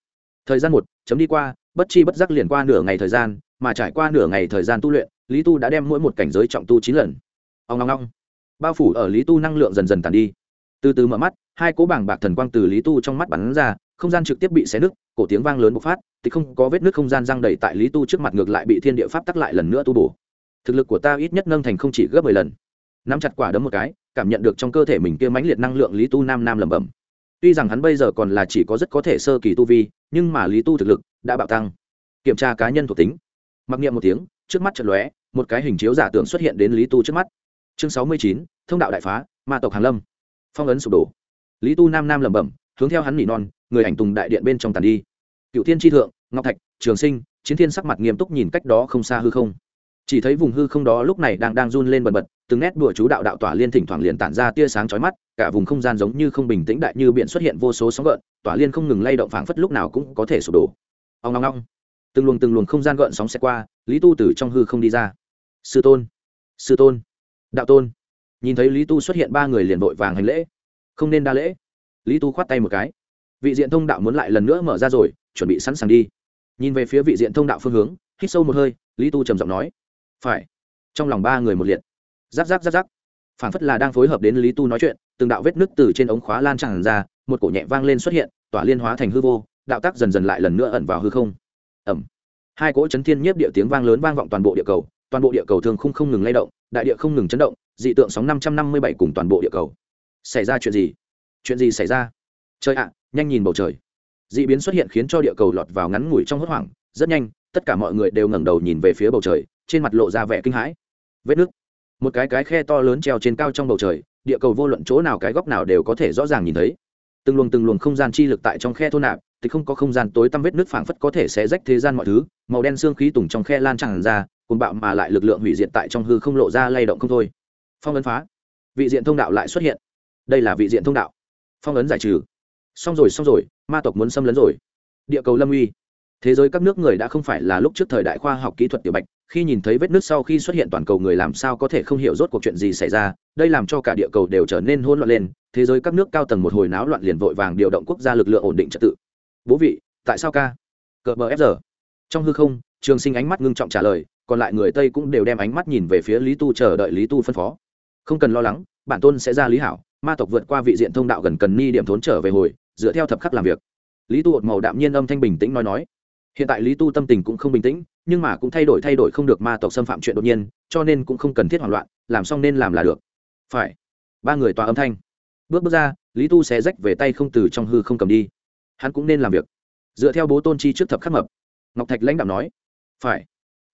A: Thời gian một, chấm đi qua bất chi bất giác liền qua nửa ngày thời gian, mà trải qua nửa ngày thời gian tu luyện, lý tu đã đem mỗi một cảnh giới trọng tu chín lần. Ông ngong ngong. Bao phủ ở lý tu năng lượng dần dần tàn đi. Từ từ mở mắt, hai cố bảng bạc thần quang từ lý tu trong mắt bắn ra, không gian trực tiếp bị xé nứt, cổ tiếng vang lớn bộc phát, thì không có vết nứt không gian răng đầy tại lý tu trước mặt ngược lại bị thiên địa pháp tắc lại lần nữa tu bổ. Thực lực của ta ít nhất nâng thành không chỉ gấp mười lần. Nắm chặt quả đấm một cái, cảm nhận được trong cơ thể mình kia mãnh liệt năng lượng lý tu nam nam lẩm bẩm tuy rằng hắn bây giờ còn là chỉ có rất có thể sơ kỳ tu vi, nhưng mà lý tu thực lực đã bạo tăng. Kiểm tra cá nhân thuộc tính. Mặc niệm một tiếng, trước mắt trận lóe, một cái hình chiếu giả tưởng xuất hiện đến lý tu trước mắt. Chương sáu mươi chín, thông đạo đại phá, ma tộc hàn lâm. Phong ấn sụp đổ. Lý tu nam nam lẩm bẩm, hướng theo hắn nỉ non, người ảnh tùng đại điện bên trong tàn đi. Cựu thiên tri thượng, ngọc thạch, trường sinh, chiến thiên sắc mặt nghiêm túc nhìn cách đó không xa hư không chỉ thấy vùng hư không đó lúc này đang đang run lên bần bật, từng nét đùa chú đạo đạo tỏa liên thỉnh thoảng liền tản ra tia sáng chói mắt, cả vùng không gian giống như không bình tĩnh đại như biển xuất hiện vô số sóng gợn, tỏa liên không ngừng lay động phảng phất lúc nào cũng có thể sụp đổ. Ông ngong ngong từng luồng từng luồng không gian gợn sóng xe qua, lý tu từ trong hư không đi ra. Sư tôn. Sư tôn. Đạo tôn. Nhìn thấy lý tu xuất hiện ba người liền vội vàng hành lễ. Không nên đa lễ. Lý tu khoát tay một cái. Vị diện thông đạo muốn lại lần nữa mở ra rồi, chuẩn bị sẵn sàng đi. Nhìn về phía vị diện thông đạo phương hướng, hít sâu một hơi, lý tu trầm giọng nói phải. Trong lòng ba người một liệt. Giáp giáp giáp giáp phản phất là đang phối hợp đến lý tu nói chuyện, từng đạo vết nứt từ trên ống khóa lan tràn ra, một cổ nhẹ vang lên xuất hiện, tỏa liên hóa thành hư vô, đạo tác dần dần lại lần nữa ẩn vào hư không. Ẩm hai cỗ chấn thiên nhiếp địa tiếng vang lớn vang vọng toàn bộ địa cầu, toàn bộ địa cầu thường không không ngừng lay động, đại địa không ngừng chấn động, dị tượng sóng năm trăm năm mươi bảy cùng toàn bộ địa cầu. Xảy ra chuyện gì? Chuyện gì xảy ra? Trời ạ, nhanh nhìn bầu trời. D ị biến xuất hiện khiến cho địa cầu lọt vào ngắn ngủi trong hốt hoảng, rất nhanh, tất cả mọi người đều ngẩng đầu nhìn về phía bầu trời trên mặt lộ ra vẻ kinh hãi. Vết nước một cái cái khe to lớn treo trên cao trong bầu trời, địa cầu vô luận chỗ nào cái góc nào đều có thể rõ ràng nhìn thấy. Từng luồng từng luồng không gian chi lực tại trong khe thôn nạp, thì không có không gian tối tăm vết nước phảng phất có thể sẽ rách thế gian mọi thứ, màu đen xương khí tùng trong khe lan tràn ra cùng bạo mà lại lực lượng hủy diệt tại trong hư không lộ ra lay động không thôi. Phong ấn phá. Vị diện thông đạo lại xuất hiện. Đây là vị diện thông đạo. Phong ấn giải trừ. Xong rồi xong rồi, ma tộc muốn xâm lấn rồi. Địa cầu lâm uy thế giới các nước người đã không phải là lúc trước thời đại khoa học kỹ thuật tiểu bạch, khi nhìn thấy vết nước sau khi xuất hiện toàn cầu người làm sao có thể không hiểu rốt cuộc chuyện gì xảy ra, đây làm cho cả địa cầu đều trở nên hỗn loạn lên, thế giới các nước cao tầng một hồi náo loạn liền vội vàng điều động quốc gia lực lượng ổn định trật tự. Bố vị, tại sao ca? Cờ bờ ép giờ. Trong hư không, trường sinh ánh mắt ngưng trọng trả lời, còn lại người tây cũng đều đem ánh mắt nhìn về phía lý tu chờ đợi lý tu phân phó. Không cần lo lắng, bản tôn sẽ ra lý hảo, ma tộc vượt qua vị diện thông đạo gần cần ni điểm thốn trở về hồi, dựa theo thập khắc làm việc. Lý tu một màu đạm nhiên âm thanh bình tĩnh nói nói hiện tại lý tu tâm tình cũng không bình tĩnh, nhưng mà cũng thay đổi thay đổi không được ma tộc xâm phạm chuyện đột nhiên, cho nên cũng không cần thiết hoảng loạn, làm xong nên làm là được. Phải. Ba người tòa âm thanh. Bước bước ra, lý tu sẽ rách về tay không từ trong hư không cầm đi. Hắn cũng nên làm việc. Dựa theo bố tôn chi trước thập khắc mập. Ngọc thạch lãnh đạo nói. Phải.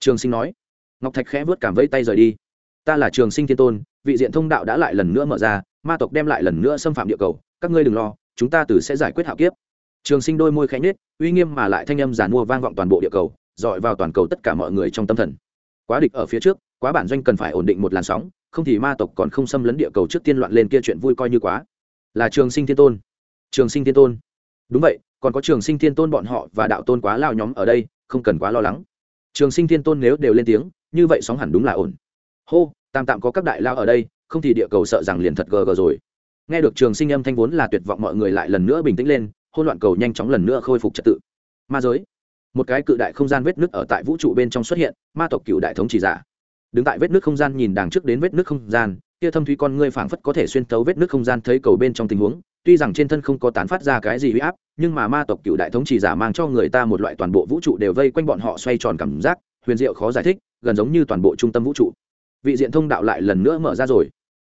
A: Trường sinh nói. Ngọc thạch khẽ vớt cảm vẫy tay rời đi. Ta là trường sinh thiên tôn, vị diện thông đạo đã lại lần nữa mở ra, ma tộc đem lại lần nữa xâm phạm địa cầu, các ngươi đừng lo, chúng ta từ sẽ giải quyết hạo kiếp trường sinh đôi môi khẽ nhết uy nghiêm mà lại thanh âm giàn mua vang vọng toàn bộ địa cầu, dọi vào toàn cầu tất cả mọi người trong tâm thần. Quá địch ở phía trước, quá bản doanh cần phải ổn định một làn sóng, không thì ma tộc còn không xâm lấn địa cầu trước tiên loạn lên kia chuyện vui coi như quá. Là trường sinh thiên tôn. Trường sinh thiên tôn. Đúng vậy, còn có trường sinh thiên tôn bọn họ và đạo tôn quá lao nhóm ở đây, không cần quá lo lắng. Trường sinh thiên tôn nếu đều lên tiếng, như vậy sóng hẳn đúng là ổn. Hô tạm tạm có các đại lao ở đây, không thì địa cầu sợ rằng liền thật gờ gờ rồi. Nghe được trường sinh âm thanh vốn là tuyệt vọng mọi người lại lần nữa bình tĩnh lên hôn loạn cầu nhanh chóng lần nữa khôi phục trật tự. Ma giới. Một cái cự đại không gian vết nứt ở tại vũ trụ bên trong xuất hiện ma tộc cựu đại thống chỉ giả. Đứng tại vết nứt không gian nhìn đằng trước đến vết nứt không gian kia thâm thúy con ngươi phảng phất có thể xuyên thấu vết nứt không gian thấy cầu bên trong tình huống tuy rằng trên thân không có tán phát ra cái gì huy áp nhưng mà ma tộc cựu đại thống chỉ giả mang cho người ta một loại toàn bộ vũ trụ đều vây quanh bọn họ xoay tròn cảm giác huyền diệu khó giải thích gần giống như toàn bộ trung tâm vũ trụ. Vị diện thông đạo lại lần nữa mở ra rồi.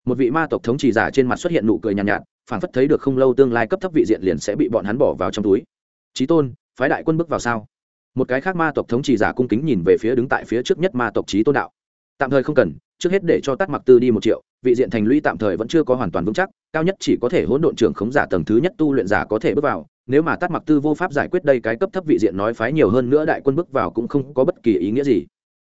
A: Một vị ma tộc thống chỉ giả trên mặt xuất hiện nụ cười nhàn nhạt, nhạt phản phất thấy được không lâu tương lai cấp thấp vị diện liền sẽ bị bọn hắn bỏ vào trong túi. Trí tôn, phái đại quân bước vào sao? Một cái khác ma tộc thống trì giả cung kính nhìn về phía đứng tại phía trước nhất ma tộc trí tôn đạo. Tạm thời không cần, trước hết để cho tắt mặc tư đi một triệu, vị diện thành lũy tạm thời vẫn chưa có hoàn toàn vững chắc, cao nhất chỉ có thể hỗn độn trưởng khống giả tầng thứ nhất tu luyện giả có thể bước vào, nếu mà tắt mặc tư vô pháp giải quyết đây cái cấp thấp vị diện nói phái nhiều hơn nữa đại quân bước vào cũng không có bất kỳ ý nghĩa gì.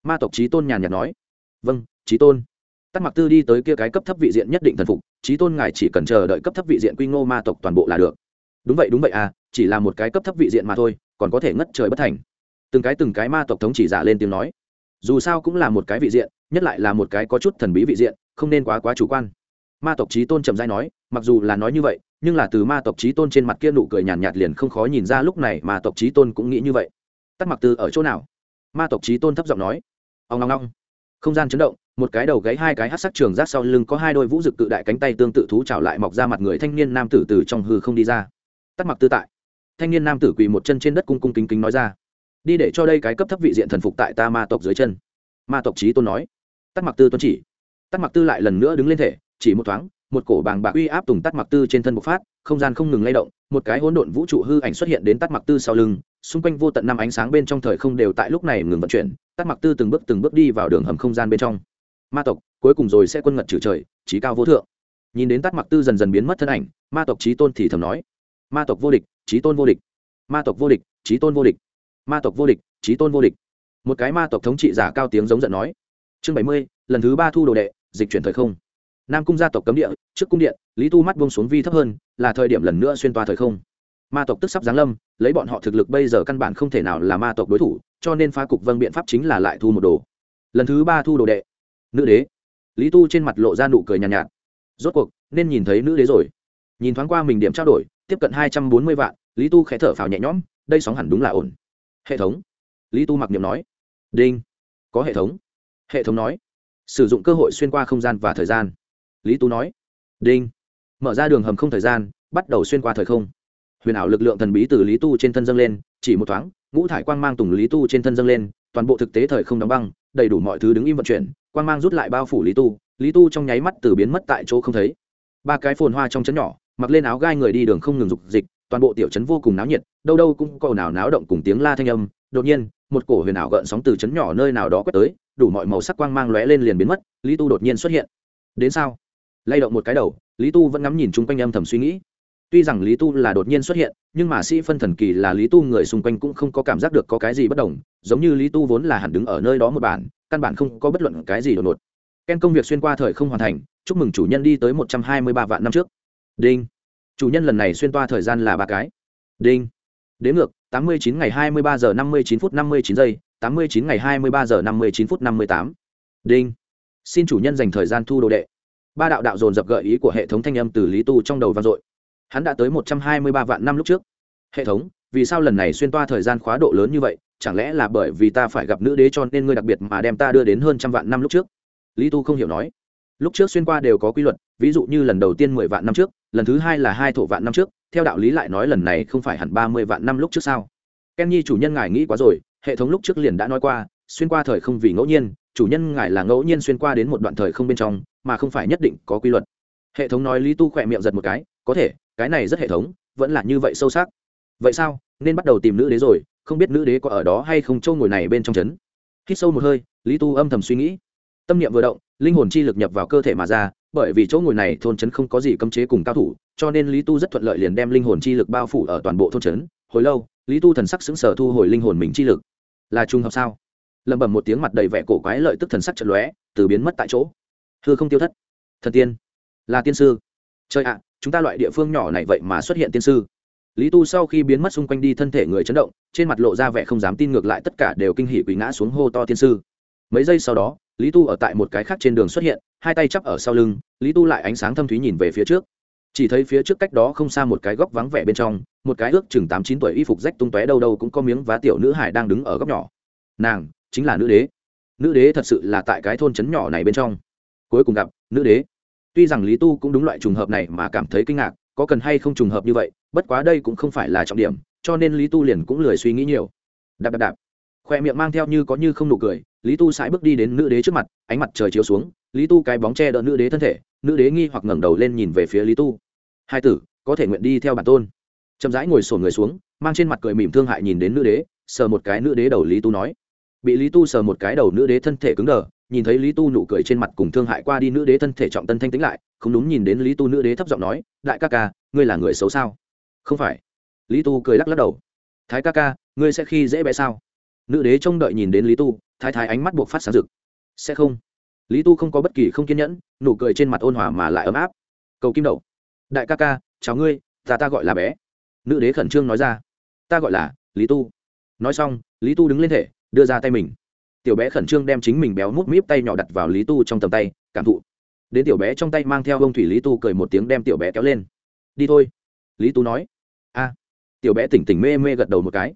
A: Ma tộc trí tôn nhàn nhạt nói. Vâng trí tôn tắt mặc tư đi tới kia cái cấp thấp vị diện nhất định thần phục trí tôn ngài chỉ cần chờ đợi cấp thấp vị diện quy ngô ma tộc toàn bộ là được. Đúng vậy đúng vậy à chỉ là một cái cấp thấp vị diện mà thôi còn có thể ngất trời bất thành. Từng cái từng cái ma tộc thống chỉ giả lên tiếng nói. Dù sao cũng là một cái vị diện nhất lại là một cái có chút thần bí vị diện không nên quá quá chủ quan. Ma tộc trí tôn trầm dai nói mặc dù là nói như vậy nhưng là từ ma tộc trí tôn trên mặt kia nụ cười nhàn nhạt, nhạt liền không khó nhìn ra lúc này mà tộc trí tôn cũng nghĩ như vậy. Tắt mặc từ ở chỗ nào? Ma tộc trí tôn thấp giọng nói. Ông ngong ngong không gian chấn động một cái đầu gáy, hai cái hát sắc trường rác sau lưng có hai đôi vũ rực cự đại cánh tay tương tự thú trào lại mọc ra mặt người thanh niên nam tử từ trong hư không đi ra. Tắt mặc tư tại. Thanh niên nam tử quỳ một chân trên đất cung cung kính kính nói ra. Đi để cho đây cái cấp thấp vị diện thần phục tại ta ma tộc dưới chân. Ma tộc trí tôn nói. Tắt mặc tư tuân chỉ. Tắt mặc tư lại lần nữa đứng lên thể, chỉ một thoáng, một cổ bàng bạc uy áp tùng tắt mặc tư trên thân bộc phát, không gian không ngừng lay động, một cái hỗn độn vũ trụ hư ảnh xuất hiện đến tắt mặc tư sau lưng, xung quanh vô tận năm ánh sáng bên trong thời không đều tại lúc này ngừng vận chuyển tắt mặc tư từng bước từng bước đi vào đường hầm không gian bên trong ma tộc, cuối cùng rồi sẽ quân ngật trừ trời trí cao vô thượng. Nhìn đến tắt mặc tư dần dần biến mất thân ảnh, ma tộc trí tôn thì thầm nói, ma tộc vô địch trí tôn vô địch. Ma tộc vô địch trí tôn vô địch. Ma tộc vô địch trí tôn vô địch. Một cái ma tộc thống trị giả cao tiếng giống giận nói. Chương bảy mươi, lần thứ ba thu đồ đệ, dịch chuyển thời không. Nam cung gia tộc cấm địa, trước cung điện, lý tu mắt bông xuống vi thấp hơn, là thời điểm lần nữa xuyên toa thời không. Ma tộc tức sắp giáng lâm, lấy bọn họ thực lực bây giờ căn bản không thể nào là ma tộc đối thủ, cho nên phá cục vâng biện pháp chính là lại thu một đồ. Lần thứ ba thu đồ đệ nữ đế. Lý tu trên mặt lộ ra nụ cười nhàn nhạt, nhạt. Rốt cuộc nên nhìn thấy nữ đế rồi. Nhìn thoáng qua mình điểm trao đổi tiếp cận hai trăm bốn mươi vạn lý tu khẽ thở phào nhẹ nhõm đây sóng hẳn đúng là ổn. Hệ thống? Lý tu mặc niệm nói. Đinh. Có hệ thống. Hệ thống nói. Sử dụng cơ hội xuyên qua không gian và thời gian. Lý tu nói. Đinh. Mở ra đường hầm không thời gian bắt đầu xuyên qua thời không. Huyền ảo lực lượng thần bí từ lý tu trên thân dâng lên chỉ một thoáng ngũ thải quang mang tùng lý tu trên thân dâng lên toàn bộ thực tế thời không đóng băng, đầy đủ mọi thứ đứng im vận chuyển, quang mang rút lại bao phủ lý tu lý tu trong nháy mắt từ biến mất tại chỗ không thấy. Ba cái phồn hoa trong chấn nhỏ, mặc lên áo gai người đi đường không ngừng dục dịch, toàn bộ tiểu trấn vô cùng náo nhiệt, đâu đâu cũng có nào náo động cùng tiếng la thanh âm. Đột nhiên, một cổ huyền ảo gợn sóng từ trấn nhỏ nơi nào đó quét tới, đủ mọi màu sắc quang mang lóe lên liền biến mất, lý tu đột nhiên xuất hiện. Đến sao? Lay động một cái đầu, lý tu vẫn ngắm nhìn chung quanh âm thầm suy nghĩ tuy rằng lý tu là đột nhiên xuất hiện, nhưng mà sĩ phân thần kỳ là lý tu người xung quanh cũng không có cảm giác được có cái gì bất đồng, giống như lý tu vốn là hẳn đứng ở nơi đó một bản, căn bản không có bất luận cái gì đột ngột. Ken công việc xuyên qua thời không hoàn thành, chúc mừng chủ nhân đi tới một trăm hai mươi ba vạn năm trước. Đinh. Chủ nhân lần này xuyên toa thời gian là ba cái. Đinh. Đến ngược, tám mươi chín ngày hai mươi ba giờ năm mươi chín phút năm mươi chín giây, tám mươi chín ngày hai mươi ba giờ năm mươi chín phút năm mươi tám. Đinh. Xin chủ nhân dành thời gian thu đồ đệ. Ba đạo đạo dồn dập gợi ý của hệ thống thanh âm từ lý tu trong đầu vang dội hắn đã tới một trăm hai mươi ba vạn năm lúc trước. Hệ thống, vì sao lần này xuyên toa thời gian khóa độ lớn như vậy? Chẳng lẽ là bởi vì ta phải gặp nữ đế cho nên ngươi đặc biệt mà đem ta đưa đến hơn trăm vạn năm lúc trước? Lý tu không hiểu nói. Lúc trước xuyên qua đều có quy luật, ví dụ như lần đầu tiên mười vạn năm trước, lần thứ hai là hai thổ vạn năm trước, theo đạo lý lại nói lần này không phải hẳn ba mươi vạn năm lúc trước sao? Ken nhi chủ nhân ngài nghĩ quá rồi, hệ thống lúc trước liền đã nói qua, xuyên qua thời không vì ngẫu nhiên, chủ nhân ngài là ngẫu nhiên xuyên qua đến một đoạn thời không bên trong, mà không phải nhất định có quy luật. Hệ thống nói lý tu khỏe miệng giật một cái, có thể cái này rất hệ thống, vẫn là như vậy sâu sắc. Vậy sao? Nên bắt đầu tìm nữ đế rồi, không biết nữ đế có ở đó hay không châu ngồi này bên trong trấn. Hít sâu một hơi, lý tu âm thầm suy nghĩ. Tâm niệm vừa động, linh hồn chi lực nhập vào cơ thể mà ra, bởi vì chỗ ngồi này thôn trấn không có gì cấm chế cùng cao thủ, cho nên lý tu rất thuận lợi liền đem linh hồn chi lực bao phủ ở toàn bộ thôn trấn. Hồi lâu, lý tu thần sắc sững sờ thu hồi linh hồn mình chi lực. Là trùng hợp sao? Lẩm bẩm một tiếng mặt đầy vẻ cổ quái lợi tức thần sắc trận lóe, từ biến mất tại chỗ. Hư không tiêu thất. Thần tiên. Là tiên sư. Chơi ạ chúng ta loại địa phương nhỏ này vậy mà xuất hiện tiên sư. Lý tu sau khi biến mất xung quanh đi thân thể người chấn động, trên mặt lộ ra vẻ không dám tin ngược lại tất cả đều kinh hỉ quỳ ngã xuống hô to tiên sư. Mấy giây sau đó, lý tu ở tại một cái khác trên đường xuất hiện, hai tay chắp ở sau lưng, lý tu lại ánh sáng thâm thúy nhìn về phía trước. Chỉ thấy phía trước cách đó không xa một cái góc vắng vẻ bên trong, một cái ước chừng tám chín tuổi y phục rách tung tóe đâu đâu cũng có miếng vá tiểu nữ hải đang đứng ở góc nhỏ. Nàng chính là nữ đế. Nữ đế thật sự là tại cái thôn trấn nhỏ này bên trong. Cuối cùng gặp, nữ đế tuy rằng lý tu cũng đúng loại trùng hợp này mà cảm thấy kinh ngạc, có cần hay không trùng hợp như vậy, bất quá đây cũng không phải là trọng điểm, cho nên lý tu liền cũng lười suy nghĩ nhiều. Đạp đạp đạp. Khoe miệng mang theo như có như không nụ cười, lý tu sải bước đi đến nữ đế trước mặt, ánh mặt trời chiếu xuống, lý tu cái bóng che đỡ nữ đế thân thể, nữ đế nghi hoặc ngẩng đầu lên nhìn về phía lý tu. Hai tử, có thể nguyện đi theo bản tôn. Chậm rãi ngồi sổn người xuống, mang trên mặt cười mỉm thương hại nhìn đến nữ đế, sờ một cái nữ đế đầu lý tu nói. Bị lý tu sờ một cái đầu nữ đế thân thể cứng đờ nhìn thấy lý tu nụ cười trên mặt cùng thương hại qua đi nữ đế thân thể trọng tân thanh tĩnh lại, không đúng nhìn đến lý tu nữ đế thấp giọng nói, đại ca ca, ngươi là người xấu sao? Không phải. Lý tu cười lắc lắc đầu. Thái ca ca, ngươi sẽ khi dễ bé sao? Nữ đế trông đợi nhìn đến lý tu, thái thái ánh mắt buộc phát sáng rực. Sẽ không. Lý tu không có bất kỳ không kiên nhẫn, nụ cười trên mặt ôn hòa mà lại ấm áp. Cầu kim đậu. Đại ca ca, chào ngươi, ta ta gọi là bé. Nữ đế khẩn trương nói ra. Ta gọi là lý tu. Nói xong, lý tu đứng lên thể, đưa ra tay mình tiểu bé khẩn trương đem chính mình béo mút míp tay nhỏ đặt vào lý tu trong tầm tay, cảm thụ. Đến tiểu bé trong tay mang theo ông thủy lý tu cười một tiếng đem tiểu bé kéo lên. Đi thôi. Lý tu nói. A. Tiểu bé tỉnh tỉnh mê mê gật đầu một cái.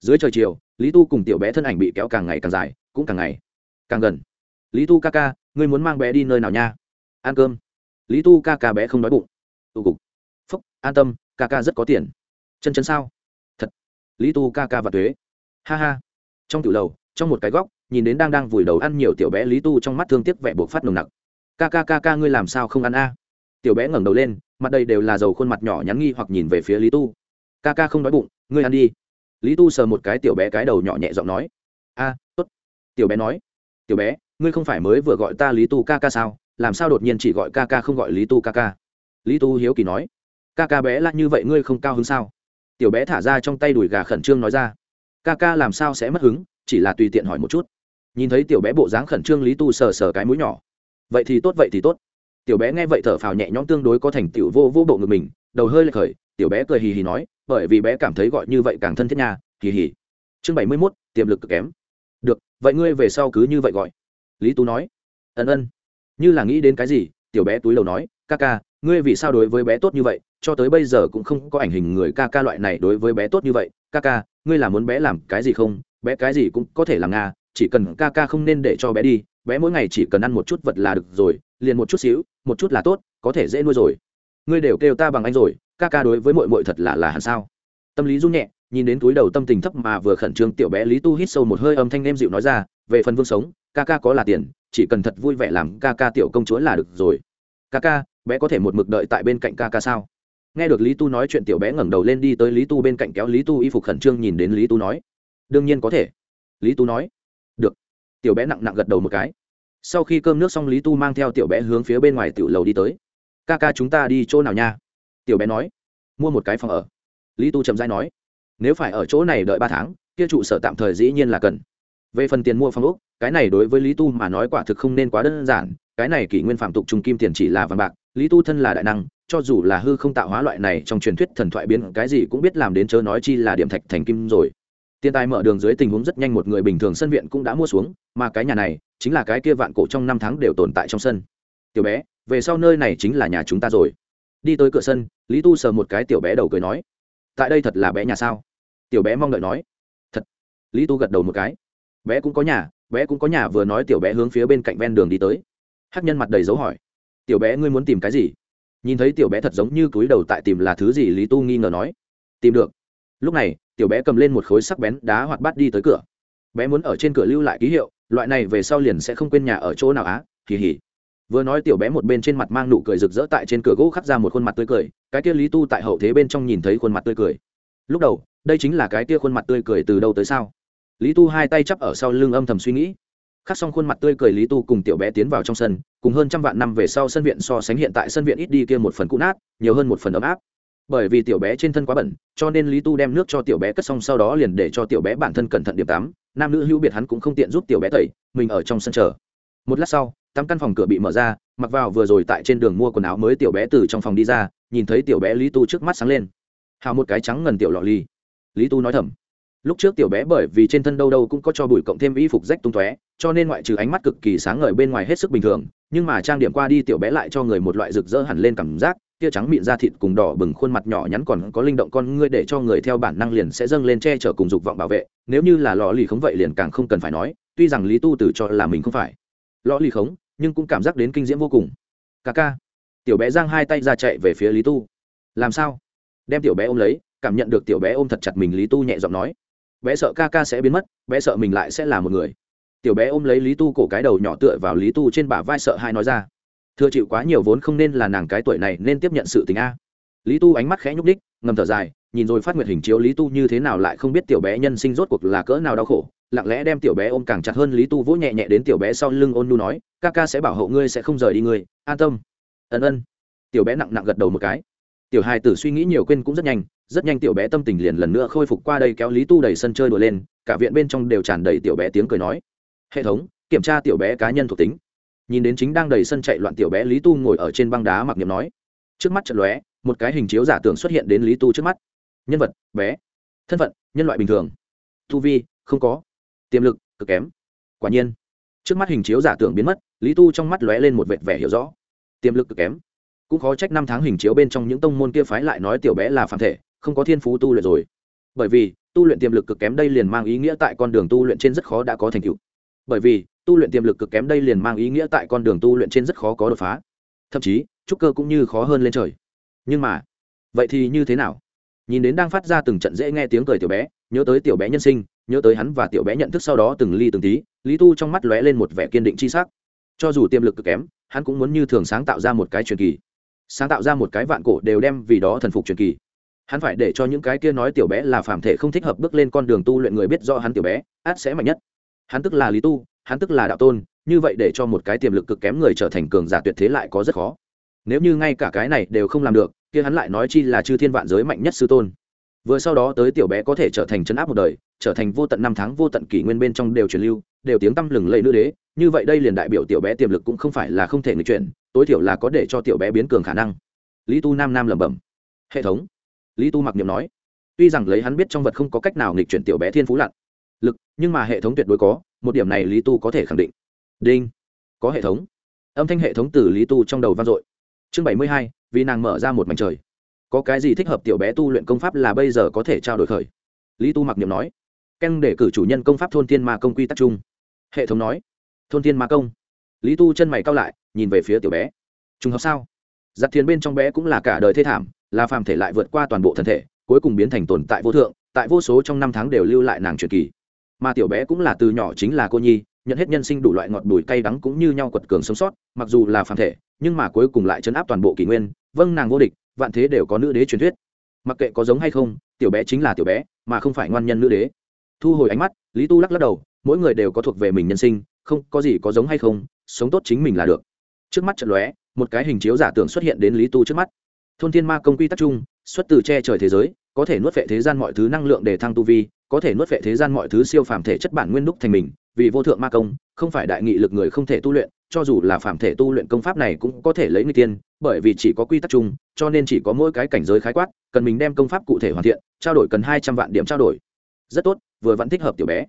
A: Dưới trời chiều, lý tu cùng tiểu bé thân ảnh bị kéo càng ngày càng dài, cũng càng ngày càng gần. Lý tu ca ca, ngươi muốn mang bé đi nơi nào nha? Ăn cơm. Lý tu ca ca bé không đói bụng. Tụ cục. Phúc, an tâm, ca ca rất có tiền. Chân chân sao? Thật. Lý tu ca ca và thuế ha ha. Trong tiểu lầu, trong một cái góc nhìn đến đang đang vùi đầu ăn nhiều tiểu bé lý tu trong mắt thương tiếc vẻ buộc phát nồng nặc. Ca ca ca ca, ngươi làm sao không ăn a? Tiểu bé ngẩng đầu lên, mặt đây đều là dầu khuôn mặt nhỏ nhắn nghi hoặc nhìn về phía lý tu. Ca ca không đói bụng, ngươi ăn đi. Lý tu sờ một cái tiểu bé cái đầu nhỏ nhẹ giọng nói. A, tốt. Tiểu bé nói. Tiểu bé, ngươi không phải mới vừa gọi ta lý tu ca ca sao? Làm sao đột nhiên chỉ gọi ca ca không gọi lý tu ca ca? Lý tu hiếu kỳ nói. Ca ca bé là như vậy ngươi không cao hứng sao? Tiểu bé thả ra trong tay đùi gà khẩn trương nói ra. Ca ca làm sao sẽ mất hứng? Chỉ là tùy tiện hỏi một chút nhìn thấy tiểu bé bộ dáng khẩn trương lý tu sờ sờ cái mũi nhỏ. Vậy thì tốt, vậy thì tốt. Tiểu bé nghe vậy thở phào nhẹ nhõm tương đối có thành tiểu vô vô bộ ngực mình, đầu hơi lệch khởi, tiểu bé cười hì hì nói, bởi vì bé cảm thấy gọi như vậy càng thân thiết nhà hì hì. Chương bảy mươi mốt, tiềm lực cực kém. Được, vậy ngươi về sau cứ như vậy gọi. Lý tú nói. Ân ân. Như là nghĩ đến cái gì, tiểu bé túi đầu nói, ca ca, ngươi vì sao đối với bé tốt như vậy, cho tới bây giờ cũng không có ảnh hình người ca ca loại này đối với bé tốt như vậy. Ca ca, ngươi là muốn bé làm cái gì không? Bé cái gì cũng có thể làm nga chỉ cần ca ca không nên để cho bé đi, bé mỗi ngày chỉ cần ăn một chút vật là được rồi, liền một chút xíu, một chút là tốt, có thể dễ nuôi rồi. Ngươi đều kêu ta bằng anh rồi, ca ca đối với mội mội thật là là hẳn sao? Tâm lý run nhẹ, nhìn đến túi đầu tâm tình thấp mà vừa khẩn trương tiểu bé lý tu hít sâu một hơi âm thanh nem dịu nói ra, về phần vương sống, ca ca có là tiền, chỉ cần thật vui vẻ làm ca ca tiểu công chúa là được rồi. Ca ca, bé có thể một mực đợi tại bên cạnh ca ca sao? Nghe được lý tu nói chuyện tiểu bé ngẩng đầu lên đi tới lý tu bên cạnh kéo lý tu y phục khẩn trương nhìn đến lý tu nói. Đương nhiên có thể. Lý tu nói tiểu bé nặng nặng gật đầu một cái. Sau khi cơm nước xong, lý tu mang theo tiểu bé hướng phía bên ngoài tiểu lầu đi tới. Ca ca chúng ta đi chỗ nào nha? Tiểu bé nói. Mua một cái phòng ở. Lý tu chậm dai nói. Nếu phải ở chỗ này đợi ba tháng, kia trụ sở tạm thời dĩ nhiên là cần. Về phần tiền mua phòng úc cái này đối với lý tu mà nói quả thực không nên quá đơn giản. Cái này kỷ nguyên phạm tục trung kim tiền chỉ là vàng bạc, lý tu thân là đại năng, cho dù là hư không tạo hóa loại này trong truyền thuyết thần thoại biến, cái gì cũng biết làm đến chớ nói chi là điểm thạch thành kim rồi tiền tài mở đường dưới tình huống rất nhanh một người bình thường sân viện cũng đã mua xuống, mà cái nhà này chính là cái kia vạn cổ trong năm tháng đều tồn tại trong sân. Tiểu bé, về sau nơi này chính là nhà chúng ta rồi. Đi tới cửa sân, lý tu sờ một cái tiểu bé đầu cười nói, tại đây thật là bé nhà sao? Tiểu bé mong đợi nói, thật. Lý tu gật đầu một cái, bé cũng có nhà, bé cũng có nhà, vừa nói tiểu bé hướng phía bên cạnh ven đường đi tới. Hắc nhân mặt đầy dấu hỏi, tiểu bé ngươi muốn tìm cái gì? Nhìn thấy tiểu bé thật giống như cúi đầu tại tìm là thứ gì, lý tu nghi ngờ nói, tìm được. Lúc này tiểu bé cầm lên một khối sắc bén đá hoạt bát đi tới cửa. Bé muốn ở trên cửa lưu lại ký hiệu, loại này về sau liền sẽ không quên nhà ở chỗ nào á kỳ hỉ vừa nói tiểu bé một bên trên mặt mang nụ cười rực rỡ tại trên cửa gỗ khắc ra một khuôn mặt tươi cười, cái kia lý tu tại hậu thế bên trong nhìn thấy khuôn mặt tươi cười. Lúc đầu, đây chính là cái kia khuôn mặt tươi cười từ đâu tới sao? Lý tu hai tay chắp ở sau lưng âm thầm suy nghĩ. Khắc xong khuôn mặt tươi cười lý tu cùng tiểu bé tiến vào trong sân, cùng hơn trăm vạn năm về sau sân viện so sánh hiện tại sân viện ít đi kia một phần cũ nát, nhiều hơn một phần ấm áp bởi vì tiểu bé trên thân quá bẩn, cho nên lý tu đem nước cho tiểu bé cất xong sau đó liền để cho tiểu bé bản thân cẩn thận điểm tắm. Nam nữ hữu biệt hắn cũng không tiện giúp tiểu bé tẩy, mình ở trong sân chờ. Một lát sau, tắm căn phòng cửa bị mở ra, mặc vào vừa rồi tại trên đường mua quần áo mới tiểu bé từ trong phòng đi ra, nhìn thấy tiểu bé lý tu trước mắt sáng lên. Hào một cái trắng ngần tiểu lọ ly. Lý tu nói thầm, lúc trước tiểu bé bởi vì trên thân đâu đâu cũng có cho bụi cộng thêm y phục rách tung tóe, cho nên ngoại trừ ánh mắt cực kỳ sáng ngời bên ngoài hết sức bình thường, nhưng mà trang điểm qua đi tiểu bé lại cho người một loại rực rỡ hẳn lên cảm giác tia trắng mịn da thịt cùng đỏ bừng khuôn mặt nhỏ nhắn còn có linh động con ngươi để cho người theo bản năng liền sẽ dâng lên che chở cùng dục vọng bảo vệ. Nếu như là lò lì khống vậy liền càng không cần phải nói, tuy rằng lý tu từ cho là mình không phải. Lò lì khống, nhưng cũng cảm giác đến kinh diễm vô cùng. Ca ca. Tiểu bé giang hai tay ra chạy về phía lý tu. Làm sao? Đem tiểu bé ôm lấy, cảm nhận được tiểu bé ôm thật chặt mình, lý tu nhẹ giọng nói. Bé sợ ca ca sẽ biến mất, bé sợ mình lại sẽ là một người. Tiểu bé ôm lấy lý tu cổ cái đầu nhỏ tựa vào lý tu trên bả vai sợ hai nói ra thừa chịu quá nhiều vốn không nên là nàng cái tuổi này nên tiếp nhận sự tình a. Lý tu ánh mắt khẽ nhúc đích ngầm thở dài, nhìn rồi phát nguyệt hình chiếu lý tu như thế nào lại không biết tiểu bé nhân sinh rốt cuộc là cỡ nào đau khổ, lặng lẽ đem tiểu bé ôm càng chặt hơn lý tu vỗ nhẹ nhẹ đến tiểu bé sau lưng ôn nu nói, ca ca sẽ bảo hộ ngươi sẽ không rời đi ngươi, an tâm. Ân ân. Tiểu bé nặng nặng gật đầu một cái. Tiểu hài tử suy nghĩ nhiều quên cũng rất nhanh rất nhanh tiểu bé tâm tình liền lần nữa khôi phục qua đây kéo lý tu đầy sân chơi đùa lên, cả viện bên trong đều tràn đầy tiểu bé tiếng cười nói. Hệ thống, kiểm tra tiểu bé cá nhân thuộc tính nhìn đến chính đang đầy sân chạy loạn tiểu bé lý tu ngồi ở trên băng đá mặc niệm nói. Trước mắt trận lóe, một cái hình chiếu giả tưởng xuất hiện đến lý tu trước mắt. Nhân vật, bé. Thân phận, nhân loại bình thường. Tu vi, không có. Tiềm lực, cực kém. Quả nhiên, trước mắt hình chiếu giả tưởng biến mất, lý tu trong mắt lóe lên một vệt vẻ hiểu rõ. Tiềm lực cực kém. Cũng khó trách năm tháng hình chiếu bên trong những tông môn kia phái lại nói tiểu bé là phản thể, không có thiên phú tu luyện rồi. Bởi vì, tu luyện tiềm lực cực kém đây liền mang ý nghĩa tại con đường tu luyện trên rất khó đã có thành tựu. Bởi vì tu luyện tiềm lực cực kém đây liền mang ý nghĩa tại con đường tu luyện trên rất khó có đột phá. Thậm chí, trúc cơ cũng như khó hơn lên trời. Nhưng mà, vậy thì như thế nào? Nhìn đến đang phát ra từng trận dễ nghe tiếng cười tiểu bé, nhớ tới tiểu bé nhân sinh, nhớ tới hắn và tiểu bé nhận thức sau đó từng ly từng tí, lý tu trong mắt lóe lên một vẻ kiên định c h i s ắ c cho dù tiềm lực cực kém, hắn cũng muốn như thường sáng tạo ra một cái truyền kỳ. Sáng tạo ra một cái vạn cổ đều đem vì đó thần phục truyền kỳ. Hắn phải để cho những cái kia nói tiểu bé là phạm thể không thích hợp bước lên con đường tu luyện người biết do hắn tiểu bé, át sẽ mạnh nhất. Hắn tức là lý tu hắn tức là đạo tôn, như vậy để cho một cái tiềm lực cực kém người trở thành cường giả tuyệt thế lại có rất khó. Nếu như ngay cả cái này đều không làm được, kia hắn lại nói chi là chư thiên vạn giới mạnh nhất sư tôn. Vừa sau đó tới tiểu bé có thể trở thành chấn áp một đời, trở thành vô tận năm tháng, vô tận kỷ nguyên bên trong đều truyền lưu, đều tiếng tăm lừng lẫy nữ đế, như vậy đây liền đại biểu tiểu bé tiềm lực cũng không phải là không thể người chuyển, tối thiểu là có để cho tiểu bé biến cường khả năng. Lý tu nam nam lẩm bẩm. Hệ thống. Lý tu mặc niệm nói. Tuy rằng lấy hắn biết trong vật không có cách nào nghịch chuyển tiểu bé thiên phú lặn, lực, nhưng mà hệ thống tuyệt đối có một điểm này lý tu có thể khẳng định. Đinh. Có hệ thống. Âm thanh hệ thống từ lý tu trong đầu vang dội. Chương bảy mươi hai, vì nàng mở ra một mảnh trời. Có cái gì thích hợp tiểu bé tu luyện công pháp là bây giờ có thể trao đổi khởi? Lý tu mặc niệm nói. Canh để cử chủ nhân công pháp thôn thiên ma công quy tắc chung. Hệ thống nói. Thôn thiên ma công. Lý tu chân mày cao lại, nhìn về phía tiểu bé. Trùng hợp sao? Giặc thiền bên trong bé cũng là cả đời thê thảm, là phàm thể lại vượt qua toàn bộ thân thể, cuối cùng biến thành tồn tại vô thượng, tại vô số trong năm tháng đều lưu lại nàng truyền kỳ mà tiểu bé cũng là từ nhỏ chính là cô nhi, nhận hết nhân sinh đủ loại ngọt đùi cay đắng cũng như nhau quật cường sống sót, mặc dù là phàm thể, nhưng mà cuối cùng lại chấn áp toàn bộ kỷ nguyên. Vâng nàng vô địch, vạn thế đều có nữ đế truyền thuyết. Mặc kệ có giống hay không, tiểu bé chính là tiểu bé, mà không phải ngoan nhân nữ đế. Thu hồi ánh mắt, lý tu lắc lắc đầu, mỗi người đều có thuộc về mình nhân sinh, không có gì có giống hay không, sống tốt chính mình là được. Trước mắt trận lóe, một cái hình chiếu giả tưởng xuất hiện đến lý tu trước mắt. Thôn thiên ma công quy tắc chung, xuất từ che trời thế giới, có thể nuốt vệ thế gian mọi thứ năng lượng để thăng tu vi có thể nuốt vệ thế gian mọi thứ siêu phàm thể chất bản nguyên đúc thành mình, vì vô thượng ma công, không phải đại nghị lực người không thể tu luyện, cho dù là phàm thể tu luyện công pháp này cũng có thể lấy người tiên, bởi vì chỉ có quy tắc chung, cho nên chỉ có mỗi cái cảnh giới khái quát, cần mình đem công pháp cụ thể hoàn thiện, trao đổi cần hai trăm vạn điểm trao đổi. Rất tốt, vừa vẫn thích hợp tiểu bé.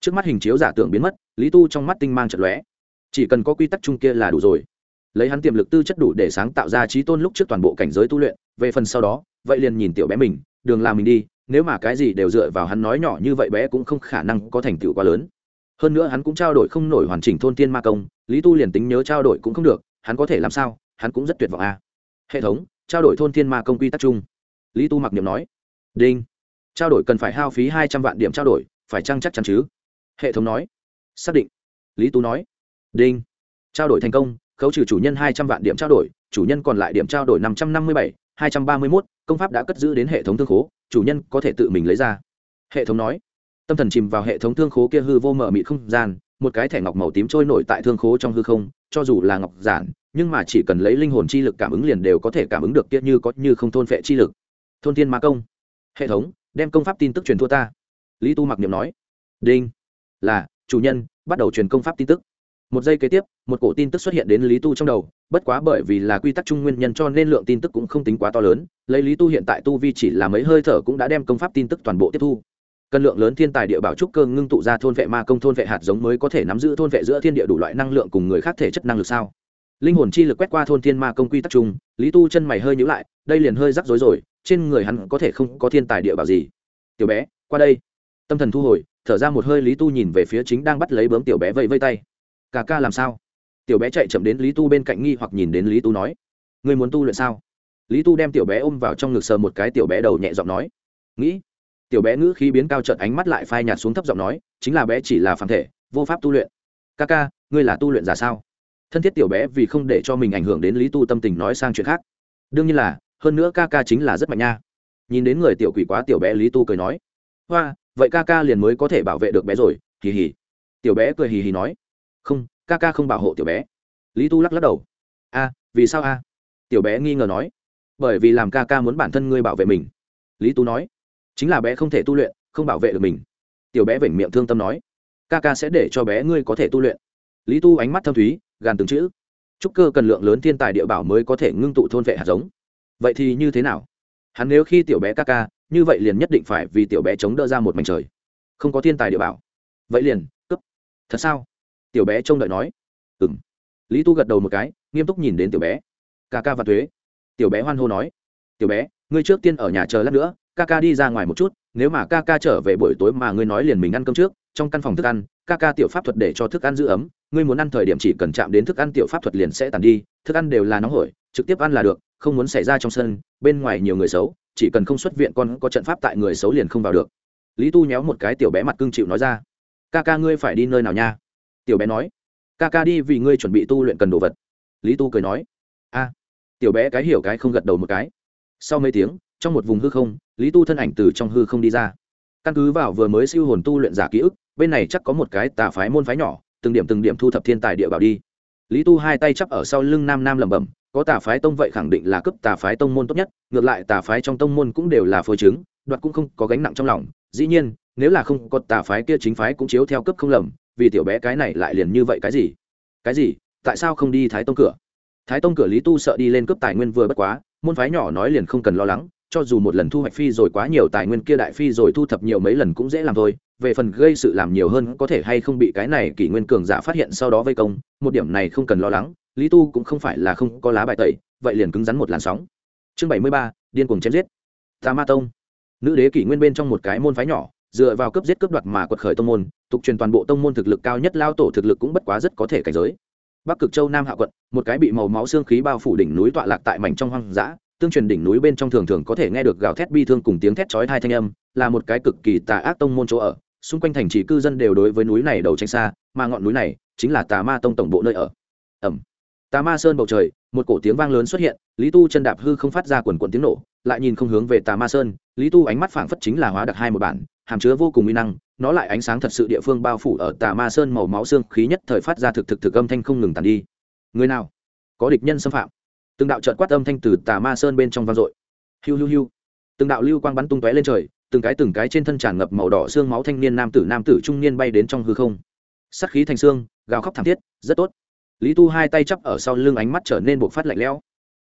A: Trước mắt hình chiếu giả tưởng biến mất, lý tu trong mắt tinh mang trận lóe. Chỉ cần có quy tắc chung kia là đủ rồi. Lấy hắn tiềm lực tư chất đủ để sáng tạo ra trí tôn lúc trước toàn bộ cảnh giới tu luyện, về phần sau đó, vậy liền nhìn tiểu bé mình, đường làm mình đi nếu mà cái gì đều dựa vào hắn nói nhỏ như vậy bé cũng không khả năng có thành tựu quá lớn. Hơn nữa hắn cũng trao đổi không nổi hoàn chỉnh thôn tiên ma công, lý tu liền tính nhớ trao đổi cũng không được, hắn có thể làm sao, hắn cũng rất tuyệt vọng a. À. hệ thống, trao đổi thôn tiên ma công quy tắc chung. Lý tu mặc niệm nói. Đinh. Trao đổi cần phải hao phí hai trăm vạn điểm trao đổi, phải chăng chắc chắn chứ? Hệ thống nói. Xác định. Lý tu nói. Đinh. Trao đổi thành công, khấu trừ chủ nhân hai trăm vạn điểm trao đổi, chủ nhân còn lại điểm trao đổi năm trăm năm mươi bảy, hai trăm ba mươi mốt, công pháp đã cất giữ đến hệ thống thương khố chủ nhân có thể tự mình lấy ra. Hệ thống nói. Tâm thần chìm vào hệ thống thương khố kia hư vô mở mịt không gian, một cái thẻ ngọc màu tím trôi nổi tại thương khố trong hư không, cho dù là ngọc giản, nhưng mà chỉ cần lấy linh hồn chi lực cảm ứng liền đều có thể cảm ứng được kia như có như không thôn phệ chi lực. Thôn thiên ma công. Hệ thống, đem công pháp tin tức truyền thua ta. Lý tu mặc niệm nói. Đinh. Là, chủ nhân, bắt đầu truyền công pháp tin tức một giây kế tiếp, một cổ tin tức xuất hiện đến lý tu trong đầu, bất quá bởi vì là quy tắc chung nguyên nhân cho nên lượng tin tức cũng không tính quá to lớn, lấy lý tu hiện tại tu vi chỉ là mấy hơi thở cũng đã đem công pháp tin tức toàn bộ tiếp thu. Cân lượng lớn thiên tài địa bảo trúc cơ ngưng tụ ra thôn vệ ma công thôn vệ hạt giống mới có thể nắm giữ thôn vệ giữa thiên địa đủ loại năng lượng cùng người khác thể chất năng lực sao? Linh hồn chi lực quét qua thôn thiên ma công quy tắc chung, lý tu chân mày hơi nhữ lại, đây liền hơi rắc rối rồi, trên người hắn có thể không có thiên tài địa bảo gì? Tiểu bé, qua đây. Tâm thần thu hồi, thở ra một hơi lý tu nhìn về phía chính đang bắt lấy bướm tiểu bé vây vây tay ca ca làm sao? Tiểu bé chạy chậm đến lý tu bên cạnh nghi hoặc nhìn đến lý tu nói. Người muốn tu luyện sao? Lý tu đem tiểu bé ôm vào trong ngực sờ một cái, tiểu bé đầu nhẹ giọng nói. Nghĩ. Tiểu bé ngữ khí biến cao trợn ánh mắt lại phai nhạt xuống thấp giọng nói, chính là bé chỉ là phản thể, vô pháp tu luyện. Ca ca, ngươi là tu luyện giả sao? Thân thiết tiểu bé vì không để cho mình ảnh hưởng đến lý tu tâm tình nói sang chuyện khác. Đương nhiên là, hơn nữa ca ca chính là rất mạnh nha. Nhìn đến người tiểu quỷ quá, tiểu bé lý tu cười nói. Hoa, vậy ca ca liền mới có thể bảo vệ được bé rồi, hì hì. Tiểu bé cười hì hì nói không, ca ca không bảo hộ tiểu bé. Lý tu lắc lắc đầu. A, vì sao a? Tiểu bé nghi ngờ nói. Bởi vì làm ca ca muốn bản thân ngươi bảo vệ mình. Lý tu nói. Chính là bé không thể tu luyện, không bảo vệ được mình. Tiểu bé vểnh miệng thương tâm nói. Ca ca sẽ để cho bé ngươi có thể tu luyện. Lý tu ánh mắt thâm thúy, gàn từng chữ. Trúc cơ cần lượng lớn thiên tài địa bảo mới có thể ngưng tụ thôn vệ hạt giống. Vậy thì như thế nào? Hắn nếu khi tiểu bé ca ca, như vậy liền nhất định phải vì tiểu bé chống đỡ ra một mảnh trời. Không có thiên tài địa bảo. Vậy liền cấp thật sao? Tiểu bé trông đợi nói. Ừ m lý tu gật đầu một cái, nghiêm túc nhìn đến tiểu bé. Ca ca và thuế. Tiểu bé hoan hô nói. Tiểu bé, ngươi trước tiên ở nhà chờ lát nữa, ca ca đi ra ngoài một chút, nếu mà ca ca trở về buổi tối mà ngươi nói liền mình ăn cơm trước, trong căn phòng thức ăn, ca ca tiểu pháp thuật để cho thức ăn giữ ấm, ngươi muốn ăn thời điểm chỉ cần chạm đến thức ăn tiểu pháp thuật liền sẽ tàn đi, thức ăn đều là nóng hổi, trực tiếp ăn là được, không muốn xảy ra trong sân, bên ngoài nhiều người xấu, chỉ cần không xuất viện con có trận pháp tại người xấu liền không vào được. Lý tu nhéo một cái tiểu bé mặt cưng chịu nói ra. Ca ca ngươi phải đi nơi nào nha? Tiểu bé nói, ca ca đi vì ngươi chuẩn bị tu luyện cần đồ vật. Lý tu cười nói, a. Tiểu bé cái hiểu cái không gật đầu một cái. Sau mấy tiếng, trong một vùng hư không, lý tu thân ảnh từ trong hư không đi ra. Căn cứ vào vừa mới siêu hồn tu luyện giả ký ức, bên này chắc có một cái tà phái môn phái nhỏ, từng điểm từng điểm thu thập thiên tài địa bảo đi. Lý tu hai tay chắp ở sau lưng nam nam lẩm bẩm, có tà phái tông vậy khẳng định là cấp tà phái tông môn tốt nhất, ngược lại tà phái trong tông môn cũng đều là phôi chứng, đoạt cũng không có gánh nặng trong lòng. Dĩ nhiên, nếu là không có tà phái kia chính phái cũng chiếu theo cấp không lầm vì tiểu bé cái này lại liền như vậy cái gì? Cái gì? Tại sao không đi thái tông cửa? Thái tông cửa lý tu sợ đi lên cấp tài nguyên vừa bất quá, môn phái nhỏ nói liền không cần lo lắng, cho dù một lần thu hoạch phi rồi quá nhiều tài nguyên kia đại phi rồi thu thập nhiều mấy lần cũng dễ làm thôi, về phần gây sự làm nhiều hơn có thể hay không bị cái này kỷ nguyên cường giả phát hiện sau đó vây công, một điểm này không cần lo lắng, lý tu cũng không phải là không có lá bài tẩy, vậy liền cứng rắn một làn sóng. Chương bảy mươi ba, điên cuồng chém giết. Tà ma tông. Nữ đế kỷ nguyên bên trong một cái môn phái nhỏ, dựa vào cấp giết cấp đoạt mà quật khởi tông môn tục truyền toàn bộ tông môn thực lực cao nhất, lao tổ thực lực cũng bất quá rất có thể cảnh giới. Bắc cực châu nam hạ quận, một cái bị màu máu xương khí bao phủ đỉnh núi tọa lạc tại mảnh trong hoang dã, tương truyền đỉnh núi bên trong thường thường có thể nghe được gào thét bi thương cùng tiếng thét chói tai thanh âm, là một cái cực kỳ tà ác tông môn chỗ ở. Xung quanh thành trì cư dân đều đối với núi này đầu tranh xa, mà ngọn núi này chính là tà ma tông tổng bộ nơi ở. Ẩm. Tà ma sơn bầu trời, một cổ tiếng vang lớn xuất hiện, lý tu chân đạp hư không phát ra quần quần tiếng nổ lại nhìn không hướng về tà ma sơn, lý tu ánh mắt phảng phất chính là hóa đặc hai một bản, hàm chứa vô cùng uy năng, nó lại ánh sáng thật sự địa phương bao phủ ở tà ma sơn màu máu xương khí nhất thời phát ra thực thực thực âm thanh không ngừng tàn đi. Người nào? Có địch nhân xâm phạm. Từng đạo trợt quát âm thanh từ tà ma sơn bên trong vang dội. Hiu hiu hiu. Từng đạo lưu quang bắn tung tóe lên trời, từng cái từng cái trên thân tràn ngập màu đỏ xương máu thanh niên nam tử nam tử trung niên bay đến trong hư không. Sắc khí thành xương, gào khóc thảm thiết, rất tốt. Lý tu hai tay chắp ở sau lưng ánh mắt trở nên buộc phát lạnh lẽo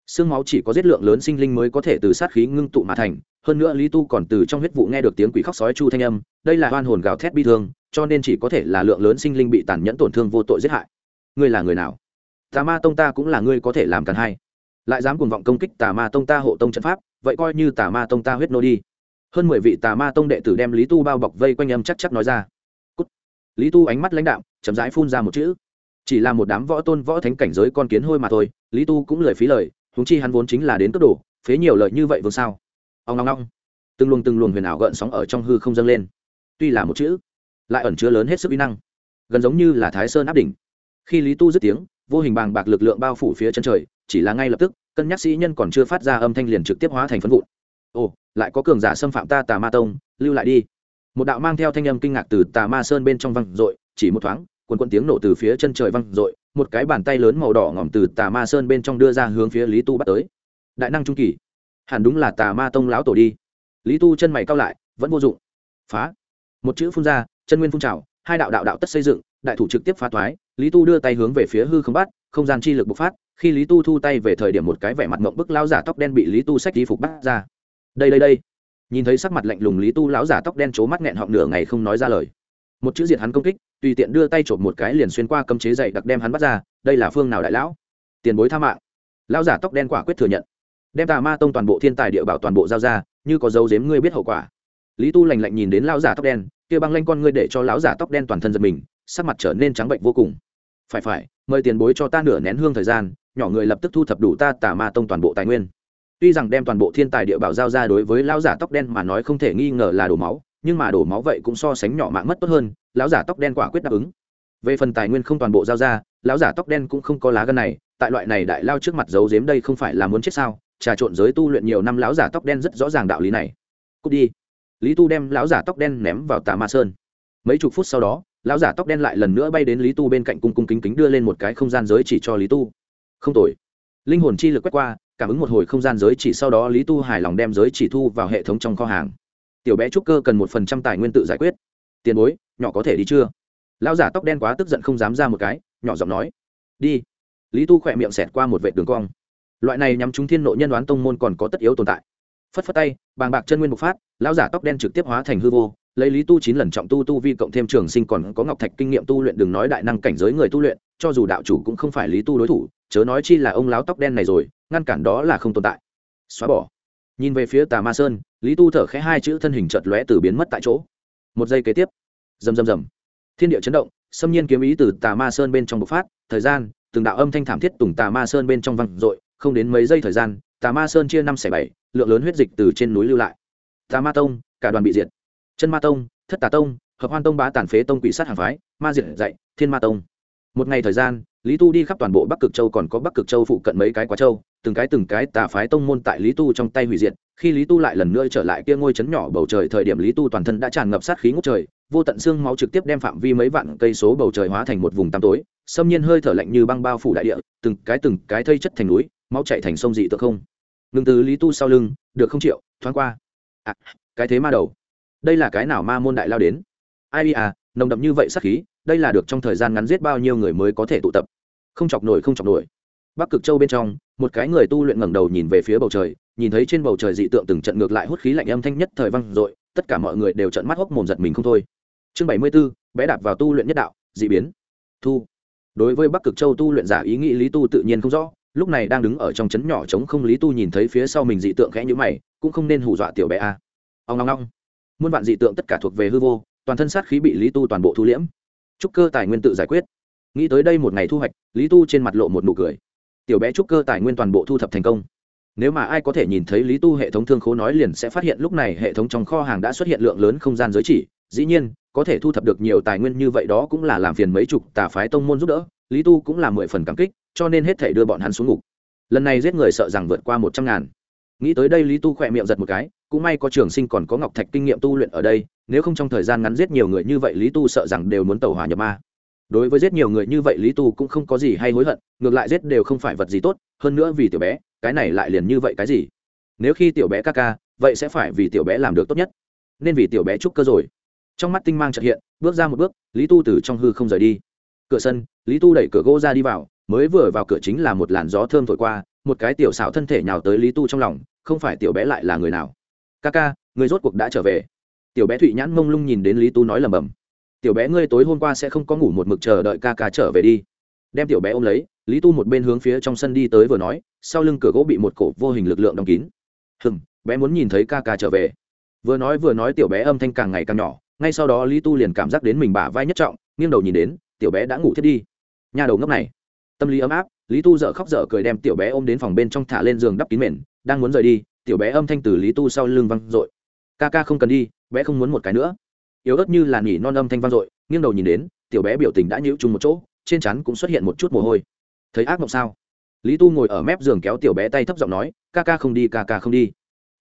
A: xương máu chỉ có giết lượng lớn sinh linh mới có thể từ sát khí ngưng tụ mà thành, hơn nữa lý tu còn từ trong huyết vụ nghe được tiếng quỷ khóc sói chu thanh âm, đây là oan hồn gào thét bi thương, cho nên chỉ có thể là lượng lớn sinh linh bị tàn nhẫn tổn thương vô tội giết hại. Ngươi là người nào? Tà ma tông ta cũng là ngươi có thể làm cần hay. Lại dám cuồng vọng công kích tà ma tông ta hộ tông trận pháp, vậy coi như tà ma tông ta huyết nô đi. Hơn mười vị tà ma tông đệ tử đem lý tu bao bọc vây quanh âm chắc chắc nói ra. Cút. lý tu ánh mắt lãnh đạo chậm rãi phun ra một chữ. Chỉ là một đám võ tôn võ thánh cảnh giới con kiến hôi mà thôi, lý tu cũng lời phí lời huống chi hắn vốn chính là đến cất đồ, phế nhiều lợi như vậy vương sao? Ông ngong ngong từng luồng từng luồng huyền ảo gợn sóng ở trong hư không dâng lên. Tuy là một chữ lại ẩn chứa lớn hết sức uy năng. Gần giống như là thái sơn áp đỉnh. Khi lý tu dứt tiếng vô hình bàng bạc lực lượng bao phủ phía chân trời chỉ là ngay lập tức cân nhắc sĩ nhân còn chưa phát ra âm thanh liền trực tiếp hóa thành phân vụn. Ồ lại có cường giả xâm phạm ta tà ma tông lưu lại đi. Một đạo mang theo thanh âm kinh ngạc từ tà ma sơn bên trong văng r chỉ một thoáng quần quần tiếng nổ từ phía chân trời văng r một cái bàn tay lớn màu đỏ ngỏm từ tà ma sơn bên trong đưa ra hướng phía lý tu bắt tới. Đại năng trung kỳ. Hẳn đúng là tà ma tông lão tổ đi. Lý tu chân mày cao lại, vẫn vô dụng. Phá. Một chữ phun ra, chân nguyên phun trào, hai đạo đạo đạo tất xây dựng, đại thủ trực tiếp phá thoái. Lý tu đưa tay hướng về phía hư không bắt, không gian chi lực bộc phát. Khi lý tu thu tay về thời điểm một cái vẻ mặt mộng bức lão giả tóc đen bị lý tu sách đi phục bắt ra. Đây đây đây. Nhìn thấy sắc mặt lạnh lùng lý tu, lão giả tóc đen c mắt nghẹn họng nửa ngày không nói ra lời một chữ diệt hắn công kích, tùy tiện đưa tay trộm một cái liền xuyên qua cấm chế dày đặc đem hắn bắt ra, đây là phương nào đại lão? Tiền bối tha mạng. Lão giả tóc đen quả quyết thừa nhận. Đem tà ma tông toàn bộ thiên tài địa bảo toàn bộ giao ra, như có dấu dếm ngươi biết hậu quả. Lý tu lành lạnh nhìn đến lão giả tóc đen, kia băng lanh con ngươi để cho lão giả tóc đen toàn thân giật mình, sắc mặt trở nên trắng bệnh vô cùng. Phải phải, mời tiền bối cho ta nửa nén hương thời gian, nhỏ người lập tức thu thập đủ ta tà ma tông toàn bộ tài nguyên. Tuy rằng đem toàn bộ thiên tài địa bảo giao ra đối với lão giả tóc đen mà nói không thể nghi ngờ là đổ máu nhưng mà đổ máu vậy cũng so sánh nhỏ mạng mất tốt hơn, lão giả tóc đen quả quyết đáp ứng. Về phần tài nguyên không toàn bộ giao ra, lão giả tóc đen cũng không có lá gân này, tại loại này đại lao trước mặt giấu giếm đây không phải là muốn chết sao? Trà trộn giới tu luyện nhiều năm lão giả tóc đen rất rõ ràng đạo lý này. Cút đi. Lý tu đem lão giả tóc đen ném vào tà ma sơn. Mấy chục phút sau đó, lão giả tóc đen lại lần nữa bay đến lý tu bên cạnh cung cung kính kính đưa lên một cái không gian giới chỉ cho lý tu. Không tội linh hồn chi lực quét qua, cảm ứng một hồi không gian giới chỉ sau đó lý tu hài lòng đem giới chỉ thu vào hệ thống trong kho hàng tiểu bé trúc cơ cần một phần trăm tài nguyên tự giải quyết. Tiền bối, nhỏ có thể đi chưa? Lão giả tóc đen quá tức giận không dám ra một cái, nhỏ giọng nói. Đi. Lý tu khỏe miệng xẹt qua một vệ đường cong. Loại này nhằm chúng thiên nội nhân đoán tông môn còn có tất yếu tồn tại. Phất phất tay, bàng bạc chân nguyên bộc phát, lão giả tóc đen trực tiếp hóa thành hư vô, lấy lý tu chín lần trọng tu tu vi cộng thêm trường sinh còn có ngọc thạch kinh nghiệm tu luyện, đừng nói đại năng cảnh giới người tu luyện, cho dù đạo chủ cũng không phải lý tu đối thủ, chớ nói chi là ông lão tóc đen này rồi, ngăn cản đó là không tồn tại. Xóa bỏ nhìn về phía tà ma sơn, lý tu thở khẽ hai chữ thân hình chợt lóe từ biến mất tại chỗ. Một giây kế tiếp. Rầm rầm rầm. Thiên địa chấn động, xâm nhiên kiếm ý từ tà ma sơn bên trong bộc phát, thời gian, từng đạo âm thanh thảm thiết tùng tà ma sơn bên trong văng dội, không đến mấy giây thời gian, tà ma sơn chia năm xẻ bảy, lượng lớn huyết dịch từ trên núi lưu lại. Tà ma tông, cả đoàn bị diệt. Chân ma tông, thất tà tông, hợp hoan tông bá tàn phế tông quỷ sát hàng phái, ma diệt dạy, thiên ma tông một ngày thời gian lý tu đi khắp toàn bộ bắc cực châu còn có bắc cực châu phụ cận mấy cái quá châu từng cái từng cái tà phái tông môn tại lý tu trong tay hủy diệt. Khi lý tu lại lần nữa trở lại kia ngôi chấn nhỏ bầu trời thời điểm lý tu toàn thân đã tràn ngập sát khí ngút trời vô tận xương máu trực tiếp đem phạm vi mấy vạn cây số bầu trời hóa thành một vùng tăm tối xâm nhiên hơi thở lạnh như băng bao phủ đại địa từng cái từng cái thây chất thành núi máu chạy thành sông dị tự không. Ngừng từ lý tu sau lưng được không chịu thoáng qua. À, cái thế ma đầu. Đây là cái nào ma môn đại lao đến? Ai à nồng đậm như vậy sát khí đây là được trong thời gian ngắn giết bao nhiêu người mới có thể tụ tập. Không chọc nổi không chọc nổi. Bắc cực châu bên trong một cái người tu luyện ngẩng đầu nhìn về phía bầu trời nhìn thấy trên bầu trời dị tượng từng trận ngược lại hút khí lạnh âm thanh nhất thời văng dội tất cả mọi người đều trận mắt hốc mồm giật mình không thôi. Chương bảy mươi 74, bé đạp vào tu luyện nhất đạo dị biến. Thu. Đối với bắc cực châu tu luyện giả ý nghĩ lý tu tự nhiên không rõ lúc này đang đứng ở trong trấn nhỏ trống không lý tu nhìn thấy phía sau mình dị tượng khẽ nhíu mày cũng không nên hù dọa tiểu bé a. Ông ngong ngong muôn vạn dị tượng tất cả thuộc về hư vô toàn thân sát khí bị lý tu toàn bộ thu liễm trúc cơ tài nguyên tự giải quyết. Nghĩ tới đây một ngày thu hoạch, lý tu trên mặt lộ một nụ cười. Tiểu bé trúc cơ tài nguyên toàn bộ thu thập thành công. Nếu mà ai có thể nhìn thấy lý tu hệ thống thương khố nói liền sẽ phát hiện lúc này hệ thống trong kho hàng đã xuất hiện lượng lớn không gian giới chỉ. Dĩ nhiên, có thể thu thập được nhiều tài nguyên như vậy đó cũng là làm phiền mấy chục tà phái tông môn giúp đỡ. Lý tu cũng là mười phần cảm kích, cho nên hết thể đưa bọn hắn xuống ngục. Lần này giết người sợ rằng vượt qua một trăm ngàn. Nghĩ tới đây lý tu khỏe miệng giật một cái cũng may có trường sinh còn có ngọc thạch kinh nghiệm tu luyện ở đây, nếu không trong thời gian ngắn giết nhiều người như vậy lý tu sợ rằng đều muốn tàu hỏa nhập ma. Đối với giết nhiều người như vậy lý tu cũng không có gì hay hối hận, ngược lại giết đều không phải vật gì tốt, hơn nữa vì tiểu bé, cái này lại liền như vậy cái gì? Nếu khi tiểu bé ca ca, vậy sẽ phải vì tiểu bé làm được tốt nhất. Nên vì tiểu bé chúc cơ rồi. Trong mắt tinh mang trợ hiện, bước ra một bước, lý tu từ trong hư không rời đi. Cửa sân, lý tu đẩy cửa gỗ ra đi vào, mới vừa vào cửa chính là một làn gió thơm thổi qua, một cái tiểu xảo thân thể nhào tới lý tu trong lòng, không phải tiểu bé lại là người nào? Ca ca người rốt cuộc đã trở về. Tiểu bé thụy nhãn mông lung nhìn đến lý tu nói lầm bầm tiểu bé, ngươi tối hôm qua sẽ không có ngủ một mực chờ đợi ca ca trở về đi. Đem tiểu bé ôm lấy, lý tu một bên hướng phía trong sân đi tới vừa nói, sau lưng cửa gỗ bị một cổ vô hình lực lượng đóng kín. Hừng bé muốn nhìn thấy ca ca trở về. Vừa nói vừa nói tiểu bé âm thanh càng ngày càng nhỏ, ngay sau đó lý tu liền cảm giác đến mình bả vai nhất trọng, nghiêng đầu nhìn đến, tiểu bé đã ngủ thiết đi. Nhà đầu ngốc này. Tâm lý ấm áp, lý tu dợ khóc dở cười đem tiểu bé ôm đến phòng bên trong thả lên giường đắp kín mền, đang muốn rời đi tiểu bé âm thanh từ lý tu sau lưng văng dội. Ca ca không cần đi, bé không muốn một cái nữa. Yếu ớt như là nỉ non âm thanh vang dội, nghiêng đầu nhìn đến, tiểu bé biểu tình đã nhịu chung một chỗ, trên chắn cũng xuất hiện một chút mồ hôi. Thấy ác mộng sao? Lý tu ngồi ở mép giường kéo tiểu bé tay thấp giọng nói, ca ca không đi, ca ca không đi.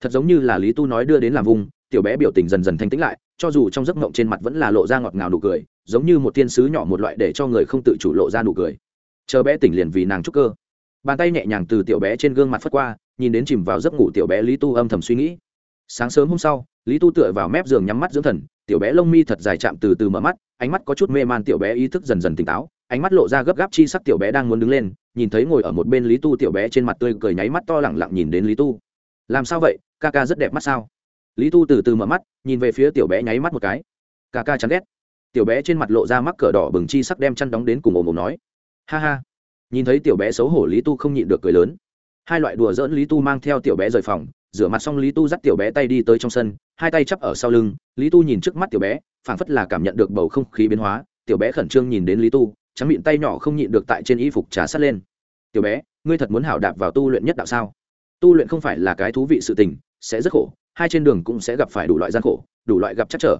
A: Thật giống như là lý tu nói đưa đến làm vùng tiểu bé biểu tình dần dần thanh tĩnh lại, cho dù trong giấc mộng trên mặt vẫn là lộ ra ngọt ngào nụ cười, giống như một thiên sứ nhỏ một loại để cho người không tự chủ lộ ra nụ cười. Chờ bé tỉnh liền vì nàng trúc cơ. Bàn tay nhẹ nhàng từ tiểu bé trên gương mặt phất qua nhìn đến chìm vào giấc ngủ tiểu bé lý tu âm thầm suy nghĩ. Sáng sớm hôm sau, lý tu tựa vào mép giường nhắm mắt dưỡng thần, tiểu bé lông mi thật dài chạm từ từ mở mắt, ánh mắt có chút mê man tiểu bé ý thức dần dần tỉnh táo, ánh mắt lộ ra gấp gáp chi sắc tiểu bé đang muốn đứng lên, nhìn thấy ngồi ở một bên lý tu tiểu bé trên mặt tươi cười nháy mắt to lẳng lặng nhìn đến lý tu. Làm sao vậy? Ca ca rất đẹp mắt sao? Lý tu từ từ mở mắt, nhìn về phía tiểu bé nháy mắt một cái. Ca ca chán ghét. Tiểu bé trên mặt lộ ra mắc cờ đỏ bừng chi sắc đem chăn đóng đến cùng ồm ồm nói. Ha ha. Nhìn thấy tiểu bé xấu hổ lý tu không nhịn được cười lớn hai loại đùa dỡn lý tu mang theo tiểu bé rời phòng, rửa mặt xong lý tu dắt tiểu bé tay đi tới trong sân, hai tay chắp ở sau lưng, lý tu nhìn trước mắt tiểu bé, phảng phất là cảm nhận được bầu không khí biến hóa, tiểu bé khẩn trương nhìn đến lý tu, trắng miệng tay nhỏ không nhịn được tại trên y phục trà sát lên. Tiểu bé, ngươi thật muốn hảo đạp vào tu luyện nhất đạo sao? Tu luyện không phải là cái thú vị sự tình, sẽ rất khổ, hai trên đường cũng sẽ gặp phải đủ loại gian khổ, đủ loại gặp chắc trở.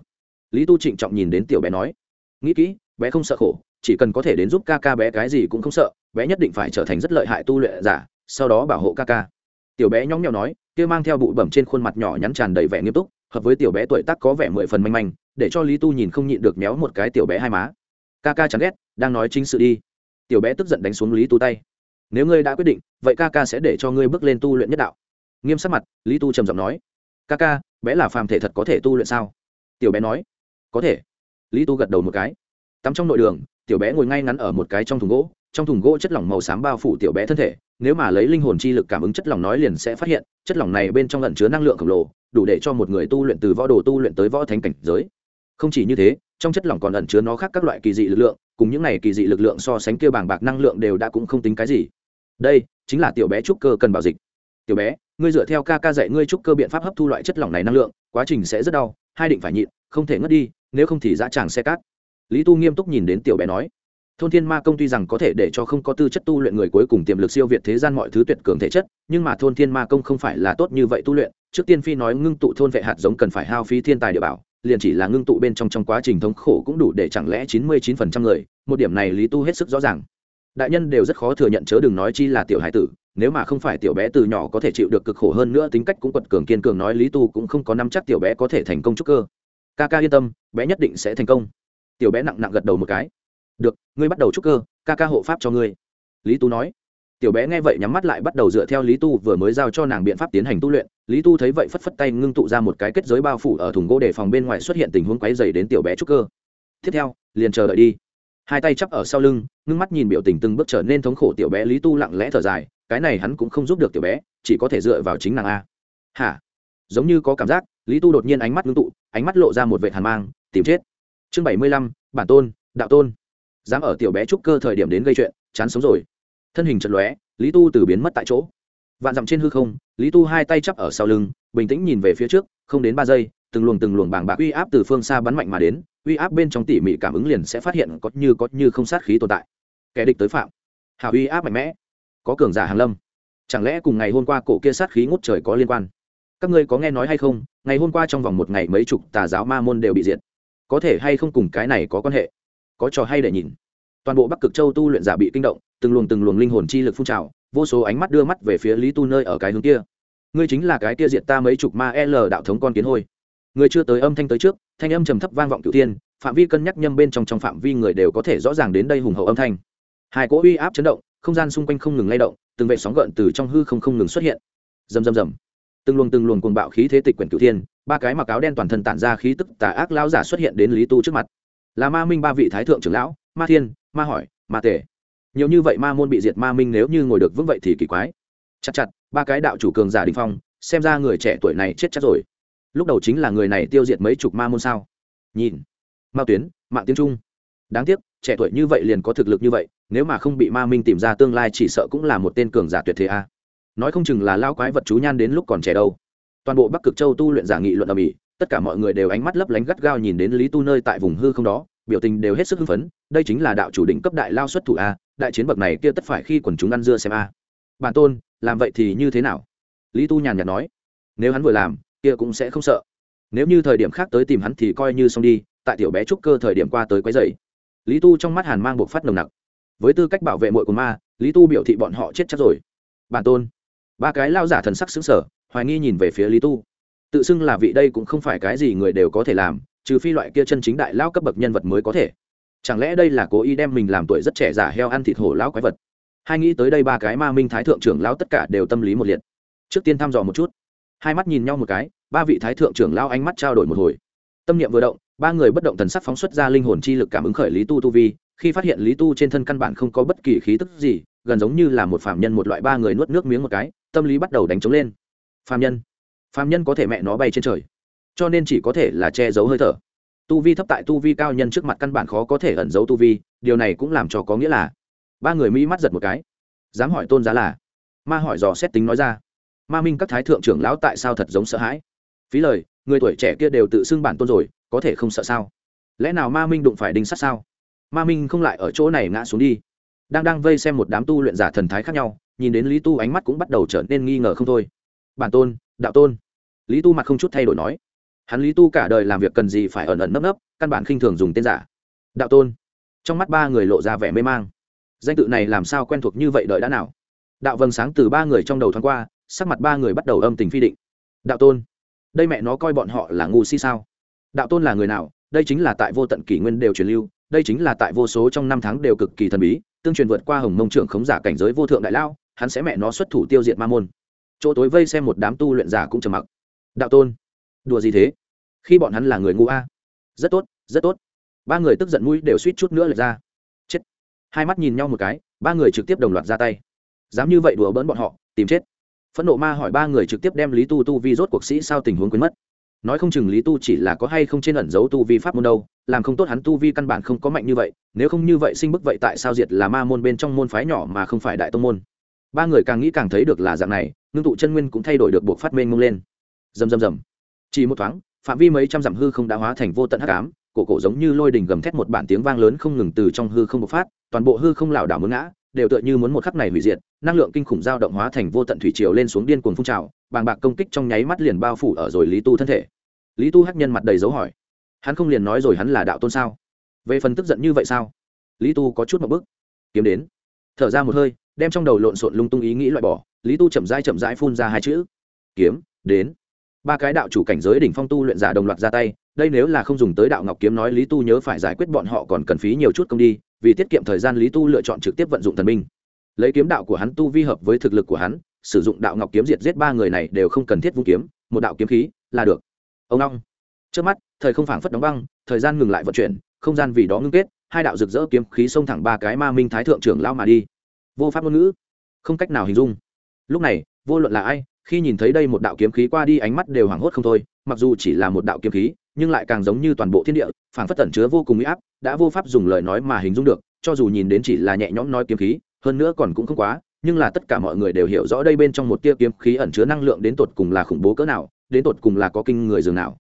A: Lý tu trịnh trọng nhìn đến tiểu bé nói. Nghĩ kỹ, bé không sợ khổ, chỉ cần có thể đến giúp ca ca bé cái gì cũng không sợ, bé nhất định phải trở thành rất lợi hại tu luyện giả sau đó bảo hộ ca ca. Tiểu bé nhóng nhẽo nói, kia mang theo bụi bẩm trên khuôn mặt nhỏ nhắn tràn đầy vẻ nghiêm túc, hợp với tiểu bé tuổi tác có vẻ mười phần manh manh, để cho lý tu nhìn không nhịn được méo một cái tiểu bé hai má. Ca ca chẳng ghét, đang nói chính sự đi. Tiểu bé tức giận đánh xuống lý tu tay. Nếu ngươi đã quyết định, vậy ca ca sẽ để cho ngươi bước lên tu luyện nhất đạo. Nghiêm sắc mặt, lý tu trầm giọng nói, ca ca, bé là phàm thể thật có thể tu luyện sao? Tiểu bé nói, có thể. Lý tu gật đầu một cái. Tắm trong nội đường, tiểu bé ngồi ngay ngắn ở một cái trong thùng gỗ, trong thùng gỗ chất lỏng màu xám bao phủ tiểu bé thân thể nếu mà lấy linh hồn chi lực cảm ứng chất lỏng nói liền sẽ phát hiện, chất lỏng này bên trong lẩn chứa năng lượng khổng lồ, đủ để cho một người tu luyện từ võ đồ tu luyện tới võ thánh cảnh giới. Không chỉ như thế, trong chất lỏng còn ẩn chứa nó khác các loại kỳ dị lực lượng, cùng những này kỳ dị lực lượng so sánh kia bảng bạc năng lượng đều đã cũng không tính cái gì. Đây chính là tiểu bé trúc cơ cần bảo dịch. Tiểu bé, ngươi dựa theo ca ca dạy ngươi trúc cơ biện pháp hấp thu loại chất lỏng này năng lượng, quá trình sẽ rất đau, hai định phải nhịn, không thể ngất đi, nếu không thì dã tràng xe cát lý tu nghiêm túc nhìn đến tiểu bé nói thôn thiên ma công tuy rằng có thể để cho không có tư chất tu luyện người cuối cùng tiềm lực siêu việt thế gian mọi thứ tuyệt cường thể chất, nhưng mà thôn thiên ma công không phải là tốt như vậy tu luyện. Trước tiên phi nói ngưng tụ thôn vệ hạt giống cần phải hao phí thiên tài địa bảo, liền chỉ là ngưng tụ bên trong trong quá trình thống khổ cũng đủ để chẳng lẽ chín mươi chín phần trăm người, một điểm này lý tu hết sức rõ ràng. Đại nhân đều rất khó thừa nhận chớ đừng nói chi là tiểu hải tử, nếu mà không phải tiểu bé từ nhỏ có thể chịu được cực khổ hơn nữa tính cách cũng quật cường kiên cường nói lý tu cũng không có nắm chắc tiểu bé có thể thành công chút cơ. Ca ca yên tâm, bé nhất định sẽ thành công. Tiểu bé nặng nặng gật đầu một cái được, ngươi bắt đầu trúc cơ, ca ca hộ pháp cho ngươi. Lý tu nói. Tiểu bé nghe vậy nhắm mắt lại bắt đầu dựa theo lý tu vừa mới giao cho nàng biện pháp tiến hành tu luyện. Lý tu thấy vậy phất phất tay ngưng tụ ra một cái kết giới bao phủ ở thùng gỗ để phòng bên ngoài xuất hiện tình huống quáy dày đến tiểu bé trúc cơ. Tiếp theo, liền chờ đợi đi. Hai tay chắp ở sau lưng, ngưng mắt nhìn biểu tình từng bước trở nên thống khổ tiểu bé lý tu lặng lẽ thở dài, cái này hắn cũng không giúp được tiểu bé, chỉ có thể dựa vào chính nàng a. Hả? Giống như có cảm giác, lý tu đột nhiên ánh mắt ngưng tụ, ánh mắt lộ ra một vệ hàn mang, tìm chết. Chương bảy mươi lăm, bản tôn, đạo tôn dám ở tiểu bé trúc cơ thời điểm đến gây chuyện, chán sống rồi. Thân hình chật lóe, lý tu từ biến mất tại chỗ. Vạn dặm trên hư không, lý tu hai tay chắp ở sau lưng, bình tĩnh nhìn về phía trước, không đến ba giây, từng luồng từng luồng bàng bạc uy áp từ phương xa bắn mạnh mà đến, uy áp bên trong tỉ mỉ cảm ứng liền sẽ phát hiện có như có như không sát khí tồn tại. Kẻ địch tới phạm. Hào uy áp mạnh mẽ. Có cường giả hàng lâm. Chẳng lẽ cùng ngày hôm qua cổ kia sát khí ngút trời có liên quan? Các ngươi có nghe nói hay không, ngày hôm qua trong vòng một ngày mấy chục tà giáo ma môn đều bị diệt. Có thể hay không cùng cái này có quan hệ? Có trò hay để nhìn. Toàn bộ bắc cực châu tu luyện giả bị kinh động, từng luồng từng luồng linh hồn chi lực phun trào, vô số ánh mắt đưa mắt về phía lý tu nơi ở cái hướng kia. Ngươi chính là cái kia diệt ta mấy chục ma l đạo thống con kiến hôi. Người chưa tới âm thanh tới trước, thanh âm trầm thấp vang vọng cửu tiên phạm vi cân nhắc nhâm bên trong trong phạm vi người đều có thể rõ ràng đến đây hùng hậu âm thanh. Hai cỗ uy áp chấn động, không gian xung quanh không ngừng lay động, từng vệ sóng gợn từ trong hư không không ngừng xuất hiện. Rầm rầm rầm. Từng luồng từng luồng cuồng bạo khí thế tịch quyển cửu thiên, ba cái mặc áo đen toàn thân tản ra khí tức tà ác lão giả xuất hiện đến lý tu trước mặt là ma minh ba vị thái thượng trưởng lão, ma thiên, ma hỏi, ma tể nhiều như vậy ma môn bị diệt ma minh nếu như ngồi được vững vậy thì kỳ quái. Chặt chặt, ba cái đạo chủ cường giả đình phong, xem ra người trẻ tuổi này chết chắc rồi. Lúc đầu chính là người này tiêu diệt mấy chục ma môn sao? Nhìn. Mao tuyến, mạng tiếng trung. Đáng tiếc, trẻ tuổi như vậy liền có thực lực như vậy, nếu mà không bị ma minh tìm ra tương lai chỉ sợ cũng là một tên cường giả tuyệt thế a. Nói không chừng là lao quái vật chú nhan đến lúc còn trẻ đâu. Toàn bộ bắc cực châu tu luyện giả nghị luận ở mỹ tất cả mọi người đều ánh mắt lấp lánh gắt gao nhìn đến lý tu nơi tại vùng hư không đó biểu tình đều hết sức hưng phấn, đây chính là đạo chủ đỉnh cấp đại lao xuất thủ a, đại chiến bậc này kia tất phải khi quần chúng ăn dưa xem a. Bản tôn, làm vậy thì như thế nào? Lý tu nhàn nhạt nói. Nếu hắn vừa làm, kia cũng sẽ không sợ. Nếu như thời điểm khác tới tìm hắn thì coi như xong đi, tại tiểu bé trúc cơ thời điểm qua tới quấy dày lý tu trong mắt hàn mang buộc phát nồng nặc. Với tư cách bảo vệ mội của ma, lý tu biểu thị bọn họ chết chắc rồi. Bản tôn, ba cái lao giả thần sắc xứng sở hoài nghi nhìn về phía lý tu. Tự xưng là vị đây cũng không phải cái gì người đều có thể làm trừ phi loại kia chân chính đại lao cấp bậc nhân vật mới có thể. Chẳng lẽ đây là cố ý đem mình làm tuổi rất trẻ giả heo ăn thịt hổ lão quái vật? Hai nghĩ tới đây ba cái ma minh thái thượng trưởng lão tất cả đều tâm lý một liệt. Trước tiên thăm dò một chút. Hai mắt nhìn nhau một cái, ba vị thái thượng trưởng lão ánh mắt trao đổi một hồi. Tâm niệm vừa động, ba người bất động thần sắc phóng xuất ra linh hồn chi lực cảm ứng khởi lý tu tu vi, khi phát hiện lý tu trên thân căn bản không có bất kỳ khí tức gì, gần giống như là một phạm nhân một loại ba người nuốt nước miếng một cái, tâm lý bắt đầu đánh trống lên. Phạm nhân. Phạm nhân có thể mẹ nó bay trên trời cho nên chỉ có thể là che giấu hơi thở. Tu vi thấp tại tu vi cao nhân trước mặt căn bản khó có thể ẩn giấu tu vi, điều này cũng làm cho có nghĩa là ba người mỹ mắt giật một cái. Dám hỏi tôn giá là? Ma hỏi dò xét tính nói ra. Ma minh các thái thượng trưởng lão tại sao thật giống sợ hãi? Phí lời, người tuổi trẻ kia đều tự xưng bản tôn rồi, có thể không sợ sao? Lẽ nào ma minh đụng phải đinh sắt sao? Ma minh không lại ở chỗ này ngã xuống đi. Đang đang vây xem một đám tu luyện giả thần thái khác nhau, nhìn đến lý tu ánh mắt cũng bắt đầu trở nên nghi ngờ không thôi. Bản tôn, đạo tôn. Lý tu mặt không chút thay đổi nói hắn lý tu cả đời làm việc cần gì phải ẩn ẩn nấp nấp, căn bản khinh thường dùng tên giả. Đạo tôn. Trong mắt ba người lộ ra vẻ mê mang. Danh tự này làm sao quen thuộc như vậy đợi đã nào? Đạo vầng sáng từ ba người trong đầu thoáng qua, sắc mặt ba người bắt đầu âm tình phi định. Đạo tôn. Đây mẹ nó coi bọn họ là ngu si sao? Đạo tôn là người nào? Đây chính là tại vô tận kỷ nguyên đều truyền lưu, đây chính là tại vô số trong năm tháng đều cực kỳ thần bí, tương truyền vượt qua hồng mông trưởng khống giả cảnh giới vô thượng đại lao, hắn sẽ mẹ nó xuất thủ tiêu diệt ma môn. Chỗ tối vây xem một đám tu luyện giả cũng trầm mặc. Đạo tôn. Đùa gì thế? Khi bọn hắn là người ngu a. Rất tốt rất tốt. Ba người tức giận mũi đều suýt chút nữa lật ra. Chết. Hai mắt nhìn nhau một cái, ba người trực tiếp đồng loạt ra tay. Dám như vậy đùa bỡn bọn họ, tìm chết. Phẫn nộ ma hỏi ba người trực tiếp đem lý tu tu vi rốt cuộc sĩ sao tình huống quên mất. Nói không chừng lý tu chỉ là có hay không trên ẩn giấu tu vi pháp môn đâu, làm không tốt hắn tu vi căn bản không có mạnh như vậy, nếu không như vậy sinh bức vậy tại sao diệt là ma môn bên trong môn phái nhỏ mà không phải đại tông môn? Ba người càng nghĩ càng thấy được là dạng này, ngưng tụ chân nguyên cũng thay đổi được buộc phát mênh mông lên. Rầm rầm rầm. Chỉ một thoáng phạm vi mấy trăm dặm hư không đã hóa thành vô tận hắc ám, cổ cổ giống như lôi đình gầm thét một bản tiếng vang lớn không ngừng từ trong hư không bộc phát, toàn bộ hư không lảo đảo muốn ngã, đều tựa như muốn một khắc này hủy diệt, năng lượng kinh khủng dao động hóa thành vô tận thủy triều lên xuống điên cuồng phun trào, bàng bạc công kích trong nháy mắt liền bao phủ ở rồi lý tu thân thể. Lý tu hắc nhân mặt đầy dấu hỏi, hắn không liền nói rồi hắn là đạo tôn sao? Về phần tức giận như vậy sao? Lý tu có chút một bức kiếm đến. Thở ra một hơi, đem trong đầu lộn xộn lung tung ý nghĩ loại bỏ, lý tu chậm rãi chậm rãi phun ra hai chữ, kiếm, đến ba cái đạo chủ cảnh giới đỉnh phong tu luyện giả đồng loạt ra tay, đây nếu là không dùng tới đạo ngọc kiếm nói lý tu nhớ phải giải quyết bọn họ còn cần phí nhiều chút công đi, vì tiết kiệm thời gian lý tu lựa chọn trực tiếp vận dụng thần minh. Lấy kiếm đạo của hắn tu vi hợp với thực lực của hắn, sử dụng đạo ngọc kiếm diệt giết ba người này đều không cần thiết vung kiếm, một đạo kiếm khí là được. Ông long. Trước mắt, thời không phảng phất đóng băng, thời gian ngừng lại vận chuyển, không gian vì đó ngưng kết, hai đạo rực rỡ kiếm khí xông thẳng ba cái ma minh thái thượng trưởng lao mà đi. Vô pháp ngôn ngữ. Không cách nào hình dung. Lúc này, vô luận là ai khi nhìn thấy đây một đạo kiếm khí qua đi ánh mắt đều hoảng hốt không thôi, mặc dù chỉ là một đạo kiếm khí, nhưng lại càng giống như toàn bộ thiên địa, phảng phất tẩn chứa vô cùng uy áp, đã vô pháp dùng lời nói mà hình dung được, cho dù nhìn đến chỉ là nhẹ nhõm nói kiếm khí, hơn nữa còn cũng không quá, nhưng là tất cả mọi người đều hiểu rõ đây bên trong một tia kiếm khí ẩn chứa năng lượng đến tột cùng là khủng bố cỡ nào, đến tột cùng là có kinh người dường nào.